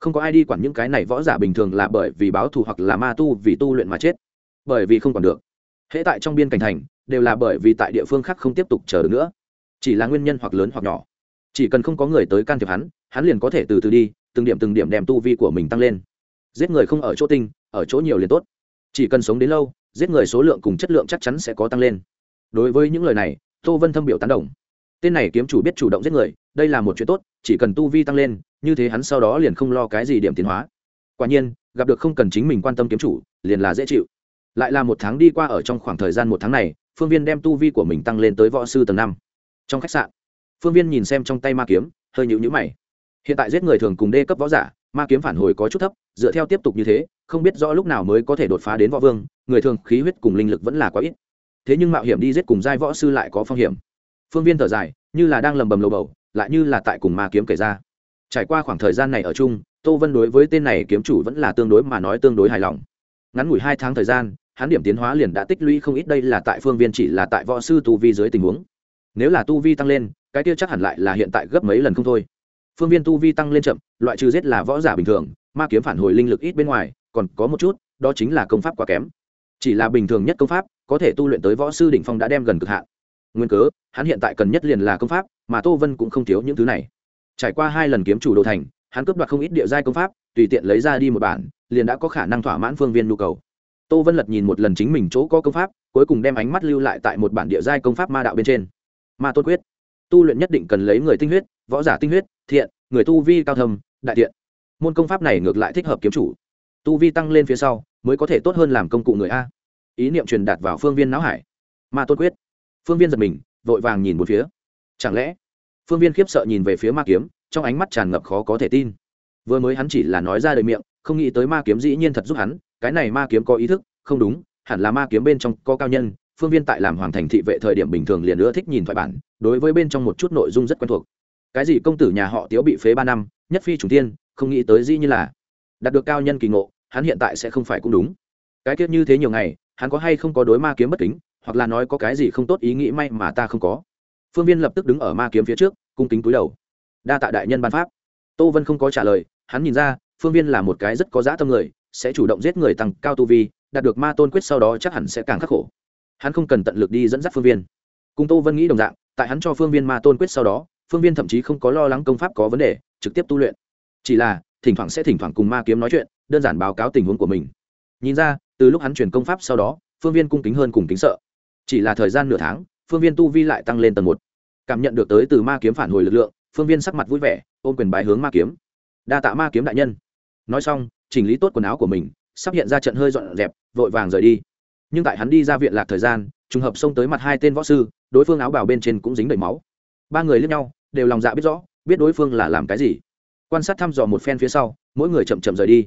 Không có ai đi quản những cái này võ giả bình thường là bởi vì báo thù hoặc là ma tu vì tu luyện mà chết. Bởi vì không còn được. Hễ tại trong biên cảnh thành, đều là bởi vì tại địa phương khác không tiếp tục chờ được nữa. Chỉ là nguyên nhân hoặc lớn hoặc nhỏ. Chỉ cần không có người tới can thiệp hắn hắn liền có thể từ từ đi, từng điểm từng điểm đem tu vi của mình tăng lên. Giết người không ở chỗ tinh, ở chỗ nhiều liền tốt. Chỉ cần sống đến lâu, giết người số lượng cùng chất lượng chắc chắn sẽ có tăng lên. Đối với những lời này, tô vân thâm biểu tán đồng tên này kiếm chủ biết chủ động giết người, đây là một chuyện tốt, chỉ cần tu vi tăng lên, như thế hắn sau đó liền không lo cái gì điểm tiến hóa. Quả nhiên, gặp được không cần chính mình quan tâm kiếm chủ, liền là dễ chịu. Lại là một tháng đi qua ở trong khoảng thời gian một tháng này, phương viên đem tu vi của mình tăng lên tới võ sư tầng năm. Trong khách sạn, phương viên nhìn xem trong tay ma kiếm, hơi nhịu nhữ mày. Hiện tại giết người thường cùng đê cấp võ giả, ma kiếm phản hồi có chút thấp, dựa theo tiếp tục như thế, không biết rõ lúc nào mới có thể đột phá đến võ vương, người thường khí huyết cùng linh lực vẫn là quá ít. Thế nhưng mạo hiểm đi giết cùng giai võ sư lại có phong hiểm phương viên thở dài, như là đang lầm bầm lầu bầu, lại như là tại cùng ma kiếm kể ra. Trải qua khoảng thời gian này ở chung, tô vân đối với tên này kiếm chủ vẫn là tương đối mà nói tương đối hài lòng. Ngắn ngủi hai tháng thời gian, hắn điểm tiến hóa liền đã tích lũy không ít đây là tại phương viên chỉ là tại võ sư tu vi dưới tình huống. Nếu là tu vi tăng lên, cái tiêu chắc hẳn lại là hiện tại gấp mấy lần không thôi. Phương viên tu vi tăng lên chậm, loại trừ giết là võ giả bình thường, ma kiếm phản hồi linh lực ít bên ngoài, còn có một chút, đó chính là công pháp quá kém. Chỉ là bình thường nhất công pháp, có thể tu luyện tới võ sư đỉnh phong đã đem gần cực hạn nguyên cớ, hắn hiện tại cần nhất liền là công pháp, mà tô vân cũng không thiếu những thứ này. Trải qua hai lần kiếm chủ đồ thành, hắn cướp đoạt không ít địa giai công pháp, tùy tiện lấy ra đi một bản, liền đã có khả năng thỏa mãn phương viên nhu cầu. Tô vân lật nhìn một lần chính mình chỗ có công pháp, cuối cùng đem ánh mắt lưu lại tại một bản địa giai công pháp ma đạo bên trên. Ma tôn quyết. Tu luyện nhất định cần lấy người tinh huyết, võ giả tinh huyết, thiện, người tu vi cao thầm đại thiện môn công pháp này ngược lại thích hợp kiếm chủ. Tu vi tăng lên phía sau, mới có thể tốt hơn làm công cụ người a. Ý niệm truyền đạt vào phương viên não hải. Ma tôn quyết phương viên giật mình, vội vàng nhìn một phía. Chẳng lẽ, phương viên khiếp sợ nhìn về phía ma kiếm, trong ánh mắt tràn ngập khó có thể tin. Vừa mới hắn chỉ là nói ra đời miệng, không nghĩ tới ma kiếm dĩ nhiên thật giúp hắn, cái này ma kiếm có ý thức, không đúng, hẳn là ma kiếm bên trong có cao nhân, phương viên tại làm hoàng thành thị vệ thời điểm bình thường liền ưa thích nhìn thoại bản, đối với bên trong một chút nội dung rất quen thuộc. Cái gì công tử nhà họ tiếu bị phế ba năm, nhất phi chủ tiên, không nghĩ tới dĩ như là đạt được cao nhân kỳ ngộ, hắn hiện tại sẽ không phải cũng đúng. Cái tiết như thế nhiều ngày, hắn có hay không có đối ma kiếm bất kính? Hoặc là nói có cái gì không tốt ý nghĩ may mà ta không có. Phương viên lập tức đứng ở ma kiếm phía trước, cung kính túi đầu. Đa tạ đại nhân ban pháp. Tô vân không có trả lời, hắn nhìn ra, phương viên là một cái rất có dã tâm người, sẽ chủ động giết người tăng cao tu vi, đạt được ma tôn quyết sau đó chắc hẳn sẽ càng khắc khổ. Hắn không cần tận lực đi dẫn dắt phương viên. Cùng tô vân nghĩ đồng dạng, tại hắn cho phương viên ma tôn quyết sau đó, phương viên thậm chí không có lo lắng công pháp có vấn đề, trực tiếp tu luyện. Chỉ là, thỉnh thoảng sẽ thỉnh thoảng cùng ma kiếm nói chuyện, đơn giản báo cáo tình huống của mình. Nhìn ra, từ lúc hắn chuyển công pháp sau đó, phương viên cung kính hơn cùng kính sợ chỉ là thời gian nửa tháng, phương viên tu vi lại tăng lên tầng một. Cảm nhận được tới từ ma kiếm phản hồi lực lượng, phương viên sắc mặt vui vẻ, ôm quyền bài hướng ma kiếm. Đa tạ ma kiếm đại nhân. Nói xong, chỉnh lý tốt quần áo của mình, sắp hiện ra trận hơi dọn dẹp, vội vàng rời đi. Nhưng tại hắn đi ra viện lạc thời gian, trùng hợp xông tới mặt hai tên võ sư, đối phương áo bảo bên trên cũng dính đầy máu. Ba người lướt nhau, đều lòng dạ biết rõ, biết đối phương là làm cái gì. Quan sát thăm dò một phen phía sau, mỗi người chậm chậm rời đi.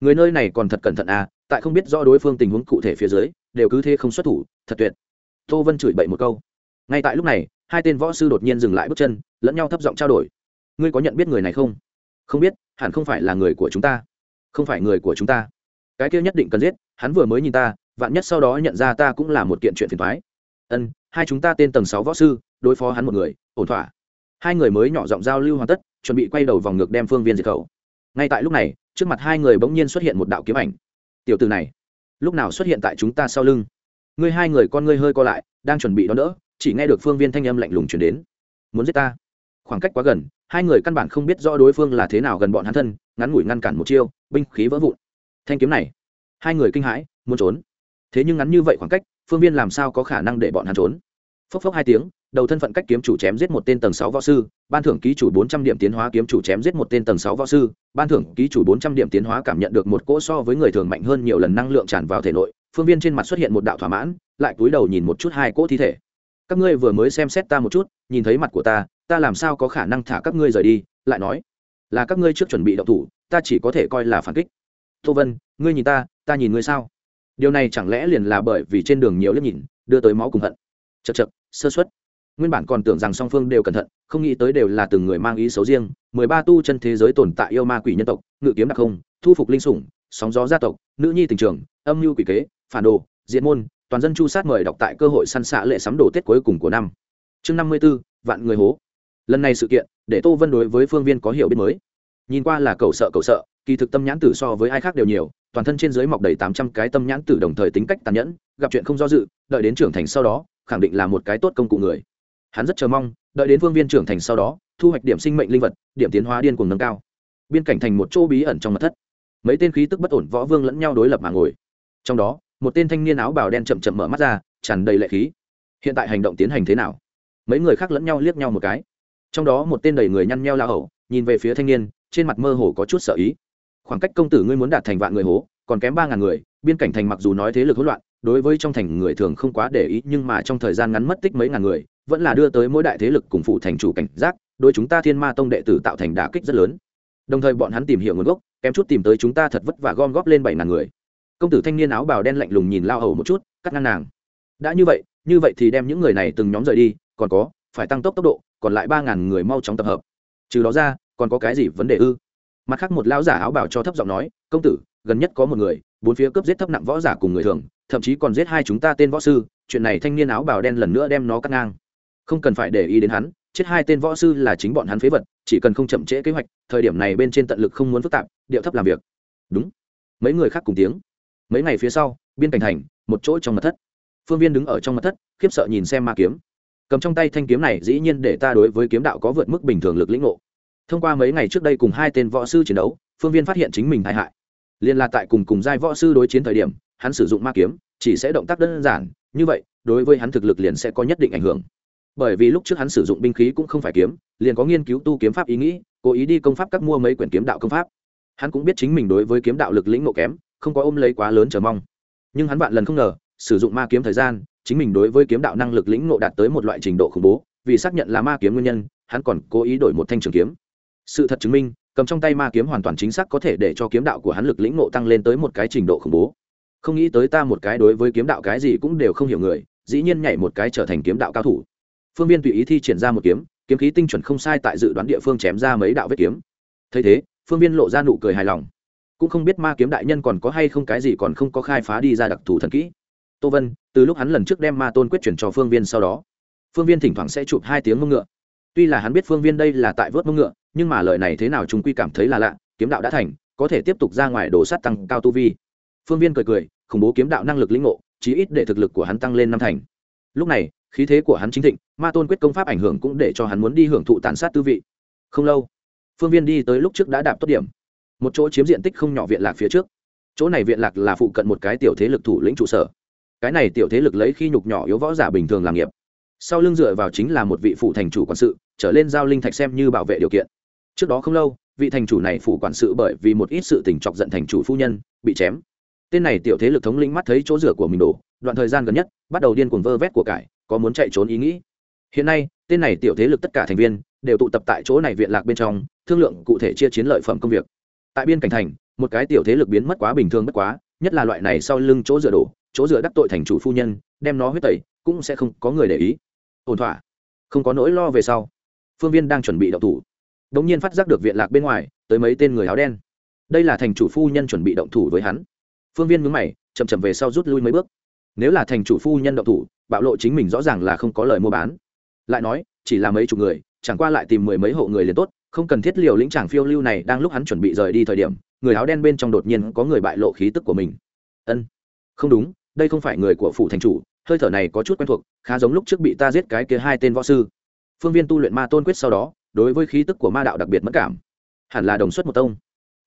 Người nơi này còn thật cẩn thận à tại không biết rõ đối phương tình huống cụ thể phía dưới, đều cứ thế không xuất thủ, thật tuyệt tô vân chửi bậy một câu. Ngay tại lúc này, hai tên võ sư đột nhiên dừng lại bước chân, lẫn nhau thấp giọng trao đổi. Ngươi có nhận biết người này không? Không biết, hẳn không phải là người của chúng ta. Không phải người của chúng ta. Cái kia nhất định cần giết, hắn vừa mới nhìn ta, vạn nhất sau đó nhận ra ta cũng là một kiện chuyện phiền thoái ân, hai chúng ta tên tầng sáu võ sư, đối phó hắn một người, ổn thỏa. Hai người mới nhỏ giọng giao lưu hoàn tất, chuẩn bị quay đầu vòng ngược đem phương viên diệt khẩu. Ngay tại lúc này, trước mặt hai người bỗng nhiên xuất hiện một đạo kiếm ảnh. Tiểu từ này, lúc nào xuất hiện tại chúng ta sau lưng? Ngươi hai người con ngươi hơi co lại, đang chuẩn bị đón đỡ, chỉ nghe được phương viên thanh âm lạnh lùng chuyển đến. Muốn giết ta? Khoảng cách quá gần, hai người căn bản không biết rõ đối phương là thế nào gần bọn hắn thân, ngắn ngủi ngăn cản một chiêu, binh khí vỡ vụn. Thanh kiếm này, hai người kinh hãi, muốn trốn. Thế nhưng ngắn như vậy khoảng cách, phương viên làm sao có khả năng để bọn hắn trốn? Phốc phốc hai tiếng, đầu thân phận cách kiếm chủ chém giết một tên tầng sáu võ sư, ban thưởng ký chủ bốn trăm điểm tiến hóa kiếm chủ chém giết một tên tầng sáu võ sư, ban thưởng ký chủ bốn trăm điểm tiến hóa cảm nhận được một cỗ so với người thường mạnh hơn nhiều lần năng lượng tràn vào thể nội phương viên trên mặt xuất hiện một đạo thỏa mãn, lại cúi đầu nhìn một chút hai cỗ thi thể. Các ngươi vừa mới xem xét ta một chút, nhìn thấy mặt của ta ta làm sao có khả năng thả các ngươi rời đi? Lại nói, là các ngươi trước chuẩn bị động thủ, ta chỉ có thể coi là phản kích. Tô vân, ngươi nhìn ta ta nhìn ngươi sao? Điều này chẳng lẽ liền là bởi vì trên đường nhiều liếc nhìn, đưa tới máu cùng hận? Chật chật sơ xuất nguyên bản còn tưởng rằng song phương đều cẩn thận, không nghĩ tới đều là từng người mang ý xấu riêng. Mười ba tu chân thế giới tồn tại yêu ma quỷ nhân tộc, ngự kiếm đặc không thu phục linh sủng, sóng gió gia tộc, nữ nhi tình trường, âm mưu quỷ kế phản đồ diện môn, toàn dân chu sát mời đọc tại cơ hội săn xạ lệ sắm đồ tết cuối cùng của năm. Chương năm mươi b ố vạn người hố. Lần này sự kiện, để tô vân đối với phương viên có hiểu biết mới. Nhìn qua là cầu sợ cầu sợ, kỳ thực tâm nhãn tử so với ai khác đều nhiều, toàn thân trên dưới mọc đầy tám trăm cái tâm nhãn tử đồng thời tính cách tàn nhẫn, gặp chuyện không do dự, đợi đến trưởng thành sau đó, khẳng định là một cái tốt công cụ người. Hắn rất chờ mong, đợi đến phương viên trưởng thành sau đó, thu hoạch điểm sinh mệnh linh vật, điểm tiến hóa điên cùng nâng cao. Biên cảnh thành một chỗ bí ẩn trong mật thất. Mấy tên khí tức bất ổn võ vương lẫn nhau đối lập mà ngồi. Trong đó một tên thanh niên áo bào đen chậm chậm mở mắt ra, tràn đầy lệ khí. Hiện tại hành động tiến hành thế nào? Mấy người khác lẫn nhau liếc nhau một cái. Trong đó một tên đầy người nhăn nheo la hậu nhìn về phía thanh niên, trên mặt mơ hồ có chút sợ ý. Khoảng cách công tử ngươi muốn đạt thành vạn người hố, còn kém ba ngàn người, biên cảnh thành mặc dù nói thế lực hỗn loạn, đối với trong thành người thường không quá để ý, nhưng mà trong thời gian ngắn mất tích mấy ngàn người, vẫn là đưa tới mỗi đại thế lực cùng phụ thành chủ cảnh giác, đối chúng ta thiên ma tông đệ tử tạo thành đả kích rất lớn. Đồng thời bọn hắn tìm hiểu nguồn gốc, kém chút tìm tới chúng ta thật vất vả gom góp lên bảy ngàn người công tử thanh niên áo bào đen lạnh lùng nhìn lao hầu một chút, cắt ngang nàng. Đã như vậy như vậy thì đem những người này từng nhóm rời đi, còn có, phải tăng tốc tốc độ, còn lại ba ngàn người mau chóng tập hợp. Trừ đó ra, còn có cái gì vấn đề ư? Mặt khác một lão giả áo bảo cho thấp giọng nói, công tử, gần nhất có một người, bốn phía cướp giết thấp nặng võ giả cùng người thường, thậm chí còn giết hai chúng ta tên võ sư, chuyện này thanh niên áo bào đen lần nữa đem nó cắt ngang. Không cần phải để ý đến hắn, chết hai tên võ sư là chính bọn hắn phế vật, chỉ cần không chậm trễ kế hoạch, thời điểm này bên trên tận lực không muốn phức tạp, điệu thấp làm việc. Đúng. Mấy người khác cùng tiếng mấy ngày phía sau, biên cảnh thành, một chỗ trong mật thất. Phương viên đứng ở trong mật thất, khiếp sợ nhìn xem ma kiếm. Cầm trong tay thanh kiếm này dĩ nhiên để ta đối với kiếm đạo có vượt mức bình thường lực lĩnh ngộ. Thông qua mấy ngày trước đây cùng hai tên võ sư chiến đấu, phương viên phát hiện chính mình tai hại. Liên là tại cùng cùng giai võ sư đối chiến thời điểm, hắn sử dụng ma kiếm, chỉ sẽ động tác đơn giản, như vậy, đối với hắn thực lực liền sẽ có nhất định ảnh hưởng. Bởi vì lúc trước hắn sử dụng binh khí cũng không phải kiếm, liền có nghiên cứu tu kiếm pháp ý nghĩ, cố ý đi công pháp các mua mấy quyển kiếm đạo công pháp. Hắn cũng biết chính mình đối với kiếm đạo lực lĩnh ngộ kém không có ôm lấy quá lớn chờ mong. Nhưng hắn vạn lần không ngờ, sử dụng ma kiếm thời gian, chính mình đối với kiếm đạo năng lực lĩnh ngộ đạt tới một loại trình độ khủng bố, vì xác nhận là ma kiếm nguyên nhân, hắn còn cố ý đổi một thanh trường kiếm. Sự thật chứng minh, cầm trong tay ma kiếm hoàn toàn chính xác có thể để cho kiếm đạo của hắn lực lĩnh ngộ tăng lên tới một cái trình độ khủng bố. Không nghĩ tới ta một cái đối với kiếm đạo cái gì cũng đều không hiểu người, dĩ nhiên nhảy một cái trở thành kiếm đạo cao thủ. Phương viên tùy ý thi triển ra một kiếm kiếm khí tinh chuẩn không sai tại dự đoán địa phương chém ra mấy đạo vết kiếm. Thấy thế, phương viên lộ ra nụ cười hài lòng cũng không biết ma kiếm đại nhân còn có hay không cái gì còn không có khai phá đi ra đặc thù thần kỹ. Tô vân, từ lúc hắn lần trước đem ma tôn quyết chuyển cho phương viên sau đó, phương viên thỉnh thoảng sẽ chụp hai tiếng mông ngựa. Tuy là hắn biết phương viên đây là tại vớt mông ngựa, nhưng mà lời này thế nào chúng quy cảm thấy là lạ, kiếm đạo đã thành, có thể tiếp tục ra ngoài đổ sát tăng cao tu vi. Phương viên cười cười, khủng bố kiếm đạo năng lực lĩnh ngộ, chí ít để thực lực của hắn tăng lên năm thành. Lúc này, khí thế của hắn chính thịnh, ma tôn quyết công pháp ảnh hưởng cũng để cho hắn muốn đi hưởng thụ tàn sát tư vị. Không lâu, phương viên đi tới lúc trước đã đạp tốt điểm một chỗ chiếm diện tích không nhỏ viện lạc phía trước. Chỗ này viện lạc là phụ cận một cái tiểu thế lực thủ lĩnh trụ sở. Cái này tiểu thế lực lấy khi nhục nhỏ yếu võ giả bình thường làm nghiệp. Sau lưng dựa vào chính là một vị phụ thành chủ quản sự, trở lên giao linh thạch xem như bảo vệ điều kiện. Trước đó không lâu, vị thành chủ này phụ quản sự bởi vì một ít sự tình chọc giận thành chủ phu nhân, bị chém. Tên này tiểu thế lực thống lĩnh mắt thấy chỗ rửa của mình đổ, đoạn thời gian gần nhất, bắt đầu điên cuồng vơ vét của cải, có muốn chạy trốn ý nghĩ. Hiện nay, tên này tiểu thế lực tất cả thành viên, đều tụ tập tại chỗ này viện lạc bên trong, thương lượng cụ thể chia chiến lợi phẩm công việc tại biên cảnh thành, một cái tiểu thế lực biến mất quá bình thường bất quá, nhất là loại này sau lưng chỗ dựa đổ, chỗ dựa đắc tội thành chủ phu nhân, đem nó huyết tẩy, cũng sẽ không có người để ý. Ổn thỏa. Không có nỗi lo về sau, phương viên đang chuẩn bị đậu thủ. Đ ỗ n g nhiên phát giác được viện lạc bên ngoài, tới mấy tên người áo đen. Đây là thành chủ phu nhân chuẩn bị động thủ với hắn. Phương viên mướn mày, chậm chậm về sau rút lui mấy bước. Nếu là thành chủ phu nhân động thủ, bạo lộ chính mình rõ ràng là không có lời mua bán. Lại nói, chỉ là mấy chục người, chẳng qua lại tìm mười mấy hộ người liền tốt không cần thiết liều lĩnh chàng phiêu lưu này đang lúc hắn chuẩn bị rời đi thời điểm, người áo đen bên trong đột nhiên có người bại lộ khí tức của mình. Ân, không đúng, đây không phải người của phủ thành chủ, hơi thở này có chút quen thuộc, khá giống lúc trước bị ta giết cái kia hai tên võ sư. Phương viên tu luyện ma tôn quyết sau đó, đối với khí tức của ma đạo đặc biệt mất cảm. Hẳn là đồng xuất một tông.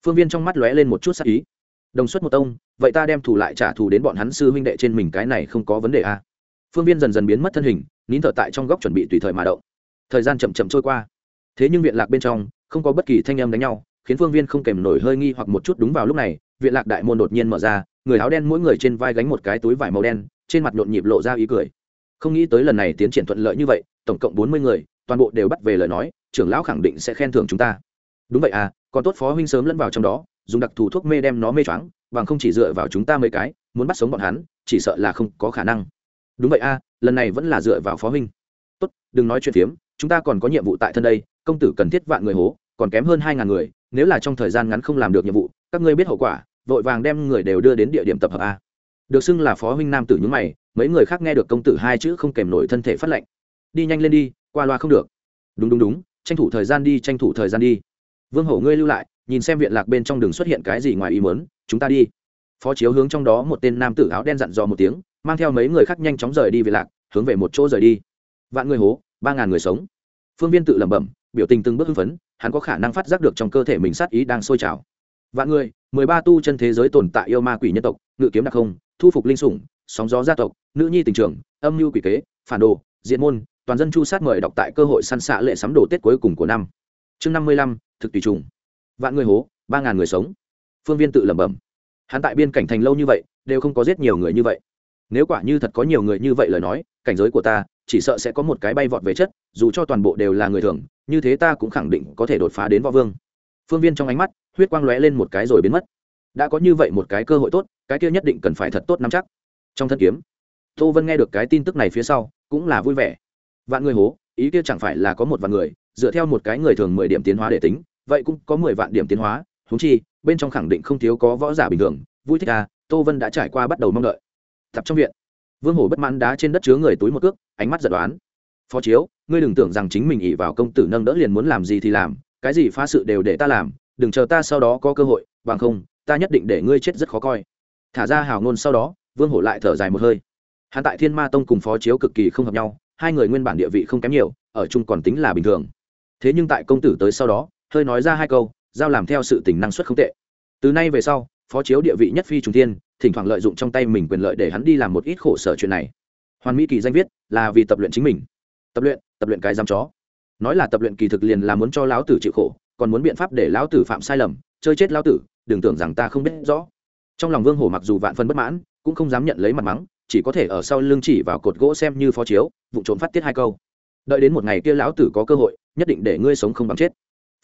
Phương viên trong mắt lóe lên một chút sắc ý. Đồng xuất một tông, vậy ta đem thủ lại trả thù đến bọn hắn sư huynh đệ trên mình cái này không có vấn đề à. phương viên dần dần biến mất thân hình, nín thở tại trong góc chuẩn bị tùy thời mà động. Thời gian chậm chậm trôi qua thế nhưng viện lạc bên trong, không có bất kỳ thanh âm đánh nhau, khiến phương viên không kèm nổi hơi nghi hoặc một chút đúng vào lúc này, viện lạc đại môn đột nhiên mở ra, người áo đen mỗi người trên vai gánh một cái túi vải màu đen, trên mặt nhộn nhịp lộ ra ý cười. Không nghĩ tới lần này tiến triển thuận lợi như vậy, tổng cộng bốn mươi người, toàn bộ đều bắt về lời nói, trưởng lão khẳng định sẽ khen thưởng chúng ta. Đúng vậy à còn tốt phó huynh sớm lẫn vào trong đó, dùng đặc thù thuốc mê đem nó mê choáng, bằng không chỉ dựa vào chúng ta mấy cái, muốn bắt sống bọn hắn, chỉ sợ là không có khả năng. Đúng vậy à lần này vẫn là dựa vào phó huynh. Tốt, đừng nói chuyện phiếm, chúng ta còn có nhiệm vụ tại thân đây công tử cần thiết vạn người hố, còn kém hơn hai ngàn người, nếu là trong thời gian ngắn không làm được nhiệm vụ, các ngươi biết hậu quả, vội vàng đem người đều đưa đến địa điểm tập hợp a. Được xưng là phó huynh nam tử nhúng mày, mấy người khác nghe được công tử hai chữ không kèm nổi thân thể phát lệnh. Đi nhanh lên đi, qua loa không được. Đúng đúng đúng, tranh thủ thời gian đi, tranh thủ thời gian đi. Vương hổ ngươi lưu lại, nhìn xem viện lạc bên trong đường xuất hiện cái gì ngoài ý mớn chúng ta đi. Phó chiếu hướng trong đó một tên nam tử áo đen dặn dò một tiếng, mang theo mấy người khác nhanh chóng rời đi viện lạc, hướng về một chỗ rời đi. Vạn người hố, ba ngàn người sống. Phương viên tự lẩm bẩm biểu tình từng bước hưng phấn, hắn có khả năng phát giác được trong cơ thể mình sát ý đang sôi trào. Vạn người, mười ba tu chân thế giới tồn tại yêu ma quỷ nhân tộc, ngự kiếm đặc không, thu phục linh sủng, sóng gió gia tộc, nữ nhi tình trường, âm mưu quỷ kế, phản đồ, diện môn, toàn dân chu sát mời đọc tại cơ hội săn xạ lệ sắm đồ tết cuối cùng của năm. Chương năm mươi lăm, thực tùy trùng. Vạn người hố, ba ngàn người sống. Phương viên tự lẩm bẩm. Hắn tại biên cảnh thành lâu như vậy, đều không có giết nhiều người như vậy. Nếu quả như thật có nhiều người như vậy lời nói, cảnh giới của ta, chỉ sợ sẽ có một cái bay vọt về chất, dù cho toàn bộ đều là người thường như thế ta cũng khẳng định có thể đột phá đến võ vương. Phương viên trong ánh mắt, huyết quang lóe lên một cái rồi biến mất. Đã có như vậy một cái cơ hội tốt, cái kia nhất định cần phải thật tốt nắm chắc. Trong thân kiếm, tô vân nghe được cái tin tức này phía sau, cũng là vui vẻ. Vạn người hố, ý kia chẳng phải là có một vạn người, dựa theo một cái người thường mười điểm tiến hóa để tính, vậy cũng có mười vạn điểm tiến hóa húng chi, bên trong khẳng định không thiếu có võ giả bình thường, vui thích à tô vân đã trải qua bắt đầu mong đợi. Tập trong viện, vương hổ bất mãn đá trên đất chứa người túi một cước, ánh mắt giật đoán phó chiếu, ngươi đừng tưởng rằng chính mình ỉ vào công tử nâng đỡ liền muốn làm gì thì làm, cái gì phá sự đều để ta làm, đừng chờ ta sau đó có cơ hội, bằng không, ta nhất định để ngươi chết rất khó coi. Thả ra hào ngôn sau đó, vương hổ lại thở dài một hơi. Hắn tại thiên ma tông cùng phó chiếu cực kỳ không hợp nhau, hai người nguyên bản địa vị không kém nhiều, ở chung còn tính là bình thường. Thế nhưng tại công tử tới sau đó, hơi nói ra hai câu, giao làm theo sự tình năng suất không tệ. Từ nay về sau, phó chiếu địa vị nhất phi trùng thiên, thỉnh thoảng lợi dụng trong tay mình quyền lợi để hắn đi làm một ít khổ sở chuyện này. Hoàn mỹ kỳ danh viết là vì tập luyện chính mình tập luyện tập luyện cái giam chó. Nói là tập luyện kỳ thực liền là muốn cho lão tử chịu khổ, còn muốn biện pháp để lão tử phạm sai lầm, chơi chết lão tử, đừng tưởng rằng ta không biết rõ. Trong lòng vương hổ mặc dù vạn phân bất mãn, cũng không dám nhận lấy mặt mắng, chỉ có thể ở sau lưng chỉ vào cột gỗ xem như phó chiếu, vụ trộm phát tiết hai câu. Đợi đến một ngày kia lão tử có cơ hội, nhất định để ngươi sống không bằng chết.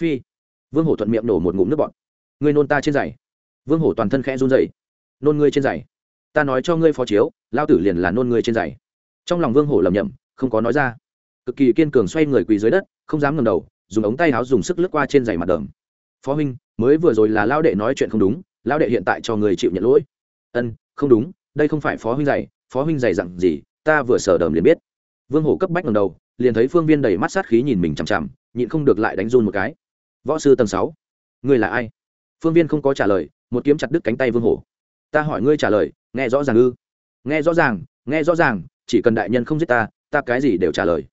Phi. Vương hổ thuận miệng nổ một ngụm nước bọt. Ngươi nôn ta trên giày. Vương hổ toàn thân khẽ run dậy nôn ngươi trên giày. Ta nói cho ngươi phó chiếu lao tử liền là nôn ngươi trên giày. Trong lòng vương hổ lầm nhầm không có nói ra cực kỳ kiên cường xoay người quỳ dưới đất, không dám ngầm đầu, dùng ống tay áo dùng sức lướt qua trên giày mặt đờm. Phó huynh, mới vừa rồi là lao đệ nói chuyện không đúng lao đệ hiện tại cho người chịu nhận lỗi. Ân, không đúng, đây không phải phó huynh giày phó huynh giày dặn gì, ta vừa sở đờm liền biết. Vương hổ cấp bách ngầm đầu, liền thấy phương viên đầy mắt sát khí nhìn mình chằm chằm, nhịn không được lại đánh run một cái. Võ sư tầng sáu, ngươi là ai? Phương viên không có trả lời, một kiếm chặt đứt cánh tay vương hổ. Ta hỏi ngươi trả lời, nghe rõ ràng ư? Nghe rõ ràng, nghe rõ ràng, chỉ cần đại nhân không giết ta ta cái gì đều trả lời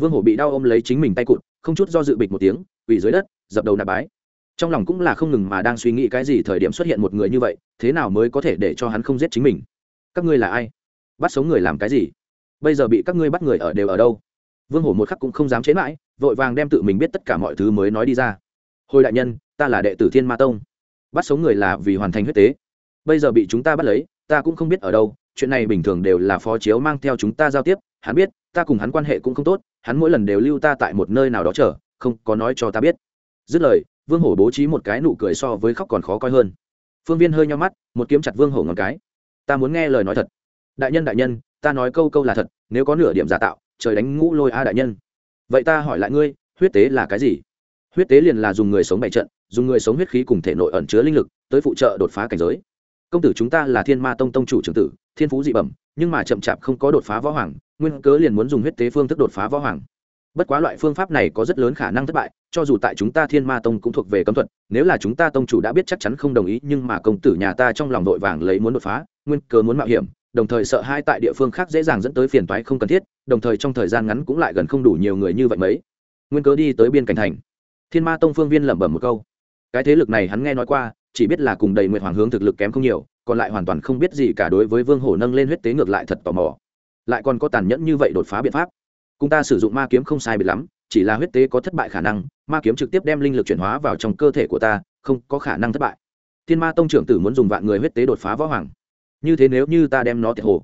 vương hổ bị đau ôm lấy chính mình tay cụt, không chút do dự bịch một tiếng, quỳ dưới đất, dập đầu nạp bái. Trong lòng cũng là không ngừng mà đang suy nghĩ cái gì thời điểm xuất hiện một người như vậy, thế nào mới có thể để cho hắn không giết chính mình? Các ngươi là ai? Bắt sống người làm cái gì? Bây giờ bị các ngươi bắt người ở đều ở đâu? Vương hổ một khắc cũng không dám chế mãi, vội vàng đem tự mình biết tất cả mọi thứ mới nói đi ra. Hồi đại nhân, ta là đệ tử thiên ma tông. Bắt sống người là vì hoàn thành huyết tế. Bây giờ bị chúng ta bắt lấy, ta cũng không biết ở đâu chuyện này bình thường đều là phó chiếu mang theo chúng ta giao tiếp, hắn biết, ta cùng hắn quan hệ cũng không tốt, hắn mỗi lần đều lưu ta tại một nơi nào đó chờ, không có nói cho ta biết. Dứt lời, vương hổ bố trí một cái nụ cười so với khóc còn khó coi hơn. Phương viên hơi nhau mắt, một kiếm chặt vương hổ ngón cái. Ta muốn nghe lời nói thật. Đại nhân đại nhân, ta nói câu câu là thật, nếu có nửa điểm giả tạo, trời đánh ngũ lôi a đại nhân. Vậy ta hỏi lại ngươi, huyết tế là cái gì? Huyết tế liền là dùng người sống bày trận, dùng người sống huyết khí cùng thể nội ẩn chứa linh lực, tới phụ trợ đột phá cảnh giới công tử chúng ta là thiên ma tông tông chủ trưởng tử, thiên phú dị bẩm, nhưng mà chậm chạp không có đột phá võ hoàng, nguyên cớ liền muốn dùng huyết tế phương thức đột phá võ hoàng. Bất quá loại phương pháp này có rất lớn khả năng thất bại, cho dù tại chúng ta thiên ma tông cũng thuộc về cấm thuật, nếu là chúng ta tông chủ đã biết chắc chắn không đồng ý, nhưng mà công tử nhà ta trong lòng vội vàng lấy muốn đột phá, nguyên cớ muốn mạo hiểm, đồng thời sợ hai tại địa phương khác dễ dàng dẫn tới phiền toái không cần thiết, đồng thời trong thời gian ngắn cũng lại gần không đủ nhiều người như vậy mấy. Nguyên cớ đi tới biên cảnh thành. Thiên ma tông phương viên lẩm bẩm một câu. Cái thế lực này hắn nghe nói qua chỉ biết là cùng đầy nguyện hoàng hướng thực lực kém không nhiều, còn lại hoàn toàn không biết gì cả đối với vương hổ nâng lên huyết tế ngược lại thật tò mò. Lại còn có tàn nhẫn như vậy đột phá biện pháp. Cùng ta sử dụng ma kiếm không sai biệt lắm, chỉ là huyết tế có thất bại khả năng, ma kiếm trực tiếp đem linh lực chuyển hóa vào trong cơ thể của ta, không có khả năng thất bại. Thiên ma tông trưởng tử muốn dùng vạn người huyết tế đột phá võ hoàng. Như thế nếu như ta đem nó tiệt hồ.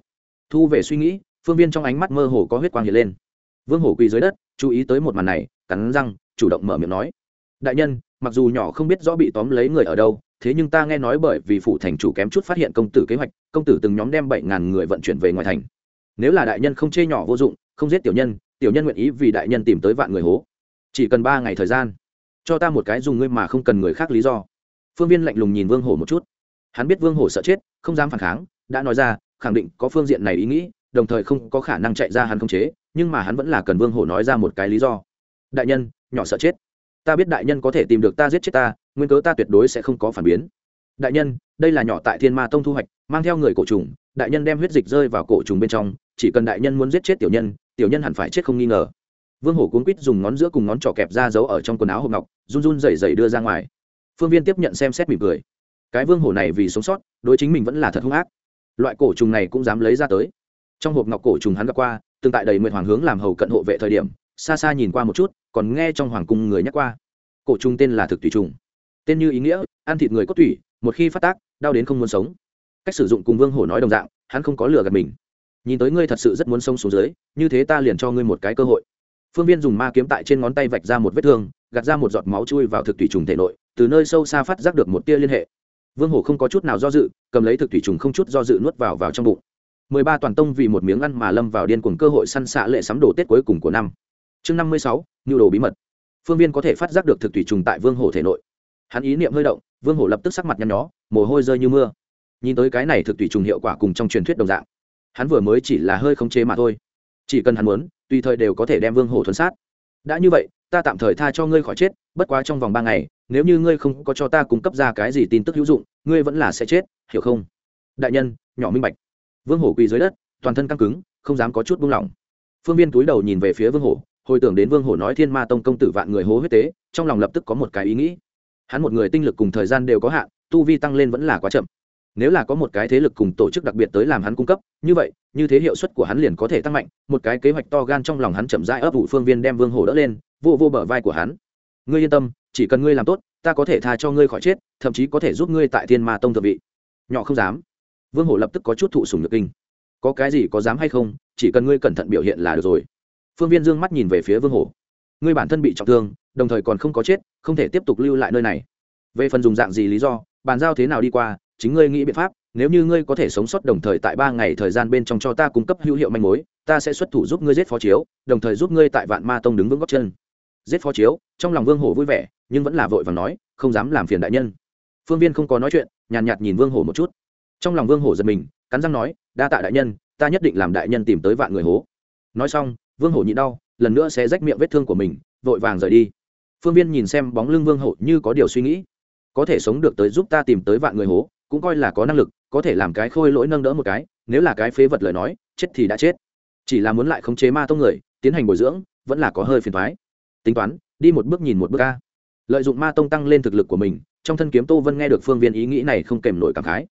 Thu về suy nghĩ, phương viên trong ánh mắt mơ hồ có huyết quang hiện lên. Vương hổ quỳ dưới đất, chú ý tới một màn này, cắn răng, chủ động mở miệng nói. Đại nhân, mặc dù nhỏ không biết rõ bị tóm lấy người ở đâu thế nhưng ta nghe nói bởi vì phụ thành chủ kém chút phát hiện công tử kế hoạch, công tử từng nhóm đem bảy ngàn người vận chuyển về ngoài thành. Nếu là đại nhân không chê nhỏ vô dụng, không giết tiểu nhân tiểu nhân nguyện ý vì đại nhân tìm tới vạn người hố. Chỉ cần ba ngày thời gian, cho ta một cái dùng ngươi mà không cần người khác lý do. Phương viên lạnh lùng nhìn vương hổ một chút. Hắn biết vương hổ sợ chết, không dám phản kháng, đã nói ra, khẳng định có phương diện này ý nghĩ, đồng thời không có khả năng chạy ra hắn không chế, nhưng mà hắn vẫn là cần vương hổ nói ra một cái lý do. Đại nhân, nhỏ sợ chết. Ta biết đại nhân có thể tìm được ta giết chết ta nguyên cớ ta tuyệt đối sẽ không có phản biến. Đại nhân, đây là nhỏ tại thiên ma tông thu hoạch, mang theo người cổ trùng, đại nhân đem huyết dịch rơi vào cổ trùng bên trong, chỉ cần đại nhân muốn giết chết tiểu nhân tiểu nhân hẳn phải chết không nghi ngờ. Vương hổ cuốn quýt dùng ngón giữa cùng ngón trỏ kẹp ra giấu ở trong quần áo hộp ngọc, run run rẩy rẩy đưa ra ngoài. Phương viên tiếp nhận xem xét mỉm cười. Cái vương hổ này vì sống sót, đối chính mình vẫn là thật hung ác. Loại cổ trùng này cũng dám lấy ra tới. Trong hộp ngọc cổ trùng hắn gặp qua tương tại đầy mượn hoàng hướng làm hầu cận hộ vệ thời điểm, xa xa nhìn qua một chút, còn nghe trong hoàng cung người nhắc qua. Cổ trùng tên là thực tùy trùng tên như ý nghĩa, ăn thịt người cốt thủy một khi phát tác, đau đến không muốn sống. Cách sử dụng cùng vương hổ nói đồng dạng, hắn không có lừa gạt mình. Nhìn tới ngươi thật sự rất muốn sống xuống dưới, như thế ta liền cho ngươi một cái cơ hội. Phương viên dùng ma kiếm tại trên ngón tay vạch ra một vết thương, gạt ra một giọt máu chui vào thực thủy trùng thể nội, từ nơi sâu xa phát giác được một tia liên hệ. Vương hổ không có chút nào do dự, cầm lấy thực thủy trùng không chút do dự nuốt vào vào trong bụng. Mười ba toàn tông vì một miếng ăn mà lâm vào điên cuồng cơ hội săn xạ lệ sắm đồ tết cuối cùng của năm. Chương năm mươi sáu, nhu đồ bí mật. Phương viên có thể phát giác được thực thủy trùng tại vương hổ thể nội hắn ý niệm hơi động, vương hổ lập tức sắc mặt nhăn nhó, mồ hôi rơi như mưa. Nhìn tới cái này thực tùy trùng hiệu quả cùng trong truyền thuyết đồng dạng, hắn vừa mới chỉ là hơi khống chế mà thôi. Chỉ cần hắn muốn, tùy thời đều có thể đem vương hổ thuần sát. Đã như vậy, ta tạm thời tha cho ngươi khỏi chết, bất quá trong vòng ba ngày, nếu như ngươi không có cho ta cung cấp ra cái gì tin tức hữu dụng, ngươi vẫn là sẽ chết, hiểu không? Đại nhân, nhỏ minh bạch. Vương hổ quỳ dưới đất, toàn thân căng cứng, không dám có chút buông lỏng. Phương viên túi đầu nhìn về phía vương hổ, hồi tưởng đến vương hổ nói thiên ma tông công tử vạn người hố huyết tế, trong lòng lập tức có một cái ý nghĩ hắn một người tinh lực cùng thời gian đều có hạn, tu vi tăng lên vẫn là quá chậm. Nếu là có một cái thế lực cùng tổ chức đặc biệt tới làm hắn cung cấp, như vậy, như thế hiệu suất của hắn liền có thể tăng mạnh, một cái kế hoạch to gan trong lòng hắn chậm rãi ấp ủ phương viên đem vương hổ đỡ lên, vô vô bờ vai của hắn. Ngươi yên tâm, chỉ cần ngươi làm tốt, ta có thể tha cho ngươi khỏi chết, thậm chí có thể giúp ngươi tại thiên ma tông thượng vị. Nhỏ không dám. Vương hổ lập tức có chút thụ sùng nhược kinh. Có cái gì có dám hay không, chỉ cần ngươi cẩn thận biểu hiện là được rồi. Phương viên dương mắt nhìn về phía vương hổ. Ngươi bản thân bị trọng thương đồng thời còn không có chết không thể tiếp tục lưu lại nơi này. Về phần dùng dạng gì lý do bàn giao thế nào đi qua chính ngươi nghĩ biện pháp nếu như ngươi có thể sống sót đồng thời tại ba ngày thời gian bên trong cho ta cung cấp hữu hiệu manh mối ta sẽ xuất thủ giúp ngươi giết phó chiếu đồng thời giúp ngươi tại vạn ma tông đứng vững góc chân. Giết phó chiếu trong lòng vương hổ vui vẻ nhưng vẫn là vội và nói không dám làm phiền đại nhân. Phương viên không có nói chuyện nhàn nhạt, nhạt nhìn vương hổ một chút. Trong lòng vương hổ giật mình cắn răng nói đa tạ đại nhân ta nhất định làm đại nhân tìm tới vạn người hố. Nói xong vương hổ nhịn đau lần nữa sẽ rách miệng vết thương của mình vội vàng rời đi phương viên nhìn xem bóng lưng vương hổ như có điều suy nghĩ. Có thể sống được tới giúp ta tìm tới vạn người hố, cũng coi là có năng lực, có thể làm cái khôi lỗi nâng đỡ một cái, nếu là cái phế vật lời nói, chết thì đã chết. Chỉ là muốn lại khống chế ma tông người, tiến hành bồi dưỡng, vẫn là có hơi phiền thoái tính toán, đi một bước nhìn một bước ca lợi dụng ma tông tăng lên thực lực của mình, trong thân kiếm tô vân nghe được phương viên ý nghĩ này không kèm nổi cảm khái.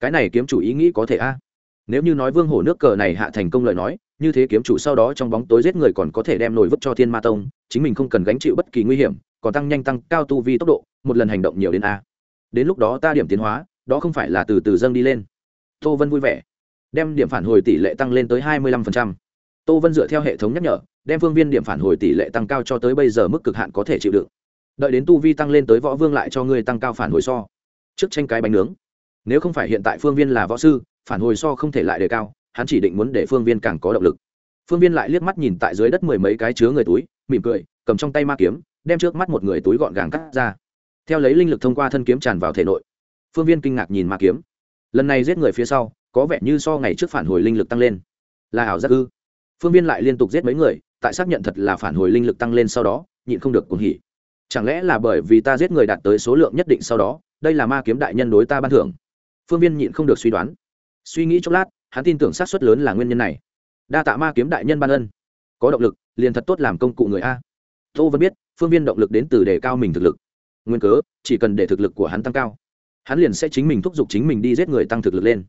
Cái này kiếm chủ ý nghĩ có thể a. Nếu như nói vương hổ nước cờ này hạ thành công lời nói như thế kiếm chủ sau đó trong bóng tối giết người còn có thể đem nổi vứt cho thiên ma tông, chính mình không cần gánh chịu bất kỳ nguy hiểm, còn tăng nhanh tăng cao tu vi tốc độ, một lần hành động nhiều đến a. Đến lúc đó ta điểm tiến hóa, đó không phải là từ từ dâng đi lên. Tô vân vui vẻ, đem điểm phản hồi tỷ lệ tăng lên tới hai mươi lăm tô vân dựa theo hệ thống nhắc nhở, đem phương viên điểm phản hồi tỷ lệ tăng cao cho tới bây giờ mức cực hạn có thể chịu đựng. Đợi đến tu vi tăng lên tới võ vương lại cho ngươi tăng cao phản hồi so. Trước tranh cái bánh nướng. Nếu không phải hiện tại phương viên là võ sư, phản hồi so không thể lại đề cao hắn chỉ định muốn để phương viên càng có động lực. Phương viên lại liếc mắt nhìn tại dưới đất mười mấy cái chứa người túi, mỉm cười, cầm trong tay ma kiếm, đem trước mắt một người túi gọn gàng cắt ra. Theo lấy linh lực thông qua thân kiếm tràn vào thể nội, phương viên kinh ngạc nhìn ma kiếm. Lần này giết người phía sau, có vẻ như so ngày trước phản hồi linh lực tăng lên. Là ảo giác ư? Phương viên lại liên tục giết mấy người, tại xác nhận thật là phản hồi linh lực tăng lên sau đó, nhịn không được cuồng hỉ. Chẳng lẽ là bởi vì ta giết người đạt tới số lượng nhất định sau đó, đây là ma kiếm đại nhân đối ta ban thưởng? Phương viên nhịn không được suy đoán. Suy nghĩ chốc lát hắn tin tưởng sát xuất lớn là nguyên nhân này. Đa tạ ma kiếm đại nhân ban ân. Có động lực liền thật tốt làm công cụ người a. Tô vẫn biết phương viên động lực đến từ đề cao mình thực lực. Nguyên cớ chỉ cần để thực lực của hắn tăng cao hắn liền sẽ chính mình thúc giục chính mình đi giết người tăng thực lực lên.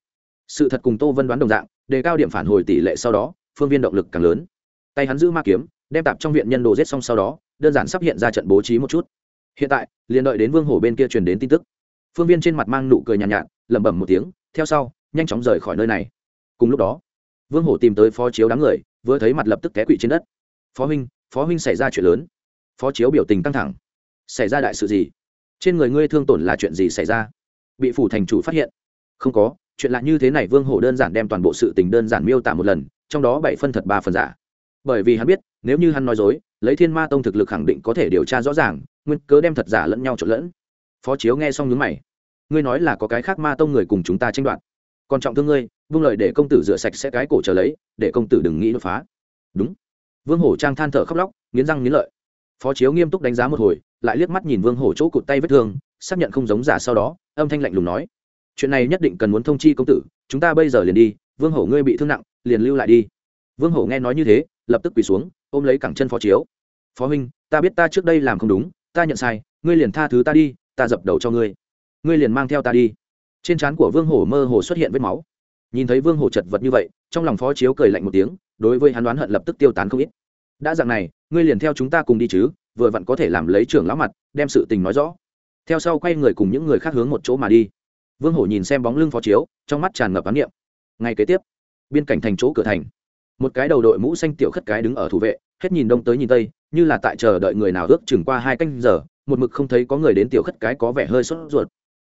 Sự thật cùng tô vân đoán đồng dạng đề cao điểm phản hồi tỷ lệ sau đó phương viên động lực càng lớn. Tay hắn giữ ma kiếm đem tạp trong viện nhân đồ giết xong sau đó đơn giản sắp hiện ra trận bố trí một chút. Hiện tại liền đợi đến vương hổ bên kia truyền đến tin tức. Phương viên trên mặt mang nụ cười nhàn nhạt, nhạt lẩm bẩm một tiếng theo sau nhanh chóng rời khỏi nơi này cùng lúc đó, vương hổ tìm tới phó chiếu đám người, vừa thấy mặt lập tức té quỵ trên đất. Phó huynh phó huynh xảy ra chuyện lớn. Phó chiếu biểu tình căng thẳng. Xảy ra đại sự gì? Trên người ngươi thương tổn là chuyện gì xảy ra? Bị phủ thành chủ phát hiện. Không có, chuyện lạ như thế này vương hổ đơn giản đem toàn bộ sự tình đơn giản miêu tả một lần, trong đó bảy phân thật ba phần giả. Bởi vì hắn biết, nếu như hắn nói dối, lấy thiên ma tông thực lực khẳng định có thể điều tra rõ ràng, nguyên cớ đem thật giả lẫn nhau trộn lẫn. Phó chiếu nghe xong nhướng mày. Ngươi nói là có cái khác ma tông người cùng chúng ta tranh đoạt. Còn trọng thương ngươi vương lợi để công tử rửa sạch sẽ cái cổ trở lấy, để công tử đừng nghĩ đột phá. Đúng. Vương hổ trang than thở khóc lóc, nghiến răng nghiến lợi. Phó chiếu nghiêm túc đánh giá một hồi, lại liếc mắt nhìn vương hổ chỗ cụt tay vết thương, xác nhận không giống giả sau đó, âm thanh lạnh lùng nói. Chuyện này nhất định cần muốn thông chi công tử, chúng ta bây giờ liền đi, vương hổ ngươi bị thương nặng, liền lưu lại đi. Vương hổ nghe nói như thế, lập tức quỳ xuống, ôm lấy cẳng chân phó chiếu. Phó huynh, ta biết ta trước đây làm không đúng, ta nhận sai, ngươi liền tha thứ ta đi, ta dập đầu cho ngươi. Ngươi liền mang theo ta đi. Trên trán của vương hổ mơ hồ xuất hiện vết máu nhìn thấy vương hổ chật vật như vậy, trong lòng phó chiếu cười lạnh một tiếng, đối với hắn đoán hận lập tức tiêu tán không ít. Đã dạng này, ngươi liền theo chúng ta cùng đi chứ, vừa vặn có thể làm lấy trưởng lão mặt, đem sự tình nói rõ. Theo sau quay người cùng những người khác hướng một chỗ mà đi. Vương hổ nhìn xem bóng lưng phó chiếu, trong mắt tràn ngập ám niệm. Ngay kế tiếp biên cảnh thành chỗ cửa thành, một cái đầu đội mũ xanh tiểu khất cái đứng ở thủ vệ, hết nhìn đông tới nhìn tây, như là tại chờ đợi người nào ước chừng qua hai canh giờ, một mực không thấy có người đến tiểu khất cái có vẻ hơi sốt ruột.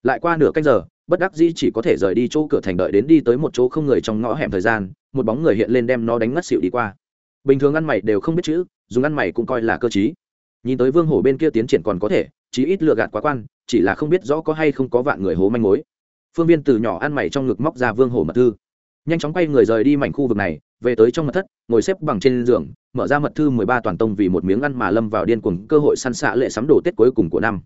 Lại qua nửa canh giờ bất đắc dĩ chỉ có thể rời đi chỗ cửa thành đợi đến đi tới một chỗ không người trong ngõ hẻm thời gian, một bóng người hiện lên đem nó đánh ngất xỉu đi qua. Bình thường ăn mày đều không biết chữ, dùng ăn mày cũng coi là cơ chí nhìn tới vương hổ bên kia tiến triển còn có thể, chí ít lựa gạt quá quan, chỉ là không biết rõ có hay không có vạn người hố manh mối. Phương viên từ nhỏ ăn mày trong ngực móc ra vương hổ mật thư. Nhanh chóng quay người rời đi mảnh khu vực này, về tới trong mật thất, ngồi xếp bằng trên giường, mở ra mật thư mười ba toàn tông vì một miếng ăn mà lâm vào điên cuồng, cơ hội săn xạ lệ sắm đồ tết cuối cùng của năm.